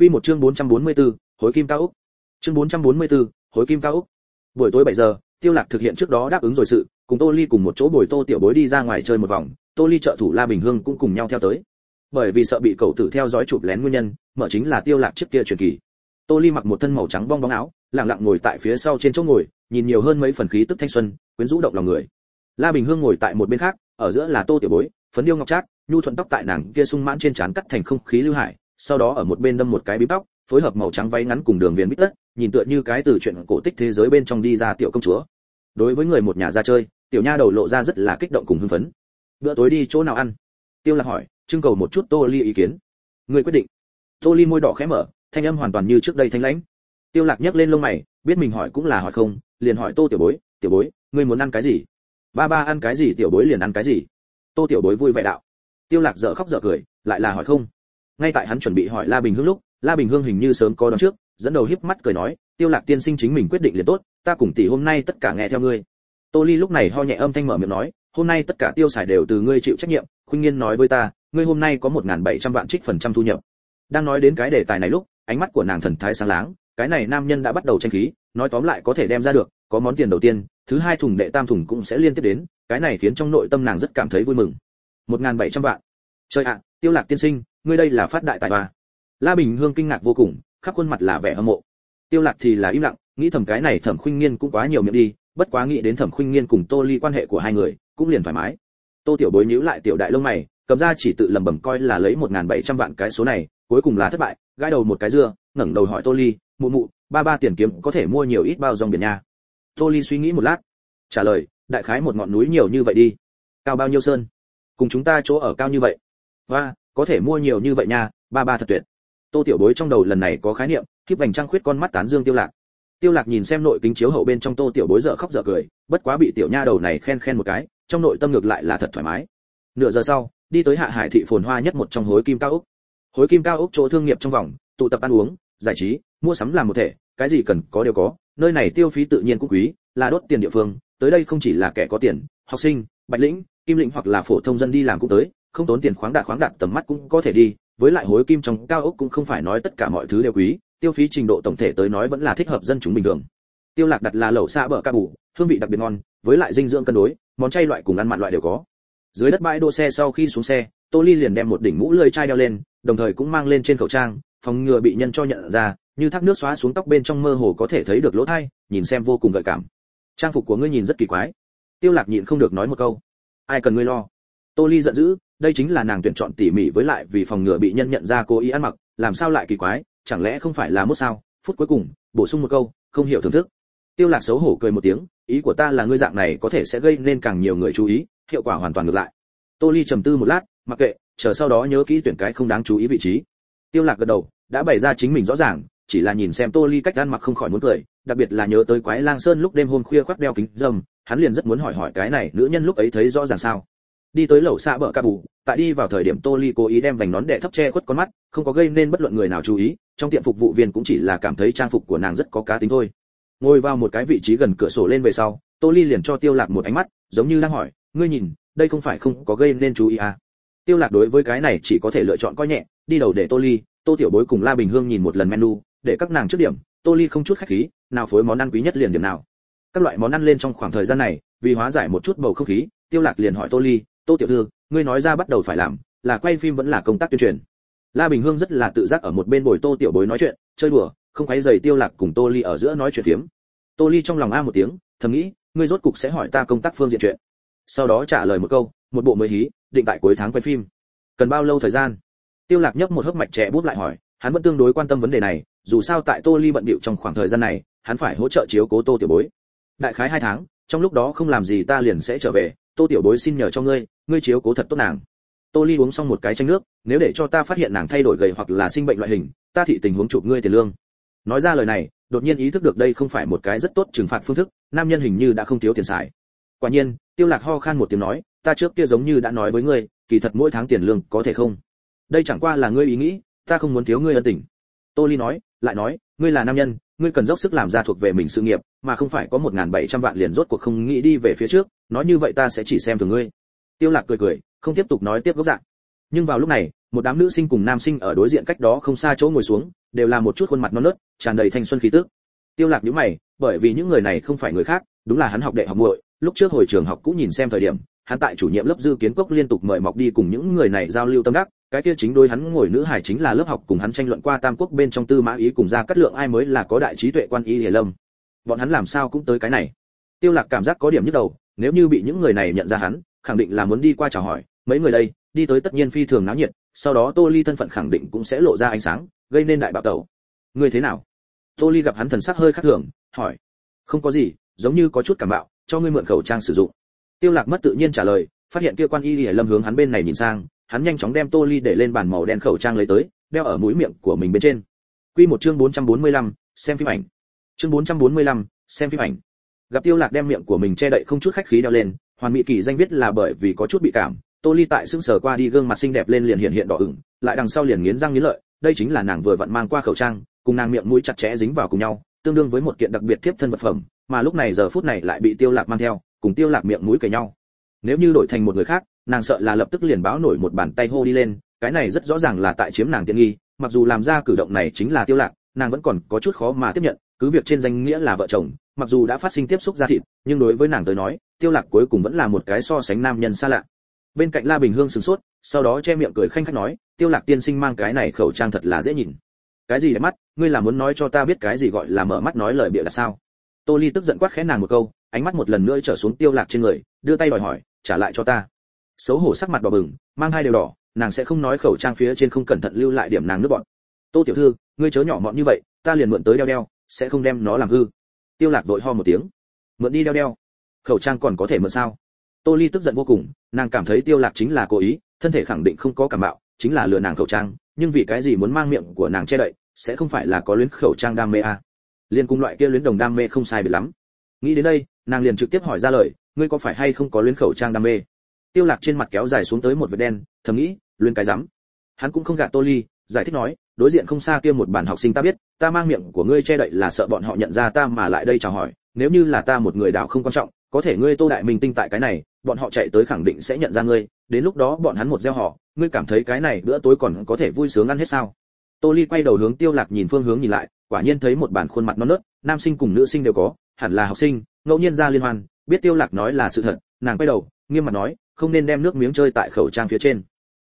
Quy một chương 444, hối kim cao ốc. Chương 444, hối kim cao ốc. Buổi tối 7 giờ, Tiêu Lạc thực hiện trước đó đáp ứng rồi sự, cùng Tô Ly cùng một chỗ bồi Tô Tiểu Bối đi ra ngoài chơi một vòng, Tô Ly trợ thủ La Bình Hương cũng cùng nhau theo tới. Bởi vì sợ bị cậu tử theo dõi chụp lén nguyên nhân, mở chính là Tiêu Lạc trước kia truyền kỳ. Tô Ly mặc một thân màu trắng bong bóng áo, lặng lặng ngồi tại phía sau trên chỗ ngồi, nhìn nhiều hơn mấy phần khí tức thanh xuân, quyến rũ động lòng người. La Bình Hương ngồi tại một bên khác, ở giữa là Tô Tiểu Bối, phấn điêu ngọc trác, nhu thuận tóc tại nàng kia sung mãn trên trán cắt thành không khí lưu hải, sau đó ở một bên đâm một cái bím tóc, phối hợp màu trắng váy ngắn cùng đường viền bít tất, nhìn tựa như cái từ chuyện cổ tích thế giới bên trong đi ra tiểu công chúa. Đối với người một nhà ra chơi, tiểu nha đầu lộ ra rất là kích động cùng hưng phấn. Bữa tối đi chỗ nào ăn? Tiêu Lạc hỏi, trưng cầu một chút Tô Ly ý kiến. Người quyết định. Tô Ly môi đỏ khẽ mở, thanh âm hoàn toàn như trước đây thanh lãnh. Tiêu Lạc nhấc lên lông mày, biết mình hỏi cũng là hỏi không, liền hỏi Tô Tiểu Bối, "Tiểu Bối, ngươi muốn ăn cái gì?" "Ba ba ăn cái gì tiểu bối liền ăn cái gì." Tô Tiểu Bối vui vẻ đạo. Tiêu Lạc dở khóc dở cười, lại là hỏi không. Ngay tại hắn chuẩn bị hỏi La Bình Hương lúc, La Bình Hương hình như sớm có đoán trước, dẫn đầu híp mắt cười nói, "Tiêu Lạc tiên sinh chính mình quyết định liền tốt, ta cùng tỷ hôm nay tất cả nghe theo ngươi." Tô Ly lúc này ho nhẹ âm thanh mở miệng nói, "Hôm nay tất cả tiêu xài đều từ ngươi chịu trách nhiệm, Khuynh Nghiên nói với ta, ngươi hôm nay có 1700 vạn trích phần trăm thu nhập." Đang nói đến cái đề tài này lúc, ánh mắt của nàng thần thái sáng láng, cái này nam nhân đã bắt đầu tranh khí, nói tóm lại có thể đem ra được, có món tiền đầu tiên, thứ hai thùng đệ tam thùng cũng sẽ liên tiếp đến, cái này khiến trong nội tâm nàng rất cảm thấy vui mừng. 1700 vạn. Trời ạ, Tiêu Lạc tiên sinh, ngươi đây là phát đại tài ba. La Bình Hương kinh ngạc vô cùng, khắp khuôn mặt là vẻ hâm mộ. Tiêu Lạc thì là im lặng, nghĩ thầm cái này Thẩm Khuynh Nghiên cũng quá nhiều miệng đi, bất quá nghĩ đến Thẩm Khuynh Nghiên cùng Tô Ly quan hệ của hai người, cũng liền thoải mái. Tô Tiểu Bối nhíu lại tiểu đại lông mày, cầm ra chỉ tự lẩm bẩm coi là lấy 1700 vạn cái số này, cuối cùng là thất bại, gãi đầu một cái dưa, ngẩng đầu hỏi Tô Ly, "Mụ mụ, ba ba tiền kiếm có thể mua nhiều ít bao dòng biển nha?" Tô Ly suy nghĩ một lát, trả lời, "Đại khái một ngọn núi nhiều như vậy đi." "Cao bao nhiêu sơn?" "Cùng chúng ta chỗ ở cao như vậy." "Và, có thể mua nhiều như vậy nha, ba ba thật tuyệt." Tô Tiểu Bối trong đầu lần này có khái niệm, khiếp vành trăng khuyết con mắt tán dương Tiêu Lạc. Tiêu Lạc nhìn xem nội kính chiếu hậu bên trong Tô Tiểu Bối dở khóc dở cười, bất quá bị tiểu nha đầu này khen khen một cái, trong nội tâm ngược lại là thật thoải mái. Nửa giờ sau, đi tới Hạ Hải thị phồn hoa nhất một trong hối kim cao ốc. Hối kim cao ốc chỗ thương nghiệp trong vòng, tụ tập ăn uống, giải trí, mua sắm làm một thể, cái gì cần có đều có, nơi này tiêu phí tự nhiên cũng quý, là đốt tiền địa phương, tới đây không chỉ là kẻ có tiền, học sinh, bạch lĩnh, kim lĩnh hoặc là phổ thông dân đi làm cũng tới, không tốn tiền khoáng đạt khoáng đạt tầm mắt cũng có thể đi, với lại hối kim trong cao ốc cũng không phải nói tất cả mọi thứ đều quý, tiêu phí trình độ tổng thể tới nói vẫn là thích hợp dân chúng bình thường. Tiêu Lạc đặt là lẩu xa bờ ca bù, hương vị đặc biệt ngon, với lại dinh dưỡng cân đối, món chay loại cùng ăn mặn loại đều có. Dưới đất bãi đỗ xe sau khi xuống xe, Tô Ly liền đem một đỉnh mũ lưỡi chai đeo lên, đồng thời cũng mang lên trên khẩu trang, phòng ngừa bị nhân cho nhận ra, như thác nước xóa xuống tóc bên trong mơ hồ có thể thấy được lỗ thay, nhìn xem vô cùng gợi cảm. Trang phục của ngươi nhìn rất kỳ quái. Tiêu Lạc nhịn không được nói một câu. Ai cần ngươi lo? Tô Ly giận dữ, đây chính là nàng tuyển chọn tỉ mỉ với lại vì phòng ngừa bị nhân nhận ra cố ý ăn mặc, làm sao lại kỳ quái, chẳng lẽ không phải là mốt sao? Phút cuối cùng, bổ sung một câu, không hiểu thưởng thức. Tiêu Lạc xấu hổ cười một tiếng, ý của ta là ngươi dạng này có thể sẽ gây nên càng nhiều người chú ý, hiệu quả hoàn toàn ngược lại. Tô Ly trầm tư một lát, mặc kệ, chờ sau đó nhớ kỹ tuyển cái không đáng chú ý vị trí. Tiêu Lạc gật đầu, đã bày ra chính mình rõ ràng, chỉ là nhìn xem Tô Ly cách ăn mặc không khỏi muốn cười, đặc biệt là nhớ tới Quái Lang Sơn lúc đêm hôm khuya khoác đeo kính dâm, hắn liền rất muốn hỏi hỏi cái này nữ nhân lúc ấy thấy rõ ràng sao. Đi tới lầu xa bờ ca bù, tại đi vào thời điểm Tô Ly cố ý đem vành nón đệ thấp che khuất con mắt, không có gây nên bất luận người nào chú ý, trong tiệm phục vụ viên cũng chỉ là cảm thấy trang phục của nàng rất có cá tính thôi. Ngồi vào một cái vị trí gần cửa sổ lên về sau, Tô Ly liền cho Tiêu Lạc một ánh mắt, giống như đang hỏi, ngươi nhìn, đây không phải không có gây nên chú ý à? Tiêu Lạc đối với cái này chỉ có thể lựa chọn coi nhẹ, đi đầu để Tô Ly, Tô Tiểu Bối cùng La Bình Hương nhìn một lần menu, để các nàng trước điểm, Tô Ly không chút khách khí, nào phối món ăn quý nhất liền điểm nào. Các loại món ăn lên trong khoảng thời gian này, vì hóa giải một chút bầu không khí, Tiêu Lạc liền hỏi Tô Ly, "Tô tiểu thư, ngươi nói ra bắt đầu phải làm, là quay phim vẫn là công tác tuyên truyền?" La Bình Hương rất là tự giác ở một bên bồi Tô Tiểu Bối nói chuyện, chơi đùa, không quấy giày Tiêu Lạc cùng Tô Ly ở giữa nói chuyện phiếm. Tô Ly trong lòng a một tiếng, thầm nghĩ, ngươi rốt cục sẽ hỏi ta công tác phương diện chuyện. Sau đó trả lời một câu, một bộ mới hí, định tại cuối tháng quay phim. Cần bao lâu thời gian? Tiêu Lạc nhấp một hớp mạch trẻ bút lại hỏi, hắn vẫn tương đối quan tâm vấn đề này, dù sao tại Tô Ly bận bịu trong khoảng thời gian này, hắn phải hỗ trợ chiếu cố Tô Tiểu Bối. Đại khái hai tháng, trong lúc đó không làm gì ta liền sẽ trở về, Tô Tiểu Bối xin nhờ cho ngươi, ngươi chiếu cố thật tốt nàng. Tô Ly uống xong một cái chanh nước, nếu để cho ta phát hiện nàng thay đổi gầy hoặc là sinh bệnh loại hình, ta thị tình huống chụp ngươi tiền lương. Nói ra lời này, đột nhiên ý thức được đây không phải một cái rất tốt trừng phạt phương thức, nam nhân hình như đã không thiếu tiền xài. Quả nhiên, Tiêu Lạc ho khan một tiếng nói, ta trước kia giống như đã nói với ngươi, kỳ thật mỗi tháng tiền lương có thể không? Đây chẳng qua là ngươi ý nghĩ, ta không muốn thiếu ngươi ân tình. Tô Ly nói, lại nói, ngươi là nam nhân, ngươi cần dốc sức làm ra thuộc về mình sự nghiệp, mà không phải có 1700 vạn liền rốt cuộc không nghĩ đi về phía trước, nói như vậy ta sẽ chỉ xem thường ngươi. Tiêu Lạc cười cười, không tiếp tục nói tiếp gốc dạng. Nhưng vào lúc này, một đám nữ sinh cùng nam sinh ở đối diện cách đó không xa chỗ ngồi xuống, đều là một chút khuôn mặt non nớt tràn đầy thanh xuân khí tức tiêu lạc nhíu mày bởi vì những người này không phải người khác đúng là hắn học đệ học muội lúc trước hồi trường học cũng nhìn xem thời điểm hắn tại chủ nhiệm lớp dư kiến cốc liên tục mời mọc đi cùng những người này giao lưu tâm đắc cái kia chính đôi hắn ngồi nữ hải chính là lớp học cùng hắn tranh luận qua tam quốc bên trong tư mã ý cùng ra cắt lượng ai mới là có đại trí tuệ quan y hề lâm. Bọn hắn làm sao cũng tới cái này. Tiêu lạc cảm giác có điểm nhức đầu, nếu như bị những người này nhận ra hắn, khẳng định là muốn đi qua chào hỏi, mấy người đây, đi tới tất nhiên phi thường náo nhiệt, sau đó tô ly thân phận khẳng định cũng sẽ lộ ra ánh sáng, gây nên đại bạo tẩu. Ngươi thế nào? Tô ly gặp hắn thần sắc hơi khác thường, hỏi. Không có gì, giống như có chút cảm bạo, cho ngươi mượn khẩu trang sử dụng. Tiêu lạc mất tự nhiên trả lời, phát hiện kia quan y lìa lâm hướng hắn bên này nhìn sang hắn nhanh chóng đem tô ly để lên bàn màu đen khẩu trang lấy tới đeo ở mũi miệng của mình bên trên. Quy một chương 445, xem phim ảnh. Chương 445, xem phim ảnh. Gặp tiêu lạc đem miệng của mình che đậy không chút khách khí đeo lên hoàn mỹ kỳ danh viết là bởi vì có chút bị cảm tô ly tại sững sờ qua đi gương mặt xinh đẹp lên liền hiện hiện đỏ ửng lại đằng sau liền nghiến răng nghiến lợi đây chính là nàng vừa vặn mang qua khẩu trang cùng nàng miệng mũi chặt chẽ dính vào cùng nhau tương đương với một kiện đặc biệt tiếp thân vật phẩm mà lúc này giờ phút này lại bị tiêu lạc mang theo cùng tiêu lạc miệng mũi kề nhau. Nếu như đổi thành một người khác nàng sợ là lập tức liền báo nổi một bàn tay hô đi lên, cái này rất rõ ràng là tại chiếm nàng tiện nghi, mặc dù làm ra cử động này chính là tiêu lạc, nàng vẫn còn có chút khó mà tiếp nhận, cứ việc trên danh nghĩa là vợ chồng, mặc dù đã phát sinh tiếp xúc ra thịt, nhưng đối với nàng tới nói, tiêu lạc cuối cùng vẫn là một cái so sánh nam nhân xa lạ. Bên cạnh la bình hương sừng sốt, sau đó che miệng cười khanh khách nói, tiêu lạc tiên sinh mang cái này khẩu trang thật là dễ nhìn. Cái gì để mắt? Ngươi là muốn nói cho ta biết cái gì gọi là mở mắt nói lời bịa là sao? Tô ly tức giận quát khẽ nàng một câu, ánh mắt một lần nữa trở xuống tiêu lạc trên người, đưa tay đòi hỏi, trả lại cho ta xấu hổ sắc mặt đỏ bừng, mang hai đều đỏ, nàng sẽ không nói khẩu trang phía trên không cẩn thận lưu lại điểm nàng nước bọn tô tiểu thư, ngươi chớ nhỏ mọn như vậy, ta liền mượn tới đeo đeo, sẽ không đem nó làm hư. Tiêu lạc vội ho một tiếng. Mượn đi đeo đeo. Khẩu trang còn có thể mượn sao? Tô ly tức giận vô cùng, nàng cảm thấy tiêu lạc chính là cố ý, thân thể khẳng định không có cảm bạo, chính là lừa nàng khẩu trang, nhưng vì cái gì muốn mang miệng của nàng che đậy, sẽ không phải là có luyến khẩu trang đam mê à. liên cung loại kia luyến đồng đam mê không sai biệt lắm. Nghĩ đến đây, nàng liền trực tiếp hỏi ra lời, ngươi có phải hay không có luyến khẩu trang đam mê? Tiêu lạc trên mặt kéo dài xuống tới một vệt đen, thầm nghĩ, luyến cái rắm. Hắn cũng không gạt tô ly, giải thích nói, đối diện không xa kia một bản học sinh ta biết, ta mang miệng của ngươi che đậy là sợ bọn họ nhận ra ta mà lại đây chào hỏi, nếu như là ta một người đạo không quan trọng, có thể ngươi tô đại minh tinh tại cái này, bọn họ chạy tới khẳng định sẽ nhận ra ngươi, đến lúc đó bọn hắn một gieo họ, ngươi cảm thấy cái này bữa tối còn có thể vui sướng ăn hết sao? Tô ly quay đầu hướng tiêu lạc nhìn phương hướng nhìn lại, quả nhiên thấy một bản khuôn mặt non nớt, nam sinh cùng nữ sinh đều có, hẳn là học sinh, ngẫu nhiên ra liên hoan, biết tiêu lạc nói là sự thật, nàng quay đầu nghiêm mặt nói, không nên đem nước miếng chơi tại khẩu trang phía trên.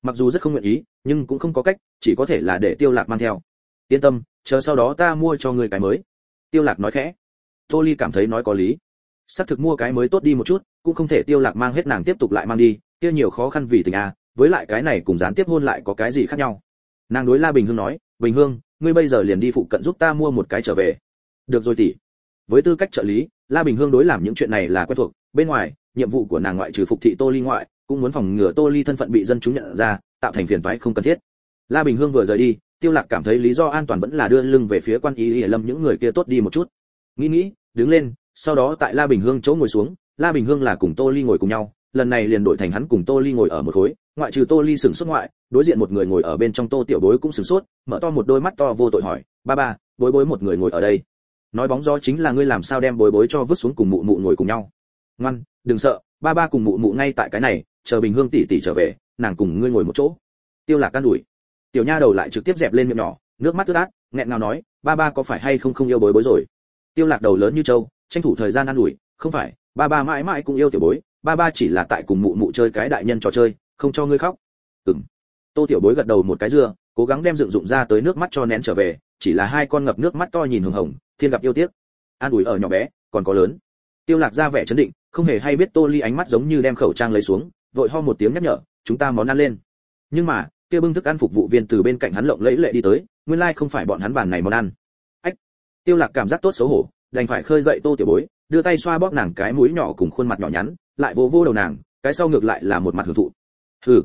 Mặc dù rất không nguyện ý, nhưng cũng không có cách, chỉ có thể là để tiêu lạc mang theo. Yên tâm, chờ sau đó ta mua cho ngươi cái mới. Tiêu lạc nói khẽ. Tô ly cảm thấy nói có lý. Xác thực mua cái mới tốt đi một chút, cũng không thể tiêu lạc mang hết nàng tiếp tục lại mang đi, kia nhiều khó khăn vì tình a với lại cái này cùng gián tiếp hôn lại có cái gì khác nhau. Nàng đối la bình hương nói, bình hương, ngươi bây giờ liền đi phụ cận giúp ta mua một cái trở về. Được rồi tỷ. Với tư cách trợ lý, la bình hương đối làm những chuyện này là quen thuộc, bên ngoài nhiệm vụ của nàng ngoại trừ phục thị tô ly ngoại, cũng muốn phòng ngừa tô ly thân phận bị dân chúng nhận ra, tạo thành phiền toái không cần thiết. La bình hương vừa rời đi, tiêu lạc cảm thấy lý do an toàn vẫn là đưa lưng về phía quan ý y lâm những người kia tốt đi một chút. Nghĩ nghĩ, đứng lên, sau đó tại la bình hương chỗ ngồi xuống, la bình hương là cùng tô ly ngồi cùng nhau, lần này liền đổi thành hắn cùng tô ly ngồi ở một khối, ngoại trừ tô ly sừng sốt ngoại, đối diện một người ngồi ở bên trong tô tiểu bối cũng sừng sốt, mở to một đôi mắt to vô tội hỏi, ba ba, bối bối một người ngồi ở đây. Nói bóng gió chính là ngươi làm sao đem bối bối cho vứt xuống cùng mụ mụ ngồi cùng nhau? Ngoan, đừng sợ, ba ba cùng mụ mụ ngay tại cái này, chờ bình hương tỷ tỷ trở về, nàng cùng ngươi ngồi một chỗ. Tiêu lạc can đuổi tiểu nha đầu lại trực tiếp dẹp lên miệng nhỏ, nước mắt ướt át, nghẹn ngào nói, ba ba có phải hay không không yêu bối bối rồi? Tiêu lạc đầu lớn như trâu, tranh thủ thời gian ăn ủi, không phải, ba ba mãi mãi cũng yêu tiểu bối, ba ba chỉ là tại cùng mụ mụ chơi cái đại nhân trò chơi, không cho ngươi khóc. Ừm. Tô tiểu bối gật đầu một cái dưa, cố gắng đem dựng dụng ra tới nước mắt cho nén trở về, chỉ là hai con ngập nước mắt to nhìn hường hồng, thiên gặp yêu tiếc. An ủi ở nhỏ bé, còn có lớn. Tiêu lạc ra vẻ chấn định không hề hay biết tô ly ánh mắt giống như đem khẩu trang lấy xuống, vội ho một tiếng nhắc nhở, chúng ta món ăn lên. Nhưng mà, kia bưng thức ăn phục vụ viên từ bên cạnh hắn lộng lẫy lệ đi tới, nguyên lai like không phải bọn hắn bàn này món ăn. Ách, tiêu lạc cảm giác tốt xấu hổ, đành phải khơi dậy tô tiểu bối, đưa tay xoa bóp nàng cái mũi nhỏ cùng khuôn mặt nhỏ nhắn, lại vô vô đầu nàng, cái sau ngược lại là một mặt hưởng thụ. Hừ.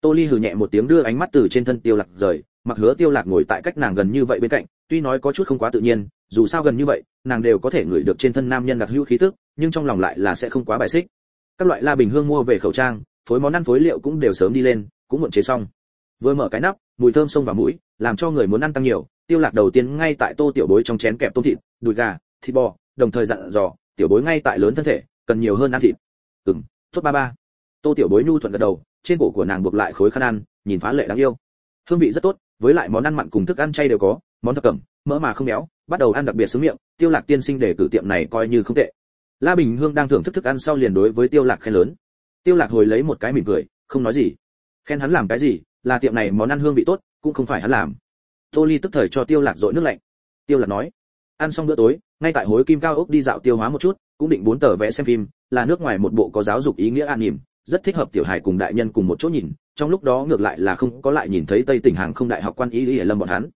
Tô ly hừ nhẹ một tiếng đưa ánh mắt từ trên thân tiêu lạc rời, mặc hứa tiêu lạc ngồi tại cách nàng gần như vậy bên cạnh tuy nói có chút không quá tự nhiên, dù sao gần như vậy, nàng đều có thể ngửi được trên thân nam nhân đặc hữu khí tức, nhưng trong lòng lại là sẽ không quá bài xích. Các loại la bình hương mua về khẩu trang, phối món ăn phối liệu cũng đều sớm đi lên, cũng muộn chế xong. Vừa mở cái nắp, mùi thơm xông vào mũi, làm cho người muốn ăn tăng nhiều, tiêu lạc đầu tiên ngay tại tô tiểu bối trong chén kẹp tôm thịt, đùi gà, thịt bò, đồng thời dặn dò, tiểu bối ngay tại lớn thân thể, cần nhiều hơn ăn thịt. Ừm, tốt ba ba. Tô tiểu bối nhu thuận gật đầu, trên cổ của nàng buộc lại khối khăn ăn, nhìn phá lệ đáng yêu. Hương vị rất tốt, với lại món ăn mặn cùng thức ăn chay đều có món thập cẩm, mỡ mà không béo, bắt đầu ăn đặc biệt sướng miệng, tiêu lạc tiên sinh để cử tiệm này coi như không tệ. La bình hương đang thưởng thức thức ăn sau liền đối với tiêu lạc khen lớn. Tiêu lạc hồi lấy một cái mỉm cười, không nói gì. Khen hắn làm cái gì, là tiệm này món ăn hương vị tốt, cũng không phải hắn làm. Tô ly tức thời cho tiêu lạc dội nước lạnh. Tiêu lạc nói, ăn xong bữa tối, ngay tại hối kim cao ốc đi dạo tiêu hóa một chút, cũng định bốn tờ vẽ xem phim, là nước ngoài một bộ có giáo dục ý nghĩa an nhỉm rất thích hợp tiểu hài cùng đại nhân cùng một chỗ nhìn, trong lúc đó ngược lại là không có lại nhìn thấy tây tỉnh hàng không đại học quan ý lý lâm bọn hắn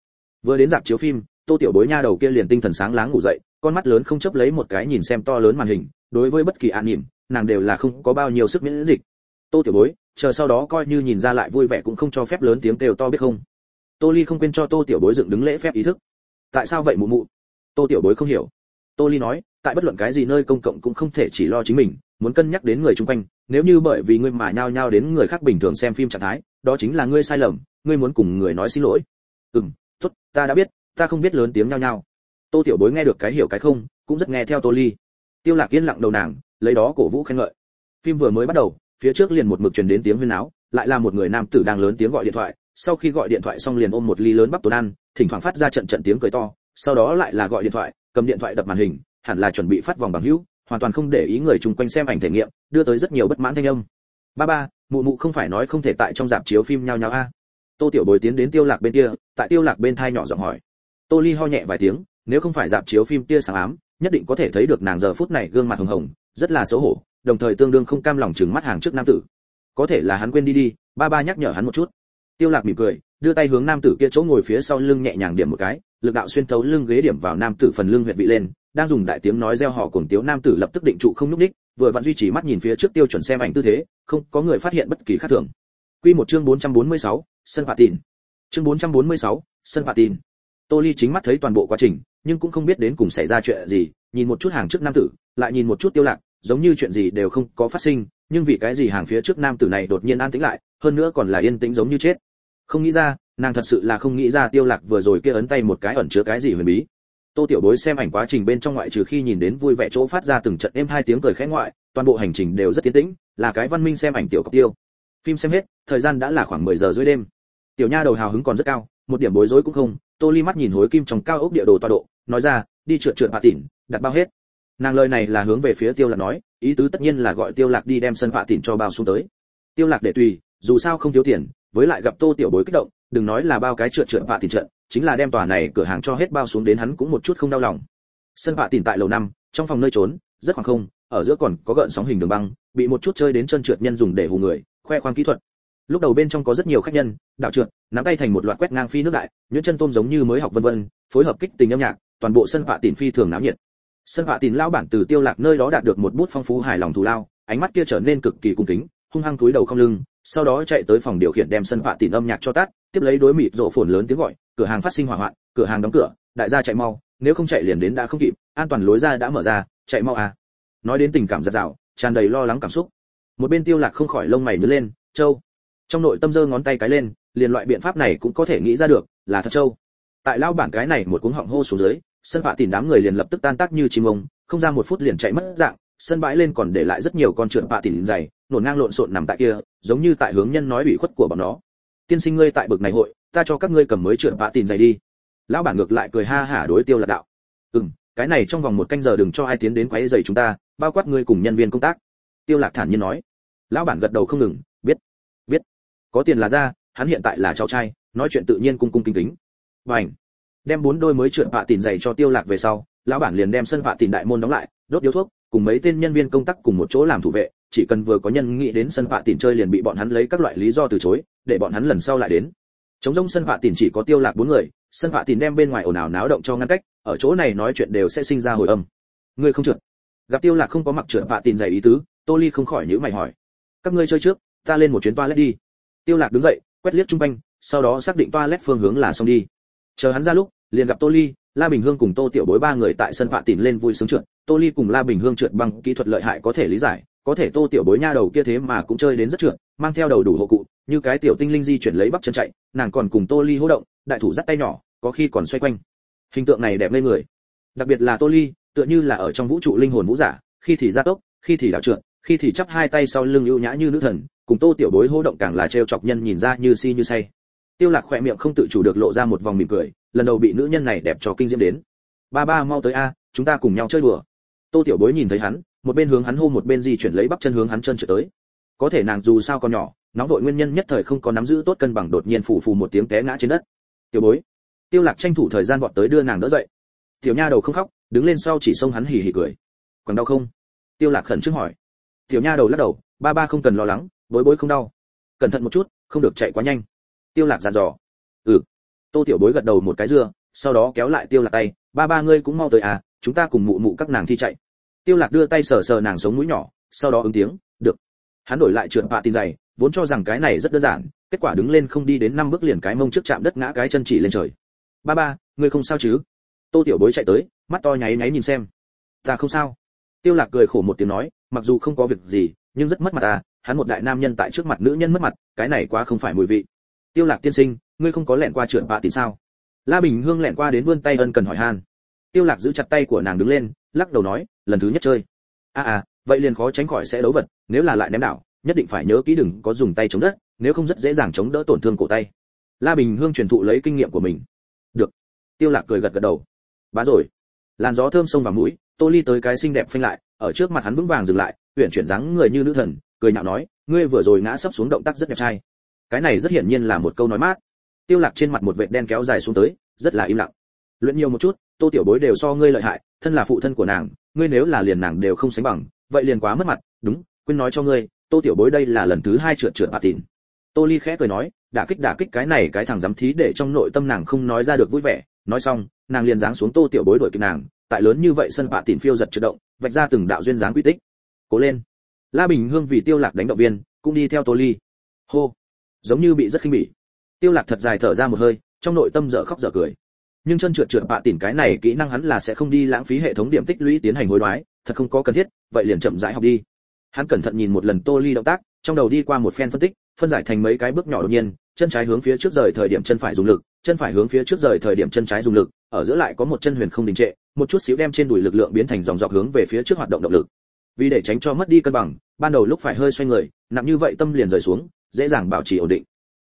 vừa đến dạp chiếu phim, tô tiểu bối nha đầu kia liền tinh thần sáng láng ngủ dậy, con mắt lớn không chấp lấy một cái nhìn xem to lớn màn hình, đối với bất kỳ an nỉm nàng đều là không có bao nhiêu sức miễn dịch. Tô tiểu bối, chờ sau đó coi như nhìn ra lại vui vẻ cũng không cho phép lớn tiếng kêu to biết không. Tô ly không quên cho tô tiểu bối dựng đứng lễ phép ý thức. Tại sao vậy mụ mụ? Tô tiểu bối không hiểu. Tô ly nói, tại bất luận cái gì nơi công cộng cũng không thể chỉ lo chính mình, muốn cân nhắc đến người chung quanh, nếu như bởi vì ngươi mà nhao nhao đến người khác bình thường xem phim trạng thái, đó chính là ngươi sai lầm, ngươi muốn cùng người nói xin lỗi. Ừm tốt, ta đã biết, ta không biết lớn tiếng nhao nhao. Tô tiểu bối nghe được cái hiểu cái không, cũng rất nghe theo tô ly. Tiêu lạc yên lặng đầu nàng, lấy đó cổ vũ khen ngợi. Phim vừa mới bắt đầu, phía trước liền một mực truyền đến tiếng huyên náo, lại là một người nam tử đang lớn tiếng gọi điện thoại, sau khi gọi điện thoại xong liền ôm một ly lớn bắp tồn ăn, thỉnh thoảng phát ra trận trận tiếng cười to, sau đó lại là gọi điện thoại, cầm điện thoại đập màn hình, hẳn là chuẩn bị phát vòng bằng hữu, hoàn toàn không để ý người chung quanh xem ảnh thể nghiệm, đưa tới rất nhiều bất mãn thanh âm. Ba ba, mụ mụ không phải nói không thể tại trong dạp chiếu phim nhau nhau a? Tô tiểu bồi tiến đến tiêu lạc bên kia, tại tiêu lạc bên thai nhỏ giọng hỏi. Tô ly ho nhẹ vài tiếng, nếu không phải dạp chiếu phim tia sáng ám, nhất định có thể thấy được nàng giờ phút này gương mặt hồng hồng, rất là xấu hổ, đồng thời tương đương không cam lòng chừng mắt hàng trước nam tử. Có thể là hắn quên đi đi, ba ba nhắc nhở hắn một chút. Tiêu lạc mỉm cười, đưa tay hướng nam tử kia chỗ ngồi phía sau lưng nhẹ nhàng điểm một cái, lực đạo xuyên thấu lưng ghế điểm vào nam tử phần lưng huyệt vị lên, đang dùng đại tiếng nói reo hò cùng tiếu nam tử lập tức định trụ không nhúc đích vừa vặn duy trì mắt nhìn phía trước tiêu chuẩn xem ảnh tư thế, không có người phát hiện bất kỳ khác thường quy một chương 446, sân phạt tìn chương 446, sân phạt tìn tô ly chính mắt thấy toàn bộ quá trình nhưng cũng không biết đến cùng xảy ra chuyện gì nhìn một chút hàng trước nam tử lại nhìn một chút tiêu lạc giống như chuyện gì đều không có phát sinh nhưng vì cái gì hàng phía trước nam tử này đột nhiên an tĩnh lại hơn nữa còn là yên tĩnh giống như chết. Không nghĩ ra nàng thật sự là không nghĩ ra tiêu lạc vừa rồi kia ấn tay một cái ẩn chứa cái gì huyền bí. Tô tiểu bối xem ảnh quá trình bên trong ngoại trừ khi nhìn đến vui vẻ chỗ phát ra từng trận êm hai tiếng cười khẽ ngoại toàn bộ hành trình đều rất tiến tĩnh là cái văn minh xem ảnh tiểu cọc tiêu phim xem hết, thời gian đã là khoảng 10 giờ rưỡi đêm. Tiểu nha đầu hào hứng còn rất cao, một điểm bối rối cũng không, tô ly mắt nhìn hối kim trong cao ốc địa đồ toa độ, nói ra, đi trượt trượt hạ tỉn đặt bao hết. Nàng lời này là hướng về phía tiêu lạc nói, ý tứ tất nhiên là gọi tiêu lạc đi đem sân hạ tỉn cho bao xuống tới. Tiêu lạc để tùy, dù sao không thiếu tiền, với lại gặp tô tiểu bối kích động, đừng nói là bao cái trượt trượt hạ tỉn trận, chính là đem tòa này cửa hàng cho hết bao xuống đến hắn cũng một chút không đau lòng. Sân hạ tỉn tại lầu năm, trong phòng nơi trốn, rất khoảng không, ở giữa còn có gợn sóng hình đường băng, bị một chút chơi đến chân trượt nhân dùng để hù người khoe khoang kỹ thuật. Lúc đầu bên trong có rất nhiều khách nhân đạo trượt nắm tay thành một loạt quét ngang phi nước đại nhuyễn chân tôm giống như mới học vân vân phối hợp kích tình âm nhạc toàn bộ sân vạ tỉn phi thường náo nhiệt. Sân vạ tỉn lao bản từ tiêu lạc nơi đó đạt được một bút phong phú hài lòng thù lao ánh mắt kia trở nên cực kỳ cung kính hung hăng cúi đầu không lưng sau đó chạy tới phòng điều khiển đem sân vạ tỉn âm nhạc cho tắt tiếp lấy đối mịt rộ phồn lớn tiếng gọi cửa hàng phát sinh hỏa hoạn cửa hàng đóng cửa đại gia chạy mau nếu không chạy liền đến đã không kịp an toàn lối ra đã mở ra chạy mau à. Nói đến tình cảm giật dào, tràn đầy lo lắng cảm xúc một bên tiêu lạc không khỏi lông mày nhướng lên, châu. Trong nội tâm giơ ngón tay cái lên, liền loại biện pháp này cũng có thể nghĩ ra được, là thật châu. Tại lao bản cái này một cuống họng hô xuống dưới, sân bạ tìm đám người liền lập tức tan tác như chim ông, không ra một phút liền chạy mất dạng, sân bãi lên còn để lại rất nhiều con trượt bạ tìm dày, nổn ngang lộn xộn nằm tại kia, giống như tại hướng nhân nói ủy khuất của bọn nó. Tiên sinh ngươi tại bực này hội, ta cho các ngươi cầm mới trượt bạ tìm dày đi. Lão bản ngược lại cười ha hả đối tiêu lạc đạo. Ừm, cái này trong vòng một canh giờ đừng cho ai tiến đến quấy rầy chúng ta, bao quát ngươi cùng nhân viên công tác tiêu lạc thản nhiên nói. Lão bản gật đầu không ngừng, biết biết. Có tiền là ra, hắn hiện tại là cháu trai, nói chuyện tự nhiên cung cung kính kính. Bảnh đem bốn đôi mới trượt vạ tỉn giày cho tiêu lạc về sau, lão bản liền đem sân vạ tỉn đại môn đóng lại, đốt điếu thuốc, cùng mấy tên nhân viên công tác cùng một chỗ làm thủ vệ, chỉ cần vừa có nhân nghĩ đến sân vạ tỉn chơi liền bị bọn hắn lấy các loại lý do từ chối, để bọn hắn lần sau lại đến. Chống rông sân vạ tỉn chỉ có tiêu lạc bốn người, sân vạ tỉn đem bên ngoài ồn ào náo động cho ngăn cách, ở chỗ này nói chuyện đều sẽ sinh ra hồi âm. Ngươi không trượt. Gặp tiêu lạc không có mặc trượt vạ tỉn giày ý tứ tô ly không khỏi nhữ mày hỏi. Các ngươi chơi trước, ta lên một chuyến toilet đi. Tiêu lạc đứng dậy, quét liếc trung quanh, sau đó xác định toilet phương hướng là xong đi. Chờ hắn ra lúc, liền gặp tô ly, la bình hương cùng tô tiểu bối ba người tại sân phạ tìm lên vui sướng trượt. Tô ly cùng la bình hương trượt bằng kỹ thuật lợi hại có thể lý giải, có thể tô tiểu bối nha đầu kia thế mà cũng chơi đến rất trượt, mang theo đầu đủ hộ cụ, như cái tiểu tinh linh di chuyển lấy bắp chân chạy, nàng còn cùng tô ly hô động, đại thủ dắt tay nhỏ, có khi còn xoay quanh. Hình tượng này đẹp lên người. Đặc biệt là tô ly, tựa như là ở trong vũ trụ linh hồn vũ giả, khi thì gia tốc, khi thì đảo trượt khi thì chắp hai tay sau lưng ưu nhã như nữ thần, cùng tô tiểu bối hô động càng là trêu chọc nhân nhìn ra như si như say. Tiêu lạc khoe miệng không tự chủ được lộ ra một vòng mỉm cười, lần đầu bị nữ nhân này đẹp cho kinh diễm đến. Ba ba, mau tới a, chúng ta cùng nhau chơi đùa. Tô tiểu bối nhìn thấy hắn, một bên hướng hắn hô một bên di chuyển lấy bắp chân hướng hắn chân trở tới. Có thể nàng dù sao còn nhỏ, nóng vội nguyên nhân nhất thời không có nắm giữ tốt cân bằng đột nhiên phủ phù một tiếng té ngã trên đất. Tiểu bối. Tiêu lạc tranh thủ thời gian vọt tới đưa nàng đỡ dậy. Tiểu nha đầu không khóc, đứng lên sau chỉ xông hắn hì hì cười. Còn đau không? Tiêu lạc khẩn trương hỏi tiểu nha đầu lắc đầu, ba ba không cần lo lắng, bối bối không đau. Cẩn thận một chút, không được chạy quá nhanh. Tiêu lạc giàn dò. Ừ. Tô tiểu bối gật đầu một cái dưa, sau đó kéo lại tiêu lạc tay, ba ba ngươi cũng mau tới à chúng ta cùng mụ mụ các nàng thi chạy. Tiêu lạc đưa tay sờ sờ nàng sống mũi nhỏ, sau đó ứng tiếng, được. Hắn đổi lại trượt bạ tin dày vốn cho rằng cái này rất đơn giản, kết quả đứng lên không đi đến năm bước liền cái mông trước chạm đất ngã cái chân chỉ lên trời. Ba ba, ngươi không sao chứ? Tô tiểu bối chạy tới, mắt to nháy nháy nhìn xem. Ta không sao. Tiêu lạc cười khổ một tiếng nói mặc dù không có việc gì nhưng rất mất mặt ta hắn một đại nam nhân tại trước mặt nữ nhân mất mặt cái này quá không phải mùi vị. Tiêu lạc tiên sinh ngươi không có lẹn qua trượt bạ tin sao? La bình hương lẹn qua đến vươn tay ân cần hỏi han. Tiêu lạc giữ chặt tay của nàng đứng lên lắc đầu nói lần thứ nhất chơi. A à, à vậy liền khó tránh khỏi sẽ đấu vật nếu là lại ném đảo nhất định phải nhớ kỹ đừng có dùng tay chống đất nếu không rất dễ dàng chống đỡ tổn thương cổ tay. La bình hương truyền thụ lấy kinh nghiệm của mình. Được. Tiêu lạc cười gật gật đầu. Bá rồi. Làn gió thơm xông vào mũi tô ly tới cái xinh đẹp phanh lại, ở trước mặt hắn vững vàng dừng lại, uyển chuyển dáng người như nữ thần, cười nhạo nói, ngươi vừa rồi ngã sấp xuống động tác rất đẹp trai. Cái này rất hiển nhiên là một câu nói mát. Tiêu lạc trên mặt một vệt đen kéo dài xuống tới, rất là im lặng. Luyện nhiều một chút, tô tiểu bối đều so ngươi lợi hại, thân là phụ thân của nàng, ngươi nếu là liền nàng đều không sánh bằng, vậy liền quá mất mặt, đúng, quên nói cho ngươi, tô tiểu bối đây là lần thứ hai trượt trượt bạ tịn. Tô ly khẽ cười nói, đả kích đả kích cái này cái thằng dám thí để trong nội tâm nàng không nói ra được vui vẻ. Nói xong, nàng liền giáng xuống tô tiểu bối đuổi kịp nàng tại lớn như vậy sân bạ tịn phiêu giật trượt động, vạch ra từng đạo duyên dáng quy tích. Cố lên. La bình hương vì tiêu lạc đánh động viên, cũng đi theo tô ly. Hô. Giống như bị rất khinh bỉ. Tiêu lạc thật dài thở ra một hơi, trong nội tâm dở khóc dở cười. Nhưng chân trượt trượt bạ tỉn cái này kỹ năng hắn là sẽ không đi lãng phí hệ thống điểm tích lũy tiến hành hối đoái, thật không có cần thiết, vậy liền chậm rãi học đi. Hắn cẩn thận nhìn một lần tô ly động tác, trong đầu đi qua một phen phân tích, phân giải thành mấy cái bước nhỏ đột nhiên chân trái hướng phía trước rời thời điểm chân phải dùng lực chân phải hướng phía trước rời thời điểm chân trái dùng lực ở giữa lại có một chân huyền không đình trệ một chút xíu đem trên đùi lực lượng biến thành dòng dọc hướng về phía trước hoạt động động lực. Vì để tránh cho mất đi cân bằng ban đầu lúc phải hơi xoay người nặng như vậy tâm liền rời xuống dễ dàng bảo trì ổn định.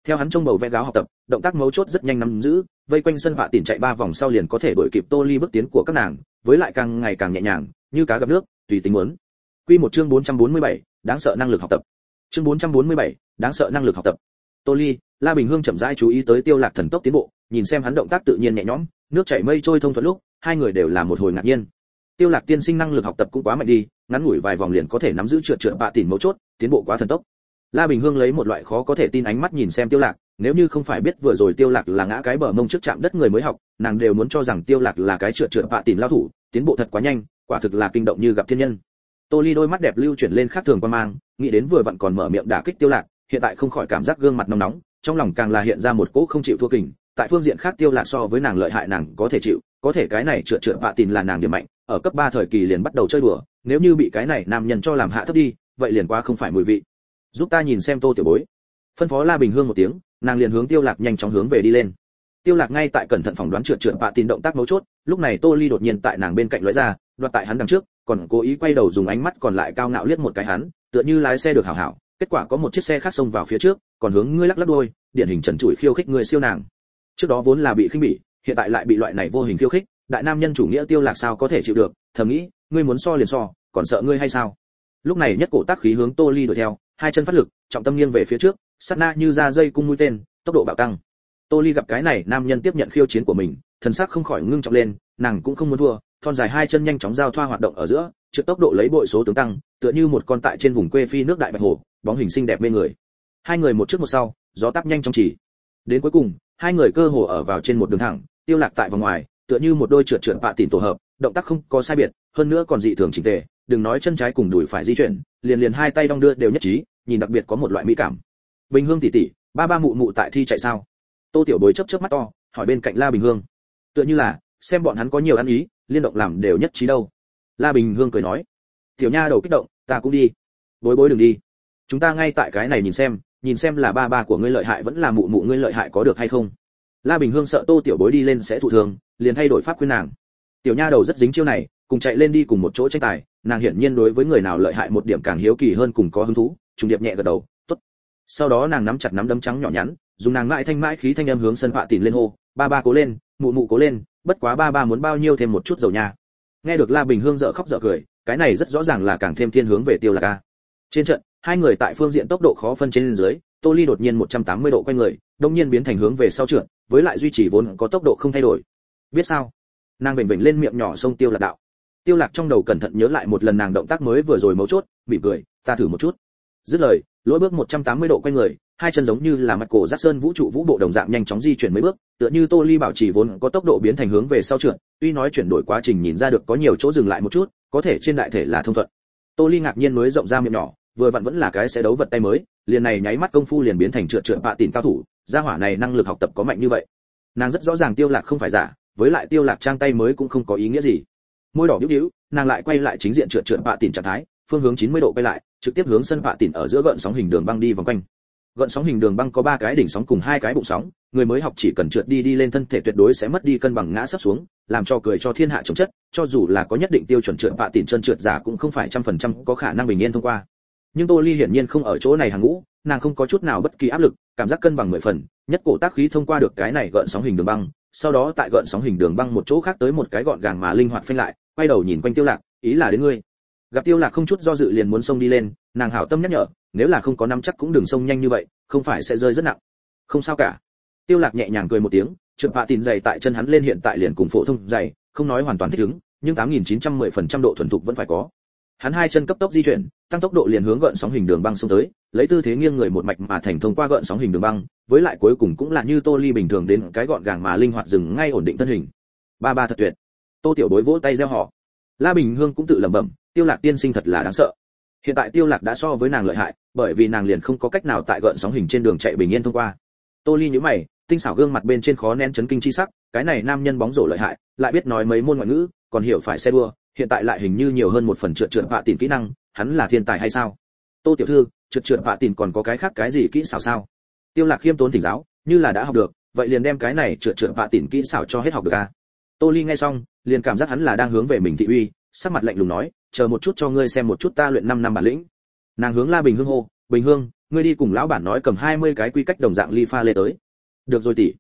Theo hắn trong bầu vẽ gáo học tập động tác mấu chốt rất nhanh nắm giữ vây quanh sân vạ tỉn chạy ba vòng sau liền có thể đuổi kịp tô ly bước tiến của các nàng với lại càng ngày càng nhẹ nhàng như cá gặp nước tùy tính muốn. Quy một chương 447, đáng sợ năng lực học tập. Chương 447, đáng sợ năng lực học tập. Tô ly la bình hương chậm rãi chú ý tới tiêu lạc thần tốc tiến bộ nhìn xem hắn động tác tự nhiên nhẹ nhõm nước chảy mây trôi thông thuận lúc hai người đều là một hồi ngạc nhiên tiêu lạc tiên sinh năng lực học tập cũng quá mạnh đi ngắn ngủi vài vòng liền có thể nắm giữ trượt trượt bạ tỉn mấu chốt tiến bộ quá thần tốc La Bình Hương lấy một loại khó có thể tin ánh mắt nhìn xem Tiêu Lạc, nếu như không phải biết vừa rồi Tiêu Lạc là ngã cái bờ mông trước chạm đất người mới học, nàng đều muốn cho rằng Tiêu Lạc là cái trượt trượt bạ tỉn lao thủ, tiến bộ thật quá nhanh, quả thực là kinh động như gặp thiên nhân. Tô Ly đôi mắt đẹp lưu chuyển lên khác thường qua mang, nghĩ đến vừa vặn còn mở miệng đả kích Tiêu Lạc, hiện tại không khỏi cảm giác gương mặt nóng nóng, trong lòng càng là hiện ra một cỗ không chịu thua kình, tại phương diện khác Tiêu Lạc so với nàng lợi hại nàng có thể chịu, có thể cái này trượt trượt bạ tin là nàng điểm mạnh, ở cấp 3 thời kỳ liền bắt đầu chơi đùa, nếu như bị cái này nam nhân cho làm hạ thấp đi, vậy liền quá không phải mùi vị. Giúp ta nhìn xem tô tiểu bối. Phân phó la bình hương một tiếng nàng liền hướng tiêu lạc nhanh chóng hướng về đi lên. Tiêu lạc ngay tại cẩn thận phỏng đoán trượt trượt bạ tin động tác mấu chốt lúc này tô ly đột nhiên tại nàng bên cạnh lóe ra đoạt tại hắn đằng trước còn cố ý quay đầu dùng ánh mắt còn lại cao ngạo liếc một cái hắn tựa như lái xe được hảo hảo kết quả có một chiếc xe khác xông vào phía trước, còn hướng ngươi lắc lắc đuôi, điển hình trần trụi khiêu khích người siêu nàng. Trước đó vốn là bị khinh bỉ, hiện tại lại bị loại này vô hình khiêu khích, đại nam nhân chủ nghĩa tiêu lạc sao có thể chịu được, thầm nghĩ, ngươi muốn so liền so, còn sợ ngươi hay sao? Lúc này nhất cổ tác khí hướng tô ly đuổi theo, hai chân phát lực, trọng tâm nghiêng về phía trước, sát na như ra dây cung mũi tên, tốc độ bạo tăng. Tô ly gặp cái này, nam nhân tiếp nhận khiêu chiến của mình, thần sắc không khỏi ngưng trọng lên, nàng cũng không muốn thua, thon dài hai chân nhanh chóng giao thoa hoạt động ở giữa trước tốc độ lấy bội số tướng tăng, tựa như một con tại trên vùng quê phi nước đại bạch hồ bóng hình xinh đẹp mê người. Hai người một trước một sau, gió táp nhanh chóng chỉ. Đến cuối cùng, hai người cơ hồ ở vào trên một đường thẳng, tiêu lạc tại vòng ngoài, tựa như một đôi trượt trượt bạ tỉn tổ hợp, động tác không có sai biệt, hơn nữa còn dị thường chỉnh tề, đừng nói chân trái cùng đùi phải di chuyển, liền liền hai tay đong đưa đều nhất trí, nhìn đặc biệt có một loại mỹ cảm. Bình hương tỷ tỷ, ba ba mụ mụ tại thi chạy sao? Tô tiểu bối chớp chớp mắt to, hỏi bên cạnh la bình hương. Tựa như là, xem bọn hắn có nhiều ăn ý, liên động làm đều nhất trí đâu. La bình hương cười nói. Tiểu nha đầu kích động, ta cũng đi. Bối bối đừng đi chúng ta ngay tại cái này nhìn xem nhìn xem là ba ba của ngươi lợi hại vẫn là mụ mụ ngươi lợi hại có được hay không. La bình hương sợ tô tiểu bối đi lên sẽ thụ thường liền thay đổi pháp khuyên nàng. Tiểu nha đầu rất dính chiêu này, cùng chạy lên đi cùng một chỗ tranh tài, nàng hiển nhiên đối với người nào lợi hại một điểm càng hiếu kỳ hơn cùng có hứng thú, trùng điệp nhẹ gật đầu, tốt. Sau đó nàng nắm chặt nắm đấm trắng nhỏ nhắn, dùng nàng mãi thanh mãi khí thanh âm hướng sân họa tìm lên hô, ba ba cố lên, mụ mụ cố lên, bất quá ba ba muốn bao nhiêu thêm một chút dầu nha. Nghe được la bình hương dở khóc dở cười, cái này rất rõ ràng là càng thêm thiên hướng về tiêu lạc a. Trên trận hai người tại phương diện tốc độ khó phân trên dưới, tô ly đột nhiên 180 độ quay người, đông nhiên biến thành hướng về sau trượt, với lại duy trì vốn có tốc độ không thay đổi. Biết sao? Nàng bình bình lên miệng nhỏ sông tiêu lạc đạo. Tiêu lạc trong đầu cẩn thận nhớ lại một lần nàng động tác mới vừa rồi mấu chốt bị cười, ta thử một chút. Dứt lời lỗi bước 180 độ quay người, hai chân giống như là mặt cổ giác sơn vũ trụ vũ bộ đồng dạng nhanh chóng di chuyển mấy bước, tựa như tô ly bảo trì vốn có tốc độ biến thành hướng về sau trượt, tuy nói chuyển đổi quá trình nhìn ra được có nhiều chỗ dừng lại một chút, có thể trên đại thể là thông thuận. Tô ly ngạc nhiên mới rộng ra miệng nhỏ vừa vặn vẫn là cái sẽ đấu vật tay mới, liền này nháy mắt công phu liền biến thành trượt trượt bạ tỉn cao thủ, gia hỏa này năng lực học tập có mạnh như vậy. Nàng rất rõ ràng tiêu lạc không phải giả, với lại tiêu lạc trang tay mới cũng không có ý nghĩa gì. Môi đỏ nhíu nhíu nàng lại quay lại chính diện trượt trượt bạ tỉn trạng thái, phương hướng 90 độ quay lại, trực tiếp hướng sân bạ tỉn ở giữa gợn sóng hình đường băng đi vòng quanh. Gợn sóng hình đường băng có ba cái đỉnh sóng cùng hai cái bụng sóng, người mới học chỉ cần trượt đi đi lên thân thể tuyệt đối sẽ mất đi cân bằng ngã sấp xuống, làm cho cười cho thiên hạ chống chất, cho dù là có nhất định tiêu chuẩn trượt bạ tỉn chân trượt giả cũng không phải trăm phần trăm có khả năng bình yên thông qua nhưng tô ly hiển nhiên không ở chỗ này hàng ngũ, nàng không có chút nào bất kỳ áp lực, cảm giác cân bằng mười phần, nhất cổ tác khí thông qua được cái này gợn sóng hình đường băng, sau đó tại gợn sóng hình đường băng một chỗ khác tới một cái gọn gàng mà linh hoạt phanh lại, quay đầu nhìn quanh tiêu lạc, ý là đến ngươi. Gặp tiêu lạc không chút do dự liền muốn xông đi lên, nàng hảo tâm nhắc nhở, nếu là không có nắm chắc cũng đừng xông nhanh như vậy, không phải sẽ rơi rất nặng. Không sao cả. Tiêu lạc nhẹ nhàng cười một tiếng, trượt bạ tìn dày tại chân hắn lên hiện tại liền cùng phổ thông dày không nói hoàn toàn thích ứng, nhưng 8.910% độ thuần thục vẫn phải có hắn hai chân cấp tốc di chuyển, tăng tốc độ liền hướng gợn sóng hình đường băng xông tới, lấy tư thế nghiêng người một mạch mà thành thông qua gợn sóng hình đường băng, với lại cuối cùng cũng là như tô ly bình thường đến cái gọn gàng mà linh hoạt dừng ngay ổn định thân hình. Ba ba thật tuyệt. Tô tiểu bối vỗ tay reo hò la bình hương cũng tự lẩm bẩm, tiêu lạc tiên sinh thật là đáng sợ. Hiện tại tiêu lạc đã so với nàng lợi hại, bởi vì nàng liền không có cách nào tại gợn sóng hình trên đường chạy bình yên thông qua. Tô ly nhíu mày, tinh xảo gương mặt bên trên khó nén chấn kinh chi sắc, cái này nam nhân bóng rổ lợi hại, lại biết nói mấy môn ngoại ngữ, còn hiểu phải xe đua hiện tại lại hình như nhiều hơn một phần trượt trượt vạ tìm kỹ năng, hắn là thiên tài hay sao? Tô tiểu thư, trượt trượt vạ tìm còn có cái khác cái gì kỹ xảo sao? Tiêu lạc khiêm tốn thỉnh giáo, như là đã học được, vậy liền đem cái này trượt trượt vạ tìm kỹ xảo cho hết học được à? Tô ly nghe xong, liền cảm giác hắn là đang hướng về mình thị uy, sắc mặt lạnh lùng nói, chờ một chút cho ngươi xem một chút ta luyện 5 năm bản lĩnh. Nàng hướng la bình hương hô, bình hương ngươi đi cùng lão bản nói cầm 20 cái quy cách đồng dạng ly pha lê tới. Được rồi tỷ.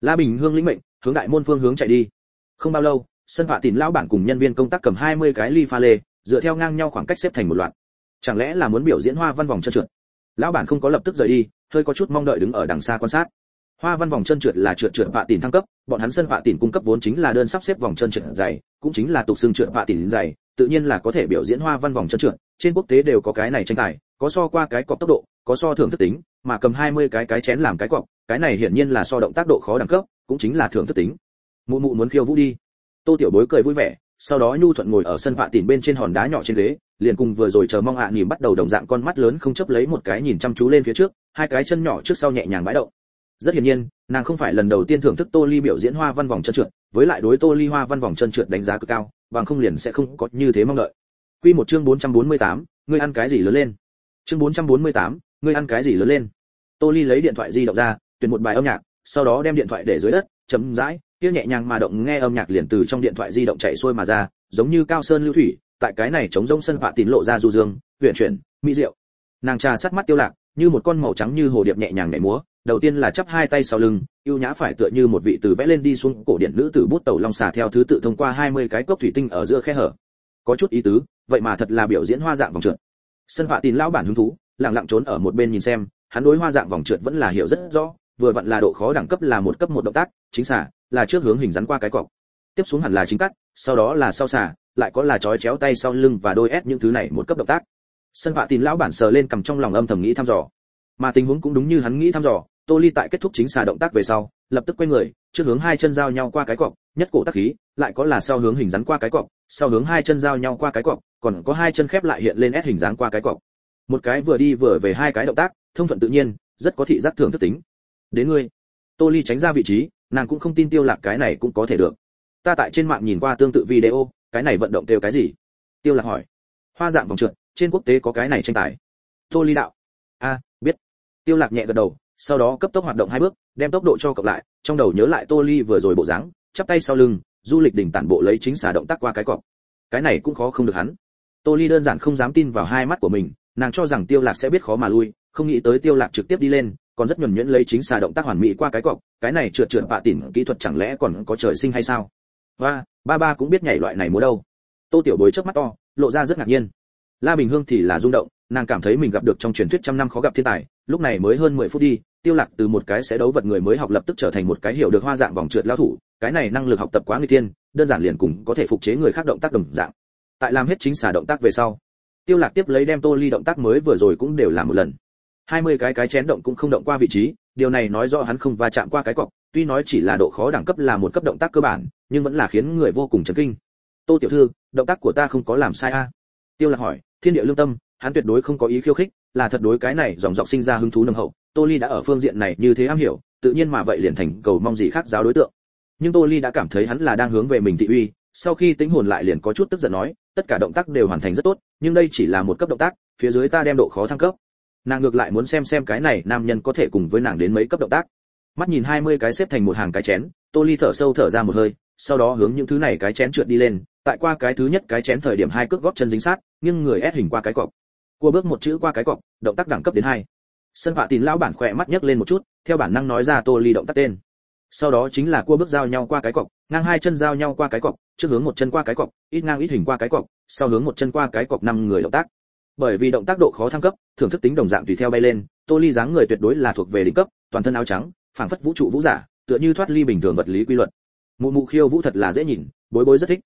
La bình hương lĩnh mệnh, hướng đại môn phương hướng chạy đi. Không bao lâu sân vạ tìm lão bản cùng nhân viên công tác cầm 20 cái ly pha lê, dựa theo ngang nhau khoảng cách xếp thành một loạt. Chẳng lẽ là muốn biểu diễn hoa văn vòng chân trượt? Lão bản không có lập tức rời đi, hơi có chút mong đợi đứng ở đằng xa quan sát. Hoa văn vòng chân trượt là trượt trượt vạ tìm thăng cấp, bọn hắn sân vạ tìm cung cấp vốn chính là đơn sắp xếp vòng chân trượt dày, cũng chính là tục xương trượt vạ tìm dày, tự nhiên là có thể biểu diễn hoa văn vòng chân trượt, trên quốc tế đều có cái này tranh tài, có so qua cái cọp tốc độ, có so thưởng thức tính, mà cầm 20 cái cái chén làm cái cọp cái này hiển nhiên là so động tác độ khó đẳng cấp, cũng chính là thưởng thức tính. Mụ mụ muốn khiêu vũ đi tô tiểu bối cười vui vẻ sau đó nhu thuận ngồi ở sân vạ tỉn bên trên hòn đá nhỏ trên ghế liền cùng vừa rồi chờ mong ạ à nhìn bắt đầu đồng dạng con mắt lớn không chấp lấy một cái nhìn chăm chú lên phía trước hai cái chân nhỏ trước sau nhẹ nhàng bãi động. Rất hiển nhiên nàng không phải lần đầu tiên thưởng thức tô ly biểu diễn hoa văn vòng chân trượt với lại đối tô ly hoa văn vòng chân trượt đánh giá cực cao bằng không liền sẽ không có như thế mong đợi. Quy một chương 448, ngươi ăn cái gì lớn lên? Chương 448, ngươi ăn cái gì lớn lên? Tô ly lấy điện thoại di động ra tuyển một bài âm nhạc sau đó đem điện thoại để dưới đất chấm dãi kia nhẹ nhàng mà động nghe âm nhạc liền từ trong điện thoại di động chạy xuôi mà ra, giống như cao sơn lưu thủy, tại cái này chống rông sân họa tín lộ ra du dương, huyền chuyển, mỹ diệu. Nàng trà sát mắt tiêu lạc, như một con màu trắng như hồ điệp nhẹ nhàng nhảy múa, đầu tiên là chắp hai tay sau lưng yêu nhã phải tựa như một vị từ vẽ lên đi xuống cổ điển nữ tử bút tàu long xà theo thứ tự thông qua 20 cái cốc thủy tinh ở giữa khe hở. Có chút ý tứ, vậy mà thật là biểu diễn hoa dạng vòng trượt. Sân họa tín lão bản hứng thú, lặng lặng trốn ở một bên nhìn xem, hắn đối hoa dạng vòng trượt vẫn là hiểu rất rõ vừa vặn là độ khó đẳng cấp là một cấp một động tác, chính xả, là trước hướng hình rắn qua cái cọc. Tiếp xuống hẳn là chính cắt, sau đó là sau xả, lại có là chói chéo tay sau lưng và đôi ép những thứ này một cấp động tác. Sân vạ tin lão bản sờ lên cầm trong lòng âm thầm nghĩ thăm dò. Mà tình huống cũng đúng như hắn nghĩ thăm dò, tô ly tại kết thúc chính xà động tác về sau, lập tức quay người, trước hướng hai chân giao nhau qua cái cọc, nhất cổ tác khí, lại có là sau hướng hình rắn qua cái cọc, sau hướng hai chân giao nhau qua cái cọc, còn có hai chân khép lại hiện lên ép hình dáng qua cái cọc. Một cái vừa đi vừa về hai cái động tác, thông thuận tự nhiên, rất có thị giác thưởng thức tính đến ngươi. Tô ly tránh ra vị trí, nàng cũng không tin tiêu lạc cái này cũng có thể được. Ta tại trên mạng nhìn qua tương tự video, cái này vận động kêu cái gì? Tiêu lạc hỏi. Hoa dạng vòng trượt, trên quốc tế có cái này tranh tài. Tô ly đạo. A, biết. Tiêu lạc nhẹ gật đầu, sau đó cấp tốc hoạt động hai bước, đem tốc độ cho cộng lại, trong đầu nhớ lại tô ly vừa rồi bộ dáng, chắp tay sau lưng, du lịch đỉnh tản bộ lấy chính xả động tác qua cái cọc. Cái này cũng khó không được hắn. Tô ly đơn giản không dám tin vào hai mắt của mình, nàng cho rằng tiêu lạc sẽ biết khó mà lui, không nghĩ tới tiêu lạc trực tiếp đi lên còn rất nhuần nhuyễn lấy chính xà động tác hoàn mỹ qua cái cọc, cái này trượt trượt bạ tỉn kỹ thuật chẳng lẽ còn có trời sinh hay sao? Và ba ba cũng biết nhảy loại này múa đâu. Tô tiểu bối trước mắt to, lộ ra rất ngạc nhiên. La bình hương thì là rung động, nàng cảm thấy mình gặp được trong truyền thuyết trăm năm khó gặp thiên tài, lúc này mới hơn 10 phút đi, tiêu lạc từ một cái sẽ đấu vật người mới học lập tức trở thành một cái hiểu được hoa dạng vòng trượt lao thủ, cái này năng lực học tập quá nguy tiên đơn giản liền cùng có thể phục chế người khác động tác đồng dạng. Tại làm hết chính xả động tác về sau, tiêu lạc tiếp lấy đem tô ly động tác mới vừa rồi cũng đều làm một lần. 20 cái cái chén động cũng không động qua vị trí, điều này nói rõ hắn không va chạm qua cái cọc, tuy nói chỉ là độ khó đẳng cấp là một cấp động tác cơ bản, nhưng vẫn là khiến người vô cùng chấn kinh. Tô tiểu thư, động tác của ta không có làm sai a. Tiêu lạc hỏi, thiên địa lương tâm, hắn tuyệt đối không có ý khiêu khích, là thật đối cái này dòng dọc sinh ra hứng thú nồng hậu, tô ly đã ở phương diện này như thế am hiểu, tự nhiên mà vậy liền thành cầu mong gì khác giáo đối tượng. Nhưng tô ly đã cảm thấy hắn là đang hướng về mình thị uy, sau khi tính hồn lại liền có chút tức giận nói, tất cả động tác đều hoàn thành rất tốt, nhưng đây chỉ là một cấp động tác, phía dưới ta đem độ khó thăng cấp nàng ngược lại muốn xem xem cái này nam nhân có thể cùng với nàng đến mấy cấp động tác. Mắt nhìn 20 cái xếp thành một hàng cái chén, tô ly thở sâu thở ra một hơi, sau đó hướng những thứ này cái chén trượt đi lên, tại qua cái thứ nhất cái chén thời điểm hai cước góp chân dính sát nhưng người ép hình qua cái cọc. Cua bước một chữ qua cái cọc, động tác đẳng cấp đến hai. Sân vạ tín lão bản khỏe mắt nhấc lên một chút, theo bản năng nói ra tô ly động tác tên. Sau đó chính là cua bước giao nhau qua cái cọc, ngang hai chân giao nhau qua cái cọc, trước hướng một chân qua cái cọc, ít ngang ít hình qua cái cọc, sau hướng một chân qua cái cọc năm người động tác bởi vì động tác độ khó thăng cấp, thưởng thức tính đồng dạng tùy theo bay lên, tô ly dáng người tuyệt đối là thuộc về đỉnh cấp, toàn thân áo trắng, phảng phất vũ trụ vũ giả, tựa như thoát ly bình thường vật lý quy luật. Mụ mụ khiêu vũ thật là dễ nhìn, bối bối rất thích.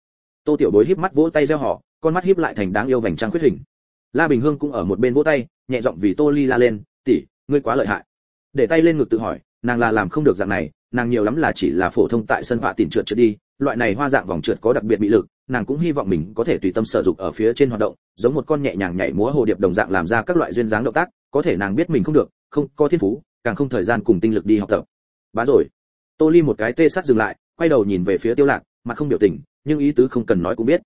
Tô tiểu bối híp mắt vỗ tay reo họ, con mắt híp lại thành đáng yêu vành trăng khuyết hình. La bình hương cũng ở một bên vỗ tay, nhẹ giọng vì tô ly la lên, tỷ, ngươi quá lợi hại. Để tay lên ngực tự hỏi, nàng là làm không được dạng này, nàng nhiều lắm là chỉ là phổ thông tại sân vạ tìm trượt trượt đi loại này hoa dạng vòng trượt có đặc biệt bị lực, nàng cũng hy vọng mình có thể tùy tâm sở dụng ở phía trên hoạt động, giống một con nhẹ nhàng nhảy múa hồ điệp đồng dạng làm ra các loại duyên dáng động tác, có thể nàng biết mình không được, không, có thiên phú, càng không thời gian cùng tinh lực đi học tập. Bá rồi. Tô ly một cái tê sát dừng lại, quay đầu nhìn về phía tiêu lạc, mặt không biểu tình, nhưng ý tứ không cần nói cũng biết.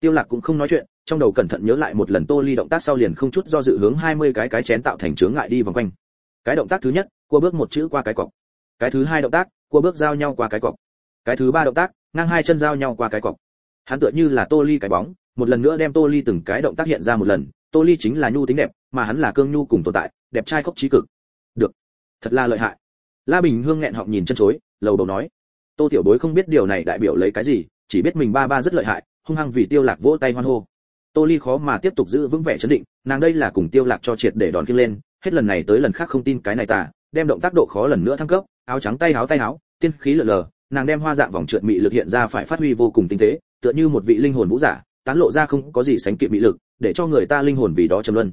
Tiêu lạc cũng không nói chuyện, trong đầu cẩn thận nhớ lại một lần tô ly động tác sau liền không chút do dự hướng 20 cái cái chén tạo thành chướng ngại đi vòng quanh. Cái động tác thứ nhất, cua bước một chữ qua cái cọc. Cái thứ hai động tác, cua bước giao nhau qua cái cọc. Cái thứ ba động tác ngang hai chân giao nhau qua cái cọc. Hắn tựa như là tô ly cái bóng một lần nữa đem tô ly từng cái động tác hiện ra một lần. Tô ly chính là nhu tính đẹp mà hắn là cương nhu cùng tồn tại đẹp trai khốc trí cực. Được thật là lợi hại. La bình hương nghẹn họng nhìn chân chối lầu đầu nói. Tô tiểu bối không biết điều này đại biểu lấy cái gì chỉ biết mình ba ba rất lợi hại hung hăng vì tiêu lạc vỗ tay hoan hô. Tô ly khó mà tiếp tục giữ vững vẻ chấn định nàng đây là cùng tiêu lạc cho triệt để đòn kia lên hết lần này tới lần khác không tin cái này tả, đem động tác độ khó lần nữa thăng cấp áo trắng tay áo tay áo tiên khí lờ lờ nàng đem hoa dạng vòng trượt mị lực hiện ra phải phát huy vô cùng tinh tế, tựa như một vị linh hồn vũ giả, tán lộ ra không có gì sánh kịp mị lực, để cho người ta linh hồn vì đó trầm luân.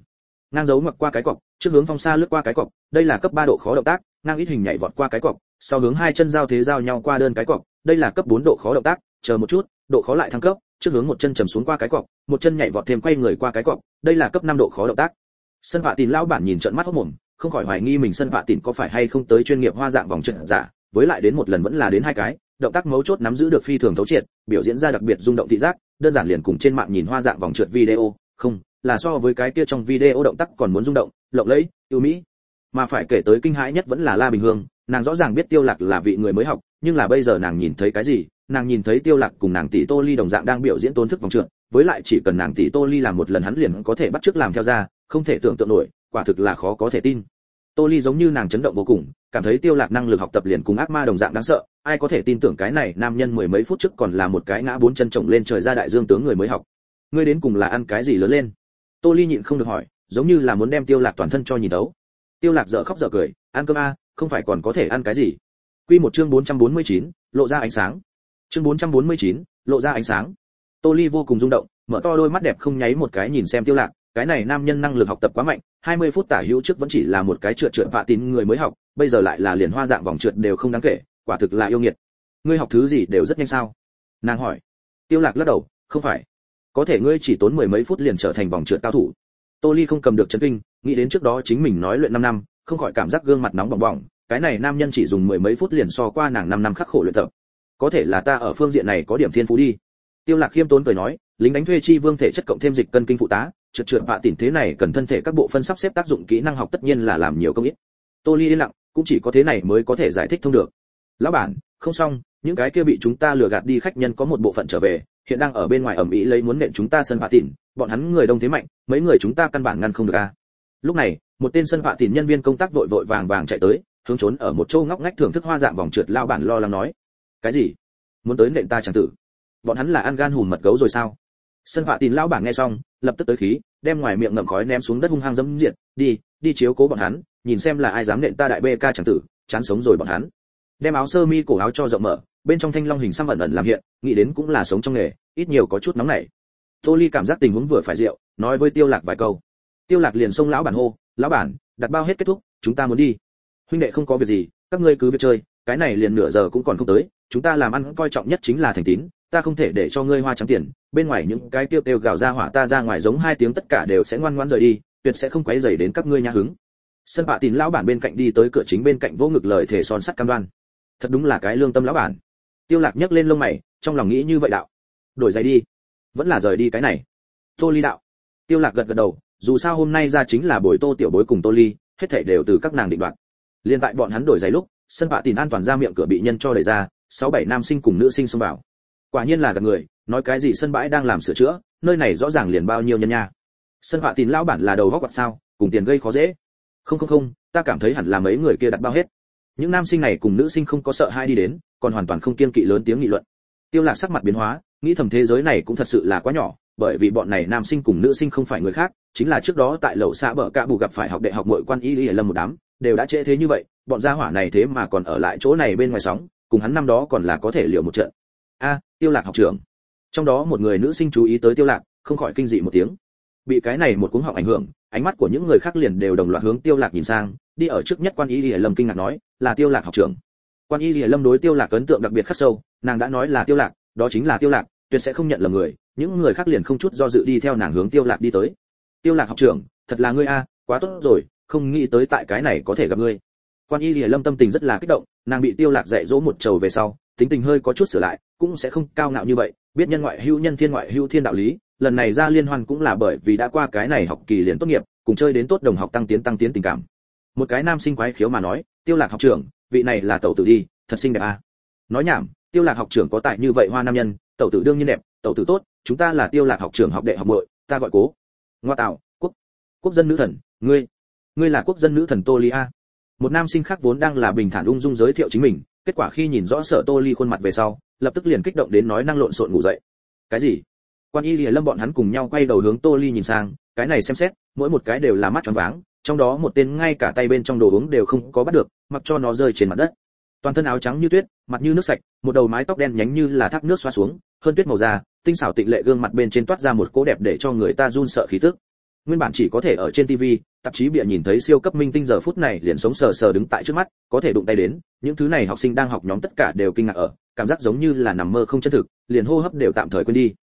Ngang dấu mặc qua cái cọc, trước hướng phong xa lướt qua cái cọc, đây là cấp 3 độ khó động tác, ngang ít hình nhảy vọt qua cái cọc, sau hướng hai chân giao thế giao nhau qua đơn cái cọc, đây là cấp 4 độ khó động tác, chờ một chút, độ khó lại thăng cấp, trước hướng một chân trầm xuống qua cái cọc, một chân nhảy vọt thêm quay người qua cái cọc, đây là cấp 5 độ khó động tác. Sân vạ tín lão bản nhìn trận mắt hốt mồm, không khỏi hoài nghi mình sân vạ tín có phải hay không tới chuyên nghiệp hoa dạng vòng trận giả với lại đến một lần vẫn là đến hai cái, động tác mấu chốt nắm giữ được phi thường thấu triệt, biểu diễn ra đặc biệt rung động thị giác, đơn giản liền cùng trên mạng nhìn hoa dạng vòng trượt video, không, là so với cái kia trong video động tác còn muốn rung động, lộng lẫy, yêu mỹ. Mà phải kể tới kinh hãi nhất vẫn là la bình hương, nàng rõ ràng biết tiêu lạc là vị người mới học, nhưng là bây giờ nàng nhìn thấy cái gì, nàng nhìn thấy tiêu lạc cùng nàng tỷ tô ly đồng dạng đang biểu diễn tôn thức vòng trượt, với lại chỉ cần nàng tỷ tô ly làm một lần hắn liền có thể bắt chước làm theo ra, không thể tưởng tượng nổi, quả thực là khó có thể tin tô ly giống như nàng chấn động vô cùng cảm thấy tiêu lạc năng lực học tập liền cùng ác ma đồng dạng đáng sợ ai có thể tin tưởng cái này nam nhân mười mấy phút trước còn là một cái ngã bốn chân trồng lên trời ra đại dương tướng người mới học. Ngươi đến cùng là ăn cái gì lớn lên? Tô ly nhịn không được hỏi giống như là muốn đem tiêu lạc toàn thân cho nhìn đấu tiêu lạc dở khóc dở cười ăn cơm a không phải còn có thể ăn cái gì? Quy một chương 449, lộ ra ánh sáng. Chương 449, lộ ra ánh sáng. Tô ly vô cùng rung động mở to đôi mắt đẹp không nháy một cái nhìn xem tiêu lạc cái này nam nhân năng lực học tập quá mạnh 20 phút tả hữu trước vẫn chỉ là một cái trượt trượt vạ tín người mới học, bây giờ lại là liền hoa dạng vòng trượt đều không đáng kể, quả thực là yêu nghiệt. Ngươi học thứ gì đều rất nhanh sao? Nàng hỏi. Tiêu lạc lắc đầu, không phải. Có thể ngươi chỉ tốn mười mấy phút liền trở thành vòng trượt cao thủ. Tô ly không cầm được chấn kinh, nghĩ đến trước đó chính mình nói luyện 5 năm, không khỏi cảm giác gương mặt nóng bỏng bỏng, cái này nam nhân chỉ dùng mười mấy phút liền so qua nàng 5 năm khắc khổ luyện tập. Có thể là ta ở phương diện này có điểm thiên phú đi. Tiêu lạc khiêm tốn cười nói, lính đánh thuê chi vương thể chất cộng thêm dịch cân kinh phụ tá trượt trượt vạ tỉnh thế này cần thân thể các bộ phân sắp xếp tác dụng kỹ năng học tất nhiên là làm nhiều công ít. Tô ly yên lặng, cũng chỉ có thế này mới có thể giải thích thông được. Lão bản, không xong, những cái kia bị chúng ta lừa gạt đi khách nhân có một bộ phận trở về, hiện đang ở bên ngoài ẩm ý lấy muốn nện chúng ta sân vạ tỉnh bọn hắn người đông thế mạnh, mấy người chúng ta căn bản ngăn không được a lúc này, một tên sân vạ tỉnh nhân viên công tác vội vội vàng vàng chạy tới, hướng trốn ở một chỗ ngóc ngách thưởng thức hoa dạng vòng trượt lao bản lo lắng nói. Cái gì? Muốn tới nện ta chẳng tử? Bọn hắn là ăn gan hùm mật gấu rồi sao? Sân vạ tìm lao bản nghe xong lập tức tới khí, đem ngoài miệng ngậm khói ném xuống đất hung hăng dẫm diệt, đi đi chiếu cố bọn hắn, nhìn xem là ai dám nện ta đại bê ca chẳng tử, chán sống rồi bọn hắn. Đem áo sơ mi cổ áo cho rộng mở, bên trong thanh long hình xăm ẩn ẩn làm hiện, nghĩ đến cũng là sống trong nghề, ít nhiều có chút nóng nảy. Tô ly cảm giác tình huống vừa phải rượu, nói với tiêu lạc vài câu. Tiêu lạc liền xông lão bản hô, lão bản, đặt bao hết kết thúc, chúng ta muốn đi. Huynh đệ không có việc gì, các ngươi cứ việc chơi, cái này liền nửa giờ cũng còn không tới, chúng ta làm ăn coi trọng nhất chính là thành tín ta không thể để cho ngươi hoa trắng tiền, bên ngoài những cái tiêu tiêu gào ra hỏa ta ra ngoài giống hai tiếng tất cả đều sẽ ngoan ngoãn rời đi, tuyệt sẽ không quấy rầy đến các ngươi nhà hứng. Sân bạ tín lão bản bên cạnh đi tới cửa chính bên cạnh vô ngực lời thể son sắt cam đoan. Thật đúng là cái lương tâm lão bản. Tiêu lạc nhấc lên lông mày, trong lòng nghĩ như vậy đạo. Đổi giày đi. Vẫn là rời đi cái này. Tô ly đạo. Tiêu lạc gật gật đầu, dù sao hôm nay ra chính là buổi tô tiểu bối cùng tô ly, hết thảy đều từ các nàng định đoạt. Liên tại bọn hắn đổi giày lúc, sân bạ tín an toàn ra miệng cửa bị nhân cho đẩy ra, sáu bảy nam sinh cùng nữ sinh xông vào quả nhiên là gặp người, nói cái gì sân bãi đang làm sửa chữa, nơi này rõ ràng liền bao nhiêu nhân nha. Sân họa tín lão bản là đầu góc quạt sao, cùng tiền gây khó dễ. Không không không, ta cảm thấy hẳn là mấy người kia đặt bao hết. Những nam sinh này cùng nữ sinh không có sợ hai đi đến, còn hoàn toàn không kiên kỵ lớn tiếng nghị luận. Tiêu lạc sắc mặt biến hóa, nghĩ thầm thế giới này cũng thật sự là quá nhỏ, bởi vì bọn này nam sinh cùng nữ sinh không phải người khác, chính là trước đó tại lầu xã bờ cạ bù gặp phải học đại học muội quan y lý lâm một đám, đều đã trễ thế như vậy, bọn gia hỏa này thế mà còn ở lại chỗ này bên ngoài sóng, cùng hắn năm đó còn là có thể liều một trận a, tiêu lạc học trưởng. Trong đó một người nữ sinh chú ý tới tiêu lạc, không khỏi kinh dị một tiếng. Bị cái này một cuống họng ảnh hưởng, ánh mắt của những người khác liền đều đồng loạt hướng tiêu lạc nhìn sang, đi ở trước nhất quan y lìa lâm kinh ngạc nói, là tiêu lạc học trưởng. Quan y lìa lâm đối tiêu lạc ấn tượng đặc biệt khắc sâu, nàng đã nói là tiêu lạc, đó chính là tiêu lạc, tuyệt sẽ không nhận lầm người, những người khác liền không chút do dự đi theo nàng hướng tiêu lạc đi tới. Tiêu lạc học trưởng, thật là ngươi a, quá tốt rồi, không nghĩ tới tại cái này có thể gặp ngươi. Quan y lìa lâm tâm tình rất là kích động, nàng bị tiêu lạc dạy dỗ một trầu về sau tính tình hơi có chút sửa lại, cũng sẽ không cao ngạo như vậy, biết nhân ngoại hữu nhân thiên ngoại hữu thiên đạo lý, lần này ra liên hoan cũng là bởi vì đã qua cái này học kỳ liền tốt nghiệp, cùng chơi đến tốt đồng học tăng tiến tăng tiến tình cảm. Một cái nam sinh quái khiếu mà nói, tiêu lạc học trưởng, vị này là tẩu tử đi, thật xinh đẹp à? Nói nhảm, tiêu lạc học trưởng có tài như vậy hoa nam nhân, tẩu tử đương nhiên đẹp, tẩu tử tốt, chúng ta là tiêu lạc học trưởng học đệ học muội, ta gọi cố. Ngoa tạo, quốc quốc dân nữ thần, ngươi ngươi là quốc dân nữ thần tô ly a. Một nam sinh khác vốn đang là bình thản ung dung giới thiệu chính mình kết quả khi nhìn rõ sở tô ly khuôn mặt về sau, lập tức liền kích động đến nói năng lộn xộn ngủ dậy. Cái gì? Quan y lìa lâm bọn hắn cùng nhau quay đầu hướng tô ly nhìn sang, cái này xem xét, mỗi một cái đều là mắt tròn váng, trong đó một tên ngay cả tay bên trong đồ uống đều không có bắt được, mặc cho nó rơi trên mặt đất. Toàn thân áo trắng như tuyết, mặt như nước sạch, một đầu mái tóc đen nhánh như là thác nước xoa xuống, hơn tuyết màu da, tinh xảo tịnh lệ gương mặt bên trên toát ra một cố đẹp để cho người ta run sợ khí tức. Nguyên bản chỉ có thể ở trên tv tạp chí bịa nhìn thấy siêu cấp minh tinh giờ phút này liền sống sờ sờ đứng tại trước mắt, có thể đụng tay đến, những thứ này học sinh đang học nhóm tất cả đều kinh ngạc ở, cảm giác giống như là nằm mơ không chân thực, liền hô hấp đều tạm thời quên đi.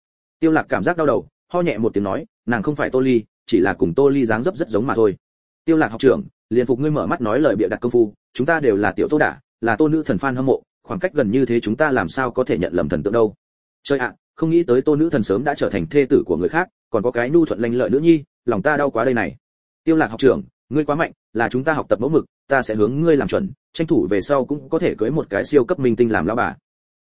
Tiêu lạc cảm giác đau đầu, ho nhẹ một tiếng nói, nàng không phải tô ly, chỉ là cùng tô ly dáng dấp rất giống mà thôi. Tiêu lạc học trưởng, liền phục ngươi mở mắt nói lời bịa đặt công phu, chúng ta đều là tiểu tô đả, là tô nữ thần fan hâm mộ, khoảng cách gần như thế chúng ta làm sao có thể nhận lầm thần tượng đâu. Chơi ạ, không nghĩ tới tô nữ thần sớm đã trở thành thê tử của người khác, còn có cái nu thuận lanh lợi nữ nhi, lòng ta đau quá đây này tiêu lạc học trưởng, ngươi quá mạnh, là chúng ta học tập mẫu mực, ta sẽ hướng ngươi làm chuẩn, tranh thủ về sau cũng có thể cưới một cái siêu cấp minh tinh làm lão bà.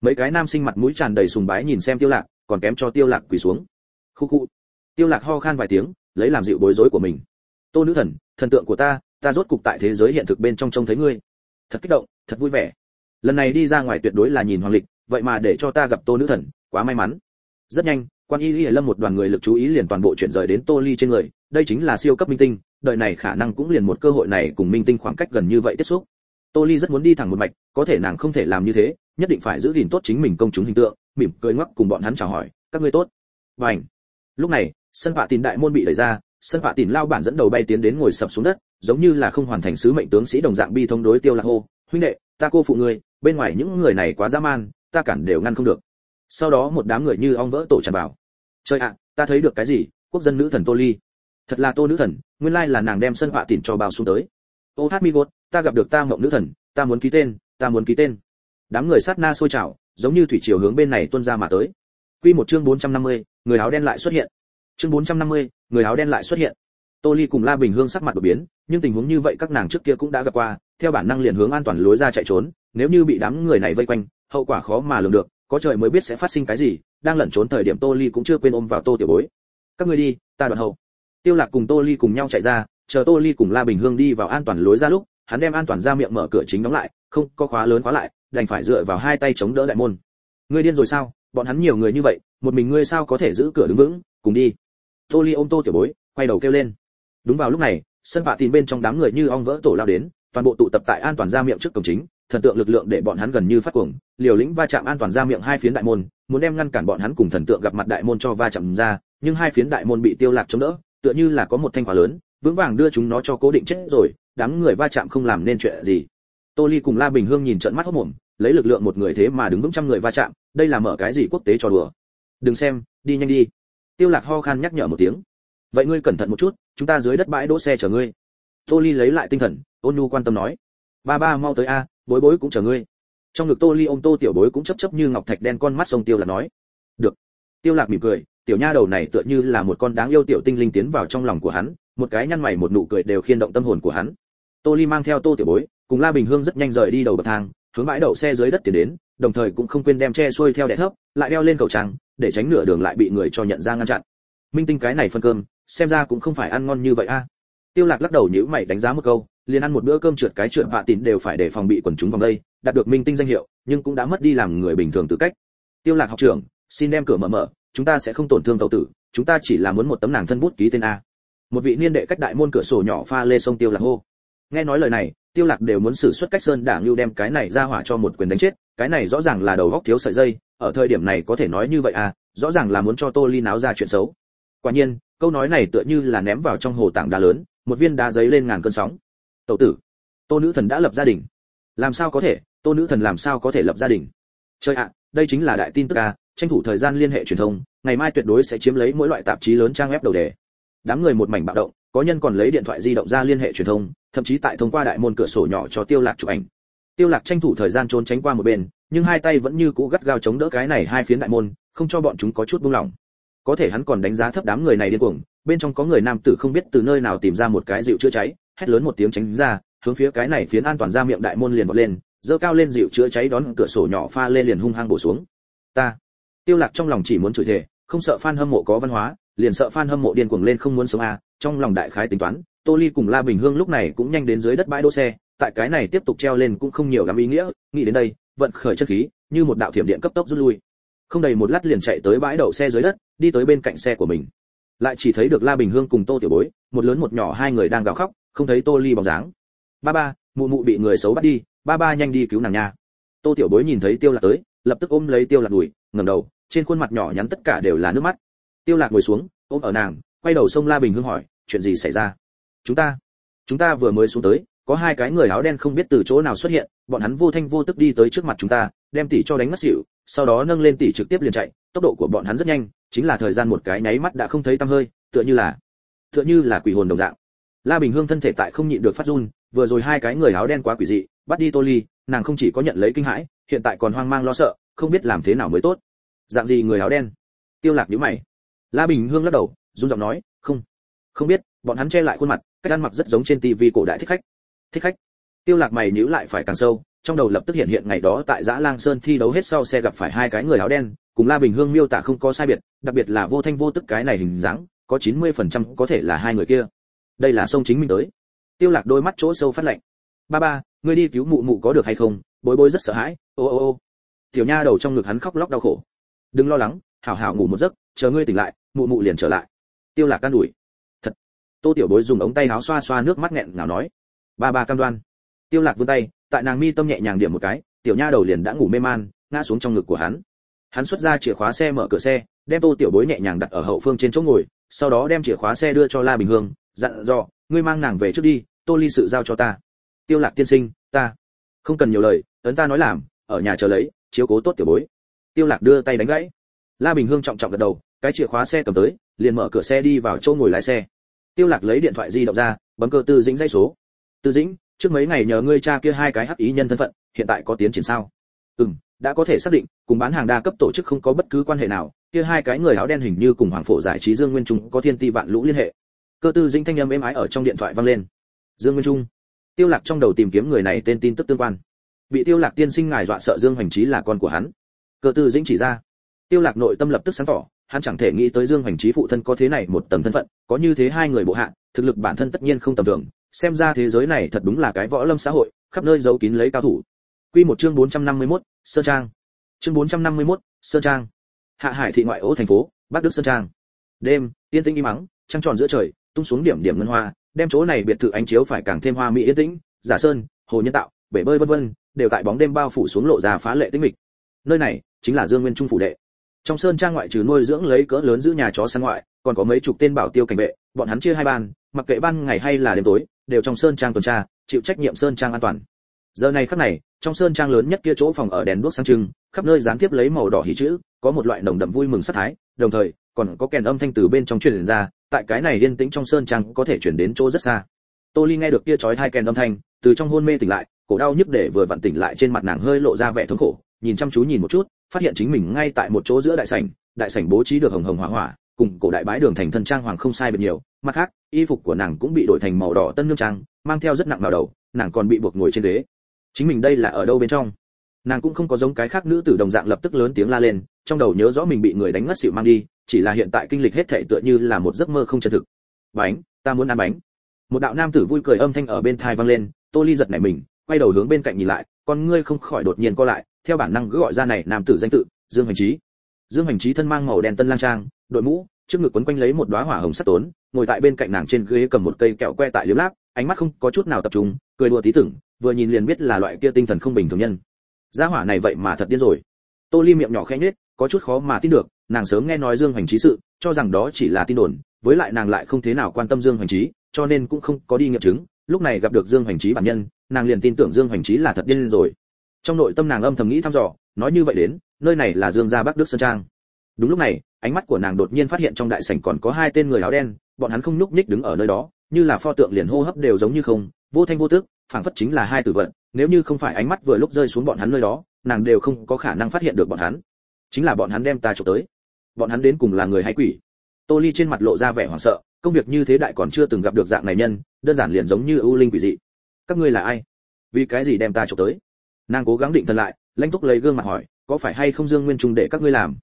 Mấy cái nam sinh mặt mũi tràn đầy sùng bái nhìn xem tiêu lạc, còn kém cho tiêu lạc quỳ xuống. Khu khu. Tiêu lạc ho khan vài tiếng, lấy làm dịu bối rối của mình. Tô nữ thần thần tượng của ta ta rốt cục tại thế giới hiện thực bên trong trông thấy ngươi. Thật kích động, thật vui vẻ. Lần này đi ra ngoài tuyệt đối là nhìn hoàng lịch, vậy mà để cho ta gặp tô nữ thần, quá may mắn. Rất nhanh, quan y lâm một đoàn người lực chú ý liền toàn bộ chuyển rời đến tô ly trên người đây chính là siêu cấp minh tinh đời này khả năng cũng liền một cơ hội này cùng minh tinh khoảng cách gần như vậy tiếp xúc. Tô ly rất muốn đi thẳng một mạch, có thể nàng không thể làm như thế, nhất định phải giữ gìn tốt chính mình công chúng hình tượng, mỉm cười ngoắc cùng bọn hắn chào hỏi, các ngươi tốt. Và lúc này, sân vạ tín đại môn bị đẩy ra, sân vạ tín lao bản dẫn đầu bay tiến đến ngồi sập xuống đất, giống như là không hoàn thành sứ mệnh tướng sĩ đồng dạng bi thông đối tiêu lạc hô, huynh đệ, ta cô phụ ngươi, bên ngoài những người này quá dã man, ta cản đều ngăn không được. Sau đó một đám người như ong vỡ tổ tràn vào. Trời ạ, ta thấy được cái gì? Quốc dân nữ thần tô ly thật là tô nữ thần nguyên lai là nàng đem sân họa tín cho bao xuống tới. Ô hát mi gột ta gặp được ta mộng nữ thần ta muốn ký tên ta muốn ký tên. Đám người sát na sôi trào giống như thủy triều hướng bên này tuôn ra mà tới. Quy một chương 450, người áo đen lại xuất hiện. Chương 450, người áo đen lại xuất hiện. Tô ly cùng la bình hương sắc mặt đột biến nhưng tình huống như vậy các nàng trước kia cũng đã gặp qua theo bản năng liền hướng an toàn lối ra chạy trốn nếu như bị đám người này vây quanh hậu quả khó mà lường được có trời mới biết sẽ phát sinh cái gì đang lẩn trốn thời điểm tô ly cũng chưa quên ôm vào tô tiểu bối. Các ngươi đi ta đoạn hậu tiêu lạc cùng tô ly cùng nhau chạy ra, chờ tô ly cùng la bình hương đi vào an toàn lối ra lúc, hắn đem an toàn ra miệng mở cửa chính đóng lại, không có khóa lớn khóa lại, đành phải dựa vào hai tay chống đỡ đại môn. Ngươi điên rồi sao? Bọn hắn nhiều người như vậy, một mình ngươi sao có thể giữ cửa đứng vững? Cùng đi. Tô ly ôm tô tiểu bối, quay đầu kêu lên. Đúng vào lúc này, sân vạ tìm bên trong đám người như ong vỡ tổ lao đến, toàn bộ tụ tập tại an toàn ra miệng trước cổng chính, thần tượng lực lượng để bọn hắn gần như phát cuồng, liều lĩnh va chạm an toàn ra miệng hai phiến đại môn, muốn đem ngăn cản bọn hắn cùng thần tượng gặp mặt đại môn cho va chạm ra, nhưng hai phiến đại môn bị tiêu lạc chống đỡ tựa như là có một thanh khóa lớn, vững vàng đưa chúng nó cho cố định chết rồi, đám người va chạm không làm nên chuyện gì. Tô ly cùng la bình hương nhìn trận mắt hốt mồm, lấy lực lượng một người thế mà đứng vững trăm người va chạm, đây là mở cái gì quốc tế cho đùa. Đừng xem, đi nhanh đi. Tiêu lạc ho khan nhắc nhở một tiếng. Vậy ngươi cẩn thận một chút, chúng ta dưới đất bãi đỗ xe chờ ngươi. Tô ly lấy lại tinh thần, ôn nhu quan tâm nói. Ba ba mau tới a, bối bối cũng chờ ngươi. Trong ngực tô ly ôm tô tiểu bối cũng chấp chấp như ngọc thạch đen con mắt sông tiêu lạc nói. Được. Tiêu lạc mỉm cười tiểu nha đầu này tựa như là một con đáng yêu tiểu tinh linh tiến vào trong lòng của hắn, một cái nhăn mày một nụ cười đều khiên động tâm hồn của hắn. Tô ly mang theo tô tiểu bối, cùng la bình hương rất nhanh rời đi đầu bậc thang, hướng bãi đậu xe dưới đất tiến đến, đồng thời cũng không quên đem che xuôi theo đẻ thấp, lại đeo lên cầu trang để tránh nửa đường lại bị người cho nhận ra ngăn chặn. Minh tinh cái này phân cơm, xem ra cũng không phải ăn ngon như vậy a. Tiêu lạc lắc đầu nhíu mày đánh giá một câu, liền ăn một bữa cơm trượt cái trượt vạ tín đều phải để phòng bị quần chúng vòng đây, đạt được minh tinh danh hiệu, nhưng cũng đã mất đi làm người bình thường tư cách. Tiêu lạc học trưởng, xin đem cửa mở mở chúng ta sẽ không tổn thương tàu tử, chúng ta chỉ là muốn một tấm nàng thân bút ký tên a. Một vị niên đệ cách đại môn cửa sổ nhỏ pha lê sông tiêu lạc hô. Nghe nói lời này, tiêu lạc đều muốn sử xuất cách sơn đảng lưu đem cái này ra hỏa cho một quyền đánh chết, cái này rõ ràng là đầu góc thiếu sợi dây, ở thời điểm này có thể nói như vậy à rõ ràng là muốn cho tô ly náo ra chuyện xấu. Quả nhiên, câu nói này tựa như là ném vào trong hồ tảng đá lớn, một viên đá giấy lên ngàn cơn sóng. Tẩu tử, tô nữ thần đã lập gia đình. Làm sao có thể? Tô nữ thần làm sao có thể lập gia đình? Trời ạ, đây chính là đại tin tức à tranh thủ thời gian liên hệ truyền thông, ngày mai tuyệt đối sẽ chiếm lấy mỗi loại tạp chí lớn trang web đầu đề. Đám người một mảnh bạo động, có nhân còn lấy điện thoại di động ra liên hệ truyền thông, thậm chí tại thông qua đại môn cửa sổ nhỏ cho tiêu lạc chụp ảnh. Tiêu lạc tranh thủ thời gian trốn tránh qua một bên, nhưng hai tay vẫn như cũ gắt gao chống đỡ cái này hai phiến đại môn, không cho bọn chúng có chút buông lỏng. Có thể hắn còn đánh giá thấp đám người này điên cuồng, bên trong có người nam tử không biết từ nơi nào tìm ra một cái dịu chữa cháy, hét lớn một tiếng tránh ra, hướng phía cái này phiến an toàn ra miệng đại môn liền vọt lên dơ cao lên dịu chữa cháy đón cửa sổ nhỏ pha lên liền hung hăng bổ xuống. Ta tiêu lạc trong lòng chỉ muốn chửi thề, không sợ fan hâm mộ có văn hóa, liền sợ fan hâm mộ điên cuồng lên không muốn sống a trong lòng đại khái tính toán, tô ly cùng la bình hương lúc này cũng nhanh đến dưới đất bãi đỗ xe, tại cái này tiếp tục treo lên cũng không nhiều gắm ý nghĩa, nghĩ đến đây, vận khởi chất khí, như một đạo thiểm điện cấp tốc rút lui. Không đầy một lát liền chạy tới bãi đậu xe dưới đất, đi tới bên cạnh xe của mình. Lại chỉ thấy được la bình hương cùng tô tiểu bối, một lớn một nhỏ hai người đang gào khóc, không thấy tô ly bóng dáng. Ba ba, mụ mụ bị người xấu bắt đi, ba ba nhanh đi cứu nàng nha. Tô tiểu bối nhìn thấy tiêu lạc tới, lập tức ôm lấy tiêu lạc đuổi ngẩng đầu, trên khuôn mặt nhỏ nhắn tất cả đều là nước mắt. Tiêu lạc ngồi xuống, ôm ở nàng, quay đầu sông la bình hương hỏi, chuyện gì xảy ra? Chúng ta chúng ta vừa mới xuống tới, có hai cái người áo đen không biết từ chỗ nào xuất hiện, bọn hắn vô thanh vô tức đi tới trước mặt chúng ta, đem tỷ cho đánh ngất xỉu, sau đó nâng lên tỷ trực tiếp liền chạy, tốc độ của bọn hắn rất nhanh, chính là thời gian một cái nháy mắt đã không thấy tăm hơi, tựa như là, tựa như là quỷ hồn đồng dạng. La bình hương thân thể tại không nhịn được phát run, vừa rồi hai cái người áo đen quá quỷ dị bắt đi tô ly, nàng không chỉ có nhận lấy kinh hãi, hiện tại còn hoang mang lo sợ, không biết làm thế nào mới tốt. Dạng gì người áo đen? Tiêu lạc nhíu mày. La bình hương lắc đầu, run giọng nói, không không biết, bọn hắn che lại khuôn mặt, cách ăn mặc rất giống trên tivi cổ đại thích khách. Thích khách? Tiêu lạc mày nhíu lại phải càng sâu, trong đầu lập tức hiện hiện ngày đó tại giã lang sơn thi đấu hết sau xe gặp phải hai cái người áo đen, cùng la bình hương miêu tả không có sai biệt, đặc biệt là vô thanh vô tức cái này hình dáng, có 90% có thể là hai người kia. Đây là sông chính minh tới. Tiêu lạc đôi mắt chỗ sâu phát lạnh. Ba ba ngươi đi cứu mụ mụ có được hay không? Bối bối rất sợ hãi. Ô ô ô. Tiểu nha đầu trong ngực hắn khóc lóc đau khổ. Đừng lo lắng, hảo hảo ngủ một giấc, chờ ngươi tỉnh lại, mụ mụ liền trở lại. Tiêu lạc can đuổi thật. Tô tiểu bối dùng ống tay áo xoa xoa nước mắt nghẹn ngào nói. Ba ba cam đoan. Tiêu lạc vươn tay, tại nàng mi tâm nhẹ nhàng điểm một cái, tiểu nha đầu liền đã ngủ mê man, ngã xuống trong ngực của hắn. Hắn xuất ra chìa khóa xe mở cửa xe, đem tô tiểu bối nhẹ nhàng đặt ở hậu phương trên chỗ ngồi, sau đó đem chìa khóa xe đưa cho la bình hương, dặn dò, ngươi mang nàng về trước đi, tô ly sự giao cho ta tiêu lạc tiên sinh, ta không cần nhiều lời, ấn ta nói làm, ở nhà chờ lấy, chiếu cố tốt tiểu bối. Tiêu lạc đưa tay đánh gãy. La bình hương trọng trọng gật đầu, cái chìa khóa xe cầm tới, liền mở cửa xe đi vào chỗ ngồi lái xe. Tiêu lạc lấy điện thoại di động ra, bấm cơ tư dĩnh dây số. Tư dĩnh, trước mấy ngày nhờ ngươi cha kia hai cái hắc ý nhân thân phận, hiện tại có tiến triển sao? Ừm, đã có thể xác định, cùng bán hàng đa cấp tổ chức không có bất cứ quan hệ nào, kia hai cái người áo đen hình như cùng hoàng phổ giải trí dương nguyên trung có thiên ti vạn lũ liên hệ. Cơ tư dĩnh thanh âm êm ái ở trong điện thoại vang lên. Dương nguyên trung tiêu lạc trong đầu tìm kiếm người này tên tin tức tương quan. Bị tiêu lạc tiên sinh ngài dọa sợ dương hoành trí là con của hắn. Cơ tư dĩnh chỉ ra. Tiêu lạc nội tâm lập tức sáng tỏ hắn chẳng thể nghĩ tới dương hoành trí phụ thân có thế này một tầng thân phận có như thế hai người bộ hạ thực lực bản thân tất nhiên không tầm thường xem ra thế giới này thật đúng là cái võ lâm xã hội khắp nơi giấu kín lấy cao thủ. Quy một chương 451, sơn trang. Chương 451, sơn trang. Hạ hải thị ngoại ô thành phố bắc đức sơn trang. Đêm yên tĩnh im mắng trăng tròn giữa trời tung xuống điểm điểm ngân hoa, đem chỗ này biệt thự ánh chiếu phải càng thêm hoa mỹ yên tĩnh, giả sơn, hồ nhân tạo, bể bơi vân vân, đều tại bóng đêm bao phủ xuống lộ ra phá lệ tĩnh mịch. Nơi này chính là dương nguyên trung phủ đệ. Trong sơn trang ngoại trừ nuôi dưỡng lấy cỡ lớn giữ nhà chó săn ngoại, còn có mấy chục tên bảo tiêu cảnh vệ, bọn hắn chia hai ban, mặc kệ ban ngày hay là đêm tối, đều trong sơn trang tuần tra, chịu trách nhiệm sơn trang an toàn. Giờ này khắc này, trong sơn trang lớn nhất kia chỗ phòng ở đèn đuốc sáng trưng, khắp nơi dán tiếp lấy màu đỏ hỉ chữ, có một loại nồng đậm vui mừng sắc thái, đồng thời còn có kèn âm thanh từ bên trong truyền ra tại cái này yên tĩnh trong sơn trang có thể chuyển đến chỗ rất xa. Tô ly nghe được kia chói hai kèn âm thanh, từ trong hôn mê tỉnh lại, cổ đau nhức để vừa vặn tỉnh lại trên mặt nàng hơi lộ ra vẻ thống khổ, nhìn chăm chú nhìn một chút, phát hiện chính mình ngay tại một chỗ giữa đại sảnh đại sảnh bố trí được hồng hồng hỏa hỏa, cùng cổ đại bái đường thành thân trang hoàng không sai biệt nhiều, mặt khác, y phục của nàng cũng bị đổi thành màu đỏ tân nương trang, mang theo rất nặng vào đầu, nàng còn bị buộc ngồi trên ghế. Chính mình đây là ở đâu bên trong? Nàng cũng không có giống cái khác nữ tử đồng dạng lập tức lớn tiếng la lên, trong đầu nhớ rõ mình bị người đánh ngất xỉu mang đi chỉ là hiện tại kinh lịch hết thảy tựa như là một giấc mơ không chân thực. Bánh, ta muốn ăn bánh. Một đạo nam tử vui cười âm thanh ở bên thai vang lên, tô ly giật nảy mình, quay đầu hướng bên cạnh nhìn lại, con ngươi không khỏi đột nhiên co lại, theo bản năng cứ gọi ra này nam tử danh tự, dương hành trí dương hành trí thân mang màu đen tân lang trang, đội mũ, trước ngực quấn quanh lấy một đóa hỏa hồng sắt tốn, ngồi tại bên cạnh nàng trên ghế cầm một cây kẹo que tại liếm láp, ánh mắt không có chút nào tập trung, cười đùa tí tưởng vừa nhìn liền biết là loại kia tinh thần không bình thường nhân. Gia hỏa này vậy mà thật điên rồi. Tô ly miệng nhỏ khẽ nhếch, có chút khó mà tin được nàng sớm nghe nói dương Hoành trí sự, cho rằng đó chỉ là tin đồn, với lại nàng lại không thế nào quan tâm dương Hoành trí cho nên cũng không có đi nghiệm chứng. Lúc này gặp được dương Hoành trí bản nhân, nàng liền tin tưởng dương Hoành trí là thật điên rồi. Trong nội tâm nàng âm thầm nghĩ thăm dò, nói như vậy đến, nơi này là dương gia bắc đức sơn trang. Đúng lúc này, ánh mắt của nàng đột nhiên phát hiện trong đại sảnh còn có hai tên người áo đen, bọn hắn không nhúc nhích đứng ở nơi đó, như là pho tượng liền hô hấp đều giống như không, vô thanh vô tức, phảng phất chính là hai tử vận nếu như không phải ánh mắt vừa lúc rơi xuống bọn hắn nơi đó, nàng đều không có khả năng phát hiện được bọn hắn. Chính là bọn hắn đem ta chụp tới bọn hắn đến cùng là người hay quỷ? Tô ly trên mặt lộ ra vẻ hoảng sợ, công việc như thế đại còn chưa từng gặp được dạng này nhân, đơn giản liền giống như ưu linh quỷ dị. Các ngươi là ai? Vì cái gì đem ta chụp tới? Nàng cố gắng định thần lại lãnh túc lấy gương mặt hỏi, có phải hay không dương nguyên trung để các ngươi làm?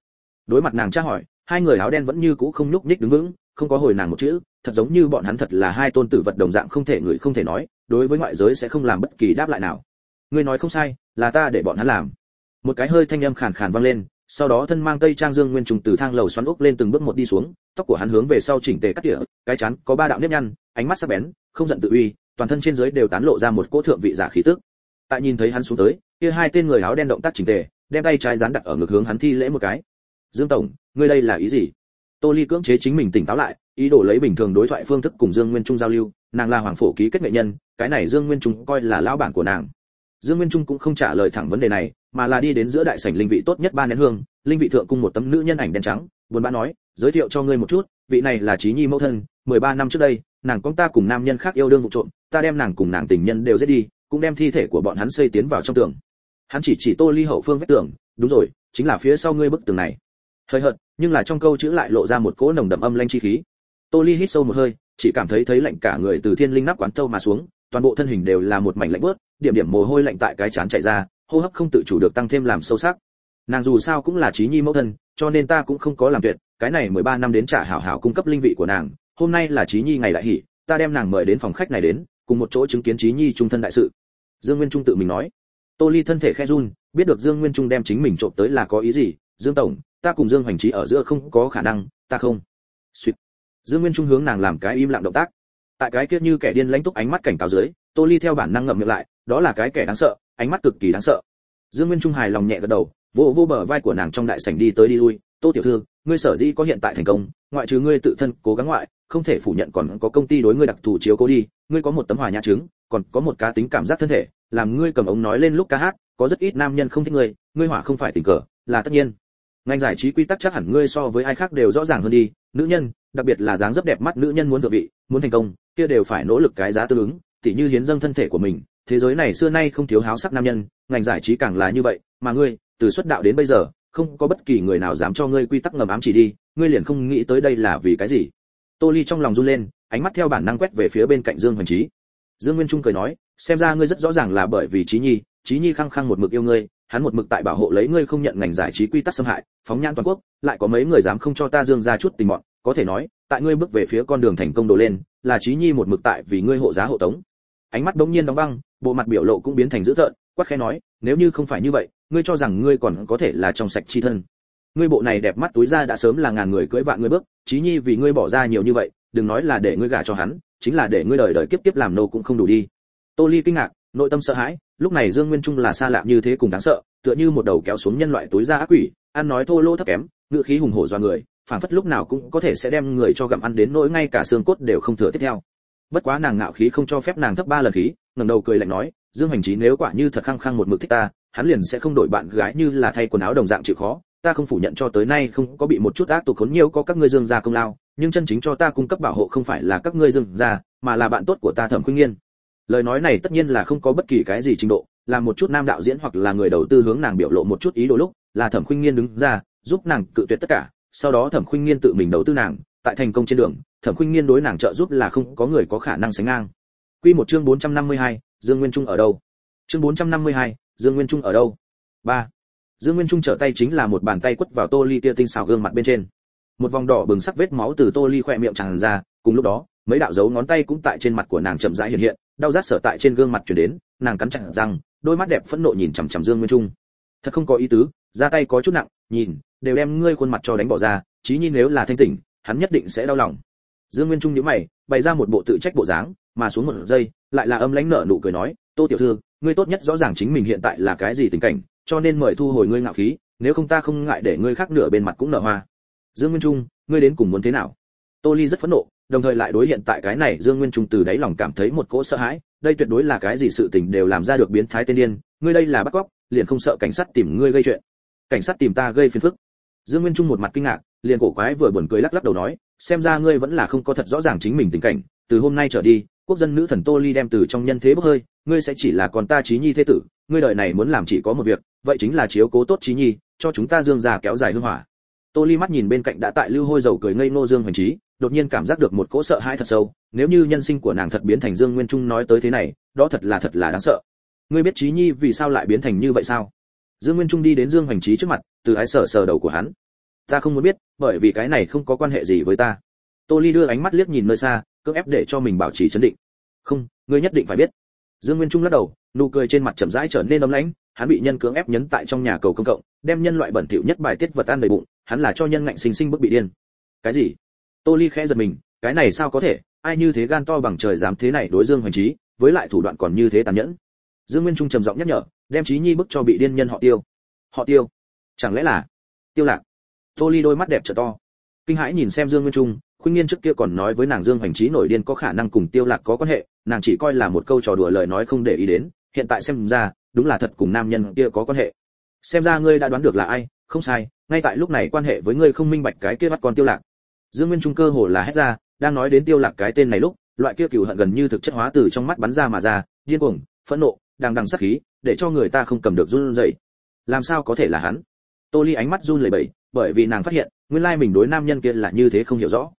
Đối mặt nàng tra hỏi, hai người áo đen vẫn như cũ không nhúc nhích đứng vững, không có hồi nàng một chữ, thật giống như bọn hắn thật là hai tôn tử vật đồng dạng không thể người không thể nói, đối với ngoại giới sẽ không làm bất kỳ đáp lại nào. Ngươi nói không sai, là ta để bọn hắn làm. Một cái hơi thanh âm khàn khàn vang lên sau đó thân mang tây trang dương nguyên trùng từ thang lầu xoắn ốc lên từng bước một đi xuống, tóc của hắn hướng về sau chỉnh tề cắt tỉa, cái chán có ba đạo nếp nhăn, ánh mắt sắc bén, không giận tự uy, toàn thân trên dưới đều tán lộ ra một cỗ thượng vị giả khí tức. Tại nhìn thấy hắn xuống tới, kia hai tên người áo đen động tác chỉnh tề, đem tay trái dán đặt ở ngực hướng hắn thi lễ một cái. Dương tổng, ngươi đây là ý gì? Tô ly cưỡng chế chính mình tỉnh táo lại, ý đồ lấy bình thường đối thoại phương thức cùng dương nguyên trung giao lưu, nàng là hoàng phổ ký kết nghệ nhân, cái này dương nguyên trung coi là lão bản của nàng dương nguyên trung cũng không trả lời thẳng vấn đề này, mà là đi đến giữa đại sảnh linh vị tốt nhất ba nén hương, linh vị thượng cung một tấm nữ nhân ảnh đen trắng, buồn bã nói, giới thiệu cho ngươi một chút, vị này là trí nhi mẫu thân 13 năm trước đây, nàng con ta cùng nam nhân khác yêu đương vụ trộm, ta đem nàng cùng nàng tình nhân đều giết đi, cũng đem thi thể của bọn hắn xây tiến vào trong tường. Hắn chỉ chỉ tô ly hậu phương vách tường, đúng rồi, chính là phía sau ngươi bức tường này. Hơi hợt, nhưng là trong câu chữ lại lộ ra một cỗ nồng đậm âm lanh chi khí. Tô ly hít sâu một hơi, chỉ cảm thấy thấy lạnh cả người từ thiên linh nắp quán tâu mà xuống toàn bộ thân hình đều là một mảnh lạnh bớt, điểm điểm mồ hôi lạnh tại cái chán chảy ra, hô hấp không tự chủ được tăng thêm làm sâu sắc. Nàng dù sao cũng là trí nhi mẫu thân, cho nên ta cũng không có làm tuyệt, cái này 13 năm đến trả hảo hảo cung cấp linh vị của nàng, hôm nay là trí nhi ngày đại hỷ, ta đem nàng mời đến phòng khách này đến, cùng một chỗ chứng kiến trí nhi trung thân đại sự. Dương nguyên trung tự mình nói. Tô ly thân thể khe run, biết được dương nguyên trung đem chính mình trộm tới là có ý gì, dương tổng, ta cùng dương hoành trí ở giữa không có khả năng, ta không. Suýt dương nguyên trung hướng nàng làm cái im lặng động tác tại cái kia như kẻ điên lãnh túc ánh mắt cảnh cáo dưới, tô ly theo bản năng ngậm miệng lại, đó là cái kẻ đáng sợ, ánh mắt cực kỳ đáng sợ. Dương nguyên trung hài lòng nhẹ gật đầu vô vô bờ vai của nàng trong đại sảnh đi tới đi lui. Tô tiểu thư, ngươi sở dĩ có hiện tại thành công, ngoại trừ ngươi tự thân cố gắng ngoại, không thể phủ nhận còn có công ty đối ngươi đặc thù chiếu cố đi. Ngươi có một tấm hòa nhã trứng còn có một cá tính cảm giác thân thể, làm ngươi cầm ống nói lên lúc ca hát, có rất ít nam nhân không thích ngươi ngươi hỏa không phải tình cờ, là tất nhiên ngành giải trí quy tắc chắc hẳn ngươi so với ai khác đều rõ ràng hơn đi. Nữ nhân, đặc biệt là dáng dấp đẹp mắt nữ nhân muốn thượng vị, muốn thành công, kia đều phải nỗ lực cái giá tương ứng, tỉ như hiến dâng thân thể của mình. Thế giới này xưa nay không thiếu háo sắc nam nhân, ngành giải trí càng là như vậy. Mà ngươi, từ xuất đạo đến bây giờ, không có bất kỳ người nào dám cho ngươi quy tắc ngầm ám chỉ đi. Ngươi liền không nghĩ tới đây là vì cái gì? Tô ly trong lòng run lên, ánh mắt theo bản năng quét về phía bên cạnh dương hoành trí dương nguyên trung cười nói, xem ra ngươi rất rõ ràng là bởi vì trí nhi trí nhi khăng khăng một mực yêu ngươi hắn một mực tại bảo hộ lấy ngươi không nhận ngành giải trí quy tắc xâm hại, phóng nhan toàn quốc, lại có mấy người dám không cho ta dương ra chút tình bọn có thể nói, tại ngươi bước về phía con đường thành công đổ lên, là trí nhi một mực tại vì ngươi hộ giá hộ tống. Ánh mắt đống nhiên đóng băng, bộ mặt biểu lộ cũng biến thành dữ tợn, quát khẽ nói, nếu như không phải như vậy, ngươi cho rằng ngươi còn có thể là trong sạch chi thân. Ngươi bộ này đẹp mắt túi ra đã sớm là ngàn người cưỡi vạn người bước trí nhi vì ngươi bỏ ra nhiều như vậy, đừng nói là để ngươi gả cho hắn, chính là để ngươi đời đời kiếp kiếp làm nô cũng không đủ đi. Tô ly kinh ngạc, nội tâm sợ hãi lúc này dương nguyên trung là xa lạ như thế cùng đáng sợ, tựa như một đầu kéo xuống nhân loại túi ra ác quỷ, ăn nói thô lỗ thấp kém ngựa khí hùng hổ do người phản phất lúc nào cũng có thể sẽ đem người cho gặm ăn đến nỗi ngay cả xương cốt đều không thừa tiếp theo. Bất quá nàng ngạo khí không cho phép nàng thấp ba lần khí, ngẩng đầu cười lạnh nói, dương hành trí nếu quả như thật khăng khăng một mực thích ta, hắn liền sẽ không đổi bạn gái như là thay quần áo đồng dạng chịu khó. Ta không phủ nhận cho tới nay không có bị một chút ác tục khốn nhiều có các ngươi dương gia công lao, nhưng chân chính cho ta cung cấp bảo hộ không phải là các ngươi dương gia, mà là bạn tốt của ta thẩm khuyên nghiên lời nói này tất nhiên là không có bất kỳ cái gì trình độ là một chút nam đạo diễn hoặc là người đầu tư hướng nàng biểu lộ một chút ý đồ lúc là thẩm khuynh nghiên đứng ra giúp nàng cự tuyệt tất cả sau đó thẩm khuynh nghiên tự mình đầu tư nàng tại thành công trên đường thẩm khuynh nghiên đối nàng trợ giúp là không có người có khả năng sánh ngang. Quy một chương 452, dương nguyên trung ở đâu? Chương 452, dương nguyên trung ở đâu? Ba. Dương nguyên trung trở tay chính là một bàn tay quất vào tô ly tia tinh xảo gương mặt bên trên. Một vòng đỏ bừng sắc vết máu từ tô ly khỏe miệng tràn ra cùng lúc đó mấy đạo dấu ngón tay cũng tại trên mặt của nàng chậm rãi hiện hiện, đau rát sở tại trên gương mặt chuyển đến, nàng cắn chặt răng, đôi mắt đẹp phẫn nộ nhìn chằm chằm dương nguyên trung. Thật không có ý tứ, ra tay có chút nặng, nhìn, đều đem ngươi khuôn mặt cho đánh bỏ ra, chí nhi nếu là thanh tỉnh, hắn nhất định sẽ đau lòng. Dương nguyên trung nhíu mày, bày ra một bộ tự trách bộ dáng, mà xuống một giây, lại là âm lãnh nở nụ cười nói, tô tiểu thư, ngươi tốt nhất rõ ràng chính mình hiện tại là cái gì tình cảnh, cho nên mời thu hồi ngươi ngạo khí, nếu không ta không ngại để ngươi khác nửa bên mặt cũng nở hoa. Dương nguyên trung, ngươi đến cùng muốn thế nào? Tô ly rất phẫn nộ đồng thời lại đối hiện tại cái này dương nguyên trung từ đáy lòng cảm thấy một cỗ sợ hãi, đây tuyệt đối là cái gì sự tình đều làm ra được biến thái tên điên, ngươi đây là bắt cóc, liền không sợ cảnh sát tìm ngươi gây chuyện. Cảnh sát tìm ta gây phiền phức. Dương nguyên trung một mặt kinh ngạc, liền cổ quái vừa buồn cười lắc lắc đầu nói, xem ra ngươi vẫn là không có thật rõ ràng chính mình tình cảnh, từ hôm nay trở đi, quốc dân nữ thần tô ly đem từ trong nhân thế bốc hơi, ngươi sẽ chỉ là con ta trí nhi thế tử, ngươi đời này muốn làm chỉ có một việc, vậy chính là chiếu cố tốt trí nhi, cho chúng ta dương già kéo dài hương hỏa. Tô ly mắt nhìn bên cạnh đã tại lưu hôi dầu cười ngây ngô dương hoành trí đột nhiên cảm giác được một cỗ sợ hãi thật sâu, nếu như nhân sinh của nàng thật biến thành dương nguyên trung nói tới thế này, đó thật là thật là đáng sợ. Ngươi biết trí nhi vì sao lại biến thành như vậy sao? Dương nguyên trung đi đến dương hoành trí trước mặt, từ ái sờ sờ đầu của hắn. Ta không muốn biết, bởi vì cái này không có quan hệ gì với ta. Tô ly đưa ánh mắt liếc nhìn nơi xa, cưỡng ép để cho mình bảo trì chấn định. Không, ngươi nhất định phải biết. Dương nguyên trung lắc đầu, nụ cười trên mặt chậm rãi trở nên ấm lãnh, hắn bị nhân cưỡng ép nhấn tại trong nhà cầu công cộng, đem nhân loại bẩn thỉu nhất bài tiết vật ăn đầy bụng, hắn là cho nhân ngạnh sinh sinh bức bị điên. Cái gì? Tô ly khẽ giật mình, cái này sao có thể, ai như thế gan to bằng trời dám thế này đối dương hoành trí với lại thủ đoạn còn như thế tàn nhẫn. Dương nguyên trung trầm giọng nhắc nhở, đem trí nhi bức cho bị điên nhân họ tiêu. Họ tiêu? Chẳng lẽ là tiêu lạc? Tô ly đôi mắt đẹp trở to. Kinh hãi nhìn xem dương nguyên trung khuynh nhiên trước kia còn nói với nàng dương hoành trí nổi điên có khả năng cùng tiêu lạc có quan hệ, nàng chỉ coi là một câu trò đùa lời nói không để ý đến, hiện tại xem ra, đúng là thật cùng nam nhân kia có quan hệ. Xem ra ngươi đã đoán được là ai, không sai, ngay tại lúc này quan hệ với ngươi không minh bạch cái kia bắt con tiêu lạc dương nguyên trung cơ hồ là hét ra, đang nói đến tiêu lạc cái tên này lúc, loại kia cừu hận gần như thực chất hóa từ trong mắt bắn ra mà ra, điên cuồng, phẫn nộ đang đằng sát khí, để cho người ta không cầm được run rẩy. Làm sao có thể là hắn? Tô ly ánh mắt run lẩy bẩy, bởi vì nàng phát hiện, nguyên lai mình đối nam nhân kia là như thế không hiểu rõ.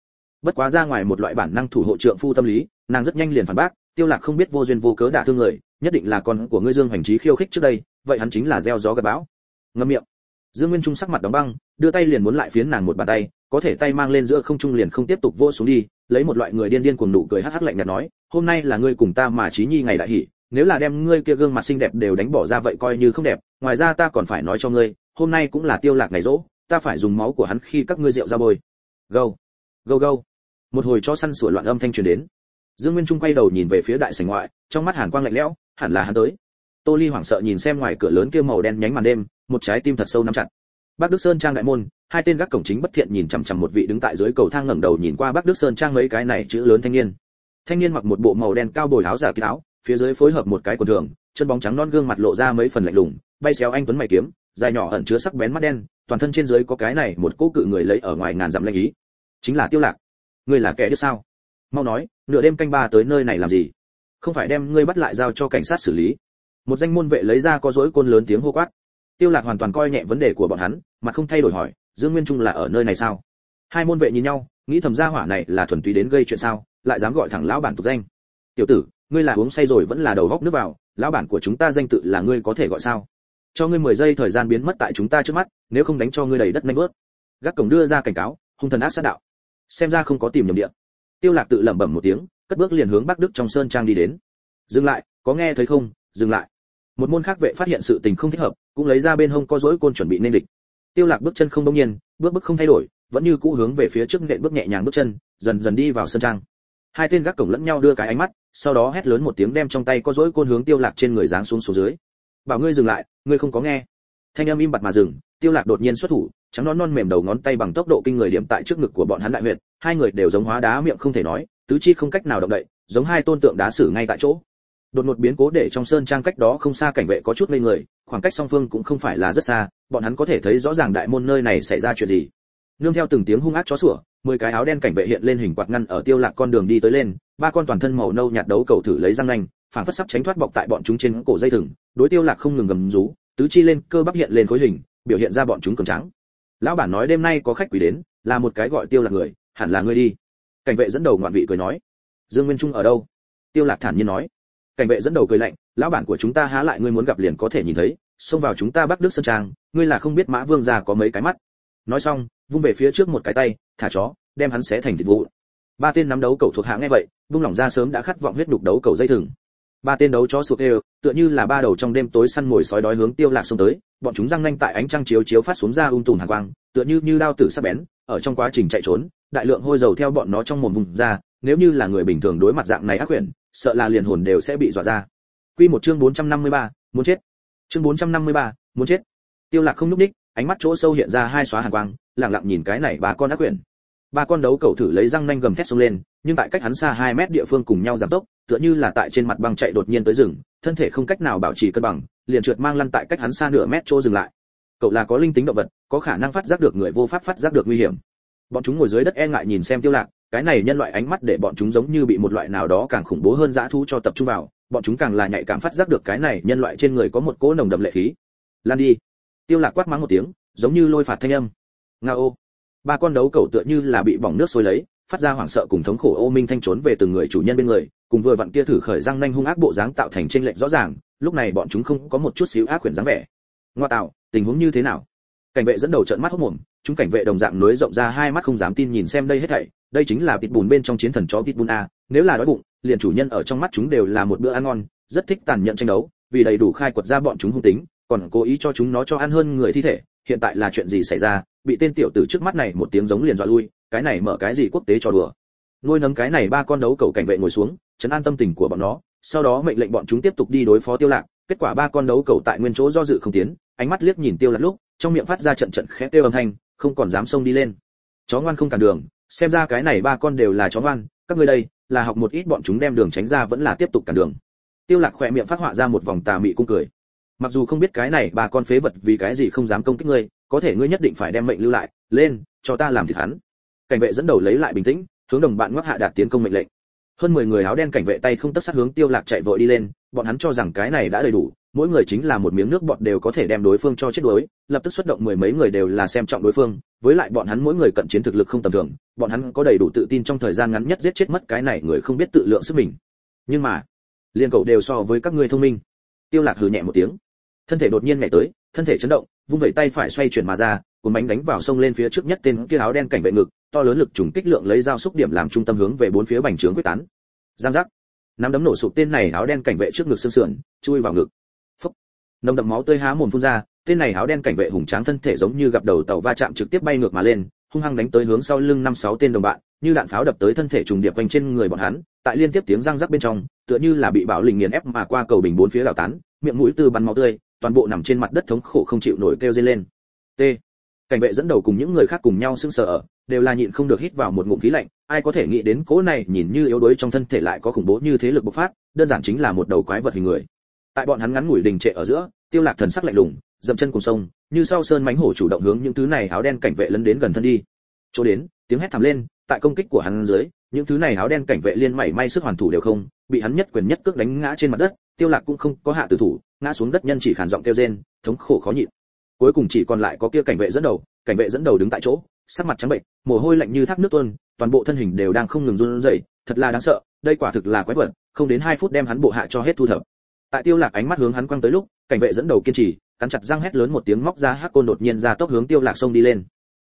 Bất quá ra ngoài một loại bản năng thủ hộ trượng phu tâm lý, nàng rất nhanh liền phản bác, tiêu lạc không biết vô duyên vô cớ đả thương người, nhất định là con của ngươi dương hành trí khiêu khích trước đây, vậy hắn chính là gieo gió gặt bão. Ngậm miệng. Dương nguyên trung sắc mặt đóng băng, đưa tay liền muốn lại phiến nàng một bàn tay có thể tay mang lên giữa không trung liền không tiếp tục vô xuống đi, lấy một loại người điên điên cuồng nụ cười hắc hắc lạnh nhạt nói, hôm nay là ngươi cùng ta mà trí nhi ngày đại hỉ nếu là đem ngươi kia gương mặt xinh đẹp đều đánh bỏ ra vậy coi như không đẹp, ngoài ra ta còn phải nói cho ngươi, hôm nay cũng là tiêu lạc ngày rỗ, ta phải dùng máu của hắn khi các ngươi rượu ra bôi. Gâu gâu gâu. Một hồi cho săn sủa loạn âm thanh truyền đến. Dương nguyên trung quay đầu nhìn về phía đại sảnh ngoại, trong mắt hàn quang lạnh lẽo, hẳn là hắn tới. Tô ly hoảng sợ nhìn xem ngoài cửa lớn kia màu đen nhánh màn đêm, một trái tim thật sâu nắm chặt. Bác đức sơn trang đại môn hai tên gác cổng chính bất thiện nhìn chằm chằm một vị đứng tại dưới cầu thang ngẩng đầu nhìn qua bác đức sơn trang mấy cái này chữ lớn thanh niên. Thanh niên mặc một bộ màu đen cao bồi áo giả kín áo, phía dưới phối hợp một cái quần thường, chân bóng trắng non gương mặt lộ ra mấy phần lạnh lùng, bay xéo anh tuấn mày kiếm, dài nhỏ ẩn chứa sắc bén mắt đen, toàn thân trên dưới có cái này một cỗ cự người lấy ở ngoài ngàn dặm lanh ý. Chính là tiêu lạc. Ngươi là kẻ đứa sao? Mau nói, nửa đêm canh ba tới nơi này làm gì? Không phải đem ngươi bắt lại giao cho cảnh sát xử lý. Một danh môn vệ lấy ra có dối côn lớn tiếng hô quát. Tiêu lạc hoàn toàn coi nhẹ vấn đề của bọn hắn mà không thay đổi hỏi dương nguyên trung là ở nơi này sao? Hai môn vệ nhìn nhau, nghĩ thầm gia hỏa này là thuần túy đến gây chuyện sao, lại dám gọi thẳng lão bản tục danh. Tiểu tử, ngươi là uống say rồi vẫn là đầu góc nước vào, lão bản của chúng ta danh tự là ngươi có thể gọi sao? Cho ngươi 10 giây thời gian biến mất tại chúng ta trước mắt, nếu không đánh cho ngươi đầy đất nhanh vớt. Gác cổng đưa ra cảnh cáo, hung thần ác sát đạo. Xem ra không có tìm nhầm địa. Tiêu lạc tự lẩm bẩm một tiếng, cất bước liền hướng bắc đức trong sơn trang đi đến. Dừng lại, có nghe thấy không? Dừng lại. Một môn khác vệ phát hiện sự tình không thích hợp, cũng lấy ra bên hông có dối côn chuẩn bị nên địch tiêu lạc bước chân không đông nhiên, bước bước không thay đổi, vẫn như cũ hướng về phía trước nện bước nhẹ nhàng bước chân, dần dần đi vào sân trang. Hai tên gác cổng lẫn nhau đưa cái ánh mắt, sau đó hét lớn một tiếng đem trong tay có dối côn hướng tiêu lạc trên người giáng xuống xuống dưới. Bảo ngươi dừng lại, ngươi không có nghe. Thanh âm im bặt mà dừng, tiêu lạc đột nhiên xuất thủ, trắng non non mềm đầu ngón tay bằng tốc độ kinh người điểm tại trước ngực của bọn hắn đại huyệt, hai người đều giống hóa đá miệng không thể nói, tứ chi không cách nào động đậy, giống hai tôn tượng đá sử ngay tại chỗ đột ngột biến cố để trong sơn trang cách đó không xa cảnh vệ có chút ngây người, khoảng cách song phương cũng không phải là rất xa, bọn hắn có thể thấy rõ ràng đại môn nơi này xảy ra chuyện gì. Nương theo từng tiếng hung ác chó sủa, mười cái áo đen cảnh vệ hiện lên hình quạt ngăn ở tiêu lạc con đường đi tới lên, ba con toàn thân màu nâu nhạt đấu cầu thử lấy răng nanh phản phất sắp tránh thoát bọc tại bọn chúng trên cổ dây thừng, đối tiêu lạc không ngừng gầm rú, tứ chi lên, cơ bắp hiện lên khối hình, biểu hiện ra bọn chúng cường tráng. Lão bản nói đêm nay có khách quý đến, là một cái gọi tiêu lạc người, hẳn là ngươi đi. Cảnh vệ dẫn đầu ngoạn vị cười nói, dương nguyên trung ở đâu? Tiêu lạc thản nhiên nói cảnh vệ dẫn đầu cười lạnh, lão bản của chúng ta há lại ngươi muốn gặp liền có thể nhìn thấy, xông vào chúng ta bắc đức sơn trang, ngươi là không biết mã vương già có mấy cái mắt. Nói xong, vung về phía trước một cái tay, thả chó, đem hắn xé thành thịt vụ ba tên nắm đấu cầu thuộc hạ nghe vậy, vung lỏng ra sớm đã khát vọng huyết đục đấu cầu dây thừng. Ba tên đấu chó sụp đều, tựa như là ba đầu trong đêm tối săn mồi sói đói hướng tiêu lạc xông tới, bọn chúng răng nanh tại ánh trăng chiếu chiếu phát xuống ra ung tùm hàn quang, tựa như như đao tử sắc bén, ở trong quá trình chạy trốn, đại lượng hôi dầu theo bọn nó trong mồm vùng ra, nếu như là người bình thường đối mặt dạng này ác quyển sợ là liền hồn đều sẽ bị dọa ra. Quy một chương 453, muốn chết. Chương 453, muốn chết. Tiêu lạc không lúc đích ánh mắt chỗ sâu hiện ra hai xóa hàn quang lặng lặng nhìn cái này bà con ác quyển. Ba con đấu cầu thử lấy răng nanh gầm thét xông lên nhưng tại cách hắn xa 2 mét địa phương cùng nhau giảm tốc tựa như là tại trên mặt băng chạy đột nhiên tới rừng thân thể không cách nào bảo trì cân bằng liền trượt mang lăn tại cách hắn xa nửa mét chỗ dừng lại. Cậu là có linh tính động vật có khả năng phát giác được người vô pháp phát giác được nguy hiểm. Bọn chúng ngồi dưới đất e ngại nhìn xem tiêu lạc cái này nhân loại ánh mắt để bọn chúng giống như bị một loại nào đó càng khủng bố hơn dã thú cho tập trung vào bọn chúng càng là nhạy cảm phát giác được cái này nhân loại trên người có một cỗ nồng đậm lệ khí. Lan đi. Tiêu lạc quát mắng một tiếng giống như lôi phạt thanh âm. Ngao, ba con đấu cẩu tựa như là bị bỏng nước sôi lấy phát ra hoảng sợ cùng thống khổ ô minh thanh trốn về từng người chủ nhân bên người cùng vừa vặn kia thử khởi răng nanh hung ác bộ dáng tạo thành trên lệch rõ ràng lúc này bọn chúng không có một chút xíu ác quyển dáng vẻ. Ngoa tạo tình huống như thế nào? Cảnh vệ dẫn đầu trợn mắt hốt mồm, chúng cảnh vệ đồng dạng nối rộng ra hai mắt không dám tin nhìn xem đây hết thảy. Đây chính là bịt bùn bên trong chiến thần chó bịt bùn a, nếu là đói bụng, liền chủ nhân ở trong mắt chúng đều là một bữa ăn ngon, rất thích tàn nhẫn tranh đấu, vì đầy đủ khai quật ra bọn chúng hung tính, còn cố ý cho chúng nó cho ăn hơn người thi thể, hiện tại là chuyện gì xảy ra? Bị tên tiểu tử trước mắt này một tiếng giống liền dọa lui, cái này mở cái gì quốc tế cho đùa? Nuôi nấng cái này ba con đấu cầu cảnh vệ ngồi xuống, chấn an tâm tình của bọn nó, sau đó mệnh lệnh bọn chúng tiếp tục đi đối phó tiêu lạc, kết quả ba con đấu cầu tại nguyên chỗ do dự không tiến, ánh mắt liếc nhìn tiêu lạc lúc trong miệng phát ra trận trận khẽ tiêu âm thanh, không còn dám xông đi lên. Chó ngoan không cản đường, xem ra cái này ba con đều là chó ngoan, các ngươi đây, là học một ít bọn chúng đem đường tránh ra vẫn là tiếp tục cản đường. Tiêu lạc khỏe miệng phát họa ra một vòng tà mị cung cười. Mặc dù không biết cái này ba con phế vật vì cái gì không dám công kích ngươi, có thể ngươi nhất định phải đem mệnh lưu lại, lên, cho ta làm thịt hắn. Cảnh vệ dẫn đầu lấy lại bình tĩnh, hướng đồng bạn ngoắc hạ đạt tiến công mệnh lệnh. Hơn 10 người áo đen cảnh vệ tay không tất sát hướng tiêu lạc chạy vội đi lên, bọn hắn cho rằng cái này đã đầy đủ mỗi người chính là một miếng nước bọt đều có thể đem đối phương cho chết đuối, lập tức xuất động mười mấy người đều là xem trọng đối phương, với lại bọn hắn mỗi người cận chiến thực lực không tầm thường, bọn hắn có đầy đủ tự tin trong thời gian ngắn nhất giết chết mất cái này người không biết tự lượng sức mình. Nhưng mà, liên cậu đều so với các ngươi thông minh. Tiêu lạc hừ nhẹ một tiếng. Thân thể đột nhiên nhảy tới, thân thể chấn động, vung vẩy tay phải xoay chuyển mà ra, cuốn bánh đánh vào sông lên phía trước nhất tên kia áo đen cảnh vệ ngực, to lớn lực trùng kích lượng lấy dao xúc điểm làm trung tâm hướng về bốn phía bành trướng quyết tán. Giang giác. Nắm đấm nổ sụp tên này áo đen cảnh vệ trước ngực xương sườn, chui vào ngực nồng đậm máu tươi há mồm phun ra, tên này áo đen cảnh vệ hùng tráng thân thể giống như gặp đầu tàu va chạm trực tiếp bay ngược mà lên, hung hăng đánh tới hướng sau lưng năm sáu tên đồng bạn, như đạn pháo đập tới thân thể trùng điệp quanh trên người bọn hắn, tại liên tiếp tiếng răng rắc bên trong, tựa như là bị bạo lình nghiền ép mà qua cầu bình bốn phía đảo tán, miệng mũi tư bắn máu tươi, toàn bộ nằm trên mặt đất thống khổ không chịu nổi kêu dây lên. T. Cảnh vệ dẫn đầu cùng những người khác cùng nhau sững sờ ở, đều là nhịn không được hít vào một ngụm khí lạnh, ai có thể nghĩ đến cố này nhìn như yếu đuối trong thân thể lại có khủng bố như thế lực bộc phát, đơn giản chính là một đầu quái vật hình người tại bọn hắn ngắn ngủi đình trệ ở giữa, tiêu lạc thần sắc lạnh lùng, dậm chân cùng sông, như sau sơn mánh hổ chủ động hướng những thứ này áo đen cảnh vệ lấn đến gần thân đi. Chỗ đến, tiếng hét thảm lên, tại công kích của hắn dưới, những thứ này áo đen cảnh vệ liên mảy may sức hoàn thủ đều không, bị hắn nhất quyền nhất cước đánh ngã trên mặt đất, tiêu lạc cũng không có hạ tử thủ, ngã xuống đất nhân chỉ khàn giọng kêu rên, thống khổ khó nhịn. Cuối cùng chỉ còn lại có kia cảnh vệ dẫn đầu, cảnh vệ dẫn đầu đứng tại chỗ, sắc mặt trắng bệnh, mồ hôi lạnh như thác nước tuôn, toàn bộ thân hình đều đang không ngừng run rẩy, thật là đáng sợ, đây quả thực là quái vật, không đến hai phút đem hắn bộ hạ cho hết thu thập tại tiêu lạc ánh mắt hướng hắn quăng tới lúc, cảnh vệ dẫn đầu kiên trì, cắn chặt răng hét lớn một tiếng móc ra hắc côn đột nhiên ra tốc hướng tiêu lạc xông đi lên.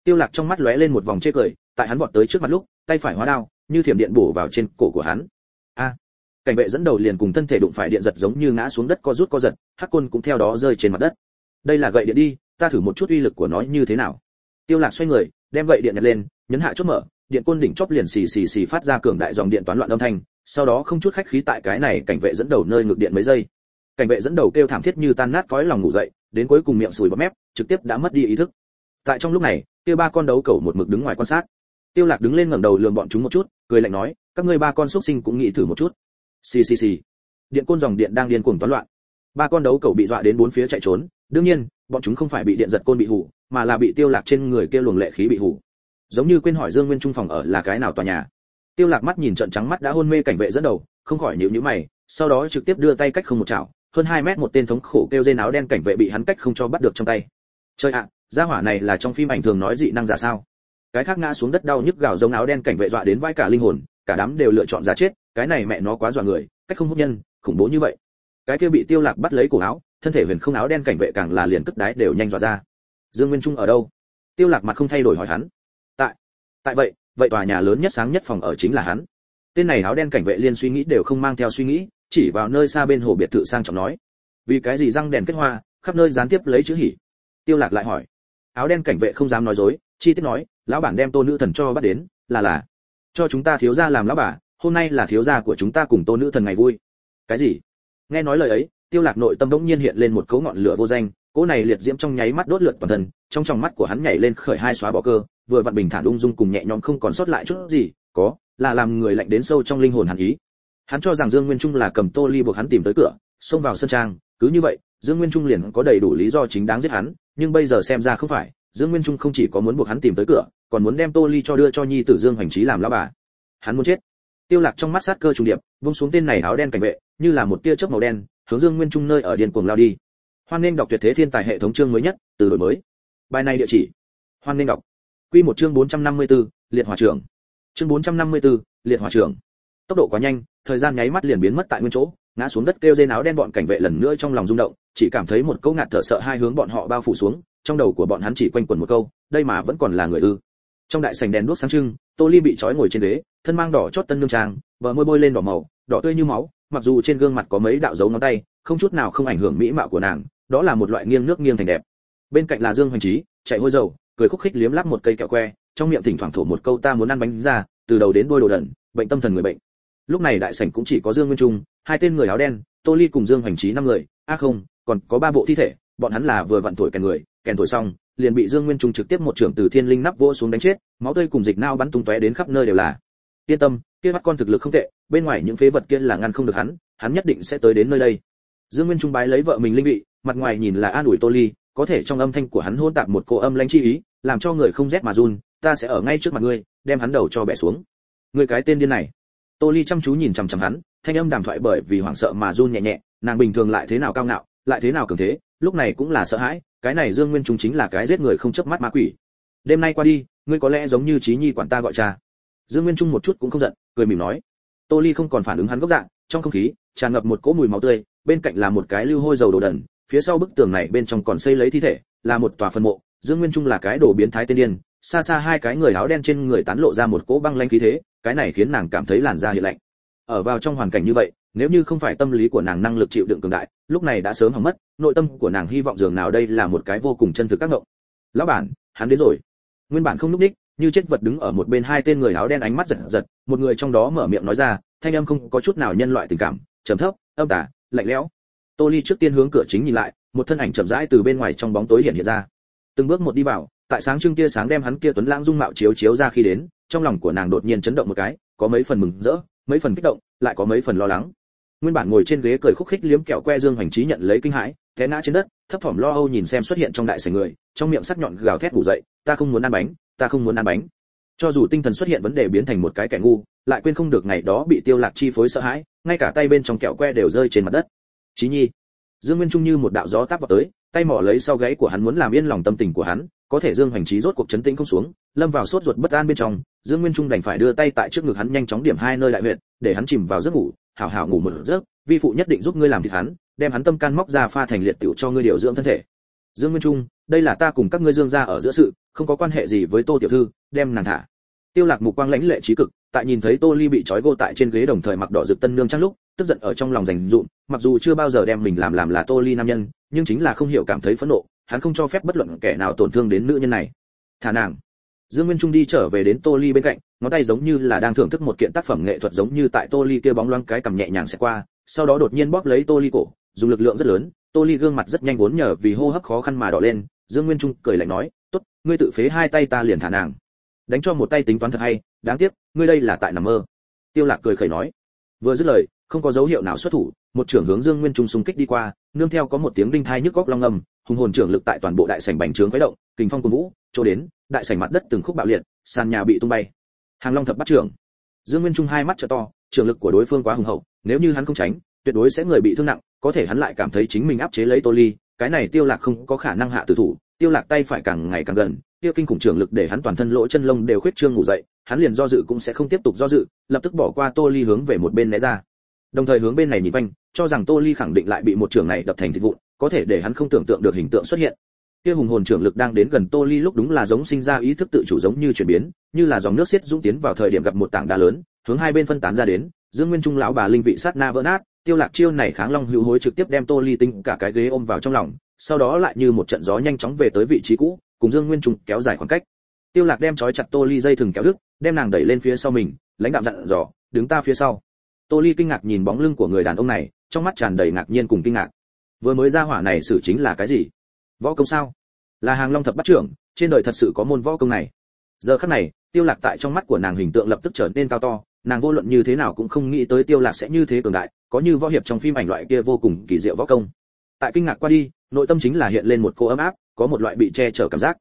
Tiêu lạc trong mắt lóe lên một vòng chê cười, tại hắn vọt tới trước mặt lúc, tay phải hóa đao, như thiểm điện bổ vào trên cổ của hắn. A! Cảnh vệ dẫn đầu liền cùng thân thể đụng phải điện giật giống như ngã xuống đất co rút co giật, hắc côn cũng theo đó rơi trên mặt đất. Đây là gậy điện đi, ta thử một chút uy lực của nó như thế nào. Tiêu lạc xoay người, đem gậy điện nhặt lên, nhấn hạ chốt mở điện côn đỉnh chóp liền xì xì xì phát ra cường đại dòng điện toán loạn âm thanh, sau đó không chút khách khí tại cái này cảnh vệ dẫn đầu nơi ngược điện mấy giây. Cảnh vệ dẫn đầu kêu thảm thiết như tan nát cõi lòng ngủ dậy, đến cuối cùng miệng sùi bọt mép, trực tiếp đã mất đi ý thức. Tại trong lúc này, kia ba con đấu cẩu một mực đứng ngoài quan sát. Tiêu lạc đứng lên ngẩng đầu lườm bọn chúng một chút, cười lạnh nói, các ngươi ba con xuất sinh cũng nghĩ thử một chút. Xì xì xì. Điện côn dòng điện đang điên cuồng toán loạn. Ba con đấu cẩu bị dọa đến bốn phía chạy trốn, đương nhiên, bọn chúng không phải bị điện giật côn bị hủ, mà là bị tiêu lạc trên người kia luồng lệ khí bị hủ giống như quên hỏi dương nguyên trung phòng ở là cái nào tòa nhà. Tiêu lạc mắt nhìn trận trắng mắt đã hôn mê cảnh vệ dẫn đầu, không khỏi nhíu nhíu mày, sau đó trực tiếp đưa tay cách không một chảo, hơn 2 mét một tên thống khổ kêu dây áo đen cảnh vệ bị hắn cách không cho bắt được trong tay. Trời ạ, gia hỏa này là trong phim ảnh thường nói dị năng giả sao? Cái khác ngã xuống đất đau nhức gào giống áo đen cảnh vệ dọa đến vai cả linh hồn, cả đám đều lựa chọn giả chết, cái này mẹ nó quá dọa người, cách không hút nhân, khủng bố như vậy. Cái kia bị tiêu lạc bắt lấy cổ áo, thân thể huyền không áo đen cảnh vệ càng là liền cất đái đều nhanh dọa ra. Dương nguyên trung ở đâu? Tiêu lạc mặt không thay đổi hỏi hắn tại vậy vậy tòa nhà lớn nhất sáng nhất phòng ở chính là hắn. Tên này áo đen cảnh vệ liên suy nghĩ đều không mang theo suy nghĩ, chỉ vào nơi xa bên hồ biệt thự sang trọng nói. Vì cái gì răng đèn kết hoa, khắp nơi gián tiếp lấy chữ hỉ? Tiêu lạc lại hỏi. Áo đen cảnh vệ không dám nói dối, chi tiết nói, lão bản đem tô nữ thần cho bắt đến, là là. Cho chúng ta thiếu gia làm lão bà, hôm nay là thiếu gia của chúng ta cùng tô nữ thần ngày vui. Cái gì? Nghe nói lời ấy, tiêu lạc nội tâm đống nhiên hiện lên một cấu ngọn lửa vô danh, cỗ này liệt diễm trong nháy mắt đốt lượn toàn thân, trong trong mắt của hắn nhảy lên khởi hai xóa bỏ cơ vừa vặn bình thản ung dung cùng nhẹ nhõm không còn sót lại chút gì, có, là làm người lạnh đến sâu trong linh hồn hắn ý. Hắn cho rằng dương nguyên trung là cầm tô ly buộc hắn tìm tới cửa, xông vào sân trang, cứ như vậy, dương nguyên trung liền có đầy đủ lý do chính đáng giết hắn, nhưng bây giờ xem ra không phải, dương nguyên trung không chỉ có muốn buộc hắn tìm tới cửa, còn muốn đem tô ly cho đưa cho nhi tử dương Hoành Chí làm lão bà. Hắn muốn chết. Tiêu lạc trong mắt sát cơ trùng điệp vung xuống tên này áo đen cảnh vệ, như là một tia chớp màu đen, hướng dương nguyên trung nơi ở điên cuồng lao đi. Hoan nên đọc tuyệt thế thiên tài hệ thống chương mới nhất, từ đổi mới. Bài này địa chỉ. Hoan nên đọc quy một chương 454, liệt hỏa trưởng. Chương 454, liệt hỏa trưởng. Tốc độ quá nhanh thời gian nháy mắt liền biến mất tại nguyên chỗ ngã xuống đất kêu rên áo đen bọn cảnh vệ lần nữa trong lòng rung động chỉ cảm thấy một câu ngạt thở sợ hai hướng bọn họ bao phủ xuống trong đầu của bọn hắn chỉ quanh quẩn một câu đây mà vẫn còn là người ư. Trong đại sảnh đèn đuốc sáng trưng tô ly bị trói ngồi trên ghế thân mang đỏ chót tân nương trang bờ môi bôi lên đỏ màu đỏ tươi như máu mặc dù trên gương mặt có mấy đạo dấu ngón tay không chút nào không ảnh hưởng mỹ mạo của nàng đó là một loại nghiêng nước nghiêng thành đẹp. Bên cạnh là dương hoành trí chạy hôi dầu cười khúc khích liếm lắp một cây kẹo que, trong miệng thỉnh thoảng thổ một câu ta muốn ăn bánh ra từ đầu đến đuôi đồ đần, bệnh tâm thần người bệnh. Lúc này đại sảnh cũng chỉ có dương nguyên trung, hai tên người áo đen, tô ly cùng dương hoành trí năm người. A không, còn có ba bộ thi thể, bọn hắn là vừa vặn thổi kèn người, kèn thổi xong, liền bị dương nguyên trung trực tiếp một trưởng từ thiên linh nắp vỗ xuống đánh chết, máu tươi cùng dịch nao bắn tung tóe đến khắp nơi đều là. Yên tâm, kia mắt con thực lực không tệ, bên ngoài những phế vật kia là ngăn không được hắn hắn nhất định sẽ tới đến nơi đây. Dương nguyên trung bái lấy vợ mình linh vị, mặt ngoài nhìn là an ủi tô ly, có thể trong âm thanh của hắn hôn tạp một cô âm lãnh chi ý làm cho người không rét mà run, ta sẽ ở ngay trước mặt ngươi, đem hắn đầu cho bẻ xuống. Ngươi cái tên điên này. Tô ly chăm chú nhìn chằm chằm hắn, thanh âm đàm thoại bởi vì hoảng sợ mà run nhẹ nhẹ, nàng bình thường lại thế nào cao ngạo, lại thế nào cường thế, lúc này cũng là sợ hãi, cái này dương nguyên trung chính là cái giết người không chớp mắt ma quỷ. Đêm nay qua đi, ngươi có lẽ giống như trí nhi quản ta gọi cha. Dương nguyên trung một chút cũng không giận, cười mỉm nói. Tô ly không còn phản ứng hắn gốc dạng, trong không khí, tràn ngập một cỗ mùi máu tươi, bên cạnh là một cái lưu hôi dầu đồ đần, phía sau bức tường này bên trong còn xây lấy thi thể, là một tòa phân mộ dương nguyên trung là cái đồ biến thái tiên điên, xa xa hai cái người áo đen trên người tán lộ ra một cỗ băng lanh khí thế, cái này khiến nàng cảm thấy làn da hiện lạnh. Ở vào trong hoàn cảnh như vậy, nếu như không phải tâm lý của nàng năng lực chịu đựng cường đại, lúc này đã sớm hỏng mất, nội tâm của nàng hy vọng dường nào đây là một cái vô cùng chân thực các ngộng lão bản, hắn đến rồi. Nguyên bản không núp đích như chết vật đứng ở một bên hai tên người áo đen ánh mắt giật giật, một người trong đó mở miệng nói ra, thanh âm không có chút nào nhân loại tình cảm, trầm thấp, âm tả lạnh lẽo. Tô ly trước tiên hướng cửa chính nhìn lại, một thân ảnh chậm rãi từ bên ngoài trong bóng tối hiện hiện ra từng bước một đi vào, tại sáng trưng kia sáng đem hắn kia tuấn lãng dung mạo chiếu chiếu ra khi đến, trong lòng của nàng đột nhiên chấn động một cái, có mấy phần mừng rỡ, mấy phần kích động, lại có mấy phần lo lắng. Nguyên bản ngồi trên ghế cười khúc khích liếm kẹo que dương hoành trí nhận lấy kinh hãi, té ngã trên đất, thấp thỏm lo âu nhìn xem xuất hiện trong đại sảnh người, trong miệng sắc nhọn gào thét ngủ dậy, ta không muốn ăn bánh, ta không muốn ăn bánh. Cho dù tinh thần xuất hiện vấn đề biến thành một cái kẻ ngu, lại quên không được ngày đó bị tiêu lạc chi phối sợ hãi, ngay cả tay bên trong kẹo que đều rơi trên mặt đất. Chí nhi. Dương nguyên trung như một đạo gió táp vào tới tay mỏ lấy sau gáy của hắn muốn làm yên lòng tâm tình của hắn, có thể dương hoành trí rốt cuộc chấn tĩnh không xuống, lâm vào sốt ruột bất an bên trong, dương nguyên trung đành phải đưa tay tại trước ngực hắn nhanh chóng điểm hai nơi đại huyệt, để hắn chìm vào giấc ngủ, hảo hảo ngủ một giấc, vi phụ nhất định giúp ngươi làm thịt hắn, đem hắn tâm can móc ra pha thành liệt tiểu cho ngươi điều dưỡng thân thể. Dương nguyên trung, đây là ta cùng các ngươi dương gia ở giữa sự, không có quan hệ gì với tô tiểu thư, đem nàng thả. Tiêu lạc mục quang lãnh lệ trí cực, tại nhìn thấy tô ly bị trói gô tại trên ghế đồng thời mặc đỏ rực tân nương trắng lúc, tức giận ở trong lòng rành rụm mặc dù chưa bao giờ đem mình làm làm là tô ly nam nhân nhưng chính là không hiểu cảm thấy phẫn nộ, hắn không cho phép bất luận kẻ nào tổn thương đến nữ nhân này. Thả nàng. Dương nguyên trung đi trở về đến tô ly bên cạnh, ngón tay giống như là đang thưởng thức một kiện tác phẩm nghệ thuật giống như tại tô ly kia bóng loáng cái cầm nhẹ nhàng sẽ qua, sau đó đột nhiên bóp lấy tô ly cổ, dùng lực lượng rất lớn, tô ly gương mặt rất nhanh vốn nhờ vì hô hấp khó khăn mà đỏ lên, dương nguyên trung cười lạnh nói, tốt, ngươi tự phế hai tay ta liền thả nàng. Đánh cho một tay tính toán thật hay, đáng tiếc, ngươi đây là tại nằm mơ. Tiêu lạc cười khẩy nói, vừa dứt lời, không có dấu hiệu nào xuất thủ một trưởng hướng dương nguyên trung xung kích đi qua, nương theo có một tiếng đinh thai nhức góc long ngầm hùng hồn trưởng lực tại toàn bộ đại sảnh bành trướng quấy động, kình phong cuồng vũ, chỗ đến, đại sảnh mặt đất từng khúc bạo liệt, sàn nhà bị tung bay. Hàng long thập bắt trưởng. Dương nguyên trung hai mắt trợ to, trưởng lực của đối phương quá hùng hậu, nếu như hắn không tránh, tuyệt đối sẽ người bị thương nặng, có thể hắn lại cảm thấy chính mình áp chế lấy tô ly, cái này tiêu lạc không có khả năng hạ tử thủ, tiêu lạc tay phải càng ngày càng gần, tiêu kinh khủng trưởng lực để hắn toàn thân lỗ chân lông đều khuyết trương ngủ dậy, hắn liền do dự cũng sẽ không tiếp tục do dự, lập tức bỏ qua tô ly hướng về một bên né ra đồng thời hướng bên này nhìn quanh, cho rằng tô ly khẳng định lại bị một trưởng này đập thành thịt vụn, có thể để hắn không tưởng tượng được hình tượng xuất hiện. Kia hùng hồn trưởng lực đang đến gần tô ly lúc đúng là giống sinh ra ý thức tự chủ giống như chuyển biến, như là dòng nước xiết dũng tiến vào thời điểm gặp một tảng đá lớn, hướng hai bên phân tán ra đến, dương nguyên trung lão bà linh vị sát na vỡ nát, tiêu lạc chiêu này kháng long hữu hối trực tiếp đem tô ly tinh cả cái ghế ôm vào trong lòng, sau đó lại như một trận gió nhanh chóng về tới vị trí cũ, cùng dương nguyên trung kéo dài khoảng cách. Tiêu lạc đem trói chặt tô ly dây thừng kéo đứt, đem nàng đẩy lên phía sau mình, lãnh đạm dặn dò, đứng ta phía sau tô ly kinh ngạc nhìn bóng lưng của người đàn ông này, trong mắt tràn đầy ngạc nhiên cùng kinh ngạc. Vừa mới ra hỏa này xử chính là cái gì? Võ công sao? Là hàng long thập bắt trưởng, trên đời thật sự có môn võ công này. Giờ khắc này, tiêu lạc tại trong mắt của nàng hình tượng lập tức trở nên cao to, nàng vô luận như thế nào cũng không nghĩ tới tiêu lạc sẽ như thế cường đại, có như võ hiệp trong phim ảnh loại kia vô cùng kỳ diệu võ công. Tại kinh ngạc qua đi, nội tâm chính là hiện lên một cô ấm áp, có một loại bị che chở cảm giác.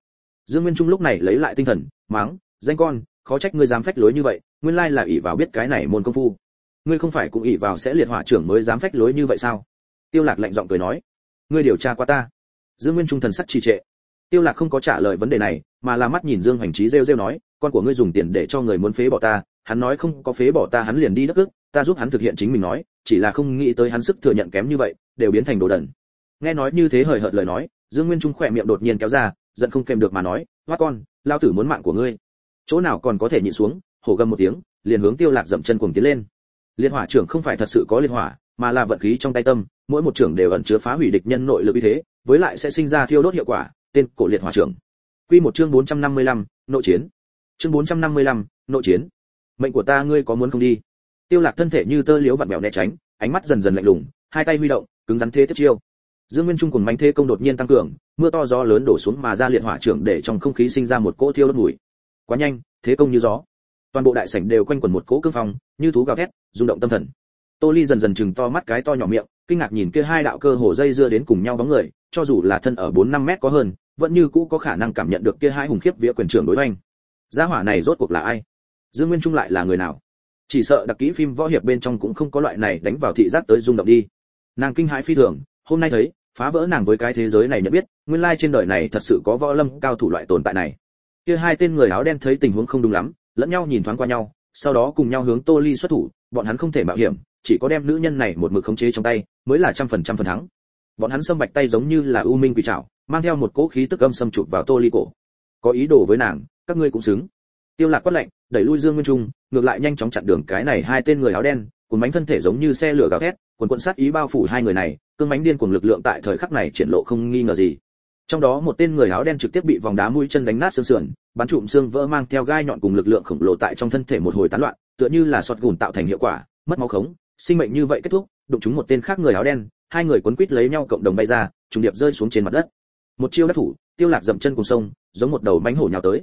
Dương nguyên trung lúc này lấy lại tinh thần, mắng, danh con, khó trách ngươi dám phách lối như vậy, nguyên lai là ỷ vào biết cái này môn công phu ngươi không phải cũng ỷ vào sẽ liệt hỏa trưởng mới dám phách lối như vậy sao? Tiêu lạc lạnh giọng cười nói. Ngươi điều tra qua ta. Dương nguyên trung thần sắc trì trệ. Tiêu lạc không có trả lời vấn đề này, mà là mắt nhìn dương hoành trí rêu rêu nói, con của ngươi dùng tiền để cho người muốn phế bỏ ta, hắn nói không có phế bỏ ta hắn liền đi đất cước, ta giúp hắn thực hiện chính mình nói, chỉ là không nghĩ tới hắn sức thừa nhận kém như vậy, đều biến thành đồ đần. Nghe nói như thế hời hợt lời nói, dương nguyên trung khỏe miệng đột nhiên kéo ra, giận không kèm được mà nói, hoa con, lao tử muốn mạng của ngươi. Chỗ nào còn có thể nhịn xuống, hổ gầm một tiếng, liền hướng tiêu lạc dậm chân cuồng tiến lên liên hỏa trưởng không phải thật sự có liên hỏa mà là vận khí trong tay tâm mỗi một trưởng đều ẩn chứa phá hủy địch nhân nội lực như thế với lại sẽ sinh ra thiêu đốt hiệu quả tên cổ liệt hỏa trưởng. Quy một chương 455, nội chiến. Chương 455, nội chiến. Mệnh của ta ngươi có muốn không đi? Tiêu lạc thân thể như tơ liễu vặn mèo né tránh ánh mắt dần dần lạnh lùng hai tay huy động cứng rắn thế tiếp chiêu. Dương nguyên trung cùng mánh thế công đột nhiên tăng cường mưa to gió lớn đổ xuống mà ra liệt hỏa trưởng để trong không khí sinh ra một cỗ thiêu đốt mùi. Quá nhanh thế công như gió toàn bộ đại sảnh đều quanh quẩn một cỗ cương phong, như thú gào thét, rung động tâm thần. Tô ly dần dần chừng to mắt cái to nhỏ miệng, kinh ngạc nhìn kia hai đạo cơ hồ dây dưa đến cùng nhau bóng người, cho dù là thân ở bốn năm mét có hơn, vẫn như cũ có khả năng cảm nhận được kia hai hùng khiếp vía quyền trưởng đối oanh gia hỏa này rốt cuộc là ai? Dương nguyên trung lại là người nào? Chỉ sợ đặc kỹ phim võ hiệp bên trong cũng không có loại này đánh vào thị giác tới rung động đi. Nàng kinh hãi phi thường, hôm nay thấy, phá vỡ nàng với cái thế giới này nhận biết, nguyên lai trên đời này thật sự có võ lâm cao thủ loại tồn tại này. Kia hai tên người áo đen thấy tình huống không đúng lắm lẫn nhau nhìn thoáng qua nhau, sau đó cùng nhau hướng tô ly xuất thủ, bọn hắn không thể mạo hiểm, chỉ có đem nữ nhân này một mực khống chế trong tay, mới là trăm phần trăm phần thắng. Bọn hắn xâm bạch tay giống như là u minh quỷ trảo, mang theo một cỗ khí tức âm xâm chụp vào tô ly cổ. Có ý đồ với nàng, các ngươi cũng xứng. Tiêu lạc quát lệnh đẩy lui dương nguyên trung, ngược lại nhanh chóng chặn đường cái này hai tên người áo đen, cuốn bánh thân thể giống như xe lửa gào thét, cuốn cuộn sát ý bao phủ hai người này, cương bánh điên cuồng lực lượng tại thời khắc này triển lộ không nghi ngờ gì trong đó một tên người áo đen trực tiếp bị vòng đá mũi chân đánh nát xương sườn, bắn trụm xương vỡ mang theo gai nhọn cùng lực lượng khổng lồ tại trong thân thể một hồi tán loạn, tựa như là sọt gùn tạo thành hiệu quả, mất máu khống, sinh mệnh như vậy kết thúc, đụng chúng một tên khác người áo đen, hai người quấn quít lấy nhau cộng đồng bay ra, trùng điệp rơi xuống trên mặt đất. Một chiêu đắc thủ, tiêu lạc dậm chân cùng sông, giống một đầu mánh hổ nhào tới.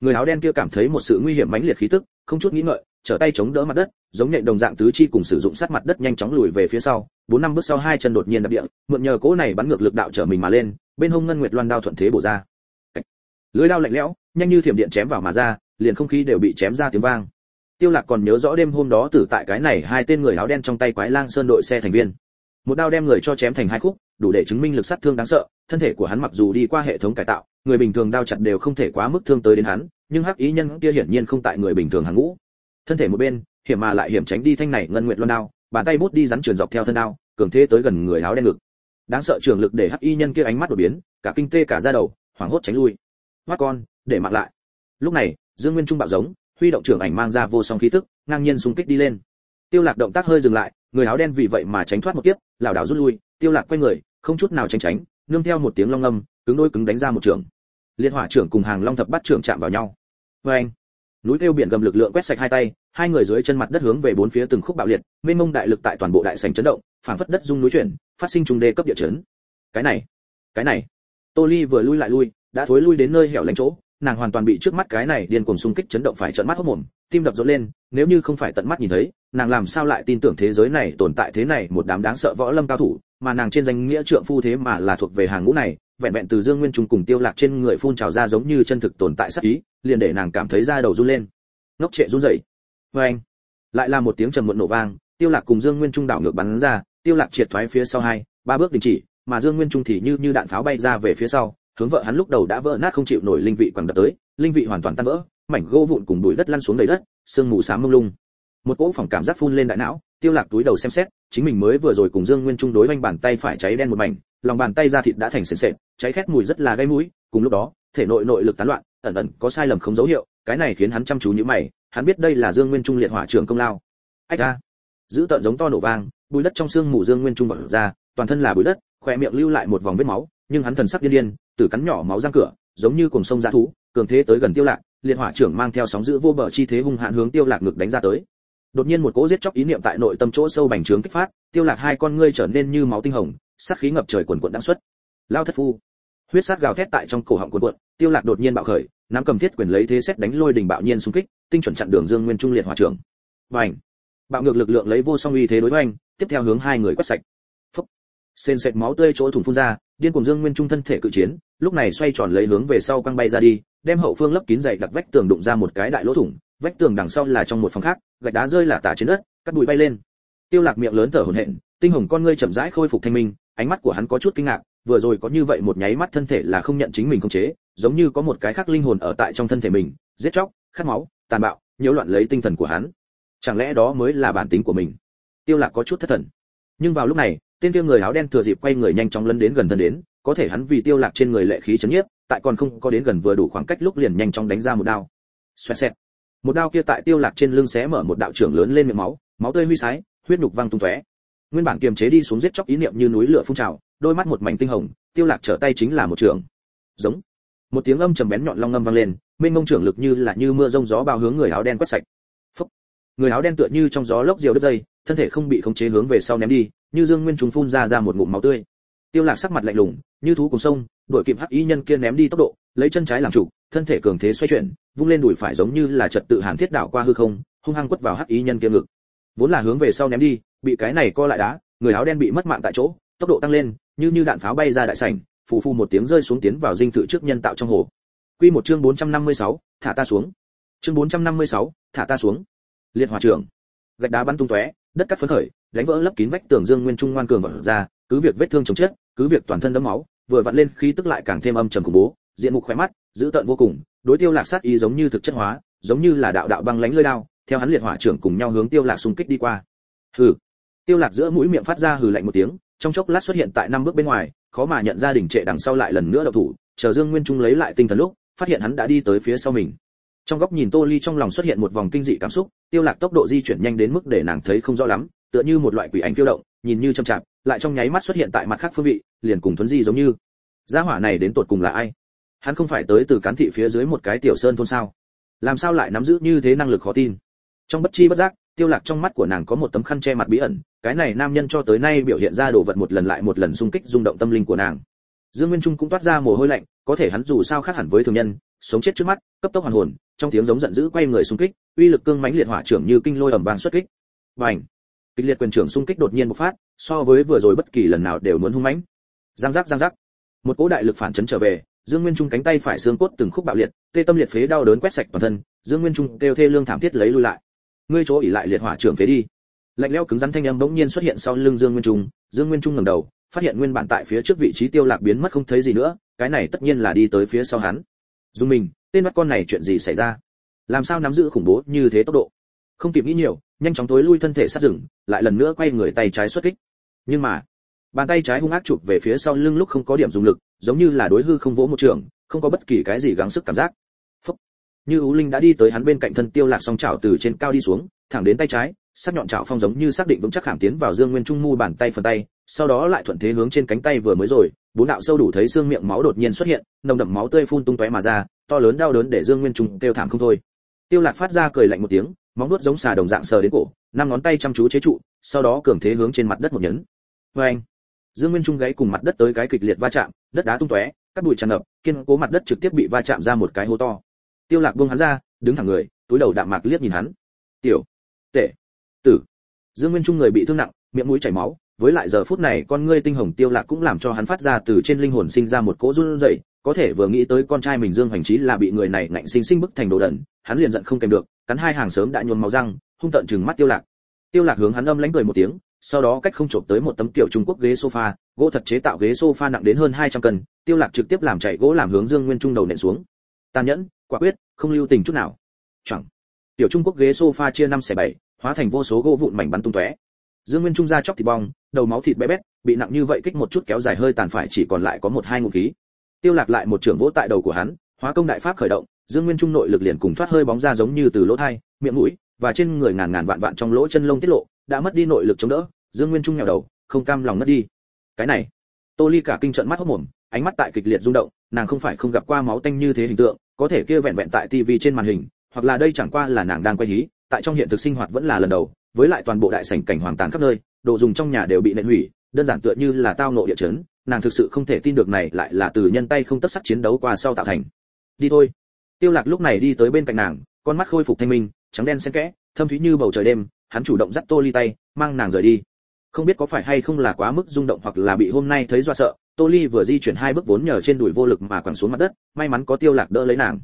Người áo đen kia cảm thấy một sự nguy hiểm mãnh liệt khí tức, không chút nghĩ ngợi, trở tay chống đỡ mặt đất, giống nhện đồng dạng tứ chi cùng sử dụng sát mặt đất nhanh chóng lùi về phía sau. Bốn năm bước sau hai chân đột nhiên đập địa, mượn nhờ cỗ này bắn ngược lực đạo trở mình mà lên bên hông ngân nguyệt loan đao thuận thế bổ ra. Lưới đao lạnh lẽo, nhanh như thiểm điện chém vào mà ra, liền không khí đều bị chém ra tiếng vang. Tiêu lạc còn nhớ rõ đêm hôm đó tử tại cái này hai tên người áo đen trong tay quái lang sơn đội xe thành viên. Một đao đem người cho chém thành hai khúc, đủ để chứng minh lực sát thương đáng sợ, thân thể của hắn mặc dù đi qua hệ thống cải tạo, người bình thường đao chặt đều không thể quá mức thương tới đến hắn, nhưng hắc ý nhân kia hiển nhiên không tại người bình thường hàng ngũ. Thân thể một bên, hiểm mà lại hiểm tránh đi thanh này ngân nguyện loan đao, bàn tay bút đi rắn truyền dọc theo thân đao, cường thế tới gần người áo đen ngực đáng sợ trường lực để hắc y nhân kia ánh mắt đột biến, cả kinh tê cả da đầu, hoảng hốt tránh lui. Mắt con, để mặc lại. Lúc này, dương nguyên trung bạo giống, huy động trưởng ảnh mang ra vô song khí tức, ngang nhiên xung kích đi lên. Tiêu lạc động tác hơi dừng lại, người áo đen vì vậy mà tránh thoát một kiếp, lảo đảo rút lui. Tiêu lạc quay người, không chút nào tránh tránh, nương theo một tiếng long ngâm, cứng đôi cứng đánh ra một trường. Liệt hỏa trưởng cùng hàng long thập bát trưởng chạm vào nhau. Với anh núi kêu biển gầm lực lượng quét sạch hai tay hai người dưới chân mặt đất hướng về bốn phía từng khúc bạo liệt, mênh mông đại lực tại toàn bộ đại sảnh chấn động, phảng phất đất rung núi chuyển, phát sinh trùng đề cấp địa chấn. Cái này cái này. Tô ly vừa lui lại lui, đã thối lui đến nơi hẻo lánh chỗ, nàng hoàn toàn bị trước mắt cái này điên cuồng xung kích chấn động phải trợn mắt hốt mồm, tim đập rộn lên, nếu như không phải tận mắt nhìn thấy, nàng làm sao lại tin tưởng thế giới này tồn tại thế này một đám đáng sợ võ lâm cao thủ, mà nàng trên danh nghĩa trượng phu thế mà là thuộc về hàng ngũ này, vẹn vẹn từ dương nguyên trung cùng tiêu lạc trên người phun trào ra giống như chân thực tồn tại sắc ý, liền để nàng cảm thấy da đầu run lên. Ngốc trệ run rẩy với anh, lại là một tiếng trầm muộn nổ vang, tiêu lạc cùng dương nguyên trung đảo ngược bắn ra, tiêu lạc triệt thoái phía sau hai, ba bước đình chỉ, mà dương nguyên trung thì như như đạn pháo bay ra về phía sau, hướng vợ hắn lúc đầu đã vỡ nát không chịu nổi linh vị quẳng đập tới, linh vị hoàn toàn tan vỡ, mảnh gỗ vụn cùng bụi đất lăn xuống đầy đất, sương mù xám mông lung. Một cỗ phòng cảm giác phun lên đại não, tiêu lạc túi đầu xem xét, chính mình mới vừa rồi cùng dương nguyên trung đối vanh bàn tay phải cháy đen một mảnh, lòng bàn tay da thịt đã thành sền sệt, cháy khét mùi rất là gây mũi, cùng lúc đó, thể nội nội lực tán loạn, ẩn ẩn có sai lầm không dấu hiệu, cái này khiến hắn chăm chú như mày hắn biết đây là dương nguyên trung liệt hỏa trưởng công lao. Ách a. Giữ tận giống to nổ vang bụi đất trong xương mù dương nguyên trung bật ra toàn thân là bụi đất khỏe miệng lưu lại một vòng vết máu nhưng hắn thần sắc điên điên tử cắn nhỏ máu răng cửa giống như cuồng sông dã thú cường thế tới gần tiêu lạc liệt hỏa trưởng mang theo sóng dữ vô bờ chi thế hung hãn hướng tiêu lạc ngực đánh ra tới. Đột nhiên một cỗ giết chóc ý niệm tại nội tâm chỗ sâu bành trướng kích phát tiêu lạc hai con ngươi trở nên như máu tinh hồng sát khí ngập trời cuồn cuộn đang xuất. Lao thất phu. Huyết sát gào thét tại trong cổ họng cuồn cuộn tiêu lạc đột nhiên bạo khởi nắm cầm thiết quyền lấy thế xét đánh lôi đình bạo nhiên xung kích, tinh chuẩn chặn đường dương nguyên trung liệt hỏa trưởng Bành! bạo ngược lực lượng lấy vô song uy thế đối với anh tiếp theo hướng hai người quét sạch Phốc! Xên xẹt máu tươi chỗ thủng phun ra, điên cuồng dương nguyên trung thân thể cự chiến, lúc này xoay tròn lấy hướng về sau quăng bay ra đi, đem hậu phương lấp kín dày đặc vách tường đụng ra một cái đại lỗ thủng, vách tường đằng sau là trong một phòng khác, gạch đá rơi là tả trên đất, cắt bụi bay lên tiêu lạc miệng lớn thở hổn hển, tinh hồng con ngươi chậm rãi khôi phục thanh minh, ánh mắt của hắn có chút kinh ngạc, vừa rồi có như vậy một nháy mắt thân thể là không nhận chính mình không chế giống như có một cái khác linh hồn ở tại trong thân thể mình, giết chóc, khát máu, tàn bạo, nhiễu loạn lấy tinh thần của hắn. Chẳng lẽ đó mới là bản tính của mình? Tiêu lạc có chút thất thần. Nhưng vào lúc này, tên kia người áo đen thừa dịp quay người nhanh chóng lấn đến gần thân đến, có thể hắn vì tiêu lạc trên người lệ khí chấn nhiếp, tại còn không có đến gần vừa đủ khoảng cách lúc liền nhanh chóng đánh ra một đao. Xoẹt xẹt. Một đao kia tại tiêu lạc trên lưng xé mở một đạo trưởng lớn lên miệng máu máu tươi huy sái, huyết nhục văng tung tóe. Nguyên bản kiềm chế đi xuống giết chóc ý niệm như núi lửa phun trào, đôi mắt một mảnh tinh hồng, tiêu lạc trở tay chính là một trường. Giống một tiếng âm trầm bén nhọn long ngâm vang lên, mênh mông trưởng lực như là như mưa rông gió bao hướng người áo đen quét sạch. Phúc. người áo đen tựa như trong gió lốc diều đứt dây, thân thể không bị khống chế hướng về sau ném đi, như dương nguyên trùng phun ra ra một ngụm máu tươi. Tiêu lạc sắc mặt lạnh lùng, như thú cùng sông, đội kịp hắc y nhân kia ném đi tốc độ, lấy chân trái làm chủ, thân thể cường thế xoay chuyển, vung lên đùi phải giống như là trật tự hàn thiết đảo qua hư không, hung hăng quất vào hắc y nhân kia ngực. Vốn là hướng về sau ném đi, bị cái này co lại đá, người áo đen bị mất mạng tại chỗ, tốc độ tăng lên, như như đạn pháo bay ra đại sảnh phù phù một tiếng rơi xuống tiến vào dinh thự trước nhân tạo trong hồ. Quy một chương 456, thả ta xuống. Chương 456, thả ta xuống. Liệt hỏa trưởng. Gạch đá bắn tung tóe đất cắt phấn khởi đánh vỡ lấp kín vách tường dương nguyên trung ngoan cường vỡ ra cứ việc vết thương chồng chết cứ việc toàn thân đẫm máu vừa vặn lên khí tức lại càng thêm âm trầm khủng bố diện mục khỏe mắt giữ tợn vô cùng đối tiêu lạc sát ý giống như thực chất hóa giống như là đạo đạo băng lánh lưỡi đao theo hắn liệt hỏa trưởng cùng nhau hướng tiêu lạc xung kích đi qua. Hừ. Tiêu lạc giữa mũi miệng phát ra hừ lạnh một tiếng trong chốc lát xuất hiện tại năm bước bên ngoài, khó mà nhận ra đỉnh trệ đằng sau lại lần nữa đậu thủ, chờ dương nguyên trung lấy lại tinh thần lúc, phát hiện hắn đã đi tới phía sau mình. Trong góc nhìn tô ly trong lòng xuất hiện một vòng kinh dị cảm xúc, tiêu lạc tốc độ di chuyển nhanh đến mức để nàng thấy không rõ lắm, tựa như một loại quỷ ảnh phiêu động, nhìn như chậm chạp, lại trong nháy mắt xuất hiện tại mặt khác phương vị, liền cùng thuấn di giống như. Gia hỏa này đến tột cùng là ai? Hắn không phải tới từ cán thị phía dưới một cái tiểu sơn thôn sao? Làm sao lại nắm giữ như thế năng lực khó tin? Trong bất chi bất giác tiêu lạc trong mắt của nàng có một tấm khăn che mặt bí ẩn, cái này nam nhân cho tới nay biểu hiện ra đồ vật một lần lại một lần xung kích rung động tâm linh của nàng. Dương nguyên trung cũng toát ra mồ hôi lạnh, có thể hắn dù sao khác hẳn với thường nhân, sống chết trước mắt, cấp tốc hoàn hồn, trong tiếng giống giận dữ quay người xung kích, uy lực cương mãnh liệt hỏa trưởng như kinh lôi ầm vang xuất kích. Bành! Kịch liệt quyền trưởng xung kích đột nhiên bộc phát, so với vừa rồi bất kỳ lần nào đều muốn hung mãnh. Giang giác giang giác. Một cỗ đại lực phản chấn trở về, dương nguyên trung cánh tay phải xương cốt từng khúc bạo liệt, tê tâm liệt phế đau đớn quét sạch toàn thân, dương nguyên trung kêu thê lương thảm thiết lấy lui lại ngươi chỗ ỉ lại liệt hỏa trưởng phế đi. Lạnh lẽo cứng rắn thanh âm bỗng nhiên xuất hiện sau lưng dương nguyên trung, dương nguyên trung ngẩng đầu, phát hiện nguyên bản tại phía trước vị trí tiêu lạc biến mất không thấy gì nữa, cái này tất nhiên là đi tới phía sau hắn. Dùng mình, tên bắt con này chuyện gì xảy ra? Làm sao nắm giữ khủng bố như thế tốc độ? Không kịp nghĩ nhiều, nhanh chóng tối lui thân thể sát rừng, lại lần nữa quay người tay trái xuất kích. Nhưng mà, bàn tay trái hung ác chụp về phía sau lưng lúc không có điểm dùng lực, giống như là đối hư không vỗ một trường, không có bất kỳ cái gì gắng sức cảm giác như ú linh đã đi tới hắn bên cạnh thân tiêu lạc song chảo từ trên cao đi xuống, thẳng đến tay trái, sắc nhọn chảo phong giống như xác định vững chắc hàm tiến vào dương nguyên trung mu bàn tay phần tay, sau đó lại thuận thế hướng trên cánh tay vừa mới rồi, bốn đạo sâu đủ thấy xương miệng máu đột nhiên xuất hiện, nồng đậm máu tươi phun tung tóe mà ra, to lớn đau đớn để dương nguyên trung kêu thảm không thôi. Tiêu lạc phát ra cười lạnh một tiếng, móng vuốt giống xà đồng dạng sờ đến cổ, năm ngón tay chăm chú chế trụ, sau đó cường thế hướng trên mặt đất một nhấn. Với anh dương nguyên trung gáy cùng mặt đất tới cái kịch liệt va chạm, đất đá tung tóe các bụi tràn ngập, kiên cố mặt đất trực tiếp bị va chạm ra một cái hố to tiêu lạc buông hắn ra, đứng thẳng người, túi đầu đạm mạc liếc nhìn hắn. Tiểu tệ tử. Dương nguyên trung người bị thương nặng, miệng mũi chảy máu, với lại giờ phút này con ngươi tinh hồng tiêu lạc cũng làm cho hắn phát ra từ trên linh hồn sinh ra một cỗ run rẩy, có thể vừa nghĩ tới con trai mình dương hoành trí là bị người này ngạnh sinh sinh bức thành đồ đần, hắn liền giận không kèm được, cắn hai hàng sớm đã nhuốm máu răng, hung tận chừng mắt tiêu lạc. Tiêu lạc hướng hắn âm lãnh cười một tiếng, sau đó cách không chộp tới một tấm tiểu trung quốc ghế sofa, gỗ thật chế tạo ghế sofa nặng đến hơn 200 cân, tiêu lạc trực tiếp làm chạy gỗ làm hướng dương nguyên trung đầu nện xuống. Tàn nhẫn quả quyết không lưu tình chút nào. Chẳng. Tiểu trung quốc ghế sofa chia năm xẻ bảy hóa thành vô số gỗ vụn mảnh bắn tung tóe. Dương nguyên trung ra chóc thịt bong đầu máu thịt bé bét bị nặng như vậy kích một chút kéo dài hơi tàn phải chỉ còn lại có một hai ngụ khí. Tiêu lạc lại một trường vỗ tại đầu của hắn hóa công đại pháp khởi động dương nguyên trung nội lực liền cùng thoát hơi bóng ra giống như từ lỗ thay, miệng mũi và trên người ngàn ngàn vạn vạn trong lỗ chân lông tiết lộ đã mất đi nội lực chống đỡ dương nguyên trung nhào đầu không cam lòng mất đi. Cái này tô ly cả kinh trận mắt hốt mồm ánh mắt tại kịch liệt rung động nàng không phải không gặp qua máu tanh như thế hình tượng có thể kia vẹn vẹn tại tivi trên màn hình, hoặc là đây chẳng qua là nàng đang quay hí, tại trong hiện thực sinh hoạt vẫn là lần đầu, với lại toàn bộ đại sảnh cảnh hoàng tàn khắp nơi, đồ dùng trong nhà đều bị nện hủy, đơn giản tựa như là tao nộ địa chấn, nàng thực sự không thể tin được này lại là từ nhân tay không tất sắc chiến đấu qua sau tạo thành. Đi thôi. Tiêu lạc lúc này đi tới bên cạnh nàng, con mắt khôi phục thanh minh, trắng đen xen kẽ, thâm thúy như bầu trời đêm, hắn chủ động dắt tô ly tay, mang nàng rời đi. Không biết có phải hay không là quá mức rung động hoặc là bị hôm nay thấy do sợ tô ly vừa di chuyển hai bước vốn nhờ trên đùi vô lực mà quẳng xuống mặt đất, may mắn có tiêu lạc đỡ lấy nàng.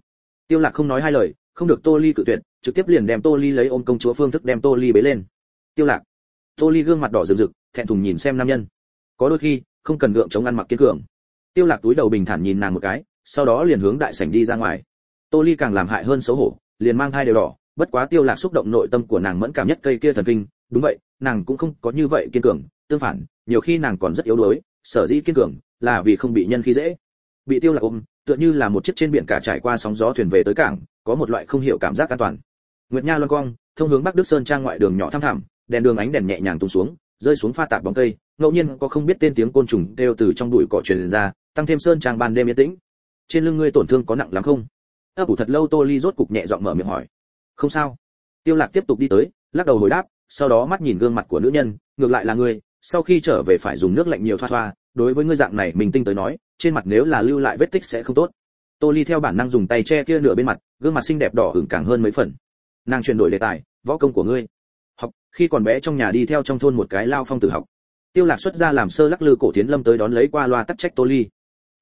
Tiêu lạc không nói hai lời, không được tô ly cự tuyệt, trực tiếp liền đem tô ly lấy ôm công chúa phương thức đem tô ly bế lên. Tiêu lạc. Tô ly gương mặt đỏ rực rực, thẹn thùng nhìn xem nam nhân. Có đôi khi, không cần gượng chống ăn mặc kiên cường. Tiêu lạc túi đầu bình thản nhìn nàng một cái, sau đó liền hướng đại sảnh đi ra ngoài. Tô ly càng làm hại hơn xấu hổ, liền mang hai đều đỏ, bất quá tiêu lạc xúc động nội tâm của nàng mẫn cảm nhất cây kia thần kinh. Đúng vậy, nàng cũng không có như vậy kiên cường, tương phản, nhiều khi nàng còn rất yếu đuối sở dĩ kiên cường là vì không bị nhân khi dễ. Bị tiêu lạc ôm, tựa như là một chiếc trên biển cả trải qua sóng gió thuyền về tới cảng, có một loại không hiểu cảm giác an toàn. Nguyệt nha loan quang, thông hướng bắc đức sơn trang ngoại đường nhỏ thăm thẳm, đèn đường ánh đèn nhẹ nhàng tung xuống, rơi xuống pha tạp bóng cây, ngẫu nhiên có không biết tên tiếng côn trùng kêu từ trong bụi cỏ truyền ra, tăng thêm sơn trang ban đêm yên tĩnh. Trên lưng ngươi tổn thương có nặng lắm không? Ấp ủ thật lâu tô ly rốt cục nhẹ giọng mở miệng hỏi. Không sao. Tiêu lạc tiếp tục đi tới, lắc đầu hồi đáp, sau đó mắt nhìn gương mặt của nữ nhân, ngược lại là ngươi sau khi trở về phải dùng nước lạnh nhiều thoa thoa, đối với ngươi dạng này mình tinh tới nói, trên mặt nếu là lưu lại vết tích sẽ không tốt. Tô ly theo bản năng dùng tay che kia nửa bên mặt, gương mặt xinh đẹp đỏ ửng càng hơn mấy phần. Nàng chuyển đổi đề tài, võ công của ngươi. Học, khi còn bé trong nhà đi theo trong thôn một cái lao phong tử học. Tiêu lạc xuất ra làm sơ lắc lư cổ tiến lâm tới đón lấy qua loa tắc trách tô ly.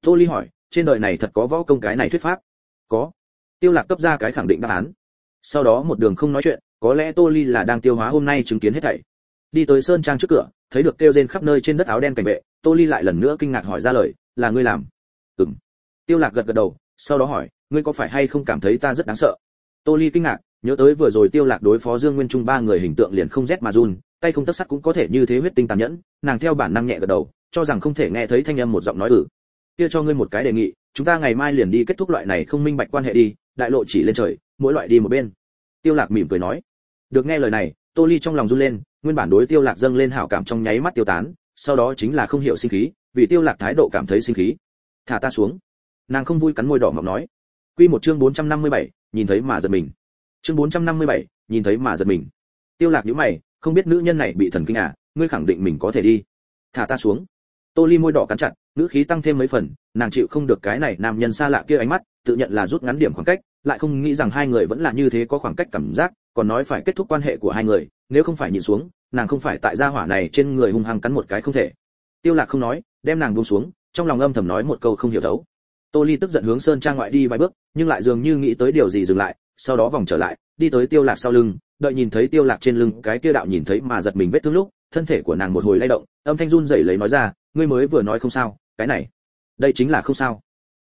Tô ly hỏi, trên đời này thật có võ công cái này thuyết pháp? Có. Tiêu lạc cấp ra cái khẳng định đáp án. Sau đó một đường không nói chuyện, có lẽ tô ly là đang tiêu hóa hôm nay chứng kiến hết thảy đi tới sơn trang trước cửa, thấy được kêu rên khắp nơi trên đất áo đen cảnh vệ, tô ly lại lần nữa kinh ngạc hỏi ra lời, là ngươi làm? Ừm. Tiêu lạc gật gật đầu, sau đó hỏi, ngươi có phải hay không cảm thấy ta rất đáng sợ? Tô ly kinh ngạc, nhớ tới vừa rồi tiêu lạc đối phó dương nguyên trung ba người hình tượng liền không rét mà run, tay không tất sắt cũng có thể như thế huyết tinh tàn nhẫn, nàng theo bản năng nhẹ gật đầu, cho rằng không thể nghe thấy thanh âm một giọng nói ử kia cho ngươi một cái đề nghị, chúng ta ngày mai liền đi kết thúc loại này không minh bạch quan hệ đi, đại lộ chỉ lên trời, mỗi loại đi một bên. Tiêu lạc mỉm cười nói. Được nghe lời này tô ly trong lòng run lên nguyên bản đối tiêu lạc dâng lên hảo cảm trong nháy mắt tiêu tán sau đó chính là không hiểu sinh khí vì tiêu lạc thái độ cảm thấy sinh khí. Thả ta xuống. Nàng không vui cắn môi đỏ mọng nói. Quy một chương 457, nhìn thấy mà giật mình. Chương 457, nhìn thấy mà giật mình. Tiêu lạc nhíu mày không biết nữ nhân này bị thần kinh à ngươi khẳng định mình có thể đi. Thả ta xuống. Tô ly môi đỏ cắn chặt nữ khí tăng thêm mấy phần nàng chịu không được cái này nam nhân xa lạ kia ánh mắt tự nhận là rút ngắn điểm khoảng cách, lại không nghĩ rằng hai người vẫn là như thế có khoảng cách cảm giác, còn nói phải kết thúc quan hệ của hai người, nếu không phải nhìn xuống, nàng không phải tại gia hỏa này trên người hung hăng cắn một cái không thể. Tiêu lạc không nói, đem nàng buông xuống, trong lòng âm thầm nói một câu không hiểu thấu. Tô ly tức giận hướng sơn trang ngoại đi vài bước, nhưng lại dường như nghĩ tới điều gì dừng lại, sau đó vòng trở lại, đi tới tiêu lạc sau lưng, đợi nhìn thấy tiêu lạc trên lưng, cái kia đạo nhìn thấy mà giật mình vết thương lúc, thân thể của nàng một hồi lay động, âm thanh run rẩy lấy nói ra, ngươi mới vừa nói không sao, cái này, đây chính là không sao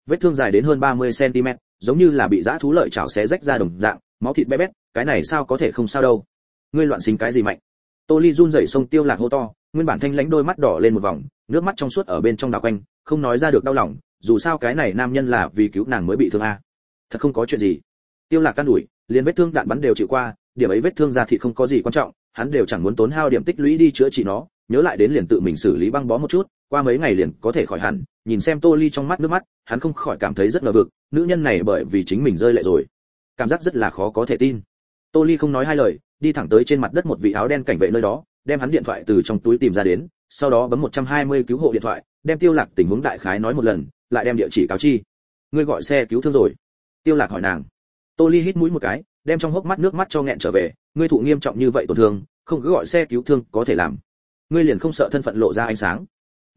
vết thương dài đến hơn 30 cm giống như là bị dã thú lợi chảo xé rách ra đồng dạng, máu thịt bé bét, cái này sao có thể không sao đâu. Ngươi loạn xính cái gì mạnh? Tô ly run rẩy sông tiêu lạc hô to, nguyên bản thanh lãnh đôi mắt đỏ lên một vòng, nước mắt trong suốt ở bên trong đảo quanh, không nói ra được đau lòng, dù sao cái này nam nhân là vì cứu nàng mới bị thương a. Thật không có chuyện gì. Tiêu lạc can đuổi liền vết thương đạn bắn đều chịu qua, điểm ấy vết thương ra thì không có gì quan trọng, hắn đều chẳng muốn tốn hao điểm tích lũy đi chữa trị nó, nhớ lại đến liền tự mình xử lý băng bó một chút qua mấy ngày liền có thể khỏi hẳn, nhìn xem tô ly trong mắt nước mắt, hắn không khỏi cảm thấy rất ngờ vực, nữ nhân này bởi vì chính mình rơi lệ rồi. Cảm giác rất là khó có thể tin. Tô ly không nói hai lời, đi thẳng tới trên mặt đất một vị áo đen cảnh vệ nơi đó, đem hắn điện thoại từ trong túi tìm ra đến, sau đó bấm 120 cứu hộ điện thoại, đem tiêu lạc tình huống đại khái nói một lần, lại đem địa chỉ cáo chi. Ngươi gọi xe cứu thương rồi. Tiêu lạc hỏi nàng. Tô ly hít mũi một cái, đem trong hốc mắt nước mắt cho nghẹn trở về, ngươi thụ nghiêm trọng như vậy tổn thương, không cứ gọi xe cứu thương có thể làm. Ngươi liền không sợ thân phận lộ ra ánh sáng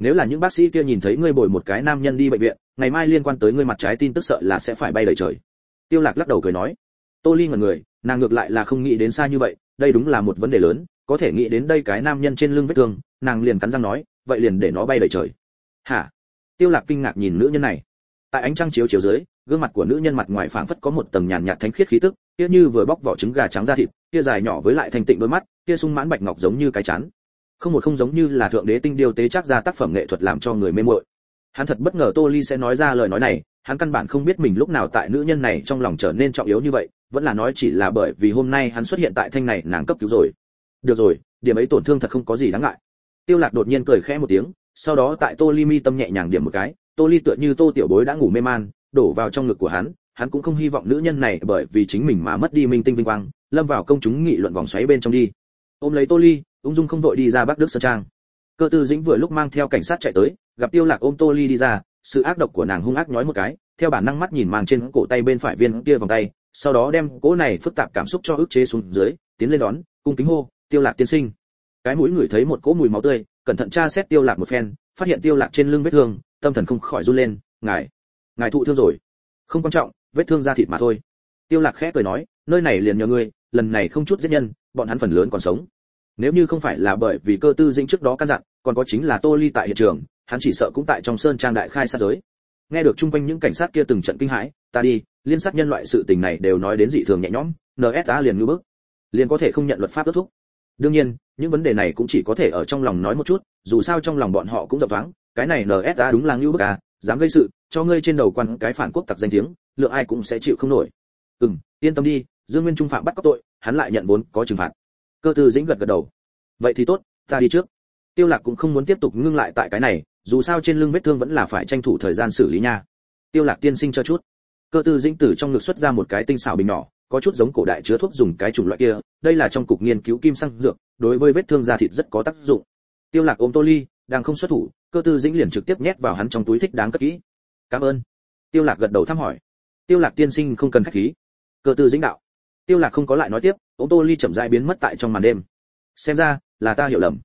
nếu là những bác sĩ kia nhìn thấy ngươi bồi một cái nam nhân đi bệnh viện, ngày mai liên quan tới ngươi mặt trái tin tức sợ là sẽ phải bay đầy trời. Tiêu lạc lắc đầu cười nói. Tô ly ngẩn người, nàng ngược lại là không nghĩ đến xa như vậy, đây đúng là một vấn đề lớn, có thể nghĩ đến đây cái nam nhân trên lưng vết thương, nàng liền cắn răng nói, vậy liền để nó bay đầy trời. Hả? Tiêu lạc kinh ngạc nhìn nữ nhân này. Tại ánh trăng chiếu chiếu dưới, gương mặt của nữ nhân mặt ngoài phảng phất có một tầng nhàn nhạt thánh khiết khí tức, kia như vừa bóc vỏ trứng gà trắng ra thịt, kia dài nhỏ với lại thanh tịnh đôi mắt, kia sung mãn bạch ngọc giống như cái chán không một không giống như là thượng đế tinh điều tế chắc ra tác phẩm nghệ thuật làm cho người mê muội. Hắn thật bất ngờ tô ly sẽ nói ra lời nói này, hắn căn bản không biết mình lúc nào tại nữ nhân này trong lòng trở nên trọng yếu như vậy, vẫn là nói chỉ là bởi vì hôm nay hắn xuất hiện tại thanh này nàng cấp cứu rồi. Được rồi, điểm ấy tổn thương thật không có gì đáng ngại. Tiêu lạc đột nhiên cười khẽ một tiếng, sau đó tại tô ly mi tâm nhẹ nhàng điểm một cái, tô ly tựa như tô tiểu bối đã ngủ mê man, đổ vào trong ngực của hắn hắn cũng không hy vọng nữ nhân này bởi vì chính mình mà mất đi minh tinh vinh quang, lâm vào công chúng nghị luận vòng xoáy bên trong đi. Ôm lấy tô ly ung dung không vội đi ra bắc đức sơn trang. Cơ tư dĩnh vừa lúc mang theo cảnh sát chạy tới, gặp tiêu lạc ôm tô ly đi ra, sự ác độc của nàng hung ác nhói một cái, theo bản năng mắt nhìn mang trên cổ tay bên phải viên kia vòng tay, sau đó đem cỗ này phức tạp cảm xúc cho ức chế xuống dưới, tiến lên đón, cung kính hô, tiêu lạc tiên sinh. Cái mũi người thấy một cỗ mùi máu tươi, cẩn thận tra xét tiêu lạc một phen, phát hiện tiêu lạc trên lưng vết thương, tâm thần không khỏi run lên, ngài ngài thụ thương rồi. Không quan trọng, vết thương da thịt mà thôi. Tiêu lạc khẽ cười nói, nơi này liền nhờ ngươi, lần này không chút giết nhân, bọn hắn phần lớn còn sống nếu như không phải là bởi vì cơ tư dĩnh trước đó căn dặn, còn có chính là tô ly tại hiện trường, hắn chỉ sợ cũng tại trong sơn trang đại khai sát giới. Nghe được chung quanh những cảnh sát kia từng trận kinh hãi, ta đi, liên sát nhân loại sự tình này đều nói đến dị thường nhẹ nhõm nsa liền ngư bức. Liền có thể không nhận luật pháp kết thúc. Đương nhiên, những vấn đề này cũng chỉ có thể ở trong lòng nói một chút, dù sao trong lòng bọn họ cũng rộng thoáng, cái này nsa đúng là ngưu bức à dám gây sự, cho ngươi trên đầu quan cái phản quốc tặc danh tiếng lượng ai cũng sẽ chịu không nổi. Ừm, yên tâm đi, dương nguyên trung phạm bắt cóc tội, hắn lại nhận vốn có trừng phạt cơ tư dĩnh gật gật đầu. Vậy thì tốt, ta đi trước. Tiêu lạc cũng không muốn tiếp tục ngưng lại tại cái này, dù sao trên lưng vết thương vẫn là phải tranh thủ thời gian xử lý nha. Tiêu lạc tiên sinh cho chút. Cơ tư dĩnh từ trong ngực xuất ra một cái tinh xảo bình nhỏ, có chút giống cổ đại chứa thuốc dùng cái chủng loại kia, đây là trong cục nghiên cứu kim xăng dược, đối với vết thương da thịt rất có tác dụng. Tiêu lạc ôm tô ly, đang không xuất thủ, cơ tư dĩnh liền trực tiếp nhét vào hắn trong túi thích đáng cất kỹ. Cảm ơn. Tiêu lạc gật đầu thăm hỏi. Tiêu lạc tiên sinh không cần khách khí. Cơ tư dĩnh đạo tiêu lạc không có lại nói tiếp ô tô ly chậm rãi biến mất tại trong màn đêm. Xem ra, là ta hiểu lầm.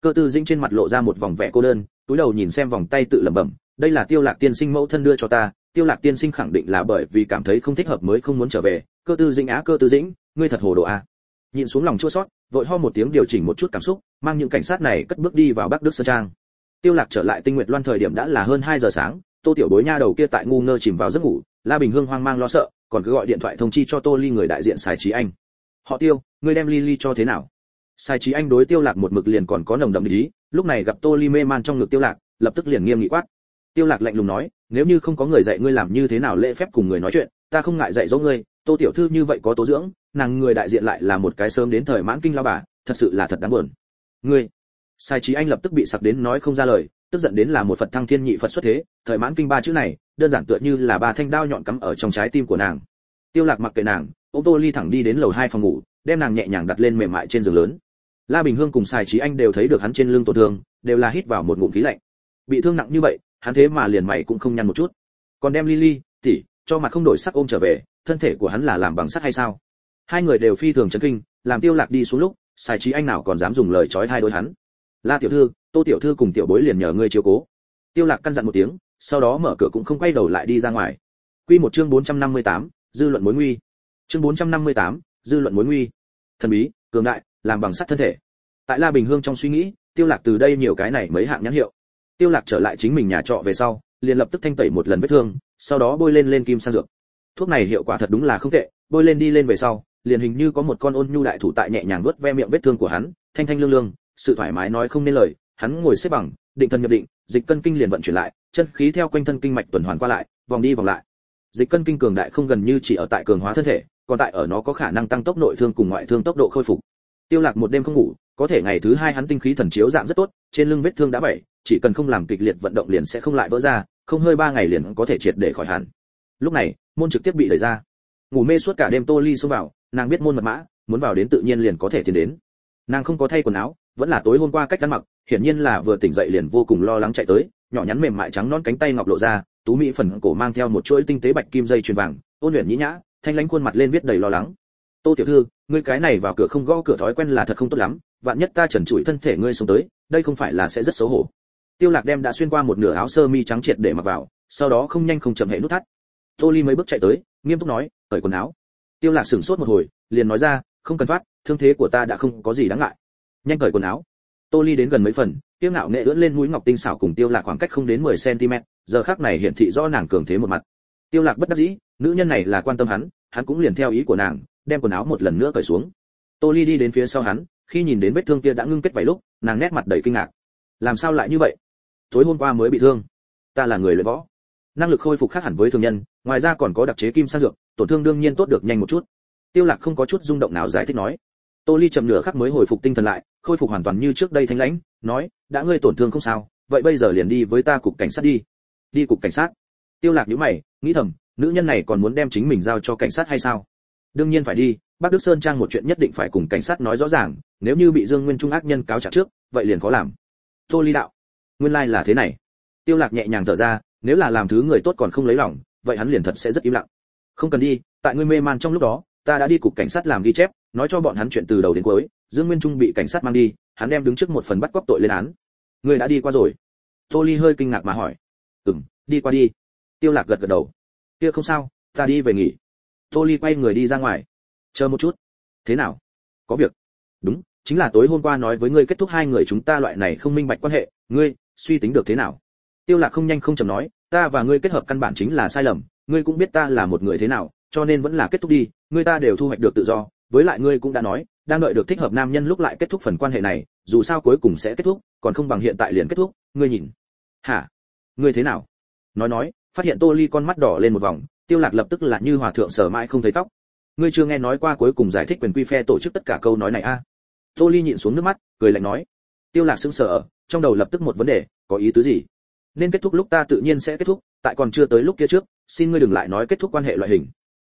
Cơ tư dĩnh trên mặt lộ ra một vòng vẻ cô đơn, túi đầu nhìn xem vòng tay tự lẩm bẩm, đây là tiêu lạc tiên sinh mẫu thân đưa cho ta, tiêu lạc tiên sinh khẳng định là bởi vì cảm thấy không thích hợp mới không muốn trở về. Cơ tư dĩnh á, cơ tư dĩnh, ngươi thật hồ đồ à. nhìn xuống lòng chua xót, vội ho một tiếng điều chỉnh một chút cảm xúc, mang những cảnh sát này cất bước đi vào bắc đức sơn trang. Tiêu lạc trở lại tinh nguyệt loan thời điểm đã là hơn 2 giờ sáng, tô tiểu bối nha đầu kia tại ngu ngơ chìm vào giấc ngủ, la bình hương hoang mang lo sợ còn cứ gọi điện thoại thông chi cho tô ly người đại diện xài trí anh. Họ tiêu, ngươi đem ly ly cho thế nào? Sai trí anh đối tiêu lạc một mực liền còn có nồng đậm ý, lúc này gặp tô ly mê man trong ngực tiêu lạc, lập tức liền nghiêm nghị quát. Tiêu lạc lạnh lùng nói, nếu như không có người dạy ngươi làm như thế nào lễ phép cùng người nói chuyện, ta không ngại dạy dỗ ngươi, tô tiểu thư như vậy có tố dưỡng, nàng người đại diện lại là một cái sớm đến thời mãn kinh lao bà, thật sự là thật đáng buồn. Ngươi, sai trí anh lập tức bị sặc đến nói không ra lời, tức giận đến là một phật thăng thiên nhị phật xuất thế, thời mãn kinh ba chữ này đơn giản tựa như là ba thanh đao nhọn cắm ở trong trái tim của nàng. Tiêu lạc mặc kệ nàng, ô tô ly thẳng đi đến lầu hai phòng ngủ, đem nàng nhẹ nhàng đặt lên mềm mại trên giường lớn. La bình hương cùng sài trí anh đều thấy được hắn trên lưng tổn thương, đều là hít vào một ngụm khí lạnh. Bị thương nặng như vậy, hắn thế mà liền mày cũng không nhăn một chút. Còn đem lily, tỷ, cho mặt không đổi sắc ôm trở về, thân thể của hắn là làm bằng sắt hay sao? Hai người đều phi thường chấn kinh, làm tiêu lạc đi xuống lúc, sài trí anh nào còn dám dùng lời chói tai đối hắn. La tiểu thư, tô tiểu thư cùng tiểu bối liền nhờ ngươi chiếu cố. Tiêu lạc căn dặn một tiếng sau đó mở cửa cũng không quay đầu lại đi ra ngoài. Quy một chương 458, dư luận mối nguy. Chương 458, dư luận mối nguy. Thần bí cường đại làm bằng sắt thân thể. Tại la bình hương trong suy nghĩ tiêu lạc từ đây nhiều cái này mấy hạng nhãn hiệu. Tiêu lạc trở lại chính mình nhà trọ về sau liền lập tức thanh tẩy một lần vết thương sau đó bôi lên lên kim sang dược. Thuốc này hiệu quả thật đúng là không tệ bôi lên đi lên về sau liền hình như có một con ôn nhu đại thủ tại nhẹ nhàng vuốt ve miệng vết thương của hắn thanh thanh lương lương sự thoải mái nói không nên lời hắn ngồi xếp bằng định thân nhập định, dịch cân kinh liền vận chuyển lại, chân khí theo quanh thân kinh mạch tuần hoàn qua lại, vòng đi vòng lại. Dịch cân kinh cường đại không gần như chỉ ở tại cường hóa thân thể, còn tại ở nó có khả năng tăng tốc nội thương cùng ngoại thương tốc độ khôi phục. Tiêu lạc một đêm không ngủ, có thể ngày thứ hai hắn tinh khí thần chiếu dạng rất tốt, trên lưng vết thương đã bảy chỉ cần không làm kịch liệt vận động liền sẽ không lại vỡ ra, không hơi ba ngày liền có thể triệt để khỏi hẳn. Lúc này, môn trực tiếp bị đẩy ra. Ngủ mê suốt cả đêm tô ly xông vào, nàng biết môn mật mã, muốn vào đến tự nhiên liền có thể tiến đến. Nàng không có thay quần áo, vẫn là tối hôm qua cách ăn mặc hiển nhiên là vừa tỉnh dậy liền vô cùng lo lắng chạy tới, nhỏ nhắn mềm mại trắng non cánh tay ngọc lộ ra, tú mỹ phần cổ mang theo một chuỗi tinh tế bạch kim dây chuyền vàng, ôn luyện nhĩ nhã, thanh lãnh khuôn mặt lên viết đầy lo lắng. Tô tiểu thư, ngươi cái này vào cửa không gõ cửa thói quen là thật không tốt lắm, vạn nhất ta trần trụi thân thể ngươi xuống tới, đây không phải là sẽ rất xấu hổ. Tiêu lạc đem đã xuyên qua một nửa áo sơ mi trắng triệt để mặc vào, sau đó không nhanh không chậm hệ nút thắt. Tô ly mấy bước chạy tới, nghiêm túc nói, cởi quần áo. Tiêu lạc sửng sốt một hồi, liền nói ra, không cần thoát, thương thế của ta đã không có gì đáng ngại. Nhanh cởi quần áo tô ly đến gần mấy phần tiêu ngạo nghệ ưỡn lên mũi ngọc tinh xảo cùng tiêu lạc khoảng cách không đến 10 cm giờ khắc này hiển thị rõ nàng cường thế một mặt. Tiêu lạc bất đắc dĩ, nữ nhân này là quan tâm hắn hắn cũng liền theo ý của nàng, đem quần áo một lần nữa cởi xuống. Tô ly đi đến phía sau hắn, khi nhìn đến vết thương kia đã ngưng kết vài lúc, nàng nét mặt đầy kinh ngạc. Làm sao lại như vậy? Tối hôm qua mới bị thương. Ta là người luyện võ. Năng lực khôi phục khác hẳn với thường nhân, ngoài ra còn có đặc chế kim sang dược, tổn thương đương nhiên tốt được nhanh một chút. Tiêu lạc không có chút rung động nào giải thích nói tô ly chậm nửa khắc mới hồi phục tinh thần lại, khôi phục hoàn toàn như trước đây thanh lãnh, nói, đã ngươi tổn thương không sao, vậy bây giờ liền đi với ta cục cảnh sát đi. Đi cục cảnh sát? Tiêu lạc nhíu mày, nghĩ thầm, nữ nhân này còn muốn đem chính mình giao cho cảnh sát hay sao? Đương nhiên phải đi, bác đức sơn trang một chuyện nhất định phải cùng cảnh sát nói rõ ràng, nếu như bị dương nguyên trung ác nhân cáo trạng trước, vậy liền có làm. Tô ly đạo, nguyên lai like là thế này. Tiêu lạc nhẹ nhàng thở ra, nếu là làm thứ người tốt còn không lấy lòng, vậy hắn liền thật sẽ rất im lặng. Không cần đi, tại ngươi mê man trong lúc đó, ta đã đi cục cảnh sát làm ghi chép nói cho bọn hắn chuyện từ đầu đến cuối, dương nguyên trung bị cảnh sát mang đi, hắn đem đứng trước một phần bắt cóc tội lên án. Ngươi đã đi qua rồi. Tô ly hơi kinh ngạc mà hỏi. Ừm, đi qua đi. Tiêu lạc gật gật đầu. Kia không sao, ta đi về nghỉ. Tô ly quay người đi ra ngoài. Chờ một chút. Thế nào? Có việc. Đúng, chính là tối hôm qua nói với ngươi kết thúc hai người chúng ta loại này không minh bạch quan hệ, ngươi, suy tính được thế nào? Tiêu lạc không nhanh không chậm nói, ta và ngươi kết hợp căn bản chính là sai lầm, ngươi cũng biết ta là một người thế nào, cho nên vẫn là kết thúc đi, ngươi ta đều thu hoạch được tự do với lại ngươi cũng đã nói, đang đợi được thích hợp nam nhân lúc lại kết thúc phần quan hệ này, dù sao cuối cùng sẽ kết thúc, còn không bằng hiện tại liền kết thúc, ngươi nhìn. Hả? Ngươi thế nào? Nói nói, phát hiện tô ly con mắt đỏ lên một vòng, tiêu lạc lập tức là như hòa thượng sở mãi không thấy tóc. Ngươi chưa nghe nói qua cuối cùng giải thích quyền quy phe tổ chức tất cả câu nói này a à? tô ly nhịn xuống nước mắt, cười lạnh nói. Tiêu lạc sững sờ trong đầu lập tức một vấn đề, có ý tứ gì? Nên kết thúc lúc ta tự nhiên sẽ kết thúc, tại còn chưa tới lúc kia trước, xin ngươi đừng lại nói kết thúc quan hệ loại hình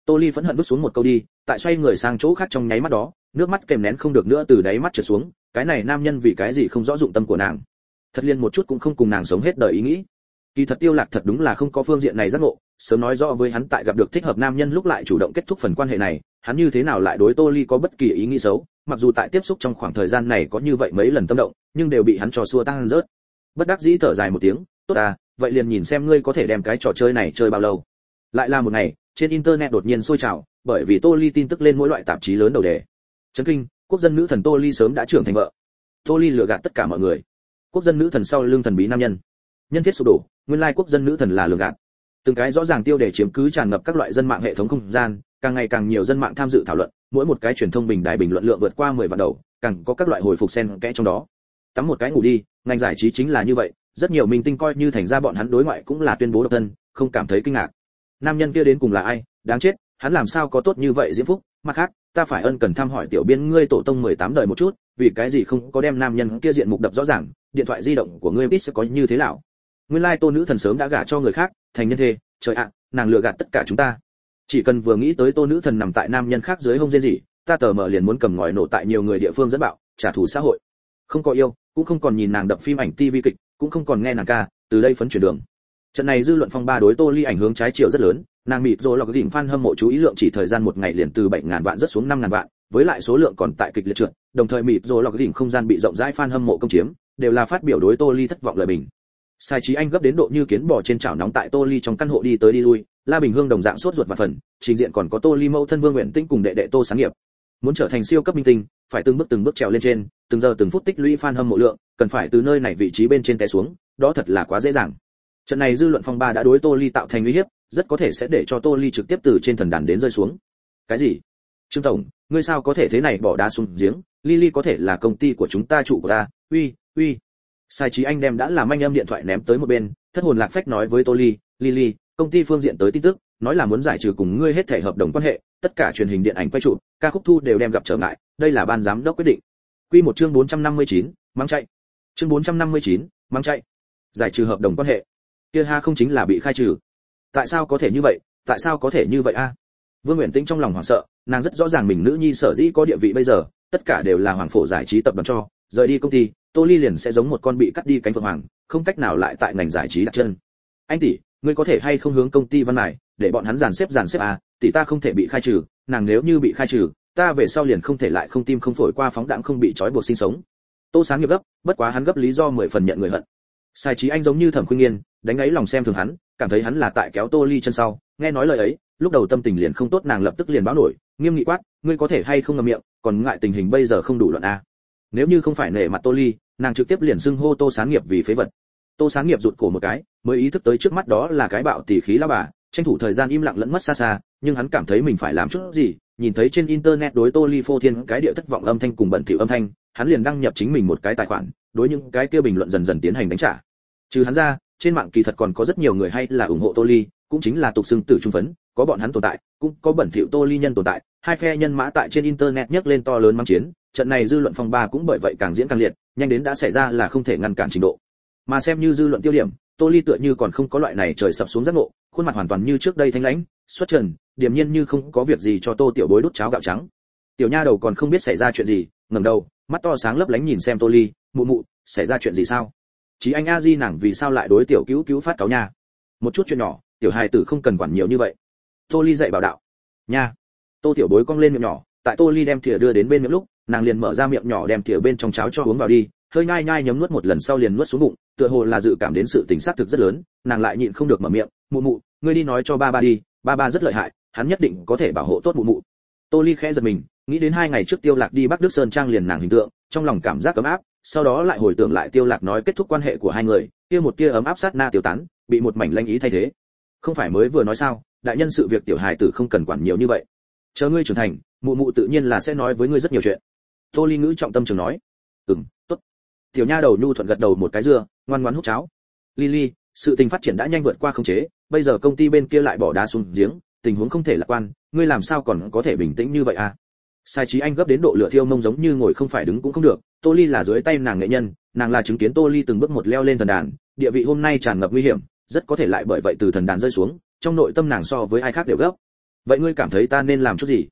tô ly phẫn hận vứt xuống một câu đi, tại xoay người sang chỗ khác trong nháy mắt đó, nước mắt kèm nén không được nữa từ đáy mắt trượt xuống, cái này nam nhân vì cái gì không rõ dụng tâm của nàng. Thật liên một chút cũng không cùng nàng sống hết đời ý nghĩ. Kỳ thật tiêu lạc thật đúng là không có phương diện này giác ngộ, sớm nói rõ với hắn tại gặp được thích hợp nam nhân lúc lại chủ động kết thúc phần quan hệ này, hắn như thế nào lại đối tô ly có bất kỳ ý nghĩ xấu, mặc dù tại tiếp xúc trong khoảng thời gian này có như vậy mấy lần tâm động, nhưng đều bị hắn trò xua tăng rớt. Bất đắc dĩ thở dài một tiếng, tốt à vậy liền nhìn xem ngươi có thể đem cái trò chơi này chơi bao lâu lại là một ngày, trên internet đột nhiên sôi trào, bởi vì tô ly tin tức lên mỗi loại tạp chí lớn đầu đề. Chấn kinh, quốc dân nữ thần tô ly sớm đã trưởng thành vợ. Tô ly lừa gạt tất cả mọi người. Quốc dân nữ thần sau lưng thần bí nam nhân. Nhân thiết sụp đổ, nguyên lai quốc dân nữ thần là lừa gạt. Từng cái rõ ràng tiêu đề chiếm cứ tràn ngập các loại dân mạng hệ thống không gian, càng ngày càng nhiều dân mạng tham dự thảo luận, mỗi một cái truyền thông bình đài bình luận lượng vượt qua 10 vạn đầu, càng có các loại hồi phục xen kẽ trong đó. Tắm một cái ngủ đi, ngành giải trí chính là như vậy, rất nhiều minh tinh coi như thành ra bọn hắn đối ngoại cũng là tuyên bố độc thân, không cảm thấy kinh ngạc nam nhân kia đến cùng là ai, đáng chết, hắn làm sao có tốt như vậy diễm phúc? Mặt khác, ta phải ân cần thăm hỏi tiểu biên ngươi tổ tông 18 đời một chút, vì cái gì không có đem nam nhân kia diện mục đập rõ ràng, điện thoại di động của ngươi biết sẽ có như thế nào. Nguyên lai tô nữ thần sớm đã gả cho người khác, thành nhân thê, trời ạ, nàng lừa gạt tất cả chúng ta. Chỉ cần vừa nghĩ tới tô nữ thần nằm tại nam nhân khác dưới hông rên gì ta tờ mờ liền muốn cầm ngòi nổ tại nhiều người địa phương dẫn bạo, trả thù xã hội. Không có yêu, cũng không còn nhìn nàng đập phim ảnh tivi kịch, cũng không còn nghe nàng ca, từ đây phấn chuyển đường trận này dư luận phong ba đối tô ly ảnh hướng trái chiều rất lớn, nàng mịt rồi lọc đỉnh fan hâm mộ chú ý lượng chỉ thời gian một ngày liền từ 7.000 vạn rất xuống 5.000 vạn, với lại số lượng còn tại kịch liệt trượt, đồng thời mịt rồi lọc đỉnh không gian bị rộng rãi fan hâm mộ công chiếm, đều là phát biểu đối tô ly thất vọng lời bình. Sai trí anh gấp đến độ như kiến bò trên chảo nóng tại tô ly trong căn hộ đi tới đi lui, la bình hương đồng dạng sốt ruột và phần, trình diện còn có tô ly mẫu thân vương nguyện tĩnh cùng đệ đệ tô sáng nghiệp. Muốn trở thành siêu cấp minh tinh, phải từng bước từng bước trèo lên trên, từng giờ từng phút tích lũy fan hâm mộ lượng, cần phải từ nơi này vị trí bên trên té xuống, đó thật là quá dễ dàng trận này dư luận phong ba đã đối tô ly tạo thành uy hiếp rất có thể sẽ để cho tô ly trực tiếp từ trên thần đàn đến rơi xuống. Cái gì? Trương tổng ngươi sao có thể thế này bỏ đá xuống giếng? Lily có thể là công ty của chúng ta chủ của ta. Uy uy. Sai trí anh đem đã làm anh em điện thoại ném tới một bên thất hồn lạc phách nói với tô ly lily công ty phương diện tới tin tức nói là muốn giải trừ cùng ngươi hết thể hợp đồng quan hệ tất cả truyền hình điện ảnh quay trụ ca khúc thu đều đem gặp trở ngại đây là ban giám đốc quyết định. Quy một chương 459, mang chạy. Chương 459, mang chạy. Giải trừ hợp đồng quan hệ kia ha không chính là bị khai trừ. Tại sao có thể như vậy? Tại sao có thể như vậy a? Vương nguyện tĩnh trong lòng hoảng sợ, nàng rất rõ ràng mình nữ nhi sở dĩ có địa vị bây giờ, tất cả đều là hoàng phổ giải trí tập đoàn cho, rời đi công ty, tô ly liền sẽ giống một con bị cắt đi cánh phượng hoàng, không cách nào lại tại ngành giải trí đặt chân. Anh tỷ, ngươi có thể hay không hướng công ty văn này để bọn hắn dàn xếp dàn xếp à? Tỷ ta không thể bị khai trừ, nàng nếu như bị khai trừ, ta về sau liền không thể lại không tim không phổi qua phóng đạn không bị trói buộc sinh sống. Tô sáng nghiệp gấp, bất quá hắn gấp lý do mười phần nhận người hận sai trí anh giống như thẩm khuyên nghiên, đánh ấy lòng xem thường hắn, cảm thấy hắn là tại kéo tô ly chân sau. Nghe nói lời ấy, lúc đầu tâm tình liền không tốt, nàng lập tức liền báo nổi, nghiêm nghị quát, ngươi có thể hay không ngậm miệng, còn ngại tình hình bây giờ không đủ luận a? Nếu như không phải nể mặt tô ly, nàng trực tiếp liền xưng hô tô sáng nghiệp vì phế vật. Tô sáng nghiệp rụt cổ một cái, mới ý thức tới trước mắt đó là cái bạo tỷ khí la bà, tranh thủ thời gian im lặng lẫn mất xa xa, nhưng hắn cảm thấy mình phải làm chút gì, nhìn thấy trên internet đối tô ly phô thiên cái địa thất vọng âm thanh cùng bẩn thỉu âm thanh hắn liền đăng nhập chính mình một cái tài khoản, đối những cái kia bình luận dần dần tiến hành đánh trả. Trừ hắn ra, trên mạng kỳ thật còn có rất nhiều người hay là ủng hộ tô ly, cũng chính là tục xưng tử trung phấn, có bọn hắn tồn tại, cũng có bẩn thỉu tô ly nhân tồn tại, hai phe nhân mã tại trên internet nhấc lên to lớn mang chiến, trận này dư luận phong ba cũng bởi vậy càng diễn càng liệt, nhanh đến đã xảy ra là không thể ngăn cản trình độ. Mà xem như dư luận tiêu điểm, tô ly tựa như còn không có loại này trời sập xuống giác ngộ, khuôn mặt hoàn toàn như trước đây thanh lãnh, xuất trần, điềm nhiên như không có việc gì cho tô tiểu bối đút cháo gạo trắng. Tiểu nha đầu còn không biết xảy ra chuyện gì, ngẩng đầu mắt to sáng lấp lánh nhìn xem tô ly, mụ mụ, xảy ra chuyện gì sao? Chí anh a di nàng vì sao lại đối tiểu cứu cứu phát cáo nha? Một chút chuyện nhỏ, tiểu hài tử không cần quản nhiều như vậy. Tô ly dạy bảo đạo, nha. Tô tiểu bối cong lên miệng nhỏ, tại tô ly đem thìa đưa đến bên miệng lúc, nàng liền mở ra miệng nhỏ đem thìa bên trong cháo cho uống vào đi, hơi nhai nhai nhấm nuốt một lần sau liền nuốt xuống bụng, tựa hồ là dự cảm đến sự tình xác thực rất lớn, nàng lại nhịn không được mở miệng, mụ mụ, ngươi đi nói cho ba ba đi, ba ba rất lợi hại, hắn nhất định có thể bảo hộ tốt mụ mụ. Tô ly khẽ giật mình nghĩ đến hai ngày trước tiêu lạc đi bắc đức sơn trang liền nàng hình tượng, trong lòng cảm giác ấm áp, sau đó lại hồi tưởng lại tiêu lạc nói kết thúc quan hệ của hai người, kia một tia ấm áp sát na tiêu tán, bị một mảnh lanh ý thay thế. Không phải mới vừa nói sao, đại nhân sự việc tiểu hài tử không cần quản nhiều như vậy. Chờ ngươi trưởng thành, mụ mụ tự nhiên là sẽ nói với ngươi rất nhiều chuyện. Tô ly ngữ trọng tâm trường nói. Ừm, tốt. Tiểu nha đầu nhu thuận gật đầu một cái dưa, ngoan ngoãn hút cháo. Lily, sự tình phát triển đã nhanh vượt qua khống chế, bây giờ công ty bên kia lại bỏ đá xuống giếng, tình huống không thể lạc quan, ngươi làm sao còn có thể bình tĩnh như vậy à? Sai trí anh gấp đến độ lửa thiêu mông giống như ngồi không phải đứng cũng không được, tô ly là dưới tay nàng nghệ nhân, nàng là chứng kiến tô ly từng bước một leo lên thần đàn, địa vị hôm nay tràn ngập nguy hiểm, rất có thể lại bởi vậy từ thần đàn rơi xuống, trong nội tâm nàng so với ai khác đều gấp. Vậy ngươi cảm thấy ta nên làm chút gì?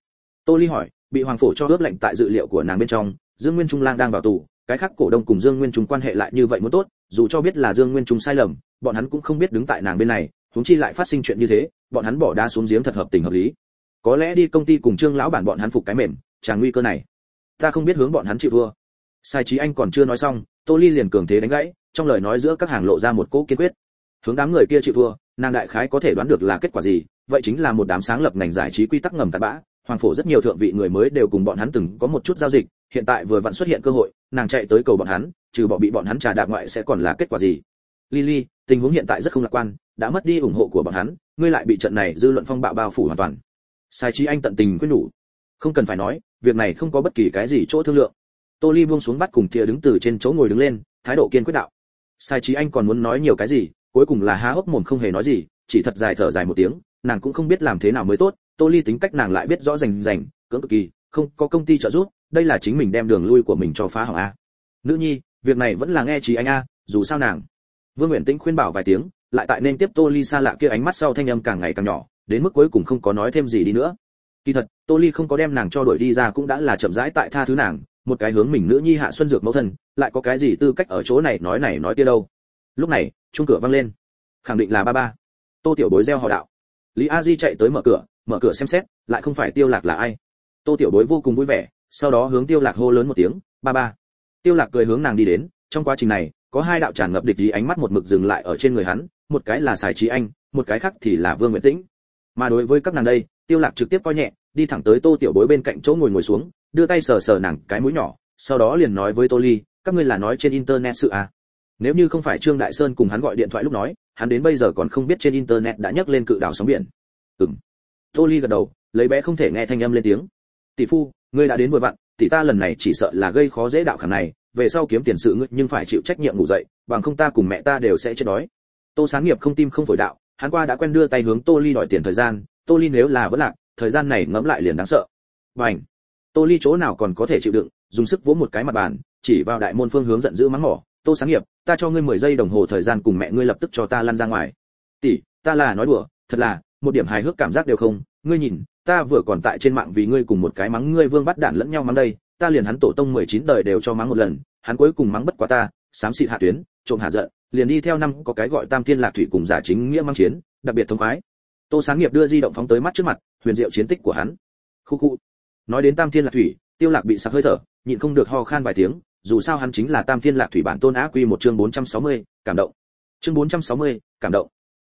Tô ly hỏi, bị hoàng phổ cho ướp lệnh tại dự liệu của nàng bên trong, dương nguyên trung lang đang vào tù, cái khác cổ đông cùng dương nguyên trung quan hệ lại như vậy muốn tốt, dù cho biết là dương nguyên trung sai lầm, bọn hắn cũng không biết đứng tại nàng bên này, huống chi lại phát sinh chuyện như thế, bọn hắn bỏ đá xuống giếng thật hợp tình hợp lý có lẽ đi công ty cùng trương lão bản bọn hắn phục cái mềm chàng nguy cơ này. Ta không biết hướng bọn hắn chịu thua. Sai trí anh còn chưa nói xong, tô ly liền cường thế đánh gãy, trong lời nói giữa các hàng lộ ra một cỗ kiên quyết. Hướng đám người kia chịu thua, nàng đại khái có thể đoán được là kết quả gì, vậy chính là một đám sáng lập ngành giải trí quy tắc ngầm tạt bã, hoàng phổ rất nhiều thượng vị người mới đều cùng bọn hắn từng có một chút giao dịch, hiện tại vừa vặn xuất hiện cơ hội, nàng chạy tới cầu bọn hắn, trừ bỏ bị bọn hắn trà đạp ngoại sẽ còn là kết quả gì? Lily, tình huống hiện tại rất không lạc quan, đã mất đi ủng hộ của bọn hắn, ngươi lại bị trận này dư luận phong bạo bao phủ hoàn toàn sai trí anh tận tình quyết nhủ. Không cần phải nói, việc này không có bất kỳ cái gì chỗ thương lượng. Tô ly buông xuống bắt cùng thìa đứng từ trên chỗ ngồi đứng lên, thái độ kiên quyết đạo. Sai trí anh còn muốn nói nhiều cái gì, cuối cùng là há hốc mồm không hề nói gì, chỉ thật dài thở dài một tiếng, nàng cũng không biết làm thế nào mới tốt, tô ly tính cách nàng lại biết rõ rành rành, cưỡng cực kỳ, không có công ty trợ giúp, đây là chính mình đem đường lui của mình cho phá hỏng a. Nữ nhi, việc này vẫn là nghe trí anh a, dù sao nàng. Vương nguyện tĩnh khuyên bảo vài tiếng, lại tại nên tiếp tô ly xa lạ kia ánh mắt sau thanh âm càng ngày càng nhỏ đến mức cuối cùng không có nói thêm gì đi nữa. Kỳ thật, tô ly không có đem nàng cho đuổi đi ra cũng đã là chậm rãi tại tha thứ nàng, một cái hướng mình nữ nhi hạ xuân dược mẫu thân, lại có cái gì tư cách ở chỗ này nói này nói kia đâu. Lúc này, chuông cửa vang lên. Khẳng định là ba ba. Tô tiểu bối gieo họ đạo. Lý a di chạy tới mở cửa mở cửa xem xét, lại không phải tiêu lạc là ai. Tô tiểu bối vô cùng vui vẻ, sau đó hướng tiêu lạc hô lớn một tiếng, ba ba. Tiêu lạc cười hướng nàng đi đến, trong quá trình này, có hai đạo tràn ngập địch ý ánh mắt một mực dừng lại ở trên người hắn, một cái là sài trí anh, một cái khác thì là vương Nguyệt tĩnh mà đối với các nàng đây, tiêu lạc trực tiếp coi nhẹ, đi thẳng tới tô tiểu bối bên cạnh chỗ ngồi ngồi xuống, đưa tay sờ sờ nàng cái mũi nhỏ, sau đó liền nói với tô ly, các ngươi là nói trên internet sự à? Nếu như không phải trương đại sơn cùng hắn gọi điện thoại lúc nói, hắn đến bây giờ còn không biết trên internet đã nhắc lên cự đảo sóng biển. Ừm. Tô ly gật đầu, lấy bé không thể nghe thanh âm lên tiếng. Tỷ phu, ngươi đã đến vừa vặn, tỷ ta lần này chỉ sợ là gây khó dễ đạo khảm này, về sau kiếm tiền sự ngươi nhưng phải chịu trách nhiệm ngủ dậy, bằng không ta cùng mẹ ta đều sẽ chết đói. Tô sáng nghiệp không tim không phổi đạo hắn qua đã quen đưa tay hướng tô ly đòi tiền thời gian, tô ly nếu là vẫn lạc, thời gian này ngẫm lại liền đáng sợ. Bảnh tô ly chỗ nào còn có thể chịu đựng, dùng sức vỗ một cái mặt bàn, chỉ vào đại môn phương hướng giận dữ mắng mỏ, tô sáng nghiệp, ta cho ngươi 10 giây đồng hồ thời gian cùng mẹ ngươi lập tức cho ta lăn ra ngoài. Tỷ, ta là nói đùa, thật là, một điểm hài hước cảm giác đều không, ngươi nhìn, ta vừa còn tại trên mạng vì ngươi cùng một cái mắng ngươi vương bắt đản lẫn nhau mắng đây, ta liền hắn tổ tông 19 đời đều cho mắng một lần, hắn cuối cùng mắng bất quá ta xám xịt hạ tuyến trộm hạ giận liền đi theo năm có cái gọi tam thiên lạc thủy cùng giả chính nghĩa mang chiến đặc biệt thông khoái. Tô sáng nghiệp đưa di động phóng tới mắt trước mặt huyền diệu chiến tích của hắn. Khu khu. Nói đến tam thiên lạc thủy tiêu lạc bị sặc hơi thở nhịn không được ho khan vài tiếng dù sao hắn chính là tam thiên lạc thủy bản tôn á quy một chương 460, cảm động. Chương 460, cảm động.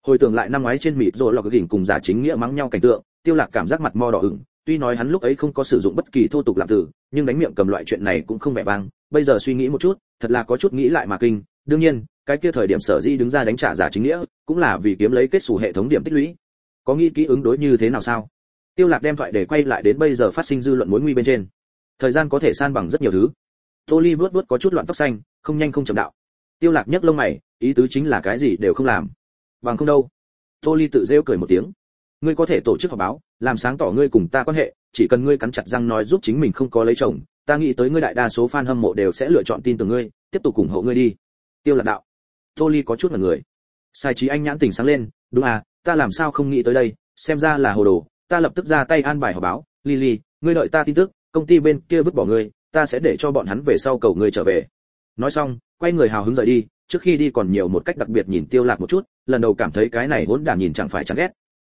Hồi tưởng lại năm ngoái trên mịt rồi lọc gỉnh cùng giả chính nghĩa mắng nhau cảnh tượng tiêu lạc cảm giác mặt mo đỏ ửng tuy nói hắn lúc ấy không có sử dụng bất kỳ thô tục làm từ nhưng đánh miệng cầm loại chuyện này cũng không vẻ vang bây giờ suy nghĩ một chút, thật là có chút nghĩ lại mà kinh. Đương nhiên, cái kia thời điểm sở di đứng ra đánh trả giả chính nghĩa, cũng là vì kiếm lấy kết xù hệ thống điểm tích lũy. Có nghĩ kỹ ứng đối như thế nào sao? Tiêu lạc đem thoại để quay lại đến bây giờ phát sinh dư luận mối nguy bên trên. Thời gian có thể san bằng rất nhiều thứ. Tô ly vớt vớt có chút loạn tóc xanh, không nhanh không chậm đạo. Tiêu lạc nhấc lông mày, ý tứ chính là cái gì đều không làm. Bằng không đâu. Tô ly tự rêu cười một tiếng. Ngươi có thể tổ chức họp báo, làm sáng tỏ ngươi cùng ta quan hệ, chỉ cần ngươi cắn chặt răng nói giúp chính mình không có lấy chồng ta nghĩ tới ngươi đại đa số fan hâm mộ đều sẽ lựa chọn tin tưởng ngươi, tiếp tục ủng hộ ngươi đi. Tiêu lạc đạo. Tô ly có chút là người. Sai trí anh nhãn tỉnh sáng lên, đúng à ta làm sao không nghĩ tới đây, xem ra là hồ đồ, ta lập tức ra tay an bài họp báo. Lily, ngươi đợi ta tin tức, công ty bên kia vứt bỏ ngươi, ta sẽ để cho bọn hắn về sau cầu ngươi trở về. Nói xong, quay người hào hứng rời đi, trước khi đi còn nhiều một cách đặc biệt nhìn tiêu lạc một chút, lần đầu cảm thấy cái này hỗn đản nhìn chẳng phải chán ghét.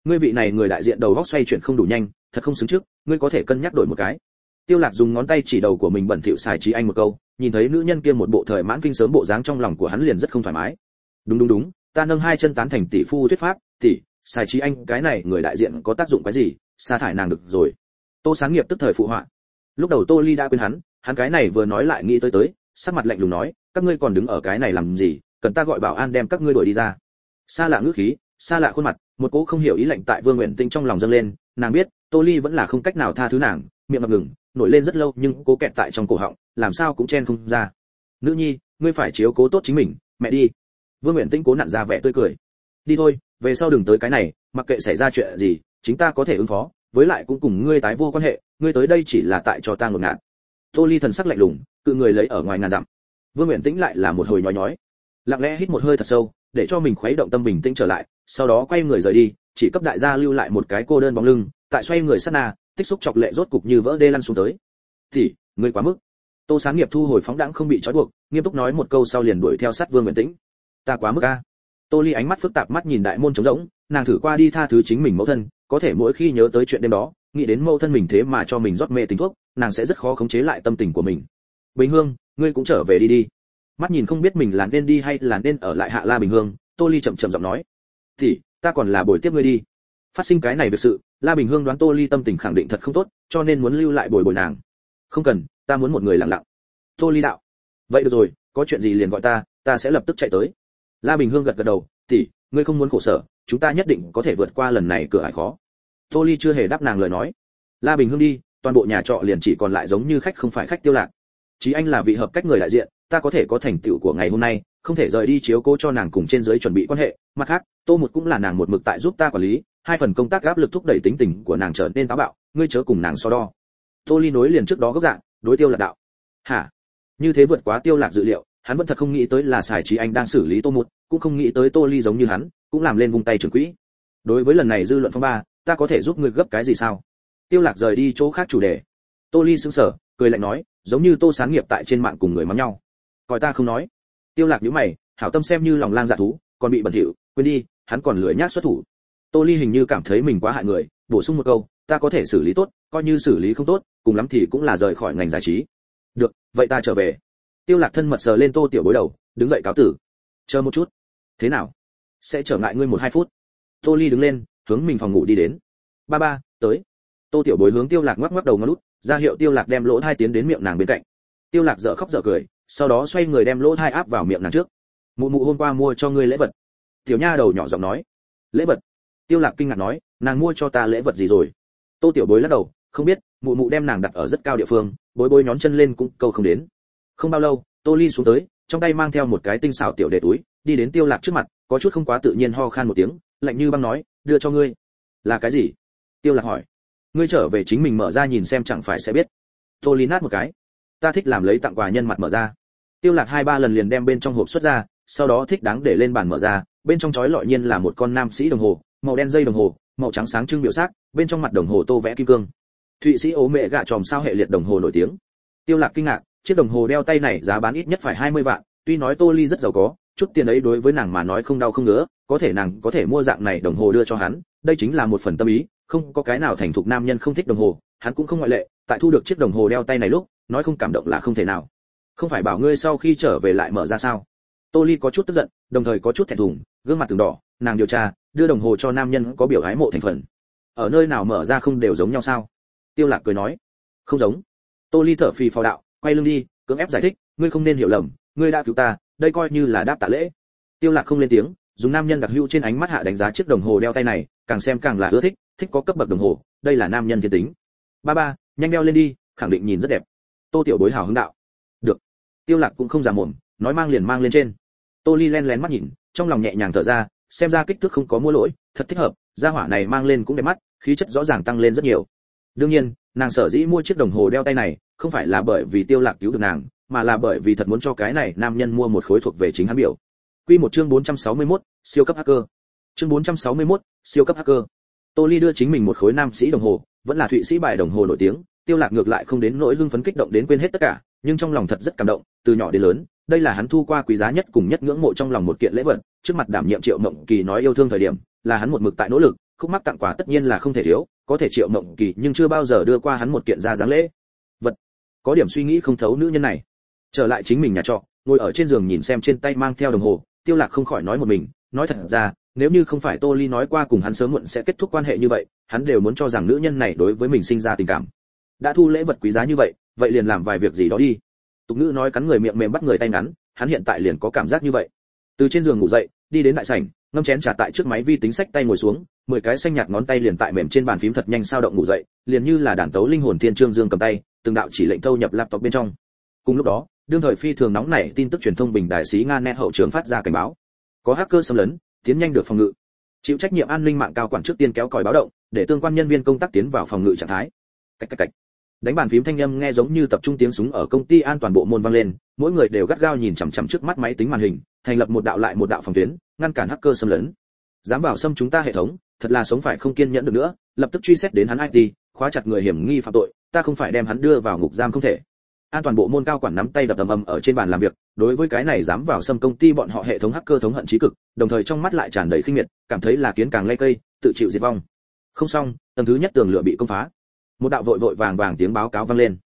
Ngươi vị này người đại diện đầu góc xoay chuyển không đủ nhanh, thật không xứng trước, ngươi có thể cân nhắc đổi một cái tiêu lạc dùng ngón tay chỉ đầu của mình bẩn thỉu xài trí anh một câu, nhìn thấy nữ nhân kia một bộ thời mãn kinh sớm bộ dáng trong lòng của hắn liền rất không thoải mái. Đúng đúng đúng, ta nâng hai chân tán thành tỷ phu thuyết pháp, tỷ, xài trí anh, cái này người đại diện có tác dụng cái gì? Sa thải nàng được rồi. Tô sáng nghiệp tức thời phụ họa. Lúc đầu tô ly đã quên hắn hắn cái này vừa nói lại nghĩ tới tới, sắc mặt lạnh lùng nói, các ngươi còn đứng ở cái này làm gì? Cần ta gọi bảo an đem các ngươi đuổi đi ra. Xa lạ ngữ khí xa lạ khuôn mặt, một cỗ không hiểu ý lệnh tại vương nguyện tinh trong lòng dâng lên, nàng biết, tô ly vẫn là không cách nào tha thứ nàng, miệng ngập ngừng nổi lên rất lâu nhưng cố kẹt tại trong cổ họng, làm sao cũng chen không ra. Nữ nhi, ngươi phải chiếu cố tốt chính mình, mẹ đi. Vương nguyện tinh cố nặn ra vẻ tươi cười. Đi thôi, về sau đừng tới cái này, mặc kệ xảy ra chuyện gì, chính ta có thể ứng phó, với lại cũng cùng ngươi tái vô quan hệ, ngươi tới đây chỉ là tại cho ta ngột ngạt. Tô ly thần sắc lạnh lùng, cự người lấy ở ngoài ngàn dặm. Vương nguyện tĩnh lại là một hồi nhói nhói. Lặng lẽ hít một hơi thật sâu, để cho mình khuấy động tâm bình tĩnh trở lại, sau đó quay người rời đi, chỉ cấp đại gia lưu lại một cái cô đơn bóng lưng, tại xoay người sát na tích xúc chọc lệ rốt cục như vỡ đê lăn xuống tới. Thì, ngươi quá mức. Tô sáng nghiệp thu hồi phóng đãng không bị trói buộc, nghiêm túc nói một câu sau liền đuổi theo sát vương nguyện tĩnh. Ta quá mức a. Tô ly ánh mắt phức tạp mắt nhìn đại môn trống rỗng, nàng thử qua đi tha thứ chính mình mẫu thân, có thể mỗi khi nhớ tới chuyện đêm đó, nghĩ đến mẫu thân mình thế mà cho mình rót mê tình thuốc, nàng sẽ rất khó khống chế lại tâm tình của mình. Bình hương, ngươi cũng trở về đi đi. Mắt nhìn không biết mình là nên đi hay là nên ở lại hạ la bình hương, tô ly chậm chậm giọng nói. Thì, ta còn là buổi tiếp ngươi đi. Phát sinh cái này việc sự la bình hương đoán tô ly tâm tình khẳng định thật không tốt, cho nên muốn lưu lại bồi bồi nàng. Không cần, ta muốn một người lặng lặng. Tô ly đạo, vậy được rồi, có chuyện gì liền gọi ta ta sẽ lập tức chạy tới. La bình hương gật gật đầu, tỷ, ngươi không muốn khổ sở, chúng ta nhất định có thể vượt qua lần này cửa ải khó. Tô ly chưa hề đáp nàng lời nói. La bình hương đi, toàn bộ nhà trọ liền chỉ còn lại giống như khách không phải khách tiêu lạc. Chí anh là vị hợp cách người đại diện, ta có thể có thành tựu của ngày hôm nay, không thể rời đi chiếu cố cho nàng cùng trên dưới chuẩn bị quan hệ. Mặt khác, tô một cũng là nàng một mực tại giúp ta quản lý hai phần công tác áp lực thúc đẩy tính tình của nàng trở nên táo bạo, ngươi chớ cùng nàng so đo. Tô ly nối liền trước đó gốc dạng, đối tiêu lạc đạo. Hả? Như thế vượt quá tiêu lạc dự liệu, hắn vẫn thật không nghĩ tới là xài trí anh đang xử lý tô một cũng không nghĩ tới tô ly giống như hắn, cũng làm lên vung tay trưởng quỹ. Đối với lần này dư luận phong ba, ta có thể giúp ngươi gấp cái gì sao? Tiêu lạc rời đi chỗ khác chủ đề. Tô ly sững sờ, cười lạnh nói, giống như tô sáng nghiệp tại trên mạng cùng người mắng nhau. Coi ta không nói. Tiêu lạc nhíu mày, hảo tâm xem như lòng lang dạ thú, còn bị bẩn thỉu, quên đi, hắn còn lười nhác xuất thủ tô ly hình như cảm thấy mình quá hại người, bổ sung một câu, ta có thể xử lý tốt, coi như xử lý không tốt, cùng lắm thì cũng là rời khỏi ngành giải trí. Được, vậy ta trở về. Tiêu lạc thân mật sờ lên tô tiểu bối đầu, đứng dậy cáo tử. Chờ một chút. Thế nào? Sẽ trở ngại ngươi một hai phút. Tô ly đứng lên, hướng mình phòng ngủ đi đến. Ba ba, tới. Tô tiểu bối hướng tiêu lạc ngoắc ngoắc đầu ngó lút ra hiệu tiêu lạc đem lỗ hai tiến đến miệng nàng bên cạnh. Tiêu lạc dở khóc dở cười, sau đó xoay người đem lỗ hai áp vào miệng nàng trước. Mụ mụ hôm qua mua cho ngươi lễ vật. Tiểu nha đầu nhỏ giọng nói. Lễ vật? Tiêu lạc kinh ngạc nói, nàng mua cho ta lễ vật gì rồi? Tô tiểu bối lắc đầu, không biết, mụ mụ đem nàng đặt ở rất cao địa phương, bối bối nhón chân lên cũng câu không đến. Không bao lâu, tô ly xuống tới, trong tay mang theo một cái tinh xảo tiểu đệ túi, đi đến tiêu lạc trước mặt, có chút không quá tự nhiên ho khan một tiếng, lạnh như băng nói, đưa cho ngươi. Là cái gì? Tiêu lạc hỏi. Ngươi trở về chính mình mở ra nhìn xem chẳng phải sẽ biết. Tô ly nát một cái. Ta thích làm lấy tặng quà nhân mặt mở ra. Tiêu lạc hai ba lần liền đem bên trong hộp xuất ra, sau đó thích đáng để lên bàn mở ra, bên trong chói lọi nhiên là một con nam sĩ đồng hồ màu đen dây đồng hồ, màu trắng sáng trưng biểu sắc, bên trong mặt đồng hồ tô vẽ kim cương. Thụy sĩ ố mẹ gạ tròm sao hệ liệt đồng hồ nổi tiếng. Tiêu lạc kinh ngạc, chiếc đồng hồ đeo tay này giá bán ít nhất phải 20 vạn, tuy nói tô ly rất giàu có, chút tiền ấy đối với nàng mà nói không đau không ngứa, có thể nàng có thể mua dạng này đồng hồ đưa cho hắn, đây chính là một phần tâm ý, không có cái nào thành thục nam nhân không thích đồng hồ, hắn cũng không ngoại lệ, tại thu được chiếc đồng hồ đeo tay này lúc, nói không cảm động là không thể nào. Không phải bảo ngươi sau khi trở về lại mở ra sao? Tô ly có chút tức giận, đồng thời có chút thẹn thùng, gương mặt từng đỏ, nàng điều tra đưa đồng hồ cho nam nhân có biểu hái mộ thành phần. Ở nơi nào mở ra không đều giống nhau sao? Tiêu lạc cười nói. Không giống. Tô ly thở phì phò đạo, quay lưng đi, cưỡng ép giải thích, ngươi không nên hiểu lầm, ngươi đã cứu ta, đây coi như là đáp tạ lễ. Tiêu lạc không lên tiếng, dùng nam nhân đặc hữu trên ánh mắt hạ đánh giá chiếc đồng hồ đeo tay này, càng xem càng là ưa thích thích có cấp bậc đồng hồ, đây là nam nhân thiên tính. Ba ba, nhanh đeo lên đi, khẳng định nhìn rất đẹp. Tô tiểu bối hào hứng đạo. Được. Tiêu lạc cũng không giả mồm, nói mang liền mang lên trên. Tô ly len lén mắt nhìn, trong lòng nhẹ nhàng thở ra xem ra kích thước không có mua lỗi thật thích hợp gia hỏa này mang lên cũng đẹp mắt khí chất rõ ràng tăng lên rất nhiều. Đương nhiên nàng sở dĩ mua chiếc đồng hồ đeo tay này không phải là bởi vì tiêu lạc cứu được nàng mà là bởi vì thật muốn cho cái này nam nhân mua một khối thuộc về chính hắn biểu. Quy một chương 461, siêu cấp hacker. Chương 461, siêu cấp hacker. Tô ly đưa chính mình một khối nam sĩ đồng hồ vẫn là thụy sĩ bài đồng hồ nổi tiếng tiêu lạc ngược lại không đến nỗi hưng phấn kích động đến quên hết tất cả nhưng trong lòng thật rất cảm động từ nhỏ đến lớn đây là hắn thu qua quý giá nhất cùng nhất ngưỡng mộ trong lòng một kiện lễ vật, trước mặt đảm nhiệm triệu mộng kỳ nói yêu thương thời điểm, là hắn một mực tại nỗ lực, khúc mắc tặng quà tất nhiên là không thể thiếu, có thể triệu mộng kỳ nhưng chưa bao giờ đưa qua hắn một kiện ra dáng lễ. Vật. Có điểm suy nghĩ không thấu nữ nhân này. Trở lại chính mình nhà trọ, ngồi ở trên giường nhìn xem trên tay mang theo đồng hồ, tiêu lạc không khỏi nói một mình, nói thật ra, nếu như không phải tô ly nói qua cùng hắn sớm muộn sẽ kết thúc quan hệ như vậy, hắn đều muốn cho rằng nữ nhân này đối với mình sinh ra tình cảm. Đã thu lễ vật quý giá như vậy vậy liền làm vài việc gì đó đi tục ngữ nói cắn người miệng mềm bắt người tay ngắn, hắn hiện tại liền có cảm giác như vậy. Từ trên giường ngủ dậy, đi đến đại sảnh, ngâm chén trà tại trước máy vi tính sách tay ngồi xuống, mười cái xanh nhạt ngón tay liền tại mềm trên bàn phím thật nhanh sao động ngủ dậy, liền như là đàn tấu linh hồn thiên trương dương cầm tay, từng đạo chỉ lệnh thâu nhập laptop bên trong. Cùng lúc đó, đương thời phi thường nóng nảy, tin tức truyền thông bình đại sĩ nga net hậu trường phát ra cảnh báo. Có hacker xâm lấn, tiến nhanh được phòng ngự. Chịu trách nhiệm an ninh mạng cao quản trước tiên kéo còi báo động, để tương quan nhân viên công tác tiến vào phòng ngự trạng thái. Cách cách cách đánh bàn phím thanh âm nghe giống như tập trung tiếng súng ở công ty an toàn bộ môn vang lên, mỗi người đều gắt gao nhìn chằm chằm trước mắt máy tính màn hình, thành lập một đạo lại một đạo phòng tuyến, ngăn cản hacker xâm lấn. Dám vào xâm chúng ta hệ thống, thật là sống phải không kiên nhẫn được nữa, lập tức truy xét đến hắn it khóa chặt người hiểm nghi phạm tội, ta không phải đem hắn đưa vào ngục giam không thể. An toàn bộ môn cao quản nắm tay đập tầm ầm ở trên bàn làm việc, đối với cái này dám vào xâm công ty bọn họ hệ thống hacker thống hận trí cực, đồng thời trong mắt lại tràn đầy khinh miệt, cảm thấy là kiến càng lây cây, tự chịu diệt vong. Không xong, tầng thứ nhất tường lửa bị công phá một đạo vội vội vàng vàng tiếng báo cáo vang lên.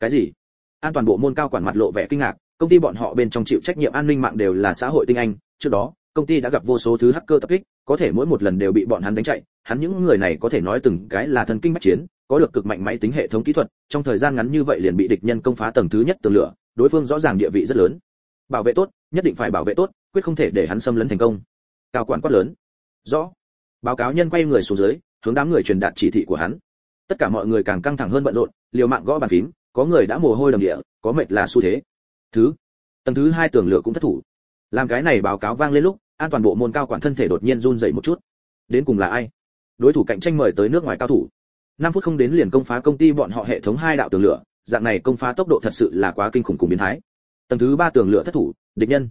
Cái gì? An toàn bộ môn cao quản mặt lộ vẻ kinh ngạc, công ty bọn họ bên trong chịu trách nhiệm an ninh mạng đều là xã hội tinh anh. Trước đó, công ty đã gặp vô số thứ hacker tập kích, có thể mỗi một lần đều bị bọn hắn đánh chạy. Hắn những người này có thể nói từng cái là thần kinh bách chiến, có được cực mạnh máy tính hệ thống kỹ thuật, trong thời gian ngắn như vậy liền bị địch nhân công phá tầng thứ nhất tường lửa, đối phương rõ ràng địa vị rất lớn. Bảo vệ tốt, nhất định phải bảo vệ tốt, quyết không thể để hắn xâm lấn thành công. Cao quản quát lớn. Rõ. Báo cáo nhân quay người xuống dưới, hướng đám người truyền đạt chỉ thị của hắn tất cả mọi người càng căng thẳng hơn bận rộn, liều mạng gõ bàn phím, có người đã mồ hôi đầm địa, có mệt là xu thế. Thứ, tầng thứ hai tường lửa cũng thất thủ. Làm cái này báo cáo vang lên lúc, an toàn bộ môn cao quản thân thể đột nhiên run dậy một chút. Đến cùng là ai? Đối thủ cạnh tranh mời tới nước ngoài cao thủ. Năm phút không đến liền công phá công ty bọn họ hệ thống hai đạo tường lửa, dạng này công phá tốc độ thật sự là quá kinh khủng cùng biến thái. Tầng thứ ba tường lửa thất thủ, địch nhân.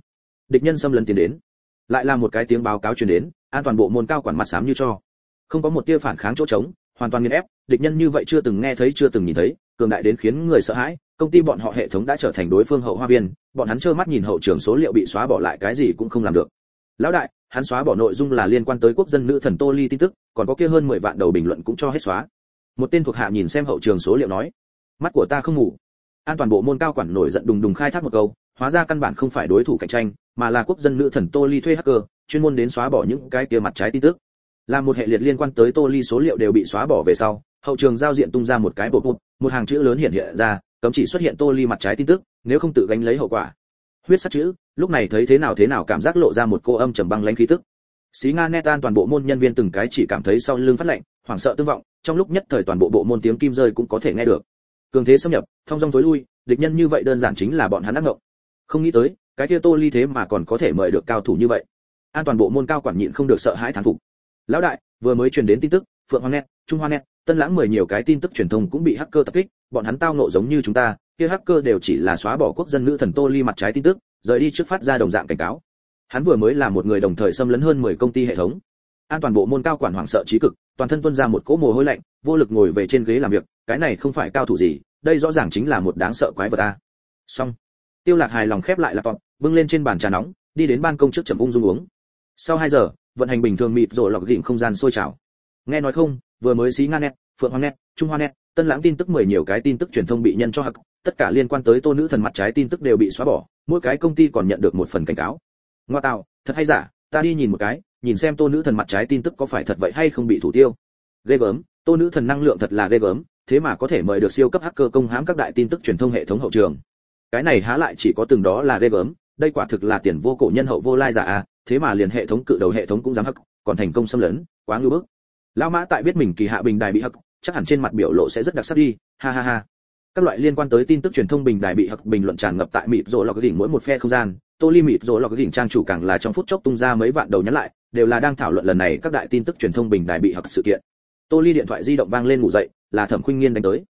Địch nhân xâm lấn tiến đến. Lại là một cái tiếng báo cáo truyền đến, an toàn bộ môn cao quản mặt xám như cho. Không có một tia phản kháng chỗ trống, hoàn toàn nghiền ép địch nhân như vậy chưa từng nghe thấy, chưa từng nhìn thấy, cường đại đến khiến người sợ hãi. Công ty bọn họ hệ thống đã trở thành đối phương hậu hoa viên, bọn hắn trơ mắt nhìn hậu trường số liệu bị xóa bỏ lại cái gì cũng không làm được. Lão đại, hắn xóa bỏ nội dung là liên quan tới quốc dân nữ thần tô ly tin tức, còn có kia hơn 10 vạn đầu bình luận cũng cho hết xóa. Một tên thuộc hạ nhìn xem hậu trường số liệu nói, mắt của ta không ngủ. An toàn bộ môn cao quản nổi giận đùng đùng khai thác một câu, hóa ra căn bản không phải đối thủ cạnh tranh, mà là quốc dân nữ thần tô ly thuê hacker, chuyên môn đến xóa bỏ những cái kia mặt trái tin tức. Là một hệ liệt liên quan tới tô ly số liệu đều bị xóa bỏ về sau hậu trường giao diện tung ra một cái bộ bụt một hàng chữ lớn hiện hiện ra, cấm chỉ xuất hiện tô ly mặt trái tin tức, nếu không tự gánh lấy hậu quả. Huyết sắc chữ, lúc này thấy thế nào thế nào cảm giác lộ ra một cô âm trầm băng lãnh khí tức. Xí nga netan toàn bộ môn nhân viên từng cái chỉ cảm thấy sau lưng phát lạnh, hoảng sợ tương vọng, trong lúc nhất thời toàn bộ bộ môn tiếng kim rơi cũng có thể nghe được. Cường thế xâm nhập, thông dong tối lui, địch nhân như vậy đơn giản chính là bọn hắn ác ngộng. Không nghĩ tới, cái kia tô ly thế mà còn có thể mời được cao thủ như vậy. An toàn bộ môn cao quản nhịn không được sợ hãi thán phục. Lão đại, vừa mới truyền đến tin tức, phượng hoàng net trung hoa net tân lãng mười nhiều cái tin tức truyền thông cũng bị hacker tập kích, bọn hắn tao nộ giống như chúng ta, kia hacker đều chỉ là xóa bỏ quốc dân nữ thần tô ly mặt trái tin tức, rời đi trước phát ra đồng dạng cảnh cáo. Hắn vừa mới là một người đồng thời xâm lấn hơn 10 công ty hệ thống. An toàn bộ môn cao quản hoảng sợ trí cực, toàn thân tuôn ra một cỗ mồ hôi lạnh, vô lực ngồi về trên ghế làm việc, cái này không phải cao thủ gì, đây rõ ràng chính là một đáng sợ quái vật ta xong. Tiêu lạc hài lòng khép lại laptop, bưng lên trên bàn trà nóng, đi đến ban công trước chậm ung dung uống. Sau 2 giờ, vận hành bình thường mịt rồi lọc gỉm không gian sôi trào. Nghe nói không vừa mới xí nga net phượng hoàng net trung hoa net tân lãng tin tức mười nhiều cái tin tức truyền thông bị nhân cho hặc, tất cả liên quan tới tô nữ thần mặt trái tin tức đều bị xóa bỏ, mỗi cái công ty còn nhận được một phần cảnh cáo. Ngoa tạo, thật hay giả, ta đi nhìn một cái, nhìn xem tô nữ thần mặt trái tin tức có phải thật vậy hay không bị thủ tiêu. Ghê gớm, tô nữ thần năng lượng thật là ghê gớm, thế mà có thể mời được siêu cấp hacker công hãm các đại tin tức truyền thông hệ thống hậu trường. Cái này há lại chỉ có từng đó là ghê gớm, đây quả thực là tiền vô cổ nhân hậu vô lai giả à thế mà liền hệ thống cự đầu hệ thống cũng dám hắc, còn thành công xâm lấn, quá ngưu bức lão mã tại biết mình kỳ hạ bình đài bị hắc, chắc hẳn trên mặt biểu lộ sẽ rất đặc sắc đi, ha ha ha. Các loại liên quan tới tin tức truyền thông bình đài bị hắc bình luận tràn ngập tại mịt rồi lọc đỉnh mỗi một phe không gian, tô ly mịt rồi lọc đỉnh trang chủ càng là trong phút chốc tung ra mấy vạn đầu nhắn lại, đều là đang thảo luận lần này các đại tin tức truyền thông bình đài bị hặc sự kiện. Tô ly điện thoại di động vang lên ngủ dậy, là thẩm khuynh nghiên đánh tới.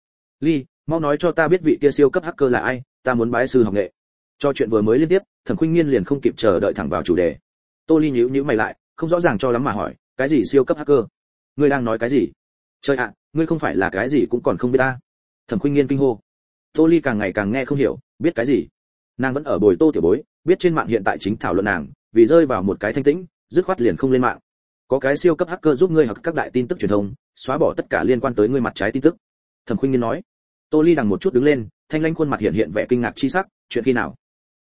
Ly, mau nói cho ta biết vị kia siêu cấp hacker là ai, ta muốn bái sư học nghệ. Cho chuyện vừa mới liên tiếp, thẩm khuynh nghiên liền không kịp chờ đợi thẳng vào chủ đề. Tô ly nhíu nhíu mày lại, không rõ ràng cho lắm mà hỏi, cái gì siêu cấp hacker? Ngươi đang nói cái gì? Trời ạ, ngươi không phải là cái gì cũng còn không biết ta. Thẩm khuynh nghiên kinh hô. Tô ly càng ngày càng nghe không hiểu, biết cái gì? Nàng vẫn ở bồi tô tiểu bối, biết trên mạng hiện tại chính thảo luận nàng, vì rơi vào một cái thanh tĩnh, dứt khoát liền không lên mạng. Có cái siêu cấp hacker giúp ngươi hoặc các đại tin tức truyền thông, xóa bỏ tất cả liên quan tới ngươi mặt trái tin tức. Thẩm khuynh nghiên nói. Tô ly đằng một chút đứng lên, thanh lanh khuôn mặt hiện hiện vẻ kinh ngạc chi sắc, chuyện khi nào?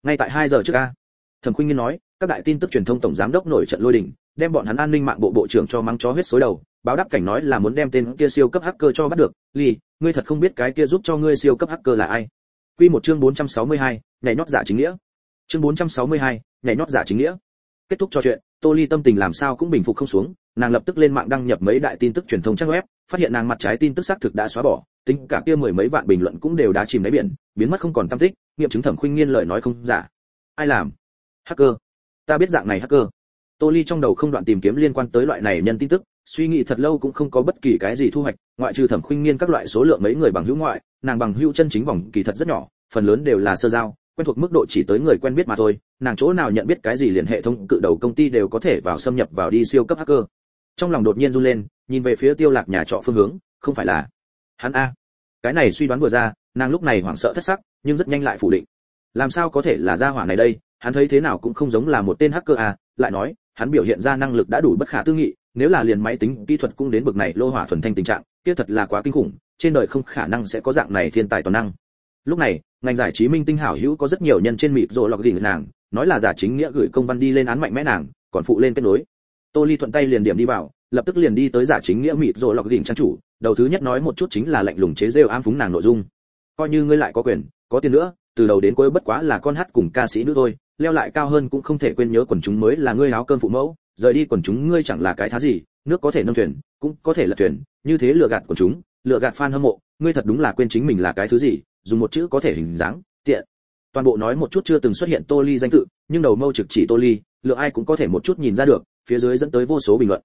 Ngay tại 2 giờ trước a. Thẩm khuynh nghiên nói, các đại tin tức truyền thông tổng giám đốc nổi trận lôi đình, đem bọn hắn an ninh mạng bộ bộ trưởng cho mắng chó huyết xối đầu báo đáp cảnh nói là muốn đem tên kia siêu cấp hacker cho bắt được. Ly ngươi thật không biết cái kia giúp cho ngươi siêu cấp hacker là ai? Quy một chương 462, nhảy nhót giả chính nghĩa. Chương 462, nhảy nhót giả chính nghĩa. Kết thúc trò chuyện tô ly tâm tình làm sao cũng bình phục không xuống nàng lập tức lên mạng đăng nhập mấy đại tin tức truyền thông trang web phát hiện nàng mặt trái tin tức xác thực đã xóa bỏ tính cả kia mười mấy vạn bình luận cũng đều đã chìm đáy biển biến mất không còn tâm tích nghiệm chứng thẩm khuynh nghiên lời nói không giả. Ai làm? Hacker. Ta biết dạng này hacker. Tô ly trong đầu không đoạn tìm kiếm liên quan tới loại này nhân tin tức suy nghĩ thật lâu cũng không có bất kỳ cái gì thu hoạch, ngoại trừ thẩm khuynh nghiên các loại số lượng mấy người bằng hữu ngoại, nàng bằng hữu chân chính vòng kỳ thật rất nhỏ, phần lớn đều là sơ giao, quen thuộc mức độ chỉ tới người quen biết mà thôi, nàng chỗ nào nhận biết cái gì liền hệ thống cự đầu công ty đều có thể vào xâm nhập vào đi siêu cấp hacker. Trong lòng đột nhiên run lên, nhìn về phía tiêu lạc nhà trọ phương hướng, không phải là hắn a. Cái này suy đoán vừa ra, nàng lúc này hoảng sợ thất sắc, nhưng rất nhanh lại phủ định. Làm sao có thể là gia hỏa này đây? Hắn thấy thế nào cũng không giống là một tên hacker a, lại nói, hắn biểu hiện ra năng lực đã đủ bất khả tư nghị nếu là liền máy tính, kỹ thuật cũng đến bậc này, lô hỏa thuần thanh tình trạng, kia thật là quá kinh khủng, trên đời không khả năng sẽ có dạng này thiên tài toàn năng. Lúc này, ngành giải trí minh tinh hảo hữu có rất nhiều nhân trên mịp rồi lọc đỉnh nàng, nói là giả chính nghĩa gửi công văn đi lên án mạnh mẽ nàng, còn phụ lên kết nối. Tô ly thuận tay liền điểm đi vào, lập tức liền đi tới giả chính nghĩa mịp rồi lọc đỉnh trang chủ, đầu thứ nhất nói một chút chính là lạnh lùng chế rêu am phúng nàng nội dung. Coi như ngươi lại có quyền, có tiền nữa, từ đầu đến cuối bất quá là con hát cùng ca sĩ nữ thôi, leo lại cao hơn cũng không thể quên nhớ quần chúng mới là ngươi áo cơm phụ mẫu rời đi quần chúng ngươi chẳng là cái thá gì, nước có thể nâng thuyền, cũng có thể là thuyền, như thế lừa gạt quần chúng, lừa gạt fan hâm mộ, ngươi thật đúng là quên chính mình là cái thứ gì, dùng một chữ có thể hình dáng, tiện. Toàn bộ nói một chút chưa từng xuất hiện tô ly danh tự, nhưng đầu mâu trực chỉ tô ly lượng ai cũng có thể một chút nhìn ra được, phía dưới dẫn tới vô số bình luận.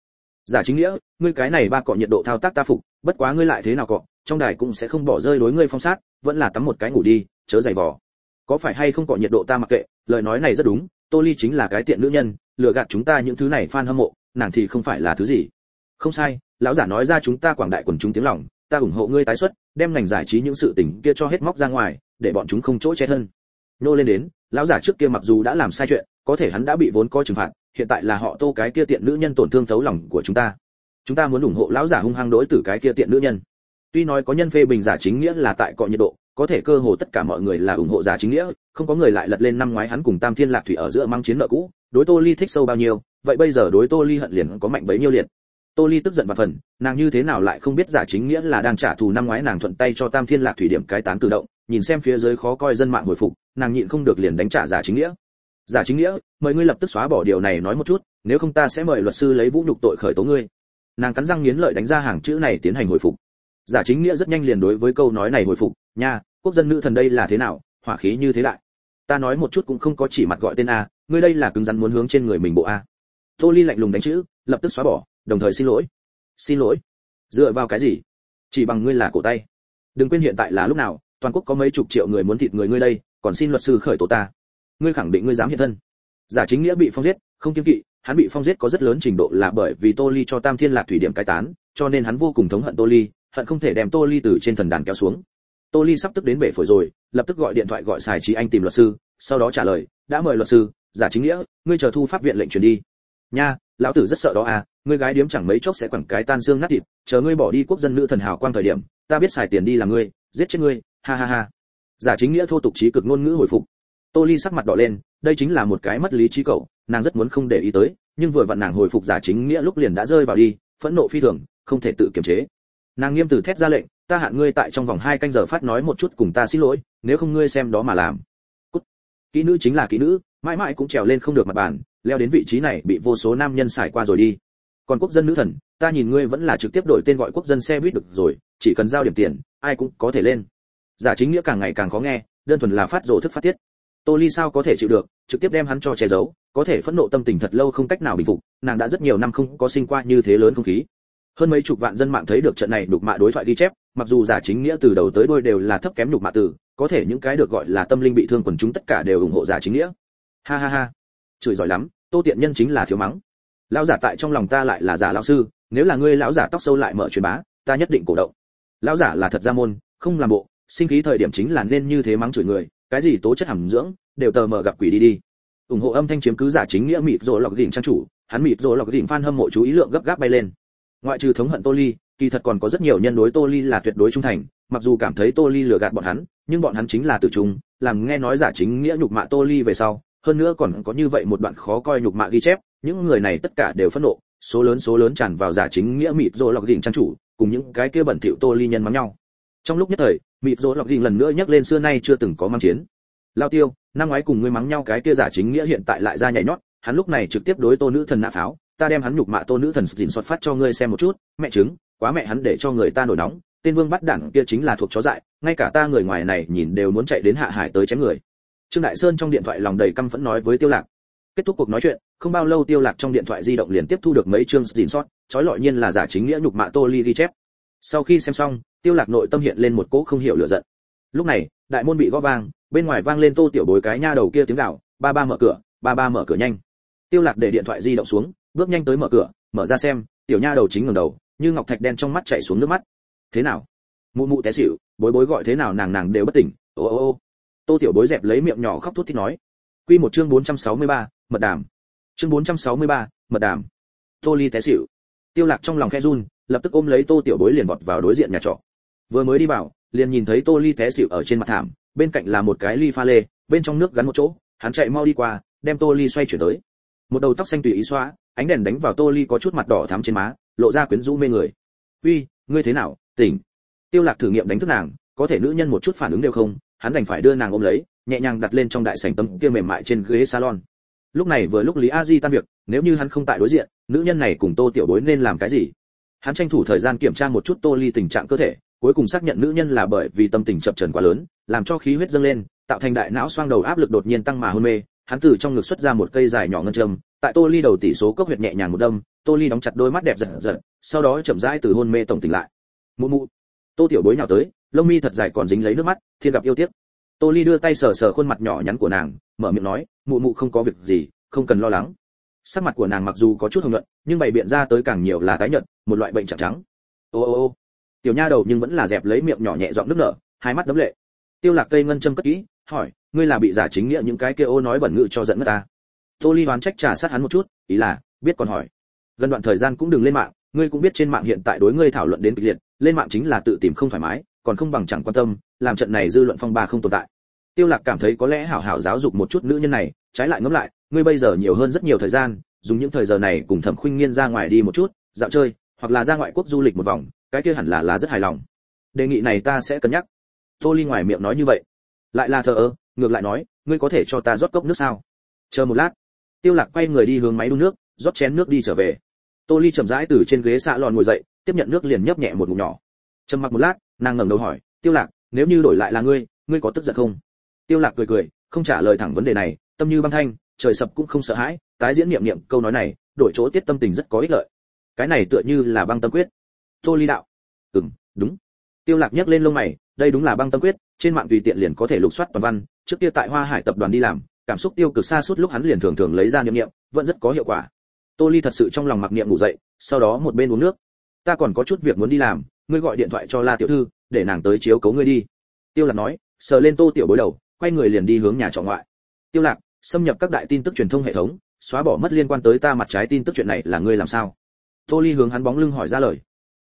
Giả chính nghĩa, ngươi cái này ba cọ nhiệt độ thao tác ta phục, bất quá ngươi lại thế nào cọ, trong đài cũng sẽ không bỏ rơi đối ngươi phong sát, vẫn là tắm một cái ngủ đi, chớ giày vò. Có phải hay không cọ nhiệt độ ta mặc kệ, lời nói này rất đúng, tô ly chính là cái tiện nữ nhân lừa gạt chúng ta những thứ này fan hâm mộ, nàng thì không phải là thứ gì. Không sai, lão giả nói ra chúng ta quảng đại quần chúng tiếng lòng, ta ủng hộ ngươi tái xuất, đem ngành giải trí những sự tình kia cho hết móc ra ngoài, để bọn chúng không chỗ che thân. Nô lên đến, lão giả trước kia mặc dù đã làm sai chuyện, có thể hắn đã bị vốn coi trừng phạt, hiện tại là họ tô cái kia tiện nữ nhân tổn thương thấu lòng của chúng ta. Chúng ta muốn ủng hộ lão giả hung hăng đối tử cái kia tiện nữ nhân. Tuy nói có nhân phê bình giả chính nghĩa là tại cọ nhiệt độ, có thể cơ hồ tất cả mọi người là ủng hộ giả chính nghĩa, không có người lại lật lên năm ngoái hắn cùng tam thiên lạc thủy ở giữa mang chiến nợ cũ đối tô ly thích sâu bao nhiêu, vậy bây giờ đối tô ly hận liền có mạnh bấy nhiêu liệt. Tô ly tức giận và phần, nàng như thế nào lại không biết giả chính nghĩa là đang trả thù năm ngoái nàng thuận tay cho tam thiên lạc thủy điểm cái tán tự động, nhìn xem phía dưới khó coi dân mạng hồi phục, nàng nhịn không được liền đánh trả giả chính nghĩa. Giả chính nghĩa, mời ngươi lập tức xóa bỏ điều này nói một chút, nếu không ta sẽ mời luật sư lấy vũ nhục tội khởi tố ngươi. Nàng cắn răng nghiến lợi đánh ra hàng chữ này tiến hành hồi phục. Giả chính nghĩa rất nhanh liền đối với câu nói này hồi phục, nha, quốc dân nữ thần đây là thế nào? Hỏa khí như thế đại. Ta nói một chút cũng không có chỉ mặt gọi tên a ngươi đây là cứng rắn muốn hướng trên người mình bộ a. Tô ly lạnh lùng đánh chữ, lập tức xóa bỏ, đồng thời xin lỗi. Xin lỗi. Dựa vào cái gì? Chỉ bằng ngươi là cổ tay. Đừng quên hiện tại là lúc nào, toàn quốc có mấy chục triệu người muốn thịt người ngươi đây, còn xin luật sư khởi tố ta. Ngươi khẳng định ngươi dám hiện thân. Giả chính nghĩa bị phong giết, không kiêng kỵ, hắn bị phong giết có rất lớn trình độ là bởi vì tô ly cho tam thiên lạc thủy điểm cai tán, cho nên hắn vô cùng thống hận tô ly, hận không thể đem tô ly từ trên thần đàn kéo xuống. Tô ly sắp tức đến bể phổi rồi, lập tức gọi điện thoại gọi xài trí anh tìm luật sư, sau đó trả lời, đã mời luật sư giả chính nghĩa, ngươi chờ thu pháp viện lệnh truyền đi. Nha, lão tử rất sợ đó à ngươi gái điếm chẳng mấy chốc sẽ quẳng cái tan xương nát thịt, chờ ngươi bỏ đi quốc dân nữ thần hào quang thời điểm, ta biết xài tiền đi làm ngươi, giết chết ngươi, ha ha ha. Giả chính nghĩa thô tục trí cực ngôn ngữ hồi phục. Tô ly sắc mặt đỏ lên, đây chính là một cái mất lý trí cậu, nàng rất muốn không để ý tới, nhưng vừa vặn nàng hồi phục giả chính nghĩa lúc liền đã rơi vào đi, phẫn nộ phi thường, không thể tự kiềm chế. Nàng nghiêm từ thét ra lệnh, ta hạn ngươi tại trong vòng hai canh giờ phát nói một chút cùng ta xin lỗi, nếu không ngươi xem đó mà làm kỹ nữ chính là kỹ nữ, mãi mãi cũng trèo lên không được mặt bàn, leo đến vị trí này bị vô số nam nhân xài qua rồi đi. Còn quốc dân nữ thần, ta nhìn ngươi vẫn là trực tiếp đổi tên gọi quốc dân xe buýt được rồi, chỉ cần giao điểm tiền, ai cũng có thể lên. Giả chính nghĩa càng ngày càng khó nghe, đơn thuần là phát rồ thức phát tiết. Tô ly sao có thể chịu được, trực tiếp đem hắn cho che giấu, có thể phẫn nộ tâm tình thật lâu không cách nào bình phục, nàng đã rất nhiều năm không có sinh qua như thế lớn không khí. Hơn mấy chục vạn dân mạng thấy được trận này đục mạ đối thoại ghi chép, mặc dù giả chính nghĩa từ đầu tới đuôi đều là thấp kém đục mạ từ có thể những cái được gọi là tâm linh bị thương quần chúng tất cả đều ủng hộ giả chính nghĩa. Ha ha ha. Chửi giỏi lắm, tô tiện nhân chính là thiếu mắng. Lão giả tại trong lòng ta lại là giả lão sư, nếu là ngươi lão giả tóc sâu lại mở truyền bá, ta nhất định cổ động. Lão giả là thật ra môn, không làm bộ, sinh khí thời điểm chính là nên như thế mắng chửi người, cái gì tố chất hàm dưỡng, đều tờ mờ gặp quỷ đi đi. Ủng hộ âm thanh chiếm cứ giả chính nghĩa mịt rồi lọc đỉnh trang chủ, hắn mịt rồi lọc đỉnh fan hâm mộ chú ý lượng gấp gáp bay lên. Ngoại trừ thống hận tô ly, kỳ thật còn có rất nhiều nhân đối tô ly là tuyệt đối trung thành, mặc dù cảm thấy tô ly lừa gạt bọn hắn nhưng bọn hắn chính là tự trung, làm nghe nói giả chính nghĩa nhục mạ tô ly về sau, hơn nữa còn có như vậy một đoạn khó coi nhục mạ ghi chép, những người này tất cả đều phẫn nộ, số lớn số lớn tràn vào giả chính nghĩa mịt rồi lọc đỉnh trang chủ, cùng những cái kia bẩn thỉu tô ly nhân mắng nhau. Trong lúc nhất thời, mịt rồi lọc đỉnh lần nữa nhắc lên xưa nay chưa từng có mang chiến. Lao tiêu, năm ngoái cùng ngươi mắng nhau cái kia giả chính nghĩa hiện tại lại ra nhảy nhót, hắn lúc này trực tiếp đối tô nữ thần nã pháo, ta đem hắn nhục mạ tô nữ thần dình xuất phát cho ngươi xem một chút, mẹ chứng quá mẹ hắn để cho người ta nổi nóng tên vương bắt đẳng kia chính là thuộc chó dại, ngay cả ta người ngoài này nhìn đều muốn chạy đến hạ hải tới chém người. Trương đại sơn trong điện thoại lòng đầy căm phẫn nói với tiêu lạc. Kết thúc cuộc nói chuyện, không bao lâu tiêu lạc trong điện thoại di động liền tiếp thu được mấy chương dình sót chói lọi nhiên là giả chính nghĩa nhục mạ tô ly ghi chép. Sau khi xem xong, tiêu lạc nội tâm hiện lên một cỗ không hiểu lửa giận. Lúc này, đại môn bị gõ vang, bên ngoài vang lên tô tiểu bối cái nha đầu kia tiếng gào, ba ba mở cửa, ba ba mở cửa nhanh. Tiêu lạc để điện thoại di động xuống, bước nhanh tới mở cửa, mở ra xem, tiểu nha đầu chính ngẩng đầu, như ngọc thạch đen trong mắt chảy xuống nước mắt thế nào? Mụ mụ té xỉu bối bối gọi thế nào nàng nàng đều bất tỉnh. Ô ô ô. Tô tiểu bối dẹp lấy miệng nhỏ khóc thút thít nói. Quy một chương 463, mật đàm. Chương 463, mật đàm. Tô ly té xỉu. Tiêu lạc trong lòng khe run lập tức ôm lấy tô tiểu bối liền vọt vào đối diện nhà trọ. Vừa mới đi vào liền nhìn thấy tô ly té xỉu ở trên mặt thảm bên cạnh là một cái ly pha lê bên trong nước gắn một chỗ hắn chạy mau đi qua đem tô ly xoay chuyển tới. Một đầu tóc xanh tùy ý xóa ánh đèn đánh vào tô ly có chút mặt đỏ thắm trên má lộ ra quyến rũ mê người. Uy ngươi thế nào? Tỉnh. Tiêu lạc thử nghiệm đánh thức nàng, có thể nữ nhân một chút phản ứng đều không, hắn đành phải đưa nàng ôm lấy, nhẹ nhàng đặt lên trong đại sảnh tấm kia mềm mại trên ghế salon. Lúc này vừa lúc lý a di tan việc, nếu như hắn không tại đối diện, nữ nhân này cùng tô tiểu bối nên làm cái gì? Hắn tranh thủ thời gian kiểm tra một chút tô ly tình trạng cơ thể, cuối cùng xác nhận nữ nhân là bởi vì tâm tình chập chờn quá lớn, làm cho khí huyết dâng lên, tạo thành đại não xoang đầu áp lực đột nhiên tăng mà hôn mê. Hắn từ trong ngực xuất ra một cây dài nhỏ ngân châm, tại tô ly đầu tỷ số cốc huyệt nhẹ nhàng một đâm, tô ly đóng chặt đôi mắt đẹp giật giật, sau đó chậm rãi từ hôn mê tổng tỉnh lại mụ mụ. Tô tiểu bối nào tới, lông mi thật dài còn dính lấy nước mắt, thiên gặp yêu tiếc. Tô ly đưa tay sờ sờ khuôn mặt nhỏ nhắn của nàng, mở miệng nói, mụ mụ không có việc gì, không cần lo lắng. Sắc mặt của nàng mặc dù có chút hồng nhuận, nhưng bày biện ra tới càng nhiều là tái nhợt, một loại bệnh trắng trắng. Ô ô ô. Tiểu nha đầu nhưng vẫn là dẹp lấy miệng nhỏ nhẹ giọng nước nở, hai mắt đấm lệ. Tiêu lạc cây ngân châm cất kỹ, hỏi, ngươi là bị giả chính nghĩa những cái kia ô nói bẩn ngự cho giận người ta? Tô ly đoán trách trả sát hắn một chút, ý là, biết còn hỏi. Gần đoạn thời gian cũng đừng lên mạng, ngươi cũng biết trên mạng hiện tại đối ngươi thảo luận đến kịch liệt lên mạng chính là tự tìm không thoải mái, còn không bằng chẳng quan tâm, làm trận này dư luận phong ba không tồn tại. Tiêu lạc cảm thấy có lẽ hảo hảo giáo dục một chút nữ nhân này, trái lại ngẫm lại, ngươi bây giờ nhiều hơn rất nhiều thời gian, dùng những thời giờ này cùng thẩm khuynh nghiên ra ngoài đi một chút, dạo chơi, hoặc là ra ngoại quốc du lịch một vòng, cái kia hẳn là là rất hài lòng. Đề nghị này ta sẽ cân nhắc. Tô ly ngoài miệng nói như vậy. Lại là thờ ơ, ngược lại nói, ngươi có thể cho ta rót cốc nước sao? Chờ một lát. Tiêu lạc quay người đi hướng máy đun nước, rót chén nước đi trở về. Tô ly chậm rãi từ trên ghế xạ lòn ngồi dậy tiếp nhận nước liền nhấp nhẹ một ngụm nhỏ. Trầm mặc một lát, nàng ngẩng đầu hỏi, tiêu lạc, nếu như đổi lại là ngươi ngươi có tức giận không? Tiêu lạc cười cười, không trả lời thẳng vấn đề này, tâm như băng thanh, trời sập cũng không sợ hãi, tái diễn niệm niệm câu nói này, đổi chỗ tiết tâm tình rất có ích lợi. Cái này tựa như là băng tâm quyết. Tô ly đạo, ừm, đúng. Tiêu lạc nhấc lên lông mày, đây đúng là băng tâm quyết, trên mạng tùy tiện liền có thể lục soát toàn văn, trước kia tại hoa hải tập đoàn đi làm, cảm xúc tiêu cực xa suốt lúc hắn liền thường thường lấy ra niệm niệm, vẫn rất có hiệu quả. Tô ly thật sự trong lòng mặc niệm ngủ dậy, sau đó một bên uống nước ta còn có chút việc muốn đi làm, ngươi gọi điện thoại cho la tiểu thư, để nàng tới chiếu cố ngươi đi. Tiêu lạc nói, sờ lên tô tiểu bối đầu, quay người liền đi hướng nhà trọ ngoại. Tiêu lạc, xâm nhập các đại tin tức truyền thông hệ thống, xóa bỏ mất liên quan tới ta mặt trái tin tức chuyện này là ngươi làm sao? Tô ly hướng hắn bóng lưng hỏi ra lời.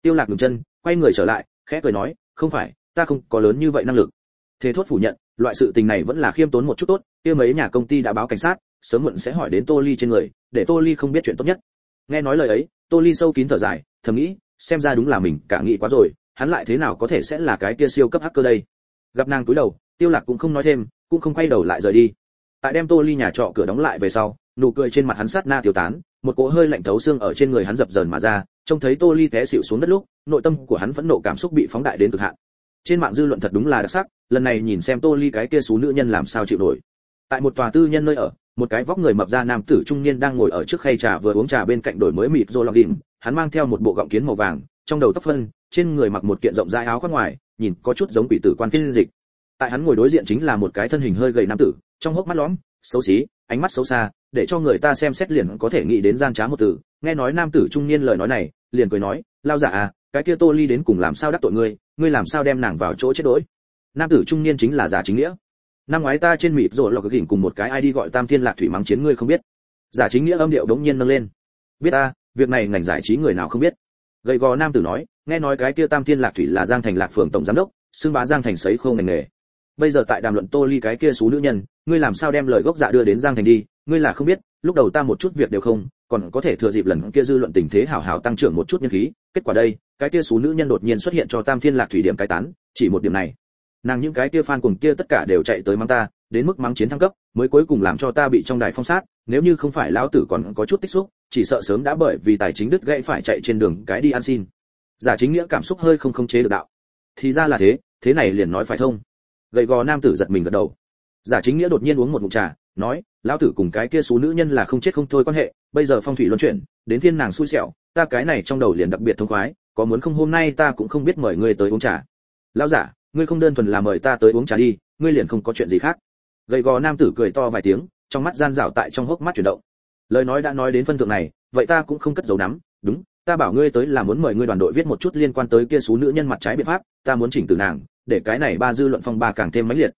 Tiêu lạc ngừng chân, quay người trở lại, khẽ cười nói, không phải, ta không có lớn như vậy năng lực. Thế thốt phủ nhận, loại sự tình này vẫn là khiêm tốn một chút tốt, kia mấy nhà công ty đã báo cảnh sát, sớm muộn sẽ hỏi đến tô ly trên người, để tô ly không biết chuyện tốt nhất. Nghe nói lời ấy tô ly sâu kín thở dài, thầm nghĩ, xem ra đúng là mình cả nghĩ quá rồi, hắn lại thế nào có thể sẽ là cái kia siêu cấp hacker đây? Gặp nàng túi đầu, tiêu lạc cũng không nói thêm, cũng không quay đầu lại rời đi. Tại đem tô ly nhà trọ cửa đóng lại về sau, nụ cười trên mặt hắn sát na tiêu tán, một cỗ hơi lạnh thấu xương ở trên người hắn dập dờn mà ra, trông thấy tô ly té xịu xuống đất lúc, nội tâm của hắn vẫn nộ cảm xúc bị phóng đại đến cực hạn. Trên mạng dư luận thật đúng là đặc sắc, lần này nhìn xem tô ly cái kia xú nữ nhân làm sao chịu nổi. Tại một tòa tư nhân nơi ở một cái vóc người mập ra nam tử trung niên đang ngồi ở trước khay trà vừa uống trà bên cạnh đổi mới mịt rô lọc đỉnh hắn mang theo một bộ gọng kiến màu vàng, trong đầu tóc phân, trên người mặc một kiện rộng rãi áo khoác ngoài, nhìn có chút giống quỷ tử quan phiên dịch. Tại hắn ngồi đối diện chính là một cái thân hình hơi gầy nam tử, trong hốc mắt lõm, xấu xí, ánh mắt xấu xa, để cho người ta xem xét liền có thể nghĩ đến gian trá một từ. Nghe nói nam tử trung niên lời nói này, liền cười nói, lao giả à cái kia tô ly đến cùng làm sao đắc tội ngươi? Ngươi làm sao đem nàng vào chỗ chết đỗi nam tử trung niên chính là giả chính nghĩa năm ngoái ta trên mịp rồi lọc gỉnh cùng một cái ai đi gọi tam thiên lạc thủy mắng chiến ngươi không biết. Giả chính nghĩa âm điệu đống nhiên nâng lên. Biết ta, việc này ngành giải trí người nào không biết? Gầy gò nam tử nói, nghe nói cái kia tam thiên lạc thủy là giang thành lạc phường tổng giám đốc, xưng bá giang thành sấy khô ngành nghề. Bây giờ tại đàm luận tô ly cái kia xú nữ nhân, ngươi làm sao đem lời gốc dạ đưa đến giang thành đi? Ngươi là không biết, lúc đầu ta một chút việc đều không, còn có thể thừa dịp lần kia dư luận tình thế hảo hảo tăng trưởng một chút nhân khí. Kết quả đây, cái kia xú nữ nhân đột nhiên xuất hiện cho tam thiên lạc thủy điểm cái tán, chỉ một điểm này nàng những cái kia fan cùng kia tất cả đều chạy tới mắng ta, đến mức mắng chiến thăng cấp, mới cuối cùng làm cho ta bị trong đài phong sát, nếu như không phải lão tử còn có chút tích xúc, chỉ sợ sớm đã bởi vì tài chính đứt gãy phải chạy trên đường cái đi ăn xin. Giả chính nghĩa cảm xúc hơi không khống chế được đạo. Thì ra là thế thế này liền nói phải thông. Gầy gò nam tử giật mình gật đầu. Giả chính nghĩa đột nhiên uống một ngụm trà, nói, lão tử cùng cái kia số nữ nhân là không chết không thôi quan hệ, bây giờ phong thủy luân chuyển, đến phiên nàng xui xẻo, ta cái này trong đầu liền đặc biệt thông khoái, có muốn không hôm nay ta cũng không biết mời ngươi tới uống trà. Lão giả ngươi không đơn thuần là mời ta tới uống trà đi, ngươi liền không có chuyện gì khác. Gầy gò nam tử cười to vài tiếng, trong mắt gian dảo tại trong hốc mắt chuyển động. Lời nói đã nói đến phân thượng này, vậy ta cũng không cất giấu nắm, đúng, ta bảo ngươi tới là muốn mời ngươi đoàn đội viết một chút liên quan tới kia số nữ nhân mặt trái biện pháp, ta muốn chỉnh từ nàng, để cái này ba dư luận phong ba càng thêm mãnh liệt.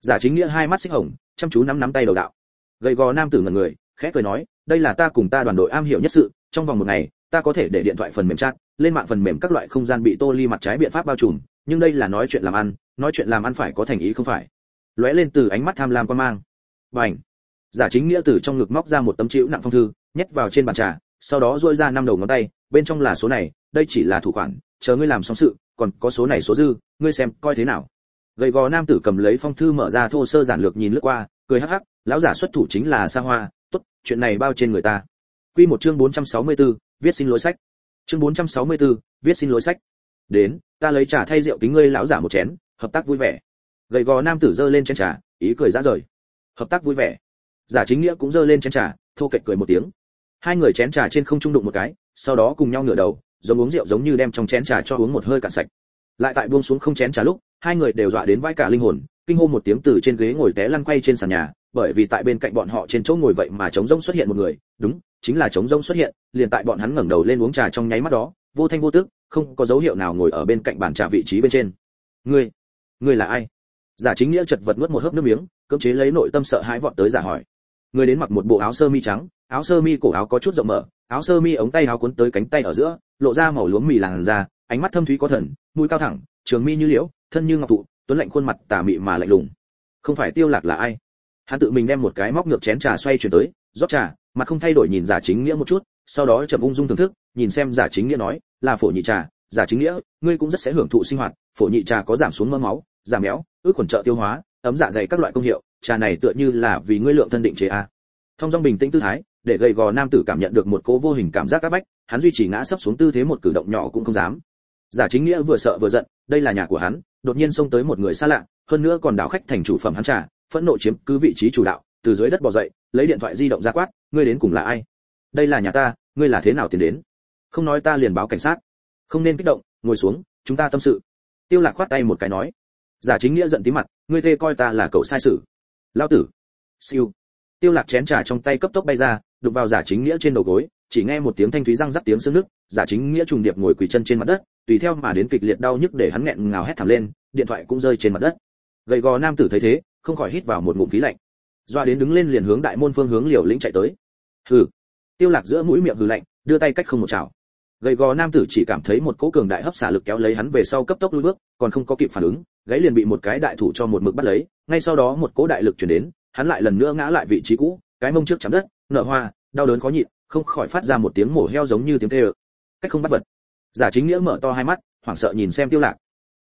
Giả chính nghĩa hai mắt xích hồng, chăm chú nắm nắm tay đầu đạo. Gầy gò nam tử ngẩn người, khẽ cười nói, đây là ta cùng ta đoàn đội am hiểu nhất sự, trong vòng một ngày, ta có thể để điện thoại phần mềm chat, lên mạng phần mềm các loại không gian bị tô ly mặt trái biện pháp bao trùm nhưng đây là nói chuyện làm ăn nói chuyện làm ăn phải có thành ý không phải. Lóe lên từ ánh mắt tham lam quan mang. Bảnh giả chính nghĩa từ trong ngực móc ra một tấm chữ nặng phong thư nhét vào trên bàn trà sau đó duỗi ra năm đầu ngón tay bên trong là số này đây chỉ là thủ khoản chờ ngươi làm xong sự còn có số này số dư ngươi xem coi thế nào. Gầy gò nam tử cầm lấy phong thư mở ra thô sơ giản lược nhìn lướt qua cười hắc hắc lão giả xuất thủ chính là sa hoa tốt chuyện này bao trên người ta. Quy một chương 464, viết xin lỗi sách. Chương 464, viết xin lỗi sách. Đến ta lấy trà thay rượu kính ngươi lão giả một chén, hợp tác vui vẻ. Gầy gò nam tử giơ lên chén trà, ý cười ra rời. Hợp tác vui vẻ. Giả chính nghĩa cũng giơ lên chén trà, thô kệch cười một tiếng. Hai người chén trà trên không trung đụng một cái, sau đó cùng nhau ngửa đầu, giống uống rượu giống như đem trong chén trà cho uống một hơi cạn sạch. Lại tại buông xuống không chén trà lúc, hai người đều dọa đến vai cả linh hồn, kinh hô một tiếng từ trên ghế ngồi té lăn quay trên sàn nhà, bởi vì tại bên cạnh bọn họ trên chỗ ngồi vậy mà trống rông xuất hiện một người. Đúng, chính là trống rông xuất hiện, liền tại bọn hắn ngẩng đầu lên uống trà trong nháy mắt đó, vô thanh vô tức không có dấu hiệu nào ngồi ở bên cạnh bàn trà vị trí bên trên. Ngươi ngươi là ai? Giả chính nghĩa chật vật nuốt một hớp nước miếng, cưỡng chế lấy nội tâm sợ hãi vọt tới giả hỏi. Người đến mặc một bộ áo sơ mi trắng, áo sơ mi cổ áo có chút rộng mở, áo sơ mi ống tay áo cuốn tới cánh tay ở giữa, lộ ra màu lúa mì làn da, ánh mắt thâm thúy có thần, mũi cao thẳng, trường mi như liễu, thân như ngọc thụ, tuấn lạnh khuôn mặt tà mị mà lạnh lùng. Không phải tiêu lạc là ai? Hắn tự mình đem một cái móc ngược chén trà xoay chuyển tới, rót trà, mặt không thay đổi nhìn giả chính nghĩa một chút, sau đó chậm ung dung thưởng thức nhìn xem giả chính nghĩa nói, là phổ nhị trà, giả chính nghĩa, ngươi cũng rất sẽ hưởng thụ sinh hoạt, phổ nhị trà có giảm xuống mỡ máu, giảm méo ước khuẩn trợ tiêu hóa, ấm dạ dày các loại công hiệu, trà này tựa như là vì ngươi lượng thân định chế a. Thông dong bình tĩnh tư thái, để gầy gò nam tử cảm nhận được một cố vô hình cảm giác áp bách, hắn duy trì ngã sấp xuống tư thế một cử động nhỏ cũng không dám. Giả chính nghĩa vừa sợ vừa giận, đây là nhà của hắn, đột nhiên xông tới một người xa lạ, hơn nữa còn đảo khách thành chủ phẩm hắn trà, phẫn nộ chiếm cứ vị trí chủ đạo, từ dưới đất bò dậy, lấy điện thoại di động ra quát, ngươi đến cùng là ai? Đây là nhà ta, ngươi là thế nào tiến đến? Không nói ta liền báo cảnh sát. Không nên kích động, ngồi xuống, chúng ta tâm sự. Tiêu lạc khoát tay một cái nói, giả chính nghĩa giận tí mặt, ngươi tê coi ta là cậu sai sự. Lao tử. Siêu. Tiêu lạc chén trà trong tay cấp tốc bay ra, đụng vào giả chính nghĩa trên đầu gối, chỉ nghe một tiếng thanh thúy răng rắc tiếng xương nước, giả chính nghĩa trùng điệp ngồi quỳ chân trên mặt đất, tùy theo mà đến kịch liệt đau nhức để hắn nghẹn ngào hét thảm lên, điện thoại cũng rơi trên mặt đất. Gầy gò nam tử thấy thế, không khỏi hít vào một ngụm khí lạnh. Doa đến đứng lên liền hướng đại môn phương hướng liều lĩnh chạy tới. Hừ. Tiêu lạc giữa mũi miệng hừ lạnh, đưa tay cách không một chảo gầy gò nam tử chỉ cảm thấy một cỗ cường đại hấp xả lực kéo lấy hắn về sau cấp tốc lùi bước, còn không có kịp phản ứng, gáy liền bị một cái đại thủ cho một mực bắt lấy, ngay sau đó một cỗ đại lực truyền đến, hắn lại lần nữa ngã lại vị trí cũ, cái mông trước chạm đất, nở hoa, đau đớn khó nhịn, không khỏi phát ra một tiếng mổ heo giống như tiếng tê ơ cách không bắt vật. Giả chính nghĩa mở to hai mắt, hoảng sợ nhìn xem tiêu lạc.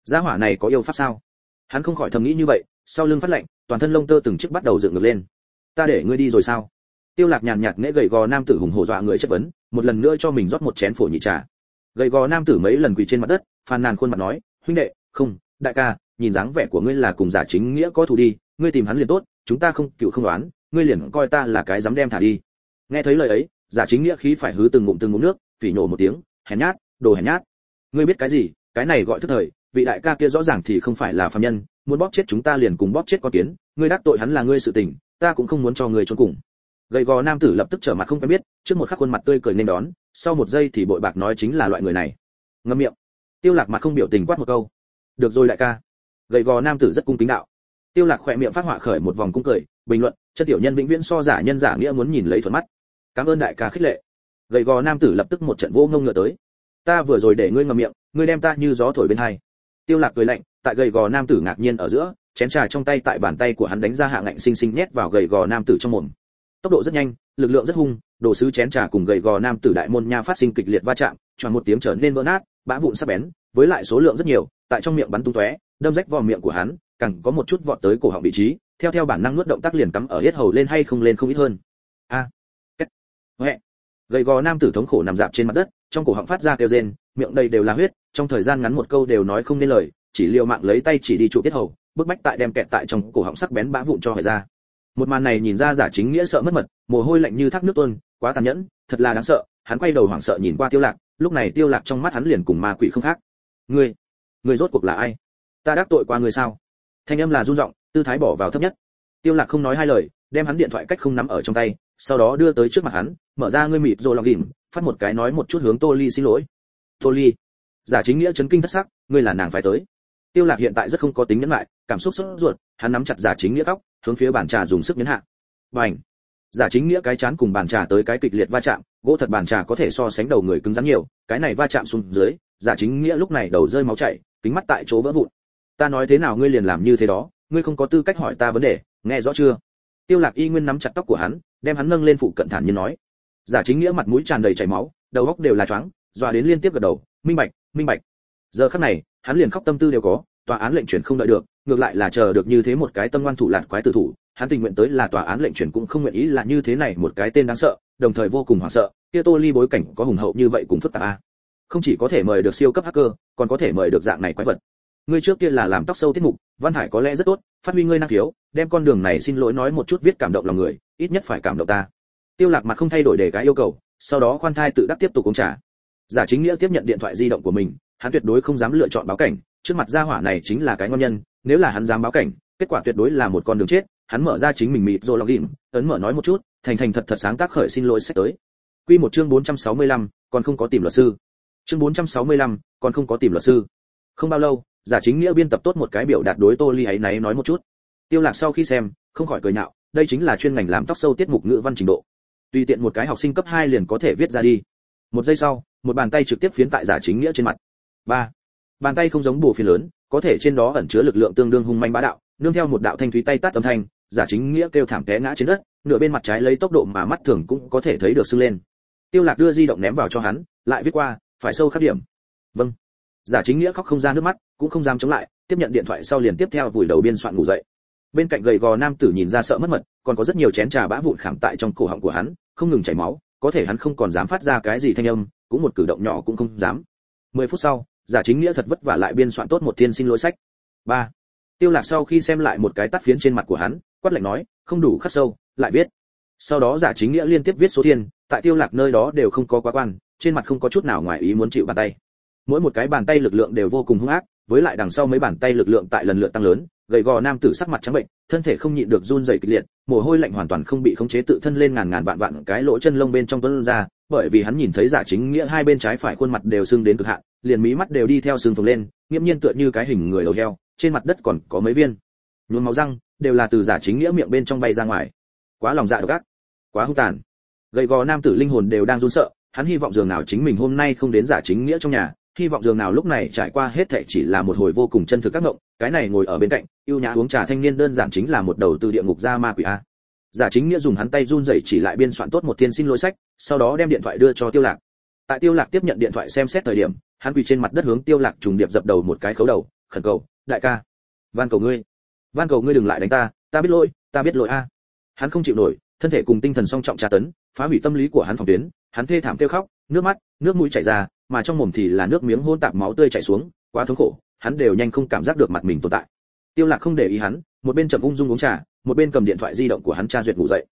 Gia hỏa này có yêu pháp sao? Hắn không khỏi thầm nghĩ như vậy, sau lưng phát lạnh, toàn thân lông tơ từng chiếc bắt đầu dựng ngược lên. Ta để ngươi đi rồi sao? Tiêu lạc nhàn nhạt nễ gầy gò nam tử hùng hổ dọa người chất vấn, một lần nữa cho mình rót một chén phổ nhị trà. Gầy gò nam tử mấy lần quỳ trên mặt đất, phàn nàn khuôn mặt nói, huynh đệ, không, đại ca, nhìn dáng vẻ của ngươi là cùng giả chính nghĩa có thù đi, ngươi tìm hắn liền tốt, chúng ta không, cựu không đoán, ngươi liền coi ta là cái dám đem thả đi. Nghe thấy lời ấy, giả chính nghĩa khí phải hứ từng ngụm từng ngụm nước, phỉ nhổ một tiếng, hèn nhát, đồ hèn nhát. Ngươi biết cái gì? Cái này gọi thức thời, vị đại ca kia rõ ràng thì không phải là phàm nhân, muốn bóp chết chúng ta liền cùng bóp chết con kiến, ngươi đắc tội hắn là ngươi sự tình, ta cũng không muốn cho ngươi trốn cùng gầy gò nam tử lập tức trở mặt không quen biết, trước một khắc khuôn mặt tươi cười nên đón, sau một giây thì bội bạc nói chính là loại người này. Ngậm miệng. Tiêu lạc mặt không biểu tình quát một câu. Được rồi đại ca. Gầy gò nam tử rất cung kính đạo. Tiêu lạc khoẹt miệng phát họa khởi một vòng cung cười, bình luận, chân tiểu nhân vĩnh viễn so giả nhân giả nghĩa muốn nhìn lấy thuận mắt. Cảm ơn đại ca khích lệ. Gầy gò nam tử lập tức một trận vô ngông ngựa tới. Ta vừa rồi để ngươi ngậm miệng, ngươi đem ta như gió thổi bên hai. Tiêu lạc cười lạnh, tại gầy gò nam tử ngạc nhiên ở giữa, chén trà trong tay tại bàn tay của hắn đánh ra hạ ngạnh sinh sinh nhét vào gầy gò nam tử trong mồm tốc độ rất nhanh, lực lượng rất hung, đồ sứ chén trà cùng gầy gò nam tử đại môn nha phát sinh kịch liệt va chạm, choàng một tiếng trở nên vỡ nát, bã vụn sắc bén, với lại số lượng rất nhiều, tại trong miệng bắn tung tóe, đâm rách vào miệng của hắn, càng có một chút vọt tới cổ họng vị trí, theo theo bản năng nuốt động tác liền cắm ở hết hầu lên hay không lên không ít hơn a à. kết huệ gầy gò nam tử thống khổ nằm dạp trên mặt đất, trong cổ họng phát ra kêu rên, miệng đầy đều là huyết, trong thời gian ngắn một câu đều nói không nên lời, chỉ liều mạng lấy tay chỉ đi trụ tiết hầu, bức bách tại đem kẹt tại trong cổ họng sắc bén bã vụn cho hỏi ra một màn này nhìn ra giả chính nghĩa sợ mất mật, mồ hôi lạnh như thác nước tuôn, quá tàn nhẫn, thật là đáng sợ, hắn quay đầu hoảng sợ nhìn qua tiêu lạc, lúc này tiêu lạc trong mắt hắn liền cùng ma quỷ không khác. Ngươi ngươi rốt cuộc là ai? Ta đắc tội qua ngươi sao? Thanh âm là run rộng tư thái bỏ vào thấp nhất. Tiêu lạc không nói hai lời, đem hắn điện thoại cách không nắm ở trong tay, sau đó đưa tới trước mặt hắn, mở ra ngươi mịt rồi lòng đỉnh, phát một cái nói một chút hướng tô ly xin lỗi. Tô ly. Giả chính nghĩa chấn kinh thất sắc, ngươi là nàng phải tới tiêu lạc hiện tại rất không có tính nhẫn lại cảm xúc sốt ruột, hắn nắm chặt giả chính nghĩa tóc, hướng phía bàn trà dùng sức nhấn hạ. Bành! Giả chính nghĩa cái chán cùng bàn trà tới cái kịch liệt va chạm, gỗ thật bàn trà có thể so sánh đầu người cứng rắn nhiều, cái này va chạm xuống dưới, giả chính nghĩa lúc này đầu rơi máu chảy, kính mắt tại chỗ vỡ vụn. Ta nói thế nào ngươi liền làm như thế đó, ngươi không có tư cách hỏi ta vấn đề, nghe rõ chưa? Tiêu lạc y nguyên nắm chặt tóc của hắn, đem hắn nâng lên phụ cận thản nhiên nói. Giả chính nghĩa mặt mũi tràn đầy chảy máu, đầu óc đều là choáng, dọa đến liên tiếp gật đầu. Minh bạch minh bạch giờ khắc này, hắn liền khóc tâm tư đều có, tòa án lệnh chuyển không đợi được, ngược lại là chờ được như thế một cái tâm ngoan thủ lạt quái tử thủ, hắn tình nguyện tới là tòa án lệnh chuyển cũng không nguyện ý là như thế này một cái tên đáng sợ, đồng thời vô cùng hoảng sợ, kia tô ly bối cảnh có hùng hậu như vậy cũng phức tạp a không chỉ có thể mời được siêu cấp hacker, còn có thể mời được dạng này quái vật. Ngươi trước kia là làm tóc sâu tiết mục, văn hải có lẽ rất tốt, phát huy ngươi năng khiếu, đem con đường này xin lỗi nói một chút viết cảm động lòng người, ít nhất phải cảm động ta. Tiêu lạc mặt không thay đổi để cái yêu cầu, sau đó khoan thai tự đắc tiếp tục công trả giả chính nghĩa tiếp nhận điện thoại di động của mình hắn tuyệt đối không dám lựa chọn báo cảnh trước mặt gia hỏa này chính là cái ngon nhân nếu là hắn dám báo cảnh kết quả tuyệt đối là một con đường chết hắn mở ra chính mình mịt rồi login ấn mở nói một chút thành thành thật thật sáng tác khởi xin lỗi sách tới. Quy một chương 465, còn không có tìm luật sư. Chương 465, còn không có tìm luật sư. Không bao lâu giả chính nghĩa biên tập tốt một cái biểu đạt đối tô ly ấy náy nói một chút. Tiêu lạc sau khi xem không khỏi cười nhạo đây chính là chuyên ngành làm tóc sâu tiết mục ngữ văn trình độ. Tùy tiện một cái học sinh cấp 2 liền có thể viết ra đi. Một giây sau một bàn tay trực tiếp phiến tại giả chính nghĩa trên mặt ba. Bàn tay không giống bổ phiên lớn, có thể trên đó ẩn chứa lực lượng tương đương hung manh bá đạo, nương theo một đạo thanh thúy tay tát âm thanh, giả chính nghĩa kêu thảm té ngã trên đất, nửa bên mặt trái lấy tốc độ mà mắt thường cũng có thể thấy được sưng lên. Tiêu lạc đưa di động ném vào cho hắn, lại viết qua, phải sâu khắc điểm. Vâng. Giả chính nghĩa khóc không ra nước mắt, cũng không dám chống lại, tiếp nhận điện thoại sau liền tiếp theo vùi đầu biên soạn ngủ dậy. Bên cạnh gầy gò nam tử nhìn ra sợ mất mật, còn có rất nhiều chén trà bã vụn khảm tại trong cổ họng của hắn, không ngừng chảy máu, có thể hắn không còn dám phát ra cái gì thanh âm, cũng một cử động nhỏ cũng không dám. Mười phút sau giả chính nghĩa thật vất vả lại biên soạn tốt một thiên xin lỗi sách. Ba. Tiêu lạc sau khi xem lại một cái tắt phiến trên mặt của hắn, quát lạnh nói, không đủ khắc sâu, lại viết. Sau đó giả chính nghĩa liên tiếp viết số thiên tại tiêu lạc nơi đó đều không có quá quan, trên mặt không có chút nào ngoài ý muốn chịu bàn tay. Mỗi một cái bàn tay lực lượng đều vô cùng hung ác, với lại đằng sau mấy bàn tay lực lượng tại lần lượt tăng lớn, gầy gò nam tử sắc mặt trắng bệnh, thân thể không nhịn được run rẩy kịch liệt, mồ hôi lạnh hoàn toàn không bị khống chế tự thân lên ngàn ngàn vạn vạn cái lỗ chân lông bên trong tuôn ra, bởi vì hắn nhìn thấy giả chính nghĩa hai bên trái phải khuôn mặt đều sưng đến cực hạn liền mí mắt đều đi theo sừng phồng lên nghiêm nhiên tựa như cái hình người đầu heo, trên mặt đất còn có mấy viên. Nhuốm máu răng, đều là từ giả chính nghĩa miệng bên trong bay ra ngoài. Quá lòng dạ độc ác, quá hung tàn. Gầy gò nam tử linh hồn đều đang run sợ, hắn hy vọng dường nào chính mình hôm nay không đến giả chính nghĩa trong nhà, hy vọng dường nào lúc này trải qua hết thảy chỉ là một hồi vô cùng chân thực các ngộng cái này ngồi ở bên cạnh, yêu nhã uống trà thanh niên đơn giản chính là một đầu từ địa ngục ra ma quỷ a. Giả chính nghĩa dùng hắn tay run rẩy chỉ lại biên soạn tốt một thiên xin lỗi sách, sau đó đem điện thoại đưa cho tiêu lạc tại tiêu lạc tiếp nhận điện thoại xem xét thời điểm, hắn quỳ trên mặt đất hướng tiêu lạc trùng điệp dập đầu một cái khấu đầu, khẩn cầu, đại ca, van cầu ngươi, van cầu ngươi đừng lại đánh ta ta biết lỗi, ta biết lỗi a. Hắn không chịu nổi, thân thể cùng tinh thần song trọng tra tấn, phá hủy tâm lý của hắn phòng tuyến, hắn thê thảm kêu khóc, nước mắt, nước mũi chảy ra, mà trong mồm thì là nước miếng hôn tạp máu tươi chảy xuống, quá thống khổ, hắn đều nhanh không cảm giác được mặt mình tồn tại. Tiêu lạc không để ý hắn, một bên chậm ung dung uống trà, một bên cầm điện thoại di động của hắn tra duyệt ngủ dậy.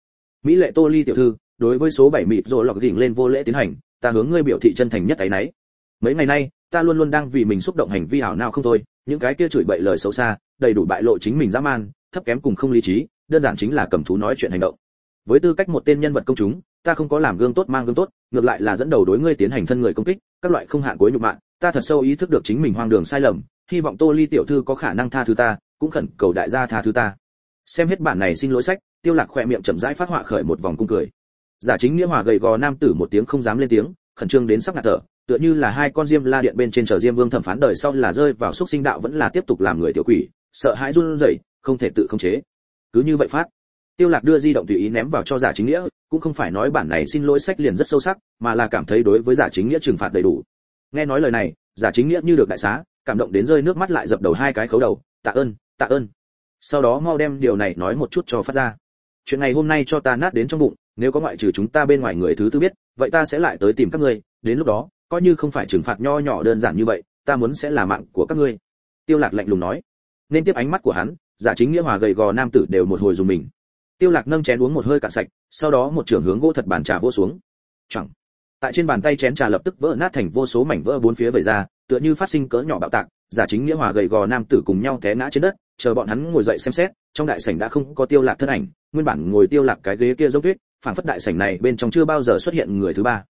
Mỹ lệ tô ly tiểu thư, đối với số 7 mịt rồi lọc đỉnh lên vô lễ tiến hành ta hướng ngươi biểu thị chân thành nhất ấy nấy. Mấy ngày nay, ta luôn luôn đang vì mình xúc động hành vi hảo nào không thôi, những cái kia chửi bậy lời xấu xa, đầy đủ bại lộ chính mình dã man, thấp kém cùng không lý trí, đơn giản chính là cầm thú nói chuyện hành động. Với tư cách một tên nhân vật công chúng, ta không có làm gương tốt mang gương tốt, ngược lại là dẫn đầu đối ngươi tiến hành thân người công kích, các loại không hạn cuối nhục mạ ta thật sâu ý thức được chính mình hoang đường sai lầm, hy vọng tô ly tiểu thư có khả năng tha thứ ta, cũng khẩn cầu đại gia tha thứ ta. Xem hết bản này xin lỗi sách, tiêu lạc khẽ miệng chậm rãi phát họa khởi một vòng cung cười giả chính nghĩa hòa gầy gò nam tử một tiếng không dám lên tiếng, khẩn trương đến sắp ngạt thở, tựa như là hai con diêm la điện bên trên chờ diêm vương thẩm phán đời sau là rơi vào xúc sinh đạo vẫn là tiếp tục làm người tiểu quỷ, sợ hãi run rẩy, không thể tự khống chế. Cứ như vậy phát, tiêu lạc đưa di động tùy ý ném vào cho giả chính nghĩa, cũng không phải nói bản này xin lỗi sách liền rất sâu sắc, mà là cảm thấy đối với giả chính nghĩa trừng phạt đầy đủ. Nghe nói lời này, giả chính nghĩa như được đại xá, cảm động đến rơi nước mắt lại dập đầu hai cái khấu đầu, tạ ơn tạ ơn. Sau đó mau đem điều này nói một chút cho phát ra. Chuyện này hôm nay cho ta nát đến trong bụng nếu có ngoại trừ chúng ta bên ngoài người thứ tư biết, vậy ta sẽ lại tới tìm các ngươi, đến lúc đó, coi như không phải trừng phạt nho nhỏ đơn giản như vậy, ta muốn sẽ là mạng của các ngươi. Tiêu lạc lạnh lùng nói. Nên tiếp ánh mắt của hắn, giả chính nghĩa hòa gầy gò nam tử đều một hồi dùng mình. Tiêu lạc nâng chén uống một hơi cạn sạch, sau đó một trưởng hướng gỗ thật bàn trà vô xuống. Chẳng tại trên bàn tay chén trà lập tức vỡ nát thành vô số mảnh vỡ bốn phía vẩy ra, tựa như phát sinh cỡ nhỏ bạo tạc, giả chính nghĩa hòa gầy gò nam tử cùng nhau té ngã trên đất, chờ bọn hắn ngồi dậy xem xét, trong đại sảnh đã không có tiêu lạc thân ảnh, nguyên bản ngồi tiêu lạc cái ghế kia giống tuyết phảng phất đại sảnh này bên trong chưa bao giờ xuất hiện người thứ ba.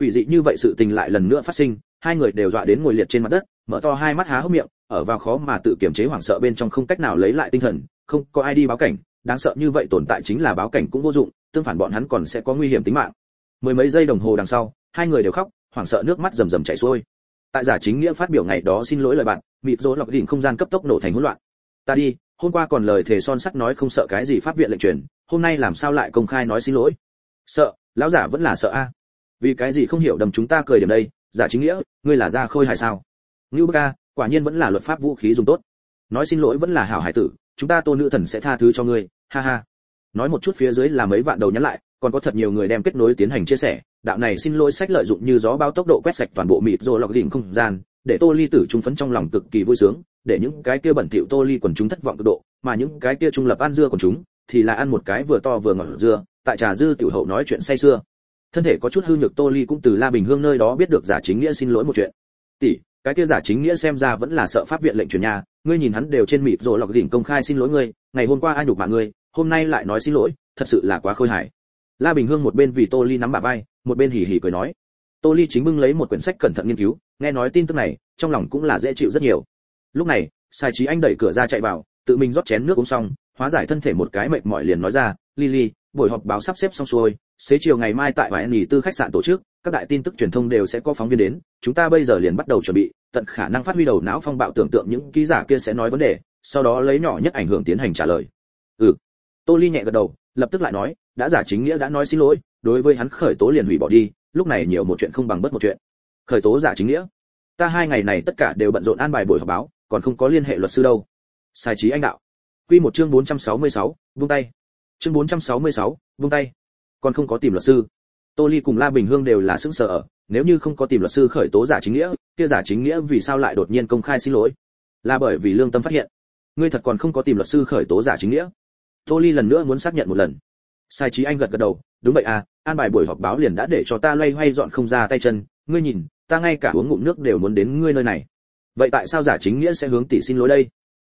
Quỷ dị như vậy sự tình lại lần nữa phát sinh, hai người đều dọa đến ngồi liệt trên mặt đất, mở to hai mắt há hốc miệng, ở vào khó mà tự kiềm chế hoảng sợ bên trong không cách nào lấy lại tinh thần, không có ai đi báo cảnh, đáng sợ như vậy tồn tại chính là báo cảnh cũng vô dụng, tương phản bọn hắn còn sẽ có nguy hiểm tính mạng. Mười mấy giây đồng hồ đằng sau, hai người đều khóc, hoảng sợ nước mắt rầm rầm chảy xuôi. Tại giả chính nghĩa phát biểu ngày đó xin lỗi lời bạn mịp rối lọc đỉnh không gian cấp tốc nổ thành hỗn loạn. Ta đi hôm qua còn lời thề son sắt nói không sợ cái gì pháp viện lệnh truyền, hôm nay làm sao lại công khai nói xin lỗi? Sợ, lão giả vẫn là sợ a. Vì cái gì không hiểu đầm chúng ta cười điểm đây, giả chính nghĩa, ngươi là gia khôi hay sao? Ngưu bức a quả nhiên vẫn là luật pháp vũ khí dùng tốt. Nói xin lỗi vẫn là hảo hải tử, chúng ta tôn nữ thần sẽ tha thứ cho ngươi, ha ha. Nói một chút phía dưới là mấy vạn đầu nhắn lại, còn có thật nhiều người đem kết nối tiến hành chia sẻ, đạo này xin lỗi sách lợi dụng như gió bao tốc độ quét sạch toàn bộ mịt rồi lọc đỉnh không gian để tô ly tử trung phấn trong lòng cực kỳ vui sướng, để những cái kia bẩn thỉu tô ly quần chúng thất vọng cực độ, mà những cái kia trung lập ăn dưa của chúng thì là ăn một cái vừa to vừa ngọt dưa, tại trà dư tiểu hậu nói chuyện say xưa thân thể có chút hư nhược tô ly cũng từ la bình hương nơi đó biết được giả chính nghĩa xin lỗi một chuyện. Tỷ, cái kia giả chính nghĩa xem ra vẫn là sợ pháp viện lệnh truyền nhà ngươi nhìn hắn đều trên mịt rồi lọc đỉnh công khai xin lỗi ngươi, ngày hôm qua ai nhục mạng ngươi, hôm nay lại nói xin lỗi, thật sự là quá khôi hài. La bình hương một bên vì tô ly nắm bà vai, một bên hỉ hỉ cười nói tô ly chính bưng lấy một quyển sách cẩn thận nghiên cứu, nghe nói tin tức này, trong lòng cũng là dễ chịu rất nhiều. Lúc này, sai trí anh đẩy cửa ra chạy vào, tự mình rót chén nước uống xong, hóa giải thân thể một cái mệt mỏi liền nói ra, lily, buổi họp báo sắp xếp xong xuôi, xế chiều ngày mai tại vải nghỉ tư khách sạn tổ chức, các đại tin tức truyền thông đều sẽ có phóng viên đến, chúng ta bây giờ liền bắt đầu chuẩn bị, tận khả năng phát huy đầu não phong bạo tưởng tượng những ký giả kia sẽ nói vấn đề, sau đó lấy nhỏ nhất ảnh hưởng tiến hành trả lời. Ừ. Tô ly nhẹ gật đầu, lập tức lại nói, đã giả chính nghĩa đã nói xin lỗi, đối với hắn khởi tố liền hủy bỏ đi lúc này nhiều một chuyện không bằng bất một chuyện. Khởi tố giả chính nghĩa. Ta hai ngày này tất cả đều bận rộn an bài buổi họp báo còn không có liên hệ luật sư đâu. Sai trí anh đạo. Quy một chương 466, vung tay. Chương 466, vung tay. Còn không có tìm luật sư. Tô ly cùng la bình hương đều là sững sờ ở nếu như không có tìm luật sư khởi tố giả chính nghĩa kia giả chính nghĩa vì sao lại đột nhiên công khai xin lỗi? Là bởi vì lương tâm phát hiện. Ngươi thật còn không có tìm luật sư khởi tố giả chính nghĩa. Tô ly lần nữa muốn xác nhận một lần. Sai trí anh gật gật đầu đúng vậy à an bài buổi họp báo liền đã để cho ta loay hoay dọn không ra tay chân. Ngươi nhìn, ta ngay cả uống ngụm nước đều muốn đến ngươi nơi này. Vậy tại sao giả chính nghĩa sẽ hướng tỷ xin lỗi đây?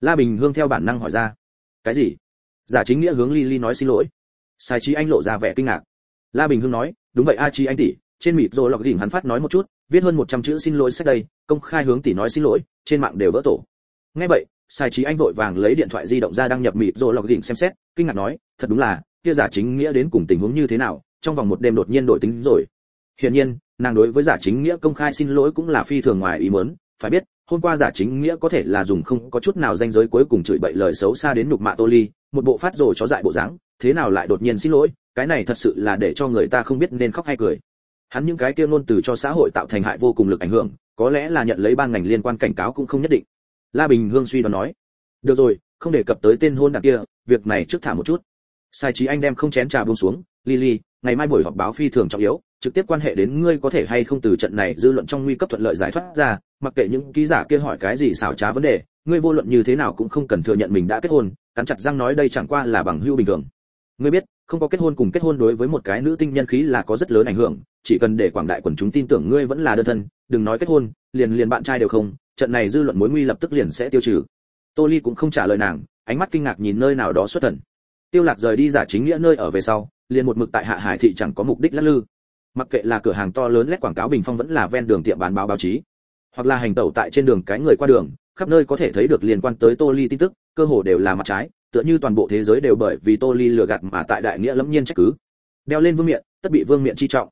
La bình hương theo bản năng hỏi ra. Cái gì? Giả chính nghĩa hướng Lily nói xin lỗi. Sai trí anh lộ ra vẻ kinh ngạc. La bình hương nói, đúng vậy a chi anh tỷ, trên mịp rồi lọc đỉnh hắn phát nói một chút, viết hơn 100 chữ xin lỗi sách đây, công khai hướng tỷ nói xin lỗi, trên mạng đều vỡ tổ. Nghe vậy, sai trí anh vội vàng lấy điện thoại di động ra đăng nhập mịp rồi lọc đỉnh xem xét, kinh ngạc nói, thật đúng là, kia giả chính nghĩa đến cùng tình huống như thế nào trong vòng một đêm đột nhiên đổi tính rồi. Hiển nhiên, nàng đối với giả chính nghĩa công khai xin lỗi cũng là phi thường ngoài ý muốn. Phải biết, hôm qua giả chính nghĩa có thể là dùng không có chút nào danh giới cuối cùng chửi bậy lời xấu xa đến nhục mạ tô ly, một bộ phát rồi chó dại bộ dáng, thế nào lại đột nhiên xin lỗi? Cái này thật sự là để cho người ta không biết nên khóc hay cười. Hắn những cái kia ngôn từ cho xã hội tạo thành hại vô cùng lực ảnh hưởng, có lẽ là nhận lấy ban ngành liên quan cảnh cáo cũng không nhất định. La bình hương suy đoán nói, được rồi, không đề cập tới tên hôn đản kia, việc này trước thả một chút. Sai trí anh đem không chén trà buông xuống, lily ngày mai buổi họp báo phi thường trọng yếu, trực tiếp quan hệ đến ngươi có thể hay không từ trận này dư luận trong nguy cấp thuận lợi giải thoát ra, mặc kệ những ký giả kia hỏi cái gì xảo trá vấn đề, ngươi vô luận như thế nào cũng không cần thừa nhận mình đã kết hôn, cắn chặt răng nói đây chẳng qua là bằng hữu bình thường. Ngươi biết, không có kết hôn cùng kết hôn đối với một cái nữ tinh nhân khí là có rất lớn ảnh hưởng, chỉ cần để quảng đại quần chúng tin tưởng ngươi vẫn là đơn thân, đừng nói kết hôn, liền liền bạn trai đều không, trận này dư luận mối nguy lập tức liền sẽ tiêu trừ. Tô ly cũng không trả lời nàng, ánh mắt kinh ngạc nhìn nơi nào đó xuất thần. Tiêu lạc rời đi giả chính nghĩa nơi ở về sau liền một mực tại hạ hải thị chẳng có mục đích lắc lư. Mặc kệ là cửa hàng to lớn lét quảng cáo bình phong vẫn là ven đường tiệm bán báo báo chí, hoặc là hành tẩu tại trên đường cái người qua đường, khắp nơi có thể thấy được liên quan tới tô ly tin tức, cơ hồ đều là mặt trái, tựa như toàn bộ thế giới đều bởi vì tô ly lừa gạt mà tại đại nghĩa lẫm nhiên trách cứ. Đeo lên vương miện, tất bị vương miện chi trọng.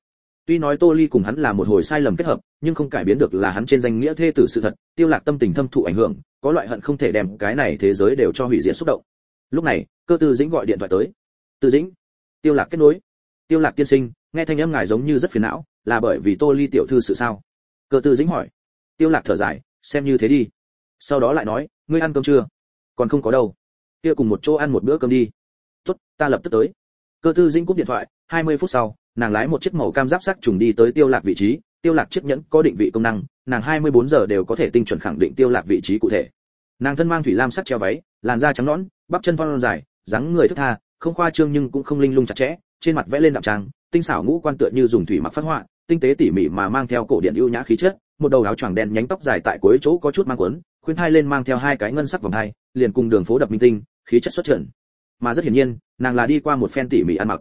Tuy nói tô ly cùng hắn là một hồi sai lầm kết hợp, nhưng không cải biến được là hắn trên danh nghĩa thê tử sự thật, tiêu lạc tâm tình thâm thụ ảnh hưởng, có loại hận không thể đem cái này thế giới đều cho hủy diệt xúc động. Lúc này, cơ tư dĩnh gọi điện thoại tới. Tư dĩnh tiêu lạc kết nối. Tiêu lạc tiên sinh, nghe thanh âm ngài giống như rất phiền não, là bởi vì tô ly tiểu thư sự sao? Cơ tư dĩnh hỏi. Tiêu lạc thở dài, xem như thế đi. Sau đó lại nói, ngươi ăn cơm chưa? Còn không có đâu. Kia cùng một chỗ ăn một bữa cơm đi. Tốt, ta lập tức tới. Cơ tư dĩnh cúp điện thoại 20 phút sau, nàng lái một chiếc màu cam giáp sắc trùng đi tới tiêu lạc vị trí. Tiêu lạc chiếc nhẫn có định vị công năng, nàng 24 giờ đều có thể tinh chuẩn khẳng định tiêu lạc vị trí cụ thể. Nàng thân mang thủy lam sắc treo váy, làn da trắng nõn, bắp chân phong dài, dáng người thướt tha không khoa trương nhưng cũng không linh lung chặt chẽ, trên mặt vẽ lên đạm trang tinh xảo ngũ quan tựa như dùng thủy mặc phát họa, tinh tế tỉ mỉ mà mang theo cổ điện ưu nhã khí chất, một đầu áo choàng đen nhánh tóc dài tại cuối chỗ có chút mang quấn khuyên thai lên mang theo hai cái ngân sắc vòng hai liền cùng đường phố đập minh tinh, khí chất xuất trận mà rất hiển nhiên, nàng là đi qua một phen tỉ mỉ ăn mặc.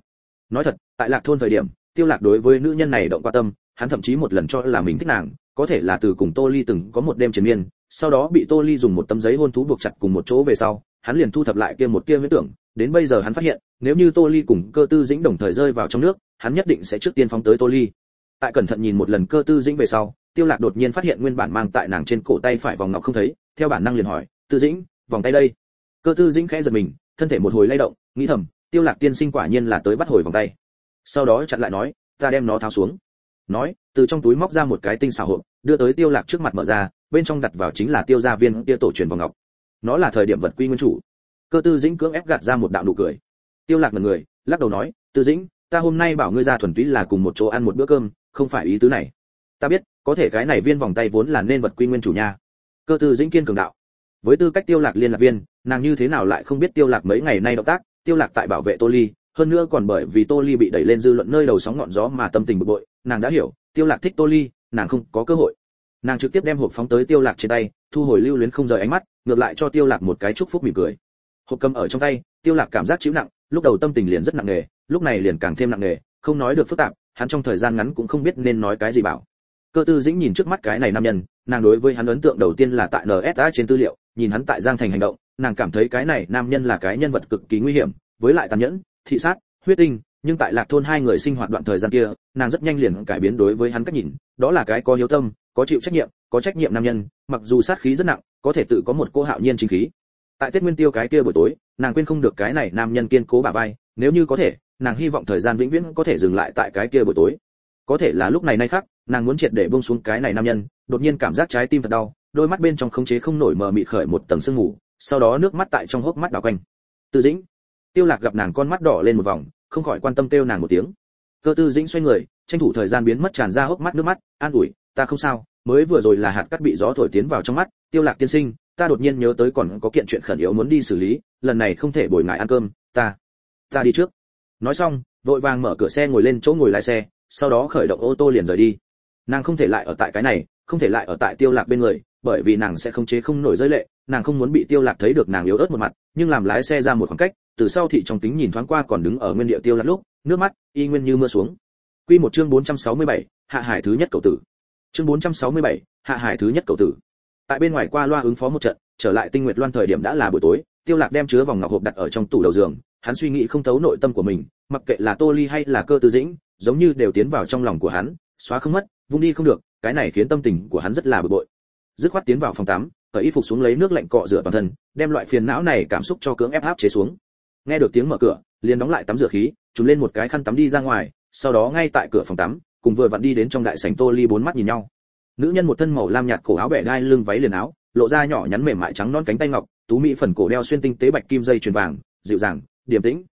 Nói thật, tại lạc thôn thời điểm, tiêu lạc đối với nữ nhân này động qua tâm, hắn thậm chí một lần cho là mình thích nàng, có thể là từ cùng tô ly từng có một đêm triền miên, sau đó bị tô ly dùng một tấm giấy hôn thú buộc chặt cùng một chỗ về sau, hắn liền thu thập lại kia một kia huyễn tưởng đến bây giờ hắn phát hiện, nếu như tô ly cùng cơ tư dĩnh đồng thời rơi vào trong nước, hắn nhất định sẽ trước tiên phóng tới tô ly. Tại cẩn thận nhìn một lần cơ tư dĩnh về sau, tiêu lạc đột nhiên phát hiện nguyên bản mang tại nàng trên cổ tay phải vòng ngọc không thấy, theo bản năng liền hỏi, tư dĩnh, vòng tay đây? Cơ tư dĩnh khẽ giật mình, thân thể một hồi lay động, nghĩ thầm, tiêu lạc tiên sinh quả nhiên là tới bắt hồi vòng tay. Sau đó chặn lại nói, ta đem nó tháo xuống. Nói, từ trong túi móc ra một cái tinh xảo hộp, đưa tới tiêu lạc trước mặt mở ra, bên trong đặt vào chính là tiêu gia viên kia tổ truyền vòng ngọc. Nó là thời điểm vật quy nguyên chủ cơ tư dĩnh cưỡng ép gạt ra một đạo nụ cười. Tiêu lạc ngẩn người, lắc đầu nói, tư dĩnh, ta hôm nay bảo ngươi ra thuần túy là cùng một chỗ ăn một bữa cơm, không phải ý tứ này. Ta biết, có thể cái này viên vòng tay vốn là nên vật quy nguyên chủ nhà. cơ tư dĩnh kiên cường đạo. Với tư cách tiêu lạc liên lạc viên, nàng như thế nào lại không biết tiêu lạc mấy ngày nay động tác, tiêu lạc tại bảo vệ tô ly, hơn nữa còn bởi vì tô ly bị đẩy lên dư luận nơi đầu sóng ngọn gió mà tâm tình bực bội, nàng đã hiểu, tiêu lạc thích tô ly, nàng không có cơ hội. Nàng trực tiếp đem hộp phóng tới tiêu lạc trên tay, thu hồi lưu luyến không rời ánh mắt, ngược lại cho tiêu lạc một cái chúc phúc mỉm cười hộp cầm ở trong tay, tiêu lạc cảm giác chịu nặng, lúc đầu tâm tình liền rất nặng nề, lúc này liền càng thêm nặng nề, không nói được phức tạp, hắn trong thời gian ngắn cũng không biết nên nói cái gì bảo. Cơ tư dĩnh nhìn trước mắt cái này nam nhân, nàng đối với hắn ấn tượng đầu tiên là tại nsa trên tư liệu, nhìn hắn tại giang thành hành động, nàng cảm thấy cái này nam nhân là cái nhân vật cực kỳ nguy hiểm, với lại tàn nhẫn, thị sát, huyết tinh, nhưng tại lạc thôn hai người sinh hoạt đoạn thời gian kia, nàng rất nhanh liền cải biến đối với hắn cách nhìn, đó là cái có hiếu tâm, có chịu trách nhiệm, có trách nhiệm nam nhân, mặc dù sát khí rất nặng, có thể tự có một cô hạo nhiên chính khí tại tết nguyên tiêu cái kia buổi tối, nàng quên không được cái này nam nhân kiên cố bà vai, nếu như có thể, nàng hy vọng thời gian vĩnh viễn có thể dừng lại tại cái kia buổi tối. Có thể là lúc này nay khác, nàng muốn triệt để buông xuống cái này nam nhân, đột nhiên cảm giác trái tim thật đau, đôi mắt bên trong khống chế không nổi mờ mịt khởi một tầng sương mù, sau đó nước mắt tại trong hốc mắt đảo quanh. Tư dĩnh, tiêu lạc gặp nàng con mắt đỏ lên một vòng, không khỏi quan tâm kêu nàng một tiếng. Cơ tư dĩnh xoay người, tranh thủ thời gian biến mất tràn ra hốc mắt nước mắt, an ủi, ta không sao, mới vừa rồi là hạt cát bị gió thổi tiến vào trong mắt, tiêu lạc tiên sinh ta đột nhiên nhớ tới còn có kiện chuyện khẩn yếu muốn đi xử lý lần này không thể bồi ngài ăn cơm ta ta đi trước. Nói xong vội vàng mở cửa xe ngồi lên chỗ ngồi lái xe sau đó khởi động ô tô liền rời đi. Nàng không thể lại ở tại cái này không thể lại ở tại tiêu lạc bên người bởi vì nàng sẽ không chế không nổi rơi lệ nàng không muốn bị tiêu lạc thấy được nàng yếu ớt một mặt nhưng làm lái xe ra một khoảng cách từ sau thị trong kính nhìn thoáng qua còn đứng ở nguyên địa tiêu lạc lúc nước mắt y nguyên như mưa xuống. Quy một chương 467, hạ hải thứ nhất cầu tử. Chương 467, hạ hải thứ nhất cầu tử tại bên ngoài qua loa ứng phó một trận, trở lại tinh nguyệt loan thời điểm đã là buổi tối, tiêu lạc đem chứa vòng ngọc hộp đặt ở trong tủ đầu giường, hắn suy nghĩ không thấu nội tâm của mình, mặc kệ là tô ly hay là cơ tư dĩnh, giống như đều tiến vào trong lòng của hắn, xóa không mất, vung đi không được, cái này khiến tâm tình của hắn rất là bực bội. Dứt khoát tiến vào phòng tắm, cởi y phục xuống lấy nước lạnh cọ rửa toàn thân, đem loại phiền não này cảm xúc cho cưỡng ép áp chế xuống. Nghe được tiếng mở cửa, liền đóng lại tắm rửa khí chúng lên một cái khăn tắm đi ra ngoài, sau đó ngay tại cửa phòng tắm, cùng vừa vặn đi đến trong đại sảnh tô ly bốn mắt nhìn nhau nữ nhân một thân màu lam nhạt cổ áo bẻ đai lưng váy liền áo, lộ ra nhỏ nhắn mềm mại trắng non cánh tay ngọc, tú mỹ phần cổ đeo xuyên tinh tế bạch kim dây chuyền vàng, dịu dàng, điềm tĩnh.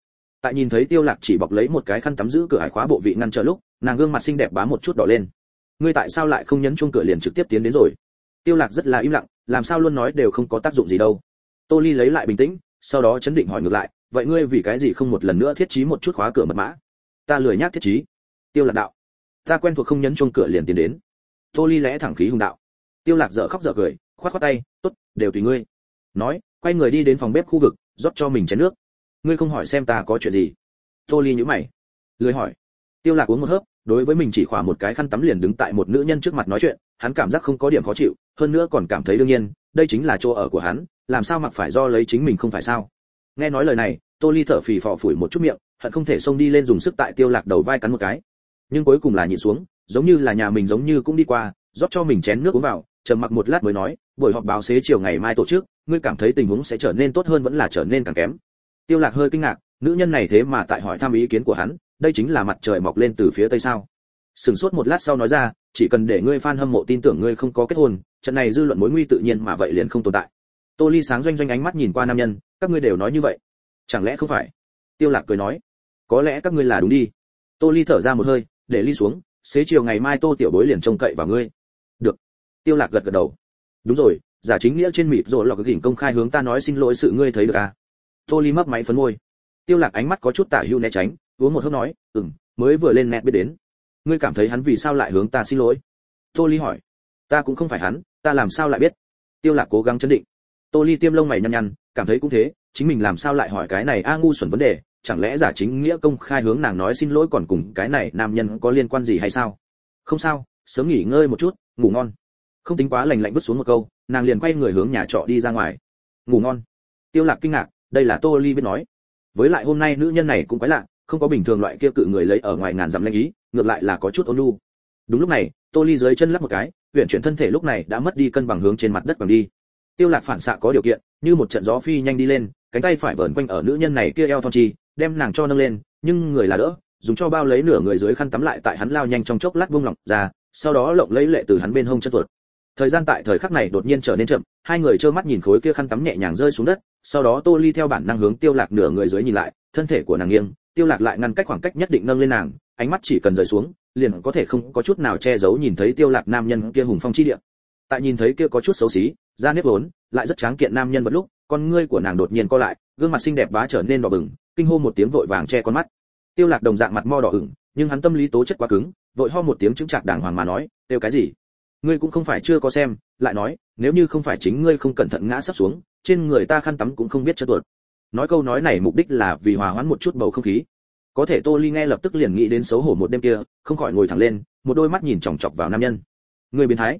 Tại nhìn thấy tiêu lạc chỉ bọc lấy một cái khăn tắm giữ cửa hải khóa bộ vị ngăn trở lúc, nàng gương mặt xinh đẹp bám một chút đỏ lên. Ngươi tại sao lại không nhấn chuông cửa liền trực tiếp tiến đến rồi? Tiêu lạc rất là im lặng, làm sao luôn nói đều không có tác dụng gì đâu. Tô ly lấy lại bình tĩnh, sau đó chấn định hỏi ngược lại, vậy ngươi vì cái gì không một lần nữa thiết trí một chút khóa cửa mật mã? Ta lười nhác thiết trí. Tiêu lạc đạo, ta quen thuộc không nhấn chuông cửa liền tiến đến tô ly lẽ thẳng khí hùng đạo. Tiêu lạc dở khóc dở cười, khoát khoát tay, tốt, đều tùy ngươi. Nói, quay người đi đến phòng bếp khu vực, rót cho mình chén nước. Ngươi không hỏi xem ta có chuyện gì? Tô ly nhíu mày. Lười hỏi. Tiêu lạc uống một hớp, đối với mình chỉ khỏa một cái khăn tắm liền đứng tại một nữ nhân trước mặt nói chuyện, hắn cảm giác không có điểm khó chịu, hơn nữa còn cảm thấy đương nhiên, đây chính là chỗ ở của hắn, làm sao mặc phải do lấy chính mình không phải sao? Nghe nói lời này, tô ly thở phì phò phủi một chút miệng, hận không thể xông đi lên dùng sức tại tiêu lạc đầu vai cắn một cái. Nhưng cuối cùng là nhịn xuống giống như là nhà mình giống như cũng đi qua, rót cho mình chén nước uống vào trầm mặc một lát mới nói, buổi họp báo xế chiều ngày mai tổ chức, ngươi cảm thấy tình huống sẽ trở nên tốt hơn vẫn là trở nên càng kém. Tiêu lạc hơi kinh ngạc, nữ nhân này thế mà tại hỏi thăm ý kiến của hắn, đây chính là mặt trời mọc lên từ phía tây sao? Sừng sốt một lát sau nói ra, chỉ cần để ngươi fan hâm mộ tin tưởng ngươi không có kết hôn, trận này dư luận mối nguy tự nhiên mà vậy liền không tồn tại. Tô ly sáng doanh doanh ánh mắt nhìn qua nam nhân, các ngươi đều nói như vậy, chẳng lẽ không phải? Tiêu lạc cười nói, có lẽ các ngươi là đúng đi. Tô ly thở ra một hơi, để ly xuống xế chiều ngày mai tô tiểu bối liền trông cậy vào ngươi. Được. Tiêu lạc gật gật đầu. Đúng rồi, giả chính nghĩa trên mịt rồi lọc gỉnh công khai hướng ta nói xin lỗi sự ngươi thấy được à? Tô ly mấp máy phấn môi. Tiêu lạc ánh mắt có chút tả hưu né tránh, uống một hớp nói, ừm, mới vừa lên nẹt biết đến. Ngươi cảm thấy hắn vì sao lại hướng ta xin lỗi? Tô ly hỏi. Ta cũng không phải hắn, ta làm sao lại biết? Tiêu lạc cố gắng chấn định. Tô ly tiêm lông mày nhăn nhăn, cảm thấy cũng thế, chính mình làm sao lại hỏi cái này a ngu xuẩn vấn đề chẳng lẽ giả chính nghĩa công khai hướng nàng nói xin lỗi còn cùng cái này nam nhân có liên quan gì hay sao? Không sao, sớm nghỉ ngơi một chút, ngủ ngon. Không tính quá lành lạnh vứt xuống một câu, nàng liền quay người hướng nhà trọ đi ra ngoài. Ngủ ngon. Tiêu lạc kinh ngạc, đây là tô ly biết nói. Với lại hôm nay nữ nhân này cũng quái lạ, không có bình thường loại kia cự người lấy ở ngoài ngàn dặm lanh ý, ngược lại là có chút ôn nhu. Đúng lúc này, tô ly dưới chân lắc một cái huyện chuyển thân thể lúc này đã mất đi cân bằng hướng trên mặt đất bằng đi. Tiêu lạc phản xạ có điều kiện, như một trận gió phi nhanh đi lên, cánh tay phải vờn quanh ở nữ nhân này kia eo thon chi đem nàng cho nâng lên, nhưng người là đỡ, dùng cho bao lấy nửa người dưới khăn tắm lại tại hắn lao nhanh trong chốc lát vung lỏng ra, sau đó lộng lấy lệ từ hắn bên hông chân tuột. Thời gian tại thời khắc này đột nhiên trở nên chậm, hai người trơ mắt nhìn khối kia khăn tắm nhẹ nhàng rơi xuống đất, sau đó tô ly theo bản năng hướng tiêu lạc nửa người dưới nhìn lại, thân thể của nàng nghiêng, tiêu lạc lại ngăn cách khoảng cách nhất định nâng lên nàng, ánh mắt chỉ cần rời xuống, liền có thể không có chút nào che giấu nhìn thấy tiêu lạc nam nhân kia hùng phong chi địa. Tại nhìn thấy kia có chút xấu xí, da nếp vốn, lại rất tráng kiện nam nhân bất lúc, con ngươi của nàng đột nhiên co lại, gương mặt xinh đẹp bá trở nên đỏ bừng kinh hô một tiếng vội vàng che con mắt. Tiêu lạc đồng dạng mặt mo đỏ ửng, nhưng hắn tâm lý tố chất quá cứng, vội ho một tiếng chứng chặt đàng hoàng mà nói, tiêu cái gì? Ngươi cũng không phải chưa có xem, lại nói, nếu như không phải chính ngươi không cẩn thận ngã sắp xuống, trên người ta khăn tắm cũng không biết cho tuột nói câu nói này mục đích là vì hòa hoãn một chút bầu không khí. Có thể tô ly nghe lập tức liền nghĩ đến xấu hổ một đêm kia, không khỏi ngồi thẳng lên, một đôi mắt nhìn chòng chọc vào nam nhân. Người biến thái.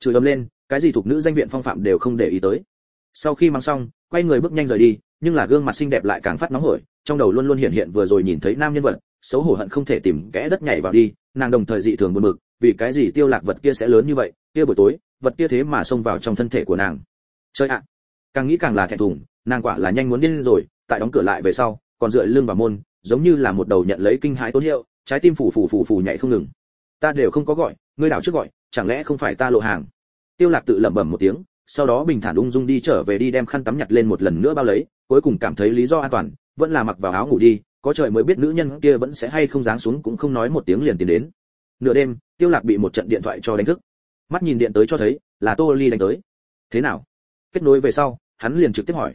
Chửi ấm lên, cái gì thuộc nữ danh viện phong phạm đều không để ý tới. Sau khi mang xong, quay người bước nhanh rời đi, nhưng là gương mặt xinh đẹp lại càng phát nóng hổi trong đầu luôn luôn hiện hiện vừa rồi nhìn thấy nam nhân vật, xấu hổ hận không thể tìm kẽ đất nhảy vào đi, nàng đồng thời dị thường buồn bực, vì cái gì tiêu lạc vật kia sẽ lớn như vậy, kia buổi tối, vật kia thế mà xông vào trong thân thể của nàng. Chơi ạ. Càng nghĩ càng là thẹn thùng, nàng quả là nhanh muốn điên rồi, tại đóng cửa lại về sau, còn dựa lưng vào môn, giống như là một đầu nhận lấy kinh hãi tốn hiệu, trái tim phủ phủ phủ phủ nhảy không ngừng. Ta đều không có gọi, ngươi đảo trước gọi, chẳng lẽ không phải ta lộ hàng? Tiêu lạc tự lẩm bẩm một tiếng, sau đó bình thản ung dung đi trở về đi đem khăn tắm nhặt lên một lần nữa bao lấy, cuối cùng cảm thấy lý do an toàn vẫn là mặc vào áo ngủ đi, có trời mới biết nữ nhân kia vẫn sẽ hay không dáng xuống cũng không nói một tiếng liền tiến đến. Nửa đêm, tiêu lạc bị một trận điện thoại cho đánh thức. Mắt nhìn điện tới cho thấy, là tô ly đánh tới. Thế nào? Kết nối về sau, hắn liền trực tiếp hỏi.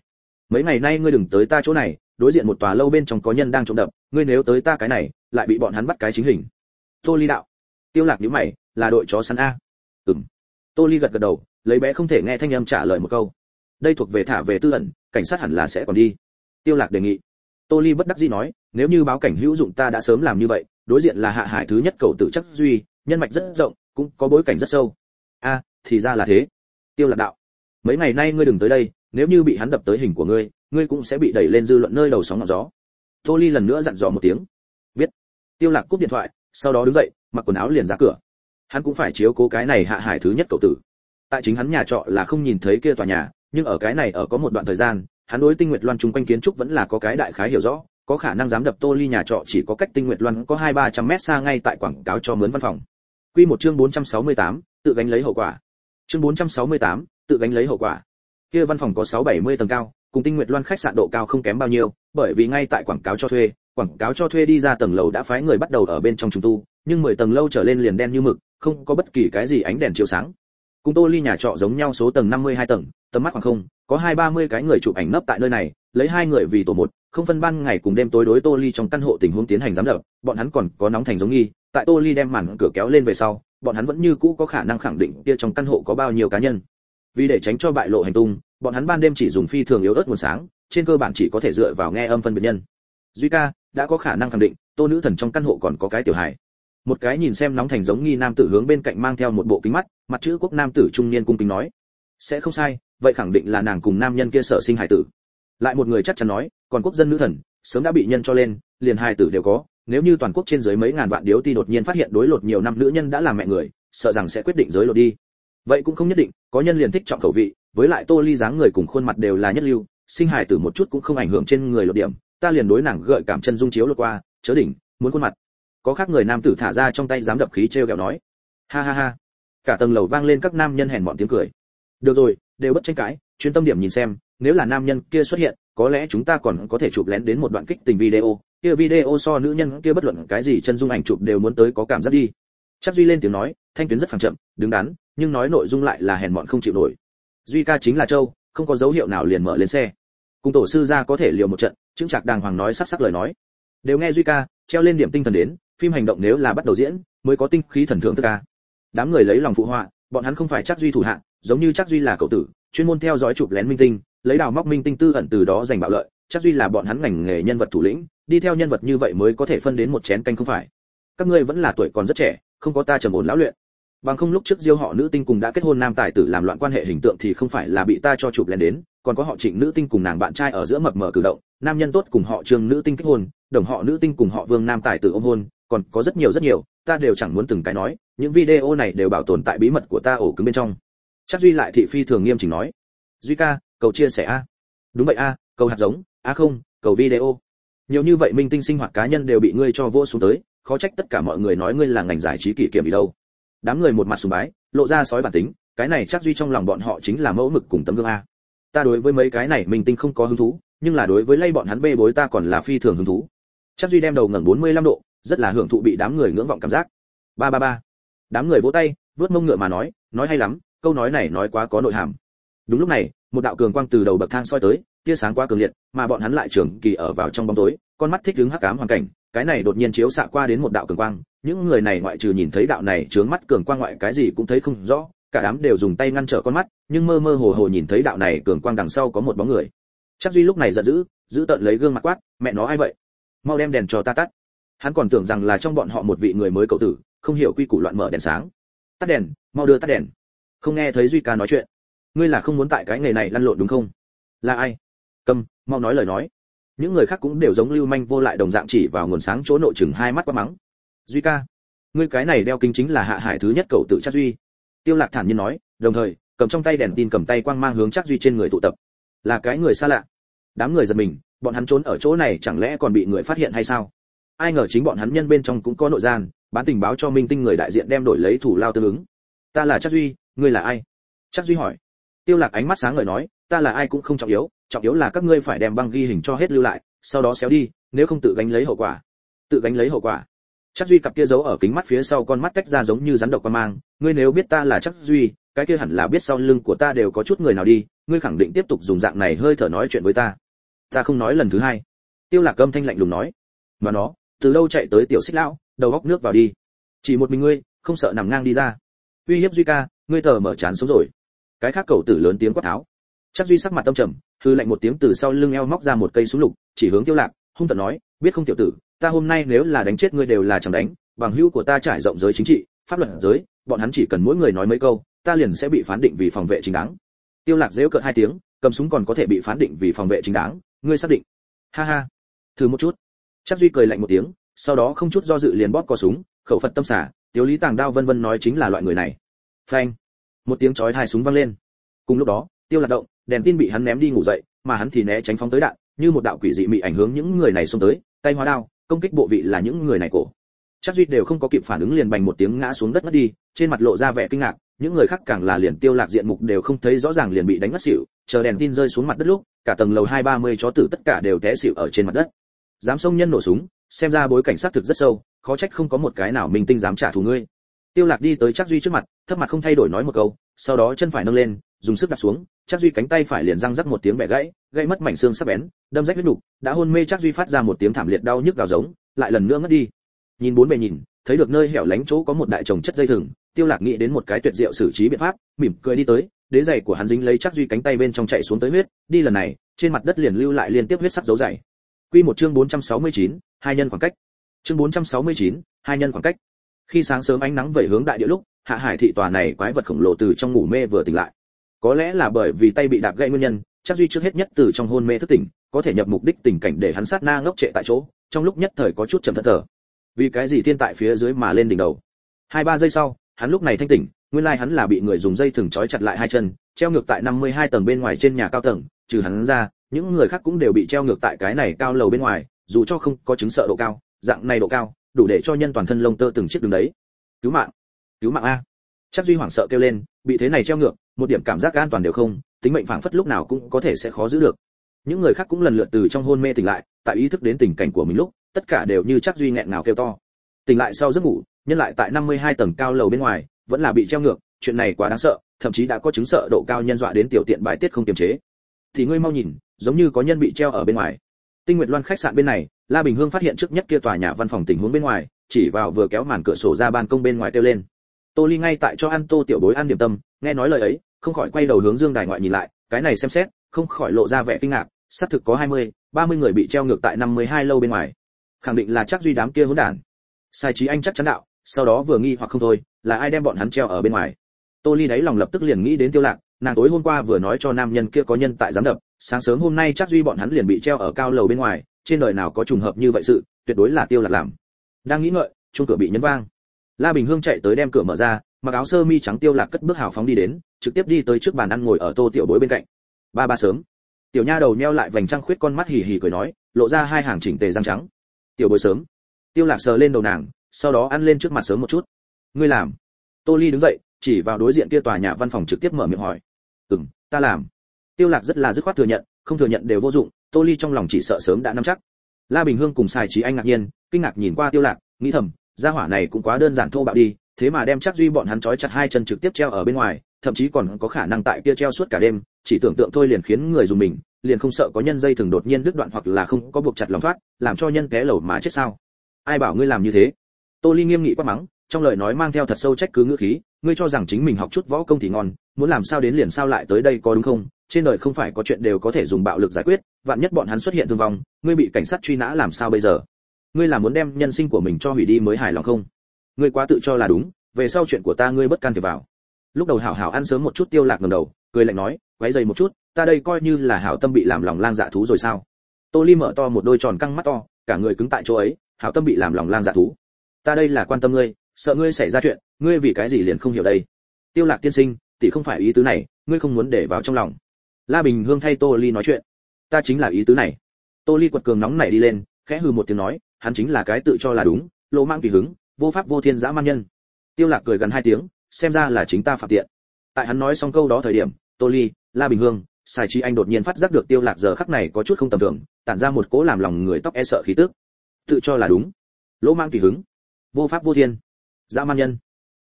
Mấy ngày nay ngươi đừng tới ta chỗ này, đối diện một tòa lâu bên trong có nhân đang trộm đập, ngươi nếu tới ta cái này, lại bị bọn hắn bắt cái chính hình. Tô ly đạo. Tiêu lạc nhíu mày, là đội chó săn a. Ừm. Tô ly gật gật đầu, lấy bé không thể nghe thanh âm trả lời một câu. Đây thuộc về thả về tư ẩn, cảnh sát hẳn là sẽ còn đi. Tiêu lạc đề nghị tô ly bất đắc dĩ nói, nếu như báo cảnh hữu dụng ta đã sớm làm như vậy, đối diện là hạ hải thứ nhất cầu tử chắc duy, nhân mạch rất rộng, cũng có bối cảnh rất sâu. A, thì ra là thế. Tiêu lạc đạo, mấy ngày nay ngươi đừng tới đây, nếu như bị hắn đập tới hình của ngươi ngươi cũng sẽ bị đẩy lên dư luận nơi đầu sóng ngọn gió. Tô ly lần nữa dặn dò một tiếng. Biết. Tiêu lạc cúp điện thoại, sau đó đứng dậy, mặc quần áo liền ra cửa. Hắn cũng phải chiếu cố cái này hạ hải thứ nhất cậu tử. Tại chính hắn nhà trọ là không nhìn thấy kia tòa nhà, nhưng ở cái này ở có một đoạn thời gian hắn đối tinh nguyệt loan chung quanh kiến trúc vẫn là có cái đại khái hiểu rõ có khả năng dám đập tô ly nhà trọ chỉ có cách tinh nguyệt loan có hai ba trăm mét xa ngay tại quảng cáo cho mướn văn phòng. Quy một chương 468, tự gánh lấy hậu quả. Chương 468, tự gánh lấy hậu quả. Kia văn phòng có sáu bảy mươi tầng cao cùng tinh nguyệt loan khách sạn độ cao không kém bao nhiêu bởi vì ngay tại quảng cáo cho thuê quảng cáo cho thuê đi ra tầng lầu đã phái người bắt đầu ở bên trong trùng tu nhưng mười tầng lâu trở lên liền đen như mực không có bất kỳ cái gì ánh đèn chiếu sáng. Cùng tô ly nhà trọ giống nhau số tầng 52 tầng tầm mắt khoảng không, có hai ba mươi cái người chụp ảnh nấp tại nơi này, lấy hai người vì tổ một, không phân ban ngày cùng đêm tối đối tô ly trong căn hộ tình huống tiến hành giám đập, bọn hắn còn có nóng thành giống nghi, tại tô ly đem màn cửa kéo lên về sau, bọn hắn vẫn như cũ có khả năng khẳng định kia trong căn hộ có bao nhiêu cá nhân. Vì để tránh cho bại lộ hành tung, bọn hắn ban đêm chỉ dùng phi thường yếu ớt nguồn sáng, trên cơ bản chỉ có thể dựa vào nghe âm phân biệt nhân. Duy ca, đã có khả năng khẳng định, tô nữ thần trong căn hộ còn có cái tiểu hài. Một cái nhìn xem nóng thành giống nghi nam tử hướng bên cạnh mang theo một bộ kính mắt, mặt chữ quốc nam tử trung niên cung kính nói sẽ không sai, vậy khẳng định là nàng cùng nam nhân kia sở sinh hải tử. Lại một người chắc chắn nói, còn quốc dân nữ thần, sớm đã bị nhân cho lên, liền hải tử đều có, nếu như toàn quốc trên dưới mấy ngàn vạn điếu ti đột nhiên phát hiện đối lột nhiều năm nữ nhân đã làm mẹ người, sợ rằng sẽ quyết định giới lột đi. Vậy cũng không nhất định, có nhân liền thích trọng khẩu vị, với lại tô ly dáng người cùng khuôn mặt đều là nhất lưu, sinh hài tử một chút cũng không ảnh hưởng trên người lột điểm, ta liền đối nàng gợi cảm chân dung chiếu lột qua, chớ đỉnh, muốn khuôn mặt. Có khác người nam tử thả ra trong tay dám đập khí treo kẹo nói. Ha ha ha. Cả tầng lầu vang lên các nam nhân hèn bọn tiếng cười được rồi, đều bất tranh cãi, chuyên tâm điểm nhìn xem, nếu là nam nhân kia xuất hiện, có lẽ chúng ta còn có thể chụp lén đến một đoạn kích tình video. Kia video so nữ nhân kia bất luận cái gì chân dung ảnh chụp đều muốn tới có cảm giác đi. Chắc duy lên tiếng nói, thanh tuyến rất phẳng chậm, đứng đắn, nhưng nói nội dung lại là hèn mọn không chịu nổi. Duy ca chính là châu, không có dấu hiệu nào liền mở lên xe. Cùng tổ sư ra có thể liều một trận, chứng trạc đàng hoàng nói sắc sắc lời nói. Đều nghe duy ca, treo lên điểm tinh thần đến, phim hành động nếu là bắt đầu diễn, mới có tinh khí thần thượng tức ca. Đám người lấy lòng phụ họa, bọn hắn không phải chắc duy thủ hạ giống như chắc duy là cậu tử, chuyên môn theo dõi chụp lén minh tinh, lấy đào móc minh tinh tư ẩn từ đó giành bạo lợi, chắc duy là bọn hắn ngành nghề nhân vật thủ lĩnh, đi theo nhân vật như vậy mới có thể phân đến một chén canh không phải. Các ngươi vẫn là tuổi còn rất trẻ, không có ta trầm ổn lão luyện. Bằng không lúc trước diêu họ nữ tinh cùng đã kết hôn nam tài tử làm loạn quan hệ hình tượng thì không phải là bị ta cho chụp lén đến, còn có họ trịnh nữ tinh cùng nàng bạn trai ở giữa mập mờ cử động, nam nhân tốt cùng họ trương nữ tinh kết hôn, đồng họ nữ tinh cùng họ vương nam tài tử ôm hôn, còn có rất nhiều rất nhiều, ta đều chẳng muốn từng cái nói, những video này đều bảo tồn tại bí mật của ta ổ cứng bên trong chắc duy lại thị phi thường nghiêm chỉnh nói. Duy ca, cầu chia sẻ a. Đúng vậy a, cầu hạt giống, a không, cầu video. Nhiều như vậy minh tinh sinh hoạt cá nhân đều bị ngươi cho vô xuống tới, khó trách tất cả mọi người nói ngươi là ngành giải trí kỷ kiểm bị đâu. Đám người một mặt sùng bái, lộ ra sói bản tính, cái này chắc duy trong lòng bọn họ chính là mẫu mực cùng tấm gương a. Ta đối với mấy cái này minh tinh không có hứng thú, nhưng là đối với lay bọn hắn bê bối ta còn là phi thường hứng thú. Chắc duy đem đầu ngẩng 45 độ, rất là hưởng thụ bị đám người ngưỡng vọng cảm giác. Ba ba ba. Đám người vỗ tay, vớt mông ngựa mà nói nói hay lắm câu nói này nói quá có nội hàm. Đúng lúc này, một đạo cường quang từ đầu bậc thang soi tới, tia sáng quá cường liệt, mà bọn hắn lại trường kỳ ở vào trong bóng tối, con mắt thích đứng hắc ám hoàn cảnh, cái này đột nhiên chiếu xạ qua đến một đạo cường quang, những người này ngoại trừ nhìn thấy đạo này trướng mắt cường quang ngoại cái gì cũng thấy không rõ, cả đám đều dùng tay ngăn trở con mắt, nhưng mơ mơ hồ hồ nhìn thấy đạo này cường quang đằng sau có một bóng người. Chắc duy lúc này giận dữ, giữ tận lấy gương mặt quát, mẹ nó ai vậy? Mau đem đèn cho ta tắt. Hắn còn tưởng rằng là trong bọn họ một vị người mới cậu tử, không hiểu quy củ loạn mở đèn sáng. Tắt đèn, mau đưa tắt đèn không nghe thấy duy ca nói chuyện. Ngươi là không muốn tại cái nghề này lăn lộn đúng không? Là ai? Cầm, mau nói lời nói. Những người khác cũng đều giống lưu manh vô lại đồng dạng chỉ vào nguồn sáng chỗ nội chừng hai mắt quá mắng. Duy ca, ngươi cái này đeo kính chính là hạ hải thứ nhất cậu tự chắc duy. Tiêu lạc thản nhiên nói, đồng thời, cầm trong tay đèn tin cầm tay quang mang hướng chắc duy trên người tụ tập. Là cái người xa lạ. Đám người giật mình, bọn hắn trốn ở chỗ này chẳng lẽ còn bị người phát hiện hay sao? Ai ngờ chính bọn hắn nhân bên trong cũng có nội gian, bán tình báo cho minh tinh người đại diện đem đổi lấy thủ lao tương ứng. Ta là chắc duy ngươi là ai? Chắc duy hỏi. Tiêu lạc ánh mắt sáng ngời nói, ta là ai cũng không trọng yếu trọng yếu là các ngươi phải đem băng ghi hình cho hết lưu lại, sau đó xéo đi, nếu không tự gánh lấy hậu quả. Tự gánh lấy hậu quả. Chắc duy cặp kia giấu ở kính mắt phía sau con mắt tách ra giống như rắn độc qua mang, ngươi nếu biết ta là chắc duy, cái kia hẳn là biết sau lưng của ta đều có chút người nào đi, ngươi khẳng định tiếp tục dùng dạng này hơi thở nói chuyện với ta. Ta không nói lần thứ hai. Tiêu lạc âm thanh lạnh lùng nói. Mà nó, từ đâu chạy tới tiểu xích lão, đầu góc nước vào đi. Chỉ một mình ngươi, không sợ nằm ngang đi ra. Uy hiếp duy ca ngươi tờ mở chán sống rồi. Cái khác cầu tử lớn tiếng quát tháo. Chắc duy sắc mặt tâm trầm, hư lạnh một tiếng từ sau lưng eo móc ra một cây súng lục, chỉ hướng tiêu lạc, hung tợn nói, biết không tiểu tử, ta hôm nay nếu là đánh chết ngươi đều là chẳng đánh, bằng hữu của ta trải rộng giới chính trị, pháp luật giới, bọn hắn chỉ cần mỗi người nói mấy câu, ta liền sẽ bị phán định vì phòng vệ chính đáng. Tiêu lạc dễu cợt hai tiếng, cầm súng còn có thể bị phán định vì phòng vệ chính đáng, ngươi xác định. Ha ha. Thử một chút. Chắc duy cười lạnh một tiếng, sau đó không chút do dự liền bóp cò súng, khẩu phật tâm xả tiêu lý tàng đao vân vân nói chính là loại người này phanh. Một tiếng chói hai súng vang lên. Cùng lúc đó, tiêu lạc động, đèn tin bị hắn ném đi ngủ dậy, mà hắn thì né tránh phóng tới đạn, như một đạo quỷ dị mị ảnh hướng những người này xông tới, tay hóa đao, công kích bộ vị là những người này cổ. Chắc duy đều không có kịp phản ứng liền bành một tiếng ngã xuống đất ngất đi, trên mặt lộ ra vẻ kinh ngạc, những người khác càng là liền tiêu lạc diện mục đều không thấy rõ ràng liền bị đánh ngất xỉu, chờ đèn tin rơi xuống mặt đất lúc, cả tầng lầu hai ba mươi chó tử tất cả đều té xỉu ở trên mặt đất. Dám xông nhân nổ súng, xem ra bối cảnh sát thực rất sâu, khó trách không có một cái nào minh tinh dám trả thù ngươi tiêu lạc đi tới chắc duy trước mặt thấp mặt không thay đổi nói một câu sau đó chân phải nâng lên dùng sức đặt xuống chắc duy cánh tay phải liền răng rắc một tiếng bẻ gãy gãy mất mảnh xương sắc bén đâm rách huyết nục đã hôn mê chắc duy phát ra một tiếng thảm liệt đau nhức gào giống lại lần nữa ngất đi. Nhìn bốn bề nhìn thấy được nơi hẻo lánh chỗ có một đại chồng chất dây thừng tiêu lạc nghĩ đến một cái tuyệt diệu xử trí biện pháp mỉm cười đi tới đế giày của hắn dính lấy chắc duy cánh tay bên trong chạy xuống tới huyết đi lần này trên mặt đất liền lưu lại liên tiếp huyết sắc dấu dày. Quy một chương 469, hai nhân khoảng cách. Chương 469, hai nhân khoảng cách khi sáng sớm ánh nắng vẩy hướng đại địa lúc, hạ hải thị tòa này quái vật khổng lồ từ trong ngủ mê vừa tỉnh lại. Có lẽ là bởi vì tay bị đạp gãy nguyên nhân, chắc duy trước hết nhất từ trong hôn mê thức tỉnh, có thể nhập mục đích tình cảnh để hắn sát na ngốc trệ tại chỗ, trong lúc nhất thời có chút chậm thất thở vì cái gì thiên tại phía dưới mà lên đỉnh đầu? Hai ba giây sau, hắn lúc này thanh tỉnh, nguyên lai hắn là bị người dùng dây thừng trói chặt lại hai chân, treo ngược tại 52 tầng bên ngoài trên nhà cao tầng, trừ hắn ra, những người khác cũng đều bị treo ngược tại cái này cao lầu bên ngoài, dù cho không có chứng sợ độ cao, dạng này độ cao đủ để cho nhân toàn thân lông tơ từng chiếc đường đấy. Cứu mạng cứu mạng a. Chắc duy hoảng sợ kêu lên, bị thế này treo ngược, một điểm cảm giác an toàn đều không, tính mệnh phảng phất lúc nào cũng có thể sẽ khó giữ được. Những người khác cũng lần lượt từ trong hôn mê tỉnh lại, tại ý thức đến tình cảnh của mình lúc, tất cả đều như chắc duy nghẹn ngào kêu to. Tỉnh lại sau giấc ngủ, nhân lại tại 52 tầng cao lầu bên ngoài, vẫn là bị treo ngược, chuyện này quá đáng sợ, thậm chí đã có chứng sợ độ cao nhân dọa đến tiểu tiện bài tiết không kiềm chế. Thì ngươi mau nhìn, giống như có nhân bị treo ở bên ngoài tinh nguyệt loan khách sạn bên này la bình hương phát hiện trước nhất kia tòa nhà văn phòng tình huống bên ngoài chỉ vào vừa kéo màn cửa sổ ra ban công bên ngoài kêu lên. Tô ly ngay tại cho ăn tô tiểu bối ăn điểm tâm nghe nói lời ấy không khỏi quay đầu hướng dương đài ngoại nhìn lại cái này xem xét không khỏi lộ ra vẻ kinh ngạc xác thực có 20, 30 người bị treo ngược tại 52 lâu bên ngoài. Khẳng định là chắc duy đám kia hỗn đản. Sai trí anh chắc chắn đạo sau đó vừa nghi hoặc không thôi là ai đem bọn hắn treo ở bên ngoài? Tô ly đáy lòng lập tức liền nghĩ đến tiêu lạc nàng tối hôm qua vừa nói cho nam nhân kia có nhân tại giám đập sáng sớm hôm nay chắc duy bọn hắn liền bị treo ở cao lầu bên ngoài, trên đời nào có trùng hợp như vậy sự, tuyệt đối là tiêu lạc làm. Đang nghĩ ngợi, chuông cửa bị nhấn vang. La bình hương chạy tới đem cửa mở ra, mặc áo sơ mi trắng tiêu lạc cất bước hào phóng đi đến, trực tiếp đi tới trước bàn ăn ngồi ở tô tiểu bối bên cạnh. Ba ba sớm. Tiểu nha đầu nheo lại vành trăng khuyết con mắt hì hì cười nói, lộ ra hai hàng chỉnh tề răng trắng. Tiểu bối sớm. Tiêu lạc sờ lên đầu nàng, sau đó ăn lên trước mặt sớm một chút. Ngươi làm. Tô ly đứng dậy, chỉ vào đối diện kia tòa nhà văn phòng trực tiếp mở miệng hỏi. Ừm, ta làm tiêu lạc rất là dứt khoát thừa nhận, không thừa nhận đều vô dụng, tô ly trong lòng chỉ sợ sớm đã nắm chắc. La bình hương cùng xài trí anh ngạc nhiên, kinh ngạc nhìn qua tiêu lạc, nghĩ thầm, gia hỏa này cũng quá đơn giản thô bạo đi, thế mà đem chắc duy bọn hắn trói chặt hai chân trực tiếp treo ở bên ngoài, thậm chí còn có khả năng tại kia treo suốt cả đêm, chỉ tưởng tượng thôi liền khiến người dùng mình, liền không sợ có nhân dây thường đột nhiên đứt đoạn hoặc là không có buộc chặt lòng thoát, làm cho nhân té lầu mà chết sao? Ai bảo ngươi làm như thế? Tô ly nghiêm nghị quát mắng, trong lời nói mang theo thật sâu trách cứ ngữ khí, ngươi cho rằng chính mình học chút võ công thì ngon, muốn làm sao đến liền sao lại tới đây có đúng không? Trên đời không phải có chuyện đều có thể dùng bạo lực giải quyết, vạn nhất bọn hắn xuất hiện thương vong, ngươi bị cảnh sát truy nã làm sao bây giờ? Ngươi là muốn đem nhân sinh của mình cho hủy đi mới hài lòng không? Ngươi quá tự cho là đúng, về sau chuyện của ta ngươi bất can thiệp vào. Lúc đầu hảo hảo ăn sớm một chút tiêu lạc ngầm đầu, cười lạnh nói, quấy giày một chút, ta đây coi như là hảo tâm bị làm lòng lang dạ thú rồi sao? Tô ly mở to một đôi tròn căng mắt to, cả người cứng tại chỗ ấy, hảo tâm bị làm lòng lang dạ thú. Ta đây là quan tâm ngươi, sợ ngươi xảy ra chuyện, ngươi vì cái gì liền không hiểu đây? Tiêu lạc tiên sinh, tỷ không phải ý tứ này, ngươi không muốn để vào trong lòng la bình hương thay tô ly nói chuyện. Ta chính là ý tứ này. Tô ly quật cường nóng nảy đi lên khẽ hừ một tiếng nói hắn chính là cái tự cho là đúng lỗ mang tùy hứng vô pháp vô thiên dã man nhân. Tiêu lạc cười gần hai tiếng xem ra là chính ta phạm tiện. Tại hắn nói xong câu đó thời điểm tô ly la bình hương Sai Chi Anh đột nhiên phát giác được Tiêu Lạc giờ khắc này có chút không tầm thường, tản ra một cỗ làm lòng người tóc e sợ khí tức. Tự cho là đúng, lỗ mang tùy hứng, vô pháp vô thiên, dã man nhân.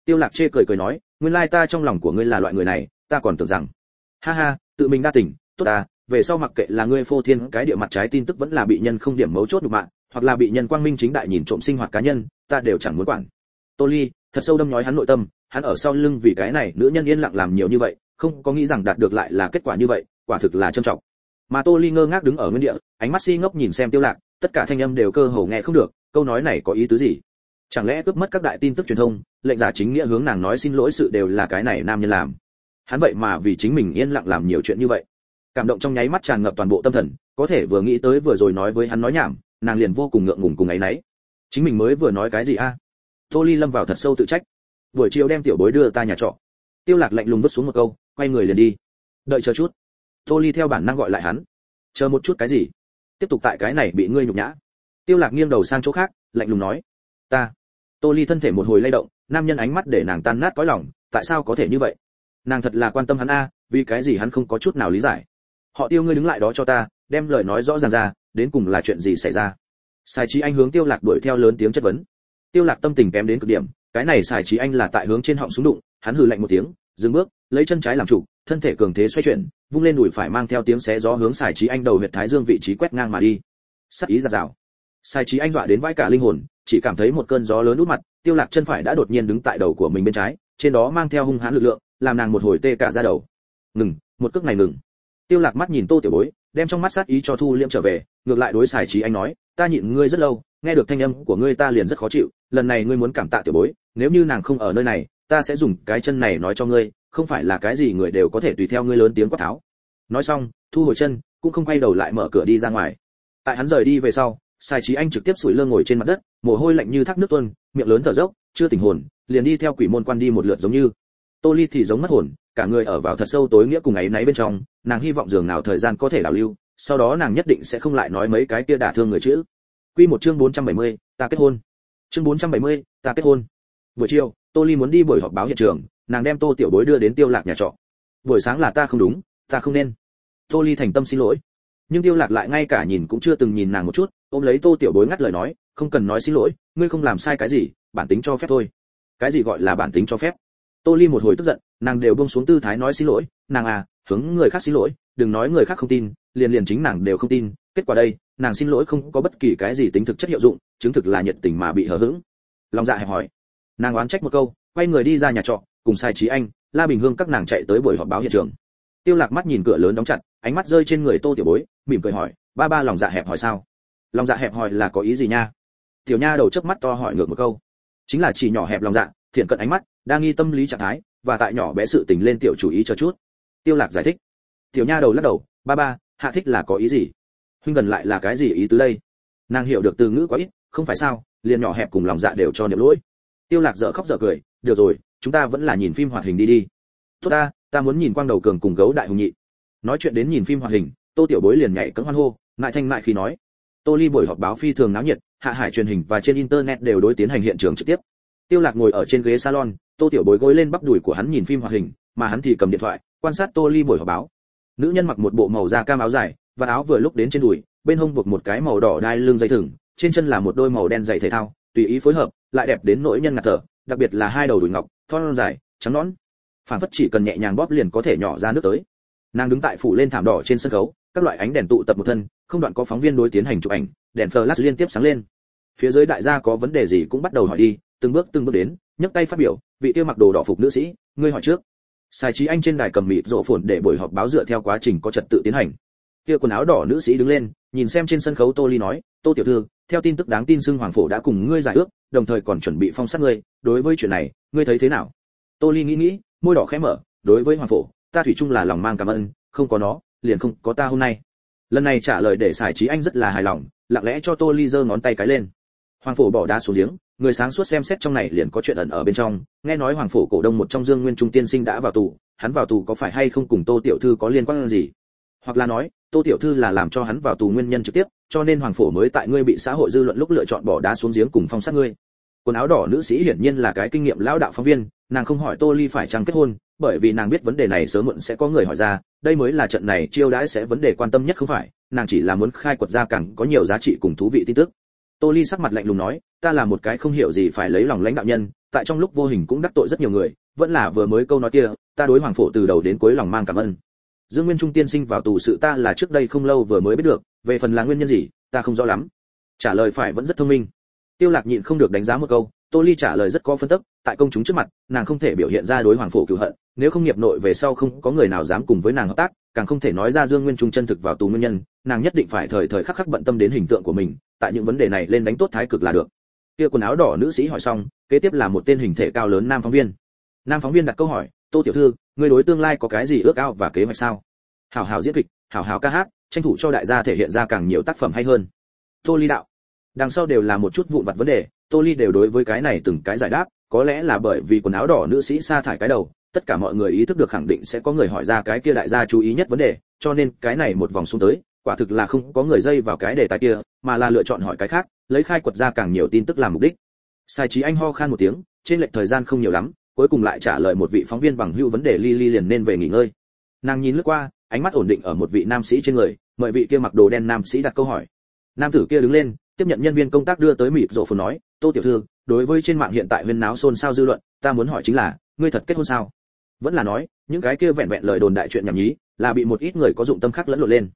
Tiêu Lạc chê cười cười nói, nguyên lai ta trong lòng của ngươi là loại người này, ta còn tưởng rằng, ha ha, tự mình đa tỉnh, tốt ta, về sau mặc kệ là ngươi phô thiên cái địa mặt trái tin tức vẫn là bị nhân không điểm mấu chốt được mạng hoặc là bị nhân quang minh chính đại nhìn trộm sinh hoạt cá nhân ta đều chẳng muốn quản. Tô ly thật sâu đâm nhói hắn nội tâm hắn ở sau lưng vì cái này nữ nhân yên lặng làm nhiều như vậy không có nghĩ rằng đạt được lại là kết quả như vậy quả thực là trân trọng. Mà tô ly ngơ ngác đứng ở nguyên địa ánh mắt si ngốc nhìn xem tiêu lạc tất cả thanh âm đều cơ hồ nghe không được câu nói này có ý tứ gì? Chẳng lẽ cướp mất các đại tin tức truyền thông lệnh giả chính nghĩa hướng nàng nói xin lỗi sự đều là cái này nam nhân làm? Hắn vậy mà vì chính mình yên lặng làm nhiều chuyện như vậy. Cảm động trong nháy mắt tràn ngập toàn bộ tâm thần, có thể vừa nghĩ tới vừa rồi nói với hắn nói nhảm, nàng liền vô cùng ngượng ngùng cùng ấy nấy chính mình mới vừa nói cái gì a? Tô ly lâm vào thật sâu tự trách. Buổi chiều đem tiểu bối đưa ta nhà trọ. Tiêu lạc lạnh lùng vứt xuống một câu, quay người liền đi. Đợi chờ chút. Tô ly theo bản năng gọi lại hắn. Chờ một chút cái gì? Tiếp tục tại cái này bị ngươi nhục nhã. Tiêu lạc nghiêng đầu sang chỗ khác, lạnh lùng nói. Ta. Tô ly thân thể một hồi lay động, nam nhân ánh mắt để nàng tan nát cõi lòng, tại sao có thể như vậy? Nàng thật là quan tâm hắn a, vì cái gì hắn không có chút nào lý giải. Họ tiêu ngươi đứng lại đó cho ta, đem lời nói rõ ràng ra, đến cùng là chuyện gì xảy ra? Sai trí anh hướng tiêu lạc đuổi theo lớn tiếng chất vấn. Tiêu lạc tâm tình kém đến cực điểm, cái này sai trí anh là tại hướng trên họng xuống đụng, hắn hừ lạnh một tiếng, dừng bước, lấy chân trái làm chủ thân thể cường thế xoay chuyển, vung lên đùi phải mang theo tiếng xé gió hướng sai trí anh đầu huyệt thái dương vị trí quét ngang mà đi. Sắc ý giạt rào. Sai trí anh dọa đến vãi cả linh hồn, chỉ cảm thấy một cơn gió lớn út mặt, tiêu lạc chân phải đã đột nhiên đứng tại đầu của mình bên trái trên đó mang theo hung hãn lực lượng, làm nàng một hồi tê cả da đầu. Ngừng, một cước này ngừng. Tiêu lạc mắt nhìn tô tiểu bối, đem trong mắt sát ý cho thu liễm trở về, ngược lại đối xài trí anh nói, ta nhịn ngươi rất lâu, nghe được thanh âm của ngươi ta liền rất khó chịu, lần này ngươi muốn cảm tạ tiểu bối, nếu như nàng không ở nơi này, ta sẽ dùng cái chân này nói cho ngươi, không phải là cái gì người đều có thể tùy theo ngươi lớn tiếng quát tháo. Nói xong, thu hồi chân, cũng không quay đầu lại mở cửa đi ra ngoài. Tại hắn rời đi về sau sai trí anh trực tiếp sủi lơ ngồi trên mặt đất, mồ hôi lạnh như thác nước tuôn, miệng lớn thở dốc, chưa tỉnh hồn liền đi theo quỷ môn quan đi một lượt giống như. Tô ly thì giống mất hồn cả người ở vào thật sâu tối nghĩa cùng ấy náy bên trong nàng hy vọng dường nào thời gian có thể đảo lưu sau đó nàng nhất định sẽ không lại nói mấy cái kia đả thương người chữ. Quy một chương 470, ta kết hôn. Chương 470, ta kết hôn. Buổi chiều tô ly muốn đi buổi họp báo hiện trường nàng đem tô tiểu bối đưa đến tiêu lạc nhà trọ. Buổi sáng là ta không đúng ta không nên. Tô ly thành tâm xin lỗi. Nhưng tiêu lạc lại ngay cả nhìn cũng chưa từng nhìn nàng một chút ôm lấy tô tiểu bối ngắt lời nói không cần nói xin lỗi ngươi không làm sai cái gì bản tính cho phép thôi cái gì gọi là bản tính cho phép. Tô ly một hồi tức giận, nàng đều buông xuống tư thái nói xin lỗi, nàng à hướng người khác xin lỗi, đừng nói người khác không tin, liền liền chính nàng đều không tin. Kết quả đây, nàng xin lỗi không có bất kỳ cái gì tính thực chất hiệu dụng, chứng thực là nhiệt tình mà bị hờ hững. Lòng dạ hẹp hỏi. Nàng oán trách một câu, quay người đi ra nhà trọ, cùng sai trí anh, la bình hương các nàng chạy tới buổi họp báo hiện trường. Tiêu lạc mắt nhìn cửa lớn đóng chặt, ánh mắt rơi trên người tô tiểu bối, mỉm cười hỏi, ba ba lòng dạ hẹp hỏi sao? Lòng dạ hẹp hỏi là có ý gì nha? Tiểu nha đầu chớp mắt to hỏi ngược một câu chính là chỉ nhỏ hẹp lòng dạ thiện cận ánh mắt đang nghi tâm lý trạng thái, và tại nhỏ bé sự tình lên tiểu chủ ý cho chút. Tiêu lạc giải thích. Tiểu nha đầu lắc đầu, ba ba, hạ thích là có ý gì? Huynh gần lại là cái gì ý tứ đây? Nàng hiểu được từ ngữ quá ít, không phải sao, liền nhỏ hẹp cùng lòng dạ đều cho niệm lỗi. Tiêu lạc dở khóc dở cười, được rồi, chúng ta vẫn là nhìn phim hoạt hình đi đi. Tốt ta ta muốn nhìn quang đầu cường cùng gấu đại hùng nhị. Nói chuyện đến nhìn phim hoạt hình, tô tiểu bối liền nhảy cẫng hoan hô, ngại thanh mại khi nói tô ly buổi họp báo phi thường náo nhiệt, hạ hải truyền hình và trên internet đều đối tiến hành hiện trường trực tiếp. Tiêu lạc ngồi ở trên ghế salon, tô tiểu bối gối lên bắp đùi của hắn nhìn phim hoạt hình, mà hắn thì cầm điện thoại, quan sát tô ly buổi họp báo. Nữ nhân mặc một bộ màu da cam áo dài, và áo vừa lúc đến trên đùi, bên hông buộc một cái màu đỏ đai lưng dây thừng, trên chân là một đôi màu đen giày thể thao, tùy ý phối hợp, lại đẹp đến nỗi nhân ngạt thở, đặc biệt là hai đầu đùi ngọc, thon dài, trắng nõn. Phản phất chỉ cần nhẹ nhàng bóp liền có thể nhỏ ra nước tới. Nàng đứng tại phủ lên thảm đỏ trên sân khấu các loại ánh đèn tụ tập một thân, không đoạn có phóng viên đối tiến hành chụp ảnh, đèn flash liên tiếp sáng lên. Phía dưới đại gia có vấn đề gì cũng bắt đầu hỏi đi, từng bước từng bước đến, nhấc tay phát biểu, vị kia mặc đồ đỏ phục nữ sĩ, ngươi hỏi trước. Sai trí anh trên đài cầm mịt rộ phồn để buổi họp báo dựa theo quá trình có trật tự tiến hành. Kia quần áo đỏ nữ sĩ đứng lên, nhìn xem trên sân khấu tô ly nói, tô tiểu thư, theo tin tức đáng tin xưng hoàng phổ đã cùng ngươi giải ước, đồng thời còn chuẩn bị phong sát ngươi, đối với chuyện này, ngươi thấy thế nào? Tô ly nghĩ nghĩ, môi đỏ khẽ mở, đối với hoàng phổ, ta thủy chung là lòng mang cảm ơn, không có nó liền không có ta hôm nay. Lần này trả lời để xài trí anh rất là hài lòng, lặng lẽ cho tô ly giơ ngón tay cái lên. Hoàng phổ bỏ đá xuống giếng, người sáng suốt xem xét trong này liền có chuyện ẩn ở bên trong. Nghe nói hoàng phổ cổ đông một trong dương nguyên trung tiên sinh đã vào tù, hắn vào tù có phải hay không cùng tô tiểu thư có liên quan gì? Hoặc là nói, tô tiểu thư là làm cho hắn vào tù nguyên nhân trực tiếp, cho nên hoàng phổ mới tại ngươi bị xã hội dư luận lúc lựa chọn bỏ đá xuống giếng cùng phong sát ngươi quần áo đỏ nữ sĩ hiển nhiên là cái kinh nghiệm lão đạo phóng viên, nàng không hỏi tô ly phải chăng kết hôn, bởi vì nàng biết vấn đề này sớm muộn sẽ có người hỏi ra, đây mới là trận này chiêu đãi sẽ vấn đề quan tâm nhất không phải, nàng chỉ là muốn khai quật ra càng có nhiều giá trị cùng thú vị tin tức. Tô ly sắc mặt lạnh lùng nói, ta là một cái không hiểu gì phải lấy lòng lãnh đạo nhân, tại trong lúc vô hình cũng đắc tội rất nhiều người, vẫn là vừa mới câu nói kia, ta đối hoàng phổ từ đầu đến cuối lòng mang cảm ơn. Dương nguyên trung tiên sinh vào tù sự ta là trước đây không lâu vừa mới biết được, về phần là nguyên nhân gì, ta không rõ lắm. Trả lời phải vẫn rất thông minh tiêu lạc nhịn không được đánh giá một câu, tô ly trả lời rất có phân tích tại công chúng trước mặt, nàng không thể biểu hiện ra đối hoàng phủ cửu hận, nếu không nghiệp nội về sau không có người nào dám cùng với nàng hợp tác, càng không thể nói ra dương nguyên trung chân thực vào tù nguyên nhân, nàng nhất định phải thời thời khắc khắc bận tâm đến hình tượng của mình, tại những vấn đề này lên đánh tốt thái cực là được. Kia quần áo đỏ nữ sĩ hỏi xong, kế tiếp là một tên hình thể cao lớn nam phóng viên. Nam phóng viên đặt câu hỏi, tô tiểu thư người đối tương lai có cái gì ước ao và kế hoạch sao? Hảo hảo diễn kịch, hảo hảo ca hát, tranh thủ cho đại gia thể hiện ra càng nhiều tác phẩm hay hơn. Tô ly đạo đằng sau đều là một chút vụn vặt vấn đề tô ly đều đối với cái này từng cái giải đáp có lẽ là bởi vì quần áo đỏ nữ sĩ sa thải cái đầu tất cả mọi người ý thức được khẳng định sẽ có người hỏi ra cái kia đại gia chú ý nhất vấn đề cho nên cái này một vòng xuống tới quả thực là không có người dây vào cái đề tài kia mà là lựa chọn hỏi cái khác lấy khai quật ra càng nhiều tin tức làm mục đích sai trí anh ho khan một tiếng trên lệch thời gian không nhiều lắm cuối cùng lại trả lời một vị phóng viên bằng hữu vấn đề Lily liền nên về nghỉ ngơi. Nàng nhìn lướt qua, ánh mắt ổn định ở một vị nam sĩ trên người, mời vị kia mặc đồ đen nam sĩ đặt câu hỏi. Nam tử kia đứng lên, tiếp nhận nhân viên công tác đưa tới mịt rộ phồn nói, "Tô tiểu thư, đối với trên mạng hiện tại huyên náo xôn xao dư luận, ta muốn hỏi chính là, ngươi thật kết hôn sao?" Vẫn là nói, những cái kia vẹn vẹn lời đồn đại chuyện nhảm nhí, là bị một ít người có dụng tâm khác lẫn lộn lên.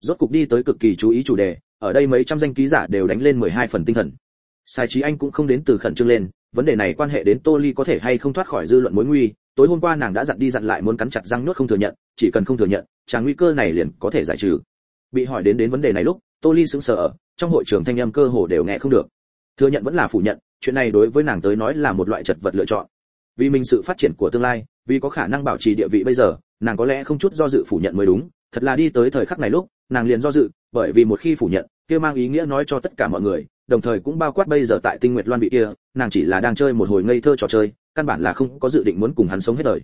Rốt cục đi tới cực kỳ chú ý chủ đề, ở đây mấy trăm danh ký giả đều đánh lên 12 phần tinh thần. Sai trí anh cũng không đến từ khẩn trương lên, vấn đề này quan hệ đến tô ly có thể hay không thoát khỏi dư luận mối nguy tối hôm qua nàng đã dặn đi dặn lại muốn cắn chặt răng nuốt không thừa nhận chỉ cần không thừa nhận chàng nguy cơ này liền có thể giải trừ bị hỏi đến đến vấn đề này lúc tô ly sững sờ ở, trong hội trường thanh âm cơ hồ đều nghe không được. Thừa nhận vẫn là phủ nhận, chuyện này đối với nàng tới nói là một loại chật vật lựa chọn. Vì mình sự phát triển của tương lai, vì có khả năng bảo trì địa vị bây giờ, nàng có lẽ không chút do dự phủ nhận mới đúng. Thật là đi tới thời khắc này lúc, nàng liền do dự, bởi vì một khi phủ nhận, kia mang ý nghĩa nói cho tất cả mọi người, đồng thời cũng bao quát bây giờ tại tinh nguyệt loan vị kia, nàng chỉ là đang chơi một hồi ngây thơ trò chơi, căn bản là không có dự định muốn cùng hắn sống hết đời.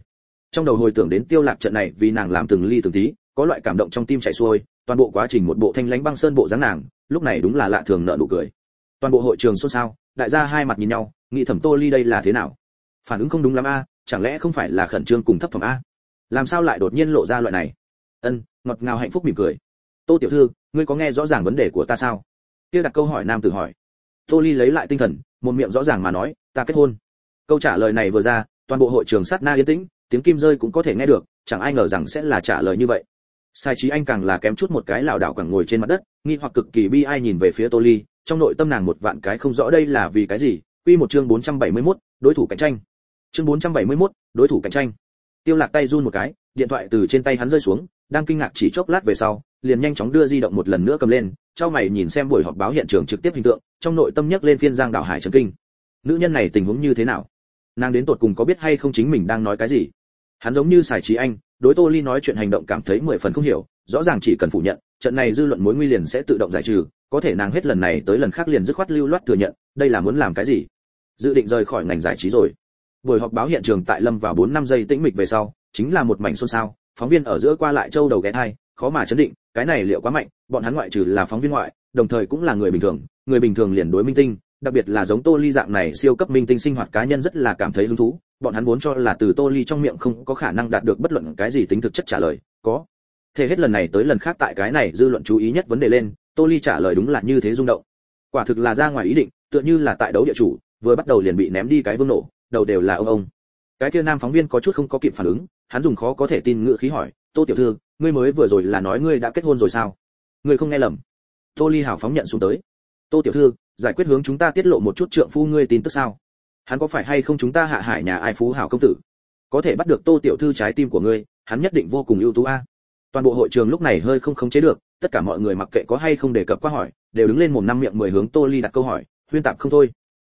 Trong đầu hồi tưởng đến tiêu lạc trận này vì nàng làm từng ly từng tí có loại cảm động trong tim chảy xuôi, toàn bộ quá trình một bộ thanh lãnh băng sơn bộ dáng nàng, lúc này đúng là lạ thường nợ nụ cười. Toàn bộ hội trường xôn xao, đại gia hai mặt nhìn nhau, nghĩ thẩm tô ly đây là thế nào? Phản ứng không đúng lắm a, chẳng lẽ không phải là khẩn trương cùng thấp phẩm a? Làm sao lại đột nhiên lộ ra loại này? Ân, ngọt ngào hạnh phúc mỉm cười. Tô tiểu thư, ngươi có nghe rõ ràng vấn đề của ta sao? Kia đặt câu hỏi nam tử hỏi. Tô ly lấy lại tinh thần, một miệng rõ ràng mà nói, ta kết hôn. Câu trả lời này vừa ra, toàn bộ hội trường sát na yên tĩnh, tiếng kim rơi cũng có thể nghe được, chẳng ai ngờ rằng sẽ là trả lời như vậy sai trí anh càng là kém chút một cái lảo đảo càng ngồi trên mặt đất nghi hoặc cực kỳ bi ai nhìn về phía tô ly trong nội tâm nàng một vạn cái không rõ đây là vì cái gì. Quy một chương 471, đối thủ cạnh tranh. Chương 471, đối thủ cạnh tranh. Tiêu lạc tay run một cái điện thoại từ trên tay hắn rơi xuống đang kinh ngạc chỉ chốc lát về sau liền nhanh chóng đưa di động một lần nữa cầm lên trao mày nhìn xem buổi họp báo hiện trường trực tiếp hình tượng trong nội tâm nhấc lên phiên giang đảo hải trấn kinh. Nữ nhân này tình huống như thế nào? Nàng đến tột cùng có biết hay không chính mình đang nói cái gì? Hắn giống như xài trí anh đối tô ly nói chuyện hành động cảm thấy mười phần không hiểu, rõ ràng chỉ cần phủ nhận, trận này dư luận mối nguy liền sẽ tự động giải trừ, có thể nàng hết lần này tới lần khác liền dứt khoát lưu loát thừa nhận, đây là muốn làm cái gì? Dự định rời khỏi ngành giải trí rồi. Buổi họp báo hiện trường tại lâm vào bốn năm giây tĩnh mịch về sau, chính là một mảnh xôn xao, phóng viên ở giữa qua lại châu đầu ghé thai, khó mà chấn định, cái này liệu quá mạnh, bọn hắn ngoại trừ là phóng viên ngoại, đồng thời cũng là người bình thường, người bình thường liền đối minh tinh, đặc biệt là giống tô ly dạng này siêu cấp minh tinh sinh hoạt cá nhân rất là cảm thấy hứng thú bọn hắn vốn cho là từ tô ly trong miệng không có khả năng đạt được bất luận cái gì tính thực chất trả lời, có. Thế hết lần này tới lần khác tại cái này dư luận chú ý nhất vấn đề lên, tô ly trả lời đúng là như thế rung động. Quả thực là ra ngoài ý định, tựa như là tại đấu địa chủ, vừa bắt đầu liền bị ném đi cái vương nổ, đầu đều là ông ông. Cái kia nam phóng viên có chút không có kịp phản ứng, hắn dùng khó có thể tin ngữ khí hỏi, tô tiểu thư, ngươi mới vừa rồi là nói ngươi đã kết hôn rồi sao? Ngươi không nghe lầm. Tô ly hào phóng nhận xuống tới. Tô tiểu thư, giải quyết hướng chúng ta tiết lộ một chút trượng phu ngươi tin tức sao? Hắn có phải hay không chúng ta hạ hải nhà ai phú hảo công tử? Có thể bắt được tô tiểu thư trái tim của ngươi, hắn nhất định vô cùng ưu tú a. Toàn bộ hội trường lúc này hơi không khống chế được, tất cả mọi người mặc kệ có hay không đề cập qua hỏi, đều đứng lên mồm năm miệng mười hướng tô ly đặt câu hỏi, huyên tạp không thôi.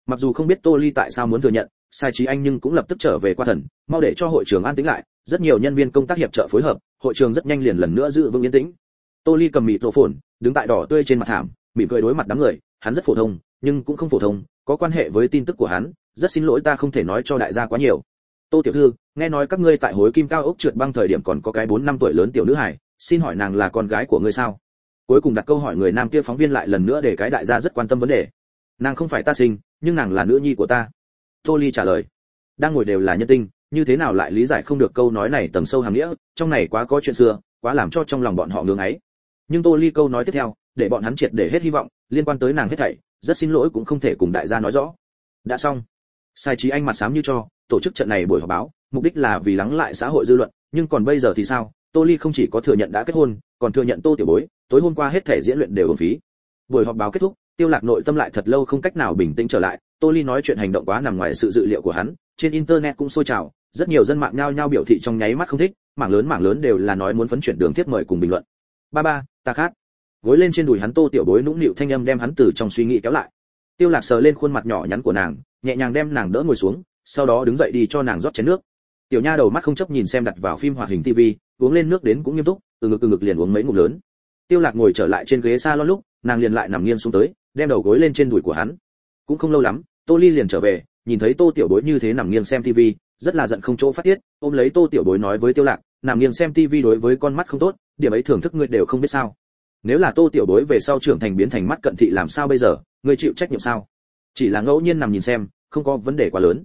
Mặc dù không biết tô ly tại sao muốn thừa nhận, sai trí anh nhưng cũng lập tức trở về qua thần, mau để cho hội trường an tĩnh lại, rất nhiều nhân viên công tác hiệp trợ phối hợp, hội trường rất nhanh liền lần nữa giữ vững yên tĩnh. Tô ly cầm mịt rổ phồn, đứng tại đỏ tươi trên mặt thảm, mỉm cười đối mặt đám người, hắn rất phổ thông, nhưng cũng không phổ thông, có quan hệ với tin tức của hắn rất xin lỗi ta không thể nói cho đại gia quá nhiều. Tô tiểu thư, nghe nói các ngươi tại hối kim cao ốc trượt băng thời điểm còn có cái bốn năm tuổi lớn tiểu nữ hải xin hỏi nàng là con gái của ngươi sao? Cuối cùng đặt câu hỏi người nam kia phóng viên lại lần nữa để cái đại gia rất quan tâm vấn đề. Nàng không phải ta sinh, nhưng nàng là nữ nhi của ta. Tô ly trả lời. Đang ngồi đều là nhân tinh, như thế nào lại lý giải không được câu nói này tầng sâu hàm nghĩa, trong này quá có chuyện xưa, quá làm cho trong lòng bọn họ ngưỡng ấy. Nhưng tô ly câu nói tiếp theo, để bọn hắn triệt để hết hy vọng, liên quan tới nàng hết thảy, rất xin lỗi cũng không thể cùng đại gia nói rõ. Đã xong sai trí anh mặt sám như cho, tổ chức trận này buổi họp báo, mục đích là vì lắng lại xã hội dư luận, nhưng còn bây giờ thì sao? Tô ly không chỉ có thừa nhận đã kết hôn, còn thừa nhận tô tiểu bối, tối hôm qua hết thể diễn luyện đều ở phí. Buổi họp báo kết thúc, tiêu lạc nội tâm lại thật lâu không cách nào bình tĩnh trở lại, tô ly nói chuyện hành động quá nằm ngoài sự dự liệu của hắn, trên internet cũng sôi trào, rất nhiều dân mạng nhao nhao biểu thị trong nháy mắt không thích, mảng lớn mảng lớn đều là nói muốn phấn chuyển đường tiếp mời cùng bình luận. Ba ba, ta khát gối lên trên đùi hắn tô tiểu bối nũng nịu thanh âm đem hắn từ trong suy nghĩ kéo lại. Tiêu lạc sờ lên khuôn mặt nhỏ nhắn của nàng nhẹ nhàng đem nàng đỡ ngồi xuống, sau đó đứng dậy đi cho nàng rót chén nước. Tiểu nha đầu mắt không chấp nhìn xem đặt vào phim hoạt hình tivi uống lên nước đến cũng nghiêm túc, từ ngực từ ngực liền uống mấy ngụm lớn. Tiêu lạc ngồi trở lại trên ghế salon lúc, nàng liền lại nằm nghiêng xuống tới, đem đầu gối lên trên đùi của hắn. Cũng không lâu lắm, tô ly liền trở về, nhìn thấy tô tiểu bối như thế nằm nghiêng xem tivi rất là giận không chỗ phát tiết, ôm lấy tô tiểu bối nói với tiêu lạc, nằm nghiêng xem tivi đối với con mắt không tốt, điểm ấy thưởng thức ngươi đều không biết sao. Nếu là tô tiểu bối về sau trưởng thành biến thành mắt cận thị làm sao bây giờ, ngươi chịu trách nhiệm sao? Chỉ là ngẫu nhiên nằm nhìn xem, không có vấn đề quá lớn.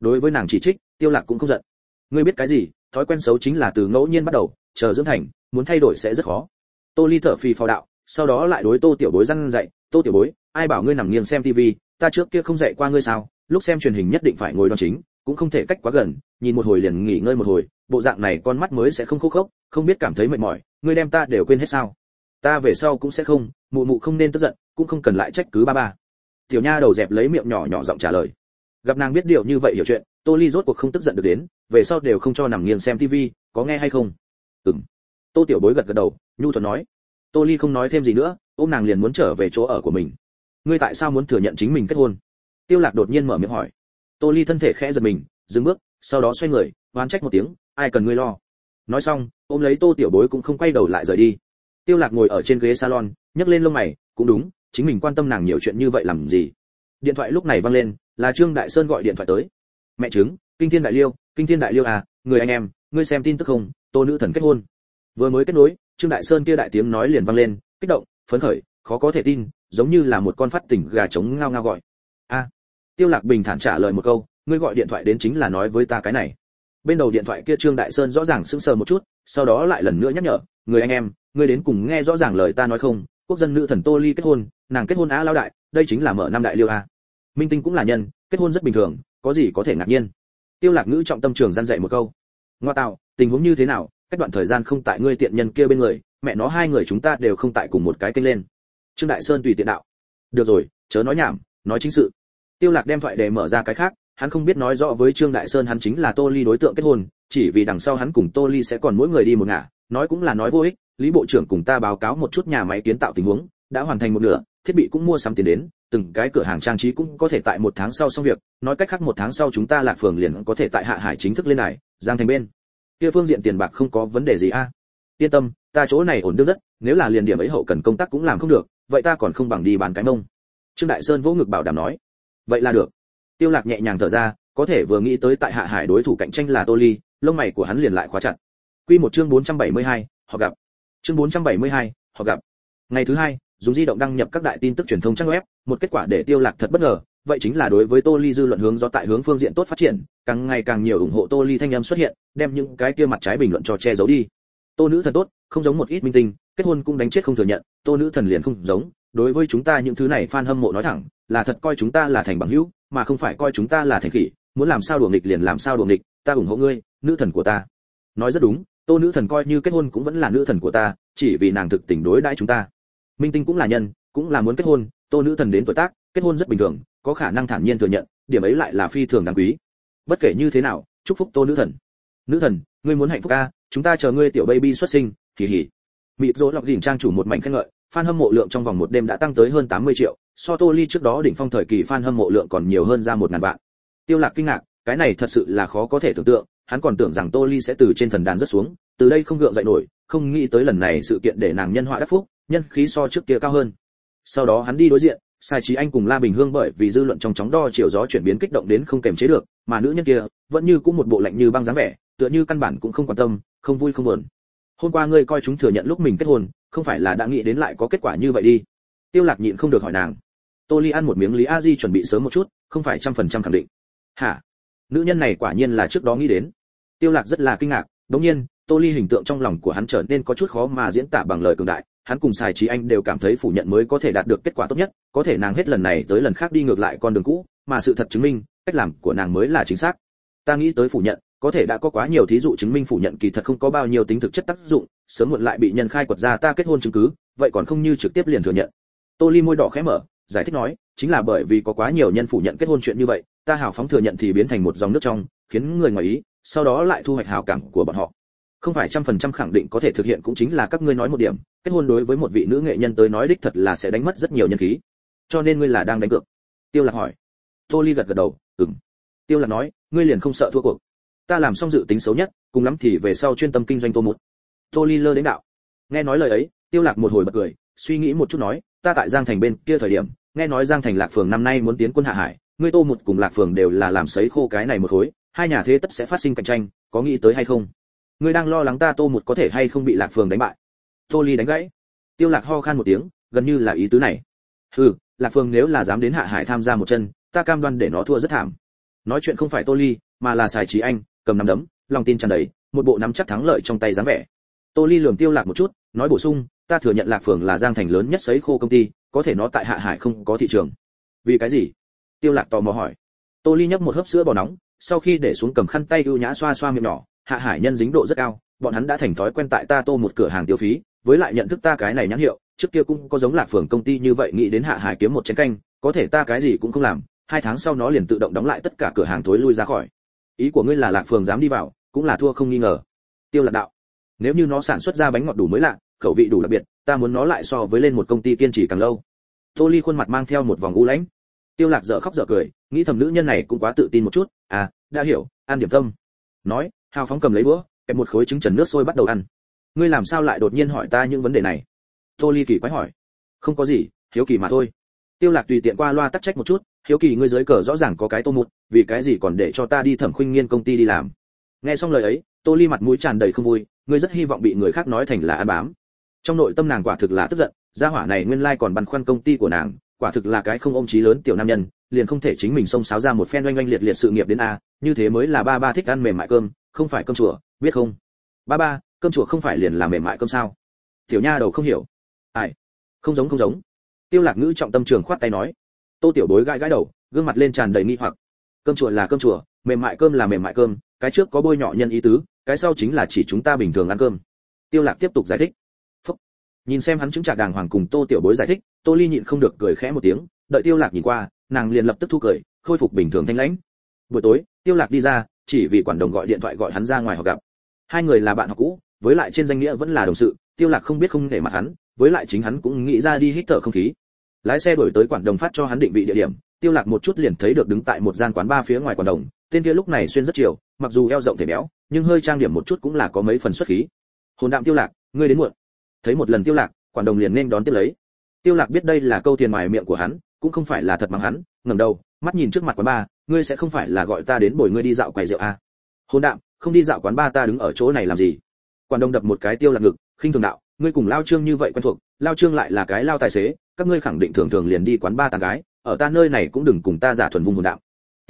Đối với nàng chỉ trích, tiêu lạc cũng không giận. Ngươi biết cái gì, thói quen xấu chính là từ ngẫu nhiên bắt đầu, chờ dưỡng thành, muốn thay đổi sẽ rất khó. Tô ly thở phì phò đạo, sau đó lại đối tô tiểu bối răn dạy, tô tiểu bối, ai bảo ngươi nằm nghiêng xem tivi ta trước kia không dạy qua ngươi sao? Lúc xem truyền hình nhất định phải ngồi đoan chính, cũng không thể cách quá gần, nhìn một hồi liền nghỉ ngơi một hồi, bộ dạng này con mắt mới sẽ không khô khốc, không biết cảm thấy mệt mỏi, ngươi đem ta đều quên hết sao? Ta về sau cũng sẽ không, mụ mụ không nên tức giận, cũng không cần lại trách cứ ba ba tiểu nha đầu dẹp lấy miệng nhỏ nhỏ giọng trả lời. Gặp nàng biết điều như vậy hiểu chuyện, tô ly rốt cuộc không tức giận được đến, về sau đều không cho nằm nghiêng xem tivi có nghe hay không? Ừm. Tô tiểu bối gật gật đầu, nhu thuận nói. Tô ly không nói thêm gì nữa, ôm nàng liền muốn trở về chỗ ở của mình. Ngươi tại sao muốn thừa nhận chính mình kết hôn? Tiêu lạc đột nhiên mở miệng hỏi. Tô ly thân thể khẽ giật mình, dừng bước, sau đó xoay người, oán trách một tiếng, ai cần ngươi lo? Nói xong, ôm lấy tô tiểu bối cũng không quay đầu lại rời đi. Tiêu lạc ngồi ở trên ghế salon, nhấc lên lông mày, cũng đúng chính mình quan tâm nàng nhiều chuyện như vậy làm gì? Điện thoại lúc này vang lên, là trương đại sơn gọi điện thoại tới. Mẹ chứng kinh thiên đại liêu, kinh thiên đại liêu à người anh em, ngươi xem tin tức không? Tô nữ thần kết hôn. Vừa mới kết nối, trương đại sơn kia đại tiếng nói liền vang lên, kích động, phấn khởi, khó có thể tin, giống như là một con phát tỉnh gà trống ngao ngao gọi. A. Tiêu lạc bình thản trả lời một câu, ngươi gọi điện thoại đến chính là nói với ta cái này. Bên đầu điện thoại kia trương đại sơn rõ ràng sững sờ một chút, sau đó lại lần nữa nhắc nhở, người anh em, ngươi đến cùng nghe rõ ràng lời ta nói không? Quốc dân nữ thần tô ly kết hôn, nàng kết hôn á lao đại, đây chính là mở năm đại liêu a. Minh tinh cũng là nhân, kết hôn rất bình thường, có gì có thể ngạc nhiên. Tiêu lạc ngữ trọng tâm trường gian dạy một câu. Ngoa tạo, tình huống như thế nào, cách đoạn thời gian không tại ngươi tiện nhân kia bên người, mẹ nó hai người chúng ta đều không tại cùng một cái kênh lên. Trương đại sơn tùy tiện đạo. Được rồi, chớ nói nhảm, nói chính sự. Tiêu lạc đem thoại đề mở ra cái khác, hắn không biết nói rõ với trương đại sơn hắn chính là tô ly đối tượng kết hôn, chỉ vì đằng sau hắn cùng tô ly sẽ còn mỗi người đi một ngả, nói cũng là nói vô ích lý bộ trưởng cùng ta báo cáo một chút nhà máy kiến tạo tình huống đã hoàn thành một nửa thiết bị cũng mua sắm tiền đến từng cái cửa hàng trang trí cũng có thể tại một tháng sau xong việc nói cách khác một tháng sau chúng ta lạc phường liền có thể tại hạ hải chính thức lên này giang thành bên. Kia phương diện tiền bạc không có vấn đề gì a. Yên tâm ta chỗ này ổn đương rất nếu là liền điểm ấy hậu cần công tác cũng làm không được vậy ta còn không bằng đi bán cái mông. Trương đại sơn vỗ ngực bảo đảm nói. Vậy là được. Tiêu lạc nhẹ nhàng thở ra có thể vừa nghĩ tới tại hạ hải đối thủ cạnh tranh là tô ly lông mày của hắn liền lại khóa chặt. Quy một chương 472, họ gặp chương 472, họ gặp. Ngày thứ hai dùng di động đăng nhập các đại tin tức truyền thông trang web một kết quả để tiêu lạc thật bất ngờ vậy chính là đối với tô ly dư luận hướng do tại hướng phương diện tốt phát triển càng ngày càng nhiều ủng hộ tô ly thanh âm xuất hiện đem những cái kia mặt trái bình luận cho che giấu đi. Tô nữ thần tốt không giống một ít minh tinh kết hôn cũng đánh chết không thừa nhận tô nữ thần liền không giống đối với chúng ta những thứ này fan hâm mộ nói thẳng là thật coi chúng ta là thành bằng hữu mà không phải coi chúng ta là thành khỉ muốn làm sao đùa nghịch liền làm sao đùa nghịch ta ủng hộ ngươi nữ thần của ta. Nói rất đúng tô nữ thần coi như kết hôn cũng vẫn là nữ thần của ta, chỉ vì nàng thực tình đối đãi chúng ta. Minh tinh cũng là nhân, cũng là muốn kết hôn, tô nữ thần đến tuổi tác, kết hôn rất bình thường, có khả năng thản nhiên thừa nhận, điểm ấy lại là phi thường đáng quý. Bất kể như thế nào, chúc phúc tô nữ thần. Nữ thần, ngươi muốn hạnh phúc a chúng ta chờ ngươi tiểu baby xuất sinh kỳ hỉ mịt rỗ lọc đỉnh trang chủ một mảnh khen ngợi, fan hâm mộ lượng trong vòng một đêm đã tăng tới hơn 80 triệu, so tô ly trước đó đỉnh phong thời kỳ fan hâm mộ lượng còn nhiều hơn ra một ngàn vạn. Tiêu lạc kinh ngạc, cái này thật sự là khó có thể tưởng tượng hắn còn tưởng rằng tô ly sẽ từ trên thần đàn rất xuống, từ đây không gượng dậy nổi, không nghĩ tới lần này sự kiện để nàng nhân họa đắc phúc, nhân khí so trước kia cao hơn. Sau đó hắn đi đối diện, sai trí anh cùng la bình hương bởi vì dư luận trong chóng đo chiều gió chuyển biến kích động đến không kềm chế được, mà nữ nhân kia vẫn như cũng một bộ lạnh như băng dáng vẻ, tựa như căn bản cũng không quan tâm, không vui không buồn. Hôm qua ngươi coi chúng thừa nhận lúc mình kết hôn, không phải là đã nghĩ đến lại có kết quả như vậy đi? Tiêu lạc nhịn không được hỏi nàng. Tô ly ăn một miếng lý a di chuẩn bị sớm một chút, không phải trăm phần trăm khẳng định. Hả? Nữ nhân này quả nhiên là trước đó nghĩ đến tiêu lạc rất là kinh ngạc, đống nhiên, tô ly hình tượng trong lòng của hắn trở nên có chút khó mà diễn tả bằng lời cường đại, hắn cùng xài trí anh đều cảm thấy phủ nhận mới có thể đạt được kết quả tốt nhất, có thể nàng hết lần này tới lần khác đi ngược lại con đường cũ, mà sự thật chứng minh, cách làm của nàng mới là chính xác. Ta nghĩ tới phủ nhận, có thể đã có quá nhiều thí dụ chứng minh phủ nhận kỳ thật không có bao nhiêu tính thực chất tác dụng, sớm muộn lại bị nhân khai quật ra ta kết hôn chứng cứ, vậy còn không như trực tiếp liền thừa nhận. Tô ly môi đỏ khẽ mở, giải thích nói, chính là bởi vì có quá nhiều nhân phủ nhận kết hôn chuyện như vậy, ta hào phóng thừa nhận thì biến thành một dòng nước trong khiến người ngoài ý, sau đó lại thu hoạch hào cảm của bọn họ. Không phải trăm phần trăm khẳng định có thể thực hiện cũng chính là các ngươi nói một điểm, kết hôn đối với một vị nữ nghệ nhân tới nói đích thật là sẽ đánh mất rất nhiều nhân khí. Cho nên ngươi là đang đánh cược. Tiêu lạc hỏi. Tô ly gật gật đầu, ừm. Tiêu lạc nói, ngươi liền không sợ thua cuộc. Ta làm xong dự tính xấu nhất, cùng lắm thì về sau chuyên tâm kinh doanh tô một tô ly lơ đến đạo. Nghe nói lời ấy, tiêu lạc một hồi bật cười, suy nghĩ một chút nói, ta tại giang thành bên kia thời điểm, nghe nói giang thành lạc phường năm nay muốn tiến quân hạ hải, ngươi tô một cùng lạc phường đều là làm sấy khô cái này một khối hai nhà thế tất sẽ phát sinh cạnh tranh, có nghĩ tới hay không? Ngươi đang lo lắng ta tô một có thể hay không bị lạc phường đánh bại? Tô ly đánh gãy. Tiêu lạc ho khan một tiếng, gần như là ý tứ này. Hừ, lạc phường nếu là dám đến hạ hải tham gia một chân, ta cam đoan để nó thua rất thảm. Nói chuyện không phải tô ly, mà là xài trí anh, cầm nắm đấm, lòng tin tràn đầy, một bộ nắm chắc thắng lợi trong tay dáng vẻ. Tô ly lườm tiêu lạc một chút, nói bổ sung, ta thừa nhận lạc phường là giang thành lớn nhất sấy khô công ty, có thể nó tại hạ hải không có thị trường. Vì cái gì? Tiêu lạc tò mò hỏi. Tô ly nhấp một hớp sữa bò nóng sau khi để xuống cầm khăn tay ưu nhã xoa xoa miệng nhỏ, hạ hải nhân dính độ rất cao, bọn hắn đã thành thói quen tại ta tô một cửa hàng tiêu phí, với lại nhận thức ta cái này nhãn hiệu, trước kia cũng có giống lạc phường công ty như vậy nghĩ đến hạ hải kiếm một chén canh, có thể ta cái gì cũng không làm, hai tháng sau nó liền tự động đóng lại tất cả cửa hàng thối lui ra khỏi. Ý của ngươi là lạc phường dám đi vào, cũng là thua không nghi ngờ. Tiêu lạc đạo, nếu như nó sản xuất ra bánh ngọt đủ mới lạ, khẩu vị đủ đặc biệt, ta muốn nó lại so với lên một công ty kiên trì càng lâu. Tô ly khuôn mặt mang theo một vòng u lãnh tiêu lạc dở khóc dở cười, nghĩ thầm nữ nhân này cũng quá tự tin một chút à đã hiểu ăn điểm tâm. Nói, hào phóng cầm lấy búa kẹp một khối trứng trần nước sôi bắt đầu ăn. Ngươi làm sao lại đột nhiên hỏi ta những vấn đề này? Tô ly kỳ quái hỏi. Không có gì, hiếu kỳ mà thôi. Tiêu lạc tùy tiện qua loa tắc trách một chút, hiếu kỳ ngươi dưới cờ rõ ràng có cái tô mụt, vì cái gì còn để cho ta đi thẩm khuynh nghiên công ty đi làm? Nghe xong lời ấy, tô ly mặt mũi tràn đầy không vui, ngươi rất hy vọng bị người khác nói thành là ăn bám. Trong nội tâm nàng quả thực là tức giận, gia hỏa này nguyên lai còn băn khoăn công ty của nàng quả thực là cái không ôm chí lớn tiểu nam nhân, liền không thể chính mình xông xáo ra một phen oanh oanh liệt liệt sự nghiệp đến a, như thế mới là ba ba thích ăn mềm mại cơm, không phải cơm chùa, biết không? Ba ba, cơm chùa không phải liền là mềm mại cơm sao? Tiểu nha đầu không hiểu. Ai? Không giống không giống. Tiêu lạc ngữ trọng tâm trường khoát tay nói. Tô tiểu bối gãi gãi đầu, gương mặt lên tràn đầy nghi hoặc. Cơm chùa là cơm chùa, mềm mại cơm là mềm mại cơm, cái trước có bôi nhọ nhân ý tứ, cái sau chính là chỉ chúng ta bình thường ăn cơm. Tiêu lạc tiếp tục giải thích nhìn xem hắn chứng trả đàng hoàng cùng tô tiểu bối giải thích, tô ly nhịn không được cười khẽ một tiếng, đợi tiêu lạc nhìn qua, nàng liền lập tức thu cười, khôi phục bình thường thanh lãnh. Buổi tối, tiêu lạc đi ra, chỉ vì quản đồng gọi điện thoại gọi hắn ra ngoài họ gặp. Hai người là bạn học cũ, với lại trên danh nghĩa vẫn là đồng sự, tiêu lạc không biết không để mặt hắn, với lại chính hắn cũng nghĩ ra đi hít thở không khí. Lái xe đổi tới quản đồng phát cho hắn định vị địa điểm, tiêu lạc một chút liền thấy được đứng tại một gian quán ba phía ngoài quản đồng, tên kia lúc này xuyên rất chiều, mặc dù eo rộng thể béo, nhưng hơi trang điểm một chút cũng là có mấy phần xuất khí. Hồn đạm tiêu lạc, ngươi đến muộn thấy một lần tiêu lạc, quản đồng liền nên đón tiếp lấy. Tiêu lạc biết đây là câu tiền mài miệng của hắn, cũng không phải là thật bằng hắn, ngẩng đầu, mắt nhìn trước mặt quán ba, ngươi sẽ không phải là gọi ta đến bồi ngươi đi dạo quầy rượu à? hôn đạm, không đi dạo quán ba ta đứng ở chỗ này làm gì? Quản đồng đập một cái tiêu lạc ngực, khinh thường đạo, ngươi cùng lao trương như vậy quen thuộc, lao trương lại là cái lao tài xế, các ngươi khẳng định thường thường liền đi quán ba tàn gái, ở ta nơi này cũng đừng cùng ta giả thuần vùng hồn đạo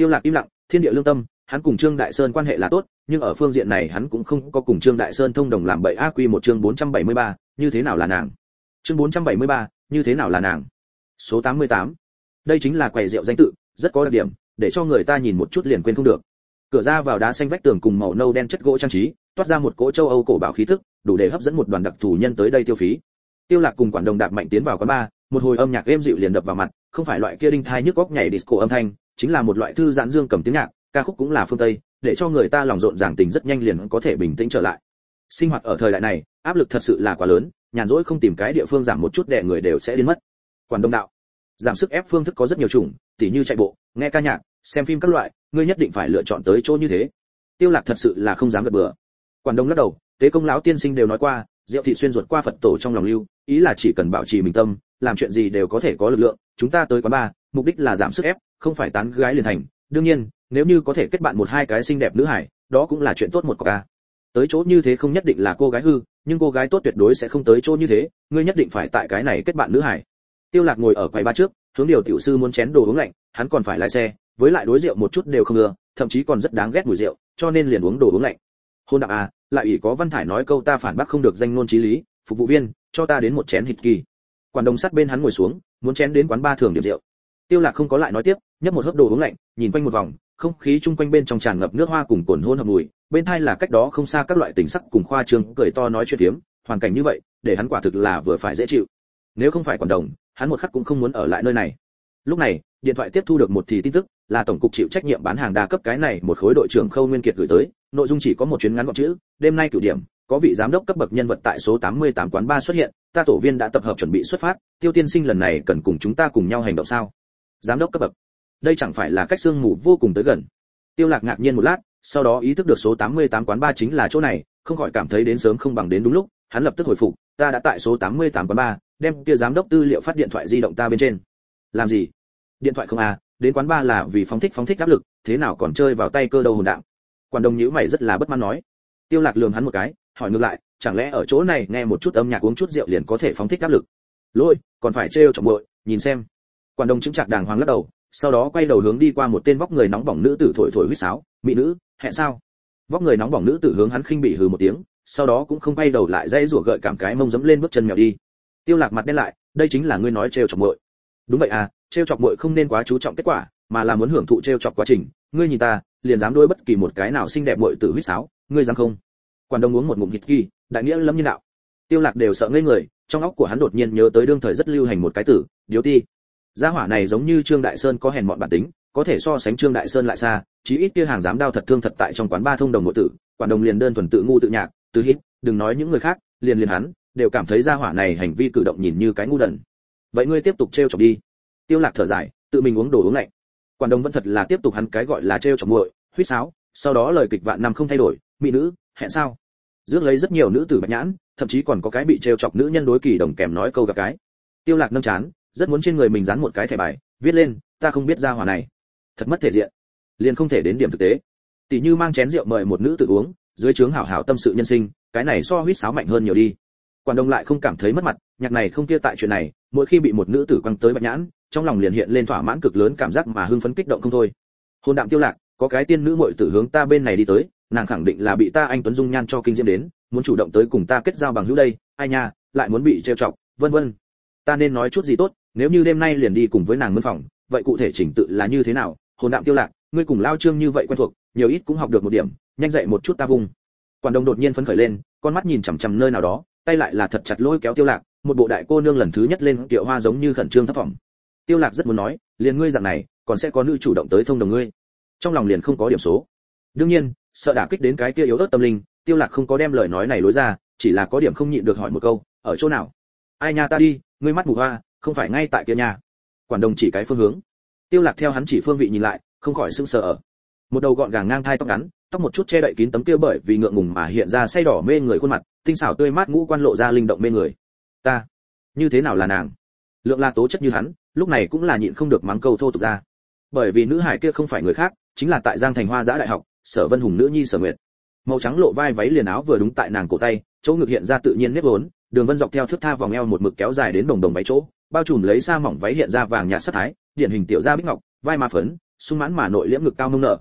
tiêu lạc im lặng, thiên địa lương tâm, hắn cùng trương đại sơn quan hệ là tốt nhưng ở phương diện này hắn cũng không có cùng trương đại sơn thông đồng làm bậy ác quy một chương 473, như thế nào là nàng? Chương 473, như thế nào là nàng? Số 88. đây chính là quầy rượu danh tự rất có đặc điểm để cho người ta nhìn một chút liền quên không được. Cửa ra vào đá xanh vách tường cùng màu nâu đen chất gỗ trang trí toát ra một cỗ châu âu cổ bảo khí thức đủ để hấp dẫn một đoàn đặc thù nhân tới đây tiêu phí. Tiêu lạc cùng quản đồng đạp mạnh tiến vào quán bar một hồi âm nhạc êm dịu liền đập vào mặt không phải loại kia đinh thai nhức óc nhảy disco âm thanh chính là một loại thư giãn dương cầm tiếng nhạc ca khúc cũng là phương tây, để cho người ta lòng rộn ràng tình rất nhanh liền có thể bình tĩnh trở lại. Sinh hoạt ở thời đại này, áp lực thật sự là quá lớn, nhàn rỗi không tìm cái địa phương giảm một chút để người đều sẽ đến mất. Quản đông đạo. Giảm sức ép phương thức có rất nhiều chủng, tỉ như chạy bộ, nghe ca nhạc, xem phim các loại, ngươi nhất định phải lựa chọn tới chỗ như thế. Tiêu lạc thật sự là không dám gật bừa. Quản đông lắc đầu, tế công lão tiên sinh đều nói qua, diệu thị xuyên ruột qua phật tổ trong lòng lưu, ý là chỉ cần bảo trì bình tâm, làm chuyện gì đều có thể có lực lượng, chúng ta tới quán ba mục đích là giảm sức ép, không phải tán gái liền thành. Đương nhiên nếu như có thể kết bạn một hai cái xinh đẹp nữ hải, đó cũng là chuyện tốt một ca à. tới chỗ như thế không nhất định là cô gái hư, nhưng cô gái tốt tuyệt đối sẽ không tới chỗ như thế, ngươi nhất định phải tại cái này kết bạn nữ hải. Tiêu lạc ngồi ở quầy ba trước, hướng điều tiểu sư muốn chén đồ uống lạnh, hắn còn phải lái xe, với lại đối rượu một chút đều không ưa thậm chí còn rất đáng ghét mùi rượu, cho nên liền uống đồ uống lạnh. Hôn đạp à lại ủy có văn thải nói câu ta phản bác không được danh ngôn trí lý, phục vụ viên, cho ta đến một chén hít kỳ. Quản đồng sắt bên hắn ngồi xuống, muốn chén đến quán ba thường điểm rượu. Tiêu lạc không có lại nói tiếp, nhấp một hớp đồ uống lạnh, nhìn quanh một vòng không khí chung quanh bên trong tràn ngập nước hoa cùng cồn hôn hợp mùi, bên thai là cách đó không xa các loại tình sắc cùng khoa trương, cười to nói chuyện phiếm, hoàn cảnh như vậy, để hắn quả thực là vừa phải dễ chịu. Nếu không phải quản đồng, hắn một khắc cũng không muốn ở lại nơi này. Lúc này, điện thoại tiếp thu được một thì tin tức, là tổng cục chịu trách nhiệm bán hàng đa cấp cái này một khối đội trưởng khâu nguyên kiệt gửi tới, nội dung chỉ có một chuyến ngắn gọn chữ, đêm nay cửu điểm, có vị giám đốc cấp bậc nhân vật tại số 88 quán ba xuất hiện, ta tổ viên đã tập hợp chuẩn bị xuất phát, tiêu tiên sinh lần này cần cùng chúng ta cùng nhau hành động sao? Giám đốc cấp bậc đây chẳng phải là cách xương mù vô cùng tới gần. Tiêu lạc ngạc nhiên một lát, sau đó ý thức được số 88 quán ba chính là chỗ này, không khỏi cảm thấy đến sớm không bằng đến đúng lúc, hắn lập tức hồi phục, ta đã tại số 88 quán ba, đem kia giám đốc tư liệu phát điện thoại di động ta bên trên. Làm gì? Điện thoại không à đến quán ba là vì phóng thích phóng thích áp lực, thế nào còn chơi vào tay cơ đầu hồn đạo quản đồng nhíu mày rất là bất mãn nói. Tiêu lạc lườm hắn một cái, hỏi ngược lại, chẳng lẽ ở chỗ này nghe một chút âm nhạc uống chút rượu liền có thể phóng thích áp lực? Lôi còn phải trêu trọng muội, nhìn xem. Quản đồng chứng chặt đàng hoàng lắc đầu sau đó quay đầu hướng đi qua một tên vóc người nóng bỏng nữ tử thổi thổi huýt sáo, mỹ nữ, hẹn sao? Vóc người nóng bỏng nữ tử hướng hắn khinh bị hừ một tiếng, sau đó cũng không quay đầu lại dây rủa gợi cảm cái mông dẫm lên bước chân mèo đi. Tiêu lạc mặt đen lại, đây chính là ngươi nói trêu chọc muội. Đúng vậy à trêu chọc muội không nên quá chú trọng kết quả, mà là muốn hưởng thụ trêu chọc quá trình. Ngươi nhìn ta, liền dám đối bất kỳ một cái nào xinh đẹp muội tử huýt sáo, ngươi dám không? Quản đông uống một ngụm thịt kỳ đại nghĩa lâm như đạo. Tiêu lạc đều sợ ngây người, trong óc của hắn đột nhiên nhớ tới đương thời rất lưu hành một cái tử, điếu ti gia hỏa này giống như trương đại sơn có hèn mọn bản tính, có thể so sánh trương đại sơn lại xa, chí ít kia hàng dám đao thật thương thật tại trong quán ba thông đồng nội tử, quản đồng liền đơn thuần tự ngu tự nhạc tự hít, đừng nói những người khác, liền liền hắn, đều cảm thấy gia hỏa này hành vi cử động nhìn như cái ngu đần. Vậy ngươi tiếp tục trêu chọc đi. Tiêu lạc thở dài, tự mình uống đồ uống lạnh. Quản đồng vẫn thật là tiếp tục hắn cái gọi là trêu chọc muội huýt sáo, sau đó lời kịch vạn năm không thay đổi, mỹ nữ, hẹn sao? Dước lấy rất nhiều nữ tử bạch nhãn, thậm chí còn có cái bị trêu chọc nữ nhân đối kỳ đồng kèm nói câu gặp cái. Tiêu lạc nâng chán rất muốn trên người mình dán một cái thẻ bài, viết lên, ta không biết gia hỏa này. Thật mất thể diện. Liền không thể đến điểm thực tế. Tỷ như mang chén rượu mời một nữ tử uống, dưới trướng hảo hảo tâm sự nhân sinh, cái này so huýt sáo mạnh hơn nhiều đi. Quản đông lại không cảm thấy mất mặt, nhạc này không kia tại chuyện này, mỗi khi bị một nữ tử quăng tới bạch nhãn, trong lòng liền hiện lên thỏa mãn cực lớn cảm giác mà hưng phấn kích động không thôi. Hôn đạm tiêu lạc, có cái tiên nữ muội tử hướng ta bên này đi tới, nàng khẳng định là bị ta anh tuấn dung nhan cho kinh diễm đến, muốn chủ động tới cùng ta kết giao bằng hữu đây, ai nha, lại muốn bị trêu chọc, vân vân. Ta nên nói chút gì tốt nếu như đêm nay liền đi cùng với nàng mân phòng, vậy cụ thể chỉnh tự là như thế nào? Hồn đạm tiêu lạc, ngươi cùng lao trương như vậy quen thuộc, nhiều ít cũng học được một điểm, nhanh dậy một chút ta vùng. Quản đồng đột nhiên phấn khởi lên, con mắt nhìn chằm chằm nơi nào đó, tay lại là thật chặt lôi kéo tiêu lạc, một bộ đại cô nương lần thứ nhất lên kiệu hoa giống như khẩn trương thấp vọng tiêu lạc rất muốn nói, liền ngươi dạng này, còn sẽ có nữ chủ động tới thông đồng ngươi. Trong lòng liền không có điểm số. Đương nhiên, sợ đả kích đến cái kia yếu ớt tâm linh, tiêu lạc không có đem lời nói này lối ra, chỉ là có điểm không nhịn được hỏi một câu, ở chỗ nào? Ai nha ta đi, ngươi mắt mù hoa không phải ngay tại kia nhà quản đồng chỉ cái phương hướng. Tiêu lạc theo hắn chỉ phương vị nhìn lại, không khỏi sưng sờ ở. Một đầu gọn gàng ngang thai tóc ngắn, tóc một chút che đậy kín tấm kia bởi vì ngượng ngùng mà hiện ra say đỏ mê người khuôn mặt, tinh xảo tươi mát ngũ quan lộ ra linh động mê người. Ta, như thế nào là nàng? Lượng la tố chất như hắn, lúc này cũng là nhịn không được mắng câu thô tục ra. Bởi vì nữ hải kia không phải người khác, chính là tại giang thành hoa giã đại học, sở vân hùng nữ nhi sở nguyệt. Màu trắng lộ vai váy liền áo vừa đúng tại nàng cổ tay, chỗ ngực hiện ra tự nhiên nếp vốn, đường vân dọc theo thước tha vòng eo một mực kéo dài đến đồng đồng váy chỗ bao trùm lấy sa mỏng váy hiện ra vàng nhạt sắc thái, điển hình tiểu gia bích ngọc, vai ma phấn, sung mãn mà nội liễm ngực cao mông nở.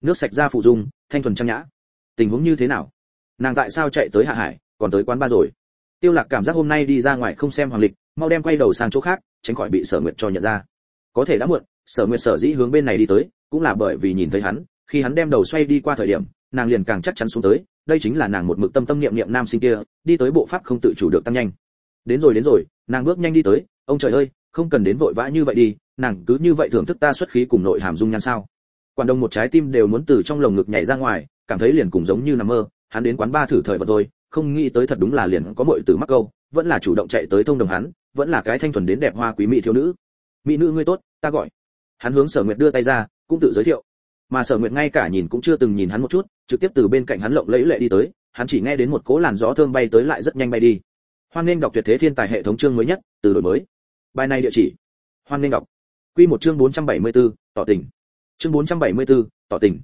Nước sạch da phụ dung, thanh thuần trang nhã. Tình huống như thế nào? Nàng tại sao chạy tới hạ hải, còn tới quán ba rồi? Tiêu lạc cảm giác hôm nay đi ra ngoài không xem hoàng lịch, mau đem quay đầu sang chỗ khác, tránh khỏi bị sở nguyệt cho nhận ra. Có thể đã muộn, sở nguyệt sở dĩ hướng bên này đi tới, cũng là bởi vì nhìn thấy hắn, khi hắn đem đầu xoay đi qua thời điểm, nàng liền càng chắc chắn xuống tới, đây chính là nàng một mực tâm tâm niệm niệm nam sinh kia, đi tới bộ pháp không tự chủ được tăng nhanh. Đến rồi đến rồi, nàng bước nhanh đi tới ông trời ơi, không cần đến vội vã như vậy đi, nàng cứ như vậy thưởng thức ta xuất khí cùng nội hàm dung nhan sao? Quản đông một trái tim đều muốn từ trong lồng ngực nhảy ra ngoài, cảm thấy liền cùng giống như nằm mơ, hắn đến quán ba thử thời vật thôi, không nghĩ tới thật đúng là liền có muội từ mắc câu, vẫn là chủ động chạy tới thông đồng hắn, vẫn là cái thanh thuần đến đẹp hoa quý mỹ thiếu nữ. Mỹ nữ ngươi tốt, ta gọi. Hắn hướng sở nguyệt đưa tay ra, cũng tự giới thiệu. Mà sở nguyệt ngay cả nhìn cũng chưa từng nhìn hắn một chút, trực tiếp từ bên cạnh hắn lộng lẫy lệ đi tới, hắn chỉ nghe đến một cỗ làn gió thơm bay tới lại rất nhanh bay đi. Hoan nghênh đọc tuyệt thế thiên tài hệ thống chương mới nhất, từ đổi mới bài này địa chỉ. Hoan nên đọc. Quy một chương 474, tỏ tình. Chương 474, tỏ tình.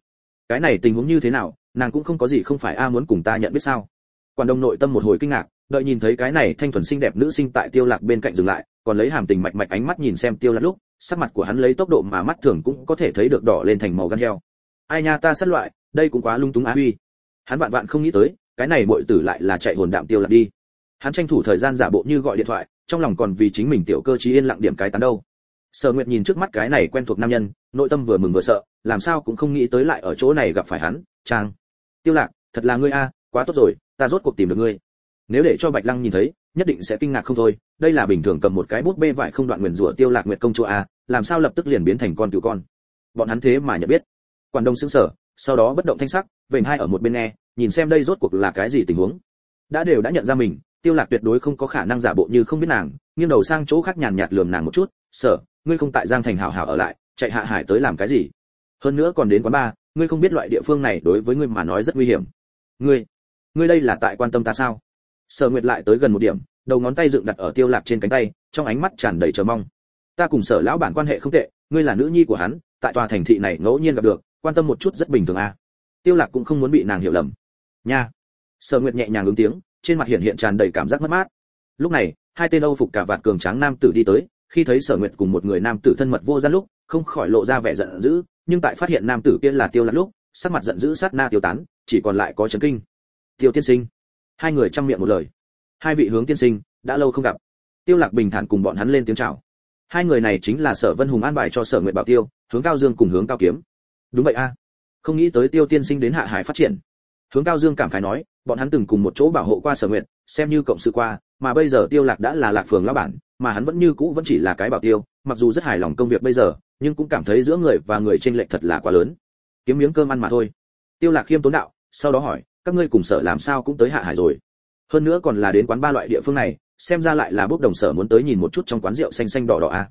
Cái này tình huống như thế nào nàng cũng không có gì không phải a muốn cùng ta nhận biết sao. Quan đông nội tâm một hồi kinh ngạc đợi nhìn thấy cái này thanh thuần xinh đẹp nữ sinh tại tiêu lạc bên cạnh dừng lại còn lấy hàm tình mạch mạch ánh mắt nhìn xem tiêu lạc lúc sắc mặt của hắn lấy tốc độ mà mắt thường cũng có thể thấy được đỏ lên thành màu gan heo. Ai nha ta sát loại đây cũng quá lung túng á huy. Hắn vạn vạn không nghĩ tới cái này muội tử lại là chạy hồn đạm tiêu lạc đi. Hắn tranh thủ thời gian giả bộ như gọi điện thoại trong lòng còn vì chính mình tiểu cơ chí yên lặng điểm cái tán đâu. Sở nguyệt nhìn trước mắt cái này quen thuộc nam nhân, nội tâm vừa mừng vừa sợ, làm sao cũng không nghĩ tới lại ở chỗ này gặp phải hắn. Trang tiêu lạc, thật là ngươi a, quá tốt rồi, ta rốt cuộc tìm được ngươi. Nếu để cho bạch lăng nhìn thấy, nhất định sẽ kinh ngạc không thôi, đây là bình thường cầm một cái bút bê vải không đoạn nguyền rủa tiêu lạc nguyệt công chúa a, làm sao lập tức liền biến thành con cừu con. Bọn hắn thế mà nhận biết. Quản đông sững sờ, sau đó bất động thanh sắc, vểnh hai ở một bên nghe, nhìn xem đây rốt cuộc là cái gì tình huống. Đã đều đã nhận ra mình tiêu lạc tuyệt đối không có khả năng giả bộ như không biết nàng, nghiêng đầu sang chỗ khác nhàn nhạt lườm nàng một chút, sở, ngươi không tại giang thành hảo hảo ở lại, chạy hạ hải tới làm cái gì? Hơn nữa còn đến quán ba ngươi không biết loại địa phương này đối với ngươi mà nói rất nguy hiểm. Ngươi ngươi đây là tại quan tâm ta sao? Sở nguyệt lại tới gần một điểm, đầu ngón tay dựng đặt ở tiêu lạc trên cánh tay, trong ánh mắt tràn đầy chờ mong. Ta cùng sở lão bản quan hệ không tệ, ngươi là nữ nhi của hắn, tại tòa thành thị này ngẫu nhiên gặp được, quan tâm một chút rất bình thường à. Tiêu lạc cũng không muốn bị nàng hiểu lầm. Nha. Sở nguyệt nhẹ nhàng ứng tiếng trên mặt hiện hiện tràn đầy cảm giác mất mát. Lúc này, hai tên âu phục cả vạt cường tráng nam tử đi tới, khi thấy sở nguyệt cùng một người nam tử thân mật vô gian lúc, không khỏi lộ ra vẻ giận dữ, nhưng tại phát hiện nam tử kia là tiêu lạc lúc, sắc mặt giận dữ sát na tiêu tán, chỉ còn lại có chấn kinh. Tiêu tiên sinh. Hai người trăm miệng một lời. Hai vị hướng tiên sinh, đã lâu không gặp. Tiêu lạc bình thản cùng bọn hắn lên tiếng chào. Hai người này chính là sở vân hùng an bài cho sở nguyệt bảo tiêu, hướng cao dương cùng hướng cao kiếm. Đúng vậy a. Không nghĩ tới tiêu tiên sinh đến hạ hải phát triển hướng cao dương cảm khái nói, bọn hắn từng cùng một chỗ bảo hộ qua sở nguyệt, xem như cộng sự qua, mà bây giờ tiêu lạc đã là lạc phường lão bản, mà hắn vẫn như cũ vẫn chỉ là cái bảo tiêu, mặc dù rất hài lòng công việc bây giờ, nhưng cũng cảm thấy giữa người và người trên lệch thật là quá lớn. Kiếm miếng cơm ăn mà thôi. Tiêu lạc khiêm tốn đạo, sau đó hỏi, các ngươi cùng sở làm sao cũng tới hạ hải rồi. Hơn nữa còn là đến quán ba loại địa phương này, xem ra lại là bốc đồng sở muốn tới nhìn một chút trong quán rượu xanh xanh đỏ đỏ à.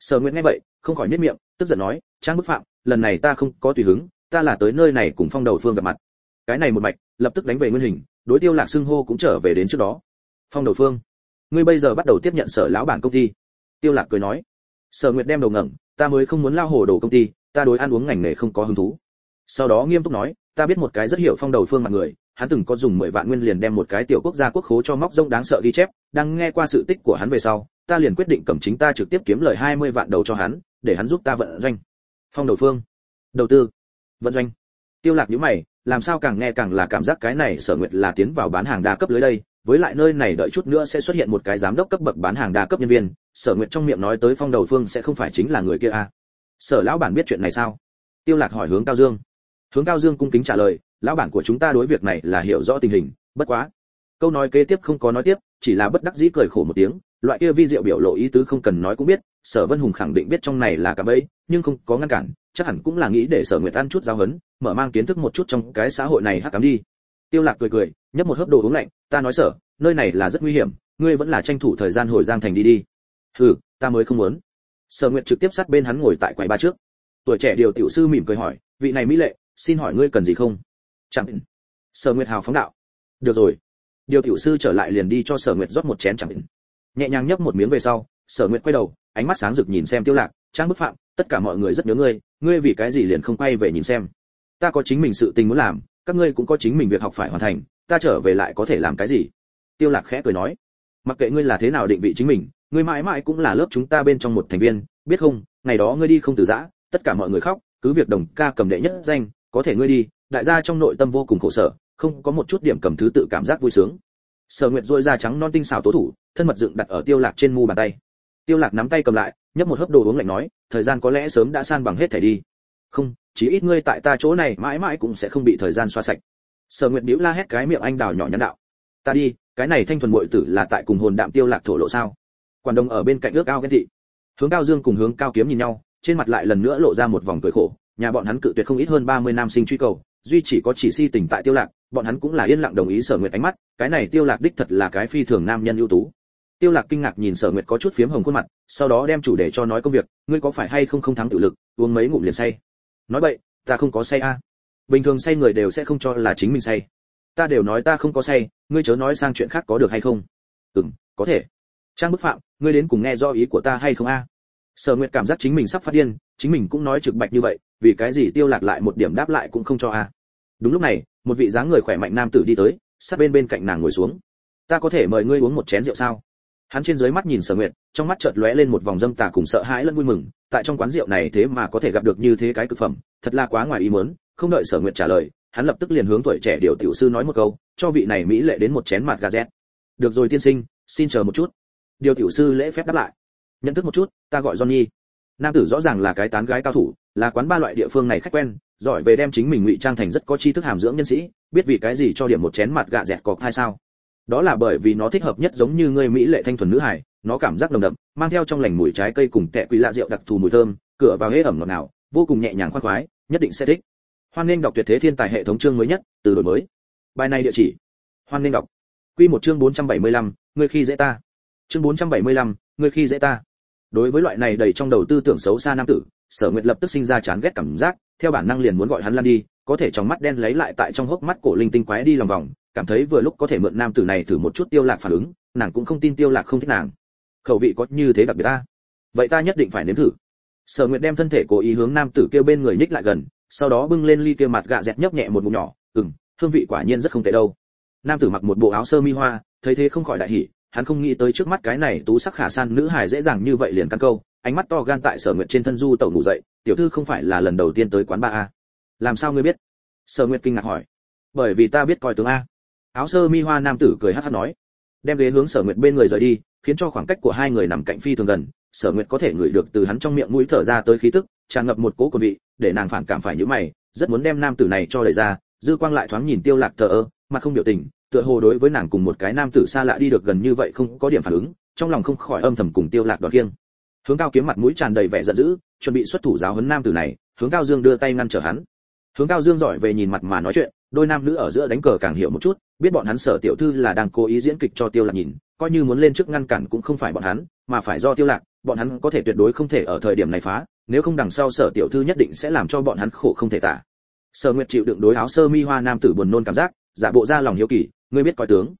sở nguyệt nghe vậy, không khỏi nhếch miệng, tức giận nói, trang bức phạm, lần này ta không có tùy hứng, ta là tới nơi này cùng phong đầu phương gặp mặt cái này một mạch, lập tức đánh về nguyên hình, đối tiêu lạc xưng hô cũng trở về đến trước đó. Phong đầu phương, ngươi bây giờ bắt đầu tiếp nhận sở lão bản công ty. Tiêu lạc cười nói, sở nguyệt đem đầu ngẩng, ta mới không muốn lao hồ đồ công ty, ta đối ăn uống ngành nghề không có hứng thú. Sau đó nghiêm túc nói, ta biết một cái rất hiểu phong đầu phương mặt người, hắn từng có dùng 10 vạn nguyên liền đem một cái tiểu quốc gia quốc khố cho móc rông đáng sợ ghi chép, đang nghe qua sự tích của hắn về sau, ta liền quyết định cầm chính ta trực tiếp kiếm lời 20 vạn đầu cho hắn, để hắn giúp ta vận doanh. Phong đầu phương, đầu tư, vận doanh tiêu lạc nhíu mày, làm sao càng nghe càng là cảm giác cái này sở nguyệt là tiến vào bán hàng đa cấp lưới đây, với lại nơi này đợi chút nữa sẽ xuất hiện một cái giám đốc cấp bậc bán hàng đa cấp nhân viên, sở nguyệt trong miệng nói tới phong đầu phương sẽ không phải chính là người kia à. Sở lão bản biết chuyện này sao? Tiêu lạc hỏi hướng cao dương. Hướng cao dương cung kính trả lời, lão bản của chúng ta đối việc này là hiểu rõ tình hình, bất quá. Câu nói kế tiếp không có nói tiếp, chỉ là bất đắc dĩ cười khổ một tiếng, loại kia vi diệu biểu lộ ý tứ không cần nói cũng biết, sở vân hùng khẳng định biết trong này là cả bẫy, nhưng không có ngăn cản chắc hẳn cũng là nghĩ để sở nguyệt ăn chút giáo huấn mở mang kiến thức một chút trong cái xã hội này hắc cắm đi. Tiêu lạc cười cười, nhấp một hớp đồ uống lạnh, ta nói sở, nơi này là rất nguy hiểm, ngươi vẫn là tranh thủ thời gian hồi giang thành đi đi. Hừ, ta mới không muốn. Sở nguyệt trực tiếp sát bên hắn ngồi tại quầy ba trước. Tuổi trẻ điều tiểu sư mỉm cười hỏi, vị này mỹ lệ, xin hỏi ngươi cần gì không? Chẳng sở nguyệt hào phóng đạo, được rồi. Điều tiểu sư trở lại liền đi cho sở nguyệt rót một chén chẳng nhẹ nhàng nhấp một miếng về sau, sở nguyệt quay đầu, ánh mắt sáng rực nhìn xem tiêu lạc, trang bức phạm, tất cả mọi người rất nhớ ngươi ngươi vì cái gì liền không quay về nhìn xem? Ta có chính mình sự tình muốn làm, các ngươi cũng có chính mình việc học phải hoàn thành, ta trở về lại có thể làm cái gì? Tiêu lạc khẽ cười nói, mặc kệ ngươi là thế nào định vị chính mình, ngươi mãi mãi cũng là lớp chúng ta bên trong một thành viên, biết không, ngày đó ngươi đi không từ giã, tất cả mọi người khóc, cứ việc đồng ca cầm đệ nhất danh, có thể ngươi đi, đại gia trong nội tâm vô cùng khổ sở, không có một chút điểm cầm thứ tự cảm giác vui sướng. Sở nguyệt dôi da trắng non tinh xào tố thủ, thân mật dựng đặt ở tiêu lạc trên mu bàn tay. Tiêu lạc nắm tay cầm lại nhấp một hớp đồ uống lạnh nói, thời gian có lẽ sớm đã san bằng hết thể đi. Không, chỉ ít ngươi tại ta chỗ này mãi mãi cũng sẽ không bị thời gian xoa sạch. Sở nguyệt điếu la hét cái miệng anh đào nhỏ nhắn đạo. Ta đi, cái này thanh thuần muội tử là tại cùng hồn đạm tiêu lạc thổ lộ sao? Quản đông ở bên cạnh ước ao ghen thị hướng cao dương cùng hướng cao kiếm nhìn nhau, trên mặt lại lần nữa lộ ra một vòng cười khổ. Nhà bọn hắn cự tuyệt không ít hơn 30 năm sinh truy cầu, duy chỉ có chỉ si tình tại tiêu lạc, bọn hắn cũng là yên lặng đồng ý sở nguyệt ánh mắt, cái này tiêu lạc đích thật là cái phi thường nam nhân ưu tú tiêu lạc kinh ngạc nhìn sở nguyệt có chút phiếm hồng khuôn mặt, sau đó đem chủ đề cho nói công việc, ngươi có phải hay không không thắng tự lực, uống mấy ngụm liền say. Nói vậy ta không có say a. Bình thường say người đều sẽ không cho là chính mình say. Ta đều nói ta không có say, ngươi chớ nói sang chuyện khác có được hay không. Ừm, có thể. Trang bức phạm, ngươi đến cùng nghe do ý của ta hay không a? Sở nguyệt cảm giác chính mình sắp phát điên, chính mình cũng nói trực bạch như vậy, vì cái gì tiêu lạc lại một điểm đáp lại cũng không cho a? Đúng lúc này, một vị dáng người khỏe mạnh nam tử đi tới, sát bên bên cạnh nàng ngồi xuống. Ta có thể mời ngươi uống một chén rượu sao? Hắn trên dưới mắt nhìn sở nguyệt, trong mắt chợt lóe lên một vòng dâm tà cùng sợ hãi lẫn vui mừng, tại trong quán rượu này thế mà có thể gặp được như thế cái cực phẩm, thật là quá ngoài ý muốn, không đợi sở nguyệt trả lời, hắn lập tức liền hướng tuổi trẻ điều tiểu sư nói một câu, cho vị này mỹ lệ đến một chén mặt gà rét. Được rồi tiên sinh, xin chờ một chút. Điều tiểu sư lễ phép đáp lại. Nhận thức một chút, ta gọi johnny. Nam tử rõ ràng là cái tán gái cao thủ, là quán ba loại địa phương này khách quen, giỏi về đem chính mình ngụy trang thành rất có tri thức hàm dưỡng nhân sĩ, biết vì cái gì cho điểm một chén mặt gà dẹt cọc hay sao? Đó là bởi vì nó thích hợp nhất giống như người mỹ lệ thanh thuần nữ hải nó cảm giác đồng đậm mang theo trong lành mùi trái cây cùng tẹ quý lạ rượu đặc thù mùi thơm cửa vào hế ẩm ngọt ngào vô cùng nhẹ nhàng khoan khoái nhất định sẽ thích. Hoan nên đọc tuyệt thế thiên tài hệ thống chương mới nhất từ đổi mới. Bài này địa chỉ. Hoan nên đọc quy một chương 475, người khi dễ ta. Chương 475, người khi dễ ta. Đối với loại này đầy trong đầu tư tưởng xấu xa nam tử sở nguyệt lập tức sinh ra chán ghét cảm giác, theo bản năng liền muốn gọi hắn lan đi, có thể trong mắt đen lấy lại tại trong hốc mắt cổ linh tinh quái đi lòng vòng, cảm thấy vừa lúc có thể mượn nam tử này thử một chút tiêu lạc phản ứng, nàng cũng không tin tiêu lạc không thích nàng. Khẩu vị có như thế đặc biệt ta vậy ta nhất định phải nếm thử. Sở nguyệt đem thân thể cố ý hướng nam tử kêu bên người nhích lại gần, sau đó bưng lên ly kia mặt gạ dẹt nhấp nhẹ một ngụm nhỏ, ừm, hương vị quả nhiên rất không tệ đâu. Nam tử mặc một bộ áo sơ mi hoa, thấy thế không khỏi đại hỉ, hắn không nghĩ tới trước mắt cái này tú sắc khả san nữ hài dễ dàng như vậy liền căn câu ánh mắt to gan tại sở nguyệt trên thân du tẩu ngủ dậy, tiểu thư không phải là lần đầu tiên tới quán ba a. Làm sao ngươi biết? Sở nguyệt kinh ngạc hỏi. Bởi vì ta biết coi tướng a. Áo sơ mi hoa nam tử cười hắt hắt nói. Đem ghế hướng sở nguyệt bên người rời đi, khiến cho khoảng cách của hai người nằm cạnh phi thường gần, sở nguyệt có thể ngửi được từ hắn trong miệng mũi thở ra tới khí tức, tràn ngập một cỗ của vị, để nàng phản cảm phải nhíu mày, rất muốn đem nam tử này cho đẩy ra, dư quang lại thoáng nhìn tiêu lạc thờ ơ, mặt không biểu tình, tựa hồ đối với nàng cùng một cái nam tử xa lạ đi được gần như vậy không có điểm phản ứng, trong lòng không khỏi âm thầm cùng tiêu lạc đoạt kiêng hướng cao kiếm mặt mũi tràn đầy vẻ giận dữ, chuẩn bị xuất thủ giáo huấn nam tử này, hướng cao dương đưa tay ngăn trở hắn. Hướng cao dương giỏi về nhìn mặt mà nói chuyện, đôi nam nữ ở giữa đánh cờ càng hiểu một chút, biết bọn hắn sở tiểu thư là đang cố ý diễn kịch cho tiêu lạc nhìn, coi như muốn lên trước ngăn cản cũng không phải bọn hắn, mà phải do tiêu lạc, bọn hắn có thể tuyệt đối không thể ở thời điểm này phá, nếu không đằng sau sở tiểu thư nhất định sẽ làm cho bọn hắn khổ không thể tả. Sở nguyệt chịu đựng đối áo sơ mi hoa nam tử buồn nôn cảm giác, giả bộ ra lòng hiếu kỳ, ngươi biết coi tướng.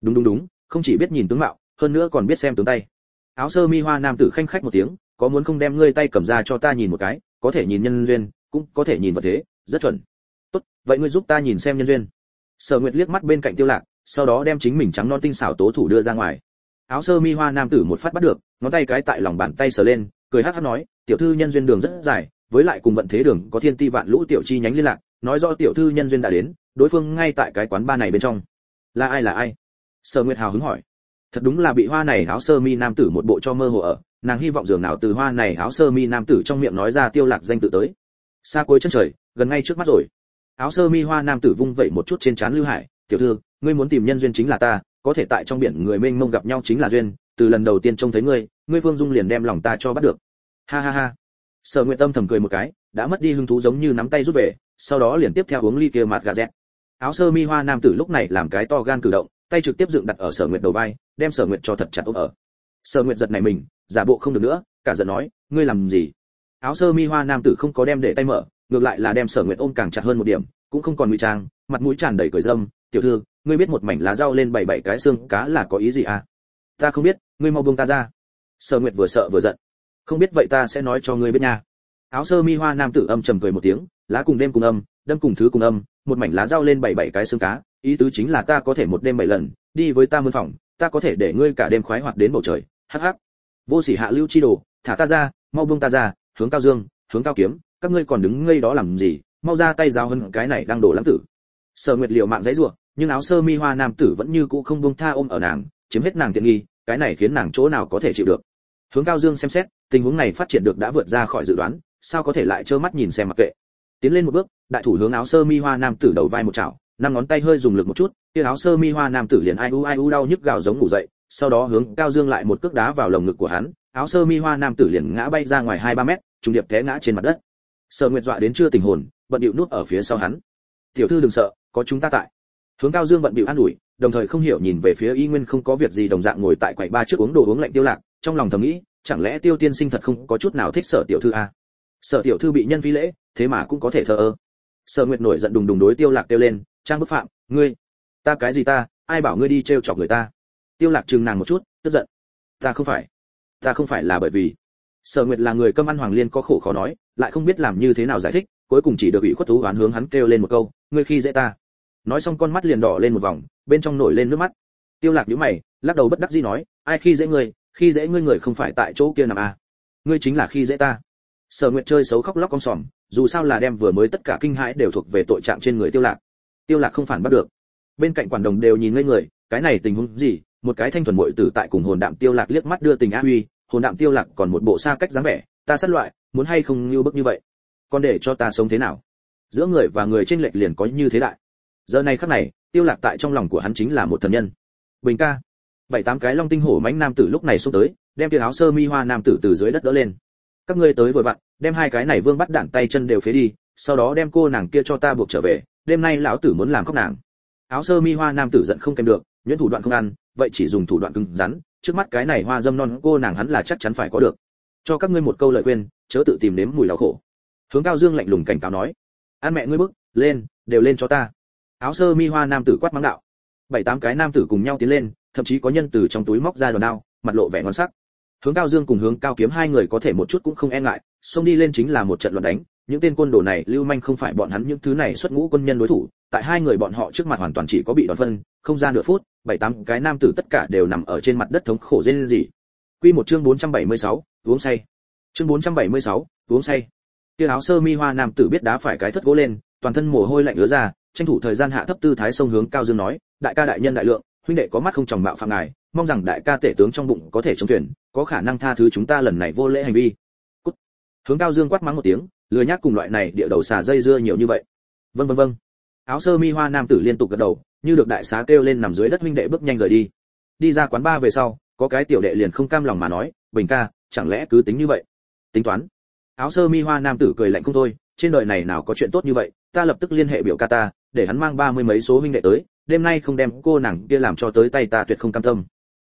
Đúng đúng đúng, không chỉ biết nhìn tướng mạo, hơn nữa còn biết xem tướng tay áo sơ mi hoa nam tử khanh khách một tiếng, có muốn không đem ngươi tay cầm ra cho ta nhìn một cái? Có thể nhìn nhân duyên, cũng có thể nhìn vật thế, rất chuẩn. Tốt, vậy ngươi giúp ta nhìn xem nhân duyên. Sở nguyệt liếc mắt bên cạnh tiêu lạc, sau đó đem chính mình trắng non tinh xảo tố thủ đưa ra ngoài. Áo sơ mi hoa nam tử một phát bắt được, ngón tay cái tại lòng bàn tay sờ lên, cười hắt hắt nói, tiểu thư nhân duyên đường rất dài, với lại cùng vận thế đường có thiên ti vạn lũ tiểu chi nhánh liên lạc, nói rõ tiểu thư nhân duyên đã đến, đối phương ngay tại cái quán ba này bên trong. Là ai là ai? Sở nguyệt hào hứng hỏi thật đúng là bị hoa này áo sơ mi nam tử một bộ cho mơ hồ ở, nàng hy vọng dường nào từ hoa này áo sơ mi nam tử trong miệng nói ra tiêu lạc danh tự tới. Xa cuối chân trời, gần ngay trước mắt rồi. Áo sơ mi hoa nam tử vung vẩy một chút trên trán lưu hải, tiểu thư, ngươi muốn tìm nhân duyên chính là ta, có thể tại trong biển người mênh mông gặp nhau chính là duyên, từ lần đầu tiên trông thấy ngươi ngươi phương dung liền đem lòng ta cho bắt được. Ha ha ha. Sở nguyện tâm thầm cười một cái, đã mất đi hứng thú giống như nắm tay rút về, sau đó liền tiếp theo uống ly kia mặt gà dẹt. Áo sơ mi hoa nam tử lúc này làm cái to gan cử động tay trực tiếp dựng đặt ở sở nguyệt đầu vai, đem sở nguyệt cho thật chặt ôm ở. Sở nguyệt giật này mình, giả bộ không được nữa, cả giận nói, ngươi làm gì? Áo sơ mi hoa nam tử không có đem để tay mở, ngược lại là đem sở nguyệt ôm càng chặt hơn một điểm, cũng không còn ngụy trang, mặt mũi tràn đầy cười dâm, tiểu thư, ngươi biết một mảnh lá rau lên bảy bảy cái xương cá là có ý gì à? Ta không biết, ngươi mau buông ta ra. Sở nguyệt vừa sợ vừa giận, không biết vậy ta sẽ nói cho ngươi biết nha. Áo sơ mi hoa nam tử âm trầm cười một tiếng, lá cùng đêm cùng âm, đâm cùng thứ cùng âm, một mảnh lá rau lên bảy bảy cái xương cá ý tứ chính là ta có thể một đêm bảy lần, đi với ta mươn phòng, ta có thể để ngươi cả đêm khoái hoạt đến bầu trời, hắc hắc. Vô sỉ hạ lưu chi đồ, thả ta ra, mau buông ta ra, hướng cao dương, hướng cao kiếm, các ngươi còn đứng ngây đó làm gì, mau ra tay giao hơn cái này đang đổ lắm tử. Sở nguyệt liệu mạng dãy rủa, nhưng áo sơ mi hoa nam tử vẫn như cũ không buông tha ôm ở nàng, chiếm hết nàng tiện nghi, cái này khiến nàng chỗ nào có thể chịu được. Hướng cao dương xem xét, tình huống này phát triển được đã vượt ra khỏi dự đoán, sao có thể lại trơ mắt nhìn xem mặc kệ. Tiến lên một bước, đại thủ hướng áo sơ mi hoa nam tử đầu vai một chảo năm ngón tay hơi dùng lực một chút, kia áo sơ mi hoa nam tử liền ai u ai u đau nhức gào giống ngủ dậy, sau đó hướng cao dương lại một cước đá vào lồng ngực của hắn, áo sơ mi hoa nam tử liền ngã bay ra ngoài hai ba mét, trùng điệp té ngã trên mặt đất. Sở nguyệt dọa đến chưa tình hồn, bận điệu nuốt ở phía sau hắn. Tiểu thư đừng sợ, có chúng ta tại. Hướng cao dương bận bịu an ủi, đồng thời không hiểu nhìn về phía y nguyên không có việc gì đồng dạng ngồi tại quầy ba trước uống đồ uống lạnh tiêu lạc, trong lòng thầm nghĩ, chẳng lẽ tiêu tiên sinh thật không có chút nào thích sở tiểu thư à? sở tiểu thư bị nhân vi lễ, thế mà cũng có thể thờ ơ. Sở nguyệt nổi giận đùng đùng đối tiêu lạc tiêu lên trang bức phạm, ngươi, ta cái gì ta, ai bảo ngươi đi trêu chọc người ta? Tiêu lạc trừng nàng một chút, tức giận. Ta không phải, ta không phải là bởi vì. Sở nguyệt là người cơm ăn hoàng liên có khổ khó nói, lại không biết làm như thế nào giải thích, cuối cùng chỉ được ủy khuất thú oán hướng hắn kêu lên một câu, ngươi khi dễ ta. Nói xong con mắt liền đỏ lên một vòng, bên trong nổi lên nước mắt. Tiêu lạc nhíu mày, lắc đầu bất đắc dĩ nói, ai khi dễ ngươi, khi dễ ngươi người không phải tại chỗ kia nằm à? Ngươi chính là khi dễ ta. Sở nguyệt chơi xấu khóc lóc con sòm, dù sao là đem vừa mới tất cả kinh hãi đều thuộc về tội trạng trên người tiêu lạc tiêu lạc không phản bắt được. Bên cạnh quản đồng đều nhìn ngây người, cái này tình huống gì? Một cái thanh thuần muội tử tại cùng hồn đạm tiêu lạc liếc mắt đưa tình á huy, hồn đạm tiêu lạc còn một bộ xa cách dáng vẻ, ta sát loại, muốn hay không như bức như vậy? Còn để cho ta sống thế nào? Giữa người và người trên lệch liền có như thế đại. Giờ này khắc này, tiêu lạc tại trong lòng của hắn chính là một thần nhân. Bình ca. Bảy tám cái long tinh hổ mãnh nam tử lúc này xuống tới, đem tia áo sơ mi hoa nam tử từ dưới đất đỡ lên. Các ngươi tới vội vặn, đem hai cái này vương bắt đạn tay chân đều phế đi, sau đó đem cô nàng kia cho ta buộc trở về đêm nay lão tử muốn làm khóc nàng. Áo sơ mi hoa nam tử giận không kèm được, nhuyễn thủ đoạn không ăn, vậy chỉ dùng thủ đoạn cứng rắn, trước mắt cái này hoa dâm non cô nàng hắn là chắc chắn phải có được. Cho các ngươi một câu lời khuyên, chớ tự tìm nếm mùi đau khổ. Hướng cao dương lạnh lùng cảnh cáo nói ăn mẹ ngươi bức, lên, đều lên cho ta. Áo sơ mi hoa nam tử quát mắng đạo. Bảy tám cái nam tử cùng nhau tiến lên, thậm chí có nhân từ trong túi móc ra đòn đao, mặt lộ vẻ ngon sắc. Hướng cao dương cùng hướng cao kiếm hai người có thể một chút cũng không e ngại, xông đi lên chính là một trận luận đánh những tên quân đồ này lưu manh không phải bọn hắn những thứ này xuất ngũ quân nhân đối thủ tại hai người bọn họ trước mặt hoàn toàn chỉ có bị đòn phân không ra nửa phút bảy tám cái nam tử tất cả đều nằm ở trên mặt đất thống khổ rên rỉ. Quy một chương 476, uống say. Chương 476, uống say. Tia áo sơ mi hoa nam tử biết đá phải cái thất gỗ lên toàn thân mồ hôi lạnh ứa ra tranh thủ thời gian hạ thấp tư thái sông hướng cao dương nói đại ca đại nhân đại lượng huynh đệ có mắt không tròng mạo phạm ngài mong rằng đại ca tể tướng trong bụng có thể chống thuyền có khả năng tha thứ chúng ta lần này vô lễ hành vi. Cút. hướng cao dương quát mắng một tiếng lừa nhác cùng loại này địa đầu xà dây dưa nhiều như vậy. Vâng vâng vâng. Áo sơ mi hoa nam tử liên tục gật đầu, như được đại xá kêu lên nằm dưới đất huynh đệ bước nhanh rời đi. Đi ra quán ba về sau, có cái tiểu đệ liền không cam lòng mà nói, bình ca, chẳng lẽ cứ tính như vậy? Tính toán. Áo sơ mi hoa nam tử cười lạnh không thôi, trên đời này nào có chuyện tốt như vậy, ta lập tức liên hệ biểu ca ta, để hắn mang ba mươi mấy số huynh đệ tới, đêm nay không đem cô nàng kia làm cho tới tay ta tuyệt không cam tâm.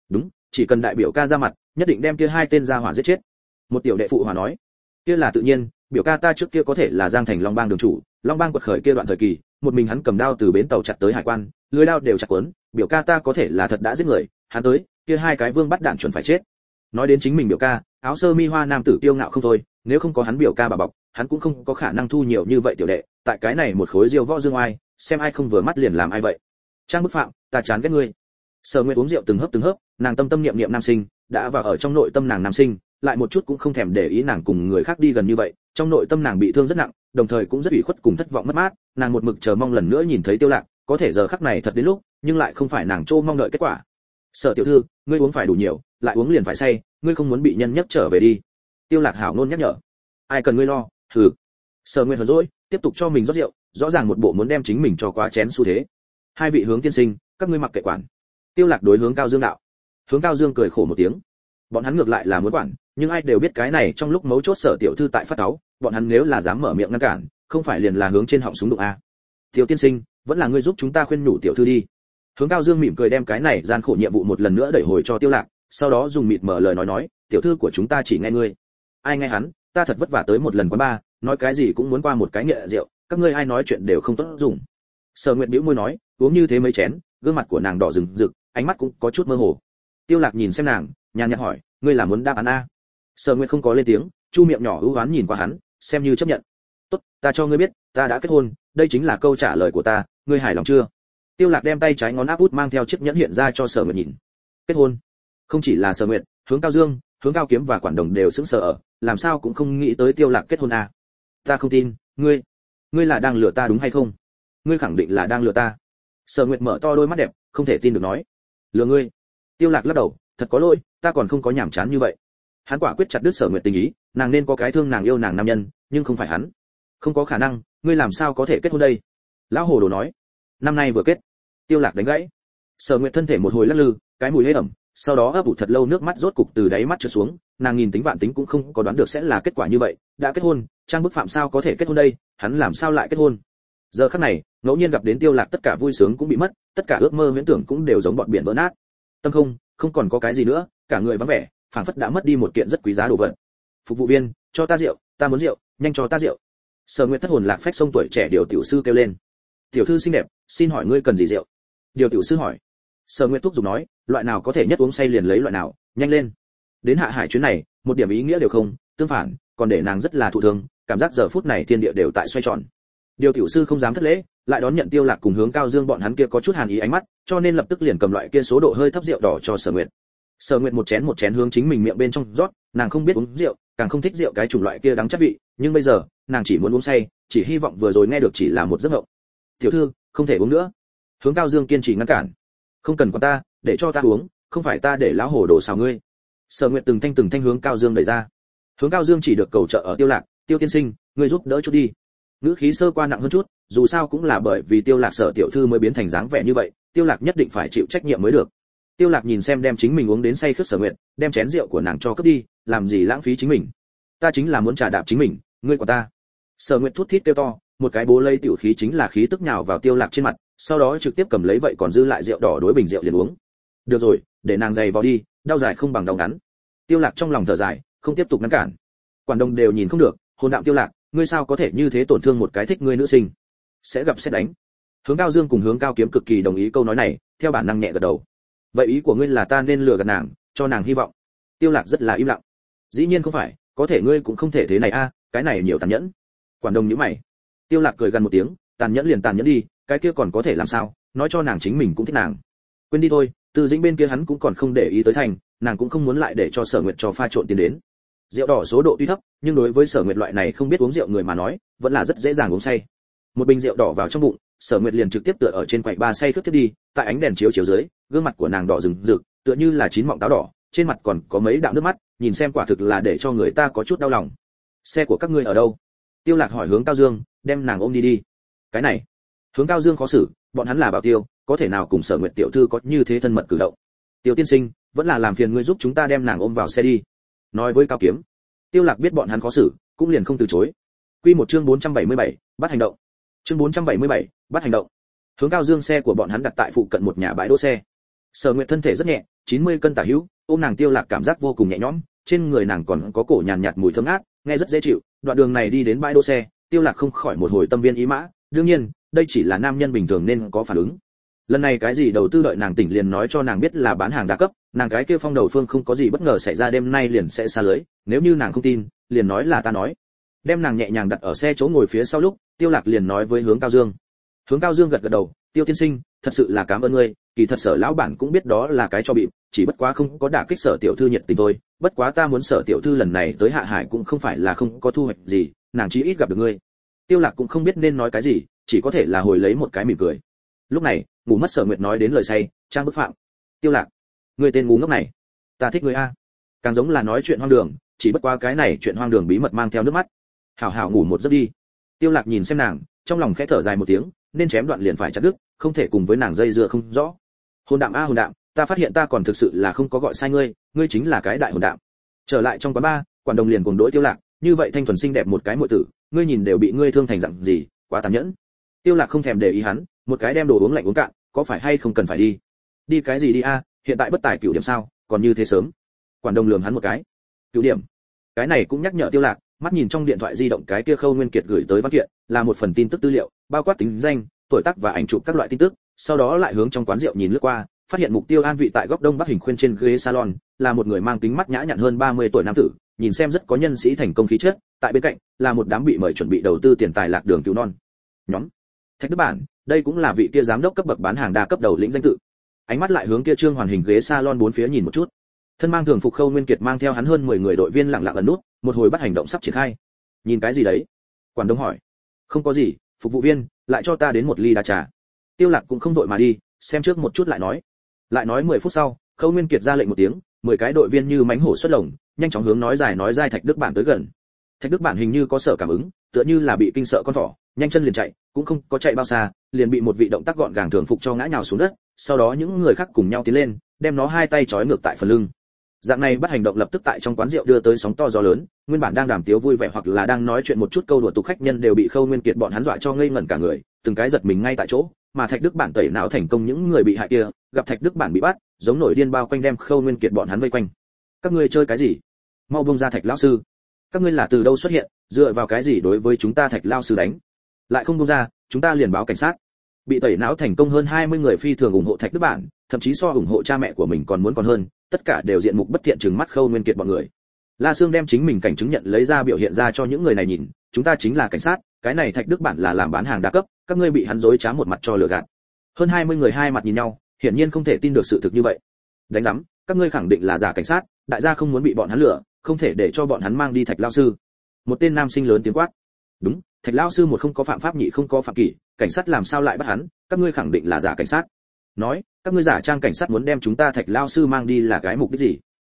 Đúng, chỉ cần đại biểu ca ra mặt, nhất định đem kia hai tên ra hỏa giết chết. Một tiểu đệ phụ hòa nói. Kia là tự nhiên biểu ca ta trước kia có thể là giang thành long bang đường chủ, long bang quật khởi kia đoạn thời kỳ, một mình hắn cầm đao từ bến tàu chặt tới hải quan, lưới đao đều chặt quấn biểu ca ta có thể là thật đã giết người, hắn tới, kia hai cái vương bắt đạn chuẩn phải chết. Nói đến chính mình biểu ca, áo sơ mi hoa nam tử tiêu ngạo không thôi, nếu không có hắn biểu ca bà bọc, hắn cũng không có khả năng thu nhiều như vậy tiểu đệ, tại cái này một khối diêu võ dương oai, xem ai không vừa mắt liền làm ai vậy. Trang bức phạm, ta chán ghét ngươi. Sở nguyệt uống rượu từng hớp từng hớp, nàng tâm tâm niệm niệm nam sinh, đã vào ở trong nội tâm nàng nam sinh, lại một chút cũng không thèm để ý nàng cùng người khác đi gần như vậy trong nội tâm nàng bị thương rất nặng, đồng thời cũng rất ủy khuất cùng thất vọng mất mát, nàng một mực chờ mong lần nữa nhìn thấy tiêu lạc, có thể giờ khắc này thật đến lúc, nhưng lại không phải nàng trô mong đợi kết quả. Sở tiểu thư, ngươi uống phải đủ nhiều, lại uống liền phải say, ngươi không muốn bị nhân nhắc trở về đi. Tiêu lạc hảo nôn nhắc nhở. Ai cần ngươi lo thử sở nguyên hờn dỗi, tiếp tục cho mình rót rượu, rõ ràng một bộ muốn đem chính mình cho quá chén xu thế. Hai vị hướng tiên sinh, các ngươi mặc kệ quản. Tiêu lạc đối hướng cao dương đạo. Hướng cao dương cười khổ một tiếng. Bọn hắn ngược lại là muốn quản, nhưng ai đều biết cái này trong lúc mấu chốt sở tiểu thư tại phát táo bọn hắn nếu là dám mở miệng ngăn cản, không phải liền là hướng trên họng súng đụng a? Tiểu tiên sinh, vẫn là ngươi giúp chúng ta khuyên nhủ tiểu thư đi. Hướng cao dương mỉm cười đem cái này gian khổ nhiệm vụ một lần nữa đẩy hồi cho tiêu lạc, sau đó dùng mịt mở lời nói nói, tiểu thư của chúng ta chỉ nghe ngươi. Ai nghe hắn? Ta thật vất vả tới một lần quán ba nói cái gì cũng muốn qua một cái nghệ rượu, các ngươi ai nói chuyện đều không tốt dùng. Sở nguyệt bĩu môi nói, uống như thế mấy chén, gương mặt của nàng đỏ rừng rực, ánh mắt cũng có chút mơ hồ. Tiêu lạc nhìn xem nàng, nhàn nhạt hỏi, ngươi là muốn đáp án a? Sở nguyệt không có lên tiếng chu miệng nhỏ ưu oán nhìn qua hắn, xem như chấp nhận. Tốt, ta cho ngươi biết, ta đã kết hôn, đây chính là câu trả lời của ta, ngươi hài lòng chưa? Tiêu lạc đem tay trái ngón áp út mang theo chiếc nhẫn hiện ra cho sở nguyệt nhìn. Kết hôn? Không chỉ là sở nguyệt, hướng cao dương, hướng cao kiếm và quản đồng đều sững sờ ở, làm sao cũng không nghĩ tới tiêu lạc kết hôn à? Ta không tin, ngươi ngươi là đang lừa ta đúng hay không? Ngươi khẳng định là đang lừa ta. Sở nguyệt mở to đôi mắt đẹp, không thể tin được nói. Lừa ngươi? Tiêu lạc lắc đầu, thật có lỗi, ta còn không có nhảm chán như vậy hắn quả quyết chặt đứt sở nguyện tình ý, nàng nên có cái thương nàng yêu nàng nam nhân, nhưng không phải hắn. Không có khả năng, ngươi làm sao có thể kết hôn đây? Lão hồ đồ nói. Năm nay vừa kết, tiêu lạc đánh gãy. Sở nguyện thân thể một hồi lắc lư, cái mùi hế ẩm, sau đó ấp ủ thật lâu nước mắt rốt cục từ đáy mắt trượt xuống, nàng nhìn tính vạn tính cũng không có đoán được sẽ là kết quả như vậy. Đã kết hôn, trang bức phạm sao có thể kết hôn đây? Hắn làm sao lại kết hôn? Giờ khắc này, ngẫu nhiên gặp đến tiêu lạc tất cả vui sướng cũng bị mất, tất cả ước mơ viễn tưởng cũng đều giống bọn biển vỡ nát. Tâm không không còn có cái gì nữa, cả người vắng vẻ phảng phất đã mất đi một kiện rất quý giá đồ vật. Phục vụ viên, cho ta rượu, ta muốn rượu, nhanh cho ta rượu. Sở nguyệt thất hồn lạc phách sông tuổi trẻ điều tiểu sư kêu lên. Tiểu thư xinh đẹp, xin hỏi ngươi cần gì rượu? Điều tiểu sư hỏi. Sở nguyệt thúc giục nói, loại nào có thể nhất uống say liền lấy loại nào, nhanh lên. Đến hạ hải chuyến này, một điểm ý nghĩa đều không, tương phản, còn để nàng rất là thụ thương, cảm giác giờ phút này thiên địa đều tại xoay tròn. Điều tiểu sư không dám thất lễ, lại đón nhận tiêu lạc cùng hướng cao dương bọn hắn kia có chút hàn ý ánh mắt, cho nên lập tức liền cầm loại kia số độ hơi thấp rượu đỏ cho sở nguyệt sở nguyệt một chén một chén hướng chính mình miệng bên trong rót, nàng không biết uống rượu, càng không thích rượu cái chủng loại kia đắng chất vị, nhưng bây giờ, nàng chỉ muốn uống say, chỉ hy vọng vừa rồi nghe được chỉ là một giấc mộng. Tiểu thư, không thể uống nữa. Hướng cao dương kiên trì ngăn cản. Không cần quan ta, để cho ta uống, không phải ta để lão hồ đổ xào ngươi. Sở nguyệt từng thanh từng thanh hướng cao dương đẩy ra. Hướng cao dương chỉ được cầu trợ ở tiêu lạc, tiêu tiên sinh, ngươi giúp đỡ chút đi. Ngữ khí sơ qua nặng hơn chút, dù sao cũng là bởi vì tiêu lạc sở tiểu thư mới biến thành dáng vẻ như vậy, tiêu lạc nhất định phải chịu trách nhiệm mới được tiêu lạc nhìn xem đem chính mình uống đến say khướt sở nguyện, đem chén rượu của nàng cho cướp đi, làm gì lãng phí chính mình? Ta chính là muốn trả đạp chính mình, ngươi của ta. Sở nguyện thút thít kêu to, một cái bố lây tiểu khí chính là khí tức nhào vào tiêu lạc trên mặt, sau đó trực tiếp cầm lấy vậy còn dư lại rượu đỏ đối bình rượu liền uống. Được rồi, để nàng dày vào đi, đau dài không bằng đau ngắn. Tiêu lạc trong lòng thở dài, không tiếp tục ngăn cản. Quản Đông đều nhìn không được, hồn đạm tiêu lạc, ngươi sao có thể như thế tổn thương một cái thích ngươi nữ sinh? Sẽ gặp sẽ đánh. Hướng cao dương cùng hướng cao kiếm cực kỳ đồng ý câu nói này, theo bản năng nhẹ gật đầu vậy ý của ngươi là ta nên lừa gạt nàng, cho nàng hy vọng. Tiêu lạc rất là im lặng. Dĩ nhiên không phải, có thể ngươi cũng không thể thế này a, cái này nhiều tàn nhẫn. Quản Đông nhíu mày. Tiêu lạc cười gần một tiếng, tàn nhẫn liền tàn nhẫn đi, cái kia còn có thể làm sao, nói cho nàng chính mình cũng thích nàng. Quên đi thôi từ dĩnh bên kia hắn cũng còn không để ý tới thành, nàng cũng không muốn lại để cho sở nguyệt cho pha trộn tiền đến. Rượu đỏ số độ tuy thấp, nhưng đối với sở nguyệt loại này không biết uống rượu người mà nói, vẫn là rất dễ dàng uống say. Một bình rượu đỏ vào trong bụng, sở nguyệt liền trực tiếp tựa ở trên quầy ba say khướt tiếp đi, tại ánh đèn chiếu chiếu dưới gương mặt của nàng đỏ rừng rực tựa như là chín mọng táo đỏ trên mặt còn có mấy đạo nước mắt nhìn xem quả thực là để cho người ta có chút đau lòng. Xe của các ngươi ở đâu? Tiêu lạc hỏi hướng cao dương đem nàng ôm đi đi. Cái này hướng cao dương khó xử bọn hắn là bảo tiêu có thể nào cùng sở nguyệt tiểu thư có như thế thân mật cử động? Tiêu tiên sinh vẫn là làm phiền ngươi giúp chúng ta đem nàng ôm vào xe đi. Nói với cao kiếm tiêu lạc biết bọn hắn khó xử cũng liền không từ chối. Quy một chương 477, bắt hành động. Chương 477, bắt hành động. Hướng cao dương xe của bọn hắn đặt tại phụ cận một nhà bãi đỗ xe sở nguyệt thân thể rất nhẹ 90 cân tả hữu, ôm nàng tiêu lạc cảm giác vô cùng nhẹ nhõm, trên người nàng còn có cổ nhàn nhạt mùi thơm ngát, nghe rất dễ chịu, đoạn đường này đi đến bãi đỗ xe, tiêu lạc không khỏi một hồi tâm viên ý mã, đương nhiên, đây chỉ là nam nhân bình thường nên có phản ứng. Lần này cái gì đầu tư đợi nàng tỉnh liền nói cho nàng biết là bán hàng đa cấp, nàng cái kia phong đầu phương không có gì bất ngờ xảy ra đêm nay liền sẽ xa lưới, nếu như nàng không tin, liền nói là ta nói. Đem nàng nhẹ nhàng đặt ở xe chỗ ngồi phía sau lúc, tiêu lạc liền nói với hướng cao dương. Hướng cao dương gật gật đầu, tiêu tiên sinh, thật sự là cảm ơn ngươi kỳ thật sở lão bản cũng biết đó là cái cho bị chỉ bất quá không có đả kích sở tiểu thư nhiệt tình thôi. Bất quá ta muốn sở tiểu thư lần này tới hạ hải cũng không phải là không có thu hoạch gì, nàng chỉ ít gặp được ngươi. Tiêu lạc cũng không biết nên nói cái gì, chỉ có thể là hồi lấy một cái mỉm cười. Lúc này, ngủ mất sở nguyệt nói đến lời say, trang bức phạm. Tiêu lạc, người tên ngu ngốc này, ta thích người a. Càng giống là nói chuyện hoang đường, chỉ bất quá cái này chuyện hoang đường bí mật mang theo nước mắt. Hảo hảo ngủ một giấc đi. Tiêu lạc nhìn xem nàng, trong lòng khẽ thở dài một tiếng, nên chém đoạn liền phải chặt đứt, không thể cùng với nàng dây dưa không rõ hồn đạm a, hồn đạm, ta phát hiện ta còn thực sự là không có gọi sai ngươi ngươi chính là cái đại hồn đạm. Trở lại trong quán ba, quản đồng liền cùng đối tiêu lạc, như vậy thanh thuần xinh đẹp một cái muội tử, ngươi nhìn đều bị ngươi thương thành dạng gì, quá tàn nhẫn. Tiêu lạc không thèm để ý hắn, một cái đem đồ uống lạnh uống cạn, có phải hay không cần phải đi? Đi cái gì đi a, hiện tại bất tài cửu điểm sao, còn như thế sớm? Quản đồng lườm hắn một cái. Cửu điểm. Cái này cũng nhắc nhở tiêu lạc, mắt nhìn trong điện thoại di động cái kia khâu nguyên kiệt gửi tới văn kiện, là một phần tin tức tư liệu, bao quát tính danh, tuổi tác và ảnh chụp các loại tin tức sau đó lại hướng trong quán rượu nhìn lướt qua, phát hiện mục tiêu an vị tại góc đông bắc hình khuyên trên ghế salon, là một người mang kính mắt nhã nhặn hơn 30 tuổi nam tử, nhìn xem rất có nhân sĩ thành công khí chất, tại bên cạnh, là một đám bị mời chuẩn bị đầu tư tiền tài lạc đường cứu non. Nhóm. Thạch đức bản, đây cũng là vị kia giám đốc cấp bậc bán hàng đa cấp đầu lĩnh danh tự. Ánh mắt lại hướng kia trương hoàn hình ghế salon bốn phía nhìn một chút. Thân mang thường phục khâu nguyên kiệt mang theo hắn hơn 10 người đội viên lặng lặng ẩn nút, một hồi bắt hành động sắp triển khai. Nhìn cái gì đấy? Quản đông hỏi. Không có gì, phục vụ viên, lại cho ta đến một ly đá trà tiêu lạc cũng không vội mà đi, xem trước một chút lại nói. Lại nói 10 phút sau, khâu nguyên kiệt ra lệnh một tiếng 10 cái đội viên như mánh hổ xuất lồng, nhanh chóng hướng nói dài nói dai thạch đức bản tới gần. Thạch đức bản hình như có sợ cảm ứng, tựa như là bị kinh sợ con thỏ, nhanh chân liền chạy, cũng không có chạy bao xa, liền bị một vị động tác gọn gàng thường phục cho ngã nhào xuống đất, sau đó những người khác cùng nhau tiến lên, đem nó hai tay trói ngược tại phần lưng. Dạng này bắt hành động lập tức tại trong quán rượu đưa tới sóng to gió lớn, nguyên bản đang đàm tiếu vui vẻ hoặc là đang nói chuyện một chút câu đùa tục khách nhân đều bị khâu nguyên kiệt bọn hắn dọa cho ngây ngẩn cả người, từng cái giật mình ngay tại chỗ mà thạch đức bản tẩy não thành công những người bị hại kia, gặp thạch đức bản bị bắt, giống nổi điên bao quanh đem khâu nguyên kiệt bọn hắn vây quanh. Các ngươi chơi cái gì? Mau bông ra thạch lão sư. Các ngươi là từ đâu xuất hiện, dựa vào cái gì đối với chúng ta thạch lao sư đánh? Lại không bông ra, chúng ta liền báo cảnh sát. Bị tẩy não thành công hơn 20 người phi thường ủng hộ thạch đức bản, thậm chí so ủng hộ cha mẹ của mình còn muốn còn hơn, tất cả đều diện mục bất thiện trừng mắt khâu nguyên kiệt bọn người. La sương đem chính mình cảnh chứng nhận lấy ra biểu hiện ra cho những người này nhìn chúng ta chính là cảnh sát, cái này thạch đức bản là làm bán hàng đa cấp, các ngươi bị hắn dối trá một mặt cho lừa gạt. Hơn 20 người hai mặt nhìn nhau, hiển nhiên không thể tin được sự thực như vậy. Đánh giám, các ngươi khẳng định là giả cảnh sát, đại gia không muốn bị bọn hắn lừa, không thể để cho bọn hắn mang đi thạch lao sư. Một tên nam sinh lớn tiếng quát. Đúng, thạch lao sư một không có phạm pháp nhị không có phạm kỷ, cảnh sát làm sao lại bắt hắn, các ngươi khẳng định là giả cảnh sát. Nói, các ngươi giả trang cảnh sát muốn đem chúng ta thạch lao sư mang đi là cái mục đích gì?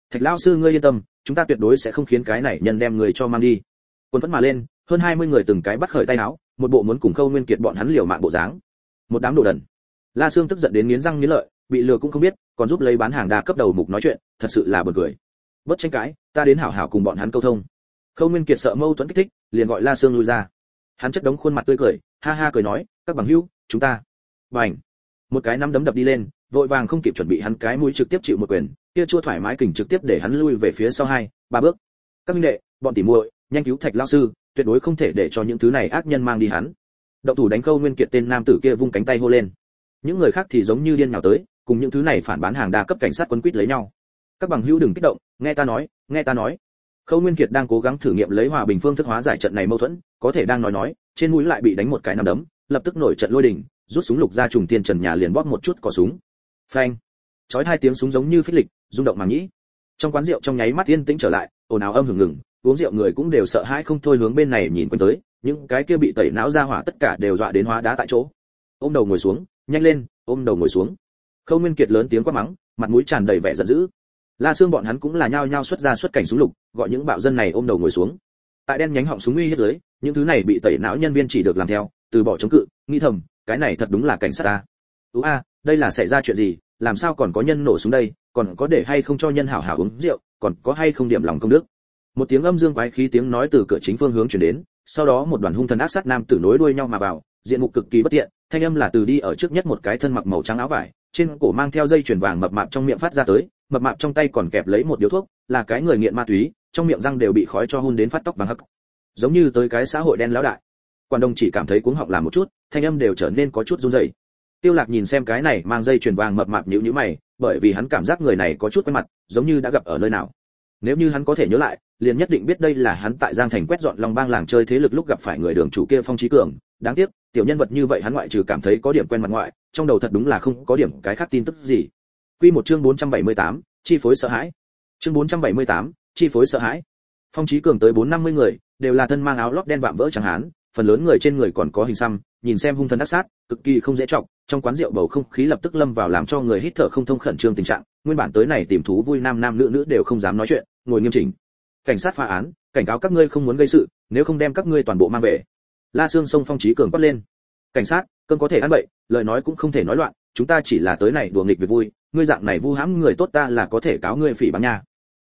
Thạch lao sư, ngươi yên tâm, chúng ta tuyệt đối sẽ không khiến cái này nhân đem người cho mang đi. Quân vẫn mà lên hơn 20 người từng cái bắt khởi tay áo, một bộ muốn cùng khâu nguyên kiệt bọn hắn liều mạng bộ dáng. Một đám đồ đần. La sương tức giận đến nghiến răng nghiến lợi, bị lừa cũng không biết, còn giúp lấy bán hàng đa cấp đầu mục nói chuyện, thật sự là buồn cười. Bất tranh cãi, ta đến hảo hảo cùng bọn hắn câu thông. Khâu nguyên kiệt sợ mâu thuẫn kích thích, liền gọi la sương lui ra. Hắn chất đống khuôn mặt tươi cười, ha ha cười nói, các bằng hữu, chúng ta. Bảnh một cái nắm đấm đập đi lên, vội vàng không kịp chuẩn bị hắn cái mũi trực tiếp chịu một quyền, kia chua thoải mái kình trực tiếp để hắn lui về phía sau hai, ba bước. Các minh đệ, bọn tỉ muội, nhanh cứu thạch lão sư tuyệt đối không thể để cho những thứ này ác nhân mang đi hắn. Động thủ đánh khâu nguyên kiệt tên nam tử kia vung cánh tay hô lên. Những người khác thì giống như điên nhào tới, cùng những thứ này phản bán hàng đa cấp cảnh sát quân quýt lấy nhau. Các bằng hữu đừng kích động, nghe ta nói, nghe ta nói. Khâu nguyên kiệt đang cố gắng thử nghiệm lấy hòa bình phương thức hóa giải trận này mâu thuẫn, có thể đang nói nói, trên mũi lại bị đánh một cái nằm đấm, lập tức nổi trận lôi đình, rút súng lục ra trùng tiên trần nhà liền bóp một chút cò súng. Phanh. Chói hai tiếng súng giống như phích lịch, rung động màng nhĩ trong quán rượu trong nháy mắt yên tĩnh trở lại, ồn ào âm hưởng ngừng uống rượu người cũng đều sợ hãi không thôi hướng bên này nhìn quanh tới, những cái kia bị tẩy não ra hỏa tất cả đều dọa đến hóa đá tại chỗ. Ôm đầu ngồi xuống, nhanh lên, ôm đầu ngồi xuống. Khâu nguyên kiệt lớn tiếng quát mắng, mặt mũi tràn đầy vẻ giận dữ. La xương bọn hắn cũng là nhao nhao xuất ra xuất cảnh súng lục, gọi những bạo dân này ôm đầu ngồi xuống. Tại đen nhánh họng súng uy hiếp dưới, những thứ này bị tẩy não nhân viên chỉ được làm theo, từ bỏ chống cự nghi thầm, cái này thật đúng là cảnh sát ta. Ú a, đây là xảy ra chuyện gì, làm sao còn có nhân nổ xuống đây, còn có để hay không cho nhân hảo hảo uống rượu, còn có hay không điểm lòng công đức? Một tiếng âm dương quái khí tiếng nói từ cửa chính phương hướng chuyển đến, sau đó một đoàn hung thần ác sát nam tử nối đuôi nhau mà vào, diện mục cực kỳ bất tiện, thanh âm là từ đi ở trước nhất một cái thân mặc màu trắng áo vải, trên cổ mang theo dây chuyền vàng mập mạp trong miệng phát ra tới, mập mạp trong tay còn kẹp lấy một điếu thuốc, là cái người nghiện ma túy, trong miệng răng đều bị khói cho hun đến phát tóc vàng hắc. Giống như tới cái xã hội đen lão đại. Quan đông chỉ cảm thấy cuống họng làm một chút, thanh âm đều trở nên có chút run rẩy. Tiêu lạc nhìn xem cái này mang dây chuyền vàng mập mạp nhíu nhíu mày, bởi vì hắn cảm giác người này có chút quen mặt, giống như đã gặp ở nơi nào. Nếu như hắn có thể nhớ lại liền nhất định biết đây là hắn tại giang thành quét dọn long bang làng chơi thế lực lúc gặp phải người đường chủ kia phong trí cường. Đáng tiếc tiểu nhân vật như vậy hắn ngoại trừ cảm thấy có điểm quen mặt ngoại trong đầu thật đúng là không có điểm cái khác tin tức gì. Quy một chương 478, chi phối sợ hãi. Chương 478, chi phối sợ hãi. Phong trí cường tới bốn năm mươi người đều là thân mang áo lót đen vạm vỡ chẳng hán phần lớn người trên người còn có hình xăm nhìn xem hung thần đắc sát cực kỳ không dễ trọng trong quán rượu bầu không khí lập tức lâm vào làm cho người hít thở không thông khẩn trương tình trạng. Nguyên bản tới này tìm thú vui nam nam nữ nữ đều không dám nói chuyện ngồi nghiêm chỉnh cảnh sát phá án, cảnh cáo các ngươi không muốn gây sự, nếu không đem các ngươi toàn bộ mang về. La xương sông phong trí cường quát lên. Cảnh sát, cơn có thể ăn bậy, lời nói cũng không thể nói loạn, chúng ta chỉ là tới này đùa nghịch về vui, ngươi dạng này vu hãm người tốt ta là có thể cáo ngươi phỉ báng nha.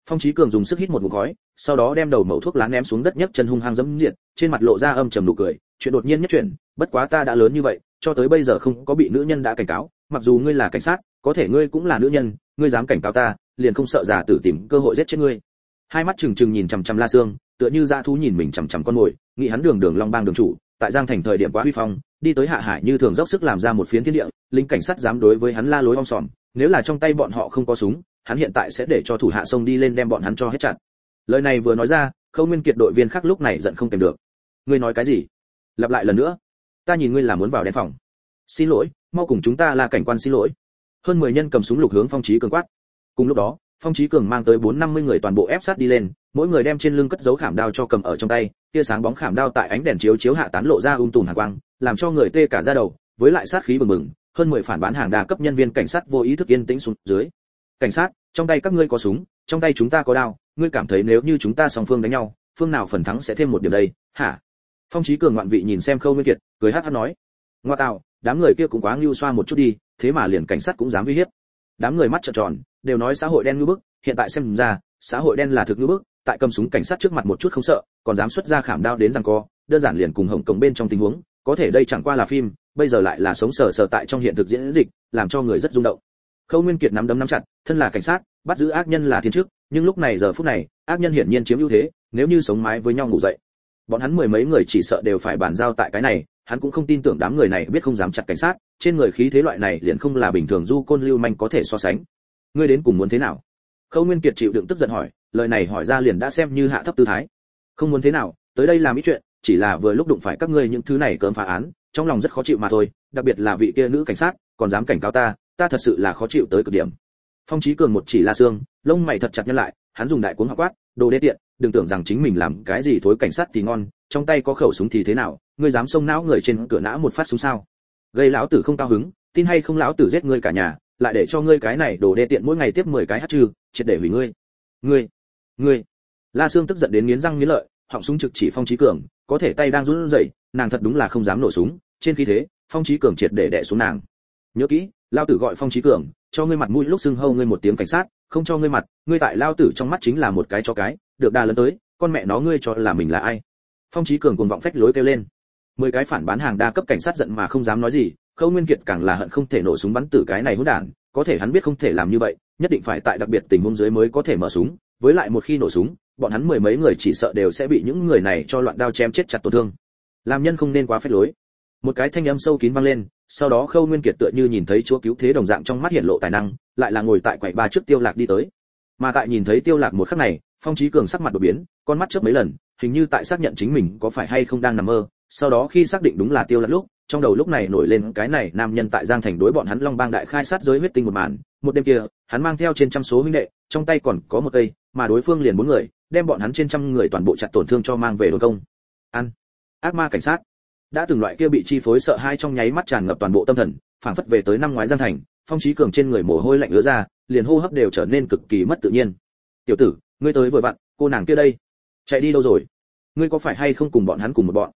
Phong trí cường dùng sức hít một ngụm khói, sau đó đem đầu mẩu thuốc lá ném xuống đất nhấc chân hung hăng dẫm diện, trên mặt lộ ra âm trầm nụ cười, chuyện đột nhiên nhất chuyện bất quá ta đã lớn như vậy, cho tới bây giờ không có bị nữ nhân đã cảnh cáo, mặc dù ngươi là cảnh sát, có thể ngươi cũng là nữ nhân, ngươi dám cảnh cáo ta, liền không sợ giả tử tìm cơ hội giết chết ngươi hai mắt trừng trừng nhìn chằm chằm la sương, tựa như dã thú nhìn mình chằm chằm con mồi nghĩ hắn đường đường long bang đường chủ tại giang thành thời điểm quá huy phong đi tới hạ hải như thường dốc sức làm ra một phiến thiên địa lính cảnh sát dám đối với hắn la lối om sòm nếu là trong tay bọn họ không có súng hắn hiện tại sẽ để cho thủ hạ sông đi lên đem bọn hắn cho hết chặt. Lời này vừa nói ra khâu nguyên kiệt đội viên khác lúc này giận không kèm được. Ngươi nói cái gì? Lặp lại lần nữa. Ta nhìn ngươi là muốn vào đen phòng. Xin lỗi mau cùng chúng ta là cảnh quan xin lỗi. Hơn mười nhân cầm súng lục hướng phong trí cường quát. Cùng lúc đó phong trí cường mang tới bốn năm mươi người toàn bộ ép sát đi lên, mỗi người đem trên lưng cất giấu khảm đao cho cầm ở trong tay, tia sáng bóng khảm đao tại ánh đèn chiếu chiếu hạ tán lộ ra um tùm hàn quang, làm cho người tê cả da đầu, với lại sát khí bừng bừng, hơn mười phản bán hàng đa cấp nhân viên cảnh sát vô ý thức yên tĩnh xuống dưới. Cảnh sát, trong tay các ngươi có súng, trong tay chúng ta có đao, ngươi cảm thấy nếu như chúng ta song phương đánh nhau, phương nào phần thắng sẽ thêm một điểm đây, hả? Phong trí cường ngoạn vị nhìn xem khâu nguyên kiệt, cười hát hát nói. Ngoa tạo, đám người kia cũng quá ngưu xoa một chút đi, thế mà liền cảnh sát cũng dám uy hiếp đám người mắt trợn tròn, đều nói xã hội đen ngưu bức, hiện tại xem ra, xã hội đen là thực ngưu bức, tại cầm súng cảnh sát trước mặt một chút không sợ, còn dám xuất ra khảm đao đến rằng co, đơn giản liền cùng hồng cổng bên trong tình huống, có thể đây chẳng qua là phim, bây giờ lại là sống sờ sờ tại trong hiện thực diễn dịch, làm cho người rất rung động. Khâu nguyên kiệt nắm đấm nắm chặt, thân là cảnh sát, bắt giữ ác nhân là thiên chức, nhưng lúc này giờ phút này, ác nhân hiển nhiên chiếm ưu thế, nếu như sống mái với nhau ngủ dậy, bọn hắn mười mấy người chỉ sợ đều phải bàn giao tại cái này hắn cũng không tin tưởng đám người này biết không dám chặt cảnh sát, trên người khí thế loại này liền không là bình thường du côn lưu manh có thể so sánh. Ngươi đến cùng muốn thế nào? Khâu nguyên kiệt chịu đựng tức giận hỏi, lời này hỏi ra liền đã xem như hạ thấp tư thái. Không muốn thế nào, tới đây làm ít chuyện, chỉ là vừa lúc đụng phải các ngươi những thứ này cơm phá án, trong lòng rất khó chịu mà thôi, đặc biệt là vị kia nữ cảnh sát, còn dám cảnh cáo ta ta thật sự là khó chịu tới cực điểm. Phong trí cường một chỉ la xương lông mày thật chặt nhân lại, hắn dùng đại cuốn học quát, đồ đê tiện, đừng tưởng rằng chính mình làm cái gì thối cảnh sát thì ngon, trong tay có khẩu súng thì thế nào ngươi dám xông não người trên cửa nã một phát súng sao? Gây lão tử không cao hứng, tin hay không lão tử giết ngươi cả nhà, lại để cho ngươi cái này đổ đê tiện mỗi ngày tiếp 10 cái hát trừ triệt để hủy ngươi. Ngươi ngươi. La xương tức giận đến nghiến răng nghiến lợi, họng súng trực chỉ phong trí cường, có thể tay đang run rẩy, nàng thật đúng là không dám nổ súng, trên khí thế, phong trí cường triệt để đè xuống nàng. Nhớ kỹ lao tử gọi phong trí cường, cho ngươi mặt mũi lúc xưng hâu ngươi một tiếng cảnh sát, không cho ngươi mặt, ngươi tại lao tử trong mắt chính là một cái cho cái, được đa lớn tới, con mẹ nó ngươi cho là mình là ai? Phong trí cường cuồng vọng phách lối kêu lên mười cái phản bán hàng đa cấp cảnh sát giận mà không dám nói gì, khâu nguyên kiệt càng là hận không thể nổ súng bắn tử cái này hỗn đản, có thể hắn biết không thể làm như vậy, nhất định phải tại đặc biệt tình huống dưới mới có thể mở súng, với lại một khi nổ súng, bọn hắn mười mấy người chỉ sợ đều sẽ bị những người này cho loạn đao chém chết chặt tổn thương. Làm nhân không nên quá phép lối. Một cái thanh âm sâu kín vang lên, sau đó khâu nguyên kiệt tựa như nhìn thấy chúa cứu thế đồng dạng trong mắt hiện lộ tài năng, lại là ngồi tại quầy ba trước tiêu lạc đi tới. Mà tại nhìn thấy tiêu lạc một khắc này, phong trí cường sắc mặt đột biến, con mắt chớp mấy lần, hình như tại xác nhận chính mình có phải hay không đang nằm mơ sau đó khi xác định đúng là tiêu lật lúc, trong đầu lúc này nổi lên cái này nam nhân tại giang thành đối bọn hắn long bang đại khai sát giới huyết tinh một màn. Một đêm kia, hắn mang theo trên trăm số huynh đệ, trong tay còn có một cây, mà đối phương liền bốn người, đem bọn hắn trên trăm người toàn bộ chặt tổn thương cho mang về đồn công. Ăn ác ma cảnh sát. Đã từng loại kia bị chi phối sợ hai trong nháy mắt tràn ngập toàn bộ tâm thần, phảng phất về tới năm ngoái giang thành, phong trí cường trên người mồ hôi lạnh ứa ra, liền hô hấp đều trở nên cực kỳ mất tự nhiên. Tiểu tử, ngươi tới vừa vặn, cô nàng kia đây, chạy đi đâu rồi? Ngươi có phải hay không cùng bọn hắn cùng một bọn?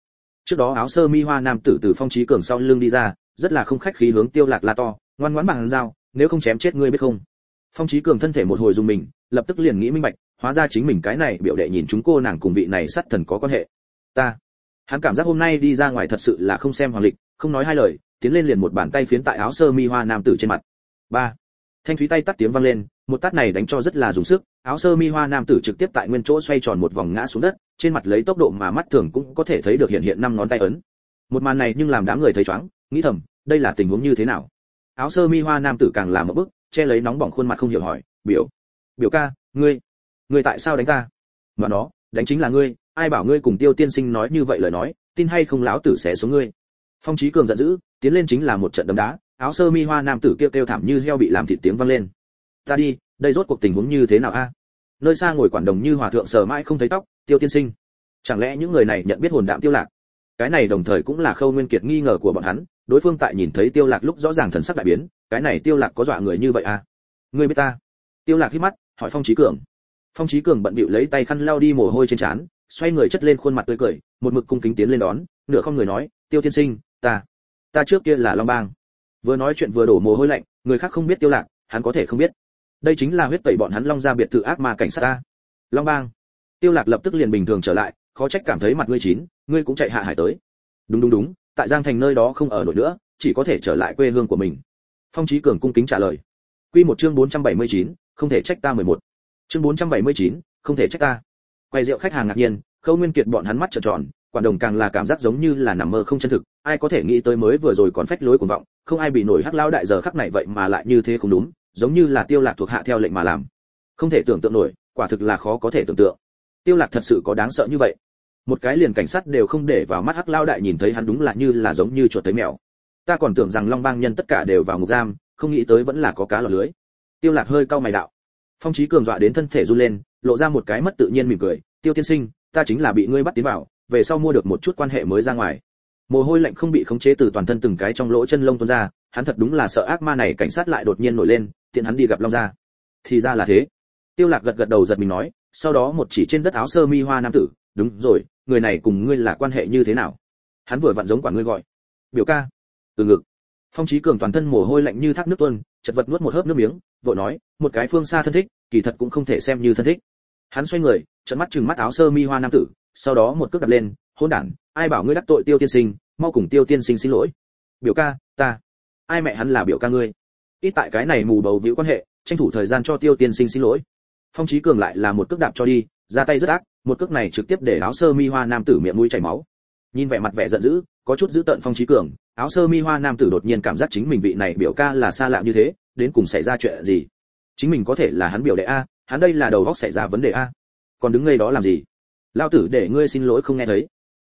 Trước đó áo sơ mi hoa nam tử từ phong trí cường sau lưng đi ra, rất là không khách khí hướng tiêu lạc la to, ngoan ngoãn bằng dao, nếu không chém chết ngươi biết không? Phong trí cường thân thể một hồi dùng mình, lập tức liền nghĩ minh bạch, hóa ra chính mình cái này biểu đệ nhìn chúng cô nàng cùng vị này sát thần có quan hệ. Ta. Hắn cảm giác hôm nay đi ra ngoài thật sự là không xem hoàng lịch, không nói hai lời, tiến lên liền một bàn tay phiến tại áo sơ mi hoa nam tử trên mặt. Ba. Thanh thúy tay tắt tiếng vang lên, một tát này đánh cho rất là dùng sức, áo sơ mi hoa nam tử trực tiếp tại nguyên chỗ xoay tròn một vòng ngã xuống đất trên mặt lấy tốc độ mà mắt thường cũng có thể thấy được hiện hiện năm ngón tay ấn. Một màn này nhưng làm đám người thấy chóng nghĩ thầm, đây là tình huống như thế nào? Áo sơ mi hoa nam tử càng làm một bức che lấy nóng bỏng khuôn mặt không hiểu hỏi, biểu biểu ca, ngươi ngươi tại sao đánh ta? Mà nó, đánh chính là ngươi, ai bảo ngươi cùng tiêu tiên sinh nói như vậy lời nói, tin hay không lão tử sẽ xuống ngươi? Phong trí cường giận dữ, tiến lên chính là một trận đấm đá, áo sơ mi hoa nam tử kêu kêu thảm như heo bị làm thịt tiếng vang lên. Ta đi, đây rốt cuộc tình huống như thế nào a? Nơi xa ngồi quản đồng như hòa thượng sờ mãi không thấy tóc, tiêu tiên sinh. Chẳng lẽ những người này nhận biết hồn đạm tiêu lạc? Cái này đồng thời cũng là khâu nguyên kiệt nghi ngờ của bọn hắn, đối phương tại nhìn thấy tiêu lạc lúc rõ ràng thần sắc đại biến, cái này tiêu lạc có dọa người như vậy à? Ngươi biết ta? Tiêu lạc hít mắt, hỏi phong trí cường. Phong trí cường bận bịu lấy tay khăn lau đi mồ hôi trên trán, xoay người chất lên khuôn mặt tươi cười, một mực cung kính tiến lên đón, nửa không người nói, tiêu tiên sinh, ta ta trước kia là long bang. Vừa nói chuyện vừa đổ mồ hôi lạnh, người khác không biết tiêu lạc, hắn có thể không biết đây chính là huyết tẩy bọn hắn long ra biệt thự ác ma cảnh sát ta long bang. Tiêu lạc lập tức liền bình thường trở lại khó trách cảm thấy mặt ngươi chín ngươi cũng chạy hạ hải tới. Đúng đúng đúng tại giang thành nơi đó không ở nổi nữa chỉ có thể trở lại quê hương của mình. Phong trí cường cung kính trả lời. Quy một chương 479, không thể trách ta 11. chương 479, không thể trách ta. Quay rượu khách hàng ngạc nhiên khâu nguyên kiệt bọn hắn mắt trợn tròn quản đồng càng là cảm giác giống như là nằm mơ không chân thực ai có thể nghĩ tới mới vừa rồi còn phách lối cuồng vọng không ai bị nổi hắc lao đại giờ khắc này vậy mà lại như thế không đúng giống như là tiêu lạc thuộc hạ theo lệnh mà làm. Không thể tưởng tượng nổi, quả thực là khó có thể tưởng tượng. Tiêu lạc thật sự có đáng sợ như vậy. Một cái liền cảnh sát đều không để vào mắt hắc lao đại nhìn thấy hắn đúng là như là giống như chuột thấy mèo. Ta còn tưởng rằng long bang nhân tất cả đều vào ngục giam, không nghĩ tới vẫn là có cá lọt lưới. Tiêu lạc hơi cau mày đạo. Phong trí cường dọa đến thân thể run lên, lộ ra một cái mất tự nhiên mỉm cười. Tiêu tiên sinh, ta chính là bị ngươi bắt tiến vào, về sau mua được một chút quan hệ mới ra ngoài mồ hôi lạnh không bị khống chế từ toàn thân từng cái trong lỗ chân lông tuôn ra, hắn thật đúng là sợ ác ma này cảnh sát lại đột nhiên nổi lên, tiện hắn đi gặp long gia. Thì ra là thế. Tiêu lạc gật gật đầu giật mình nói, sau đó một chỉ trên đất áo sơ mi hoa nam tử, đúng rồi, người này cùng ngươi là quan hệ như thế nào? Hắn vừa vặn giống quả ngươi gọi. Biểu ca. Từ ngực. Phong trí cường toàn thân mồ hôi lạnh như thác nước tuôn, chật vật nuốt một hớp nước miếng, vội nói, một cái phương xa thân thích, kỳ thật cũng không thể xem như thân thích. Hắn xoay người, trợn mắt chừng mắt áo sơ mi hoa nam tử, sau đó một cước đập lên hỗn đản, ai bảo ngươi đắc tội tiêu tiên sinh, mau cùng tiêu tiên sinh xin lỗi. Biểu ca, ta, ai mẹ hắn là biểu ca ngươi? Ít tại cái này mù bầu víu quan hệ, tranh thủ thời gian cho tiêu tiên sinh xin lỗi. Phong trí cường lại là một cước đạp cho đi, ra tay rất ác, một cước này trực tiếp để áo sơ mi hoa nam tử miệng mũi chảy máu. Nhìn vẻ mặt vẻ giận dữ, có chút dữ tợn phong trí cường, áo sơ mi hoa nam tử đột nhiên cảm giác chính mình vị này biểu ca là xa lạ như thế, đến cùng xảy ra chuyện gì? Chính mình có thể là hắn biểu đệ a, hắn đây là đầu góc xảy ra vấn đề a. Còn đứng ngay đó làm gì? Lao tử để ngươi xin lỗi không nghe thấy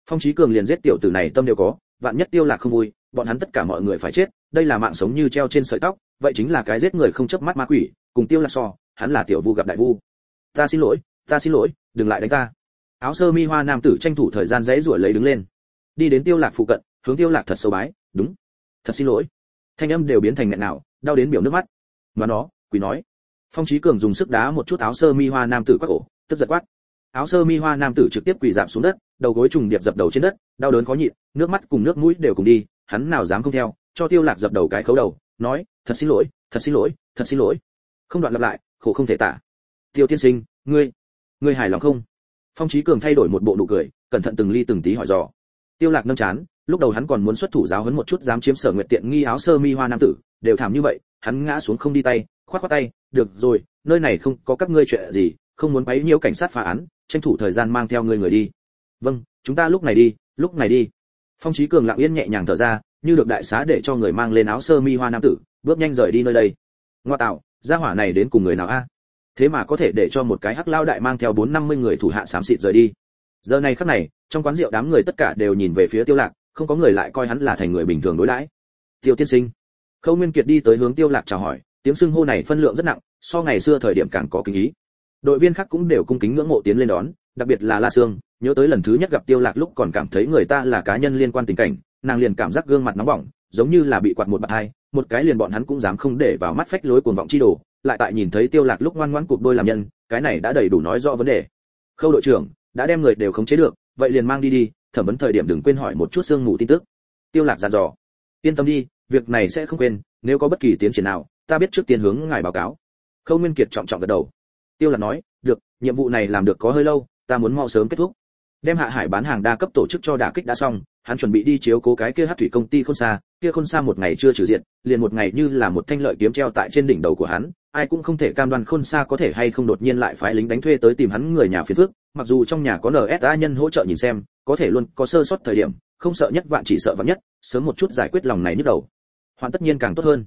phong trí cường liền giết tiểu tử này tâm đều có, vạn nhất tiêu lạc không vui, bọn hắn tất cả mọi người phải chết, đây là mạng sống như treo trên sợi tóc, vậy chính là cái giết người không chớp mắt ma quỷ, cùng tiêu lạc so, hắn là tiểu vu gặp đại vu. Ta xin lỗi, ta xin lỗi, đừng lại đánh ta. Áo sơ mi hoa nam tử tranh thủ thời gian dãy ruổi lấy đứng lên. Đi đến tiêu lạc phụ cận, hướng tiêu lạc thật sâu bái, đúng, thật xin lỗi. Thanh âm đều biến thành nghẹn nào, đau đến biểu nước mắt. Mà nó, quỷ nói. Phong trí cường dùng sức đá một chút áo sơ mi hoa nam tử quát cổ tức giật quát áo sơ mi hoa nam tử trực tiếp quỳ dạp xuống đất, đầu gối trùng điệp dập đầu trên đất, đau đớn khó nhịn, nước mắt cùng nước mũi đều cùng đi, hắn nào dám không theo, cho tiêu lạc dập đầu cái khấu đầu, nói, thật xin lỗi, thật xin lỗi, thật xin lỗi. Không đoạn lặp lại, khổ không thể tả. Tiêu tiên sinh, ngươi ngươi hài lòng không? Phong chí cường thay đổi một bộ nụ cười, cẩn thận từng ly từng tí hỏi dò. Tiêu lạc nâng chán, lúc đầu hắn còn muốn xuất thủ giáo huấn một chút dám chiếm sở nguyện tiện nghi áo sơ mi hoa nam tử, đều thảm như vậy, hắn ngã xuống không đi tay, khoát khoát tay, được rồi, nơi này không có các ngươi chuyện gì không muốn bấy nhiêu cảnh sát phá án, tranh thủ thời gian mang theo ngươi người đi. Vâng chúng ta lúc này đi, lúc này đi. Phong chí cường lặng yên nhẹ nhàng thở ra, như được đại xá để cho người mang lên áo sơ mi hoa nam tử, bước nhanh rời đi nơi đây. Ngoa tạo, gia hỏa này đến cùng người nào a? Thế mà có thể để cho một cái hắc lao đại mang theo bốn năm mươi người thủ hạ xám xịt rời đi. Giờ này khắc này, trong quán rượu đám người tất cả đều nhìn về phía tiêu lạc, không có người lại coi hắn là thành người bình thường đối đãi. Tiêu tiên sinh. Khâu nguyên kiệt đi tới hướng tiêu lạc chào hỏi, tiếng xưng hô này phân lượng rất nặng, so ngày xưa thời điểm càng có kinh ý đội viên khác cũng đều cung kính ngưỡng mộ tiến lên đón, đặc biệt là la sương, nhớ tới lần thứ nhất gặp tiêu lạc lúc còn cảm thấy người ta là cá nhân liên quan tình cảnh, nàng liền cảm giác gương mặt nóng bỏng, giống như là bị quạt một bạt hai, một cái liền bọn hắn cũng dám không để vào mắt phách lối cuồng vọng chi đồ, lại tại nhìn thấy tiêu lạc lúc ngoan ngoãn cụp đôi làm nhân, cái này đã đầy đủ nói rõ vấn đề. Khâu đội trưởng, đã đem người đều khống chế được, vậy liền mang đi đi, thẩm vấn thời điểm đừng quên hỏi một chút xương ngủ tin tức. Tiêu lạc dặn dò. Yên tâm đi, việc này sẽ không quên, nếu có bất kỳ tiến triển nào, ta biết trước tiên hướng ngài báo cáo. Khâu nguyên kiệt trọng trọng gật đầu tiêu lạc nói, được, nhiệm vụ này làm được có hơi lâu, ta muốn mau sớm kết thúc. Đem hạ hải bán hàng đa cấp tổ chức cho đả kích đã xong, hắn chuẩn bị đi chiếu cố cái kia hát thủy công ty khôn xa kia khôn xa một ngày chưa trừ diện liền một ngày như là một thanh lợi kiếm treo tại trên đỉnh đầu của hắn, ai cũng không thể cam đoan khôn xa có thể hay không đột nhiên lại phái lính đánh thuê tới tìm hắn người nhà phiền phức, mặc dù trong nhà có nsa nhân hỗ trợ nhìn xem, có thể luôn có sơ suất thời điểm, không sợ nhất vạn chỉ sợ vạn nhất, sớm một chút giải quyết lòng này nhức đầu. Hoàn tất nhiên càng tốt hơn.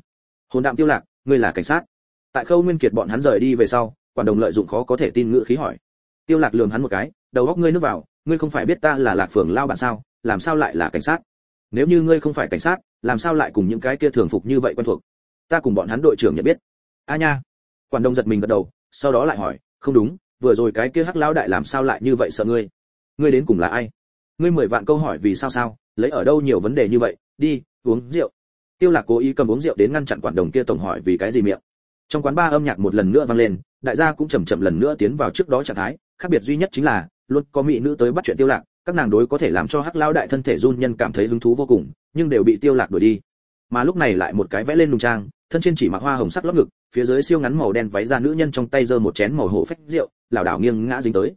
Hồn đạm tiêu lạc, ngươi là cảnh sát. Tại khâu nguyên kiệt bọn hắn rời đi về sau quản đồng lợi dụng khó có thể tin ngữ khí hỏi. Tiêu lạc lườm hắn một cái, đầu óc ngươi nước vào, ngươi không phải biết ta là lạc phường lao bạn sao, làm sao lại là cảnh sát? Nếu như ngươi không phải cảnh sát, làm sao lại cùng những cái kia thường phục như vậy quen thuộc? Ta cùng bọn hắn đội trưởng nhận biết. A nha. Quản đồng giật mình gật đầu, sau đó lại hỏi, không đúng, vừa rồi cái kia hắc lão đại làm sao lại như vậy sợ ngươi? Ngươi đến cùng là ai? Ngươi mười vạn câu hỏi vì sao sao, lấy ở đâu nhiều vấn đề như vậy, đi, uống rượu. Tiêu lạc cố ý cầm uống rượu đến ngăn chặn quản đồng kia tổng hỏi vì cái gì miệng trong quán ba âm nhạc một lần nữa vang lên, đại gia cũng chậm chậm lần nữa tiến vào trước đó trạng thái, khác biệt duy nhất chính là, luôn có mỹ nữ tới bắt chuyện tiêu lạc, các nàng đối có thể làm cho hắc lao đại thân thể run nhân cảm thấy hứng thú vô cùng, nhưng đều bị tiêu lạc đuổi đi. Mà lúc này lại một cái vẽ lên nùng trang, thân trên chỉ mặc hoa hồng sắc lót ngực, phía dưới siêu ngắn màu đen váy da nữ nhân trong tay giơ một chén màu hổ phách rượu, lảo đảo nghiêng ngã dính tới.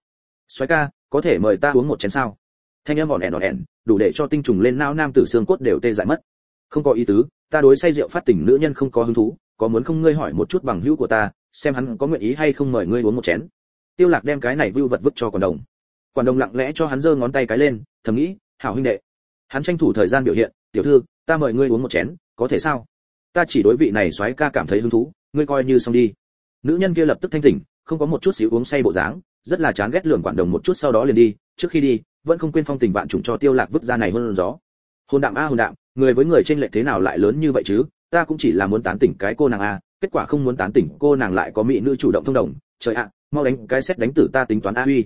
Xoáy ca, có thể mời ta uống một chén sao? Thanh âm ỏn ẻn ẻn, đủ để cho tinh trùng lên não nam tử xương cốt đều tê dại mất. Không có ý tứ, ta đối say rượu phát tỉnh nữ nhân không có hứng thú có muốn không ngươi hỏi một chút bằng hữu của ta, xem hắn có nguyện ý hay không mời ngươi uống một chén. Tiêu lạc đem cái này vưu vật vứt cho quản đồng. Quản đồng lặng lẽ cho hắn giơ ngón tay cái lên, thầm nghĩ, hảo huynh đệ, hắn tranh thủ thời gian biểu hiện, tiểu thư, ta mời ngươi uống một chén, có thể sao? Ta chỉ đối vị này soái ca cảm thấy hứng thú, ngươi coi như xong đi. Nữ nhân kia lập tức thanh tỉnh, không có một chút xíu uống say bộ dáng, rất là chán ghét lườm quản đồng một chút sau đó liền đi, trước khi đi, vẫn không quên phong tình vạn trùng cho tiêu lạc vứt ra này hơn gió. Hồn đạm a hồn đạm, người với người trên lệch thế nào lại lớn như vậy chứ? Ta cũng chỉ là muốn tán tỉnh cái cô nàng a kết quả không muốn tán tỉnh cô nàng lại có mỹ nữ chủ động thông đồng. Trời ạ mau đánh cái xét đánh tử ta tính toán a huy.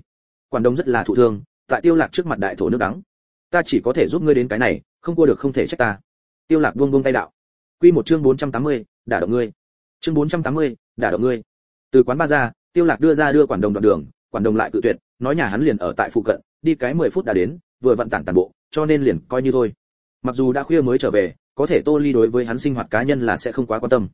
Quản đông rất là thụ thương tại tiêu lạc trước mặt đại thổ nước đắng. Ta chỉ có thể giúp ngươi đến cái này không qua được không thể trách ta. Tiêu lạc buông buông tay đạo. Quy một chương 480, đả động ngươi. Chương 480, đả động ngươi. Từ quán ba ra tiêu lạc đưa ra đưa quản đồng đoạn đường quản đồng lại tự tuyệt nói nhà hắn liền ở tại phụ cận đi cái 10 phút đã đến vừa vận tản toàn bộ cho nên liền coi như thôi. Mặc dù đã khuya mới trở về có thể tô ly đối với hắn sinh hoạt cá nhân là sẽ không quá quan tâm.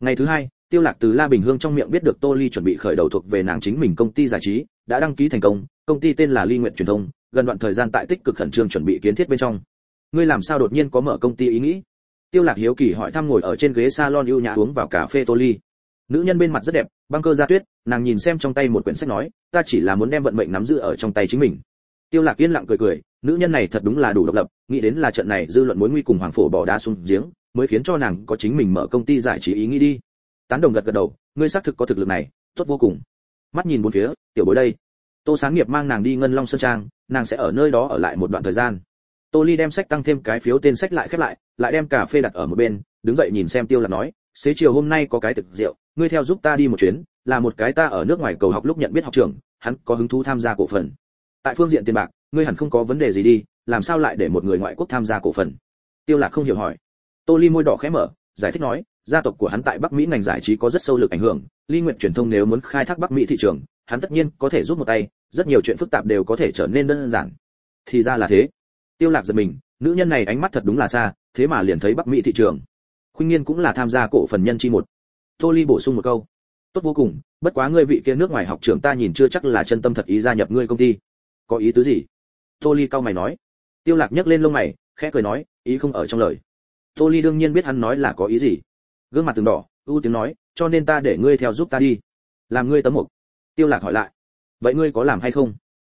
Ngày thứ hai, tiêu lạc từ la bình hương trong miệng biết được tô ly chuẩn bị khởi đầu thuộc về nàng chính mình công ty giải trí, đã đăng ký thành công công ty tên là ly nguyện truyền thông, gần đoạn thời gian tại tích cực khẩn trương chuẩn bị kiến thiết bên trong. Ngươi làm sao đột nhiên có mở công ty ý nghĩ? Tiêu lạc hiếu kỳ hỏi thăm ngồi ở trên ghế salon ưu nhã uống vào cà phê tô ly. Nữ nhân bên mặt rất đẹp, băng cơ da tuyết, nàng nhìn xem trong tay một quyển sách nói, ta chỉ là muốn đem vận mệnh nắm giữ ở trong tay chính mình. Tiêu lạc yên lặng cười cười nữ nhân này thật đúng là đủ độc lập, nghĩ đến là trận này dư luận mối nguy cùng hoàng phổ bỏ đá xuống giếng, mới khiến cho nàng có chính mình mở công ty giải trí ý nghĩ đi. Tán đồng gật gật đầu, ngươi xác thực có thực lực này, tốt vô cùng. Mắt nhìn bốn phía, tiểu bối đây. Tô sáng nghiệp mang nàng đi ngân long sơn trang, nàng sẽ ở nơi đó ở lại một đoạn thời gian. Tô ly đem sách tăng thêm cái phiếu tên sách lại khép lại lại đem cà phê đặt ở một bên, đứng dậy nhìn xem tiêu là nói, xế chiều hôm nay có cái thực rượu, ngươi theo giúp ta đi một chuyến, là một cái ta ở nước ngoài cầu học lúc nhận biết học trưởng, hắn có hứng thú tham gia cổ phần. Tại phương diện tiền bạc ngươi hẳn không có vấn đề gì đi, làm sao lại để một người ngoại quốc tham gia cổ phần? Tiêu lạc không hiểu hỏi. Tô ly môi đỏ khẽ mở, giải thích nói, gia tộc của hắn tại bắc mỹ ngành giải trí có rất sâu lực ảnh hưởng, ly nguyện truyền thông nếu muốn khai thác bắc mỹ thị trường, hắn tất nhiên có thể giúp một tay, rất nhiều chuyện phức tạp đều có thể trở nên đơn giản. Thì ra là thế. Tiêu lạc giật mình, nữ nhân này ánh mắt thật đúng là xa, thế mà liền thấy bắc mỹ thị trường. Khuynh nghiên cũng là tham gia cổ phần nhân chi một. Tô ly bổ sung một câu. Tốt vô cùng, bất quá ngươi vị kia nước ngoài học trưởng ta nhìn chưa chắc là chân tâm thật ý gia nhập ngươi công ty. Có ý tứ gì? Tô ly cao mày nói. Tiêu lạc nhấc lên lông mày, khẽ cười nói, ý không ở trong lời. Tô ly đương nhiên biết hắn nói là có ý gì. Gương mặt từng đỏ, ưu tiếng nói, cho nên ta để ngươi theo giúp ta đi. Làm ngươi tấm mục. Tiêu lạc hỏi lại. Vậy ngươi có làm hay không?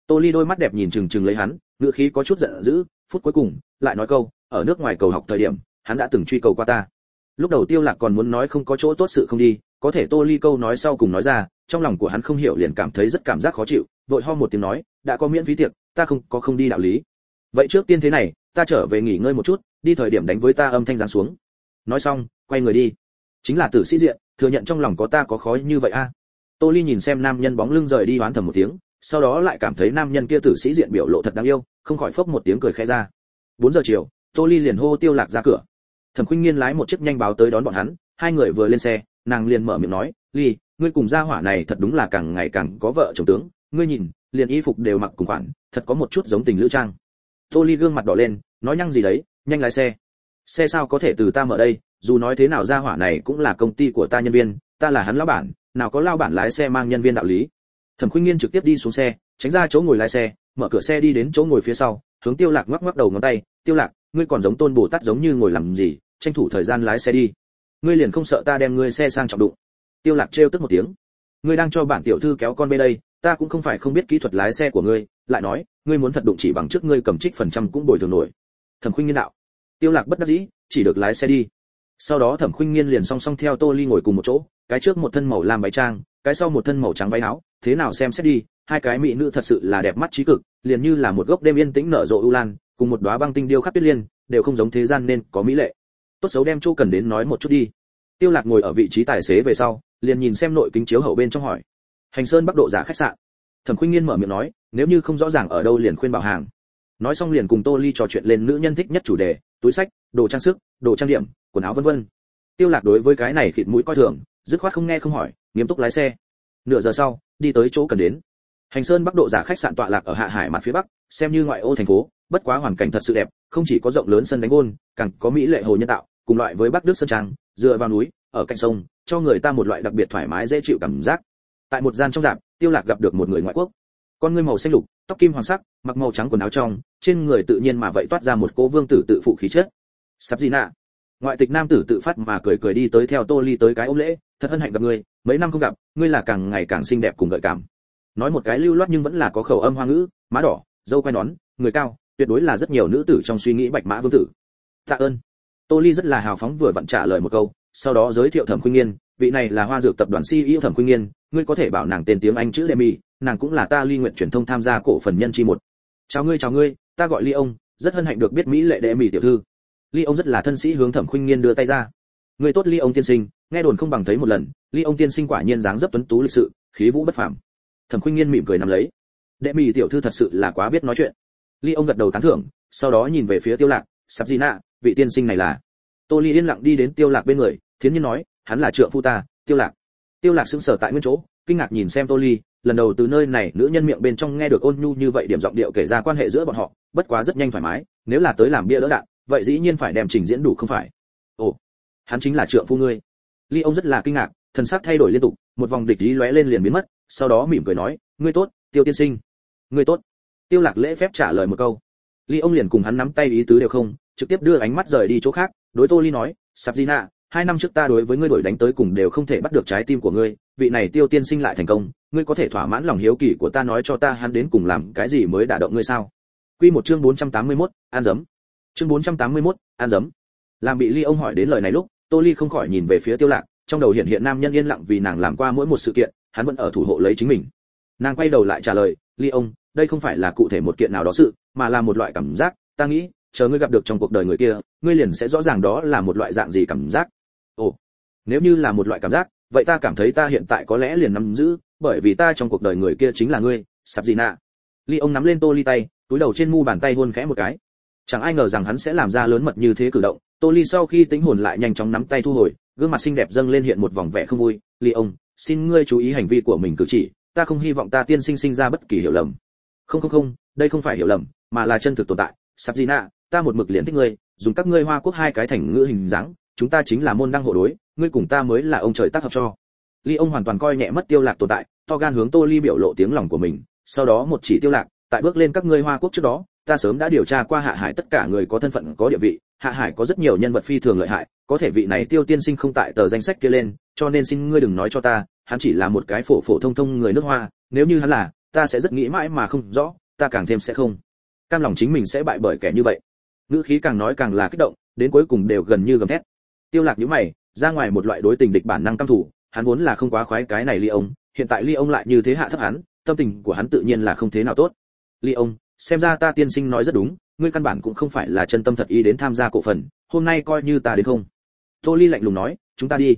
Tô ly đôi mắt đẹp nhìn chừng chừng lấy hắn ngựa khí có chút giận dữ, phút cuối cùng, lại nói câu, ở nước ngoài cầu học thời điểm, hắn đã từng truy cầu qua ta. Lúc đầu tiêu lạc còn muốn nói không có chỗ tốt sự không đi, có thể tô ly câu nói sau cùng nói ra, trong lòng của hắn không hiểu liền cảm thấy rất cảm giác khó chịu, vội ho một tiếng nói, đã có miễn phí tiệc ta không có không đi đạo lý. Vậy trước tiên thế này, ta trở về nghỉ ngơi một chút, đi thời điểm đánh với ta âm thanh giáng xuống. Nói xong, quay người đi. Chính là tử sĩ diện, thừa nhận trong lòng có ta có khó như vậy a. Tô ly nhìn xem nam nhân bóng lưng rời đi oán thầm một tiếng, sau đó lại cảm thấy nam nhân kia tử sĩ diện biểu lộ thật đáng yêu, không khỏi phốc một tiếng cười khẽ ra. 4 giờ chiều, tô ly liền hô tiêu lạc ra cửa. Thẩm khuynh nghiên lái một chiếc nhanh báo tới đón bọn hắn, hai người vừa lên xe, nàng liền mở miệng nói, ly, ngươi cùng gia hỏa này thật đúng là càng ngày càng có vợ chồng tướng ngươi nhìn, liền y phục đều mặc cùng khoản, thật có một chút giống tình lữ trang. Tô ly gương mặt đỏ lên, nói nhăng gì đấy, nhanh lái xe. Xe sao có thể từ ta mở đây, dù nói thế nào gia hỏa này cũng là công ty của ta nhân viên, ta là hắn lão bản, nào có lao bản lái xe mang nhân viên đạo lý. Thẩm khuynh nghiên trực tiếp đi xuống xe, tránh ra chỗ ngồi lái xe, mở cửa xe đi đến chỗ ngồi phía sau, hướng tiêu lạc ngoắc ngoắc đầu ngón tay, tiêu lạc, ngươi còn giống tôn bồ tát giống như ngồi làm gì, tranh thủ thời gian lái xe đi. Ngươi liền không sợ ta đem ngươi xe sang trọng đụng. Tiêu lạc trêu tức một tiếng. Ngươi đang cho bản tiểu thư kéo con bê đây ta cũng không phải không biết kỹ thuật lái xe của ngươi, lại nói, ngươi muốn thật đụng chỉ bằng trước ngươi cầm trích phần trăm cũng bồi thường nổi. Thẩm khuynh nghiên đạo. Tiêu lạc bất đắc dĩ, chỉ được lái xe đi. Sau đó thẩm khuynh nghiên liền song song theo tô ly ngồi cùng một chỗ, cái trước một thân màu lam váy trang, cái sau một thân màu trắng váy áo, thế nào xem xét đi, hai cái mỹ nữ thật sự là đẹp mắt trí cực, liền như là một gốc đêm yên tĩnh nở rộ ưu lan, cùng một đóa băng tinh điêu khắc tuyết liên, đều không giống thế gian nên có mỹ lệ. Tốt xấu đem chỗ cần đến nói một chút đi. Tiêu lạc ngồi ở vị trí tài xế về sau, liền nhìn xem nội kính chiếu hậu bên trong hỏi hành sơn bắc độ giả khách sạn. Thẩm khuynh nghiên mở miệng nói, nếu như không rõ ràng ở đâu liền khuyên bảo hàng. Nói xong liền cùng tô ly trò chuyện lên nữ nhân thích nhất chủ đề, túi sách, đồ trang sức, đồ trang điểm, quần áo vân vân. Tiêu lạc đối với cái này khịt mũi coi thường, dứt khoát không nghe không hỏi, nghiêm túc lái xe. Nửa giờ sau, đi tới chỗ cần đến. Hành sơn bắc độ giả khách sạn tọa lạc ở hạ hải mặt phía bắc, xem như ngoại ô thành phố, bất quá hoàn cảnh thật sự đẹp, không chỉ có rộng lớn sân đánh gôn, càng có mỹ lệ hồ nhân tạo, cùng loại với bắc đức sơn trang, dựa vào núi, ở cạnh sông, cho người ta một loại đặc biệt thoải mái dễ chịu cảm giác tại một gian trong rạp, tiêu lạc gặp được một người ngoại quốc. Con ngươi màu xanh lục tóc kim hoàng sắc mặc màu trắng quần áo trong trên người tự nhiên mà vậy toát ra một cô vương tử tự phụ khí chất. Sắp gì nạ? Ngoại tịch nam tử tự phát mà cười cười đi tới theo tô ly tới cái ôm lễ thật hân hạnh gặp ngươi mấy năm không gặp ngươi là càng ngày càng xinh đẹp cùng gợi cảm. Nói một cái lưu loát nhưng vẫn là có khẩu âm hoa ngữ má đỏ dâu quai nón người cao tuyệt đối là rất nhiều nữ tử trong suy nghĩ bạch mã vương tử. Tạ ơn. Tô ly rất là hào phóng vừa vặn trả lời một câu sau đó giới thiệu thẩm khuyên nghiên vị này là hoa dược tập đoàn ceo thẩm khuynh nghiên, ngươi có thể bảo nàng tên tiếng anh chữ demi, nàng cũng là ta ly nguyện truyền thông tham gia cổ phần nhân chi một. Chào ngươi chào ngươi, ta gọi ly ông, rất hân hạnh được biết mỹ lệ đệ mỹ tiểu thư. Ly ông rất là thân sĩ hướng thẩm khuynh nghiên đưa tay ra. Người tốt ly ông tiên sinh, nghe đồn không bằng thấy một lần, ly ông tiên sinh quả nhiên dáng dấp tuấn tú lịch sự, khí vũ bất phàm. Thẩm khuynh nghiên mỉm cười nắm lấy. Đệ mỹ tiểu thư thật sự là quá biết nói chuyện. Ly ông gật đầu tán thưởng, sau đó nhìn về phía tiêu lạc sắp gì nạ vị tiên sinh này là. Tô ly yên lặng đi đến tiêu lạc bên người, thiến nhiên nói hắn là trượng phu ta tiêu lạc. Tiêu lạc sững sờ tại nguyên chỗ kinh ngạc nhìn xem tô ly lần đầu từ nơi này nữ nhân miệng bên trong nghe được ôn nhu như vậy điểm giọng điệu kể ra quan hệ giữa bọn họ bất quá rất nhanh thoải mái nếu là tới làm bia đỡ đạn vậy dĩ nhiên phải đem trình diễn đủ không phải? Ồ hắn chính là trượng phu ngươi. Ly ông rất là kinh ngạc thần sắc thay đổi liên tục một vòng địch ý lóe lên liền biến mất sau đó mỉm cười nói ngươi tốt tiêu tiên sinh. Ngươi tốt. Tiêu lạc lễ phép trả lời một câu. Ly ông liền cùng hắn nắm tay ý tứ đều không trực tiếp đưa ánh mắt rời đi chỗ khác đối tô ly nói sắp Sabina, hai năm trước ta đối với ngươi đổi đánh tới cùng đều không thể bắt được trái tim của ngươi vị này tiêu tiên sinh lại thành công ngươi có thể thỏa mãn lòng hiếu kỳ của ta nói cho ta hắn đến cùng làm cái gì mới đả động ngươi sao? Quy một chương 481, an dấm. Chương 481, an dấm. Làm bị ly ông hỏi đến lời này lúc tô ly không khỏi nhìn về phía tiêu lạc trong đầu hiện hiện nam nhân yên lặng vì nàng làm qua mỗi một sự kiện hắn vẫn ở thủ hộ lấy chính mình. Nàng quay đầu lại trả lời ly ông đây không phải là cụ thể một kiện nào đó sự mà là một loại cảm giác ta nghĩ chờ ngươi gặp được trong cuộc đời người kia ngươi liền sẽ rõ ràng đó là một loại dạng gì cảm giác ồ, nếu như là một loại cảm giác, vậy ta cảm thấy ta hiện tại có lẽ liền nắm giữ, bởi vì ta trong cuộc đời người kia chính là ngươi sạp gì nạ ly ông nắm lên tô ly tay, túi đầu trên mu bàn tay hôn khẽ một cái. Chẳng ai ngờ rằng hắn sẽ làm ra lớn mật như thế cử động. Tô ly sau khi tính hồn lại nhanh chóng nắm tay thu hồi, gương mặt xinh đẹp dâng lên hiện một vòng vẻ không vui. Ly ông, xin ngươi chú ý hành vi của mình cử chỉ, ta không hy vọng ta tiên sinh sinh ra bất kỳ hiểu lầm. Không không không, đây không phải hiểu lầm, mà là chân thực tồn tại. Sạp gì nạ ta một mực liền thích ngươi, dùng các ngươi hoa quốc hai cái thành ngữ hình dáng chúng ta chính là môn đăng hộ đối, ngươi cùng ta mới là ông trời tác hợp cho. Ly ông hoàn toàn coi nhẹ mất tiêu lạc tồn tại, to gan hướng tô ly biểu lộ tiếng lòng của mình, sau đó một chỉ tiêu lạc, tại bước lên các ngươi hoa quốc trước đó, ta sớm đã điều tra qua hạ hải tất cả người có thân phận, có địa vị, hạ hải có rất nhiều nhân vật phi thường lợi hại, có thể vị này tiêu tiên sinh không tại tờ danh sách kia lên, cho nên xin ngươi đừng nói cho ta, hắn chỉ là một cái phổ phổ thông thông người nước hoa, nếu như hắn là, ta sẽ rất nghĩ mãi mà không rõ, ta càng thêm sẽ không. Cam lòng chính mình sẽ bại bởi kẻ như vậy. Ngữ khí càng nói càng là kích động, đến cuối cùng đều gần như gầm thét tiêu lạc nhíu mày ra ngoài một loại đối tình địch bản năng căm thủ hắn vốn là không quá khoái cái này ly ông hiện tại ly ông lại như thế hạ thấp hắn tâm tình của hắn tự nhiên là không thế nào tốt. Ly ông xem ra ta tiên sinh nói rất đúng ngươi căn bản cũng không phải là chân tâm thật ý đến tham gia cổ phần hôm nay coi như ta đến không. Tô ly lạnh lùng nói chúng ta đi.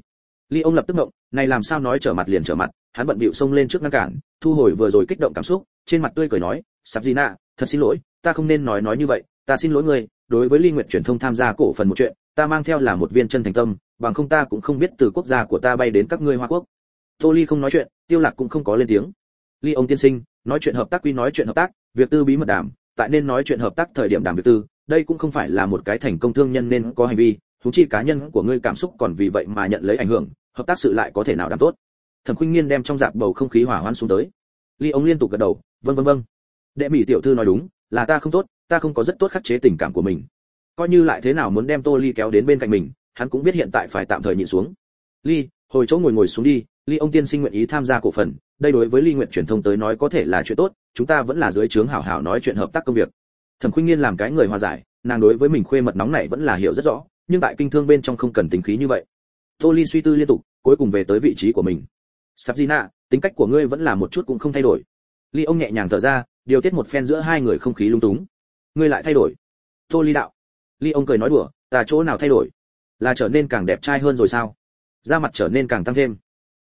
Ly ông lập tức động, này làm sao nói trở mặt liền trở mặt hắn bận bịu xông lên trước ngăn cản thu hồi vừa rồi kích động cảm xúc trên mặt tươi cười nói sắp gì nạ thật xin lỗi ta không nên nói nói như vậy ta xin lỗi ngươi đối với ly nguyện truyền thông tham gia cổ phần một chuyện ta mang theo là một viên chân thành tâm bằng không ta cũng không biết từ quốc gia của ta bay đến các ngươi hoa quốc. Tô ly không nói chuyện tiêu lạc cũng không có lên tiếng. Ly ông tiên sinh nói chuyện hợp tác quy nói chuyện hợp tác việc tư bí mật đảm, tại nên nói chuyện hợp tác thời điểm đảm việc tư đây cũng không phải là một cái thành công thương nhân nên có hành vi chúng chi cá nhân của ngươi cảm xúc còn vì vậy mà nhận lấy ảnh hưởng hợp tác sự lại có thể nào đảm tốt? Thẩm khuynh nghiên đem trong dạp bầu không khí hỏa hoãn xuống tới. Ly ông liên tục gật đầu vâng vâng vâng. Đệ mỹ tiểu thư nói đúng là ta không tốt ta không có rất tốt khắc chế tình cảm của mình coi như lại thế nào muốn đem tô ly kéo đến bên cạnh mình, hắn cũng biết hiện tại phải tạm thời nhịn xuống. Ly, hồi chỗ ngồi ngồi xuống đi, ly ông tiên sinh nguyện ý tham gia cổ phần, đây đối với ly nguyện truyền thông tới nói có thể là chuyện tốt, chúng ta vẫn là dưới trướng hảo hảo nói chuyện hợp tác công việc. Thẩm khuynh nghiên làm cái người hòa giải, nàng đối với mình khuê mật nóng này vẫn là hiểu rất rõ, nhưng tại kinh thương bên trong không cần tính khí như vậy. Tô ly suy tư liên tục, cuối cùng về tới vị trí của mình. Sắp gì nạ tính cách của ngươi vẫn là một chút cũng không thay đổi. Ly ông nhẹ nhàng thở ra, điều tiết một phen giữa hai người không khí lung túng. Ngươi lại thay đổi. Tô ly đạo ly ông cười nói đùa, ta chỗ nào thay đổi? Là trở nên càng đẹp trai hơn rồi sao? Da mặt trở nên càng tăng thêm.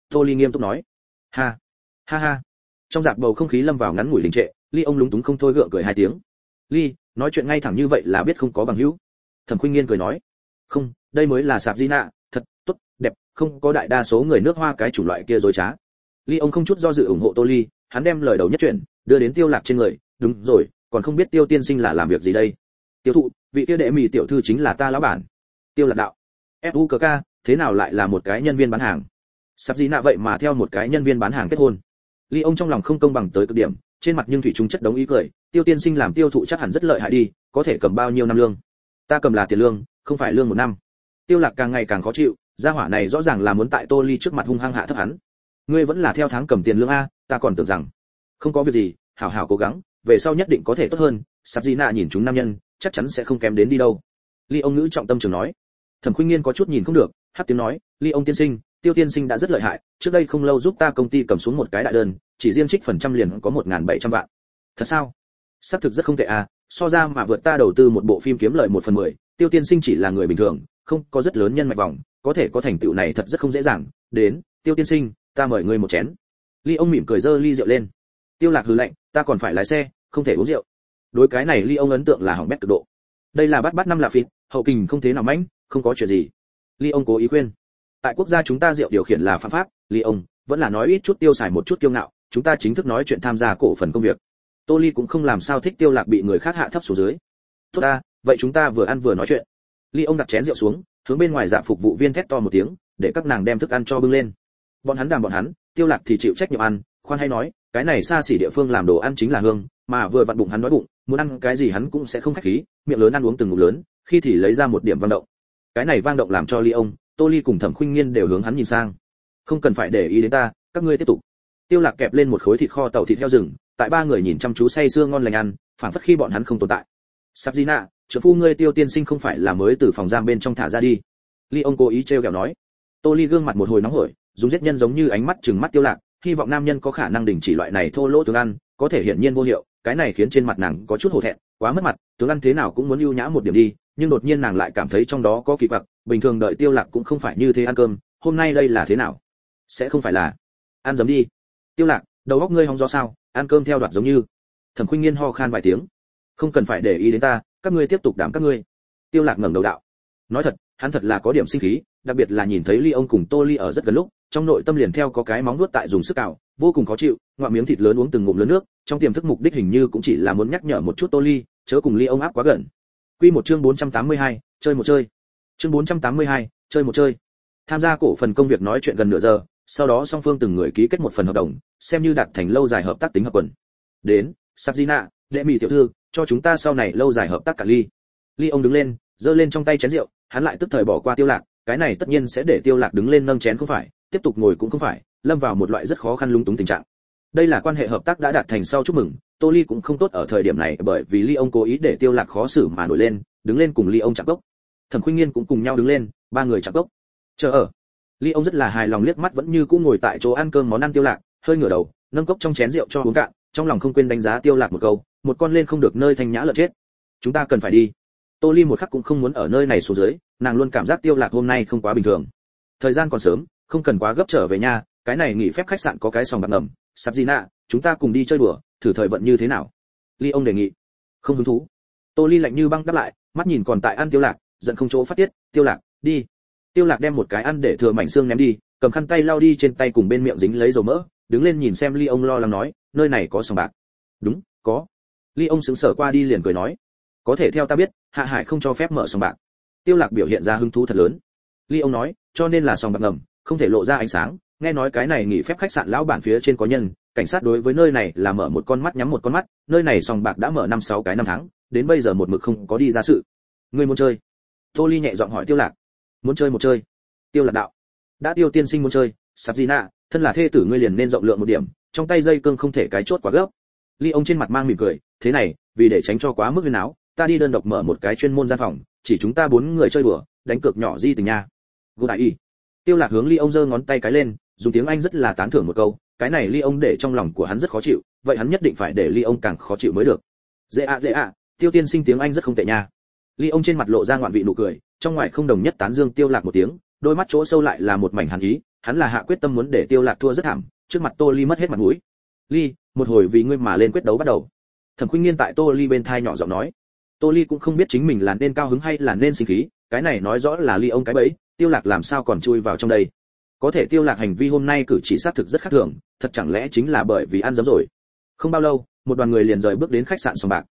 Tô ly nghiêm túc nói. Ha ha ha. Trong dạp bầu không khí lâm vào ngắn ngủi đình trệ, ly ông lúng túng không thôi gượng cười hai tiếng. Ly, nói chuyện ngay thẳng như vậy là biết không có bằng hữu. Thẩm khuynh nghiên cười nói. Không, đây mới là sạp di nạ, thật tốt, đẹp, không có đại đa số người nước hoa cái chủng loại kia dối trá. Ly ông không chút do dự ủng hộ tô ly, hắn đem lời đầu nhất chuyện đưa đến tiêu lạc trên người. Đúng rồi, còn không biết tiêu tiên sinh là làm việc gì đây? Tiêu thụ vị kia đệ mỹ tiểu thư chính là ta lão bản. Tiêu lạc đạo. Fuk thế nào lại là một cái nhân viên bán hàng? Sắp gì nạ vậy mà theo một cái nhân viên bán hàng kết hôn. Ly ông trong lòng không công bằng tới cực điểm, trên mặt nhưng thủy chúng chất đống ý cười, tiêu tiên sinh làm tiêu thụ chắc hẳn rất lợi hại đi, có thể cầm bao nhiêu năm lương? Ta cầm là tiền lương, không phải lương một năm. Tiêu lạc càng ngày càng khó chịu, gia hỏa này rõ ràng là muốn tại tô ly trước mặt hung hăng hạ thấp hắn. Ngươi vẫn là theo tháng cầm tiền lương a, ta còn tưởng rằng, không có việc gì, hảo hảo cố gắng, về sau nhất định có thể tốt hơn. Sắp gì nạ nhìn chúng nam nhân chắc chắn sẽ không kém đến đi đâu. Ly ông nữ trọng tâm trường nói. Thẩm khuynh nghiên có chút nhìn không được, hát tiếng nói, ly ông tiên sinh, tiêu tiên sinh đã rất lợi hại, trước đây không lâu giúp ta công ty cầm xuống một cái đại đơn, chỉ riêng trích phần trăm liền có một bảy trăm vạn. Thật sao? Xác thực rất không tệ à so ra mà vượt ta đầu tư một bộ phim kiếm lợi một phần mười, tiêu tiên sinh chỉ là người bình thường, không có rất lớn nhân mạch vòng, có thể có thành tựu này thật rất không dễ dàng. Đến, tiêu tiên sinh, ta mời ngươi một chén. Ly ông mỉm cười dơ ly rượu lên. Tiêu lạc hừ lạnh, ta còn phải lái xe, không thể uống rượu đối cái này ly ông ấn tượng là hỏng bét cực độ. Đây là bắt bắt năm là phịt, hậu kình không thế nào mãnh, không có chuyện gì. Ly ông cố ý khuyên. Tại quốc gia chúng ta rượu điều khiển là phạm pháp ly ông vẫn là nói ít chút tiêu xài một chút kiêu ngạo, chúng ta chính thức nói chuyện tham gia cổ phần công việc. Tô ly cũng không làm sao thích tiêu lạc bị người khác hạ thấp xuống dưới. Tốt ta, vậy chúng ta vừa ăn vừa nói chuyện. Ly ông đặt chén rượu xuống, hướng bên ngoài dạ phục vụ viên thét to một tiếng, để các nàng đem thức ăn cho bưng lên. Bọn hắn đàm bọn hắn, tiêu lạc thì chịu trách nhiệm ăn, khoan hay nói, cái này xa xỉ địa phương làm đồ ăn chính là hương mà vừa vặn bụng hắn nói bụng, muốn ăn cái gì hắn cũng sẽ không khách khí, miệng lớn ăn uống từng ngụm lớn, khi thì lấy ra một điểm vang động. Cái này vang động làm cho ly ông, tô ly cùng thẩm khuynh nghiên đều hướng hắn nhìn sang. Không cần phải để ý đến ta, các ngươi tiếp tục. Tiêu lạc kẹp lên một khối thịt kho tàu thịt heo rừng, tại ba người nhìn chăm chú say sưa ngon lành ăn phản phất khi bọn hắn không tồn tại. Sắp gì nạ trợ phu ngươi tiêu tiên sinh không phải là mới từ phòng giam bên trong thả ra đi. Ly ông cố ý treo kẹo nói. Tô ly gương mặt một hồi nóng hổi, dùng giết nhân giống như ánh mắt chừng mắt tiêu lạc, hy vọng nam nhân có khả năng đình chỉ loại này thô lỗ tướng ăn, có thể hiển nhiên vô hiệu cái này khiến trên mặt nàng có chút hổ thẹn, quá mất mặt, tướng ăn thế nào cũng muốn ưu nhã một điểm đi, nhưng đột nhiên nàng lại cảm thấy trong đó có kỳ quặc, bình thường đợi tiêu lạc cũng không phải như thế ăn cơm, hôm nay đây là thế nào? Sẽ không phải là, ăn giấm đi. Tiêu lạc, đầu óc ngươi hóng gió sao, ăn cơm theo đoạt giống như. Thẩm khuynh nghiên ho khan vài tiếng. Không cần phải để ý đến ta, các ngươi tiếp tục đảm các ngươi. Tiêu lạc ngẩng đầu đạo. Nói thật hắn thật là có điểm sinh khí đặc biệt là nhìn thấy ly ông cùng tô ly ở rất gần lúc trong nội tâm liền theo có cái móng nuốt tại dùng sức cào vô cùng khó chịu ngoạm miếng thịt lớn uống từng ngụm lớn nước trong tiềm thức mục đích hình như cũng chỉ là muốn nhắc nhở một chút tô ly chớ cùng ly ông áp quá gần. Quy một chương 482, chơi một chơi. Chương 482, chơi một chơi. Tham gia cổ phần công việc nói chuyện gần nửa giờ sau đó song phương từng người ký kết một phần hợp đồng xem như đạt thành lâu dài hợp tác tính hợp quần. Đến sabzina đệ mỹ tiểu thư cho chúng ta sau này lâu dài hợp tác cả ly. Ly ông đứng lên giơ lên trong tay chén rượu hắn lại tức thời bỏ qua tiêu lạc, cái này tất nhiên sẽ để tiêu lạc đứng lên nâng chén không phải, tiếp tục ngồi cũng không phải, lâm vào một loại rất khó khăn lúng túng tình trạng. Đây là quan hệ hợp tác đã đạt thành sau chúc mừng, tô ly cũng không tốt ở thời điểm này bởi vì ly ông cố ý để tiêu lạc khó xử mà nổi lên, đứng lên cùng ly ông chạm cốc. Thẩm khuynh nghiên cũng cùng nhau đứng lên, ba người chạm cốc. Chờ ở. Ly ông rất là hài lòng liếc mắt vẫn như cũ ngồi tại chỗ ăn cơm món ăn tiêu lạc, hơi ngửa đầu, nâng cốc trong chén rượu cho uống cạn, trong lòng không quên đánh giá tiêu lạc một câu, một con lên không được nơi thanh nhã lợn chết. Chúng ta cần phải đi tô ly một khắc cũng không muốn ở nơi này xuống dưới, nàng luôn cảm giác tiêu lạc hôm nay không quá bình thường. Thời gian còn sớm, không cần quá gấp trở về nhà cái này nghỉ phép khách sạn có cái sòng bạc ngầm sắp gì nạ, chúng ta cùng đi chơi đùa, thử thời vận như thế nào? Ly ông đề nghị. Không hứng thú. Tô ly lạnh như băng đáp lại, mắt nhìn còn tại ăn tiêu lạc, giận không chỗ phát tiết, tiêu lạc, đi. Tiêu lạc đem một cái ăn để thừa mảnh xương ném đi, cầm khăn tay lau đi trên tay cùng bên miệng dính lấy dầu mỡ, đứng lên nhìn xem ly ông lo lắng nói, nơi này có sòng bạc. Đúng, có. Ly ông sững sờ qua đi liền cười nói có thể theo ta biết, hạ hải không cho phép mở sòng bạc. Tiêu lạc biểu hiện ra hứng thú thật lớn. Ly ông nói, cho nên là sòng bạc ngầm, không thể lộ ra ánh sáng. Nghe nói cái này nghỉ phép khách sạn lão bản phía trên có nhân, cảnh sát đối với nơi này là mở một con mắt nhắm một con mắt, nơi này sòng bạc đã mở năm sáu cái năm tháng, đến bây giờ một mực không có đi ra sự. Ngươi muốn chơi? Tô ly nhẹ giọng hỏi tiêu lạc. Muốn chơi một chơi. Tiêu lạc đạo. Đã tiêu tiên sinh muốn chơi sắp gì nạ, thân là thê tử ngươi liền nên rộng lượng một điểm, trong tay dây cương không thể cái chốt quá gấp. Ly ông trên mặt mang mỉm cười, thế này, vì để tránh cho quá mức huyên áo ta đi đơn độc mở một cái chuyên môn gian phòng, chỉ chúng ta bốn người chơi đùa, đánh cược nhỏ di tình nha. Gô đại y tiêu lạc hướng ly ông giơ ngón tay cái lên, dùng tiếng anh rất là tán thưởng một câu, cái này ly ông để trong lòng của hắn rất khó chịu, vậy hắn nhất định phải để ly ông càng khó chịu mới được. Dễ ạ dễ ạ, tiêu tiên sinh tiếng anh rất không tệ nha. Ly ông trên mặt lộ ra ngoạn vị nụ cười, trong ngoài không đồng nhất tán dương tiêu lạc một tiếng, đôi mắt chỗ sâu lại là một mảnh hàn ý, hắn là hạ quyết tâm muốn để tiêu lạc thua rất thảm, trước mặt tô ly mất hết mặt mũi. Ly một hồi vì ngươi mà lên quyết đấu bắt đầu. Thẩm khuynh nghiên tại tô ly bên thai nhỏ giọng nói tô ly cũng không biết chính mình là nên cao hứng hay là nên sinh khí, cái này nói rõ là ly ông cái bẫy, tiêu lạc làm sao còn chui vào trong đây. Có thể tiêu lạc hành vi hôm nay cử chỉ sát thực rất khác thường, thật chẳng lẽ chính là bởi vì ăn dấm rồi? Không bao lâu, một đoàn người liền rời bước đến khách sạn sòng bạc.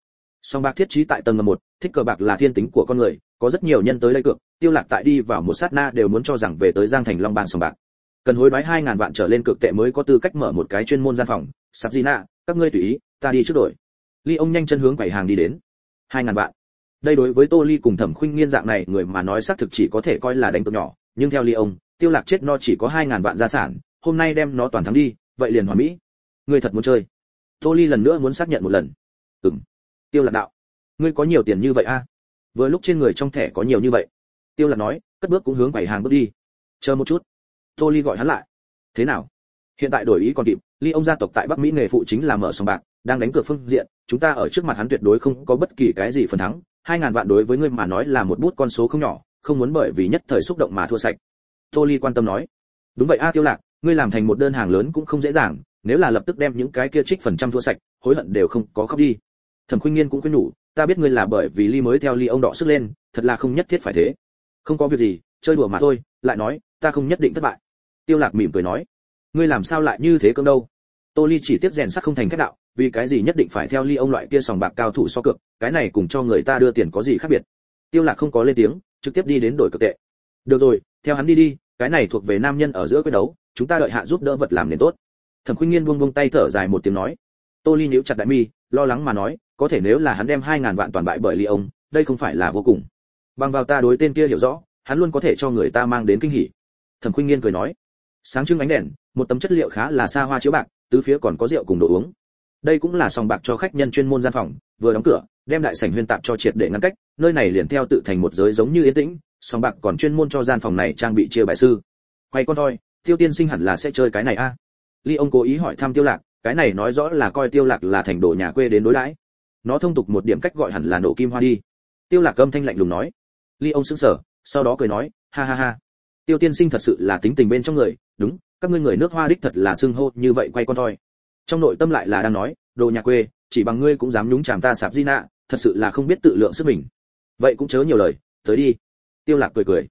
Sòng bạc thiết trí tại tầng một, thích cờ bạc là thiên tính của con người, có rất nhiều nhân tới đây cược, tiêu lạc tại đi vào một sát na đều muốn cho rằng về tới giang thành long bang sòng bạc. Cần hối đoái hai ngàn vạn trở lên cược tệ mới có tư cách mở một cái chuyên môn gian phòng. Sắp gì nạ các ngươi tùy ý, ta đi trước đổi ly ông nhanh chân hướng quầy hàng đi đến hai ngàn vạn. Đây đối với tô ly cùng thẩm khuynh nghiên dạng này, người mà nói xác thực chỉ có thể coi là đánh cược nhỏ, nhưng theo ly ông, tiêu lạc chết no chỉ có hai ngàn vạn gia sản, hôm nay đem nó toàn thắng đi, vậy liền hòa mỹ. Ngươi thật muốn chơi. Tô ly lần nữa muốn xác nhận một lần. Ừm. Tiêu lạc đạo. Ngươi có nhiều tiền như vậy a? À? vừa lúc trên người trong thẻ có nhiều như vậy. Tiêu lạc nói, cất bước cũng hướng quầy hàng bước đi. Chờ một chút. Tô ly gọi hắn lại. Thế nào? Hiện tại đổi ý còn kịp. Ly ông gia tộc tại bắc mỹ nghề phụ chính là mở sòng bạc đang đánh cược phương diện, chúng ta ở trước mặt hắn tuyệt đối không có bất kỳ cái gì phần thắng. Hai ngàn vạn đối với ngươi mà nói là một bút con số không nhỏ, không muốn bởi vì nhất thời xúc động mà thua sạch. Tô ly quan tâm nói. Đúng vậy a, tiêu lạc, ngươi làm thành một đơn hàng lớn cũng không dễ dàng, nếu là lập tức đem những cái kia trích phần trăm thua sạch, hối hận đều không có khóc đi. Thẩm khuynh nghiên cũng khuyên nhủ, ta biết ngươi là bởi vì ly mới theo ly ông đỏ sức lên, thật là không nhất thiết phải thế. Không có việc gì, chơi đùa mà thôi, lại nói, ta không nhất định thất bại. Tiêu lạc mỉm cười nói. Ngươi làm sao lại như thế cương đâu? Tô ly chỉ tiếp rèn sắc không thành thép đạo vì cái gì nhất định phải theo ly ông loại kia sòng bạc cao thủ so cược cái này cùng cho người ta đưa tiền có gì khác biệt. Tiêu lạc không có lên tiếng, trực tiếp đi đến đổi cực tệ. Được rồi, theo hắn đi đi, cái này thuộc về nam nhân ở giữa quyết đấu, chúng ta đợi hạ giúp đỡ vật làm nên tốt. Thẩm khuynh nghiên buông buông tay thở dài một tiếng nói. Tô ly nhíu chặt đại mi, lo lắng mà nói, có thể nếu là hắn đem hai ngàn vạn toàn bại bởi ly ông, đây không phải là vô cùng. Bằng vào ta đối tên kia hiểu rõ, hắn luôn có thể cho người ta mang đến kinh hỉ. Thẩm khuynh nghiên cười nói. Sáng trưng ánh đèn, một tấm chất liệu khá là xa hoa chiếu bạc, tứ phía còn có rượu cùng đồ uống đây cũng là sòng bạc cho khách nhân chuyên môn gian phòng, vừa đóng cửa, đem đại sảnh huyên tạp cho triệt để ngăn cách, nơi này liền theo tự thành một giới giống như yên tĩnh, sòng bạc còn chuyên môn cho gian phòng này trang bị chia bài sư. Quay con thôi, tiêu tiên sinh hẳn là sẽ chơi cái này a. À? ly ông cố ý hỏi thăm tiêu lạc, cái này nói rõ là coi tiêu lạc là thành đồ nhà quê đến đối đãi. Nó thông tục một điểm cách gọi hẳn là nổ kim hoa đi. Tiêu lạc âm thanh lạnh lùng nói. Ly ông sững sờ, sau đó cười nói, ha ha ha. Tiêu tiên sinh thật sự là tính tình bên trong người, đúng, các ngươi người nước hoa đích thật là xưng hô như vậy quay con thôi trong nội tâm lại là đang nói, đồ nhà quê, chỉ bằng ngươi cũng dám nhúng chàm ta sạp di nạ, thật sự là không biết tự lượng sức mình. Vậy cũng chớ nhiều lời, tới đi. Tiêu lạc cười cười.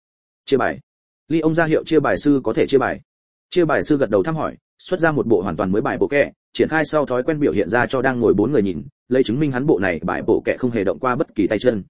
Chia bài. Ly ông ra hiệu chia bài sư có thể chia bài. Chia bài sư gật đầu thăm hỏi, xuất ra một bộ hoàn toàn mới bài bộ kẹ, triển khai sau thói quen biểu hiện ra cho đang ngồi bốn người nhìn, lấy chứng minh hắn bộ này bài bộ kẹ không hề động qua bất kỳ tay chân.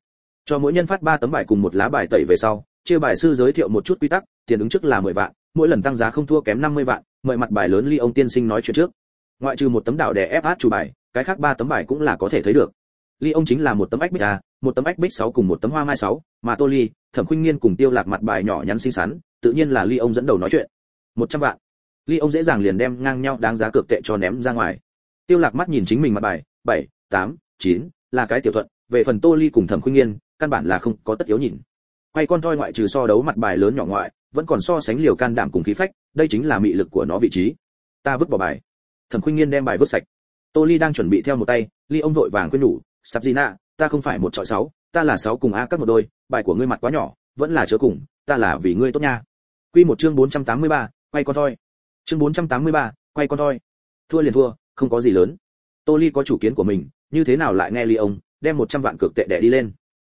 Cho mỗi nhân phát ba tấm bài cùng một lá bài tẩy về sau, chia bài sư giới thiệu một chút quy tắc, tiền ứng trước là 10 vạn, mỗi lần tăng giá không thua kém 50 vạn, mời mặt bài lớn ly ông tiên sinh nói chuyện trước ngoại trừ một tấm đảo để ép át chủ bài cái khác ba tấm bài cũng là có thể thấy được. Ly ông chính là một tấm ách bích a một tấm ách bích sáu cùng một tấm hoa mai sáu, mà tô ly thẩm khuynh nghiên cùng tiêu lạc mặt bài nhỏ nhắn xinh xắn tự nhiên là ly ông dẫn đầu nói chuyện. 100 vạn. Ly ông dễ dàng liền đem ngang nhau đáng giá cược tệ cho ném ra ngoài. Tiêu lạc mắt nhìn chính mình mặt bài 7, 8, 9, là cái tiểu thuận về phần tô ly cùng thẩm khuynh nghiên căn bản là không có tất yếu nhìn. Quay con thoi ngoại trừ so đấu mặt bài lớn nhỏ ngoại vẫn còn so sánh liều can đảm cùng khí phách đây chính là mị lực của nó vị trí. Ta vứt bỏ bài thẩm khuynh nghiên đem bài vứt sạch. Tô ly đang chuẩn bị theo một tay ly ông vội vàng khuyên nhủ sắp gì nạ ta không phải một trọi sáu ta là sáu cùng a các một đôi bài của ngươi mặt quá nhỏ vẫn là chớ cùng ta là vì ngươi tốt nha. Quy một chương 483, quay con thôi chương 483, quay con thôi thua liền thua không có gì lớn. Tô ly có chủ kiến của mình như thế nào lại nghe ly ông đem 100 vạn cực tệ đẻ đi lên.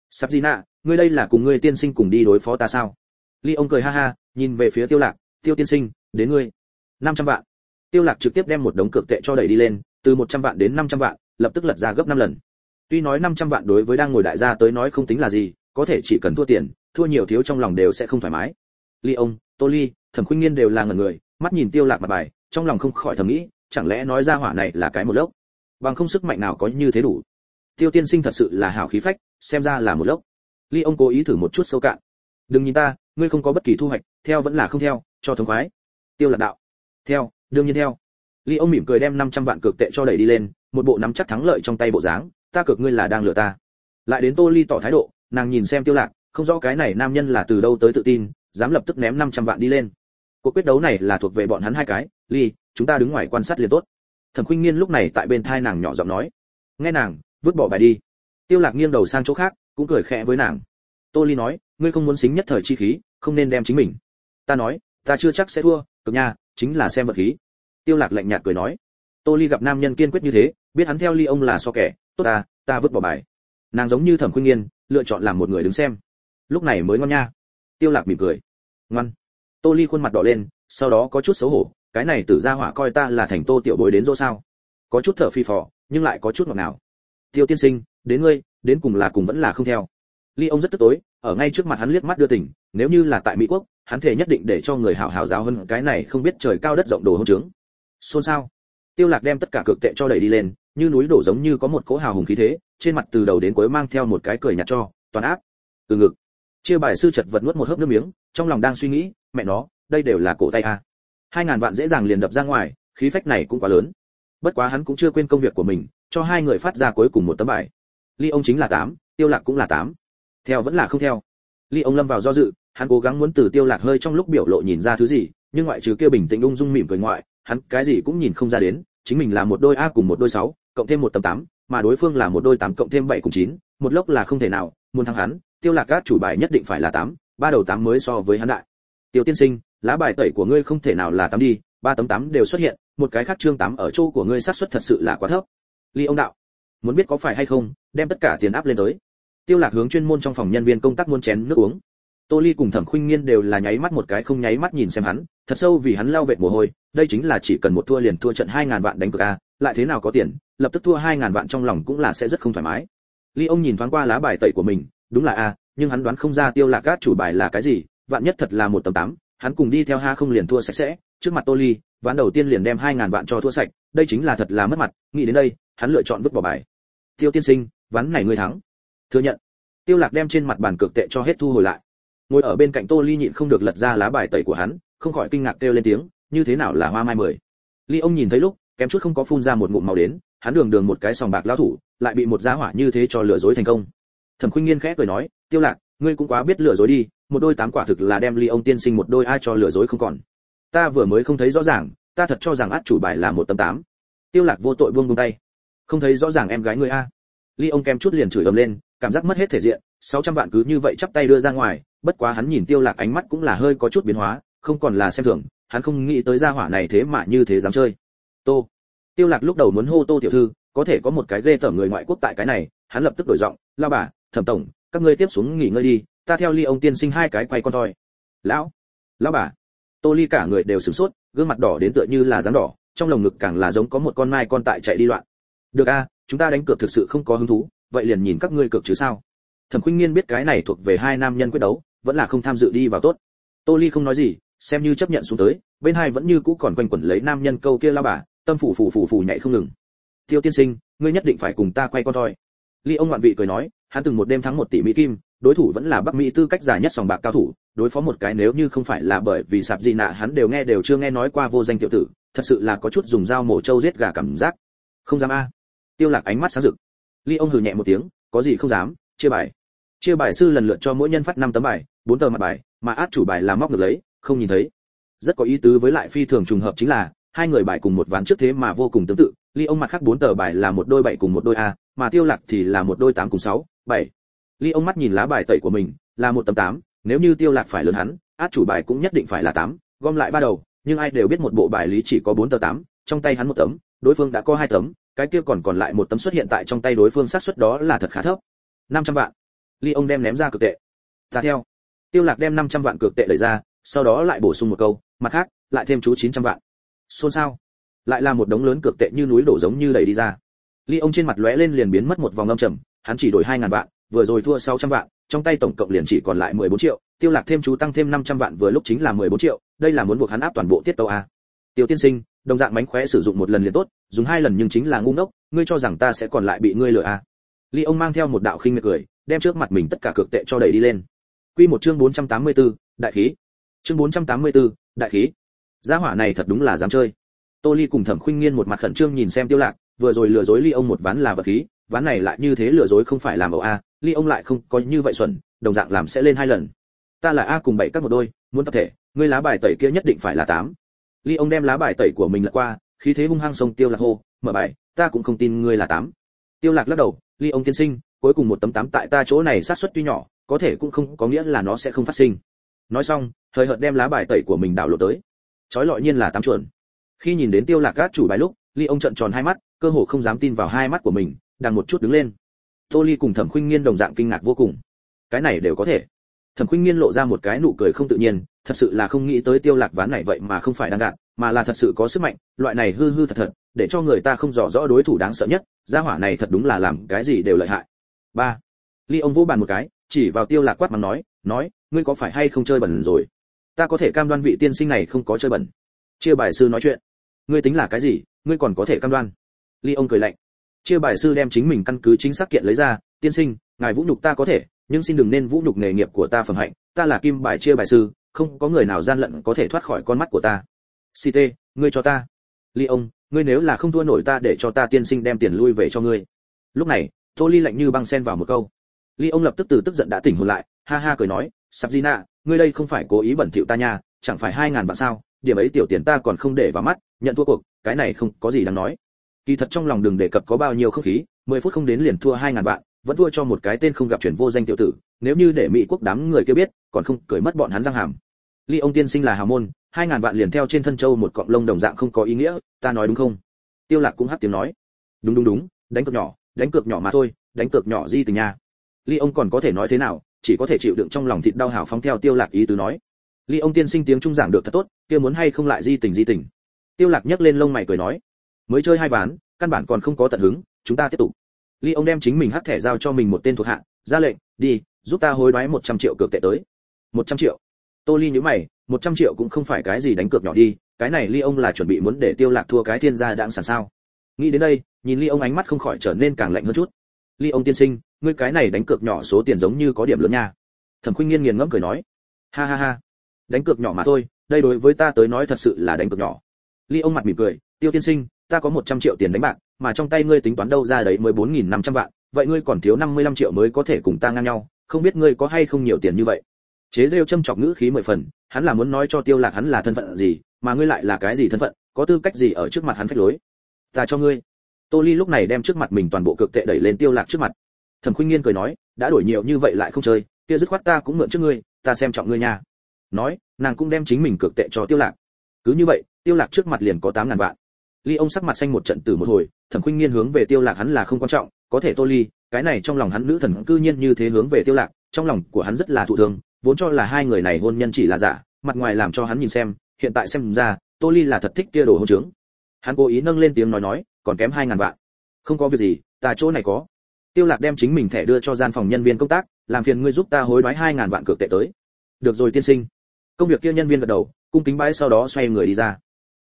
Sắp gì nạ ngươi đây là cùng ngươi tiên sinh cùng đi đối phó ta sao? Ly ông cười ha ha nhìn về phía tiêu lạc tiêu tiên sinh đến ngươi. 500 vạn tiêu lạc trực tiếp đem một đống cược tệ cho đẩy đi lên, từ 100 vạn đến 500 vạn, lập tức lật ra gấp 5 lần. Tuy nói 500 vạn đối với đang ngồi đại gia tới nói không tính là gì, có thể chỉ cần thua tiền, thua nhiều thiếu trong lòng đều sẽ không thoải mái. Ly ông, tô ly, thẩm khuynh nghiên đều là ngẩn người, mắt nhìn tiêu lạc mặt bài, trong lòng không khỏi thầm nghĩ, chẳng lẽ nói ra hỏa này là cái một lốc? Bằng không sức mạnh nào có như thế đủ. Tiêu tiên sinh thật sự là hảo khí phách, xem ra là một lốc. Ly ông cố ý thử một chút sâu cạn. Đừng nhìn ta, ngươi không có bất kỳ thu hoạch, theo vẫn là không theo, cho thống khoái. Tiêu lạc đạo. Theo đương nhiên theo. Ly ông mỉm cười đem 500 vạn cược tệ cho đẩy đi lên, một bộ nắm chắc thắng lợi trong tay bộ dáng, ta cược ngươi là đang lừa ta. Lại đến tô ly tỏ thái độ, nàng nhìn xem tiêu lạc, không rõ cái này nam nhân là từ đâu tới tự tin, dám lập tức ném 500 vạn đi lên. Cuộc quyết đấu này là thuộc về bọn hắn hai cái, ly, chúng ta đứng ngoài quan sát liền tốt. Thẩm khuynh nghiên lúc này tại bên thai nàng nhỏ giọng nói. Nghe nàng, vứt bỏ bài đi. Tiêu lạc nghiêng đầu sang chỗ khác, cũng cười khẽ với nàng. Tô ly nói, ngươi không muốn xính nhất thời chi khí, không nên đem chính mình. Ta nói, ta chưa chắc sẽ thua, cực nha chính là xem vật khí. Tiêu lạc lạnh nhạt cười nói, tô ly gặp nam nhân kiên quyết như thế, biết hắn theo ly ông là so kẻ, tốt ta ta vứt bỏ bài. Nàng giống như thẩm khuynh nghiên lựa chọn làm một người đứng xem. Lúc này mới ngon nha. Tiêu lạc mỉm cười, ngoan. Tô ly khuôn mặt đỏ lên, sau đó có chút xấu hổ, cái này tử gia hỏa coi ta là thành tô tiểu bối đến dỗ sao? Có chút thở phi phò, nhưng lại có chút ngọt ngào. Tiêu tiên sinh, đến ngươi, đến cùng là cùng vẫn là không theo ly ông rất tức tối, ở ngay trước mặt hắn liếc mắt đưa tỉnh nếu như là tại mỹ quốc, hắn thể nhất định để cho người hảo hảo giáo hơn cái này không biết trời cao đất rộng đồ hôn trướng. Xôn xao. Tiêu lạc đem tất cả cực tệ cho đẩy đi lên, như núi đổ giống như có một cỗ hào hùng khí thế, trên mặt từ đầu đến cuối mang theo một cái cười nhạt cho, toàn áp. Từ ngực. Chia bài sư chật vật nuốt một hớp nước miếng, trong lòng đang suy nghĩ, mẹ nó, đây đều là cổ tay a. Hai ngàn vạn dễ dàng liền đập ra ngoài, khí phách này cũng quá lớn. Bất quá hắn cũng chưa quên công việc của mình, cho hai người phát ra cuối cùng một tấm bài. Ly ông chính là tám, tiêu lạc cũng là tám theo vẫn là không theo. Ly ông lâm vào do dự, hắn cố gắng muốn từ tiêu lạc hơi trong lúc biểu lộ nhìn ra thứ gì, nhưng ngoại trừ kia bình tĩnh ung dung mỉm cười ngoại, hắn cái gì cũng nhìn không ra đến, chính mình là một đôi a cùng một đôi sáu, cộng thêm một tấm tám, mà đối phương là một đôi tám cộng thêm bảy cùng chín, một lốc là không thể nào, muốn thắng hắn, tiêu lạc gác chủ bài nhất định phải là tám, ba đầu tám mới so với hắn đại. Tiêu tiên sinh, lá bài tẩy của ngươi không thể nào là tám đi, ba tấm tám đều xuất hiện, một cái khác trương tám ở chỗ của ngươi xác suất thật sự là quá thấp. Ly ông đạo, muốn biết có phải hay không, đem tất cả tiền áp lên tới tiêu lạc hướng chuyên môn trong phòng nhân viên công tác muôn chén nước uống. Tô ly cùng thẩm khuynh nghiên đều là nháy mắt một cái không nháy mắt nhìn xem hắn, thật sâu vì hắn lao vệt mồ hôi, đây chính là chỉ cần một thua liền thua trận hai ngàn vạn đánh cược a, lại thế nào có tiền, lập tức thua hai ngàn vạn trong lòng cũng là sẽ rất không thoải mái. Ly ông nhìn thoáng qua lá bài tẩy của mình, đúng là a, nhưng hắn đoán không ra tiêu lạc gác chủ bài là cái gì, vạn nhất thật là một tầm tám, hắn cùng đi theo ha không liền thua sạch sẽ, trước mặt tô ly, ván đầu tiên liền đem hai ngàn vạn cho thua sạch, đây chính là thật là mất mặt, nghĩ đến đây, hắn lựa chọn vứt bỏ bài. Tiêu tiên sinh, ván này ngươi thắng thừa nhận. Tiêu lạc đem trên mặt bàn cược tệ cho hết thu hồi lại. Ngồi ở bên cạnh tô ly nhịn không được lật ra lá bài tẩy của hắn, không khỏi kinh ngạc kêu lên tiếng, như thế nào là hoa mai mười? Ly ông nhìn thấy lúc, kém chút không có phun ra một ngụm màu đến, hắn đường đường một cái sòng bạc lao thủ, lại bị một giá hỏa như thế cho lừa dối thành công. Thẩm khuynh nghiên khẽ cười nói, tiêu lạc, ngươi cũng quá biết lừa dối đi, một đôi tám quả thực là đem ly ông tiên sinh một đôi ai cho lừa dối không còn. Ta vừa mới không thấy rõ ràng, ta thật cho rằng át chủ bài là một tấm tám. Tiêu lạc vô tội buông buông tay. Không thấy rõ ràng em gái ngươi a. Ly ông kem chút liền chửi ầm lên cảm giác mất hết thể diện 600 vạn cứ như vậy chắp tay đưa ra ngoài, bất quá hắn nhìn tiêu lạc ánh mắt cũng là hơi có chút biến hóa, không còn là xem thường, hắn không nghĩ tới gia hỏa này thế mà như thế dám chơi. Tô. Tiêu lạc lúc đầu muốn hô tô tiểu thư, có thể có một cái ghê tởm người ngoại quốc tại cái này, hắn lập tức đổi giọng "La bà, thẩm tổng, các ngươi tiếp xuống nghỉ ngơi đi, ta theo ly ông tiên sinh hai cái quay con thôi lão lão bà. Tô ly cả người đều sửng sốt, gương mặt đỏ đến tựa như là dáng đỏ, trong lồng ngực càng là giống có một con mai con tại chạy đi loạn. Được a, chúng ta đánh cược thực sự không có hứng thú vậy liền nhìn các ngươi cược chứ sao? Thẩm khuynh nghiên biết cái này thuộc về hai nam nhân quyết đấu, vẫn là không tham dự đi vào tốt. Tô ly không nói gì, xem như chấp nhận xuống tới, bên hai vẫn như cũ còn quanh quẩn lấy nam nhân câu kia lao bà, tâm phủ phủ phủ phủ nhảy không ngừng. Tiêu tiên sinh, ngươi nhất định phải cùng ta quay con thôi ly ông ngoạn vị cười nói, hắn từng một đêm thắng một tỷ mỹ kim, đối thủ vẫn là bắc mỹ tư cách giả nhất sòng bạc cao thủ, đối phó một cái nếu như không phải là bởi vì sạp gì nạ hắn đều nghe đều chưa nghe nói qua vô danh tiểu tử, thật sự là có chút dùng dao mổ trâu giết gà cảm giác. Không dám a. Tiêu lạc ánh mắt sáng rực ly ông hừ nhẹ một tiếng, có gì không dám, chia bài. Chia bài sư lần lượt cho mỗi nhân phát năm tấm bài, bốn tờ mặt bài, mà át chủ bài là móc được lấy, không nhìn thấy. Rất có ý tứ với lại phi thường trùng hợp chính là, hai người bài cùng một ván trước thế mà vô cùng tương tự, ly ông mặt khác bốn tờ bài là một đôi bảy cùng một đôi a, mà tiêu lạc thì là một đôi tám cùng sáu, bảy. Ly ông mắt nhìn lá bài tẩy của mình, là một tấm tám, nếu như tiêu lạc phải lớn hắn, át chủ bài cũng nhất định phải là tám, gom lại ba đầu, nhưng ai đều biết một bộ bài lý chỉ có bốn tờ tám, trong tay hắn một tấm, đối phương đã có hai tấm cái kia còn còn lại một tấm xuất hiện tại trong tay đối phương xác suất đó là thật khá thấp. 500 vạn. Ly ông đem ném ra cực tệ. Ta theo. Tiêu lạc đem 500 vạn cực tệ đẩy ra, sau đó lại bổ sung một câu, mặt khác, lại thêm chú 900 vạn. Xôn xao. Lại là một đống lớn cực tệ như núi đổ giống như đẩy đi ra. Ly ông trên mặt lóe lên liền biến mất một vòng ngâm trầm, hắn chỉ đổi 2.000 vạn, vừa rồi thua 600 vạn, trong tay tổng cộng liền chỉ còn lại 14 triệu, tiêu lạc thêm chú tăng thêm 500 vạn vừa lúc chính là 14 triệu, đây là muốn buộc hắn áp toàn bộ tiết tấu a. Tiêu tiên sinh đồng dạng mánh khóe sử dụng một lần liền tốt dùng hai lần nhưng chính là ngu ngốc ngươi cho rằng ta sẽ còn lại bị ngươi lừa à? Ly ông mang theo một đạo khinh miệt cười đem trước mặt mình tất cả cược tệ cho đẩy đi lên. Quy một chương 484, đại khí. Chương 484, đại khí. Gia hỏa này thật đúng là dám chơi. Tô ly cùng thẩm khuynh nghiên một mặt khẩn trương nhìn xem tiêu lạc vừa rồi lừa dối ly ông một ván là vật khí ván này lại như thế lừa dối không phải làm ẩu à? a ly ông lại không có như vậy xuẩn đồng dạng làm sẽ lên hai lần. Ta là a cùng bảy các một đôi muốn tập thể ngươi lá bài tẩy kia nhất định phải là tám ly ông đem lá bài tẩy của mình lật qua, khí thế hung hăng sông tiêu lạc hô, mở bài, ta cũng không tin ngươi là tám. Tiêu lạc lắc đầu, ly ông tiên sinh, cuối cùng một tấm tám tại ta chỗ này sát suất tuy nhỏ, có thể cũng không có nghĩa là nó sẽ không phát sinh. Nói xong thời hợt đem lá bài tẩy của mình đảo lộ tới. Chói lọi nhiên là tám chuẩn khi nhìn đến tiêu lạc gác chủ bài lúc, ly ông trợn tròn hai mắt, cơ hồ không dám tin vào hai mắt của mình đang một chút đứng lên. Tô ly cùng thẩm khuynh nghiên đồng dạng kinh ngạc vô cùng. Cái này đều có thể thẩm khuynh nghiên lộ ra một cái nụ cười không tự nhiên, thật sự là không nghĩ tới tiêu lạc ván này vậy mà không phải đang gạt, mà là thật sự có sức mạnh, loại này hư hư thật thật, để cho người ta không rõ rõ đối thủ đáng sợ nhất, gia hỏa này thật đúng là làm cái gì đều lợi hại. Ba. Ly ông vỗ bàn một cái, chỉ vào tiêu lạc quát mắng nói nói, ngươi có phải hay không chơi bẩn rồi? Ta có thể cam đoan vị tiên sinh này không có chơi bẩn. Chia bài sư nói chuyện, ngươi tính là cái gì? Ngươi còn có thể cam đoan? Ly ông cười lạnh, chia bài sư đem chính mình căn cứ chính xác kiện lấy ra, tiên sinh, ngài vũ nhục ta có thể nhưng xin đừng nên vũ nhục nghề nghiệp của ta phẩm hạnh, ta là kim bài chia bài sư, không có người nào gian lận có thể thoát khỏi con mắt của ta. Ct ngươi cho ta. Ly ông, ngươi nếu là không thua nổi ta để cho ta tiên sinh đem tiền lui về cho ngươi. Lúc này, tô ly lạnh như băng sen vào một câu. Ly ông lập tức từ tức giận đã tỉnh hồn lại, ha ha cười nói sắp gina ngươi đây không phải cố ý bẩn thỉu ta nha, chẳng phải hai ngàn vạn sao, điểm ấy tiểu tiền ta còn không để vào mắt, nhận thua cuộc, cái này không có gì đáng nói. Kỳ thật trong lòng đừng đề cập có bao nhiêu không khí, mười phút không đến liền thua hai ngàn vạn vẫn thua cho một cái tên không gặp chuyển vô danh tiểu tử, nếu như để mỹ quốc đám người kia biết, còn không cười mất bọn hắn răng hàm. Ly ông tiên sinh là hào môn, hai ngàn vạn liền theo trên thân châu một cọng lông đồng dạng không có ý nghĩa, ta nói đúng không? Tiêu lạc cũng hắt tiếng nói. Đúng đúng đúng, đánh cược nhỏ, đánh cược nhỏ mà thôi, đánh cược nhỏ di tình nha. Ly ông còn có thể nói thế nào, chỉ có thể chịu đựng trong lòng thịt đau hào phóng theo tiêu lạc ý tứ nói. Ly ông tiên sinh tiếng trung giảng được thật tốt, kia muốn hay không lại di tình di tình. Tiêu lạc nhấc lên lông mày cười nói. Mới chơi hai ván, căn bản còn không có tận hứng, chúng ta tiếp tục ly ông đem chính mình hắc thẻ giao cho mình một tên thuộc hạ, ra lệnh, đi, giúp ta hối đoái 100 triệu cược tệ tới. 100 triệu? Tô ly nhíu mày 100 triệu cũng không phải cái gì đánh cược nhỏ đi, cái này ly ông là chuẩn bị muốn để tiêu lạc thua cái thiên gia đãng sản sao? Nghĩ đến đây, nhìn ly ông ánh mắt không khỏi trở nên càng lạnh hơn chút. Ly ông tiên sinh, ngươi cái này đánh cược nhỏ số tiền giống như có điểm lớn nha. Thẩm khuynh nghiên nghiền ngẫm cười nói. Ha ha ha, đánh cược nhỏ mà thôi, đây đối với ta tới nói thật sự là đánh cược nhỏ. Ly ông mặt mỉm cười, tiêu tiên sinh, ta có 100 triệu tiền đánh bạc mà trong tay ngươi tính toán đâu ra đấy mới 4.500 vạn, vậy ngươi còn thiếu 55 triệu mới có thể cùng ta ngang nhau, không biết ngươi có hay không nhiều tiền như vậy. Chế rêu châm chọc ngữ khí mười phần, hắn là muốn nói cho tiêu lạc hắn là thân phận gì, mà ngươi lại là cái gì thân phận, có tư cách gì ở trước mặt hắn phách lối? Ta cho ngươi. Tô ly lúc này đem trước mặt mình toàn bộ cực tệ đẩy lên tiêu lạc trước mặt. Thẩm khuynh nghiên cười nói, đã đổi nhiều như vậy lại không chơi, kia dứt khoát ta cũng mượn trước ngươi, ta xem trọng ngươi nha. Nói, nàng cũng đem chính mình cực tệ cho tiêu lạc. Cứ như vậy, tiêu lạc trước mặt liền có tám ngàn vạn ly ông sắc mặt xanh một trận từ một hồi, thẩm khuynh nghiên hướng về tiêu lạc hắn là không quan trọng, có thể tô ly, cái này trong lòng hắn nữ thần cư nhiên như thế hướng về tiêu lạc, trong lòng của hắn rất là thụ thương, vốn cho là hai người này hôn nhân chỉ là giả, mặt ngoài làm cho hắn nhìn xem, hiện tại xem ra, tô ly là thật thích kia đồ hôn trướng. Hắn cố ý nâng lên tiếng nói nói, còn kém hai ngàn vạn. Không có việc gì, ta chỗ này có. Tiêu lạc đem chính mình thẻ đưa cho gian phòng nhân viên công tác, làm phiền ngươi giúp ta hối đoái hai ngàn vạn cược tệ tới. Được rồi tiên sinh. Công việc kia nhân viên gật đầu, cung kính bái sau đó xoay người đi ra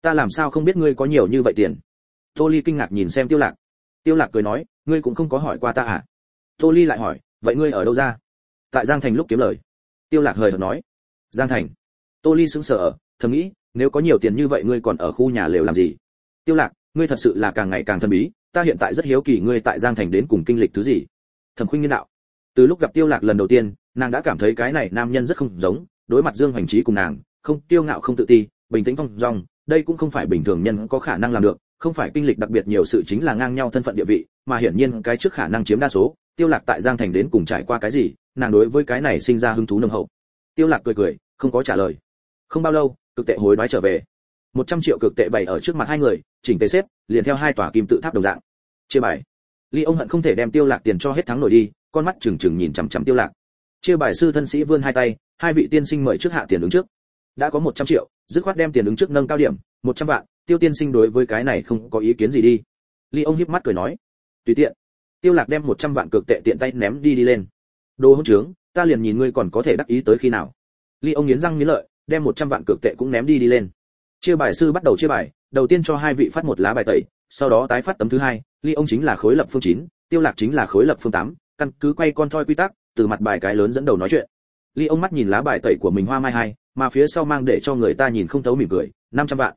ta làm sao không biết ngươi có nhiều như vậy tiền? Tô ly kinh ngạc nhìn xem tiêu lạc. Tiêu lạc cười nói, ngươi cũng không có hỏi qua ta à? Tô ly lại hỏi, vậy ngươi ở đâu ra? Tại giang thành lúc kiếm lời. Tiêu lạc hời hợt nói, giang thành. Tô ly sững sờ thầm nghĩ, nếu có nhiều tiền như vậy ngươi còn ở khu nhà lều làm gì? Tiêu lạc, ngươi thật sự là càng ngày càng thần bí, ta hiện tại rất hiếu kỳ ngươi tại giang thành đến cùng kinh lịch thứ gì. Thẩm khuynh nghiên đạo. Từ lúc gặp tiêu lạc lần đầu tiên, nàng đã cảm thấy cái này nam nhân rất không giống, đối mặt dương hoành trí cùng nàng, không tiêu ngạo không tự ti, bình tĩnh phong dong đây cũng không phải bình thường nhân có khả năng làm được, không phải kinh lịch đặc biệt nhiều sự chính là ngang nhau thân phận địa vị, mà hiển nhiên cái trước khả năng chiếm đa số, tiêu lạc tại giang thành đến cùng trải qua cái gì, nàng đối với cái này sinh ra hứng thú nồng hậu. Tiêu lạc cười cười, không có trả lời. Không bao lâu, cực tệ hối đoái trở về. 100 triệu cực tệ bày ở trước mặt hai người, chỉnh tề xếp, liền theo hai tòa kim tự tháp đồng dạng. Chia bài. Ly ông hận không thể đem tiêu lạc tiền cho hết thắng nổi đi, con mắt trừng trừng nhìn chằm chằm tiêu lạc. Chia bài sư thân sĩ vươn hai tay, hai vị tiên sinh mời trước hạ tiền đứng trước đã có 100 triệu dứt khoát đem tiền ứng trước nâng cao điểm 100 vạn tiêu tiên sinh đối với cái này không có ý kiến gì đi. Ly ông híp mắt cười nói tùy tiện. Tiêu lạc đem 100 vạn cực tệ tiện tay ném đi đi lên. Đồ hỗn trướng ta liền nhìn ngươi còn có thể đắc ý tới khi nào. Ly ông nghiến răng nghiến lợi đem 100 vạn cực tệ cũng ném đi đi lên. Chia bài sư bắt đầu chia bài đầu tiên cho hai vị phát một lá bài tẩy sau đó tái phát tấm thứ hai ly ông chính là khối lập phương 9, tiêu lạc chính là khối lập phương 8, căn cứ quay con thoi quy tắc từ mặt bài cái lớn dẫn đầu nói chuyện ly ông mắt nhìn lá bài tẩy của mình hoa mai hai, mà phía sau mang để cho người ta nhìn không thấu mỉm cười 500 vạn.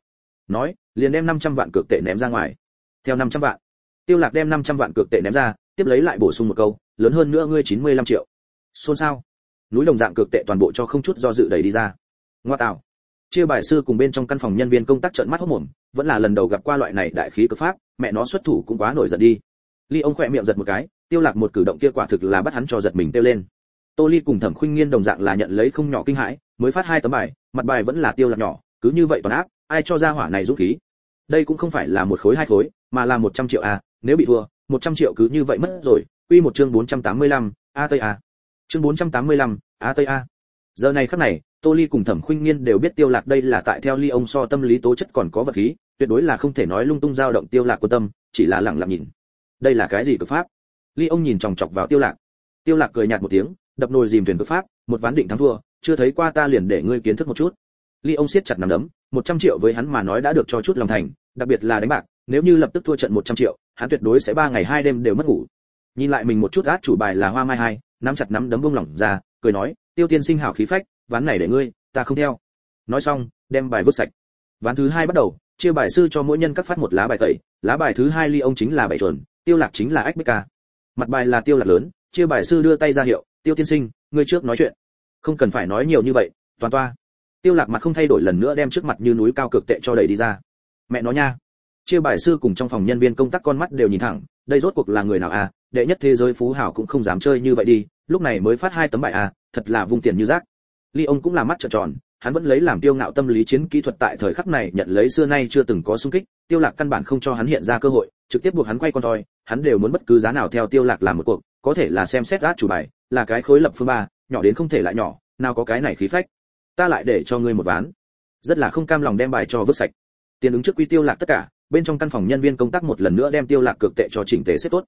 Nói, liền đem 500 vạn cược tệ ném ra ngoài. Theo 500 vạn. Tiêu lạc đem 500 vạn cược tệ ném ra, tiếp lấy lại bổ sung một câu, lớn hơn nữa ngươi 95 triệu. Xôn xao. Núi đồng dạng cược tệ toàn bộ cho không chút do dự đẩy đi ra. Ngoa tạo. Chia bài sư cùng bên trong căn phòng nhân viên công tác trợn mắt hốt mồm vẫn là lần đầu gặp qua loại này đại khí cực pháp, mẹ nó xuất thủ cũng quá nổi giận đi. Ly ông khỏe miệng giật một cái, tiêu lạc một cử động kia quả thực là bắt hắn cho giật mình tiêu lên tô ly cùng thẩm khuynh nghiên đồng dạng là nhận lấy không nhỏ kinh hãi mới phát hai tấm bài mặt bài vẫn là tiêu lạc nhỏ cứ như vậy toàn áp ai cho ra hỏa này rút khí? Đây cũng không phải là một khối hai khối mà là 100 triệu a nếu bị thua 100 triệu cứ như vậy mất rồi. Quy một chương 485, a tây a. Chương 485, a tây a. Giờ này khắc này tô ly cùng thẩm khuynh nghiên đều biết tiêu lạc đây là tại theo ly ông so tâm lý tố chất còn có vật khí tuyệt đối là không thể nói lung tung dao động tiêu lạc của tâm chỉ là lặng lặng nhìn. Đây là cái gì cực pháp? Ly ông nhìn chòng chọc vào tiêu lạc. Tiêu lạc cười nhạt một tiếng đập nồi dìm thuyền cực pháp, một ván định thắng thua, chưa thấy qua ta liền để ngươi kiến thức một chút. Ly ông siết chặt nắm đấm 100 triệu với hắn mà nói đã được cho chút lòng thành, đặc biệt là đánh bạc, nếu như lập tức thua trận 100 triệu, hắn tuyệt đối sẽ ba ngày hai đêm đều mất ngủ. Nhìn lại mình một chút át chủ bài là hoa mai hai, nắm chặt nắm đấm buông lỏng ra, cười nói, tiêu tiên sinh hảo khí phách, ván này để ngươi, ta không theo. Nói xong, đem bài vứt sạch. Ván thứ hai bắt đầu, chia bài sư cho mỗi nhân các phát một lá bài tẩy, lá bài thứ hai ly ông chính là bảy chuẩn, tiêu lạc chính là ách bích ca. Mặt bài là tiêu lạc lớn chia bài sư đưa tay ra hiệu, tiêu tiên sinh, ngươi trước nói chuyện. Không cần phải nói nhiều như vậy, toàn toa. Tiêu lạc mặt không thay đổi lần nữa đem trước mặt như núi cao cực tệ cho đẩy đi ra. Mẹ nó nha. Chia bài sư cùng trong phòng nhân viên công tác con mắt đều nhìn thẳng, đây rốt cuộc là người nào à? Đệ nhất thế giới phú hảo cũng không dám chơi như vậy đi, lúc này mới phát hai tấm bài à thật là vung tiền như rác. Ly ông cũng là mắt trợn tròn hắn vẫn lấy làm tiêu ngạo tâm lý chiến kỹ thuật tại thời khắc này nhận lấy xưa nay chưa từng có xung kích, tiêu lạc căn bản không cho hắn hiện ra cơ hội, trực tiếp buộc hắn quay con thôi hắn đều muốn bất cứ giá nào theo tiêu lạc làm một cuộc, có thể là xem xét át chủ bài, là cái khối lập phương ba, nhỏ đến không thể lại nhỏ, nào có cái này khí phách. Ta lại để cho ngươi một ván. Rất là không cam lòng đem bài cho vứt sạch. Tiền ứng trước quy tiêu lạc tất cả, bên trong căn phòng nhân viên công tác một lần nữa đem tiêu lạc cực tệ cho chỉnh tề xếp tốt.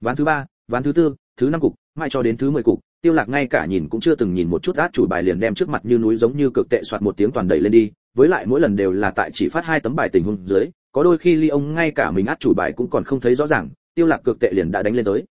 Ván thứ ba, ván thứ tư, thứ năm cục mãi cho đến thứ mười cục, tiêu lạc ngay cả nhìn cũng chưa từng nhìn một chút át chủ bài liền đem trước mặt như núi giống như cực tệ soạt một tiếng toàn đẩy lên đi, với lại mỗi lần đều là tại chỉ phát hai tấm bài tình huống dưới, có đôi khi ly ông ngay cả mình át chủ bài cũng còn không thấy rõ ràng, tiêu lạc cực tệ liền đã đánh lên tới.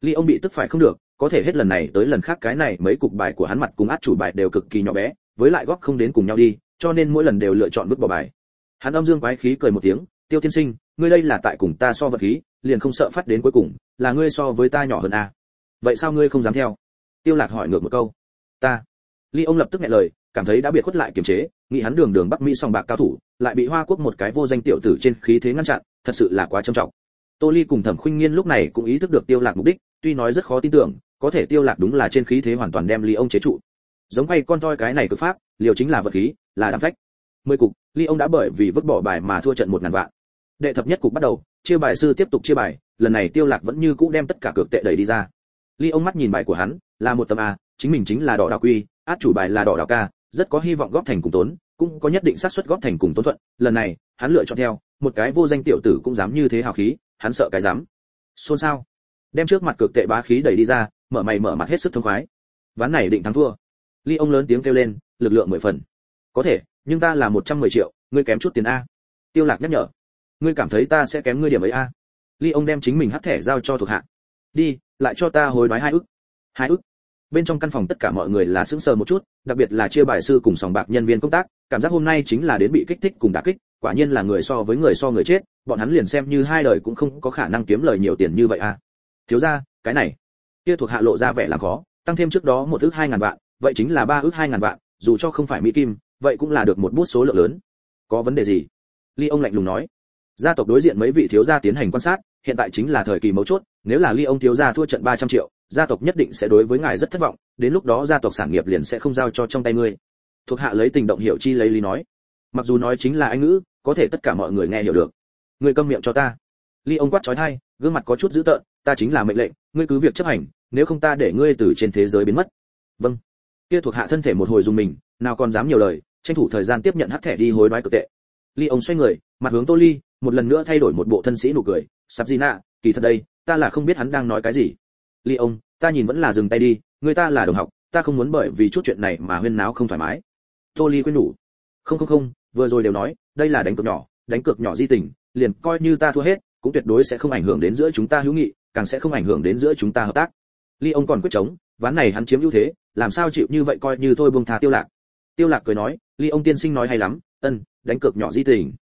Ly ông bị tức phải không được, có thể hết lần này tới lần khác cái này mấy cục bài của hắn mặt cùng át chủ bài đều cực kỳ nhỏ bé, với lại góp không đến cùng nhau đi, cho nên mỗi lần đều lựa chọn vứt bỏ bài. Hắn âm dương quái khí cười một tiếng, tiêu tiên sinh, ngươi đây là tại cùng ta so vật khí, liền không sợ phát đến cuối cùng, là ngươi so với ta nhỏ hơn à vậy sao ngươi không dám theo? Tiêu lạc hỏi ngược một câu. Ta. Ly ông lập tức nghe lời, cảm thấy đã biệt khuất lại kiềm chế, nghĩ hắn đường đường bắc mỹ song bạc cao thủ, lại bị hoa quốc một cái vô danh tiểu tử trên khí thế ngăn chặn, thật sự là quá trầm trọng. Tô ly cùng thẩm khuynh nghiên lúc này cũng ý thức được tiêu lạc mục đích, tuy nói rất khó tin tưởng, có thể tiêu lạc đúng là trên khí thế hoàn toàn đem ly ông chế trụ. Giống quay con toi cái này cực pháp, liều chính là vật khí, là đam phách. Mười cục, ly ông đã bởi vì vứt bỏ bài mà thua trận một ngàn vạn. Đệ thập nhất cục bắt đầu, chia bài sư tiếp tục chia bài, lần này tiêu lạc vẫn như cũ đem tất cả cược tệ đẩy đi ra ly ông mắt nhìn bài của hắn, là một tấm a, chính mình chính là đỏ đào quy, át chủ bài là đỏ đào ca, rất có hy vọng góp thành cùng tốn, cũng có nhất định xác suất góp thành cùng tốn thuận. Lần này, hắn lựa chọn theo, một cái vô danh tiểu tử cũng dám như thế hào khí, hắn sợ cái dám. Xôn xao. Đem trước mặt cực tệ bá khí đẩy đi ra, mở mày mở mặt hết sức thông khoái. Ván này định thắng thua. Ly ông lớn tiếng kêu lên, lực lượng mười phần. Có thể, nhưng ta là một trăm mười triệu, ngươi kém chút tiền a. Tiêu lạc nhắc nhở. Ngươi cảm thấy ta sẽ kém ngươi điểm ấy a. Ly ông đem chính mình hắt thẻ giao cho thuộc hạ đi, lại cho ta hối đoái hai ức. Hai ức? Bên trong căn phòng tất cả mọi người là sững sờ một chút, đặc biệt là chia bài sư cùng sòng bạc nhân viên công tác, cảm giác hôm nay chính là đến bị kích thích cùng đả kích, quả nhiên là người so với người so người chết, bọn hắn liền xem như hai đời cũng không có khả năng kiếm lời nhiều tiền như vậy à. Thiếu ra cái này. Kia thuộc hạ lộ ra vẻ làm khó, tăng thêm trước đó một ước hai ngàn vạn, vậy chính là ba ước hai ngàn vạn, dù cho không phải mỹ kim, vậy cũng là được một bút số lượng lớn. Có vấn đề gì? Ly ông lạnh lùng nói. Gia tộc đối diện mấy vị thiếu gia tiến hành quan sát, hiện tại chính là thời kỳ mấu chốt nếu là ly ông thiếu gia thua trận 300 triệu, gia tộc nhất định sẽ đối với ngài rất thất vọng, đến lúc đó gia tộc sản nghiệp liền sẽ không giao cho trong tay ngươi. Thuộc hạ lấy tình động hiểu chi lấy lý nói. Mặc dù nói chính là anh ngữ, có thể tất cả mọi người nghe hiểu được. Ngươi câm miệng cho ta. Ly ông quát chói tai gương mặt có chút dữ tợn, ta chính là mệnh lệnh, ngươi cứ việc chấp hành, nếu không ta để ngươi từ trên thế giới biến mất. Vâng. Kia thuộc hạ thân thể một hồi dùng mình, nào còn dám nhiều lời, tranh thủ thời gian tiếp nhận hắc thẻ đi hối đoái cực tệ. Ly ông xoay người, mặt hướng tô ly, một lần nữa thay đổi một bộ thân sĩ nụ cười. Sắp gì nạ kỳ thật đây ta là không biết hắn đang nói cái gì. Ly ông, ta nhìn vẫn là dừng tay đi, người ta là đồng học, ta không muốn bởi vì chút chuyện này mà huyên náo không thoải mái. Tô ly quên nhủ. Không không không, vừa rồi đều nói, đây là đánh cược nhỏ, đánh cược nhỏ di tình, liền coi như ta thua hết, cũng tuyệt đối sẽ không ảnh hưởng đến giữa chúng ta hữu nghị, càng sẽ không ảnh hưởng đến giữa chúng ta hợp tác. Ly ông còn quyết chống, ván này hắn chiếm ưu thế, làm sao chịu như vậy coi như thôi buông thà tiêu lạc. Tiêu lạc cười nói, ly ông tiên sinh nói hay lắm, ân, đánh cược nhỏ di tình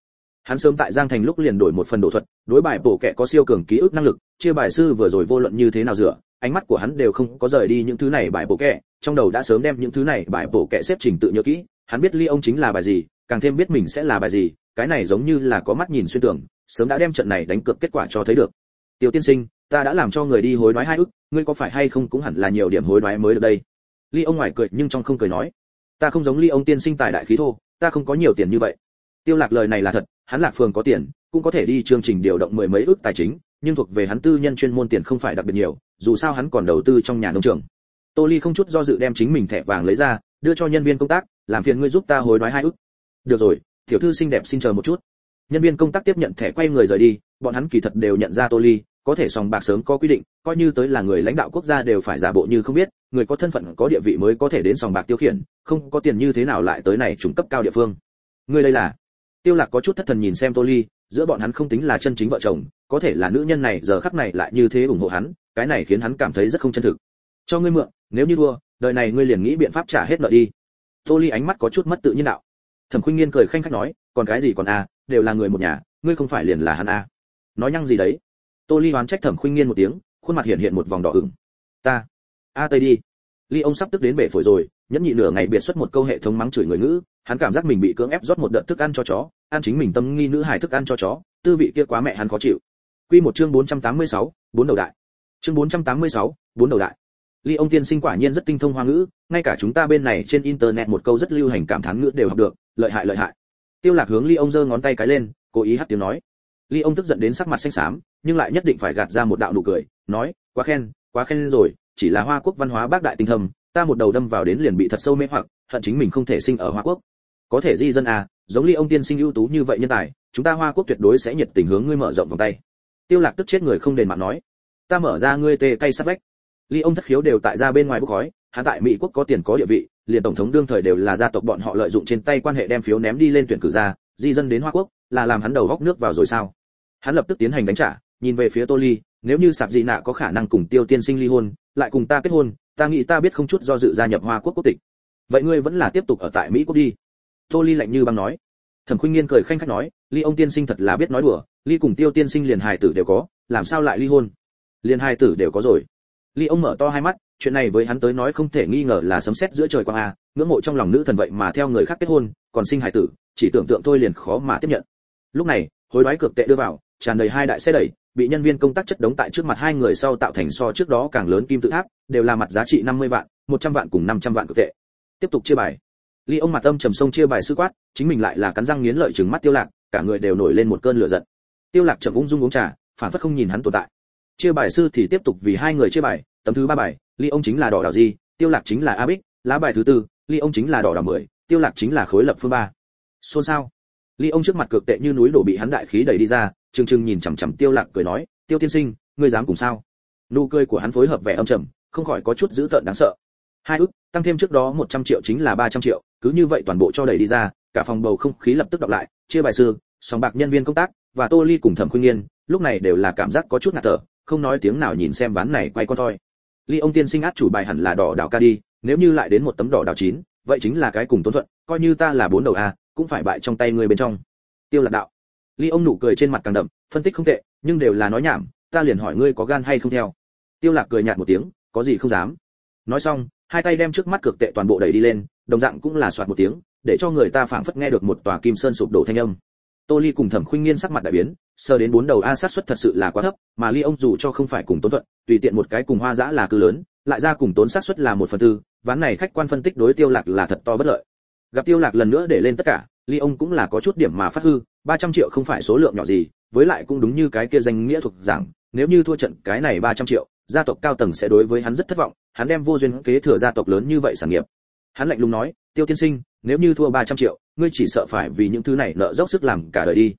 hắn sớm tại giang thành lúc liền đổi một phần đồ thuật, đối bài bổ kệ có siêu cường ký ức năng lực, chia bài sư vừa rồi vô luận như thế nào dựa, ánh mắt của hắn đều không có rời đi những thứ này bài bổ kệ trong đầu đã sớm đem những thứ này bài bổ kệ xếp trình tự nhớ kỹ, hắn biết ly ông chính là bài gì, càng thêm biết mình sẽ là bài gì, cái này giống như là có mắt nhìn xuyên tưởng sớm đã đem trận này đánh cược kết quả cho thấy được. Tiêu tiên sinh, ta đã làm cho người đi hối đoái hai ức, ngươi có phải hay không cũng hẳn là nhiều điểm hối đoái mới được đây? Ly ông ngoài cười nhưng trong không cười nói, ta không giống ly ông tiên sinh tài đại khí thô, ta không có nhiều tiền như vậy. Tiêu lạc lời này là thật hắn lạc phường có tiền, cũng có thể đi chương trình điều động mười mấy ước tài chính, nhưng thuộc về hắn tư nhân chuyên môn tiền không phải đặc biệt nhiều, dù sao hắn còn đầu tư trong nhà nông trường. Tô ly không chút do dự đem chính mình thẻ vàng lấy ra, đưa cho nhân viên công tác, làm phiền ngươi giúp ta hối đoái hai ước. Được rồi, tiểu thư xinh đẹp xin chờ một chút. Nhân viên công tác tiếp nhận thẻ quay người rời đi, bọn hắn kỳ thật đều nhận ra tô ly, có thể sòng bạc sớm có quy định, coi như tới là người lãnh đạo quốc gia đều phải giả bộ như không biết, người có thân phận, có địa vị mới có thể đến sòng bạc tiêu khiển, không có tiền như thế nào lại tới này trung cấp cao địa phương. Ngươi đây là tiêu lạc có chút thất thần nhìn xem tô ly, giữa bọn hắn không tính là chân chính vợ chồng, có thể là nữ nhân này giờ khắc này lại như thế ủng hộ hắn, cái này khiến hắn cảm thấy rất không chân thực. Cho ngươi mượn, nếu như đua đời này ngươi liền nghĩ biện pháp trả hết nợ đi. Tô ly ánh mắt có chút mất tự nhiên đạo. Thẩm khuynh nghiên cười khanh khách nói, còn cái gì còn a đều là người một nhà, ngươi không phải liền là hắn a nói nhăng gì đấy? Tô ly oán trách thẩm khuynh nghiên một tiếng, khuôn mặt hiện hiện một vòng đỏ ửng. Ta, a tây đi. Ly ông sắp tức đến bể phổi rồi nhẫn nhị nửa ngày biệt xuất một câu hệ thống mắng chửi người ngữ hắn cảm giác mình bị cưỡng ép rót một đợt thức ăn cho chó ăn chính mình tâm nghi nữ hài thức ăn cho chó tư vị kia quá mẹ hắn khó chịu. Quy một chương 486, bốn đầu đại. Chương 486, bốn đầu đại. Ly ông tiên sinh quả nhiên rất tinh thông hoa ngữ ngay cả chúng ta bên này trên internet một câu rất lưu hành cảm thán ngữ đều học được lợi hại lợi hại. Tiêu lạc hướng ly ông giơ ngón tay cái lên cố ý hát tiếng nói. Ly ông tức giận đến sắc mặt xanh xám nhưng lại nhất định phải gạt ra một đạo nụ cười nói quá khen quá khen rồi chỉ là hoa quốc văn hóa bác đại tinh thông ta một đầu đâm vào đến liền bị thật sâu mê hoặc, hận chính mình không thể sinh ở hoa quốc. Có thể di dân à giống ly ông tiên sinh ưu tú như vậy nhân tài, chúng ta hoa quốc tuyệt đối sẽ nhiệt tình hướng ngươi mở rộng vòng tay. Tiêu lạc tức chết người không đền mạng nói. Ta mở ra ngươi tê cay sát vách. Ly ông thất khiếu đều tại ra bên ngoài bốc khói, hắn tại mỹ quốc có tiền có địa vị, liền tổng thống đương thời đều là gia tộc bọn họ lợi dụng trên tay quan hệ đem phiếu ném đi lên tuyển cử ra, di dân đến hoa quốc, là làm hắn đầu góc nước vào rồi sao? Hắn lập tức tiến hành đánh trả, nhìn về phía tô ly, nếu như sạp dị nạ có khả năng cùng tiêu tiên sinh ly hôn, lại cùng ta kết hôn ta nghĩ ta biết không chút do dự gia nhập hoa quốc quốc tịch. Vậy ngươi vẫn là tiếp tục ở tại mỹ quốc đi. Tô ly lạnh như băng nói. Thẩm khuynh nghiên cười khanh khách nói, ly ông tiên sinh thật là biết nói đùa, ly cùng tiêu tiên sinh liền hài tử đều có, làm sao lại ly hôn? Liền hài tử đều có rồi. Ly ông mở to hai mắt, chuyện này với hắn tới nói không thể nghi ngờ là sấm sét giữa trời quang a, ngưỡng mộ trong lòng nữ thần vậy mà theo người khác kết hôn, còn sinh hài tử, chỉ tưởng tượng thôi liền khó mà tiếp nhận. Lúc này, hối đoái cực tệ đưa vào, tràn đầy hai đại xe đẩy bị nhân viên công tác chất đống tại trước mặt hai người sau tạo thành so trước đó càng lớn kim tự tháp, đều là mặt giá trị 50 vạn 100 vạn cùng 500 vạn cực tệ. Tiếp tục chia bài. Ly ông mặt âm trầm sông chia bài sư quát, chính mình lại là cắn răng nghiến lợi trừng mắt tiêu lạc, cả người đều nổi lên một cơn lửa giận. Tiêu lạc chậm ung dung uống trà, phản phất không nhìn hắn tồn tại. Chia bài sư thì tiếp tục vì hai người chia bài, tấm thứ ba bài, ly ông chính là đỏ đảo gì, tiêu lạc chính là a bích, lá bài thứ tư, ly ông chính là đỏ đảo mười, tiêu lạc chính là khối lập phương ba. Xôn xao. Ly ông trước mặt cực tệ như núi đổ bị hắn đại khí đẩy đi ra trừng trừng nhìn chằm chằm tiêu lạc cười nói, tiêu tiên sinh, ngươi dám cùng sao? Nụ cười của hắn phối hợp vẻ âm trầm, không khỏi có chút dữ tợn đáng sợ. Hai ức, tăng thêm trước đó 100 triệu chính là 300 triệu, cứ như vậy toàn bộ cho đẩy đi ra, cả phòng bầu không khí lập tức đọc lại, chia bài sư, song bạc nhân viên công tác, và tô ly cùng thẩm khuyên nghiên, lúc này đều là cảm giác có chút ngạt thở, không nói tiếng nào nhìn xem ván này quay con thôi ly ông tiên sinh át chủ bài hẳn là đỏ đảo ca đi, nếu như lại đến một tấm đỏ đảo chín, vậy chính là cái cùng tốn thuận, coi như ta là bốn đầu a, cũng phải bại trong tay người bên trong. Tiêu lạc đạo ly ông nụ cười trên mặt càng đậm, phân tích không tệ, nhưng đều là nói nhảm, ta liền hỏi ngươi có gan hay không theo. Tiêu lạc cười nhạt một tiếng, có gì không dám. Nói xong, hai tay đem trước mắt cực tệ toàn bộ đẩy đi lên, đồng dạng cũng là soạt một tiếng, để cho người ta phảng phất nghe được một tòa kim sơn sụp đổ thanh âm. Tô ly cùng thẩm khuynh nghiên sắc mặt đại biến sơ đến bốn đầu a sát suất thật sự là quá thấp, mà ly ông dù cho không phải cùng tốn thuận, tùy tiện một cái cùng hoa dã là cư lớn, lại ra cùng tốn sát suất là một phần tư, ván này khách quan phân tích đối tiêu lạc là thật to bất lợi. Gặp tiêu lạc lần nữa để lên tất cả, ly ông cũng là có chút điểm mà phát hư 300 triệu không phải số lượng nhỏ gì, với lại cũng đúng như cái kia danh nghĩa thuộc rằng nếu như thua trận cái này 300 triệu, gia tộc cao tầng sẽ đối với hắn rất thất vọng, hắn đem vô duyên kế thừa gia tộc lớn như vậy sản nghiệp. Hắn lạnh lùng nói, tiêu tiên sinh, nếu như thua 300 triệu, ngươi chỉ sợ phải vì những thứ này nợ dốc sức làm cả đời đi.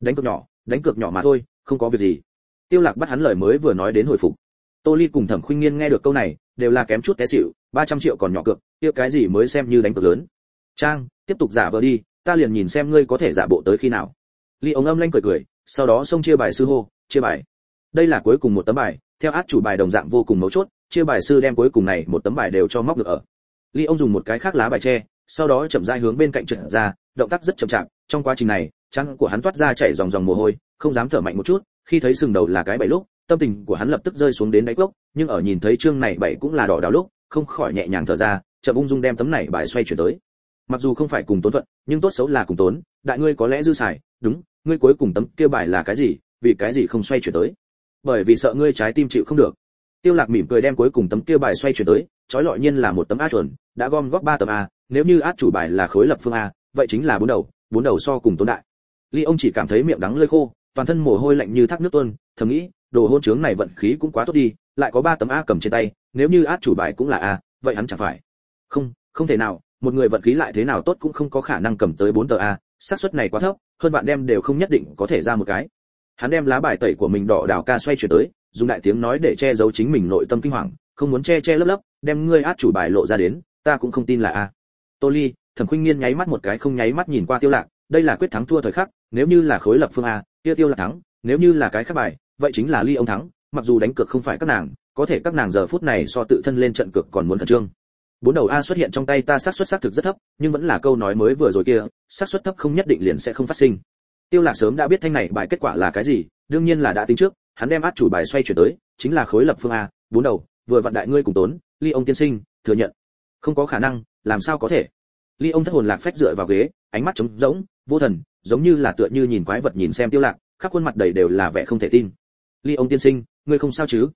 Đánh cược nhỏ, đánh cược nhỏ mà thôi, không có việc gì. Tiêu lạc bắt hắn lời mới vừa nói đến hồi phục. Tô ly cùng thẩm khuynh nghiên nghe được câu này, đều là kém chút té xỉu 300 triệu còn nhỏ cược, kia cái gì mới xem như đánh cược lớn. Trang, tiếp tục giả vờ đi ta liền nhìn xem ngươi có thể giả bộ tới khi nào. Ly ống âm lanh cười cười, sau đó xông chia bài sư hô, chia bài. Đây là cuối cùng một tấm bài, theo át chủ bài đồng dạng vô cùng mấu chốt, chia bài sư đem cuối cùng này một tấm bài đều cho móc được ở. Ly ông dùng một cái khác lá bài tre sau đó chậm rãi hướng bên cạnh trượt ra, động tác rất chậm chạp, trong quá trình này trăng của hắn toát ra chảy dòng dòng mồ hôi, không dám thở mạnh một chút, khi thấy sừng đầu là cái bảy lúc, tâm tình của hắn lập tức rơi xuống đến đáy cốc, nhưng ở nhìn thấy chương này bảy cũng là đỏ đào lúc, không khỏi nhẹ nhàng thở ra, chậm ung dung đem tấm này bài xoay chuyển tới mặc dù không phải cùng tốn thuận, nhưng tốt xấu là cùng tốn. Đại ngươi có lẽ dư xài. Đúng, ngươi cuối cùng tấm kia bài là cái gì? Vì cái gì không xoay chuyển tới? Bởi vì sợ ngươi trái tim chịu không được. Tiêu lạc mỉm cười đem cuối cùng tấm kia bài xoay chuyển tới. Chói lọi nhiên là một tấm a chuẩn, đã gom góp ba tấm a. Nếu như át chủ bài là khối lập phương a, vậy chính là bốn đầu bốn đầu so cùng tốn đại. Ly ông chỉ cảm thấy miệng đắng lơi khô, toàn thân mồ hôi lạnh như thác nước tuôn, thầm nghĩ, đồ hôn trướng này vận khí cũng quá tốt đi, lại có ba tấm a cầm trên tay, nếu như át chủ bài cũng là a, vậy hắn chẳng phải. Không không thể nào một người vận khí lại thế nào tốt cũng không có khả năng cầm tới bốn tờ a, xác suất này quá thấp, hơn bạn đem đều không nhất định có thể ra một cái. Hắn đem lá bài tẩy của mình đỏ đảo ca xoay chuyển tới, dùng đại tiếng nói để che giấu chính mình nội tâm kinh hoàng, không muốn che che lấp lấp, đem ngươi át chủ bài lộ ra đến, ta cũng không tin là a. Tô ly, thẩm khuynh nghiên nháy mắt một cái không nháy mắt nhìn qua tiêu lạc, đây là quyết thắng thua thời khắc, nếu như là khối lập phương a, kia tiêu lạc thắng, nếu như là cái khác bài, vậy chính là ly ông thắng, mặc dù đánh cược không phải các nàng, có thể các nàng giờ phút này so tự thân lên trận cược còn muốn thần trương bốn đầu a xuất hiện trong tay ta xác suất xác thực rất thấp, nhưng vẫn là câu nói mới vừa rồi kia, xác suất thấp không nhất định liền sẽ không phát sinh. Tiêu lạc sớm đã biết thanh này bài kết quả là cái gì, đương nhiên là đã tính trước, hắn đem át chủ bài xoay chuyển tới, chính là khối lập phương a, bốn đầu, vừa vặn đại ngươi cùng tốn, ly ông tiên sinh, thừa nhận. Không có khả năng, làm sao có thể? Ly ông thất hồn lạc phách dựa vào ghế, ánh mắt trống rỗng, vô thần, giống như là tựa như nhìn quái vật nhìn xem tiêu lạc, khắp khuôn mặt đầy đều là vẻ không thể tin. Ly ông tiên sinh, ngươi không sao chứ?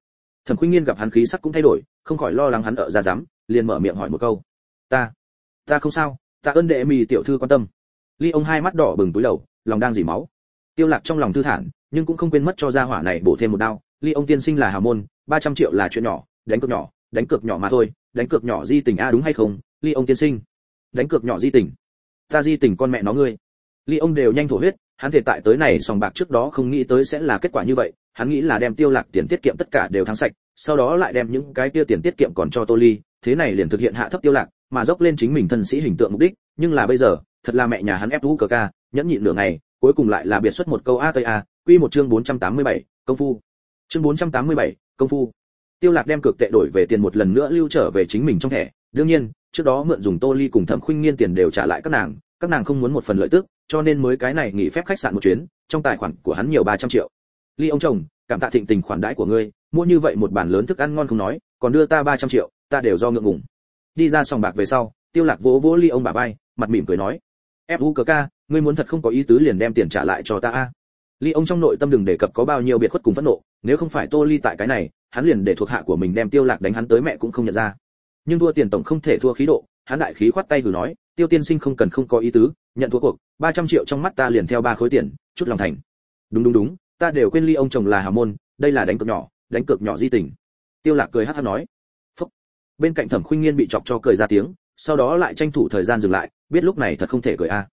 Thẩm khuynh nghiên gặp hắn khí sắc cũng thay đổi, không khỏi lo lắng hắn ở ra dám liền mở miệng hỏi một câu. Ta ta không sao, ta ơn đệ mì tiểu thư quan tâm. Ly ông hai mắt đỏ bừng túi đầu, lòng đang dỉ máu. Tiêu lạc trong lòng thư thản, nhưng cũng không quên mất cho gia hỏa này bổ thêm một đao. Ly ông tiên sinh là hào môn 300 triệu là chuyện nhỏ, đánh cược nhỏ, đánh cược nhỏ mà thôi, đánh cược nhỏ di tình a đúng hay không? Ly ông tiên sinh, đánh cược nhỏ di tình. Ta di tình con mẹ nó ngươi. Ly ông đều nhanh thổ huyết, hắn thể tại tới này sòng bạc trước đó không nghĩ tới sẽ là kết quả như vậy. Hắn nghĩ là đem tiêu lạc tiền tiết kiệm tất cả đều thắng sạch, sau đó lại đem những cái kia tiền tiết kiệm còn cho tô ly thế này liền thực hiện hạ thấp tiêu lạc mà dốc lên chính mình thân sĩ hình tượng mục đích nhưng là bây giờ thật là mẹ nhà hắn ép vũ cờ ca nhẫn nhịn nửa ngày cuối cùng lại là biệt xuất một câu a tây a quy một chương 487, công phu. Chương 487, công phu. Tiêu lạc đem cược tệ đổi về tiền một lần nữa lưu trở về chính mình trong thẻ. Đương nhiên trước đó mượn dùng tô ly cùng thẩm khuynh nghiên tiền đều trả lại các nàng các nàng không muốn một phần lợi tức cho nên mới cái này nghỉ phép khách sạn một chuyến trong tài khoản của hắn nhiều 300 triệu. Ly ông chồng cảm tạ thịnh tình khoản đãi của ngươi mua như vậy một bản lớn thức ăn ngon không nói còn đưa ta 300 triệu ta đều do ngượng ngùng. Đi ra sòng bạc về sau, tiêu lạc vỗ vỗ ly ông bà vai, mặt mỉm cười nói, ép cơ cờ ca, ngươi muốn thật không có ý tứ liền đem tiền trả lại cho ta a? Ly ông trong nội tâm đừng đề cập có bao nhiêu biệt khuất cùng phẫn nộ, nếu không phải tô ly tại cái này, hắn liền để thuộc hạ của mình đem tiêu lạc đánh hắn tới mẹ cũng không nhận ra. Nhưng thua tiền tổng không thể thua khí độ, hắn đại khí khoát tay vừa nói, tiêu tiên sinh không cần không có ý tứ, nhận thua cuộc 300 triệu trong mắt ta liền theo ba khối tiền, chút lòng thành. Đúng đúng đúng, ta đều quên ly ông chồng là hà môn, đây là đánh cược nhỏ, đánh cược nhỏ di tình. Tiêu lạc cười hắt hắt nói bên cạnh thẩm khuynh nghiên bị chọc cho cười ra tiếng, sau đó lại tranh thủ thời gian dừng lại, biết lúc này thật không thể cười a.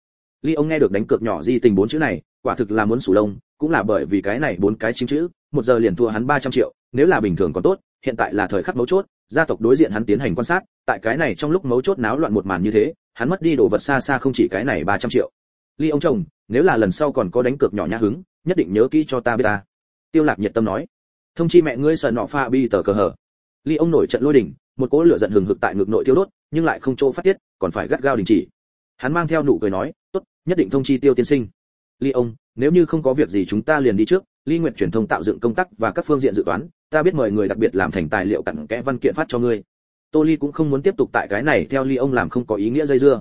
Ly ông nghe được đánh cược nhỏ di tình bốn chữ này, quả thực là muốn sủ lông, cũng là bởi vì cái này bốn cái chính chữ, một giờ liền thua hắn 300 triệu, nếu là bình thường còn tốt, hiện tại là thời khắc mấu chốt, gia tộc đối diện hắn tiến hành quan sát, tại cái này trong lúc mấu chốt náo loạn một màn như thế, hắn mất đi đồ vật xa xa không chỉ cái này 300 triệu. Ly ông chồng, nếu là lần sau còn có đánh cược nhỏ nhã hứng, nhất định nhớ kỹ cho ta biết ta. Tiêu lạc nhiệt tâm nói. Thông chi mẹ ngươi sợ nọ pha bi tờ cờ hở. Ly ông nổi trận lôi đỉnh một cỗ lửa giận hừng hực tại ngực nội tiêu đốt, nhưng lại không chỗ phát tiết, còn phải gắt gao đình chỉ. Hắn mang theo nụ cười nói, tốt, nhất định thông chi tiêu tiên sinh. Ly ông, nếu như không có việc gì chúng ta liền đi trước, ly nguyện truyền thông tạo dựng công tác và các phương diện dự toán, ta biết mời người đặc biệt làm thành tài liệu cặn kẽ văn kiện phát cho ngươi. Tô ly cũng không muốn tiếp tục tại cái này theo ly ông làm không có ý nghĩa dây dưa.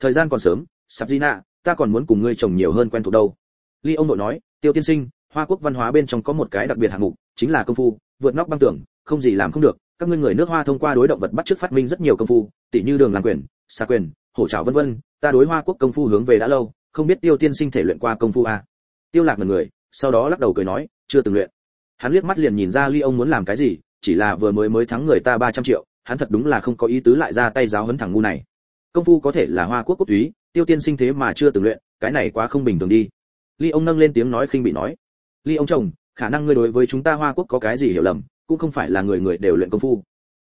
Thời gian còn sớm, sắp di nạ, ta còn muốn cùng ngươi trồng nhiều hơn quen thuộc đâu. Ly ông nội nói, tiêu tiên sinh, hoa quốc văn hóa bên trong có một cái đặc biệt hạng mục, chính là công phu, vượt nóc băng tường, không gì làm không được các ngươi người nước hoa thông qua đối động vật bắt chước phát minh rất nhiều công phu, tỉ như đường làm quyền xa quyền, hổ trảo vân vân, ta đối hoa quốc công phu hướng về đã lâu, không biết tiêu tiên sinh thể luyện qua công phu à? tiêu lạc một người, sau đó lắc đầu cười nói, chưa từng luyện. Hắn liếc mắt liền nhìn ra ly ông muốn làm cái gì, chỉ là vừa mới mới thắng người ta 300 triệu, hắn thật đúng là không có ý tứ lại ra tay giáo huấn thằng ngu này. Công phu có thể là hoa quốc quốc túy, tiêu tiên sinh thế mà chưa từng luyện, cái này quá không bình thường đi. Ly ông nâng lên tiếng nói khinh bị nói. Ly ông chồng, khả năng ngươi đối với chúng ta hoa quốc có cái gì hiểu lầm? Cũng không phải là người người đều luyện công phu.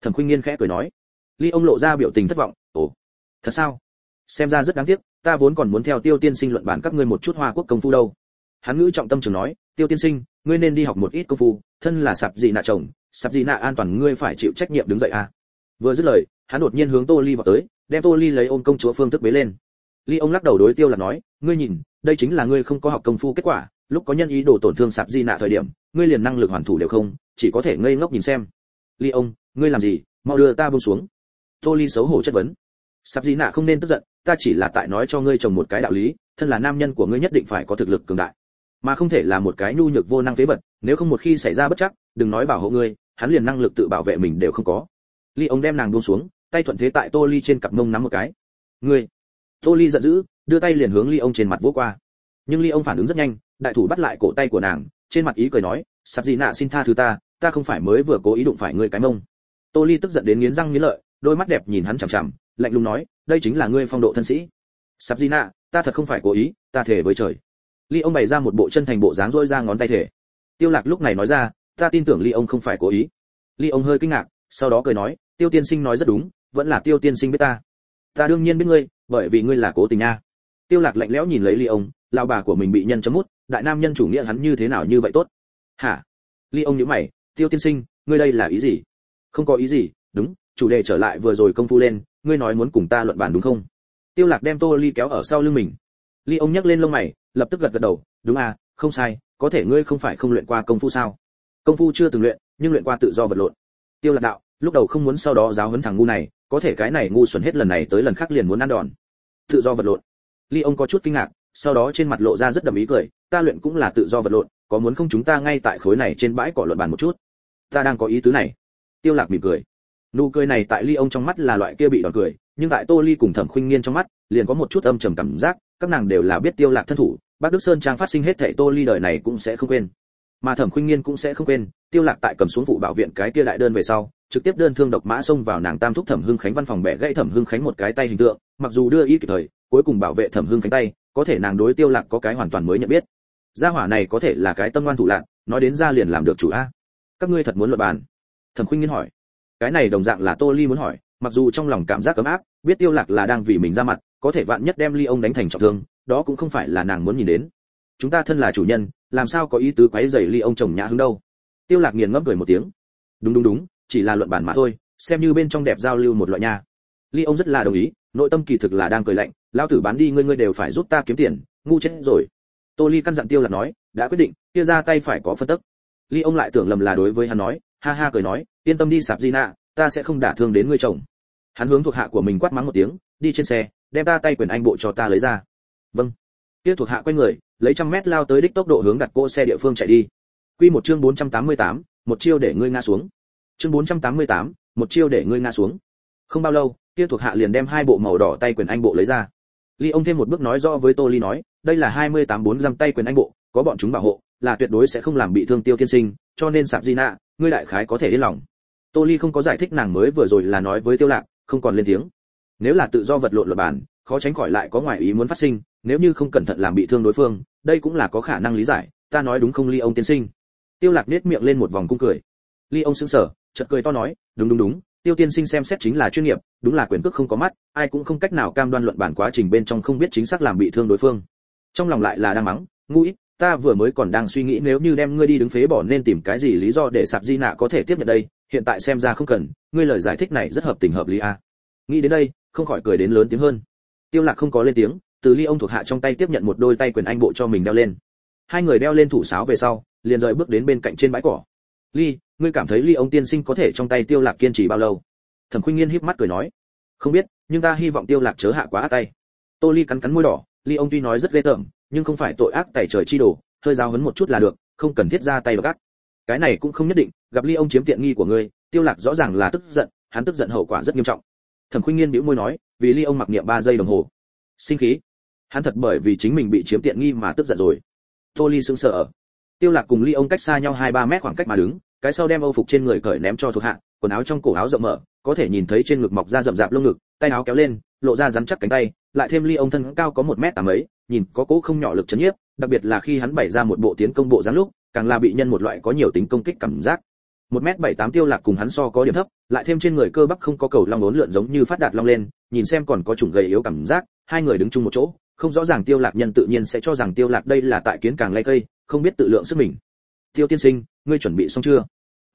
Thẩm khuynh nghiên khẽ cười nói. Ly ông lộ ra biểu tình thất vọng. Ồ, thật sao? Xem ra rất đáng tiếc, ta vốn còn muốn theo tiêu tiên sinh luận bản các ngươi một chút hoa quốc công phu đâu. Hắn ngữ trọng tâm trường nói, tiêu tiên sinh, ngươi nên đi học một ít công phu, thân là sạp gì nạ chồng, sạp gì nạ an toàn ngươi phải chịu trách nhiệm đứng dậy à. Vừa dứt lời, hắn đột nhiên hướng tô ly vào tới, đem tô ly lấy ôm công chúa phương thức bế lên ly ông lắc đầu đối tiêu là nói, ngươi nhìn, đây chính là ngươi không có học công phu kết quả, lúc có nhân ý đồ tổn thương sạp di nạ thời điểm, ngươi liền năng lực hoàn thủ đều không, chỉ có thể ngây ngốc nhìn xem. Ly ông, ngươi làm gì? Mau đưa ta buông xuống. Tô ly xấu hổ chất vấn. Sạp di nạ không nên tức giận, ta chỉ là tại nói cho ngươi chồng một cái đạo lý, thân là nam nhân của ngươi nhất định phải có thực lực cường đại, mà không thể là một cái nhu nhược vô năng phế vật, nếu không một khi xảy ra bất chắc, đừng nói bảo hộ ngươi, hắn liền năng lực tự bảo vệ mình đều không có. Ly ông đem nàng buông xuống, tay thuận thế tại tô ly trên cặp mông nắm một cái. Ngươi tô ly giận dữ, đưa tay liền hướng ly ông trên mặt vỗ qua. Nhưng ly ông phản ứng rất nhanh, đại thủ bắt lại cổ tay của nàng, trên mặt ý cười nói, Sạp gì nạ xin tha thứ ta ta không phải mới vừa cố ý đụng phải ngươi cái mông. Tô ly tức giận đến nghiến răng nghiến lợi, đôi mắt đẹp nhìn hắn chằm chằm, lạnh lùng nói, đây chính là ngươi phong độ thân sĩ. Sạp gì nạ, ta thật không phải cố ý, ta thể với trời. Ly ông bày ra một bộ chân thành bộ dáng rỗi ra ngón tay thể tiêu lạc lúc này nói ra, ta tin tưởng ly ông không phải cố ý. Ly ông hơi kinh ngạc, sau đó cười nói, tiêu tiên sinh nói rất đúng, vẫn là tiêu tiên sinh biết ta ta đương nhiên biết ngươi, bởi vì ngươi là cố tình nha. Tiêu lạc lạnh lẽo nhìn lấy ly ông, lão bà của mình bị nhân chấm mút, đại nam nhân chủ nghĩa hắn như thế nào như vậy tốt? Hả? Ly ông nhíu mày, tiêu tiên sinh, ngươi đây là ý gì? Không có ý gì, đúng, chủ đề trở lại vừa rồi công phu lên, ngươi nói muốn cùng ta luận bàn đúng không? Tiêu lạc đem tô ly kéo ở sau lưng mình. Ly ông nhấc lên lông mày, lập tức gật gật đầu, đúng à không sai, có thể ngươi không phải không luyện qua công phu sao? Công phu chưa từng luyện, nhưng luyện qua tự do vật lộn. Tiêu lạc đạo lúc đầu không muốn sau đó giáo huấn thằng ngu này, có thể cái này ngu xuẩn hết lần này tới lần khác liền muốn ăn đòn. Tự do vật lộn. Ly ông có chút kinh ngạc, sau đó trên mặt lộ ra rất đầm ý cười, ta luyện cũng là tự do vật lộn, có muốn không chúng ta ngay tại khối này trên bãi cỏ luận bàn một chút? Ta đang có ý tứ này. Tiêu lạc mỉm cười. Nụ cười này tại ly ông trong mắt là loại kia bị đòn cười, nhưng tại tô ly cùng thẩm khuynh nghiên trong mắt, liền có một chút âm trầm cảm giác, các nàng đều là biết tiêu lạc thân thủ, bác đức sơn trang phát sinh hết thảy tô ly đời này cũng sẽ không quên. Mà thẩm khuynh nghiên cũng sẽ không quên, tiêu lạc tại cầm xuống vụ bảo viện cái kia đại đơn về sau trực tiếp đơn thương độc mã xông vào nàng tam thúc thẩm hưng khánh văn phòng bẻ gãy thẩm hưng khánh một cái tay hình tượng, mặc dù đưa ý kịp thời, cuối cùng bảo vệ thẩm hưng khánh tay, có thể nàng đối tiêu lạc có cái hoàn toàn mới nhận biết. Gia hỏa này có thể là cái tâm ngoan thủ lạc nói đến ra liền làm được chủ a. Các ngươi thật muốn luận bàn? Thẩm khuynh nghiên hỏi. Cái này đồng dạng là tô ly muốn hỏi, mặc dù trong lòng cảm giác cấm áp, biết tiêu lạc là đang vì mình ra mặt, có thể vạn nhất đem ly ông đánh thành trọng thương, đó cũng không phải là nàng muốn nhìn đến. Chúng ta thân là chủ nhân, làm sao có ý tứ quấy rầy ly ông chồng nhã hứng đâu? Tiêu lạc nghiền ngẫm cười một tiếng. Đúng đúng đúng chỉ là luận bản mà thôi xem như bên trong đẹp giao lưu một loại nha. Ly ông rất là đồng ý nội tâm kỳ thực là đang cười lạnh lao tử bán đi ngươi ngươi đều phải giúp ta kiếm tiền ngu chết rồi. Tô ly căn dặn tiêu lạc nói đã quyết định kia ra tay phải có phân tức. Ly ông lại tưởng lầm là đối với hắn nói ha ha cười nói yên tâm đi sạp di nạ ta sẽ không đả thương đến ngươi chồng. Hắn hướng thuộc hạ của mình quát mắng một tiếng đi trên xe đem ta tay quyền anh bộ cho ta lấy ra. Vâng. Kia thuộc hạ quay người lấy trăm mét lao tới đích tốc độ hướng đặt cỗ xe địa phương chạy đi. Quy một chương 488, một chiêu để ngươi ngã xuống chương 488, một chiêu để ngươi ngã xuống. Không bao lâu kia thuộc hạ liền đem hai bộ màu đỏ tay quyền anh bộ lấy ra. Ly ông thêm một bước nói rõ với tô ly nói đây là 28 bốn dăm tay quyền anh bộ có bọn chúng bảo hộ là tuyệt đối sẽ không làm bị thương tiêu tiên sinh cho nên sạp di nạ ngươi đại khái có thể yên lòng. Tô ly không có giải thích nàng mới vừa rồi là nói với tiêu lạc không còn lên tiếng. Nếu là tự do vật lộn luật bản khó tránh khỏi lại có ngoài ý muốn phát sinh nếu như không cẩn thận làm bị thương đối phương đây cũng là có khả năng lý giải ta nói đúng không ly ông tiên sinh? Tiêu lạc nét miệng lên một vòng cung cười. Ly ông sững sờ chợt cười to nói, đúng đúng đúng, tiêu tiên sinh xem xét chính là chuyên nghiệp, đúng là quyền cước không có mắt, ai cũng không cách nào cam đoan luận bản quá trình bên trong không biết chính xác làm bị thương đối phương. Trong lòng lại là đang mắng, ngu ít, ta vừa mới còn đang suy nghĩ nếu như đem ngươi đi đứng phế bỏ nên tìm cái gì lý do để sạp di nạ có thể tiếp nhận đây, hiện tại xem ra không cần, ngươi lời giải thích này rất hợp tình hợp lý à. nghĩ đến đây, không khỏi cười đến lớn tiếng hơn. Tiêu lạc không có lên tiếng, từ ly ông thuộc hạ trong tay tiếp nhận một đôi tay quyền anh bộ cho mình đeo lên. Hai người đeo lên thủ sáo về sau, liền rời bước đến bên cạnh trên bãi cỏ. Ly ngươi cảm thấy ly ông tiên sinh có thể trong tay tiêu lạc kiên trì bao lâu? Thẩm khuynh nghiên híp mắt cười nói, không biết, nhưng ta hy vọng tiêu lạc chớ hạ quá ác tay. Tô ly cắn cắn môi đỏ, ly ông tuy nói rất ghê tởm, nhưng không phải tội ác tẩy trời chi đồ, hơi giao hấn một chút là được, không cần thiết ra tay gắt cái này cũng không nhất định, gặp ly ông chiếm tiện nghi của ngươi, tiêu lạc rõ ràng là tức giận, hắn tức giận hậu quả rất nghiêm trọng. Thẩm khuynh nghiên bĩu môi nói, vì ly ông mặc niệm 3 giây đồng hồ. Sinh khí. Hắn thật bởi vì chính mình bị chiếm tiện nghi mà tức giận rồi. Tô ly sững sờ tiêu lạc cùng ly ông cách xa nhau hai ba mét khoảng cách mà đứng cái sau đem âu phục trên người cởi ném cho thuộc hạ, quần áo trong cổ áo rộng mở, có thể nhìn thấy trên ngực mọc ra rậm rạp lông ngực, tay áo kéo lên, lộ ra rắn chắc cánh tay, lại thêm ly ông thân cao có một mét tám ấy nhìn có cố không nhỏ lực chấn nhiếp, đặc biệt là khi hắn bày ra một bộ tiến công bộ dáng lúc, càng là bị nhân một loại có nhiều tính công kích cảm giác. Một mét bảy tám tiêu lạc cùng hắn so có điểm thấp, lại thêm trên người cơ bắp không có cầu long lốn lượn giống như phát đạt long lên, nhìn xem còn có chủng gầy yếu cảm giác, hai người đứng chung một chỗ, không rõ ràng tiêu lạc nhân tự nhiên sẽ cho rằng tiêu lạc đây là tại kiến càng lay cây, không biết tự lượng sức mình tiêu tiên sinh, ngươi chuẩn bị xong chưa?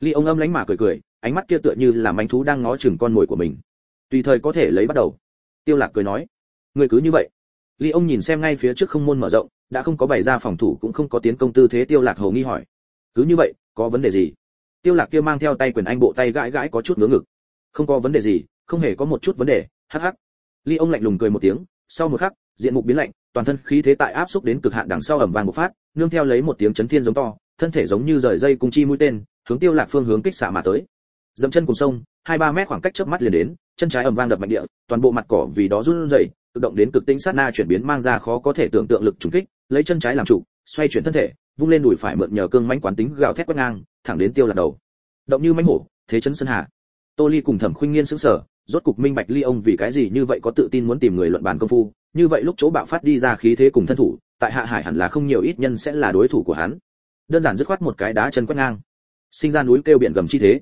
Ly ông âm lánh mà cười cười, ánh mắt kia tựa như là manh thú đang ngó chừng con mồi của mình. Tùy thời có thể lấy bắt đầu. Tiêu lạc cười nói, ngươi cứ như vậy. Ly ông nhìn xem ngay phía trước không môn mở rộng, đã không có bày ra phòng thủ cũng không có tiến công tư thế tiêu lạc hầu nghi hỏi, cứ như vậy, có vấn đề gì? Tiêu lạc kia mang theo tay quyền anh bộ tay gãi gãi có chút ngứa ngực. Không có vấn đề gì, không hề có một chút vấn đề, hắc hắc. Ly ông lạnh lùng cười một tiếng, sau một khắc, diện mục biến lạnh, toàn thân khí thế tại áp xúc đến cực hạn đằng sau ầm vang một phát, nương theo lấy một tiếng chấn thiên giống to thân thể giống như rời dây cung chi mũi tên, hướng tiêu lạc phương hướng kích xạ mà tới. Dậm chân cùng sông, hai ba mét khoảng cách chớp mắt liền đến, chân trái ầm vang đập mạnh địa, toàn bộ mặt cỏ vì đó run rẩy, tự động đến cực tinh sát na chuyển biến mang ra khó có thể tưởng tượng lực trùng kích, lấy chân trái làm trụ xoay chuyển thân thể, vung lên đùi phải mượn nhờ cương mãnh quán tính gào thét quét ngang, thẳng đến tiêu lạc đầu. Động như mãnh hổ, thế chấn sơn hà. Tô ly cùng thẩm khuynh nghiên sững sờ, rốt cục minh bạch ly ông vì cái gì như vậy có tự tin muốn tìm người luận bàn công phu, như vậy lúc chỗ bạo phát đi ra khí thế cùng thân thủ, tại hạ hải hẳn là không nhiều ít nhân sẽ là đối thủ của hắn đơn giản dứt khoát một cái đá chân quét ngang, sinh ra núi kêu biển gầm chi thế.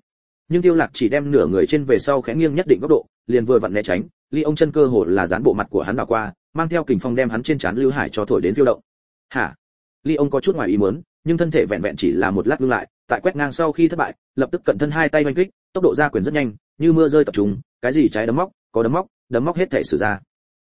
Nhưng tiêu lạc chỉ đem nửa người trên về sau khẽ nghiêng nhất định góc độ, liền vừa vặn né tránh, ly ông chân cơ hồ là dán bộ mặt của hắn đảo qua, mang theo kình phong đem hắn trên chán lưu hải cho thổi đến phiêu động. Hả? Ly ông có chút ngoài ý muốn, nhưng thân thể vẹn vẹn chỉ là một lát ngưng lại, tại quét ngang sau khi thất bại, lập tức cận thân hai tay oanh kích, tốc độ ra quyền rất nhanh, như mưa rơi tập trung, cái gì trái đấm móc, có đấm móc đấm móc hết thể sử ra.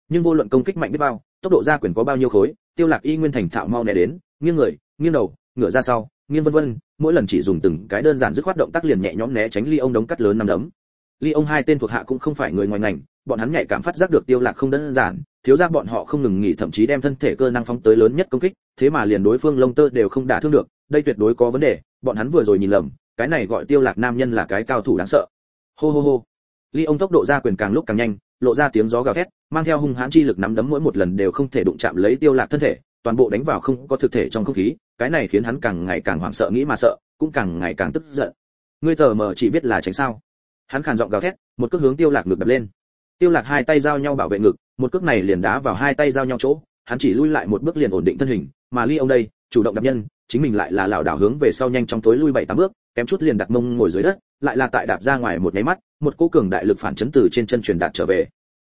Nhưng vô luận công kích mạnh biết bao, tốc độ ra quyền có bao nhiêu khối, tiêu lạc y nguyên thành thạo mau né đến, nghiêng người, nghiêng đầu ngửa ra sau, nghiêng vân vân, mỗi lần chỉ dùng từng cái đơn giản dứt khoát động tác liền nhẹ nhõm né tránh ly ông đống cắt lớn năm đấm. Ly ông hai tên thuộc hạ cũng không phải người ngoài ngành, bọn hắn nhạy cảm phát giác được tiêu lạc không đơn giản, thiếu gia bọn họ không ngừng nghỉ thậm chí đem thân thể cơ năng phóng tới lớn nhất công kích, thế mà liền đối phương lông tơ đều không đả thương được, đây tuyệt đối có vấn đề, bọn hắn vừa rồi nhìn lầm, cái này gọi tiêu lạc nam nhân là cái cao thủ đáng sợ. Hô hô hô. Ly ông tốc độ ra quyền càng lúc càng nhanh, lộ ra tiếng gió gào thét, mang theo hung hãn chi lực nắm đấm mỗi một lần đều không thể đụng chạm lấy tiêu lạc thân thể toàn bộ đánh vào không có thực thể trong không khí, cái này khiến hắn càng ngày càng hoảng sợ nghĩ mà sợ, cũng càng ngày càng tức giận. Ngươi tờ mờ chỉ biết là tránh sao? Hắn khàn giọng gào thét, một cước hướng tiêu lạc ngực đập lên. Tiêu lạc hai tay giao nhau bảo vệ ngực, một cước này liền đá vào hai tay giao nhau chỗ, hắn chỉ lui lại một bước liền ổn định thân hình, mà ly ông đây, chủ động đập nhân, chính mình lại là lảo đảo hướng về sau nhanh chóng tối lui bảy tám bước, kém chút liền đặt mông ngồi dưới đất, lại là tại đạp ra ngoài một nháy mắt, một cỗ cường đại lực phản chấn từ trên chân truyền đạt trở về.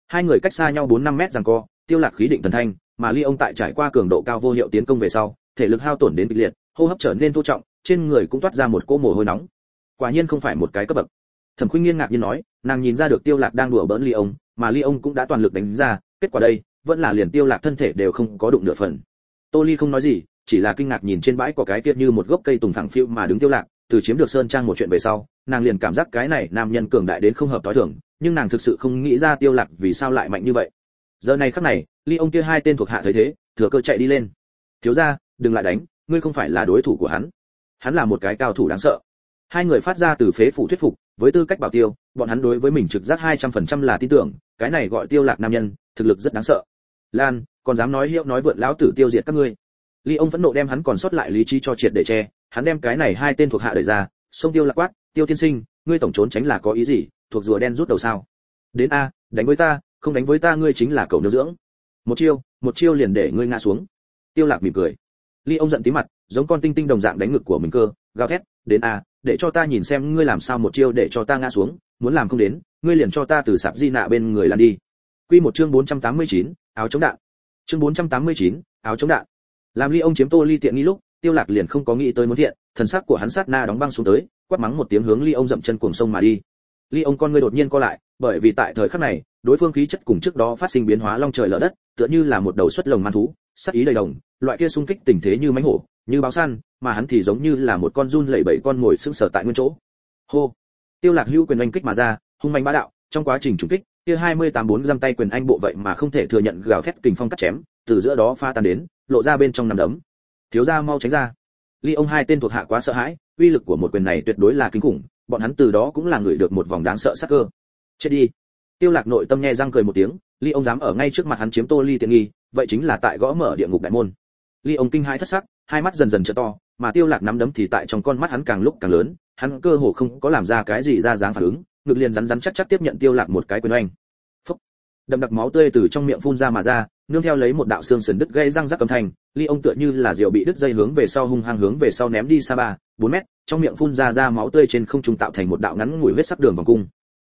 Hai người cách xa nhau bốn năm mét giằng co, tiêu lạc khí định thần thanh mà ly ông tại trải qua cường độ cao vô hiệu tiến công về sau, thể lực hao tổn đến kịch liệt, hô hấp trở nên thô trọng, trên người cũng toát ra một cỗ mồ hôi nóng. Quả nhiên không phải một cái cấp bậc. Thẩm khuynh nghiên ngạc nhiên nói, nàng nhìn ra được tiêu lạc đang đùa bỡn ly ông, mà ly ông cũng đã toàn lực đánh ra, kết quả đây, vẫn là liền tiêu lạc thân thể đều không có đụng nửa phần. Tô ly không nói gì, chỉ là kinh ngạc nhìn trên bãi có cái kia như một gốc cây tùng phẳng phiêu mà đứng tiêu lạc, từ chiếm được sơn trang một chuyện về sau, nàng liền cảm giác cái này nam nhân cường đại đến không hợp tối thường, nhưng nàng thực sự không nghĩ ra tiêu lạc vì sao lại mạnh như vậy. Giờ này khắc này ly ông kia hai tên thuộc hạ thấy thế, thừa cơ chạy đi lên. Thiếu gia, đừng lại đánh, ngươi không phải là đối thủ của hắn. Hắn là một cái cao thủ đáng sợ. Hai người phát ra từ phế phủ thuyết phục, với tư cách bảo tiêu, bọn hắn đối với mình trực giác hai trăm phần trăm là tin tưởng, cái này gọi tiêu lạc nam nhân, thực lực rất đáng sợ. Lan, còn dám nói hiệu nói vượn lão tử tiêu diệt các ngươi. Ly ông phẫn nộ đem hắn còn sót lại lý trí cho triệt để che, hắn đem cái này hai tên thuộc hạ đẩy ra xông tiêu lạc quát, tiêu tiên sinh, ngươi tổng trốn tránh là có ý gì, thuộc rùa đen rút đầu sao? Đến a, đánh với ta, không đánh với ta ngươi chính là cầu nương dưỡng một chiêu một chiêu liền để ngươi ngã xuống. Tiêu lạc mỉm cười. Ly ông giận tí mặt giống con tinh tinh đồng dạng đánh ngực của mình cơ gào thét đến a để cho ta nhìn xem ngươi làm sao một chiêu để cho ta ngã xuống muốn làm không đến ngươi liền cho ta từ sạp di nạ bên người lăn đi. Quy một chương 489, áo chống đạn. Chương 489, áo chống đạn. Làm ly ông chiếm tô ly tiện nghi lúc tiêu lạc liền không có nghĩ tới muốn thiện thần sắc của hắn sát na đóng băng xuống tới quát mắng một tiếng hướng ly ông dậm chân cuồng sông mà đi. Ly ông con ngươi đột nhiên co lại bởi vì tại thời khắc này đối phương khí chất cùng trước đó phát sinh biến hóa long trời lở đất tựa như là một đầu xuất lồng man thú, sắc ý đầy đồng, loại kia xung kích tình thế như mãnh hổ, như báo săn, mà hắn thì giống như là một con run lẩy bẩy con ngồi sững sờ tại nguyên chỗ. Hô! Tiêu lạc hưu quyền oanh kích mà ra, hung manh bá đạo, trong quá trình trùng kích, kia hai mươi tám bốn giam tay quyền anh bộ vậy mà không thể thừa nhận gào thét kình phong cắt chém, từ giữa đó pha tan đến, lộ ra bên trong nằm đấm. Thiếu gia mau tránh ra. Ly ông hai tên thuộc hạ quá sợ hãi, uy lực của một quyền này tuyệt đối là kinh khủng, bọn hắn từ đó cũng là người được một vòng đáng sợ sắc cơ. Chết đi. Tiêu lạc nội tâm nghe răng cười một tiếng ly ông dám ở ngay trước mặt hắn chiếm tô ly tiện nghi, vậy chính là tại gõ mở địa ngục đại môn. Ly ông kinh hãi thất sắc, hai mắt dần dần trợ to, mà tiêu lạc nắm đấm thì tại trong con mắt hắn càng lúc càng lớn, hắn cơ hồ không có làm ra cái gì ra dáng phản ứng, ngực liền rắn rắn chắc chắc tiếp nhận tiêu lạc một cái quyền oanh. Phúc! Đậm đặc máu tươi từ trong miệng phun ra mà ra, nương theo lấy một đạo xương sườn đứt gãy răng rắc âm thanh, ly ông tựa như là diều bị đứt dây hướng về sau hung hăng hướng về sau ném đi xa ba, bốn mét, trong miệng phun ra ra máu tươi trên không trung tạo thành một đạo ngắn ngủi huyết sắc đường vòng cung.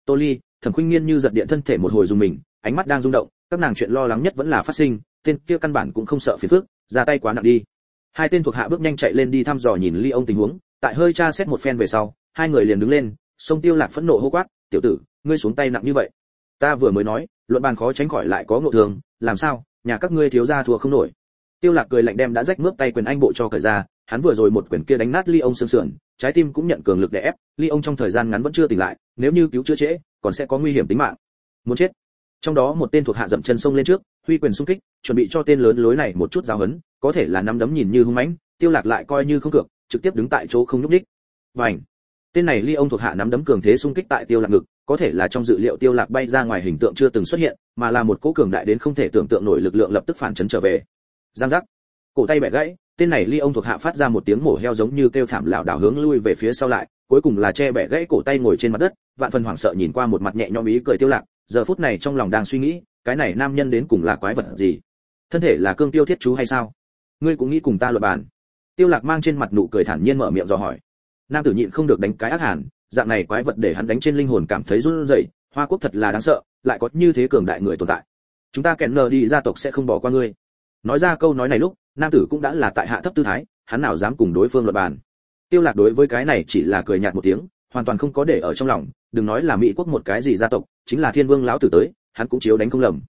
Tô ly, thẩm khuynh nghiên như giật điện thân thể một hồi dùng mình ánh mắt đang rung động, các nàng chuyện lo lắng nhất vẫn là phát sinh, tên kia căn bản cũng không sợ phiền phức, ra tay quá nặng đi. Hai tên thuộc hạ bước nhanh chạy lên đi thăm dò nhìn ly ông tình huống, tại hơi tra xét một phen về sau, hai người liền đứng lên, sông tiêu lạc phẫn nộ hô quát, tiểu tử, ngươi xuống tay nặng như vậy. Ta vừa mới nói, luận bàn khó tránh khỏi lại có ngộ thường, làm sao, nhà các ngươi thiếu gia thua không nổi. Tiêu lạc cười lạnh đem đã rách mướp tay quyền anh bộ cho cởi ra, hắn vừa rồi một quyền kia đánh nát ly ông sương sườn, trái tim cũng nhận cường lực để ép, ly ông trong thời gian ngắn vẫn chưa tỉnh lại, nếu như cứu chữa trễ, còn sẽ có nguy hiểm tính mạng. Muốn chết trong đó một tên thuộc hạ dậm chân sông lên trước huy quyền xung kích chuẩn bị cho tên lớn lối này một chút giáo hấn có thể là nắm đấm nhìn như hung mãnh tiêu lạc lại coi như không cược trực tiếp đứng tại chỗ không nhúc đích Bảnh, tên này ly ông thuộc hạ nắm đấm cường thế xung kích tại tiêu lạc ngực có thể là trong dự liệu tiêu lạc bay ra ngoài hình tượng chưa từng xuất hiện mà là một cỗ cường đại đến không thể tưởng tượng nổi lực lượng lập tức phản chấn trở về. Giang giác! Cổ tay bẻ gãy tên này ly ông thuộc hạ phát ra một tiếng mổ heo giống như kêu thảm lảo đảo hướng lui về phía sau lại cuối cùng là che bẻ gãy cổ tay ngồi trên mặt đất vạn phần hoảng sợ nhìn qua một mặt nhẹ nhõm ý cười tiêu lạc giờ phút này trong lòng đang suy nghĩ, cái này nam nhân đến cùng là quái vật gì? Thân thể là cương tiêu thiết chú hay sao? Ngươi cũng nghĩ cùng ta luận bàn. Tiêu lạc mang trên mặt nụ cười thản nhiên mở miệng dò hỏi. Nam tử nhịn không được đánh cái ác hàn, dạng này quái vật để hắn đánh trên linh hồn cảm thấy run rẩy, hoa quốc thật là đáng sợ, lại có như thế cường đại người tồn tại. Chúng ta kẹn nờ đi gia tộc sẽ không bỏ qua ngươi. Nói ra câu nói này lúc, nam tử cũng đã là tại hạ thấp tư thái, hắn nào dám cùng đối phương luận bàn. Tiêu lạc đối với cái này chỉ là cười nhạt một tiếng, hoàn toàn không có để ở trong lòng đừng nói là mỹ quốc một cái gì gia tộc, chính là thiên vương lão tử tới, hắn cũng chiếu đánh không lầm.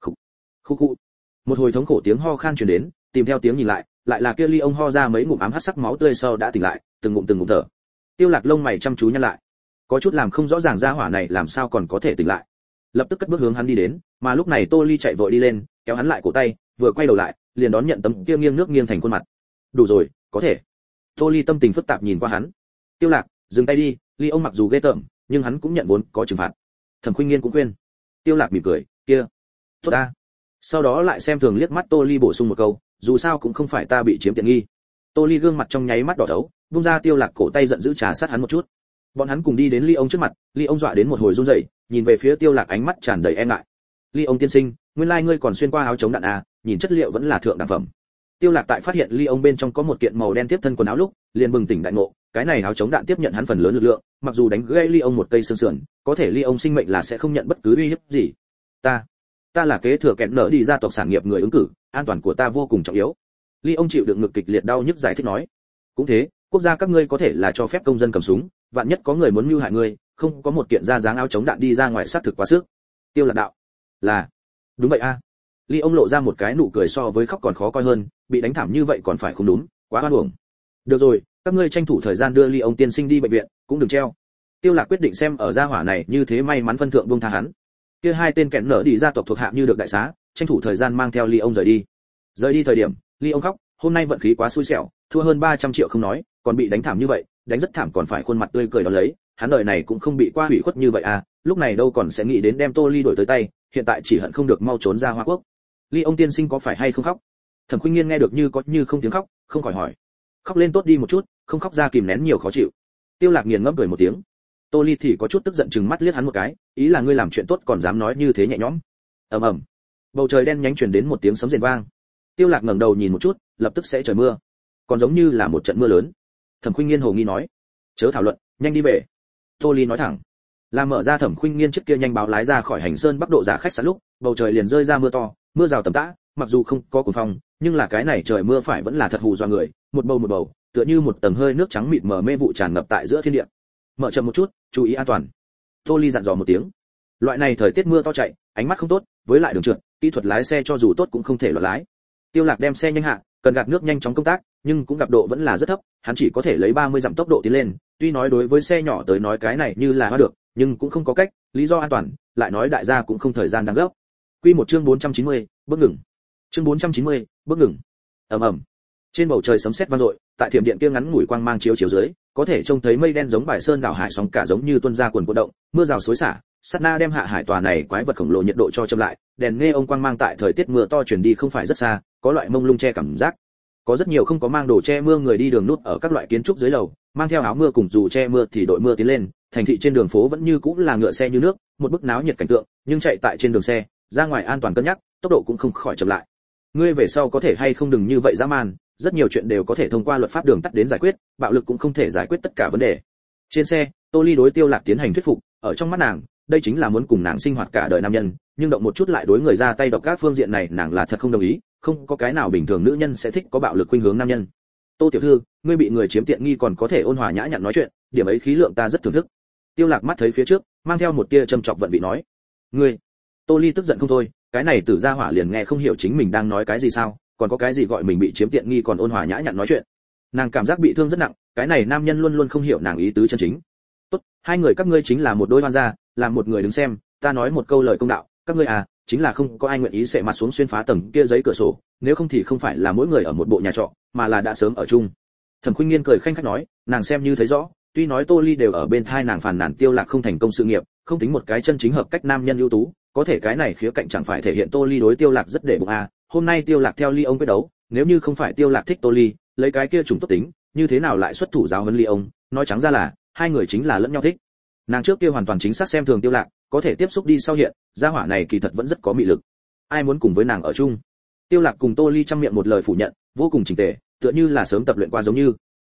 Khụ khụ khụ. Một hồi thống khổ tiếng ho khan truyền đến, tìm theo tiếng nhìn lại lại là kia ly ông ho ra mấy ngụm ám hắt sắc máu tươi sau đã tỉnh lại, từng ngụm từng ngụm thở. Tiêu lạc lông mày chăm chú nhăn lại. Có chút làm không rõ ràng ra hỏa này làm sao còn có thể tỉnh lại. Lập tức cất bước hướng hắn đi đến, mà lúc này tô ly chạy vội đi lên, kéo hắn lại cổ tay, vừa quay đầu lại, liền đón nhận tấm kia nghiêng nước nghiêng thành khuôn mặt. Đủ rồi, có thể. Tô ly tâm tình phức tạp nhìn qua hắn. Tiêu lạc, dừng tay đi, ly ông mặc dù ghê tởm nhưng hắn cũng nhận vốn có trừng phạt. Thẩm khuynh nghiên cũng khuyên. Tiêu lạc mỉm cười, kia, tốt ta. Sau đó lại xem thường liếc mắt tô ly bổ sung một câu, dù sao cũng không phải ta bị chiếm tiện nghi. Tô ly gương mặt trong nháy mắt đỏ thấu buông ra tiêu lạc cổ tay giận dữ trà sát hắn một chút. Bọn hắn cùng đi đến ly ông trước mặt, ly ông dọa đến một hồi run rẩy, nhìn về phía tiêu lạc ánh mắt tràn đầy e ngại. Ly ông tiên sinh, nguyên lai ngươi còn xuyên qua áo chống đạn à nhìn chất liệu vẫn là thượng đẳng phẩm tiêu lạc tại phát hiện ly ông bên trong có một kiện màu đen tiếp thân quần áo lúc, liền bừng tỉnh đại ngộ, cái này áo chống đạn tiếp nhận hắn phần lớn lực lượng, mặc dù đánh gãy ly ông một cây xương sườn, có thể ly ông sinh mệnh là sẽ không nhận bất cứ uy hiếp gì. Ta ta là kế thừa kẹn nở đi gia tộc sản nghiệp người ứng cử, an toàn của ta vô cùng trọng yếu. Ly ông chịu đựng ngực kịch liệt đau nhức giải thích nói. Cũng thế, quốc gia các ngươi có thể là cho phép công dân cầm súng, vạn nhất có người muốn mưu hại ngươi, không có một kiện ra dáng áo chống đạn đi ra ngoài sát thực quá sức. Tiêu lạc đạo, là, đúng vậy a ly ông lộ ra một cái nụ cười so với khóc còn khó coi hơn, bị đánh thảm như vậy còn phải không đúng, quá oan uổng. Được rồi, các ngươi tranh thủ thời gian đưa ly ông tiên sinh đi bệnh viện, cũng đừng treo. Tiêu lạc quyết định xem ở gia hỏa này như thế may mắn phân thượng buông tha hắn. Kia hai tên kẹn nở đi gia tộc thuộc hạ như được đại xá, tranh thủ thời gian mang theo ly ông rời đi. Rời đi thời điểm ly ông khóc, hôm nay vận khí quá xui xẻo, thua hơn 300 triệu không nói, còn bị đánh thảm như vậy, đánh rất thảm còn phải khuôn mặt tươi cười đó lấy, hắn đời này cũng không bị qua hủy khuất như vậy à lúc này đâu còn sẽ nghĩ đến đem tô ly đổi tới tay, hiện tại chỉ hận không được mau trốn ra hoa quốc ly ông tiên sinh có phải hay không khóc? Thẩm khuynh nghiên nghe được như có như không tiếng khóc, không khỏi hỏi. Khóc lên tốt đi một chút, không khóc ra kìm nén nhiều khó chịu. Tiêu lạc nghiền ngẫm cười một tiếng. Tô ly thì có chút tức giận chừng mắt liếc hắn một cái, ý là ngươi làm chuyện tốt còn dám nói như thế nhẹ nhõm. Ầm ầm. Bầu trời đen nhánh truyền đến một tiếng sấm rền vang. Tiêu lạc ngẩng đầu nhìn một chút, lập tức sẽ trời mưa. Còn giống như là một trận mưa lớn. Thẩm khuynh nghiên hồ nghi nói. Chớ thảo luận, nhanh đi về. Tô ly nói thẳng. Làm mở ra thẩm khuynh nghiên trước kia nhanh báo lái ra khỏi hành sơn bắc độ giả khách sạn lúc, bầu trời liền rơi ra mưa to mưa rào tầm tã, mặc dù không có cuồng phong, nhưng là cái này trời mưa phải vẫn là thật hù do người, một bầu một bầu, tựa như một tầng hơi nước trắng mịt mờ mê vụ tràn ngập tại giữa thiên địa. Mở chậm một chút, chú ý an toàn. Tô ly dặn dò một tiếng. Loại này thời tiết mưa to chạy, ánh mắt không tốt, với lại đường trượt, kỹ thuật lái xe cho dù tốt cũng không thể loạn lái. Tiêu lạc đem xe nhanh hạ, cần gạt nước nhanh chóng công tác, nhưng cũng gặp độ vẫn là rất thấp, hắn chỉ có thể lấy 30 dặm tốc độ tiến lên, tuy nói đối với xe nhỏ tới nói cái này như là hoa được, nhưng cũng không có cách, lý do an toàn, lại nói đại gia cũng không thời gian đang gấp quy một chương 490, bước ngừng. Chương 490, bước ngừng. Ầm ầm. Trên bầu trời sấm sét vang dội tại thiểm điện kia ngắn ngủi quang mang chiếu chiếu dưới có thể trông thấy mây đen giống bài sơn đảo hải sóng cả giống như tuôn ra quần cuộn động mưa rào xối xả sát na đem hạ hải tòa này quái vật khổng lồ nhiệt độ cho chậm lại đèn nghe ông quang mang tại thời tiết mưa to chuyển đi không phải rất xa có loại mông lung che cảm giác. Có rất nhiều không có mang đồ che mưa người đi đường nút ở các loại kiến trúc dưới lầu mang theo áo mưa cùng dù che mưa thì đội mưa tiến lên thành thị trên đường phố vẫn như cũng là ngựa xe như nước một bức náo nhiệt cảnh tượng nhưng chạy tại trên đường xe ra ngoài an toàn cân nhắc, tốc độ cũng không khỏi chậm lại. Ngươi về sau có thể hay không đừng như vậy dã man, rất nhiều chuyện đều có thể thông qua luật pháp đường tắt đến giải quyết, bạo lực cũng không thể giải quyết tất cả vấn đề. Trên xe, tô ly đối tiêu lạc tiến hành thuyết phục, ở trong mắt nàng, đây chính là muốn cùng nàng sinh hoạt cả đời nam nhân, nhưng động một chút lại đối người ra tay độc các phương diện này nàng là thật không đồng ý, không có cái nào bình thường nữ nhân sẽ thích có bạo lực khuynh hướng nam nhân. Tô tiểu thư, ngươi bị người chiếm tiện nghi còn có thể ôn hòa nhã nhặn nói chuyện, điểm ấy khí lượng ta rất thưởng thức. Tiêu lạc mắt thấy phía trước, mang theo một tia châm chọc vận bị nói. Ngươi tô ly tức giận không thôi, cái này tử gia hỏa liền nghe không hiểu chính mình đang nói cái gì sao, còn có cái gì gọi mình bị chiếm tiện nghi còn ôn hòa nhã nhặn nói chuyện. Nàng cảm giác bị thương rất nặng, cái này nam nhân luôn luôn không hiểu nàng ý tứ chân chính. Tốt, hai người các ngươi chính là một đôi hoan gia làm một người đứng xem, ta nói một câu lời công đạo, các ngươi à chính là không có ai nguyện ý sẽ mặt xuống xuyên phá tầng kia giấy cửa sổ, nếu không thì không phải là mỗi người ở một bộ nhà trọ, mà là đã sớm ở chung. Thẩm khuynh nghiên cười khanh khách nói, nàng xem như thấy rõ, tuy nói tô ly đều ở bên thai nàng phàn nàn tiêu lạc không thành công sự nghiệp, không tính một cái chân chính hợp cách nam nhân ưu tú có thể cái này khía cạnh chẳng phải thể hiện tô ly đối tiêu lạc rất để bụng à hôm nay tiêu lạc theo ly ông quyết đấu, nếu như không phải tiêu lạc thích tô ly, lấy cái kia trùng tốt tính, như thế nào lại xuất thủ giáo huấn ly ông? Nói trắng ra là, hai người chính là lẫn nhau thích. Nàng trước kia hoàn toàn chính xác xem thường tiêu lạc, có thể tiếp xúc đi sau hiện, gia hỏa này kỳ thật vẫn rất có mị lực. Ai muốn cùng với nàng ở chung? Tiêu lạc cùng tô ly trong miệng một lời phủ nhận, vô cùng chỉnh tề, tựa như là sớm tập luyện qua giống như.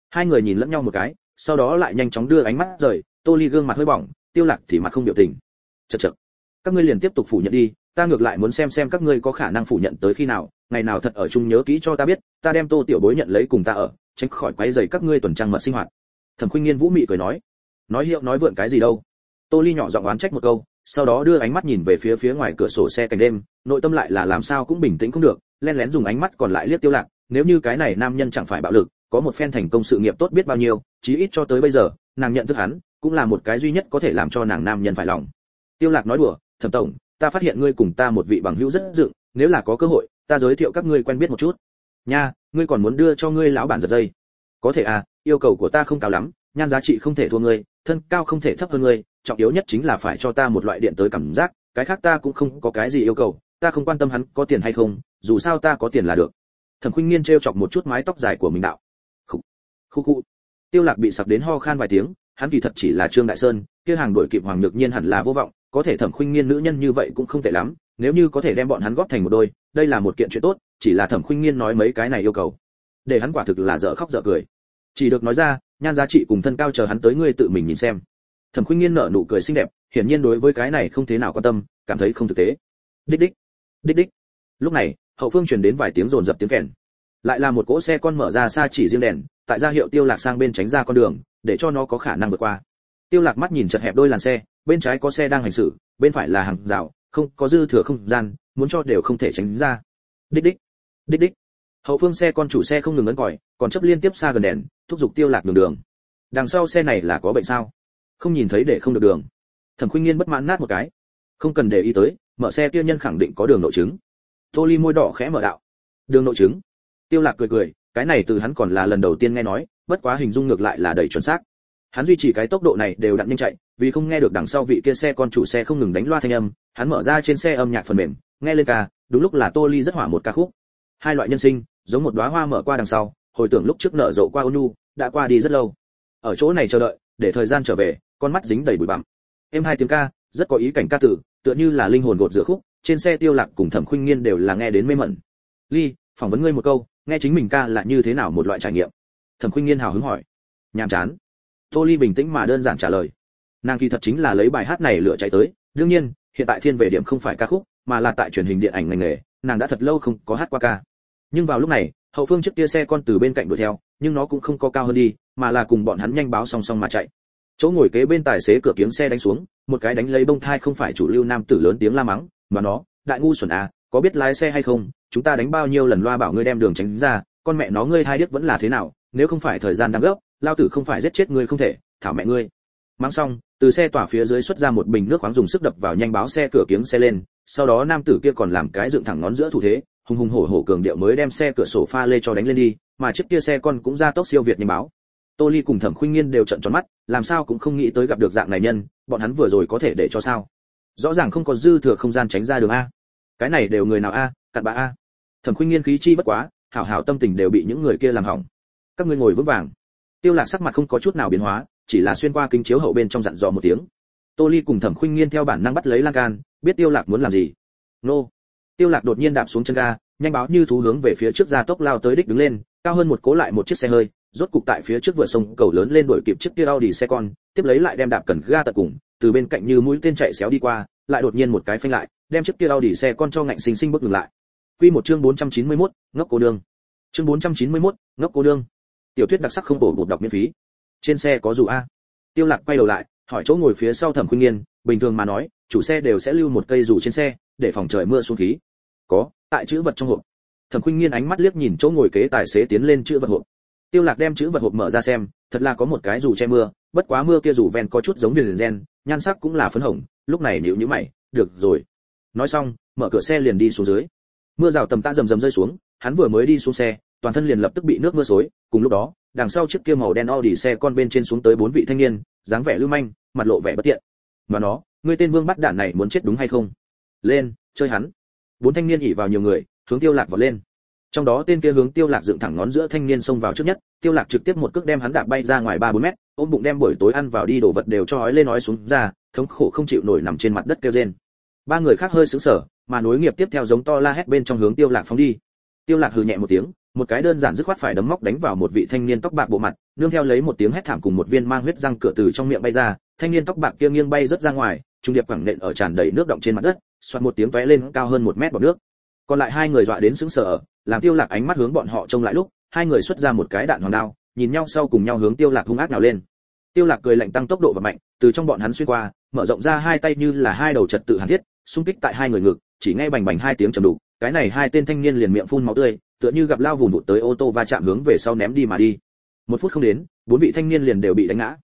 Hai người nhìn lẫn nhau một cái, sau đó lại nhanh chóng đưa ánh mắt rời, tô ly gương mặt hơi bỏng, tiêu lạc thì mặt không biểu tình. Chật chật các ngươi liền tiếp tục phủ nhận đi, ta ngược lại muốn xem xem các ngươi có khả năng phủ nhận tới khi nào, ngày nào thật ở chung nhớ kỹ cho ta biết, ta đem tô tiểu bối nhận lấy cùng ta ở, tránh khỏi quấy rầy các ngươi tuần trăng mật sinh hoạt. Thẩm khuynh nghiên vũ mị cười nói. Nói hiệu, nói vượn cái gì đâu. Tô ly nhỏ giọng oán trách một câu, sau đó đưa ánh mắt nhìn về phía phía ngoài cửa sổ xe cảnh đêm, nội tâm lại là làm sao cũng bình tĩnh không được len lén dùng ánh mắt còn lại liếc tiêu lạc, nếu như cái này nam nhân chẳng phải bạo lực, có một phen thành công sự nghiệp tốt biết bao nhiêu, chí ít cho tới bây giờ, nàng nhận thức hắn, cũng là một cái duy nhất có thể làm cho nàng nam nhân phải lòng. Tiêu lạc nói đùa thẩm tổng, ta phát hiện ngươi cùng ta một vị bằng hữu rất dựng, nếu là có cơ hội, ta giới thiệu các ngươi quen biết một chút. Nha, ngươi còn muốn đưa cho ngươi lão bản giật dây. Có thể à yêu cầu của ta không cao lắm, nhan giá trị không thể thua ngươi, thân cao không thể thấp hơn ngươi, trọng yếu nhất chính là phải cho ta một loại điện tới cảm giác, cái khác ta cũng không có cái gì yêu cầu, ta không quan tâm hắn có tiền hay không, dù sao ta có tiền là được. Thẩm khuynh nghiên trêu chọc một chút mái tóc dài của mình đạo. Khu khu khu tiêu lạc bị sặc đến ho khan vài tiếng, hắn kỳ thật chỉ là trương đại sơn, kia hàng đuổi kịp hoàng nhược nhiên hẳn là vô vọng có thể thẩm khuynh nghiên nữ nhân như vậy cũng không tệ lắm, nếu như có thể đem bọn hắn góp thành một đôi, đây là một kiện chuyện tốt, chỉ là thẩm khuynh nghiên nói mấy cái này yêu cầu. Để hắn quả thực là dở khóc dở cười. Chỉ được nói ra, nhan giá trị cùng thân cao chờ hắn tới ngươi tự mình nhìn xem. Thẩm khuynh nghiên nở nụ cười xinh đẹp, hiển nhiên đối với cái này không thế nào quan tâm, cảm thấy không thực tế. Đích đích đích đích. Lúc này, hậu phương truyền đến vài tiếng rồn rập tiếng kèn. Lại là một cỗ xe con mở ra xa chỉ riêng đèn, tại ra hiệu tiêu lạc sang bên tránh ra con đường, để cho nó có khả năng vượt qua. Tiêu lạc mắt nhìn chật hẹp đôi làn xe bên trái có xe đang hành xử, bên phải là hàng rào, không, có dư thừa không gian, muốn cho đều không thể tránh ra. Đích đích đích đích. Hậu phương xe con chủ xe không ngừng ấn còi, còn chấp liên tiếp xa gần đèn, thúc giục tiêu lạc đường đường. Đằng sau xe này là có bệnh sao? Không nhìn thấy để không được đường. Thẩm khuynh nghiên bất mãn nát một cái. Không cần để ý tới, mở xe kia nhân khẳng định có đường nội chứng tô ly môi đỏ khẽ mở đạo. Đường nội chứng tiêu lạc cười cười, cái này từ hắn còn là lần đầu tiên nghe nói, bất quá hình dung ngược lại là đầy chuẩn xác hắn duy trì cái tốc độ này đều đặn nhanh chạy, vì không nghe được đằng sau vị kia xe con chủ xe không ngừng đánh loa thanh âm, hắn mở ra trên xe âm nhạc phần mềm, nghe lên ca, đúng lúc là tô ly rất hỏa một ca khúc. Hai loại nhân sinh, giống một đóa hoa mở qua đằng sau, hồi tưởng lúc trước nở rộ qua ônu đã qua đi rất lâu. Ở chỗ này chờ đợi, để thời gian trở về, con mắt dính đầy bụi bặm. Em hai tiếng ca, rất có ý cảnh ca tử, tựa như là linh hồn gột rửa khúc, trên xe tiêu lạc cùng thẩm khuynh nghiên đều là nghe đến mê mẩn. Ly, phỏng vấn ngươi một câu, nghe chính mình ca là như thế nào một loại trải nghiệm? Thẩm khuynh nghiên hào hứng hỏi. Nhàm chán tô ly bình tĩnh mà đơn giản trả lời. Nàng kỳ thật chính là lấy bài hát này lựa chạy tới, đương nhiên, hiện tại thiên về điểm không phải ca khúc, mà là tại truyền hình điện ảnh ngành nghề, nàng đã thật lâu không có hát qua ca. Nhưng vào lúc này, hậu phương chiếc kia xe con từ bên cạnh đuổi theo, nhưng nó cũng không có cao hơn đi, mà là cùng bọn hắn nhanh báo song song mà chạy. Chỗ ngồi kế bên tài xế cửa kiếng xe đánh xuống, một cái đánh lấy bông thai không phải chủ lưu nam tử lớn tiếng la mắng, mà nó, đại ngu xuẩn à có biết lái xe hay không? Chúng ta đánh bao nhiêu lần loa bảo ngươi đem đường tránh ra, con mẹ nó ngươi thai điếc vẫn là thế nào, nếu không phải thời gian đang gấp lao tử không phải giết chết ngươi không thể, thảo mẹ ngươi. Mang xong, từ xe tỏa phía dưới xuất ra một bình nước khoáng dùng sức đập vào nhanh báo xe cửa kiếng xe lên, sau đó nam tử kia còn làm cái dựng thẳng ngón giữa thủ thế, hùng hùng hổ hổ cường điệu mới đem xe cửa sổ pha lê cho đánh lên đi, mà chiếc kia xe con cũng ra tốc siêu việt nhanh báo. Tô ly cùng thẩm khuynh nghiên đều trận tròn mắt, làm sao cũng không nghĩ tới gặp được dạng này nhân, bọn hắn vừa rồi có thể để cho sao? Rõ ràng không có dư thừa không gian tránh ra đường a. Cái này đều người nào a, cặn bã a. Thẩm khuynh nghiên khí chi bất quá, hảo hảo tâm tình đều bị những người kia làm hỏng. Các ngươi ngồi vững vàng tiêu lạc sắc mặt không có chút nào biến hóa chỉ là xuyên qua kính chiếu hậu bên trong dặn dò một tiếng tô ly cùng thẩm khuynh nghiên theo bản năng bắt lấy lan can biết tiêu lạc muốn làm gì nô tiêu lạc đột nhiên đạp xuống chân ga nhanh báo như thú hướng về phía trước ra tốc lao tới đích đứng lên cao hơn một cố lại một chiếc xe hơi rốt cục tại phía trước vừa sông cầu lớn lên đuổi kịp chiếc kia Audi xe con tiếp lấy lại đem đạp cần ga tận cùng từ bên cạnh như mũi tên chạy xéo đi qua lại đột nhiên một cái phanh lại đem chiếc kia Audi xe con cho ngạnh sinh sinh bước ngừng lại quy một chương 491, ngốc cô đường. chương 491, ngốc cô đường tiểu thuyết đặc sắc không bổ bột đọc miễn phí. Trên xe có dù a. Tiêu lạc quay đầu lại, hỏi chỗ ngồi phía sau thẩm khuyên nghiên, bình thường mà nói, chủ xe đều sẽ lưu một cây dù trên xe, để phòng trời mưa xuống khí. Có, tại chữ vật trong hộp. Thẩm khuyên nghiên ánh mắt liếc nhìn chỗ ngồi kế tài xế tiến lên chữ vật hộp. Tiêu lạc đem chữ vật hộp mở ra xem, thật là có một cái dù che mưa, bất quá mưa kia dù ven có chút giống viền gen, nhan sắc cũng là phấn hồng, lúc này nhíu nhíu mày, được rồi. Nói xong, mở cửa xe liền đi xuống dưới. Mưa rào tầm ta rầm rầm rơi xuống, hắn vừa mới đi xuống xe toàn thân liền lập tức bị nước mưa xối, cùng lúc đó, đằng sau chiếc kia màu đen Audi xe con bên trên xuống tới bốn vị thanh niên, dáng vẻ lưu manh, mặt lộ vẻ bất tiện. Mà nó ngươi tên vương bắt đạn này muốn chết đúng hay không? Lên, chơi hắn. Bốn thanh niên ỉ vào nhiều người, hướng tiêu lạc vọt lên. Trong đó tên kia hướng tiêu lạc dựng thẳng ngón giữa thanh niên xông vào trước nhất, tiêu lạc trực tiếp một cước đem hắn đạp bay ra ngoài ba bốn mét, ôm bụng đem buổi tối ăn vào đi đồ vật đều cho hói lên nói xuống ra, thống khổ không chịu nổi nằm trên mặt đất kêu rên. Ba người khác hơi sững sờ, mà nối nghiệp tiếp theo giống to la hét bên trong hướng tiêu lạc phóng đi. Tiêu lạc hừ nhẹ một tiếng một cái đơn giản dứt khoát phải đấm móc đánh vào một vị thanh niên tóc bạc bộ mặt, nương theo lấy một tiếng hét thảm cùng một viên mang huyết răng cửa từ trong miệng bay ra, thanh niên tóc bạc kia nghiêng bay rất ra ngoài, trung điệp quẳng nện ở tràn đầy nước động trên mặt đất xoát một tiếng tóe lên cao hơn một mét bọt nước. Còn lại hai người dọa đến sững sờ, làm tiêu lạc ánh mắt hướng bọn họ trông lại lúc, hai người xuất ra một cái đạn hoàng đao, nhìn nhau sau cùng nhau hướng tiêu lạc hung ác nào lên. Tiêu lạc cười lạnh tăng tốc độ và mạnh, từ trong bọn hắn xuyên qua, mở rộng ra hai tay như là hai đầu trật tự hàn thiết, xung kích tại hai người ngực, chỉ nghe bành bành hai tiếng trầm đủ cái này hai tên thanh niên liền miệng phun máu tươi tựa như gặp lao vùng vụt tới ô tô va chạm hướng về sau ném đi mà đi. Một phút không đến, bốn vị thanh niên liền đều bị đánh ngã.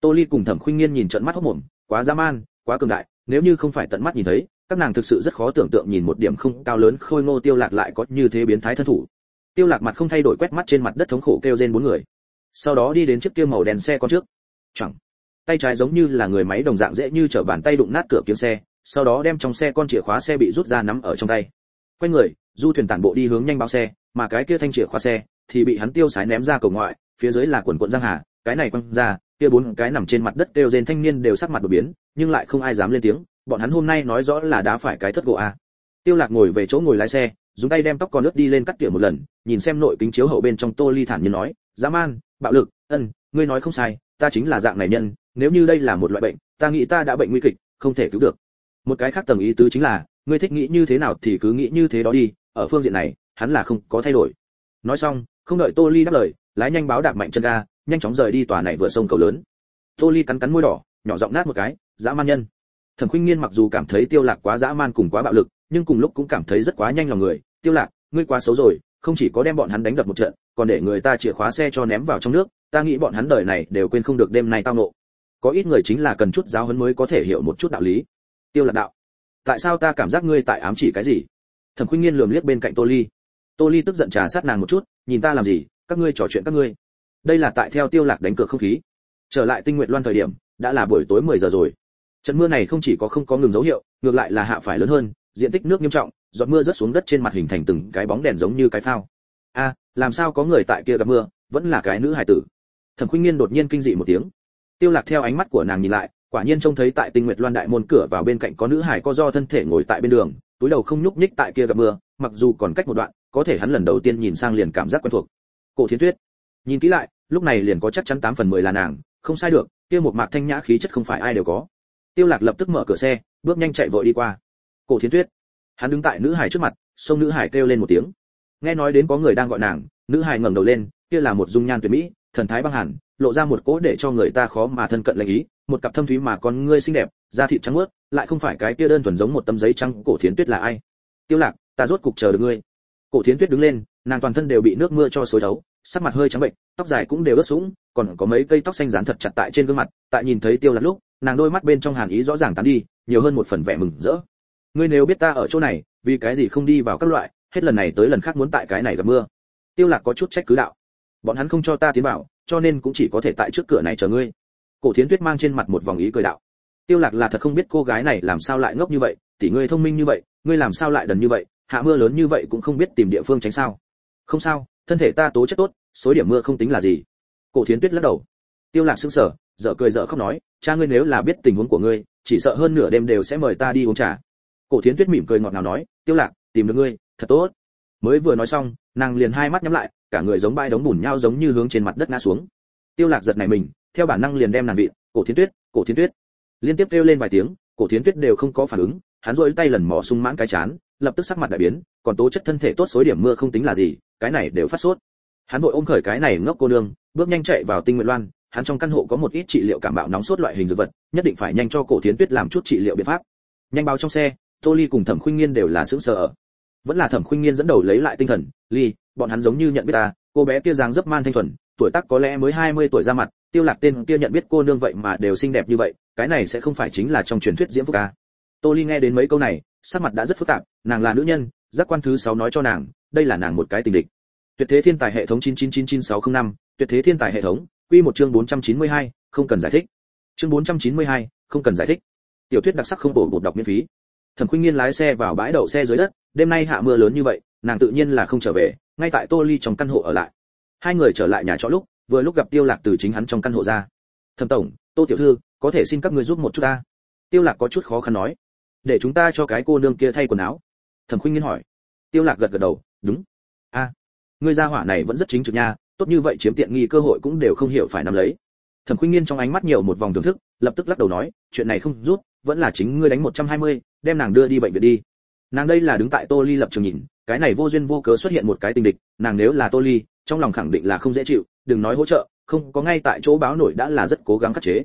Tô ly cùng thẩm khuynh nghiên nhìn trận mắt hốc mồm, quá dã man, quá cường đại, nếu như không phải tận mắt nhìn thấy, các nàng thực sự rất khó tưởng tượng nhìn một điểm không, cao lớn khôi ngô tiêu lạc lại có như thế biến thái thân thủ. Tiêu lạc mặt không thay đổi quét mắt trên mặt đất thống khổ kêu rên bốn người. Sau đó đi đến chiếc kia màu đèn xe con trước. Chẳng, tay trái giống như là người máy đồng dạng dễ như trở bàn tay đụng nát cửa kính xe, sau đó đem trong xe con chìa khóa xe bị rút ra nắm ở trong tay. Quay người, du thuyền tản bộ đi hướng nhanh báo xe mà cái kia thanh chìa khóa xe thì bị hắn tiêu sái ném ra cầu ngoại, phía dưới là quần quần giang hà, cái này quăng ra, kia bốn cái nằm trên mặt đất đều rên thanh niên đều sắc mặt đổi biến, nhưng lại không ai dám lên tiếng, bọn hắn hôm nay nói rõ là đã phải cái thất gỗ a tiêu lạc ngồi về chỗ ngồi lái xe, dùng tay đem tóc con nước đi lên cắt tỉa một lần, nhìn xem nội kính chiếu hậu bên trong tô ly thản nhiên nói, dã man, bạo lực, ân, ngươi nói không sai, ta chính là dạng này nhân, nếu như đây là một loại bệnh, ta nghĩ ta đã bệnh nguy kịch, không thể cứu được. Một cái khác tầng ý tứ chính là, ngươi thích nghĩ như thế nào thì cứ nghĩ như thế đó đi, ở phương diện này hắn là không có thay đổi. Nói xong, không đợi tô ly đáp lời, lái nhanh báo đạp mạnh chân ga, nhanh chóng rời đi tòa này vừa sông cầu lớn. Tô ly cắn cắn môi đỏ, nhỏ giọng nát một cái, dã man nhân. Thẩm khuynh nghiên mặc dù cảm thấy tiêu lạc quá dã man cùng quá bạo lực, nhưng cùng lúc cũng cảm thấy rất quá nhanh lòng người. Tiêu lạc, ngươi quá xấu rồi, không chỉ có đem bọn hắn đánh đập một trận, còn để người ta chìa khóa xe cho ném vào trong nước, ta nghĩ bọn hắn đời này đều quên không được đêm nay tao nộ có ít người chính là cần chút giáo huấn mới có thể hiểu một chút đạo lý. Tiêu lạc đạo, tại sao ta cảm giác ngươi tại ám chỉ cái gì? Thẩm khuynh nghiên lườm liếc bên cạnh tô ly tô ly tức giận trà sát nàng một chút, nhìn ta làm gì? Các ngươi trò chuyện các ngươi. Đây là tại theo tiêu lạc đánh cược không khí. Trở lại tinh nguyện loan thời điểm, đã là buổi tối 10 giờ rồi. Trận mưa này không chỉ có không có ngừng dấu hiệu, ngược lại là hạ phải lớn hơn, diện tích nước nghiêm trọng, giọt mưa rớt xuống đất trên mặt hình thành từng cái bóng đèn giống như cái phao. A, làm sao có người tại kia gặp mưa, vẫn là cái nữ hải tử. Thẩm khuynh nghiên đột nhiên kinh dị một tiếng. Tiêu lạc theo ánh mắt của nàng nhìn lại, quả nhiên trông thấy tại tinh nguyệt loan đại môn cửa vào bên cạnh có nữ hải co do thân thể ngồi tại bên đường, túi đầu không nhúc nhích tại kia gặp mưa, mặc dù còn cách một đoạn có thể hắn lần đầu tiên nhìn sang liền cảm giác quen thuộc. Cổ thiến tuyết. Nhìn kỹ lại, lúc này liền có chắc chắn tám phần mười là nàng, không sai được, kia một mạc thanh nhã khí chất không phải ai đều có. Tiêu lạc lập tức mở cửa xe, bước nhanh chạy vội đi qua. Cổ thiến tuyết. Hắn đứng tại nữ hải trước mặt, sông nữ hải kêu lên một tiếng. Nghe nói đến có người đang gọi nàng, nữ hải ngẩng đầu lên, kia là một dung nhan tuyệt mỹ, thần thái băng hẳn, lộ ra một cỗ để cho người ta khó mà thân cận lấy ý, một cặp thâm thúy mà con ngươi xinh đẹp, da thịt trắng muốt, lại không phải cái kia đơn thuần giống một tấm giấy trắng, cổ thiến tuyết là ai? Tiêu lạc, ta rốt cục chờ được ngươi cổ thiến tuyết đứng lên, nàng toàn thân đều bị nước mưa cho xối thấu, sắc mặt hơi trắng bệnh, tóc dài cũng đều ướt sũng, còn có mấy cây tóc xanh dán thật chặt tại trên gương mặt, tại nhìn thấy tiêu lạc lúc, nàng đôi mắt bên trong hàn ý rõ ràng tán đi, nhiều hơn một phần vẻ mừng rỡ. Ngươi nếu biết ta ở chỗ này, vì cái gì không đi vào các loại, hết lần này tới lần khác muốn tại cái này gặp mưa? Tiêu lạc có chút trách cứ đạo. Bọn hắn không cho ta tiến vào, cho nên cũng chỉ có thể tại trước cửa này chờ ngươi. Cổ thiến tuyết mang trên mặt một vòng ý cười đạo. Tiêu lạc là thật không biết cô gái này làm sao lại ngốc như vậy tỷ ngươi thông minh như vậy, ngươi làm sao lại đần như vậy hạ mưa lớn như vậy cũng không biết tìm địa phương tránh sao. Không sao, thân thể ta tố chất tốt số điểm mưa không tính là gì. Cổ thiến tuyết lắc đầu. Tiêu lạc sững sờ, dở cười dở khóc nói, cha ngươi nếu là biết tình huống của ngươi, chỉ sợ hơn nửa đêm đều sẽ mời ta đi uống trà. Cổ thiến tuyết mỉm cười ngọt ngào nói, tiêu lạc, tìm được ngươi, thật tốt. Mới vừa nói xong, nàng liền hai mắt nhắm lại, cả người giống bãi đống bùn nhau giống như hướng trên mặt đất ngã xuống. Tiêu lạc giật này mình, theo bản năng liền đem nàng vị cổ thiến tuyết, cổ thiến tuyết. Liên tiếp kêu lên vài tiếng, cổ thiến tuyết đều không có phản ứng, hắn rỗi tay lần mò sung mãn cái chán lập tức sắc mặt đại biến, còn tố chất thân thể tốt xối điểm mưa không tính là gì, cái này đều phát sốt. Hắn vội ôm khởi cái này ngốc cô nương, bước nhanh chạy vào tinh nguyện loan, hắn trong căn hộ có một ít trị liệu cảm bạo nóng sốt loại hình dược vật, nhất định phải nhanh cho cổ thiến tuyết làm chút trị liệu biện pháp. Nhanh báo trong xe, tô ly cùng thẩm khuynh nghiên đều là sững sờ vẫn là thẩm khuynh nghiên dẫn đầu lấy lại tinh thần, ly, bọn hắn giống như nhận biết ta, cô bé kia dáng dấp man thanh thuần, tuổi tác có lẽ mới 20 tuổi ra mặt, tiêu lạc tên kia nhận biết cô nương vậy mà đều xinh đẹp như vậy, cái này sẽ không phải chính là trong truyền thuyết diễm phúc ca. Tô ly nghe đến mấy câu này sắc mặt đã rất phức tạp nàng là nữ nhân giác quan thứ 6 nói cho nàng đây là nàng một cái tình địch. Tuyệt thế thiên tài hệ thống 9999605, tuyệt thế thiên tài hệ thống quy một chương 492, không cần giải thích. Chương 492, không cần giải thích. Tiểu thuyết đặc sắc không bổ bột đọc miễn phí. Thẩm khuynh nghiên lái xe vào bãi đậu xe dưới đất đêm nay hạ mưa lớn như vậy nàng tự nhiên là không trở về ngay tại tô ly trong căn hộ ở lại. Hai người trở lại nhà trọ lúc vừa lúc gặp tiêu lạc từ chính hắn trong căn hộ ra. Thẩm tổng tô tiểu thư có thể xin các người giúp một chút ta? Tiêu lạc có chút khó khăn nói để chúng ta cho cái cô nương kia thay quần áo. Thẩm khuynh nghiên hỏi. Tiêu lạc gật gật đầu đúng. A à, ngươi gia hỏa này vẫn rất chính trực nha tốt như vậy chiếm tiện nghi cơ hội cũng đều không hiểu phải nắm lấy. Thẩm khuynh nghiên trong ánh mắt nhiều một vòng thưởng thức lập tức lắc đầu nói chuyện này không rút vẫn là chính ngươi đánh 120, đem nàng đưa đi bệnh viện đi. Nàng đây là đứng tại tô ly lập trường nhìn cái này vô duyên vô cớ xuất hiện một cái tình địch nàng nếu là tô ly trong lòng khẳng định là không dễ chịu đừng nói hỗ trợ không có ngay tại chỗ báo nổi đã là rất cố gắng khắc chế.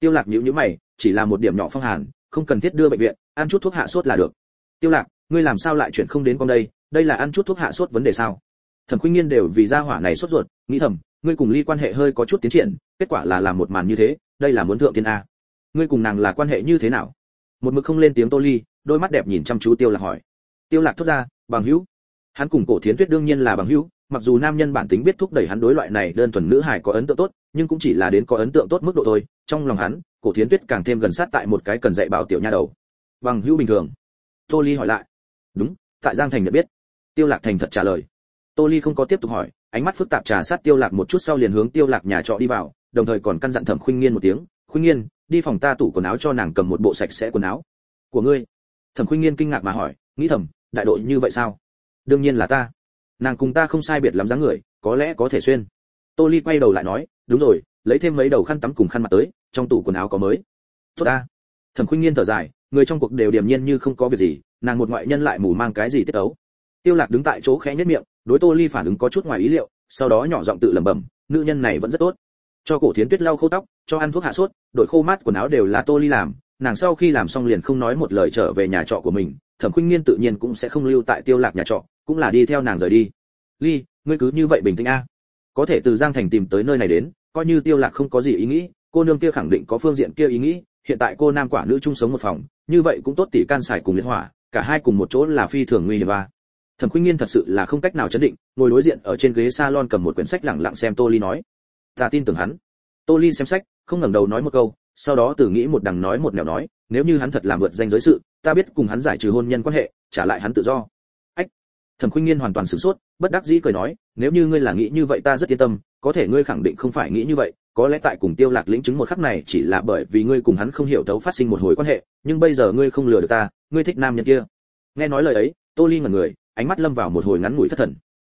Tiêu lạc nhíu nhíu mày chỉ là một điểm nhỏ phong hàn không cần thiết đưa bệnh viện, ăn chút thuốc hạ sốt là được. Tiêu lạc, ngươi làm sao lại chuyển không đến con đây? Đây là ăn chút thuốc hạ sốt vấn đề sao? Thẩm khuynh nghiên đều vì gia hỏa này sốt ruột, nghĩ thầm, ngươi cùng ly quan hệ hơi có chút tiến triển, kết quả là làm một màn như thế, đây là muốn thượng tiên a. Ngươi cùng nàng là quan hệ như thế nào? Một mực không lên tiếng tô ly, đôi mắt đẹp nhìn chăm chú tiêu lạc hỏi. Tiêu lạc thốt ra, bằng hữu. Hắn cùng cổ thiến tuyết đương nhiên là bằng hữu, mặc dù nam nhân bản tính biết thúc đẩy hắn đối loại này đơn thuần nữ hài có ấn tượng tốt, nhưng cũng chỉ là đến có ấn tượng tốt mức độ thôi, trong lòng hắn cổ thiến tuyết càng thêm gần sát tại một cái cần dạy bảo tiểu nha đầu. Bằng hữu bình thường. Tô ly hỏi lại. Đúng, tại giang thành nhận biết. Tiêu lạc thành thật trả lời. Tô ly không có tiếp tục hỏi, ánh mắt phức tạp trà sát tiêu lạc một chút sau liền hướng tiêu lạc nhà trọ đi vào, đồng thời còn căn dặn thẩm khuynh nghiên một tiếng, khuynh nghiên, đi phòng ta tủ quần áo cho nàng cầm một bộ sạch sẽ quần áo. Của ngươi? Thẩm khuynh nghiên kinh ngạc mà hỏi, nghĩ thầm, đại đội như vậy sao? Đương nhiên là ta. Nàng cùng ta không sai biệt lắm dáng người, có lẽ có thể xuyên. Tô ly quay đầu lại nói, đúng rồi lấy thêm mấy đầu khăn tắm cùng khăn mặt tới, trong tủ quần áo có mới. Tốt ta. Thẩm khuynh nghiên thở dài, người trong cuộc đều điềm nhiên như không có việc gì, nàng một ngoại nhân lại mù mang cái gì tiết ấu. Tiêu lạc đứng tại chỗ khẽ nhếch miệng, đối tô ly phản ứng có chút ngoài ý liệu, sau đó nhỏ giọng tự lẩm bẩm, nữ nhân này vẫn rất tốt. Cho cổ thiến tuyết lau khô tóc, cho ăn thuốc hạ sốt đội khô mát quần áo đều là tô ly làm, nàng sau khi làm xong liền không nói một lời trở về nhà trọ của mình, thẩm khuynh nghiên tự nhiên cũng sẽ không lưu tại tiêu lạc nhà trọ, cũng là đi theo nàng rời đi. Ly, ngươi cứ như vậy bình tĩnh a. Có thể từ giang thành tìm tới nơi này đến coi như tiêu lạc không có gì ý nghĩ, cô nương kia khẳng định có phương diện kia ý nghĩ, hiện tại cô nam quả nữ chung sống một phòng, như vậy cũng tốt tỷ can xài cùng liên hỏa, cả hai cùng một chỗ là phi thường nguy hiểm ba thẩm khuynh nghiên thật sự là không cách nào chấn định, ngồi đối diện ở trên ghế salon cầm một quyển sách lẳng lặng xem tô ly nói. Ta tin tưởng hắn. Tô ly xem sách, không ngẩng đầu nói một câu, sau đó từ nghĩ một đằng nói một nẻo nói, nếu như hắn thật làm vượt danh giới sự, ta biết cùng hắn giải trừ hôn nhân quan hệ, trả lại hắn tự do. Ách. Thẩm khuynh nghiên hoàn toàn sửng sốt, bất đắc dĩ cười nói, nếu như ngươi là nghĩ như vậy ta rất yên tâm có thể ngươi khẳng định không phải nghĩ như vậy, có lẽ tại cùng tiêu lạc lĩnh chứng một khắc này chỉ là bởi vì ngươi cùng hắn không hiểu thấu phát sinh một hồi quan hệ, nhưng bây giờ ngươi không lừa được ta, ngươi thích nam nhân kia. Nghe nói lời ấy, tô ly ngẩn người, ánh mắt lâm vào một hồi ngắn ngủi thất thần.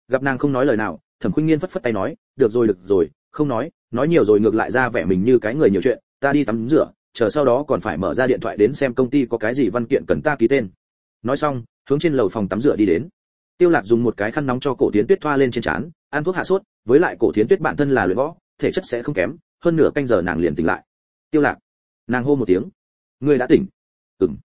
Gặp nàng không nói lời nào, thẩm khuynh nghiên phất phất tay nói, được rồi được rồi, không nói nói nhiều rồi ngược lại ra vẻ mình như cái người nhiều chuyện, ta đi tắm rửa, chờ sau đó còn phải mở ra điện thoại đến xem công ty có cái gì văn kiện cần ta ký tên. Nói xong, hướng trên lầu phòng tắm rửa đi đến tiêu lạc dùng một cái khăn nóng cho cổ tiến tuyết thoa lên trên trán, ăn thuốc hạ sốt, với lại cổ tiến tuyết bản thân là luyện võ, thể chất sẽ không kém, hơn nửa canh giờ nàng liền tỉnh lại. Tiêu lạc, nàng hô một tiếng. Ngươi đã tỉnh. Ừm.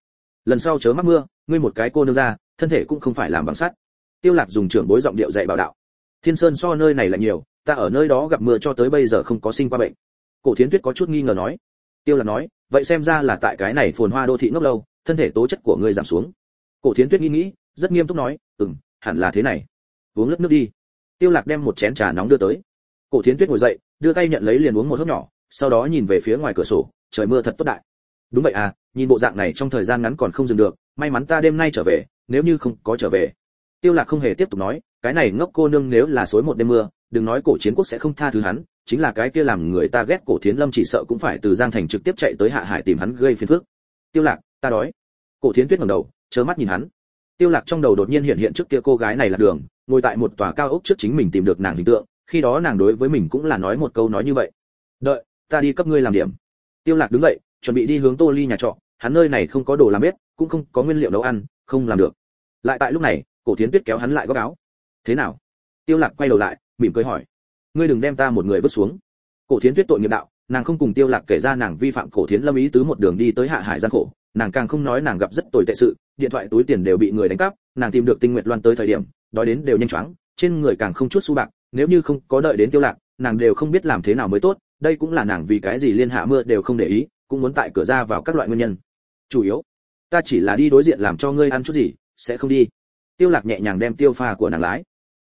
Lần sau chớ mắc mưa, ngươi một cái cô nương ra, thân thể cũng không phải làm bằng sắt. Tiêu lạc dùng trưởng bối giọng điệu dạy bảo đạo. Thiên sơn so nơi này là nhiều, ta ở nơi đó gặp mưa cho tới bây giờ không có sinh qua bệnh. Cổ thiến tuyết có chút nghi ngờ nói. Tiêu lạc nói, vậy xem ra là tại cái này phồn hoa đô thị ngốc lâu, thân thể tố chất của ngươi giảm xuống. Cổ thiến tuyết nghĩ nghĩ, rất nghiêm túc nói, ừm hẳn là thế này. Uống lớp nước đi. Tiêu lạc đem một chén trà nóng đưa tới. Cổ thiến tuyết ngồi dậy, đưa tay nhận lấy liền uống một hớp nhỏ, sau đó nhìn về phía ngoài cửa sổ, trời mưa thật tốt đại. Đúng vậy à nhìn bộ dạng này trong thời gian ngắn còn không dừng được, may mắn ta đêm nay trở về, nếu như không có trở về. Tiêu lạc không hề tiếp tục nói, cái này ngốc cô nương nếu là suối một đêm mưa, đừng nói cổ chiến quốc sẽ không tha thứ hắn, chính là cái kia làm người ta ghét cổ thiến lâm chỉ sợ cũng phải từ giang thành trực tiếp chạy tới hạ hải tìm hắn gây phiền phức. Tiêu lạc, ta đói. Cổ thiến tuyết ngẩng đầu chớ mắt nhìn hắn tiêu lạc trong đầu đột nhiên hiện hiện trước kia cô gái này là đường, ngồi tại một tòa cao ốc trước chính mình tìm được nàng hình tượng, khi đó nàng đối với mình cũng là nói một câu nói như vậy. Đợi, ta đi cấp ngươi làm điểm. Tiêu lạc đứng dậy, chuẩn bị đi hướng tô ly nhà trọ, hắn nơi này không có đồ làm bếp, cũng không có nguyên liệu nấu ăn, không làm được. Lại tại lúc này, cổ thiến tuyết kéo hắn lại góc áo. Thế nào? Tiêu lạc quay đầu lại, mỉm cười hỏi. Ngươi đừng đem ta một người vứt xuống. Cổ thiến tuyết tội nghiệp đạo, nàng không cùng tiêu lạc kể ra nàng vi phạm cổ thiến lâm ý tứ một đường đi tới hạ hải gian khổ nàng càng không nói nàng gặp rất tồi tệ sự, điện thoại, túi tiền đều bị người đánh cắp, nàng tìm được tinh nguyệt loan tới thời điểm, đói đến đều nhanh chóng trên người càng không chút xu bạc, nếu như không có đợi đến tiêu lạc, nàng đều không biết làm thế nào mới tốt, đây cũng là nàng vì cái gì liên hạ mưa đều không để ý, cũng muốn tại cửa ra vào các loại nguyên nhân. Chủ yếu, ta chỉ là đi đối diện làm cho ngươi ăn chút gì, sẽ không đi. Tiêu lạc nhẹ nhàng đem tiêu pha của nàng lái,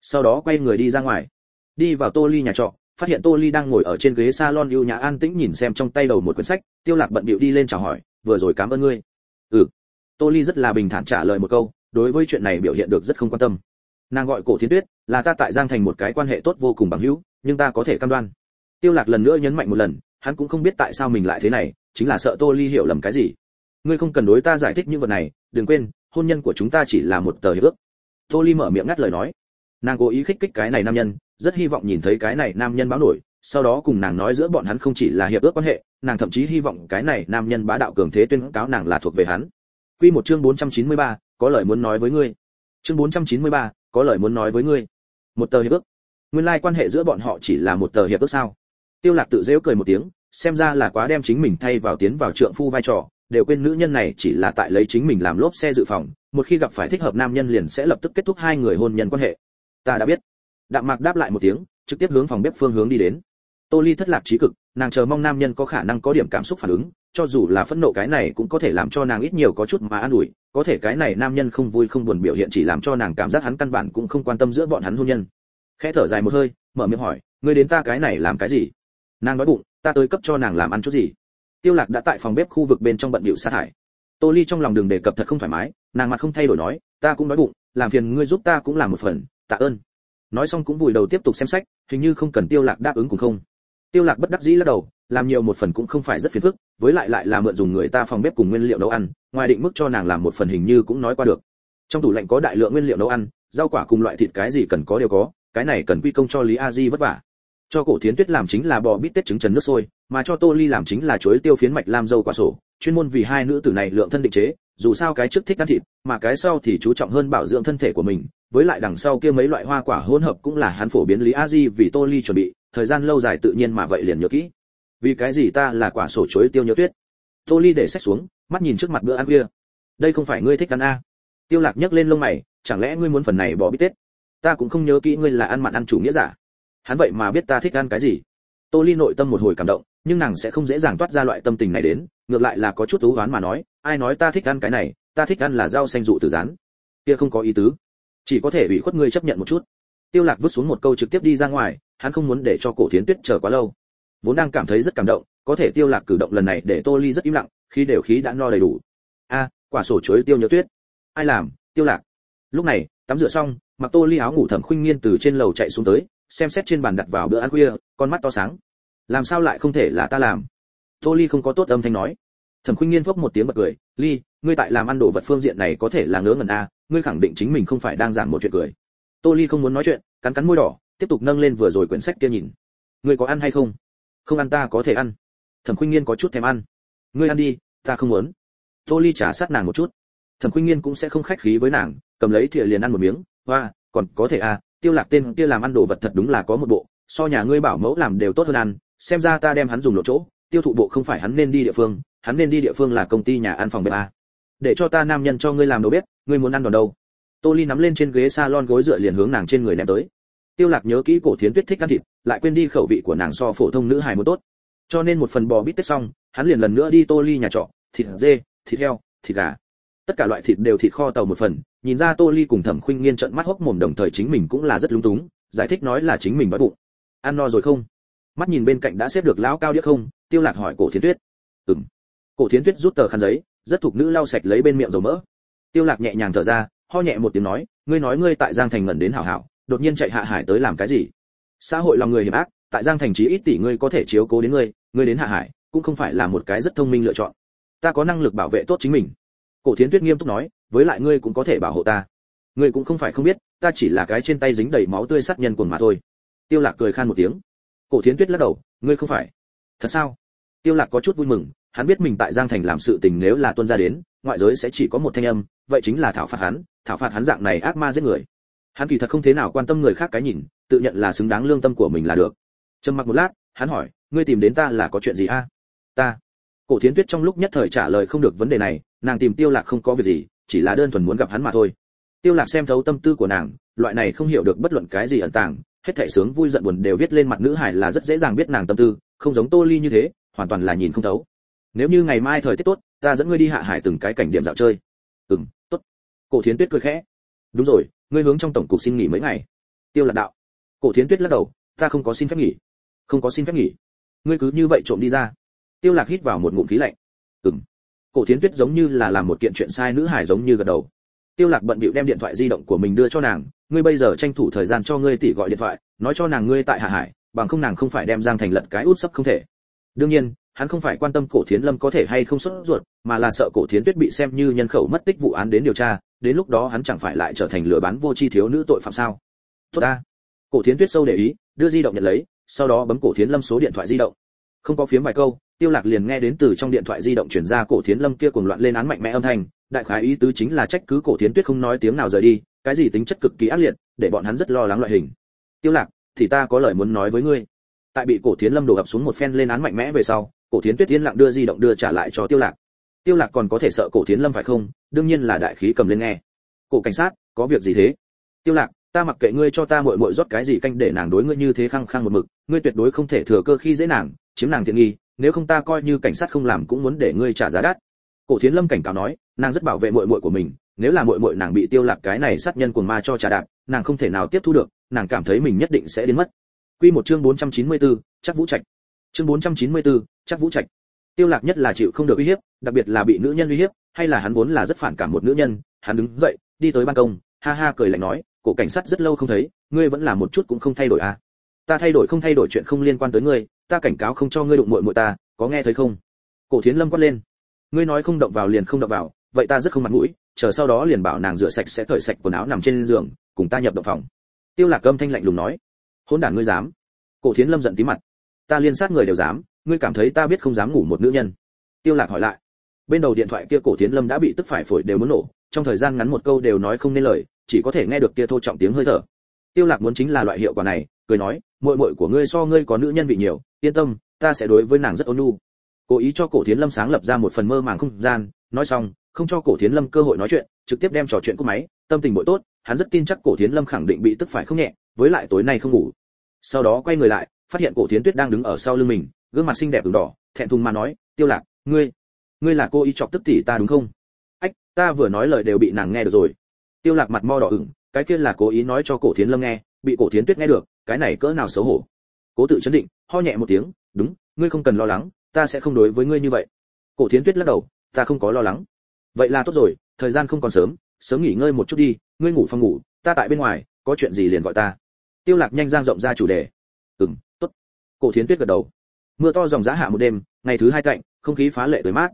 sau đó quay người đi ra ngoài. Đi vào tô ly nhà trọ, phát hiện tô ly đang ngồi ở trên ghế salon ưu nhã an tĩnh nhìn xem trong tay đầu một quyển sách, tiêu lạc bận bịu đi lên chào hỏi vừa rồi cảm ơn ngươi. Ừ. Tô ly rất là bình thản trả lời một câu, đối với chuyện này biểu hiện được rất không quan tâm. Nàng gọi cổ thiên tuyết, là ta tại giang thành một cái quan hệ tốt vô cùng bằng hữu, nhưng ta có thể cam đoan. Tiêu lạc lần nữa nhấn mạnh một lần, hắn cũng không biết tại sao mình lại thế này, chính là sợ tô ly hiểu lầm cái gì. Ngươi không cần đối ta giải thích những vật này, đừng quên, hôn nhân của chúng ta chỉ là một tờ hiệp ước. Tô ly mở miệng ngắt lời nói. Nàng cố ý khích kích cái này nam nhân, rất hy vọng nhìn thấy cái này nam nhân báo nổi, sau đó cùng nàng nói giữa bọn hắn không chỉ là hiệp ước quan hệ nàng thậm chí hy vọng cái này nam nhân bá đạo cường thế tuyên cáo nàng là thuộc về hắn. Quy một chương 493, có lời muốn nói với ngươi. Chương 493, có lời muốn nói với ngươi. Một tờ hiệp ước. Nguyên lai quan hệ giữa bọn họ chỉ là một tờ hiệp ước sao? Tiêu lạc tự giễu cười một tiếng xem ra là quá đem chính mình thay vào tiến vào trượng phu vai trò đều quên nữ nhân này chỉ là tại lấy chính mình làm lốp xe dự phòng một khi gặp phải thích hợp nam nhân liền sẽ lập tức kết thúc hai người hôn nhân quan hệ. Ta đã biết. Đạm mạc đáp lại một tiếng trực tiếp hướng phòng bếp phương hướng đi đến. Tô ly thất lạc trí cực nàng chờ mong nam nhân có khả năng có điểm cảm xúc phản ứng, cho dù là phẫn nộ cái này cũng có thể làm cho nàng ít nhiều có chút mà an ủi, có thể cái này nam nhân không vui không buồn biểu hiện chỉ làm cho nàng cảm giác hắn căn bản cũng không quan tâm giữa bọn hắn hôn nhân. Khẽ thở dài một hơi, mở miệng hỏi, ngươi đến ta cái này làm cái gì? Nàng nói bụng, ta tới cấp cho nàng làm ăn chút gì. Tiêu lạc đã tại phòng bếp khu vực bên trong bận bịu sát hại. tô ly trong lòng đường đề cập thật không thoải mái, nàng mặt không thay đổi nói, ta cũng nói bụng, làm phiền ngươi giúp ta cũng làm một phần, tạ ơn. Nói xong cũng vùi đầu tiếp tục xem sách, hình như không cần tiêu lạc đáp ứng cũng không tiêu lạc bất đắc dĩ lắc đầu, làm nhiều một phần cũng không phải rất phiền phức, với lại lại là mượn dùng người ta phòng bếp cùng nguyên liệu nấu ăn, ngoài định mức cho nàng làm một phần hình như cũng nói qua được. Trong tủ lạnh có đại lượng nguyên liệu nấu ăn, rau quả cùng loại thịt cái gì cần có đều có, cái này cần quy công cho lý a di vất vả. Cho cổ thiến tuyết làm chính là bò bít tết trứng trần nước sôi, mà cho tô ly làm chính là chuối tiêu phiến mạch lam dâu quả sổ. Chuyên môn vì hai nữ tử này lượng thân định chế, dù sao cái trước thích ăn thịt, mà cái sau thì chú trọng hơn bảo dưỡng thân thể của mình. Với lại đằng sau kia mấy loại hoa quả hỗn hợp cũng là hắn phổ biến lý a di vì tô ly chuẩn bị thời gian lâu dài tự nhiên mà vậy liền nhớ kỹ. Vì cái gì ta là quả sổ chuối tiêu nhớ tuyết? Tô ly để sách xuống, mắt nhìn trước mặt bữa ăn kia. Đây không phải ngươi thích ăn a tiêu lạc nhấc lên lông mày, chẳng lẽ ngươi muốn phần này bỏ bít tết? Ta cũng không nhớ kỹ ngươi là ăn mặn ăn chủ nghĩa giả. Hắn vậy mà biết ta thích ăn cái gì. Tô ly nội tâm một hồi cảm động, nhưng nàng sẽ không dễ dàng toát ra loại tâm tình này đến, ngược lại là có chút thú oán mà nói, ai nói ta thích ăn cái này, ta thích ăn là rau xanh dụ từ rán. Kia không có ý tứ. Chỉ có thể ủy khuất ngươi chấp nhận một chút. Tiêu lạc vứt xuống một câu trực tiếp đi ra ngoài hắn không muốn để cho cổ thiến tuyết chờ quá lâu. Vốn đang cảm thấy rất cảm động, có thể tiêu lạc cử động lần này để tô ly rất im lặng, khi đều khí đã no đầy đủ. A, quả sổ chuối tiêu nhớ tuyết. Ai làm, tiêu lạc. Lúc này, tắm rửa xong, mặc tô ly áo ngủ thẩm khuynh nghiên từ trên lầu chạy xuống tới, xem xét trên bàn đặt vào bữa ăn khuya, con mắt to sáng. Làm sao lại không thể là ta làm? Tô ly không có tốt âm thanh nói. Thẩm khuynh nghiên phốc một tiếng bật cười, ly, ngươi tại làm ăn đồ vật phương diện này có thể là ngớ ngẩn a ngươi khẳng định chính mình không phải đang giảng một chuyện cười. Tô ly không muốn nói chuyện, cắn cắn môi đỏ tiếp tục nâng lên vừa rồi quyển sách kia nhìn. Ngươi có ăn hay không? Không ăn ta có thể ăn. Thẩm khuynh nghiên có chút thèm ăn. Ngươi ăn đi, ta không muốn. Tô ly trả sát nàng một chút. Thẩm khuynh nghiên cũng sẽ không khách khí với nàng, cầm lấy thìa liền ăn một miếng. Hoa, còn có thể à tiêu lạc tên kia làm ăn đồ vật thật đúng là có một bộ, so nhà ngươi bảo mẫu làm đều tốt hơn ăn, xem ra ta đem hắn dùng lộ chỗ, tiêu thụ bộ không phải hắn nên đi địa phương, hắn nên đi địa phương là công ty nhà ăn phòng bếp a để cho ta nam nhân cho ngươi làm đầu bếp, ngươi muốn ăn đòn đâu. Tô ly nắm lên trên ghế salon gối dựa liền hướng nàng trên người ném tới tiêu lạc nhớ kỹ cổ thiến tuyết thích ăn thịt, lại quên đi khẩu vị của nàng so phổ thông nữ hài muốn tốt. Cho nên một phần bò bít tết xong, hắn liền lần nữa đi tô ly nhà trọ, thịt dê, thịt heo, thịt gà. Tất cả loại thịt đều thịt kho tàu một phần, nhìn ra tô ly cùng thẩm khuynh nghiên trợn mắt hốc mồm đồng thời chính mình cũng là rất lung túng, giải thích nói là chính mình đói bụng. Ăn no rồi không? Mắt nhìn bên cạnh đã xếp được lão cao điếc không? Tiêu lạc hỏi cổ thiến tuyết. Ừm. Cổ thiến tuyết rút tờ khăn giấy, rất thục nữ lau sạch lấy bên miệng dầu mỡ. Tiêu lạc nhẹ nhàng thở ra, ho nhẹ một tiếng nói, ngươi nói ngươi tại giang thành ngẩn đến hảo hảo đột nhiên chạy hạ hải tới làm cái gì? Xã hội lòng người hiểm ác, tại giang thành trí ít tỷ ngươi có thể chiếu cố đến ngươi ngươi đến hạ hải, cũng không phải là một cái rất thông minh lựa chọn. Ta có năng lực bảo vệ tốt chính mình. Cổ thiến tuyết nghiêm túc nói, với lại ngươi cũng có thể bảo hộ ta. Ngươi cũng không phải không biết, ta chỉ là cái trên tay dính đầy máu tươi sát nhân quần mà thôi. Tiêu lạc cười khan một tiếng. Cổ thiến tuyết lắc đầu, ngươi không phải. Thật sao? Tiêu lạc có chút vui mừng, hắn biết mình tại giang thành làm sự tình nếu là tuân ra đến, ngoại giới sẽ chỉ có một thanh âm, vậy chính là thảo phạt hắn, thảo phạt hắn dạng này ác ma giết người hắn kỳ thật không thế nào quan tâm người khác cái nhìn, tự nhận là xứng đáng lương tâm của mình là được. Trầm mặc một lát, hắn hỏi, ngươi tìm đến ta là có chuyện gì a? Ta. Cổ thiến tuyết trong lúc nhất thời trả lời không được vấn đề này, nàng tìm tiêu lạc không có việc gì, chỉ là đơn thuần muốn gặp hắn mà thôi. Tiêu lạc xem thấu tâm tư của nàng, loại này không hiểu được bất luận cái gì ẩn tàng, hết thảy sướng vui giận buồn đều viết lên mặt nữ hải là rất dễ dàng biết nàng tâm tư, không giống tô ly như thế, hoàn toàn là nhìn không thấu. Nếu như ngày mai thời tiết tốt, ta dẫn ngươi đi hạ hải từng cái cảnh điểm dạo chơi. Ừm, tốt. Cổ thiến tuyết cười khẽ. Đúng rồi ngươi hướng trong tổng cục xin nghỉ mấy ngày. Tiêu lạc đạo. Cổ thiến tuyết lắc đầu, ta không có xin phép nghỉ. Không có xin phép nghỉ. Ngươi cứ như vậy trộm đi ra. Tiêu lạc hít vào một ngụm khí lạnh. Ừm. Cổ thiến tuyết giống như là làm một kiện chuyện sai nữ hải giống như gật đầu. Tiêu lạc bận bịu đem điện thoại di động của mình đưa cho nàng. Ngươi bây giờ tranh thủ thời gian cho ngươi tỷ gọi điện thoại, nói cho nàng ngươi tại hạ hải, bằng không nàng không phải đem giang thành lật cái út sấp không thể. Đương nhiên hắn không phải quan tâm cổ thiến lâm có thể hay không xuất ruột, mà là sợ cổ thiến tuyết bị xem như nhân khẩu mất tích vụ án đến điều tra, đến lúc đó hắn chẳng phải lại trở thành lừa bán vô tri thiếu nữ tội phạm sao? Tốt ta. Cổ thiến tuyết sâu để ý, đưa di động nhận lấy, sau đó bấm cổ thiến lâm số điện thoại di động. Không có phiếm vài câu, tiêu lạc liền nghe đến từ trong điện thoại di động truyền ra cổ thiến lâm kia cuồng loạn lên án mạnh mẽ âm thanh, đại khái ý tứ chính là trách cứ cổ thiến tuyết không nói tiếng nào rời đi, cái gì tính chất cực kỳ ác liệt, để bọn hắn rất lo lắng loại hình. Tiêu lạc, thì ta có lời muốn nói với ngươi. Tại bị cổ thiến lâm đổ ập xuống một phen lên án mạnh mẽ về sau cổ thiến tuyết yên lặng đưa di động đưa trả lại cho tiêu lạc. Tiêu lạc còn có thể sợ cổ thiến lâm phải không? Đương nhiên là đại khí cầm lên nghe. Cổ cảnh sát có việc gì thế? Tiêu lạc ta mặc kệ ngươi cho ta muội muội rót cái gì canh để nàng đối ngươi như thế khăng khăng một mực ngươi tuyệt đối không thể thừa cơ khi dễ nàng chiếm nàng tiện nghi nếu không ta coi như cảnh sát không làm cũng muốn để ngươi trả giá đắt. Cổ thiến lâm cảnh cáo nói nàng rất bảo vệ muội muội của mình nếu là muội muội nàng bị tiêu lạc cái này sát nhân cuồng ma cho trả đạp nàng không thể nào tiếp thu được nàng cảm thấy mình nhất định sẽ đến mất. Quy một chương 494, chắc vũ trạch chương 494, chắc vũ trạch. Tiêu lạc nhất là chịu không được uy hiếp đặc biệt là bị nữ nhân uy hiếp hay là hắn vốn là rất phản cảm một nữ nhân hắn đứng dậy đi tới ban công ha ha cười lạnh nói cổ cảnh sát rất lâu không thấy ngươi vẫn là một chút cũng không thay đổi à? Ta thay đổi không thay đổi chuyện không liên quan tới ngươi ta cảnh cáo không cho ngươi đụng muội muội ta có nghe thấy không? Cổ thiến lâm quát lên. Ngươi nói không động vào liền không động vào vậy ta rất không mặt mũi chờ sau đó liền bảo nàng rửa sạch sẽ cởi sạch quần áo nằm trên giường cùng ta nhập động phòng. Tiêu lạc âm thanh lạnh lùng nói. Hỗn đản ngươi dám. Cổ thiến lâm giận tí mặt ta liên sát người đều dám, ngươi cảm thấy ta biết không dám ngủ một nữ nhân. Tiêu lạc hỏi lại. Bên đầu điện thoại kia cổ tiến lâm đã bị tức phải phổi đều muốn nổ, trong thời gian ngắn một câu đều nói không nên lời, chỉ có thể nghe được kia thô trọng tiếng hơi thở. Tiêu lạc muốn chính là loại hiệu quả này, cười nói, muội muội của ngươi so ngươi có nữ nhân vị nhiều, yên tâm, ta sẽ đối với nàng rất ôn nhu. Cố ý cho cổ tiến lâm sáng lập ra một phần mơ màng không gian, nói xong, không cho cổ tiến lâm cơ hội nói chuyện, trực tiếp đem trò chuyện của máy, tâm tình bội tốt, hắn rất tin chắc cổ tiến lâm khẳng định bị tức phải không nhẹ, với lại tối nay không ngủ. Sau đó quay người lại phát hiện cổ thiến tuyết đang đứng ở sau lưng mình, gương mặt xinh đẹp ửng đỏ, thẹn thùng mà nói, tiêu lạc, ngươi ngươi là cô ý chọc tức tỷ ta đúng không? Ách, ta vừa nói lời đều bị nàng nghe được rồi. Tiêu lạc mặt mo đỏ ửng, cái kia là cố ý nói cho cổ thiến lâm nghe, bị cổ thiến tuyết nghe được, cái này cỡ nào xấu hổ. Cố tự chấn định, ho nhẹ một tiếng, đúng, ngươi không cần lo lắng, ta sẽ không đối với ngươi như vậy. Cổ thiến tuyết lắc đầu, ta không có lo lắng. Vậy là tốt rồi, thời gian không còn sớm sớm nghỉ ngơi một chút đi, ngươi ngủ phòng ngủ, ta tại bên ngoài, có chuyện gì liền gọi ta. Tiêu lạc nhanh giang rộng ra chủ đề. Ừm cổ thiến tuyết gật đầu. Mưa to dòng giá hạ một đêm, ngày thứ hai cạnh không khí phá lệ tới mát.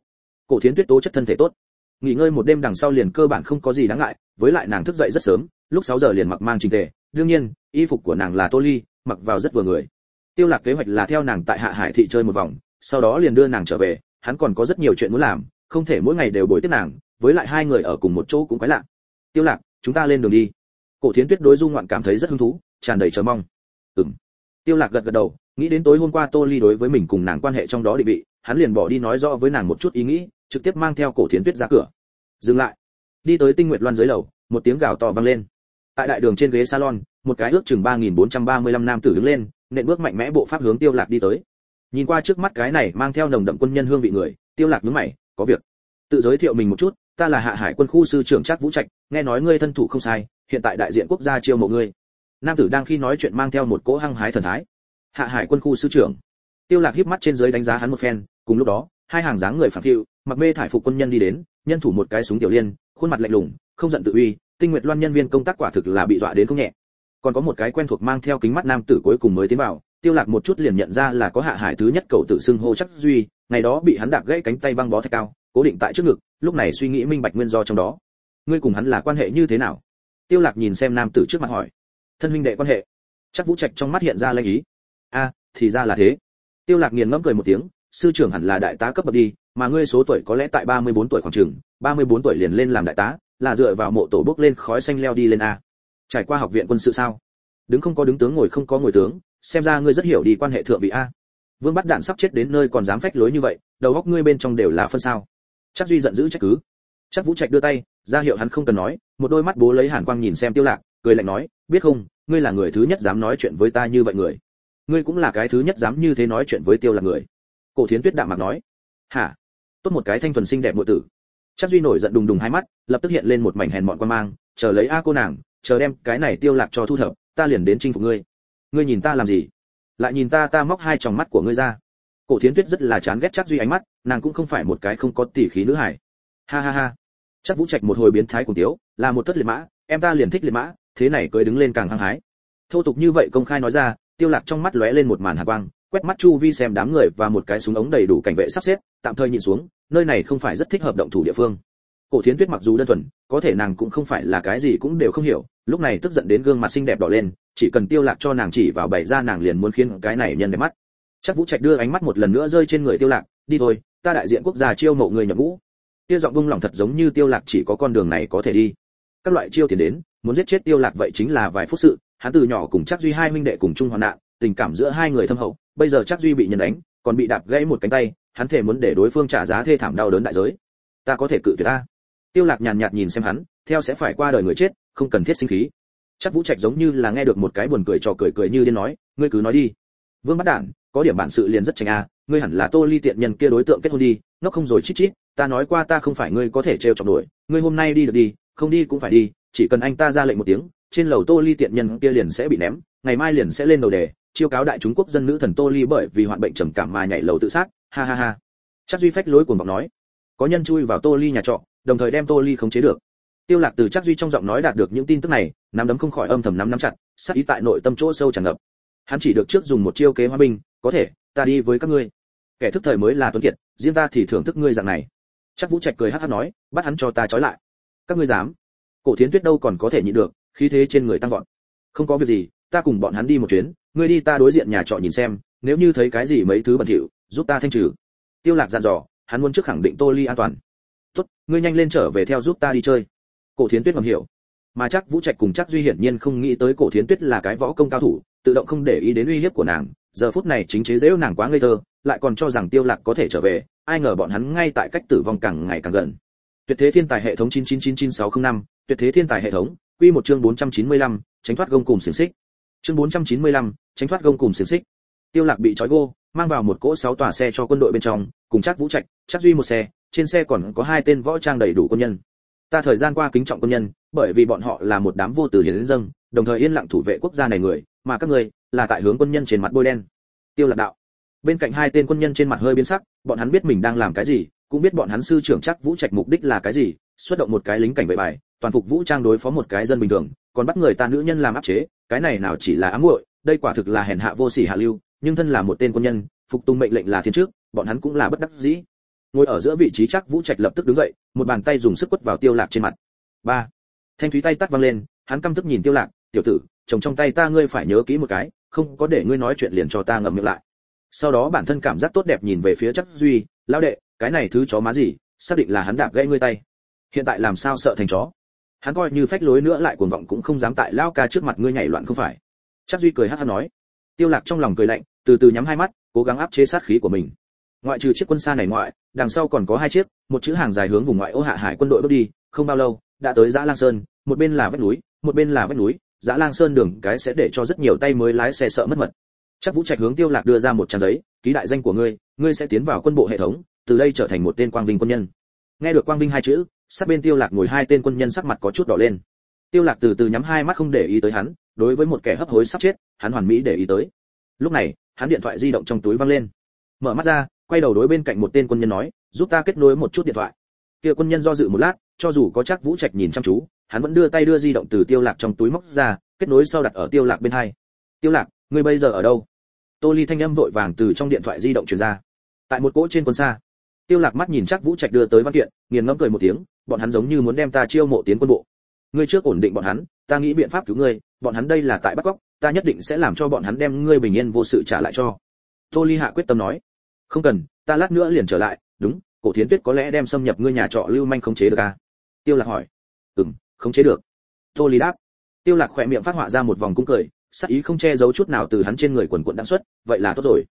Cổ thiến tuyết tố chất thân thể tốt. Nghỉ ngơi một đêm đằng sau liền cơ bản không có gì đáng ngại, với lại nàng thức dậy rất sớm, lúc 6 giờ liền mặc mang trình tề. Đương nhiên, y phục của nàng là tô ly, mặc vào rất vừa người. Tiêu lạc kế hoạch là theo nàng tại hạ hải thị chơi một vòng, sau đó liền đưa nàng trở về, hắn còn có rất nhiều chuyện muốn làm, không thể mỗi ngày đều bồi tiếp nàng, với lại hai người ở cùng một chỗ cũng quái lạ. Tiêu lạc, chúng ta lên đường đi. Cổ thiến tuyết đối du ngoạn cảm thấy rất hứng thú, tràn đầy chờ mong. Ừm. Tiêu lạc gật gật đầu nghĩ đến tối hôm qua tô ly đối với mình cùng nàng quan hệ trong đó định vị, hắn liền bỏ đi nói rõ với nàng một chút ý nghĩ, trực tiếp mang theo cổ thiến tuyết ra cửa. Dừng lại. Đi tới tinh nguyệt loan dưới lầu, một tiếng gào to vang lên. Tại đại đường trên ghế salon, một cái ước chừng 3.435 nam tử đứng lên, nện bước mạnh mẽ bộ pháp hướng tiêu lạc đi tới. Nhìn qua trước mắt cái này mang theo nồng đậm quân nhân hương vị người, tiêu lạc nhướng mày, có việc. Tự giới thiệu mình một chút, ta là hạ hải quân khu sư trưởng trác vũ trạch, nghe nói ngươi thân thủ không sai, hiện tại đại diện quốc gia chiêu mộ ngươi. Nam tử đang khi nói chuyện mang theo một cỗ hăng hái thần thái hạ hải quân khu sư trưởng. Tiêu lạc híp mắt trên dưới đánh giá hắn một phen, cùng lúc đó, hai hàng dáng người phản phiu, mặc mê thải phục quân nhân đi đến, nhân thủ một cái súng tiểu liên, khuôn mặt lạnh lùng, không giận tự uy, tinh nguyệt loan nhân viên công tác quả thực là bị dọa đến không nhẹ. Còn có một cái quen thuộc mang theo kính mắt nam tử cuối cùng mới tiến vào, tiêu lạc một chút liền nhận ra là có hạ hải thứ nhất cầu tự xưng hô chắc duy, ngày đó bị hắn đạp gãy cánh tay băng bó thạch cao, cố định tại trước ngực, lúc này suy nghĩ minh bạch nguyên do trong đó. Ngươi cùng hắn là quan hệ như thế nào? Tiêu lạc nhìn xem nam tử trước mặt hỏi. Thân huynh đệ quan hệ. Chắc vũ trạch trong mắt hiện ra lanh ý a, thì ra là thế. Tiêu lạc nghiền ngẫm cười một tiếng, sư trưởng hẳn là đại tá cấp bậc đi, mà ngươi số tuổi có lẽ tại 34 tuổi khoảng chừng 34 tuổi liền lên làm đại tá, là dựa vào mộ tổ bước lên khói xanh leo đi lên a. Trải qua học viện quân sự sao? Đứng không có đứng tướng ngồi không có ngồi tướng, xem ra ngươi rất hiểu đi quan hệ thượng vị a. Vương bắt đạn sắp chết đến nơi còn dám phách lối như vậy, đầu óc ngươi bên trong đều là phân sao. Chắc duy giận dữ trách cứ. Chắc vũ trạch đưa tay, ra hiệu hắn không cần nói, một đôi mắt bố lấy hàn quang nhìn xem tiêu lạc, cười lạnh nói, biết không, ngươi là người thứ nhất dám nói chuyện với ta như vậy người ngươi cũng là cái thứ nhất dám như thế nói chuyện với tiêu là người. Cổ thiến tuyết đạm mặt nói. Hả? Tốt một cái thanh thuần xinh đẹp nội tử. Chắc duy nổi giận đùng đùng hai mắt, lập tức hiện lên một mảnh hèn mọn quan mang, chờ lấy a cô nàng, chờ đem cái này tiêu lạc cho thu thập, ta liền đến chinh phục ngươi. Ngươi nhìn ta làm gì? Lại nhìn ta ta móc hai tròng mắt của ngươi ra. Cổ thiến tuyết rất là chán ghét chắc duy ánh mắt, nàng cũng không phải một cái không có tỉ khí nữ hải ha ha ha. Chắc vũ trạch một hồi biến thái cùng tiếu, là một thất liệt mã, em ta liền thích liệt mã, thế này cưới đứng lên càng hăng hái. Thô tục như vậy công khai nói ra tiêu lạc trong mắt lóe lên một màn hàn quang, quét mắt chu vi xem đám người và một cái súng ống đầy đủ cảnh vệ sắp xếp, tạm thời nhìn xuống, nơi này không phải rất thích hợp động thủ địa phương. Cổ thiến tuyết mặc dù đơn thuần, có thể nàng cũng không phải là cái gì cũng đều không hiểu, lúc này tức giận đến gương mặt xinh đẹp đỏ lên, chỉ cần tiêu lạc cho nàng chỉ vào bày ra nàng liền muốn khiến cái này nhân đẹp mắt. Chắc vũ trạch đưa ánh mắt một lần nữa rơi trên người tiêu lạc, đi thôi, ta đại diện quốc gia chiêu mộ người nhập ngũ. Tiêu giọng bung lòng thật giống như tiêu lạc chỉ có con đường này có thể đi. Các loại chiêu tiền đến, muốn giết chết tiêu lạc vậy chính là vài phút sự hắn từ nhỏ cùng chắc duy hai huynh đệ cùng chung hoạn nạn, tình cảm giữa hai người thâm hậu, bây giờ chắc duy bị nhân đánh, còn bị đạp gãy một cánh tay, hắn thể muốn để đối phương trả giá thê thảm đau đớn đại giới. Ta có thể cự tuyệt ta. Tiêu lạc nhàn nhạt nhìn xem hắn, theo sẽ phải qua đời người chết, không cần thiết sinh khí. Chắc vũ trạch giống như là nghe được một cái buồn cười trò cười cười như điên nói, ngươi cứ nói đi. Vương bắt đản, có điểm bản sự liền rất tránh a, ngươi hẳn là tô ly tiện nhân kia đối tượng kết hôn đi nó không rồi chít chít, ta nói qua ta không phải ngươi có thể trêu chọc đuổi ngươi hôm nay đi được đi, không đi cũng phải đi, chỉ cần anh ta ra lệnh một tiếng trên lầu tô ly tiện nhân kia liền sẽ bị ném, ngày mai liền sẽ lên đầu đề, chiêu cáo đại chúng quốc dân nữ thần tô ly bởi vì hoạn bệnh trầm cảm mà nhảy lầu tự sát, ha ha ha. Chắc duy phách lối cuồng vọng nói, có nhân chui vào tô ly nhà trọ, đồng thời đem tô ly khống chế được. Tiêu lạc từ chắc duy trong giọng nói đạt được những tin tức này, nắm đấm không khỏi âm thầm nắm nắm chặt sát ý tại nội tâm chỗ sâu tràn ngập. Hắn chỉ được trước dùng một chiêu kế hòa bình có thể, ta đi với các ngươi. Kẻ thức thời mới là tuấn kiệt, riêng ta thì thưởng thức ngươi dạng này. Chắc vũ trạch cười hắt hắt nói, bắt hắn cho ta trói lại. Các ngươi dám? Cổ thiến tuyết đâu còn có thể nhịn được khí thế trên người tăng vọt. Không có việc gì ta cùng bọn hắn đi một chuyến ngươi đi ta đối diện nhà trọ nhìn xem nếu như thấy cái gì mấy thứ bẩn thỉu giúp ta thanh trừ. Tiêu lạc dặn dò hắn muốn trước khẳng định tô ly an toàn. Tốt ngươi nhanh lên trở về theo giúp ta đi chơi. Cổ thiến tuyết ngầm hiểu. Mà chắc vũ trạch cùng chắc duy hiển nhiên không nghĩ tới cổ thiến tuyết là cái võ công cao thủ tự động không để ý đến uy hiếp của nàng. Giờ phút này chính chế giễu nàng quá ngây thơ lại còn cho rằng tiêu lạc có thể trở về ai ngờ bọn hắn ngay tại cách tử vong càng ngày càng gần. Tuyệt thế thiên tài hệ thống 9999605, tuyệt thế thiên tài hệ thống quy một chương 495, tránh thoát gông cùm xiển xích. Chương 495, tránh thoát gông cùm xiển xích. Tiêu lạc bị trói gô mang vào một cỗ sáu tòa xe cho quân đội bên trong cùng chắc vũ trạch chắc duy một xe trên xe còn có hai tên võ trang đầy đủ quân nhân. Ta thời gian qua kính trọng quân nhân bởi vì bọn họ là một đám vô tử hiến dâng đồng thời yên lặng thủ vệ quốc gia này người mà các ngươi là tại hướng quân nhân trên mặt bôi đen. Tiêu lạc đạo. Bên cạnh hai tên quân nhân trên mặt hơi biến sắc bọn hắn biết mình đang làm cái gì cũng biết bọn hắn sư trưởng chắc vũ trạch mục đích là cái gì xuất động một cái lính cảnh vệ bài toàn phục vũ trang đối phó một cái dân bình thường, còn bắt người ta nữ nhân làm áp chế, cái này nào chỉ là ám muội, đây quả thực là hèn hạ vô sỉ hạ lưu, nhưng thân là một tên quân nhân, phục tùng mệnh lệnh là thiên trước, bọn hắn cũng là bất đắc dĩ. Ngồi ở giữa vị trí chắc vũ trạch lập tức đứng dậy, một bàn tay dùng sức quất vào tiêu lạc trên mặt. Ba. Thanh thúy tay tắt văng lên, hắn căm tức nhìn tiêu lạc, tiểu tử, chồng trong tay ta ngươi phải nhớ kỹ một cái, không có để ngươi nói chuyện liền cho ta ngậm miệng lại. Sau đó bản thân cảm giác tốt đẹp nhìn về phía chắc duy, lão đệ, cái này thứ chó má gì, xác định là hắn đạp gãy ngươi tay. Hiện tại làm sao sợ thành chó? Hắn coi như phách lối nữa lại cuồng vọng cũng không dám tại lao ca trước mặt ngươi nhảy loạn không phải. Chắc duy cười hát hát nói. Tiêu lạc trong lòng cười lạnh, từ từ nhắm hai mắt, cố gắng áp chế sát khí của mình. Ngoại trừ chiếc quân xa này ngoại, đằng sau còn có hai chiếc, một chữ hàng dài hướng vùng ngoại ô hạ hải quân đội bước đi, không bao lâu, đã tới giã lang sơn, một bên là vách núi, một bên là vách núi, giã lang sơn đường cái sẽ để cho rất nhiều tay mới lái xe sợ mất mật. Chắc vũ trạch hướng tiêu lạc đưa ra một trang giấy, ký đại danh của ngươi ngươi sẽ tiến vào quân bộ hệ thống, từ đây trở thành một tên quang vinh quân nhân. Nghe được quang vinh hai chữ sát bên tiêu lạc ngồi hai tên quân nhân sắc mặt có chút đỏ lên. Tiêu lạc từ từ nhắm hai mắt không để ý tới hắn, đối với một kẻ hấp hối sắp chết, hắn hoàn mỹ để ý tới. Lúc này, hắn điện thoại di động trong túi văng lên. Mở mắt ra, quay đầu đối bên cạnh một tên quân nhân nói, giúp ta kết nối một chút điện thoại. Kia quân nhân do dự một lát, cho dù có chắc vũ trạch nhìn chăm chú, hắn vẫn đưa tay đưa di động từ tiêu lạc trong túi móc ra, kết nối sau đặt ở tiêu lạc bên hai. Tiêu lạc, ngươi bây giờ ở đâu? Tô ly thanh âm vội vàng từ trong điện thoại di động truyền ra. Tại một cỗ trên quân xa. Tiêu lạc mắt nhìn chắc vũ trạch đưa tới văn kiện, nghiền ngẫm cười một tiếng bọn hắn giống như muốn đem ta chiêu mộ tiến quân bộ. Ngươi trước ổn định bọn hắn, ta nghĩ biện pháp cứu ngươi, bọn hắn đây là tại bắt cóc, ta nhất định sẽ làm cho bọn hắn đem ngươi bình yên vô sự trả lại cho. Tô ly hạ quyết tâm nói. Không cần, ta lát nữa liền trở lại, đúng, cổ thiến tuyết có lẽ đem xâm nhập ngươi nhà trọ lưu manh khống chế được à? Tiêu lạc hỏi. Ừm, khống chế được. Tô ly đáp. Tiêu lạc khỏe miệng phát họa ra một vòng cung cười, sắc ý không che giấu chút nào từ hắn trên người quần quần đã xuất, vậy là tốt rồi.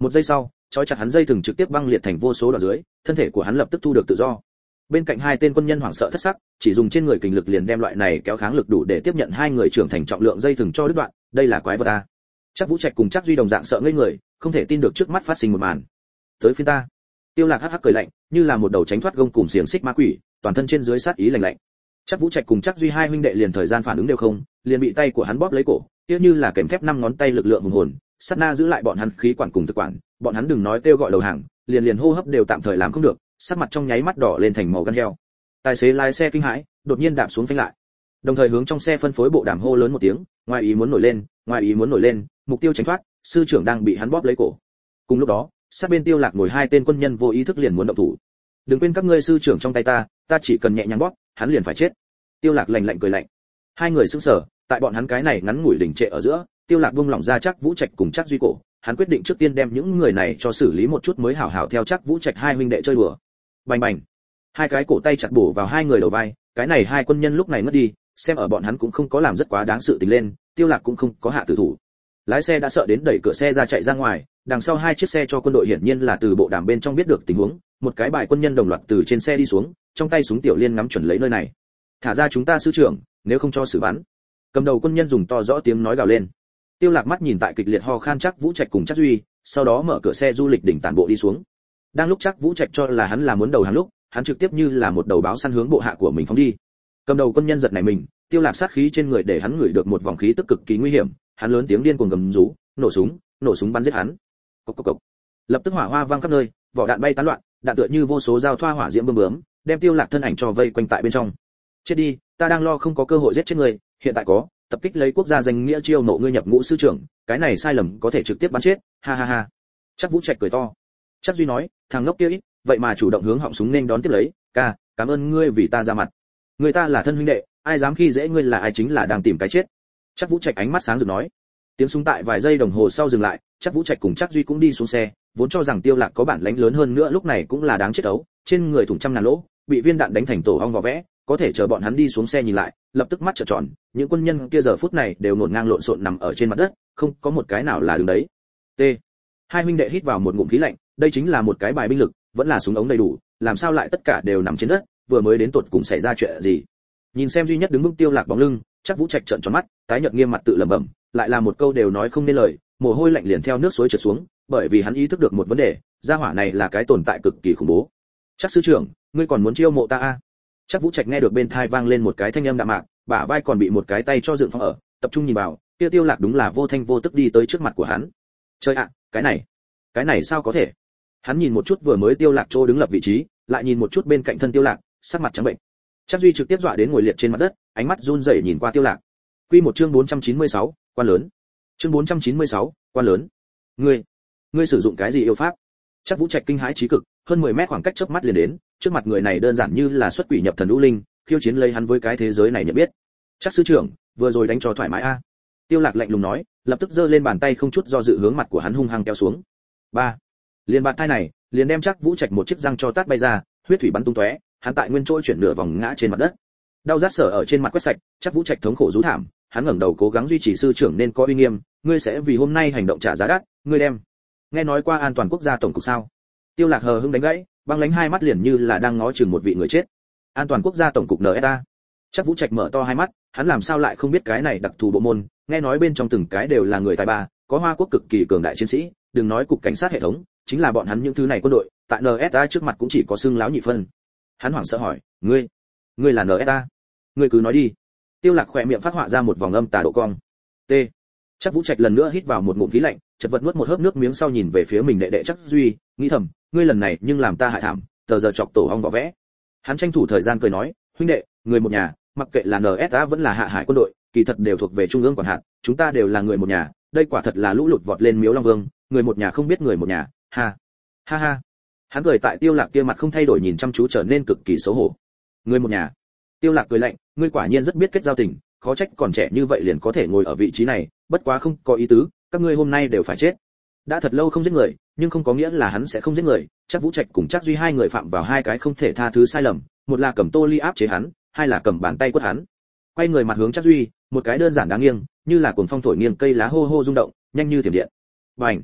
Một giây sau, trói chặt hắn dây thừng trực tiếp băng liệt thành vô số đoạn dưới, thân thể của hắn lập tức thu được tự do bên cạnh hai tên quân nhân hoảng sợ thất sắc, chỉ dùng trên người kình lực liền đem loại này kéo kháng lực đủ để tiếp nhận hai người trưởng thành trọng lượng dây thừng cho đứt đoạn, đây là quái vật a. Chắc vũ trạch cùng chắc duy đồng dạng sợ ngây người, không thể tin được trước mắt phát sinh một màn. Tới phía ta. Tiêu lạc hắc hắc cười lạnh, như là một đầu tránh thoát gông cùng xiềng xích ma quỷ, toàn thân trên dưới sát ý lạnh lạnh. Chắc vũ trạch cùng chắc duy hai huynh đệ liền thời gian phản ứng đều không, liền bị tay của hắn bóp lấy cổ, tiếc như là kèm thép năm ngón tay lực lượng hùng hồn, sát na giữ lại bọn hắn khí quản cùng thực quản, bọn hắn đừng nói kêu gọi đầu hàng, liền liền hô hấp đều tạm thời làm không được sắc mặt trong nháy mắt đỏ lên thành màu gan heo. Tài xế lái xe kinh hãi, đột nhiên đạp xuống phanh lại. Đồng thời hướng trong xe phân phối bộ đàm hô lớn một tiếng, ngoài ý muốn nổi lên, ngoài ý muốn nổi lên, mục tiêu tránh thoát, sư trưởng đang bị hắn bóp lấy cổ. Cùng lúc đó, sát bên tiêu lạc ngồi hai tên quân nhân vô ý thức liền muốn động thủ. Đừng quên các ngươi sư trưởng trong tay ta ta chỉ cần nhẹ nhàng bóp, hắn liền phải chết. Tiêu lạc lạnh lạnh cười lạnh. Hai người sững sờ, tại bọn hắn cái này ngắn ngủi đỉnh trệ ở giữa, tiêu lạc buông lỏng ra chắc vũ trạch cùng chắc duy cổ. Hắn quyết định trước tiên đem những người này cho xử lý một chút mới hảo hảo theo chắc vũ trạch hai huynh đệ chơi đùa bành bành. Hai cái cổ tay chặt bổ vào hai người đầu vai, cái này hai quân nhân lúc này mất đi, xem ở bọn hắn cũng không có làm rất quá đáng sự tình lên, tiêu lạc cũng không có hạ tử thủ. Lái xe đã sợ đến đẩy cửa xe ra chạy ra ngoài, đằng sau hai chiếc xe cho quân đội hiển nhiên là từ bộ đàm bên trong biết được tình huống, một cái bài quân nhân đồng loạt từ trên xe đi xuống, trong tay súng tiểu liên ngắm chuẩn lấy nơi này. Thả ra chúng ta sư trưởng, nếu không cho xử bắn. Cầm đầu quân nhân dùng to rõ tiếng nói gào lên. Tiêu lạc mắt nhìn tại kịch liệt ho khan chắc vũ trạch cùng chắc duy, sau đó mở cửa xe du lịch đỉnh tản bộ đi xuống đang lúc chắc vũ trạch cho là hắn là muốn đầu hàng lúc, hắn trực tiếp như là một đầu báo săn hướng bộ hạ của mình phóng đi. Cầm đầu quân nhân giật này mình, tiêu lạc sát khí trên người để hắn ngửi được một vòng khí tức cực kỳ nguy hiểm, hắn lớn tiếng điên cuồng gầm rú, nổ súng nổ súng bắn giết hắn. Cốc cốc cốc. lập tức hỏa hoa vang khắp nơi, vỏ đạn bay tán loạn, đạn tựa như vô số dao thoa hỏa diễm bơm bướm, đem tiêu lạc thân ảnh cho vây quanh tại bên trong. Chết đi, ta đang lo không có cơ hội giết chết người, hiện tại có, tập kích lấy quốc gia danh nghĩa chiêu nộ ngươi nhập ngũ sư trưởng, cái này sai lầm có thể trực tiếp bắn chết, ha ha ha. Chắc vũ trạch cười to chắc duy nói, thằng ngốc kia ít, vậy mà chủ động hướng họng súng nên đón tiếp lấy. Ca, cảm ơn ngươi vì ta ra mặt. Người ta là thân huynh đệ, ai dám khi dễ ngươi là ai chính là đang tìm cái chết. Chắc vũ trạch ánh mắt sáng rực nói. Tiếng súng tại vài giây đồng hồ sau dừng lại, chắc vũ trạch cùng chắc duy cũng đi xuống xe, vốn cho rằng tiêu lạc có bản lãnh lớn hơn nữa lúc này cũng là đáng chết ấu. Trên người thủng trăm ngàn lỗ, bị viên đạn đánh thành tổ ong vỏ vẽ, có thể chờ bọn hắn đi xuống xe nhìn lại, lập tức mắt trợn tròn, những quân nhân kia giờ phút này đều ngổn ngang lộn xộn nằm ở trên mặt đất, không có một cái nào là đứng đấy. T. Hai huynh đệ hít vào một ngụm khí lạnh đây chính là một cái bài binh lực, vẫn là súng ống đầy đủ, làm sao lại tất cả đều nằm trên đất, vừa mới đến tuột cùng xảy ra chuyện gì? Nhìn xem duy nhất đứng vững tiêu lạc bóng lưng, chắc vũ trạch trợn tròn mắt, tái nhợt nghiêm mặt tự lẩm bẩm, lại là một câu đều nói không nên lời, mồ hôi lạnh liền theo nước suối trượt xuống, bởi vì hắn ý thức được một vấn đề, gia hỏa này là cái tồn tại cực kỳ khủng bố. Chắc sư trưởng, ngươi còn muốn chiêu mộ ta a? Chắc vũ trạch nghe được bên thai vang lên một cái thanh âm đạm mạc, bả vai còn bị một cái tay cho dựng phong ở, tập trung nhìn vào tiêu tiêu lạc đúng là vô thanh vô tức đi tới trước mặt của hắn. Chơi ạ, cái này cái này sao có thể? Hắn nhìn một chút vừa mới tiêu lạc chỗ đứng lập vị trí lại nhìn một chút bên cạnh thân tiêu lạc sắc mặt trắng bệnh. Chắc duy trực tiếp dọa đến ngồi liệt trên mặt đất ánh mắt run rẩy nhìn qua tiêu lạc. Quy một chương 496, quan lớn. Chương 496, quan lớn. Ngươi ngươi sử dụng cái gì yêu pháp? Chắc vũ trạch kinh hãi trí cực hơn 10 mét khoảng cách chớp mắt liền đến trước mặt người này đơn giản như là xuất quỷ nhập thần u linh khiêu chiến lấy hắn với cái thế giới này nhận biết. Chắc sư trưởng vừa rồi đánh cho thoải mái a. Tiêu lạc lạnh lùng nói lập tức giơ lên bàn tay không chút do dự hướng mặt của hắn hung hăng kéo xuống. Ba liền bạt thai này, liền đem chắc vũ trạch một chiếc răng cho tát bay ra, huyết thủy bắn tung tóe, hắn tại nguyên chỗ chuyển nửa vòng ngã trên mặt đất. Đau rát sở ở trên mặt quét sạch, chắc vũ trạch thống khổ rú thảm, hắn ngẩng đầu cố gắng duy trì sư trưởng nên có uy nghiêm, ngươi sẽ vì hôm nay hành động trả giá đắt, ngươi đem. Nghe nói qua an toàn quốc gia tổng cục sao? Tiêu lạc hờ hững đánh gãy, băng lánh hai mắt liền như là đang ngó chừng một vị người chết. An toàn quốc gia tổng cục nsa chắc vũ trạch mở to hai mắt, hắn làm sao lại không biết cái này đặc thù bộ môn? Nghe nói bên trong từng cái đều là người tài ba, có hoa quốc cực kỳ cường đại chiến sĩ, đừng nói cục cảnh sát hệ thống chính là bọn hắn những thứ này quân đội, tại nsa trước mặt cũng chỉ có xương láo nhị phân. Hắn hoảng sợ hỏi, ngươi ngươi là nsa ngươi cứ nói đi. Tiêu lạc khỏe miệng phát họa ra một vòng âm tà độ cong. T. Chắc vũ trạch lần nữa hít vào một ngụm khí lạnh, chật vật nuốt một hớp nước miếng sau nhìn về phía mình đệ đệ chắc duy, nghĩ thầm, ngươi lần này nhưng làm ta hại thảm, tờ giờ chọc tổ ong vỏ vẽ. Hắn tranh thủ thời gian cười nói, huynh đệ, người một nhà, mặc kệ là nsa vẫn là hạ hải quân đội, kỳ thật đều thuộc về trung ương quản hạt, chúng ta đều là người một nhà, đây quả thật là lũ lụt vọt lên miếu long vương, người một nhà không biết người một nhà ha. Ha ha. Hắn cười tại tiêu lạc kia mặt không thay đổi nhìn chăm chú trở nên cực kỳ xấu hổ. Người một nhà. Tiêu lạc cười lạnh, ngươi quả nhiên rất biết kết giao tình, khó trách còn trẻ như vậy liền có thể ngồi ở vị trí này, bất quá không có ý tứ, các ngươi hôm nay đều phải chết. Đã thật lâu không giết người, nhưng không có nghĩa là hắn sẽ không giết người, chắc vũ trạch cùng chắc duy hai người phạm vào hai cái không thể tha thứ sai lầm, một là cầm tô ly áp chế hắn, hai là cầm bàn tay quất hắn. Quay người mặt hướng chắc duy, một cái đơn giản đáng nghiêng, như là cuồng phong thổi nghiêng cây lá hô hô rung động, nhanh như thiểm điện. Bành!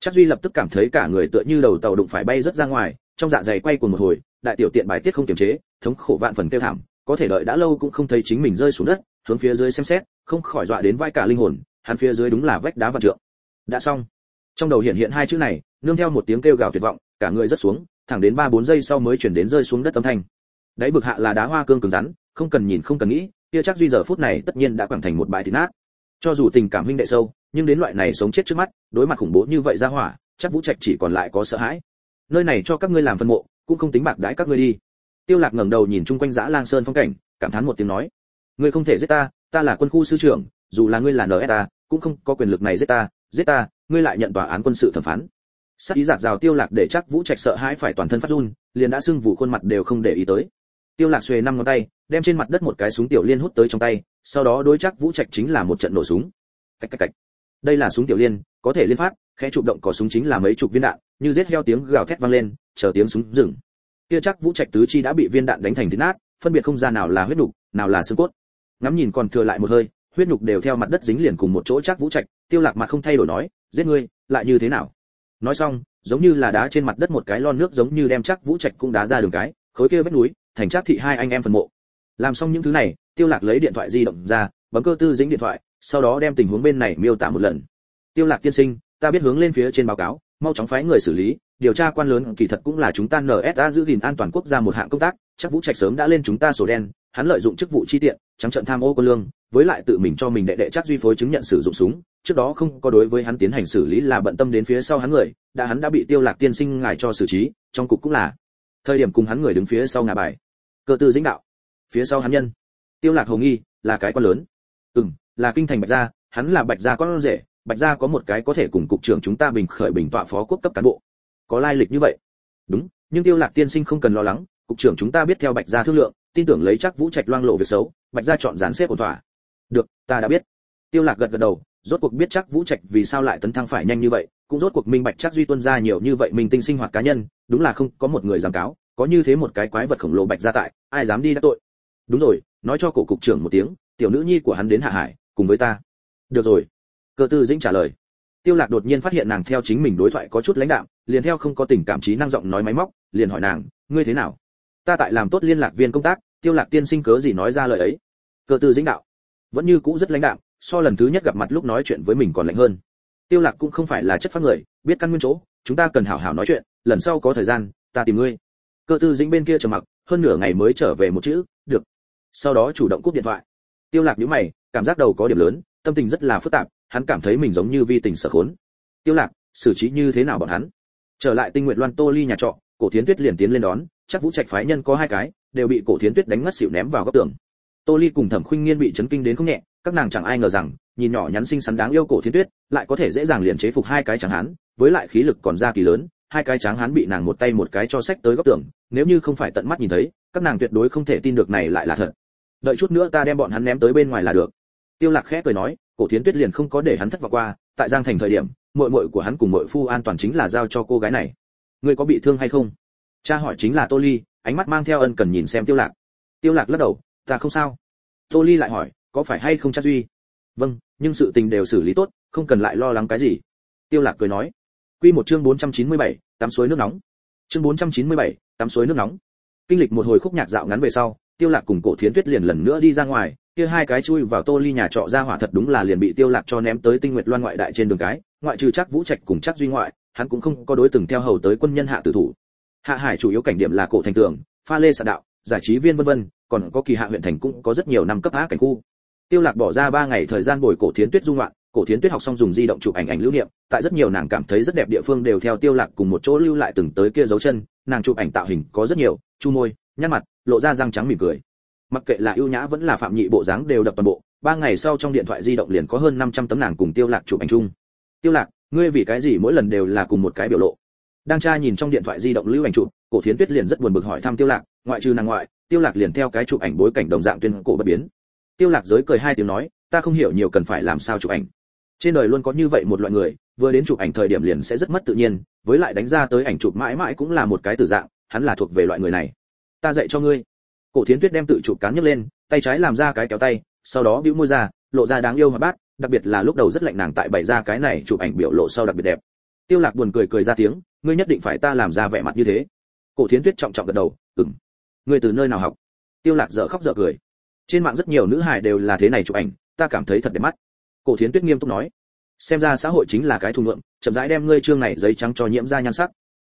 Chắc duy lập tức cảm thấy cả người tựa như đầu tàu đụng phải bay rất ra ngoài, trong dạ dày quay cuồng một hồi, đại tiểu tiện bài tiết không kiềm chế, thống khổ vạn phần kêu thảm, có thể đợi đã lâu cũng không thấy chính mình rơi xuống đất, hướng phía dưới xem xét, không khỏi dọa đến vai cả linh hồn, hắn phía dưới đúng là vách đá vạn trượng. Đã xong. Trong đầu hiện hiện hai chữ này, nương theo một tiếng kêu gào tuyệt vọng, cả người rất xuống, thẳng đến ba bốn giây sau mới chuyển đến rơi xuống đất âm thanh. Đáy vực hạ là đá hoa cương cứng rắn, không cần nhìn không cần nghĩ, kia chắc duy giờ phút này tất nhiên đã quẳng thành một bãi thịt nát. Cho dù tình cảm huynh đệ sâu nhưng đến loại này sống chết trước mắt, đối mặt khủng bố như vậy ra hỏa, chắc vũ trạch chỉ còn lại có sợ hãi. Nơi này cho các ngươi làm phân mộ, cũng không tính bạc đãi các ngươi đi. Tiêu lạc ngẩng đầu nhìn chung quanh dã lang sơn phong cảnh, cảm thán một tiếng nói, ngươi không thể giết ta ta là quân khu sư trưởng, dù là ngươi là nsa cũng không có quyền lực này giết ta giết ta, ngươi lại nhận tòa án quân sự thẩm phán. Sắc ý giạt rào tiêu lạc để chắc vũ trạch sợ hãi phải toàn thân phát run, liền đã sưng vụ khuôn mặt đều không để ý tới. Tiêu lạc xuề năm ngón tay, đem trên mặt đất một cái súng tiểu liên hút tới trong tay, sau đó đối chắc vũ trạch chính là một trận nổ súng. Cách cách cách đây là súng tiểu liên, có thể liên phát, khẽ chụp động có súng chính là mấy chục viên đạn, như giết heo tiếng gào thét vang lên, chờ tiếng súng dừng. Kia chắc vũ trạch tứ chi đã bị viên đạn đánh thành thịt nát, phân biệt không ra nào là huyết nục, nào là xương cốt. Ngắm nhìn còn thừa lại một hơi, huyết nục đều theo mặt đất dính liền cùng một chỗ chắc vũ trạch, tiêu lạc mặt không thay đổi nói, giết ngươi, lại như thế nào? Nói xong, giống như là đá trên mặt đất một cái lon nước giống như đem chắc vũ trạch cũng đá ra đường cái, khối kia vách núi, thành chắc thị hai anh em phần mộ. Làm xong những thứ này, tiêu lạc lấy điện thoại di động ra bấm cơ tư dính điện thoại, sau đó đem tình huống bên này miêu tả một lần. Tiêu lạc tiên sinh, ta biết hướng lên phía trên báo cáo, mau chóng phái người xử lý, điều tra quan lớn kỳ thật cũng là chúng ta NSA giữ gìn an toàn quốc gia một hạng công tác, chắc vũ trạch sớm đã lên chúng ta sổ đen, hắn lợi dụng chức vụ chi tiện, trắng trợn tham ô quân lương, với lại tự mình cho mình đệ đệ chắc duy phối chứng nhận sử dụng súng, trước đó không có đối với hắn tiến hành xử lý là bận tâm đến phía sau hắn người, đã hắn đã bị tiêu lạc tiên sinh ngài cho xử trí, trong cục cũng là. Thời điểm cùng hắn người đứng phía sau ngả bài. Cơ tư dĩnh đạo. Phía sau hắn nhân. Tiêu lạc hồ nghi, là cái quan lớn ừm, là kinh thành bạch gia, hắn là bạch gia con rể, bạch gia có một cái có thể cùng cục trưởng chúng ta bình khởi bình tọa phó quốc cấp cán bộ. Có lai lịch như vậy. Đúng, nhưng tiêu lạc tiên sinh không cần lo lắng, cục trưởng chúng ta biết theo bạch gia thương lượng, tin tưởng lấy chắc vũ trạch loang lộ việc xấu, bạch gia chọn dàn xếp ổn thỏa. Được, ta đã biết. Tiêu lạc gật gật đầu, rốt cuộc biết chắc vũ trạch vì sao lại tấn thăng phải nhanh như vậy, cũng rốt cuộc minh bạch chắc duy tuân ra nhiều như vậy mình tinh sinh hoạt cá nhân, đúng là không có một người dám cáo, có như thế một cái quái vật khổng lồ bạch gia tại, ai dám đi đắc tội. Đúng rồi, nói cho cổ cục trưởng một tiếng tiểu nữ nhi của hắn đến hạ hải, cùng với ta. Được rồi. Cơ tư dĩnh trả lời. Tiêu lạc đột nhiên phát hiện nàng theo chính mình đối thoại có chút lãnh đạm, liền theo không có tình cảm trí năng giọng nói máy móc, liền hỏi nàng, ngươi thế nào? Ta tại làm tốt liên lạc viên công tác, tiêu lạc tiên sinh cớ gì nói ra lời ấy? Cơ tư dĩnh đạo, vẫn như cũ rất lãnh đạm, so lần thứ nhất gặp mặt lúc nói chuyện với mình còn lạnh hơn. Tiêu lạc cũng không phải là chất phát người, biết căn nguyên chỗ, chúng ta cần hảo hảo nói chuyện, lần sau có thời gian, ta tìm ngươi. Cơ tư dĩnh bên kia trầm mặc, hơn nửa ngày mới trở về một chữ, được. Sau đó chủ động cúp điện thoại tiêu lạc nhíu mày, cảm giác đầu có điểm lớn, tâm tình rất là phức tạp, hắn cảm thấy mình giống như vi tình sở khốn. Tiêu lạc, xử trí như thế nào bọn hắn? Trở lại tinh nguyện loan tô ly nhà trọ, cổ thiến tuyết liền tiến lên đón, chắc vũ trạch phái nhân có hai cái, đều bị cổ thiến tuyết đánh ngất xỉu ném vào góc tường. Tô ly cùng thẩm khuynh nghiên bị chấn kinh đến không nhẹ, các nàng chẳng ai ngờ rằng, nhìn nhỏ nhắn xinh xắn đáng yêu cổ thiến tuyết, lại có thể dễ dàng liền chế phục hai cái chẳng hán, với lại khí lực còn ra kỳ lớn, hai cái tráng hán bị nàng một tay một cái cho sách tới góc tường, nếu như không phải tận mắt nhìn thấy, các nàng tuyệt đối không thể tin được này lại là thật đợi chút nữa ta đem bọn hắn ném tới bên ngoài là được. Tiêu lạc khẽ cười nói cổ thiến tuyết liền không có để hắn thất vọng qua tại giang thành thời điểm muội muội của hắn cùng muội phu an toàn chính là giao cho cô gái này. Ngươi có bị thương hay không? Cha hỏi chính là tô ly ánh mắt mang theo ân cần nhìn xem tiêu lạc. Tiêu lạc lắc đầu ta không sao. Tô ly lại hỏi có phải hay không chắc duy? Vâng nhưng sự tình đều xử lý tốt không cần lại lo lắng cái gì. Tiêu lạc cười nói. Quy một chương 497, tắm suối nước nóng. Chương 497, tắm suối nước nóng. Kinh lịch một hồi khúc nhạc dạo ngắn về sau tiêu lạc cùng cổ thiến tuyết liền lần nữa đi ra ngoài, kia hai cái chui vào tô ly nhà trọ ra hỏa thật đúng là liền bị tiêu lạc cho ném tới tinh nguyệt loan ngoại đại trên đường cái, ngoại trừ chắc vũ trạch cùng chắc duy ngoại, hắn cũng không có đối từng theo hầu tới quân nhân hạ tử thủ. Hạ hải chủ yếu cảnh điểm là cổ thành tường, pha lê sạn đạo, giải trí viên vân vân, còn có kỳ hạ huyện thành cũng có rất nhiều năm cấp á cảnh khu. Tiêu lạc bỏ ra ba ngày thời gian bồi cổ thiến tuyết dung loạn, cổ thiến tuyết học xong dùng di động chụp ảnh ảnh lưu niệm, tại rất nhiều nàng cảm thấy rất đẹp địa phương đều theo tiêu lạc cùng một chỗ lưu lại từng tới kia dấu chân, nàng chụp ảnh tạo hình có rất nhiều, chu môi, nhăn mặt lộ ra răng trắng mỉm cười. Mặc kệ là ưu nhã vẫn là phạm nhị bộ dáng đều đập toàn bộ, ba ngày sau trong điện thoại di động liền có hơn 500 tấm nàng cùng tiêu lạc chụp ảnh chung. Tiêu lạc, ngươi vì cái gì mỗi lần đều là cùng một cái biểu lộ? Đang tra nhìn trong điện thoại di động lưu ảnh chụp, cổ thiến tuyết liền rất buồn bực hỏi thăm tiêu lạc, ngoại trừ nàng ngoại, tiêu lạc liền theo cái chụp ảnh bối cảnh đồng dạng tuyên cổ bất biến. Tiêu lạc giới cười hai tiếng nói, ta không hiểu nhiều cần phải làm sao chụp ảnh. Trên đời luôn có như vậy một loại người, vừa đến chụp ảnh thời điểm liền sẽ rất mất tự nhiên, với lại đánh ra tới ảnh chụp mãi mãi cũng là một cái từ dạng, hắn là thuộc về loại người này ta dạy cho ngươi. Cổ thiến tuyết đem tự chụp cán nhấc lên, tay trái làm ra cái kéo tay, sau đó bĩu môi ra, lộ ra đáng yêu mà bát, đặc biệt là lúc đầu rất lạnh nàng tại bày ra cái này chụp ảnh biểu lộ sau đặc biệt đẹp. Tiêu lạc buồn cười cười ra tiếng, ngươi nhất định phải ta làm ra vẻ mặt như thế. Cổ thiến tuyết trọng trọng gật đầu, ừm. Ngươi từ nơi nào học? Tiêu lạc dở khóc dở cười. Trên mạng rất nhiều nữ hài đều là thế này chụp ảnh, ta cảm thấy thật đẹp mắt. Cổ thiến tuyết nghiêm túc nói. Xem ra xã hội chính là cái thùng lượng chậm rãi đem ngươi trương này giấy trắng cho nhiễm ra nhan sắc.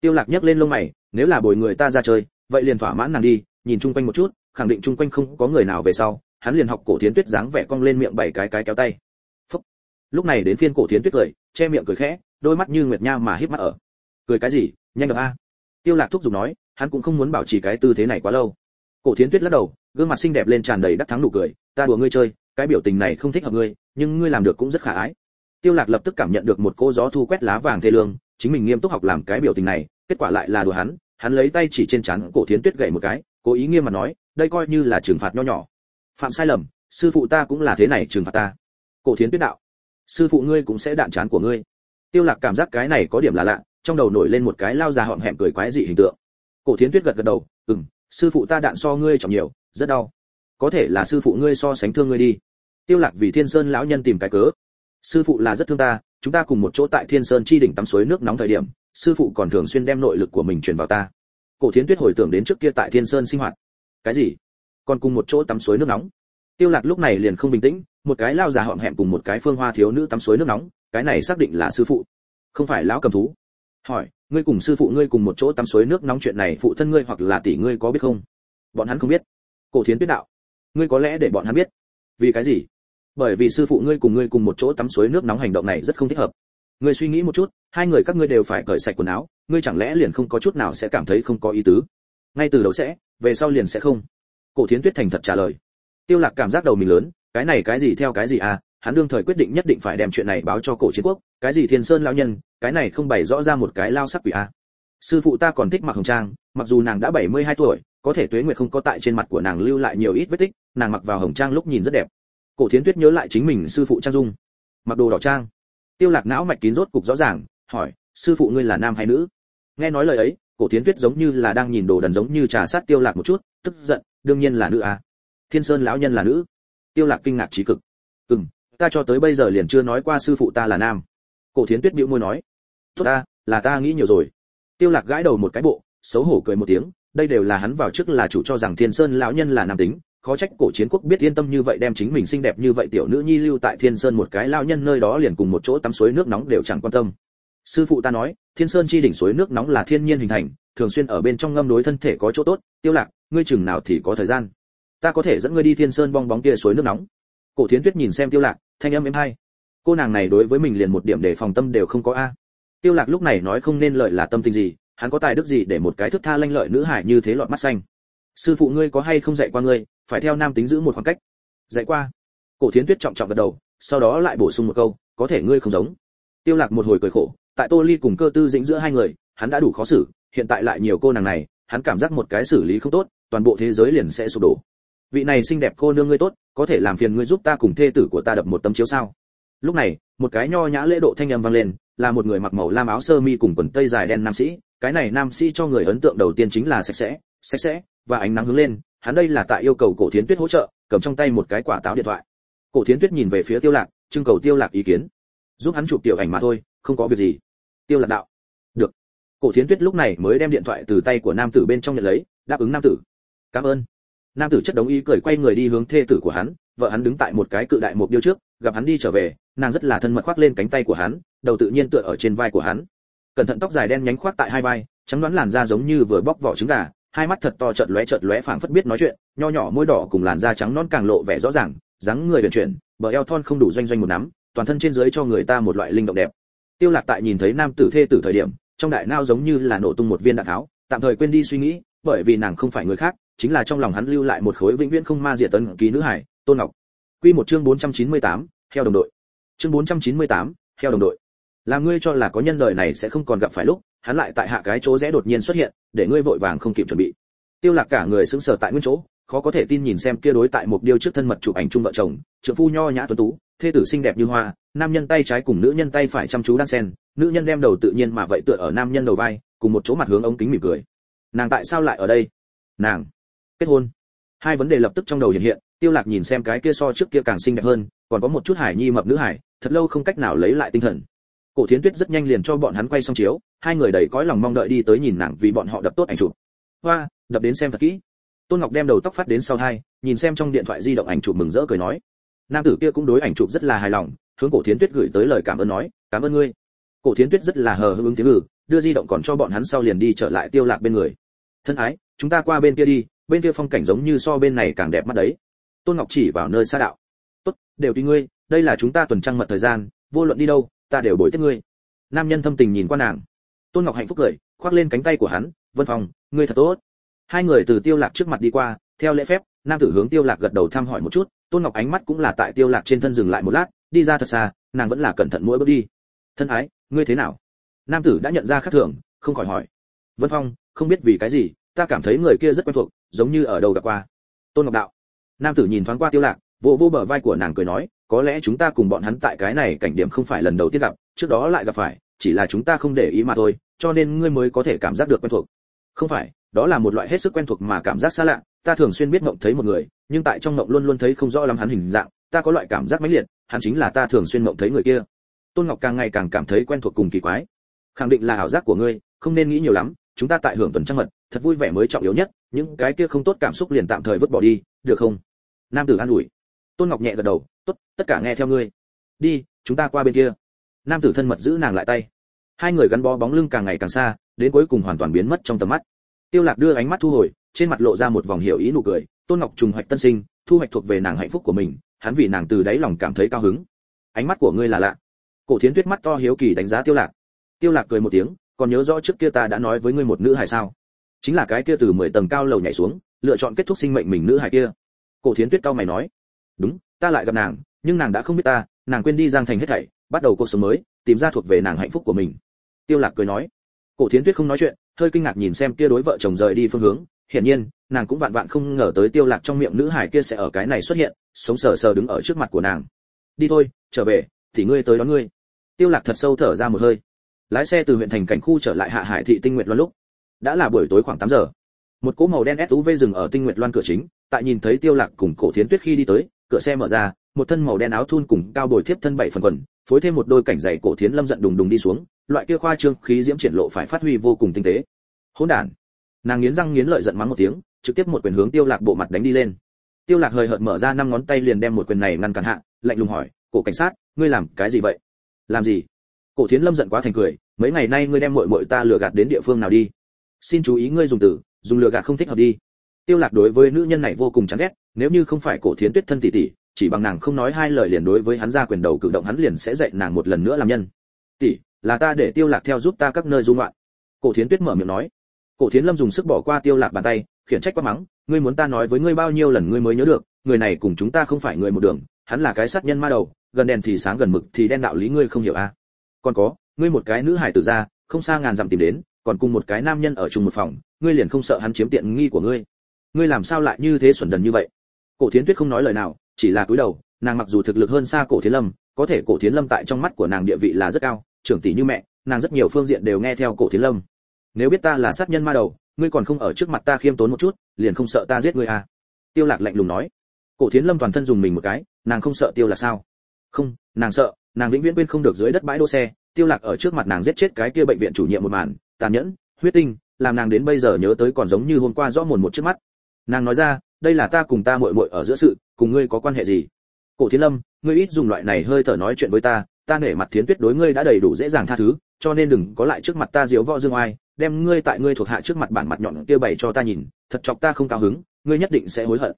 Tiêu lạc nhấc lên lông mày, nếu là bồi người ta ra chơi vậy liền thỏa mãn nàng đi, nhìn chung quanh một chút, khẳng định chung quanh không có người nào về sau, hắn liền học cổ thiến tuyết dáng vẻ cong lên miệng bảy cái cái kéo tay. Phúc. lúc này đến phiên cổ thiến tuyết cười, che miệng cười khẽ, đôi mắt như nguyệt nha mà híp mắt ở. Cười cái gì, nhanh gặp a. Tiêu lạc thúc giục nói, hắn cũng không muốn bảo trì cái tư thế này quá lâu. Cổ thiến tuyết lắc đầu, gương mặt xinh đẹp lên tràn đầy đắc thắng nụ cười, ta đùa ngươi chơi, cái biểu tình này không thích hợp ngươi, nhưng ngươi làm được cũng rất khả ái. Tiêu lạc lập tức cảm nhận được một cô gió thu quét lá vàng thê lương, chính mình nghiêm túc học làm cái biểu tình này, kết quả lại là đùa hắn hắn lấy tay chỉ trên trán cổ thiến tuyết gậy một cái, cố ý nghiêm mặt nói, đây coi như là trừng phạt nho nhỏ. Phạm sai lầm, sư phụ ta cũng là thế này trừng phạt ta. Cổ thiến tuyết đạo, sư phụ ngươi cũng sẽ đạn chán của ngươi. Tiêu lạc cảm giác cái này có điểm là lạ, trong đầu nổi lên một cái lao già họng hẹm cười quái dị hình tượng. Cổ thiến tuyết gật gật đầu, ừm, sư phụ ta đạn so ngươi trọng nhiều, rất đau. Có thể là sư phụ ngươi so sánh thương ngươi đi. Tiêu lạc vì thiên sơn lão nhân tìm cái cớ. Sư phụ là rất thương ta, chúng ta cùng một chỗ tại thiên sơn chi đỉnh tắm suối nước nóng thời điểm sư phụ còn thường xuyên đem nội lực của mình truyền vào ta. Cổ thiến tuyết hồi tưởng đến trước kia tại thiên sơn sinh hoạt. Cái gì? Còn cùng một chỗ tắm suối nước nóng. Tiêu lạc lúc này liền không bình tĩnh, một cái lao già họm hẹm cùng một cái phương hoa thiếu nữ tắm suối nước nóng, cái này xác định là sư phụ. Không phải lão cầm thú. Hỏi, ngươi cùng sư phụ ngươi cùng một chỗ tắm suối nước nóng chuyện này phụ thân ngươi hoặc là tỷ ngươi có biết không? Bọn hắn không biết. Cổ thiến tuyết đạo, ngươi có lẽ để bọn hắn biết. Vì cái gì? Bởi vì sư phụ ngươi cùng ngươi cùng một chỗ tắm suối nước nóng hành động này rất không thích hợp ngươi suy nghĩ một chút, hai người các ngươi đều phải cởi sạch quần áo, ngươi chẳng lẽ liền không có chút nào sẽ cảm thấy không có ý tứ? Ngay từ đầu sẽ, về sau liền sẽ không. Cổ thiến tuyết thành thật trả lời. Tiêu lạc cảm giác đầu mình lớn, cái này cái gì theo cái gì à hắn đương thời quyết định nhất định phải đem chuyện này báo cho cổ chiến quốc, cái gì thiên sơn lão nhân, cái này không bày rõ ra một cái lao sắc quỷ à. Sư phụ ta còn thích mặc hồng trang, mặc dù nàng đã 72 tuổi, có thể tuế nguyệt không có tại trên mặt của nàng lưu lại nhiều ít vết tích, nàng mặc vào hồng trang lúc nhìn rất đẹp. Cổ thiến tuyết nhớ lại chính mình sư phụ trang dung. Mặc đồ đỏ trang tiêu lạc não mạch kín rốt cục rõ ràng, hỏi, sư phụ ngươi là nam hay nữ? Nghe nói lời ấy, cổ tiến tuyết giống như là đang nhìn đồ đần giống như trà sát tiêu lạc một chút, tức giận, đương nhiên là nữ à. Thiên sơn lão nhân là nữ. Tiêu lạc kinh ngạc trí cực. Ừm, ta cho tới bây giờ liền chưa nói qua sư phụ ta là nam. Cổ thiến tuyết bĩu môi nói, tốt ta, là ta nghĩ nhiều rồi. Tiêu lạc gãi đầu một cái bộ, xấu hổ cười một tiếng, đây đều là hắn vào trước là chủ cho rằng thiên sơn lão nhân là nam tính khó trách cổ chiến quốc biết yên tâm như vậy đem chính mình xinh đẹp như vậy tiểu nữ nhi lưu tại thiên sơn một cái lao nhân nơi đó liền cùng một chỗ tắm suối nước nóng đều chẳng quan tâm. Sư phụ ta nói, thiên sơn chi đỉnh suối nước nóng là thiên nhiên hình thành, thường xuyên ở bên trong ngâm đối thân thể có chỗ tốt. Tiêu lạc, ngươi chừng nào thì có thời gian? Ta có thể dẫn ngươi đi thiên sơn bong bóng kia suối nước nóng. Cổ thiến tuyết nhìn xem tiêu lạc, thanh âm êm hay. Cô nàng này đối với mình liền một điểm để phòng tâm đều không có a. Tiêu lạc lúc này nói không nên lợi là tâm tình gì, hắn có tài đức gì để một cái thức tha lanh lợi nữ hải như thế lọt mắt xanh. Sư phụ ngươi có hay không dạy qua ngươi phải theo nam tính giữ một khoảng cách. Dạy qua. Cổ thiến tuyết trọng trọng gật đầu, sau đó lại bổ sung một câu, có thể ngươi không giống. Tiêu lạc một hồi cười khổ, tại tô ly cùng cơ tư dĩnh giữa hai người, hắn đã đủ khó xử, hiện tại lại nhiều cô nàng này, hắn cảm giác một cái xử lý không tốt, toàn bộ thế giới liền sẽ sụp đổ. Vị này xinh đẹp cô nương ngươi tốt, có thể làm phiền ngươi giúp ta cùng thê tử của ta đập một tấm chiếu sao? Lúc này, một cái nho nhã lễ độ thanh âm vang lên, là một người mặc màu lam áo sơ mi cùng quần tây dài đen nam sĩ, cái này nam sĩ cho người ấn tượng đầu tiên chính là sạch sẽ sạch sẽ, và ánh nắng hướng lên hắn đây là tại yêu cầu cổ thiến tuyết hỗ trợ, cầm trong tay một cái quả táo điện thoại. Cổ thiến tuyết nhìn về phía tiêu lạc, trưng cầu tiêu lạc ý kiến. Giúp hắn chụp tiểu ảnh mà thôi, không có việc gì. Tiêu lạc đạo. Được. Cổ thiến tuyết lúc này mới đem điện thoại từ tay của nam tử bên trong nhận lấy, đáp ứng nam tử. Cảm ơn. Nam tử chất đống ý cười quay người đi hướng thê tử của hắn, vợ hắn đứng tại một cái cự đại một điêu trước, gặp hắn đi trở về, nàng rất là thân mật khoác lên cánh tay của hắn, đầu tự nhiên tựa ở trên vai của hắn. Cẩn thận tóc dài đen nhánh khoác tại hai vai, trắng đoán làn da giống như vừa bóc vỏ trứng gà hai mắt thật to chợt lóe chợt lóe phảng phất biết nói chuyện nho nhỏ môi đỏ cùng làn da trắng non càng lộ vẻ rõ ràng dáng người huyền chuyển bờ eo thon không đủ doanh doanh một nắm toàn thân trên dưới cho người ta một loại linh động đẹp. Tiêu lạc tại nhìn thấy nam tử thê tử thời điểm trong đại não giống như là nổ tung một viên đạn tháo tạm thời quên đi suy nghĩ bởi vì nàng không phải người khác chính là trong lòng hắn lưu lại một khối vĩnh viễn không ma diệt tấn ký nữ hải tôn ngọc. Quy một chương 498, theo đồng đội. Chương 498, theo đồng đội. Là ngươi cho là có nhân đời này sẽ không còn gặp phải lúc hắn lại tại hạ cái chỗ rẽ đột nhiên xuất hiện để ngươi vội vàng không kịp chuẩn bị. Tiêu lạc cả người sững sờ tại nguyên chỗ, khó có thể tin nhìn xem kia đối tại một điêu trước thân mật chụp ảnh chung vợ chồng trượng phu nho nhã tuấn tú, thê tử xinh đẹp như hoa, nam nhân tay trái cùng nữ nhân tay phải chăm chú đan sen, nữ nhân đem đầu tự nhiên mà vậy tựa ở nam nhân đầu vai, cùng một chỗ mặt hướng ống kính mỉm cười. Nàng tại sao lại ở đây? Nàng kết hôn. Hai vấn đề lập tức trong đầu hiện hiện, tiêu lạc nhìn xem cái kia so trước kia càng xinh đẹp hơn, còn có một chút hải nhi mập nữ hải thật lâu không cách nào lấy lại tinh thần. Cổ thiến tuyết rất nhanh liền cho bọn hắn quay xong chiếu hai người đầy cõi lòng mong đợi đi tới nhìn nàng vì bọn họ đập tốt ảnh chụp. Hoa, đập đến xem thật kỹ. Tôn ngọc đem đầu tóc phát đến sau hai, nhìn xem trong điện thoại di động ảnh chụp mừng rỡ cười nói. Nam tử kia cũng đối ảnh chụp rất là hài lòng, hướng cổ thiến tuyết gửi tới lời cảm ơn nói, cảm ơn ngươi. Cổ thiến tuyết rất là hờ hững tiếng ngữ đưa di động còn cho bọn hắn sau liền đi trở lại tiêu lạc bên người. Thân ái, chúng ta qua bên kia đi, bên kia phong cảnh giống như so bên này càng đẹp mắt đấy. Tôn ngọc chỉ vào nơi xa đạo. Tốt, đều tùy ngươi, đây là chúng ta tuần trăng mật thời gian, vô luận đi đâu, ta đều bồi tiếp ngươi. Nam nhân thâm tình nhìn qua nàng tôn ngọc hạnh phúc cười, khoác lên cánh tay của hắn, vân phòng ngươi thật tốt. Hai người từ tiêu lạc trước mặt đi qua, theo lễ phép, nam tử hướng tiêu lạc gật đầu thăm hỏi một chút, tôn ngọc ánh mắt cũng là tại tiêu lạc trên thân dừng lại một lát, đi ra thật xa, nàng vẫn là cẩn thận mỗi bước đi. Thân ái, ngươi thế nào? Nam tử đã nhận ra khác thường, không khỏi hỏi. Vân phong, không biết vì cái gì, ta cảm thấy người kia rất quen thuộc, giống như ở đâu gặp qua. Tôn ngọc đạo. Nam tử nhìn thoáng qua tiêu lạc, vỗ vỗ bờ vai của nàng cười nói, có lẽ chúng ta cùng bọn hắn tại cái này cảnh điểm không phải lần đầu tiên gặp, trước đó lại gặp phải chỉ là chúng ta không để ý mà thôi, cho nên ngươi mới có thể cảm giác được quen thuộc. Không phải, đó là một loại hết sức quen thuộc mà cảm giác xa lạ, ta thường xuyên biết mộng thấy một người, nhưng tại trong mộng luôn luôn thấy không rõ lắm hắn hình dạng, ta có loại cảm giác mãnh liệt, hắn chính là ta thường xuyên mộng thấy người kia. Tôn ngọc càng ngày càng cảm thấy quen thuộc cùng kỳ quái. Khẳng định là ảo giác của ngươi, không nên nghĩ nhiều lắm, chúng ta tại hưởng tuần trăng mật, thật vui vẻ mới trọng yếu nhất, những cái kia không tốt cảm xúc liền tạm thời vứt bỏ đi, được không? Nam tử an ủi. Tôn ngọc nhẹ gật đầu, tốt, tất cả nghe theo ngươi. Đi, chúng ta qua bên kia nam tử thân mật giữ nàng lại tay. Hai người gắn bó bóng lưng càng ngày càng xa, đến cuối cùng hoàn toàn biến mất trong tầm mắt. Tiêu lạc đưa ánh mắt thu hồi, trên mặt lộ ra một vòng hiểu ý nụ cười, tôn ngọc trùng hoạch tân sinh, thu hoạch thuộc về nàng hạnh phúc của mình, hắn vì nàng từ đáy lòng cảm thấy cao hứng. Ánh mắt của ngươi là lạ. Cổ thiến tuyết mắt to hiếu kỳ đánh giá tiêu lạc. Tiêu lạc cười một tiếng, còn nhớ rõ trước kia ta đã nói với ngươi một nữ hài sao? Chính là cái kia từ mười tầng cao lầu nhảy xuống, lựa chọn kết thúc sinh mệnh mình nữ hài kia. Cổ thiến tuyết cao mày nói, đúng, ta lại gặp nàng, nhưng nàng đã không biết ta, nàng quên đi giang thành hết thảy bắt đầu cuộc sống mới, tìm ra thuộc về nàng hạnh phúc của mình. Tiêu lạc cười nói. Cổ thiến tuyết không nói chuyện, hơi kinh ngạc nhìn xem kia đối vợ chồng rời đi phương hướng. Hiển nhiên, nàng cũng vạn vạn không ngờ tới tiêu lạc trong miệng nữ hải kia sẽ ở cái này xuất hiện, sống sờ sờ đứng ở trước mặt của nàng. Đi thôi, trở về, thì ngươi tới đón ngươi. Tiêu lạc thật sâu thở ra một hơi. Lái xe từ huyện thành cảnh khu trở lại hạ hải thị tinh nguyệt loan lúc. Đã là buổi tối khoảng 8 giờ. Một cỗ màu đen SUV dừng ở tinh nguyệt loan cửa chính, tại nhìn thấy tiêu lạc cùng cổ thiến tuyết khi đi tới, cửa xe mở ra một thân màu đen áo thun cùng cao bồi thiếp thân bảy phần quần, phối thêm một đôi cảnh giày cổ thiến lâm giận đùng đùng đi xuống, loại kia khoa trương khí diễm triển lộ phải phát huy vô cùng tinh tế. Hỗn đản! Nàng nghiến răng nghiến lợi giận mắng một tiếng, trực tiếp một quyền hướng tiêu lạc bộ mặt đánh đi lên. Tiêu lạc hơi hợt mở ra năm ngón tay liền đem một quyền này ngăn cản hạ, lạnh lùng hỏi, cổ cảnh sát, ngươi làm cái gì vậy? Làm gì? Cổ thiến lâm giận quá thành cười, mấy ngày nay ngươi đem muội muội ta lừa gạt đến địa phương nào đi? Xin chú ý ngươi dùng từ, dùng lừa gạt không thích hợp đi. Tiêu lạc đối với nữ nhân này vô cùng chán ghét, nếu như không phải cổ thiến tuyết thân tỷ tỷ chỉ bằng nàng không nói hai lời liền đối với hắn ra quyền đầu cử động hắn liền sẽ dạy nàng một lần nữa làm nhân. Tỷ, là ta để tiêu lạc theo giúp ta các nơi du ngoạn. Cổ thiến tuyết mở miệng nói. Cổ thiến lâm dùng sức bỏ qua tiêu lạc bàn tay, khiển trách quá mắng, ngươi muốn ta nói với ngươi bao nhiêu lần ngươi mới nhớ được, người này cùng chúng ta không phải người một đường, hắn là cái sát nhân ma đầu, gần đèn thì sáng gần mực thì đen đạo lý ngươi không hiểu à? Còn có, ngươi một cái nữ hải tử ra, không xa ngàn dặm tìm đến, còn cùng một cái nam nhân ở chung một phòng, ngươi liền không sợ hắn chiếm tiện nghi của ngươi. Ngươi làm sao lại như thế xuẩn đần như vậy? Cổ thiến tuyết không nói lời nào chỉ là cúi đầu, nàng mặc dù thực lực hơn xa cổ thiến lâm, có thể cổ thiến lâm tại trong mắt của nàng địa vị là rất cao, trưởng tỷ như mẹ, nàng rất nhiều phương diện đều nghe theo cổ thiến lâm. Nếu biết ta là sát nhân ma đầu, ngươi còn không ở trước mặt ta khiêm tốn một chút, liền không sợ ta giết ngươi à? Tiêu lạc lạnh lùng nói. Cổ thiến lâm toàn thân dùng mình một cái, nàng không sợ tiêu là sao? Không, nàng sợ, nàng vĩnh viễn quên không được dưới đất bãi đỗ xe, tiêu lạc ở trước mặt nàng giết chết cái kia bệnh viện chủ nhiệm một màn, tàn nhẫn, huyết tinh, làm nàng đến bây giờ nhớ tới còn giống như hôm qua rõ mồn một trước mắt. Nàng nói ra đây là ta cùng ta muội muội ở giữa sự, cùng ngươi có quan hệ gì? Cổ thiên lâm, ngươi ít dùng loại này hơi thở nói chuyện với ta ta nể mặt thiến tuyết đối ngươi đã đầy đủ dễ dàng tha thứ, cho nên đừng có lại trước mặt ta giễu võ dương oai, đem ngươi tại ngươi thuộc hạ trước mặt bản mặt nhọn kia bày cho ta nhìn, thật chọc ta không cao hứng, ngươi nhất định sẽ hối hận.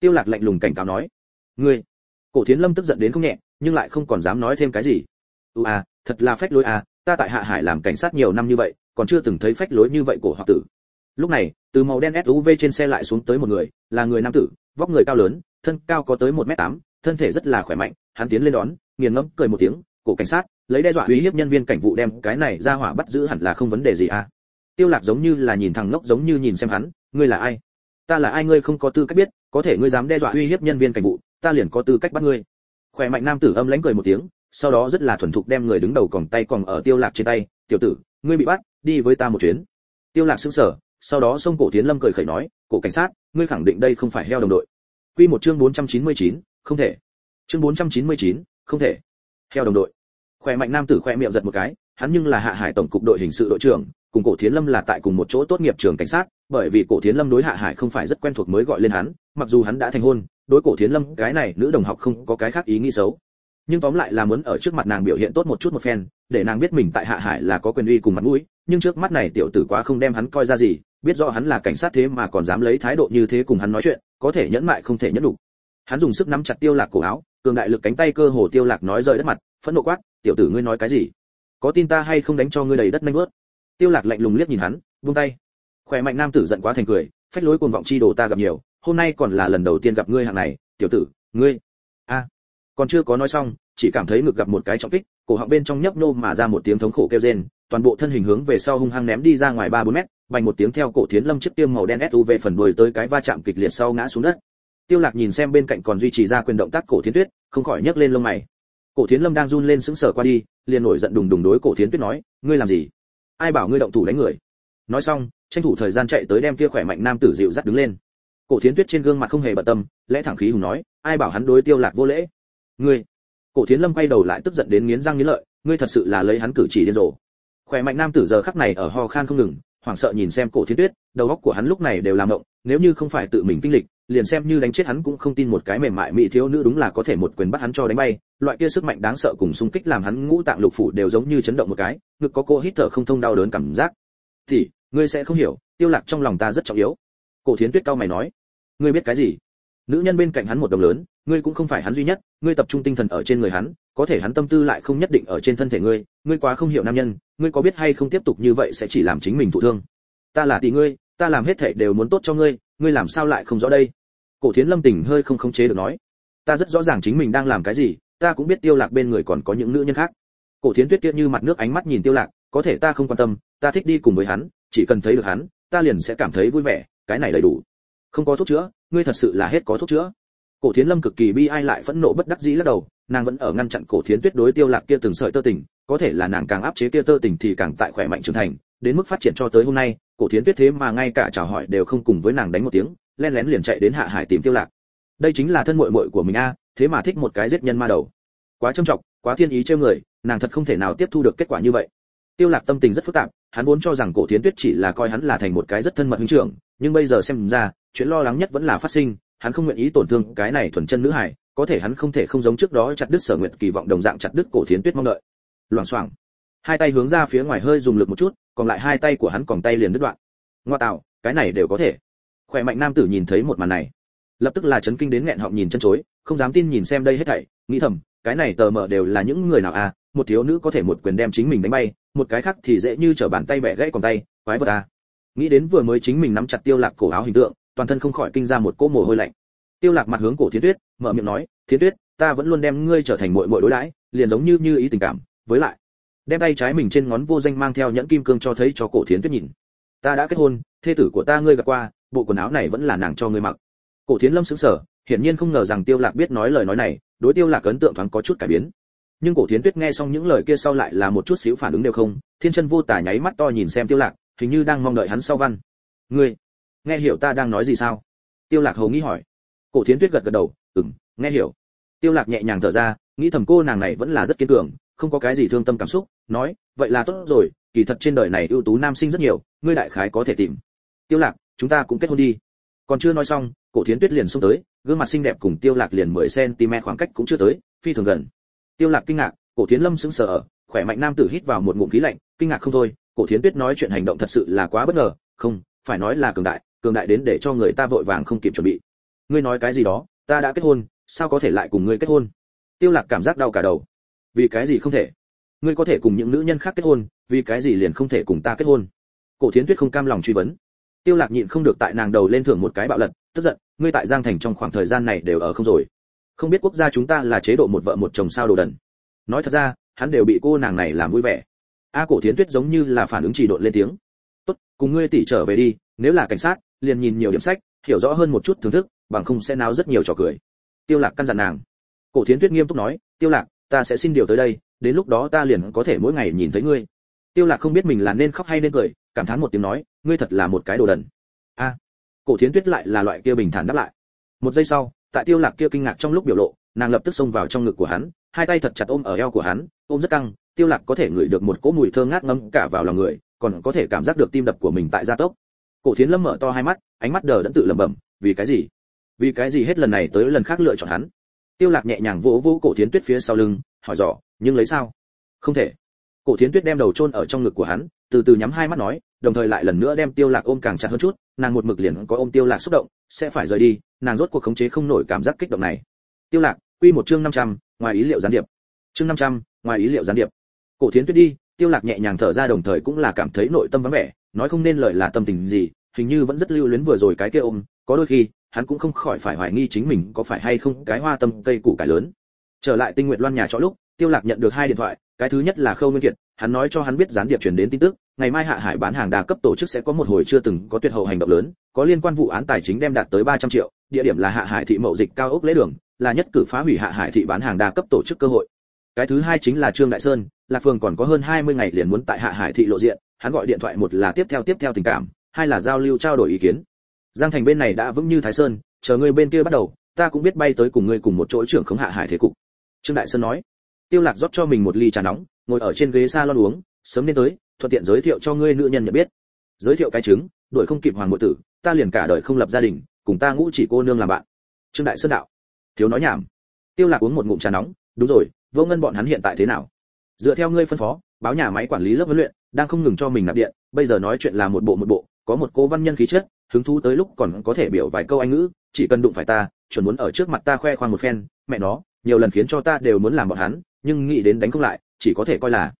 Tiêu lạc lạnh lùng cảnh cáo nói. Ngươi. Cổ thiến lâm tức giận đến không nhẹ, nhưng lại không còn dám nói thêm cái gì. Ưu à thật là phách lối à ta tại hạ hải làm cảnh sát nhiều năm như vậy, còn chưa từng thấy phách lối như vậy của họ tử lúc này, từ màu đen suv trên xe lại xuống tới một người, là người nam tử, vóc người cao lớn, thân cao có tới một m tám, thân thể rất là khỏe mạnh, hắn tiến lên đón, nghiền ngẫm, cười một tiếng, cổ cảnh sát, lấy đe dọa uy hiếp nhân viên cảnh vụ đem cái này ra hỏa bắt giữ hẳn là không vấn đề gì à? Tiêu lạc giống như là nhìn thằng ngốc giống như nhìn xem hắn, ngươi là ai? Ta là ai ngươi không có tư cách biết, có thể ngươi dám đe dọa uy hiếp nhân viên cảnh vụ, ta liền có tư cách bắt ngươi. Khỏe mạnh nam tử âm lãnh cười một tiếng, sau đó rất là thuần thục đem người đứng đầu còng tay còng ở tiêu lạc trên tay, tiểu tử, ngươi bị bắt, đi với ta một chuyến. Tiêu lạc sững sờ sau đó xông cổ tiến lâm cười khẩy nói cổ cảnh sát ngươi khẳng định đây không phải heo đồng đội. Quy một chương 499, không thể. Chương 499, không thể. Heo đồng đội. Khỏe mạnh nam tử khỏe miệng giật một cái hắn nhưng là hạ hải tổng cục đội hình sự đội trưởng cùng cổ thiến lâm là tại cùng một chỗ tốt nghiệp trường cảnh sát bởi vì cổ thiến lâm đối hạ hải không phải rất quen thuộc mới gọi lên hắn mặc dù hắn đã thành hôn đối cổ thiến lâm cái này nữ đồng học không có cái khác ý nghĩ xấu. Nhưng tóm lại là muốn ở trước mặt nàng biểu hiện tốt một chút một phen để nàng biết mình tại hạ hải là có quyền uy cùng mặt mũi nhưng trước mắt này tiểu tử quá không đem hắn coi ra gì biết rõ hắn là cảnh sát thế mà còn dám lấy thái độ như thế cùng hắn nói chuyện, có thể nhẫn mại không thể nhẫn đủ. Hắn dùng sức nắm chặt tiêu lạc cổ áo, cường đại lực cánh tay cơ hồ tiêu lạc nói rơi đất mặt, phẫn nộ quát, tiểu tử ngươi nói cái gì? Có tin ta hay không đánh cho ngươi đầy đất nhanh vớt? Tiêu lạc lạnh lùng liếc nhìn hắn, buông tay. Khỏe mạnh nam tử giận quá thành cười, phách lối cuồng vọng chi đồ ta gặp nhiều, hôm nay còn là lần đầu tiên gặp ngươi hạng này, tiểu tử, ngươi. A. Còn chưa có nói xong, chỉ cảm thấy ngực gặp một cái trọng kích cổ họng bên trong nhấp nô mà ra một tiếng thống khổ kêu rên, toàn bộ thân hình hướng về sau hung hăng ném đi ra ngoài ba bốn mét, vành một tiếng theo cổ thiến lâm chiếc tiêm màu đen suv phần đuôi tới cái va chạm kịch liệt sau ngã xuống đất. Tiêu lạc nhìn xem bên cạnh còn duy trì ra quyền động tác cổ thiến tuyết, không khỏi nhấc lên lông mày. Cổ thiến lâm đang run lên sững sờ qua đi, liền nổi giận đùng đùng đối cổ thiến tuyết nói, ngươi làm gì? Ai bảo ngươi động thủ đánh người? Nói xong, tranh thủ thời gian chạy tới đem kia khỏe mạnh nam tử dịu dắt đứng lên. Cổ thiến tuyết trên gương mặt không hề bận tâm, lẽ thẳng khí hùng nói, ai bảo hắn đối tiêu lạc vô lễ? Ngươi cổ thiến lâm quay đầu lại tức giận đến nghiến răng nghiến lợi, ngươi thật sự là lấy hắn cử chỉ điên rồ. Khỏe mạnh nam tử giờ khắc này ở ho khan không ngừng, hoảng sợ nhìn xem cổ thiên tuyết, đầu óc của hắn lúc này đều làm động, nếu như không phải tự mình kinh lịch, liền xem như đánh chết hắn cũng không tin một cái mềm mại mỹ thiếu nữ đúng là có thể một quyền bắt hắn cho đánh bay. Loại kia sức mạnh đáng sợ cùng xung kích làm hắn ngũ tạng lục phủ đều giống như chấn động một cái, ngực có cô hít thở không thông đau đớn cảm giác. Thì, ngươi sẽ không hiểu, tiêu lạc trong lòng ta rất trọng yếu. Cổ thiến tuyết cao mày nói. Ngươi biết cái gì? Nữ nhân bên cạnh hắn một đồng lớn, ngươi cũng không phải hắn duy nhất, ngươi tập trung tinh thần ở trên người hắn, có thể hắn tâm tư lại không nhất định ở trên thân thể ngươi ngươi quá không hiểu nam nhân, ngươi có biết hay không tiếp tục như vậy sẽ chỉ làm chính mình thụ thương. Ta là tỷ ngươi, ta làm hết thể đều muốn tốt cho ngươi ngươi làm sao lại không rõ đây? Cổ thiến lâm tình hơi không khống chế được nói. Ta rất rõ ràng chính mình đang làm cái gì, ta cũng biết tiêu lạc bên người còn có những nữ nhân khác. Cổ thiến tuyết tiết như mặt nước ánh mắt nhìn tiêu lạc, có thể ta không quan tâm, ta thích đi cùng với hắn, chỉ cần thấy được hắn, ta liền sẽ cảm thấy vui vẻ, cái này đầy đủ không có thuốc chữa, ngươi thật sự là hết có thuốc chữa. Cổ thiến lâm cực kỳ bi ai lại phẫn nộ bất đắc dĩ lắc đầu, nàng vẫn ở ngăn chặn cổ thiến tuyết đối tiêu lạc kia từng sợi tơ tình, có thể là nàng càng áp chế kia tơ tình thì càng tại khỏe mạnh trưởng thành, đến mức phát triển cho tới hôm nay, cổ thiến tuyết thế mà ngay cả chào hỏi đều không cùng với nàng đánh một tiếng len lén liền chạy đến hạ hải tìm tiêu lạc. Đây chính là thân muội muội của mình a, thế mà thích một cái giết nhân ma đầu. Quá trâm trọng, quá thiên ý trêu người, nàng thật không thể nào tiếp thu được kết quả như vậy tiêu lạc tâm tình rất phức tạp, hắn vốn cho rằng cổ thiến tuyết chỉ là coi hắn là thành một cái rất thân mật huynh trưởng, nhưng bây giờ xem ra, chuyện lo lắng nhất vẫn là phát sinh, hắn không nguyện ý tổn thương cái này thuần chân nữ hải có thể hắn không thể không giống trước đó chặt đứt sở nguyện kỳ vọng đồng dạng chặt đứt cổ thiến tuyết mong đợi. Loảng xoảng. Hai tay hướng ra phía ngoài hơi dùng lực một chút, còn lại hai tay của hắn còn tay liền đứt đoạn. Ngoa tạo, cái này đều có thể. Khỏe mạnh nam tử nhìn thấy một màn này, lập tức là chấn kinh đến nghẹn họng nhìn chân chối, không dám tin nhìn xem đây hết thảy, nghĩ thầm, cái này tờ mờ đều là những người nào à một thiếu nữ có thể một quyền đem chính mình đánh bay một cái khác thì dễ như trở bàn tay bẻ gãy còn tay, quái vật à. Nghĩ đến vừa mới chính mình nắm chặt tiêu lạc cổ áo hình tượng, toàn thân không khỏi kinh ra một cỗ mồ hôi lạnh. Tiêu lạc mặt hướng cổ thiến tuyết, mở miệng nói, thiến tuyết, ta vẫn luôn đem ngươi trở thành muội muội đối đãi, liền giống như như ý tình cảm, với lại, đem tay trái mình trên ngón vô danh mang theo nhẫn kim cương cho thấy cho cổ thiến tuyết nhìn. Ta đã kết hôn, thê tử của ta ngươi gặp qua, bộ quần áo này vẫn là nàng cho ngươi mặc. Cổ thiến lâm sững sờ, hiển nhiên không ngờ rằng tiêu lạc biết nói lời nói này, đối tiêu lạc ấn tượng thoáng có chút cải biến nhưng cổ thiến tuyết nghe xong những lời kia sau lại là một chút xíu phản ứng đều không, thiên chân vô tả nháy mắt to nhìn xem tiêu lạc, hình như đang mong đợi hắn sau văn. Ngươi, nghe hiểu ta đang nói gì sao? Tiêu lạc hầu nghĩ hỏi. Cổ thiến tuyết gật gật đầu, ừm, nghe hiểu. Tiêu lạc nhẹ nhàng thở ra, nghĩ thầm cô nàng này vẫn là rất kiên cường, không có cái gì thương tâm cảm xúc, nói, vậy là tốt rồi, kỳ thật trên đời này ưu tú nam sinh rất nhiều, ngươi đại khái có thể tìm. Tiêu lạc, chúng ta cũng kết hôn đi. Còn chưa nói xong, cổ thiến tuyết liền xông tới, gương mặt xinh đẹp cùng tiêu lạc liền 10 cm khoảng cách cũng chưa tới, phi thường gần tiêu lạc kinh ngạc, cổ thiến lâm sững sờ ở, khỏe mạnh nam tử hít vào một ngụm khí lạnh, kinh ngạc không thôi, cổ thiến tuyết nói chuyện hành động thật sự là quá bất ngờ, không, phải nói là cường đại cường đại đến để cho người ta vội vàng không kịp chuẩn bị. Ngươi nói cái gì đó, ta đã kết hôn, sao có thể lại cùng ngươi kết hôn? Tiêu lạc cảm giác đau cả đầu. Vì cái gì không thể? Ngươi có thể cùng những nữ nhân khác kết hôn, vì cái gì liền không thể cùng ta kết hôn? Cổ thiến tuyết không cam lòng truy vấn. Tiêu lạc nhịn không được tại nàng đầu lên thưởng một cái bạo lật, tức giận, ngươi tại giang thành trong khoảng thời gian này đều ở không rồi không biết quốc gia chúng ta là chế độ một vợ một chồng sao đồ đần. Nói thật ra, hắn đều bị cô nàng này làm vui vẻ. A cổ thiến tuyết giống như là phản ứng chỉ độn lên tiếng. Tốt, cùng ngươi tỷ trở về đi, nếu là cảnh sát, liền nhìn nhiều điểm sách, hiểu rõ hơn một chút thưởng thức, bằng không sẽ náo rất nhiều trò cười. Tiêu lạc căn dặn nàng. Cổ thiến tuyết nghiêm túc nói, tiêu lạc, ta sẽ xin điều tới đây, đến lúc đó ta liền có thể mỗi ngày nhìn thấy ngươi. Tiêu lạc không biết mình là nên khóc hay nên cười, cảm thán một tiếng nói, ngươi thật là một cái đồ đần. A cổ thiến tuyết lại là loại kia bình thản đáp lại. Một giây sau tại tiêu lạc kia kinh ngạc trong lúc biểu lộ, nàng lập tức xông vào trong ngực của hắn, hai tay thật chặt ôm ở eo của hắn, ôm rất căng, tiêu lạc có thể ngửi được một cỗ mùi thơm ngát ngấm cả vào lòng người, còn có thể cảm giác được tim đập của mình tại gia tốc. Cổ thiến lâm mở to hai mắt, ánh mắt đờ đẫn tự lẩm bẩm, vì cái gì? Vì cái gì hết lần này tới lần khác lựa chọn hắn? Tiêu lạc nhẹ nhàng vỗ vỗ cổ thiến tuyết phía sau lưng, hỏi dò, nhưng lấy sao? Không thể. Cổ thiến tuyết đem đầu chôn ở trong ngực của hắn, từ từ nhắm hai mắt nói, đồng thời lại lần nữa đem tiêu lạc ôm càng chặt hơn chút, nàng một mực liền có ôm tiêu lạc xúc động sẽ phải rời đi nàng rốt cuộc khống chế không nổi cảm giác kích động này. Tiêu lạc quy một chương 500, ngoài ý liệu gián điệp. Chương 500, ngoài ý liệu gián điệp. Cổ thiến tuyết đi tiêu lạc nhẹ nhàng thở ra đồng thời cũng là cảm thấy nội tâm vắng vẻ nói không nên lời là tâm tình gì hình như vẫn rất lưu luyến vừa rồi cái kia ôm có đôi khi hắn cũng không khỏi phải hoài nghi chính mình có phải hay không cái hoa tâm cây củ cải lớn. Trở lại tinh nguyện loan nhà trọ lúc tiêu lạc nhận được hai điện thoại cái thứ nhất là khâu nguyên kiệt, hắn nói cho hắn biết gián điệp truyền đến tin tức, ngày mai hạ hải bán hàng đa cấp tổ chức sẽ có một hồi chưa từng có tuyệt hậu hành động lớn, có liên quan vụ án tài chính đem đạt tới 300 triệu, địa điểm là hạ hải thị mậu dịch cao ốc lễ đường, là nhất cử phá hủy hạ hải thị bán hàng đa cấp tổ chức cơ hội. Cái thứ hai chính là trương đại sơn lạc phường còn có hơn 20 ngày liền muốn tại hạ hải thị lộ diện, hắn gọi điện thoại một là tiếp theo tiếp theo tình cảm, hai là giao lưu trao đổi ý kiến. Giang thành bên này đã vững như thái sơn, chờ ngươi bên kia bắt đầu, ta cũng biết bay tới cùng ngươi cùng một chỗ trưởng khống hạ hải thế cục. Trương đại sơn nói tiêu lạc rót cho mình một ly trà nóng, ngồi ở trên ghế salon uống, sớm nên tới, thuận tiện giới thiệu cho ngươi nữ nhân nhận biết. Giới thiệu cái trứng, đuổi không kịp hoàng muội tử, ta liền cả đời không lập gia đình, cùng ta ngũ chỉ cô nương làm bạn. Trương đại sơn đạo, thiếu nói nhảm. Tiêu lạc uống một ngụm trà nóng, đúng rồi, vô ngân bọn hắn hiện tại thế nào? Dựa theo ngươi phân phó, báo nhà máy quản lý lớp huấn luyện, đang không ngừng cho mình nạp điện, bây giờ nói chuyện là một bộ một bộ, có một cô văn nhân khí chất, hứng thú tới lúc còn có thể biểu vài câu anh ngữ, chỉ cần đụng phải ta, chuẩn muốn ở trước mặt ta khoe khoang một phen, mẹ nó, nhiều lần khiến cho ta đều muốn làm bọn hắn nhưng nghĩ đến đánh không lại chỉ có thể coi là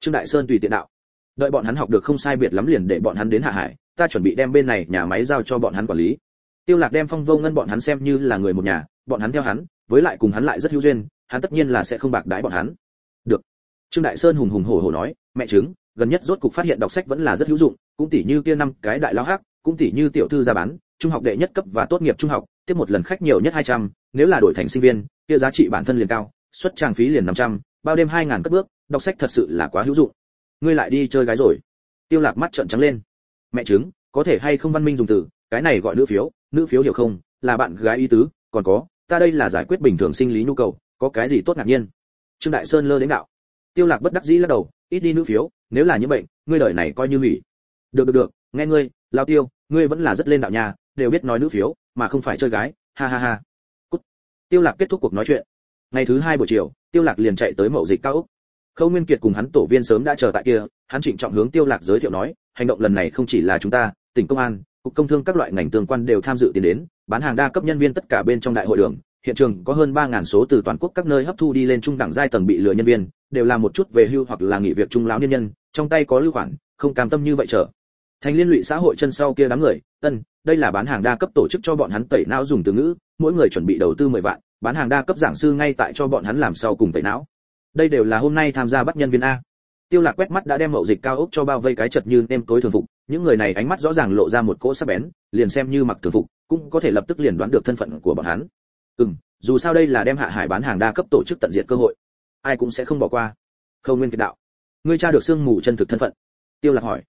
trương đại sơn tùy tiện đạo. Đợi bọn hắn học được không sai biệt lắm liền để bọn hắn đến hạ hải ta chuẩn bị đem bên này nhà máy giao cho bọn hắn quản lý. Tiêu lạc đem phong vô ngân bọn hắn xem như là người một nhà bọn hắn theo hắn với lại cùng hắn lại rất hữu duyên hắn tất nhiên là sẽ không bạc đãi bọn hắn. Được. Trương đại sơn hùng hùng hổ hổ nói mẹ chứng gần nhất rốt cục phát hiện đọc sách vẫn là rất hữu dụng cũng tỉ như kia năm cái đại lão hắc cũng tỉ như tiểu thư ra bán trung học đệ nhất cấp và tốt nghiệp trung học tiếp một lần khách nhiều nhất 200, nếu là đổi thành sinh viên kia giá trị bản thân liền cao xuất trang phí liền 500, bao đêm 2000 cất bước đọc sách thật sự là quá hữu dụng. Ngươi lại đi chơi gái rồi. Tiêu lạc mắt trợn trắng lên. Mẹ trứng, có thể hay không văn minh dùng từ cái này gọi nữ phiếu nữ phiếu hiểu không là bạn gái ý tứ còn có ta đây là giải quyết bình thường sinh lý nhu cầu có cái gì tốt ngạc nhiên? Trương đại sơn lơ đến đạo. Tiêu lạc bất đắc dĩ lắc đầu ít đi nữ phiếu nếu là như bệnh ngươi đời này coi như hủy được được được nghe ngươi lão tiêu ngươi vẫn là rất lên đạo nhà đều biết nói nữ phiếu mà không phải chơi gái ha ha ha. Cút. tiêu lạc kết thúc cuộc nói chuyện ngày thứ hai buổi chiều, tiêu lạc liền chạy tới mậu dịch cao úc khâu nguyên kiệt cùng hắn tổ viên sớm đã chờ tại kia, hắn trịnh trọng hướng tiêu lạc giới thiệu nói, hành động lần này không chỉ là chúng ta, tỉnh công an, cục công thương các loại ngành tương quan đều tham dự tiến đến, bán hàng đa cấp nhân viên tất cả bên trong đại hội đường, hiện trường có hơn 3.000 số từ toàn quốc các nơi hấp thu đi lên trung đẳng giai tầng bị lừa nhân viên, đều là một chút về hưu hoặc là nghỉ việc trung lão nhân nhân, trong tay có lưu khoản, không cam tâm như vậy trở thành liên lụy xã hội chân sau kia đám người tân đây là bán hàng đa cấp tổ chức cho bọn hắn tẩy não dùng từ ngữ, mỗi người chuẩn bị đầu tư 10 vạn bán hàng đa cấp giảng sư ngay tại cho bọn hắn làm sau cùng tẩy não. Đây đều là hôm nay tham gia bắt nhân viên a. Tiêu lạc quét mắt đã đem mậu dịch cao ốc cho bao vây cái chật như nêm tối thường phục. Những người này ánh mắt rõ ràng lộ ra một cỗ sắc bén, liền xem như mặc thường phục, cũng có thể lập tức liền đoán được thân phận của bọn hắn. Ừm, dù sao đây là đem hạ hải bán hàng đa cấp tổ chức tận diệt cơ hội. Ai cũng sẽ không bỏ qua. Khâu nguyên kiệt đạo. Ngươi tra được xương mù chân thực thân phận? Tiêu lạc hỏi.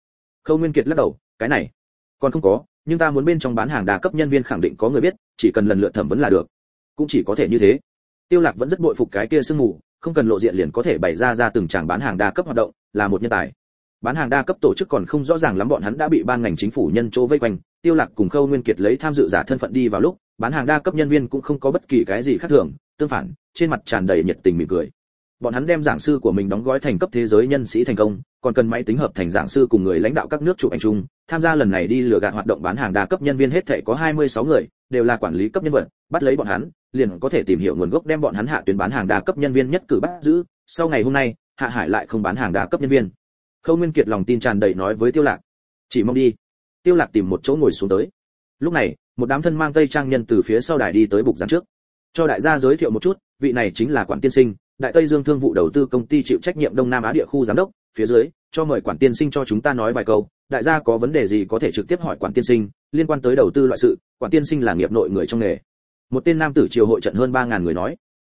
Khâu nguyên kiệt lắc đầu, cái này còn không có, nhưng ta muốn bên trong bán hàng đa cấp nhân viên khẳng định có người biết, chỉ cần lần lượt thẩm vấn là được cũng chỉ có thể như thế. Tiêu lạc vẫn rất bội phục cái kia sương mù, không cần lộ diện liền có thể bày ra ra từng tràng bán hàng đa cấp hoạt động, là một nhân tài. Bán hàng đa cấp tổ chức còn không rõ ràng lắm bọn hắn đã bị ban ngành chính phủ nhân chỗ vây quanh, tiêu lạc cùng khâu nguyên kiệt lấy tham dự giả thân phận đi vào lúc, bán hàng đa cấp nhân viên cũng không có bất kỳ cái gì khác thường, tương phản, trên mặt tràn đầy nhiệt tình mỉm cười. Bọn hắn đem giảng sư của mình đóng gói thành cấp thế giới nhân sĩ thành công, còn cần máy tính hợp thành giảng sư cùng người lãnh đạo các nước chụp ảnh chung. Tham gia lần này đi lừa gạt hoạt động bán hàng đa cấp nhân viên hết thảy có 26 người, đều là quản lý cấp nhân vật, bắt lấy bọn hắn liền có thể tìm hiểu nguồn gốc đem bọn hắn hạ tuyến bán hàng đa cấp nhân viên nhất cử bắt giữ, sau ngày hôm nay, hạ hải lại không bán hàng đa cấp nhân viên. Khâu nguyên kiệt lòng tin tràn đầy nói với tiêu lạc, chỉ mong đi. Tiêu lạc tìm một chỗ ngồi xuống tới. Lúc này, một đám thân mang tây trang nhân từ phía sau đài đi tới bục giảng trước. Cho đại gia giới thiệu một chút, vị này chính là quản tiên sinh, đại tây dương thương vụ đầu tư công ty chịu trách nhiệm đông nam á địa khu giám đốc. Phía dưới, cho mời quản tiên sinh cho chúng ta nói vài câu. Đại gia có vấn đề gì có thể trực tiếp hỏi quản tiên sinh, liên quan tới đầu tư loại sự. Quản tiên sinh là nghiệp nội người trong nghề một tên nam tử triều hội trận hơn ba ngàn người nói.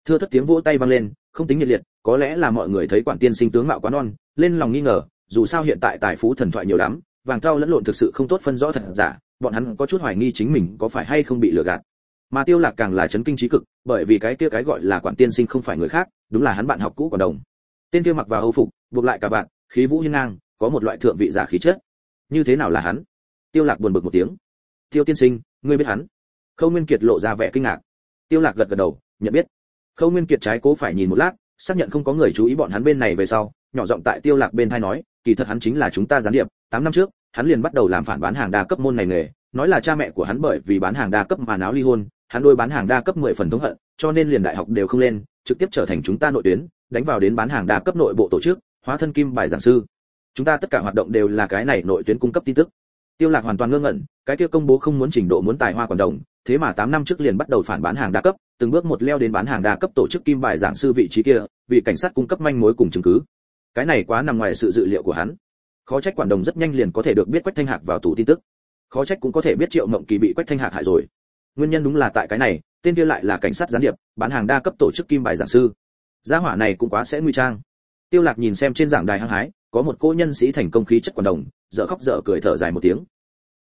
Thưa thất tiếng vỗ tay vang lên, không tính nhiệt liệt, có lẽ là mọi người thấy quản tiên sinh tướng mạo quá non, lên lòng nghi ngờ, dù sao hiện tại tài phú thần thoại nhiều lắm, vàng thau lẫn lộn thực sự không tốt phân rõ thật giả, bọn hắn có chút hoài nghi chính mình có phải hay không bị lừa gạt. Mà tiêu lạc càng là chấn kinh trí cực, bởi vì cái kia cái gọi là quản tiên sinh không phải người khác, đúng là hắn bạn học cũ của đồng. Tên kia mặc vào hầu phục, buộc lại cả bạn khí vũ hiên ngang, có một loại thượng vị giả khí chất. Như thế nào là hắn? Tiêu lạc buồn bực một tiếng. Tiêu tiên sinh, ngươi biết hắn? Khâu nguyên kiệt lộ ra vẻ kinh ngạc. Tiêu lạc gật gật đầu, nhận biết. Khâu nguyên kiệt trái cố phải nhìn một lát, xác nhận không có người chú ý bọn hắn bên này về sau, nhỏ giọng tại tiêu lạc bên thay nói, kỳ thật hắn chính là chúng ta gián điệp 8 năm trước, hắn liền bắt đầu làm phản bán hàng đa cấp môn này nghề, nói là cha mẹ của hắn bởi vì bán hàng đa cấp mà náo ly hôn, hắn đôi bán hàng đa cấp 10 phần thống hận, cho nên liền đại học đều không lên, trực tiếp trở thành chúng ta nội tuyến, đánh vào đến bán hàng đa cấp nội bộ tổ chức, hóa thân kim bài giảng sư. Chúng ta tất cả hoạt động đều là cái này nội tuyến cung cấp tin tức. Tiêu lạc hoàn toàn ngơ ngẩn, cái kia công bố không muốn trình độ muốn tài hoa quản đồng thế mà 8 năm trước liền bắt đầu phản bán hàng đa cấp, từng bước một leo đến bán hàng đa cấp tổ chức kim bài giảng sư vị trí kia vị cảnh sát cung cấp manh mối cùng chứng cứ. Cái này quá nằm ngoài sự dự liệu của hắn. Khó trách quản đồng rất nhanh liền có thể được biết quách thanh hạc vào tù tin tức. Khó trách cũng có thể biết triệu mộng kỳ bị quách thanh hạc hại rồi. Nguyên nhân đúng là tại cái này, tên kia lại là cảnh sát gián điệp, bán hàng đa cấp tổ chức kim bài giảng sư. Gia hỏa này cũng quá sẽ nguy trang. Tiêu lạc nhìn xem trên giảng đài hăng hái, có một cô nhân sĩ thành công khí chất quản đồng, dở khóc dở cười thở dài một tiếng.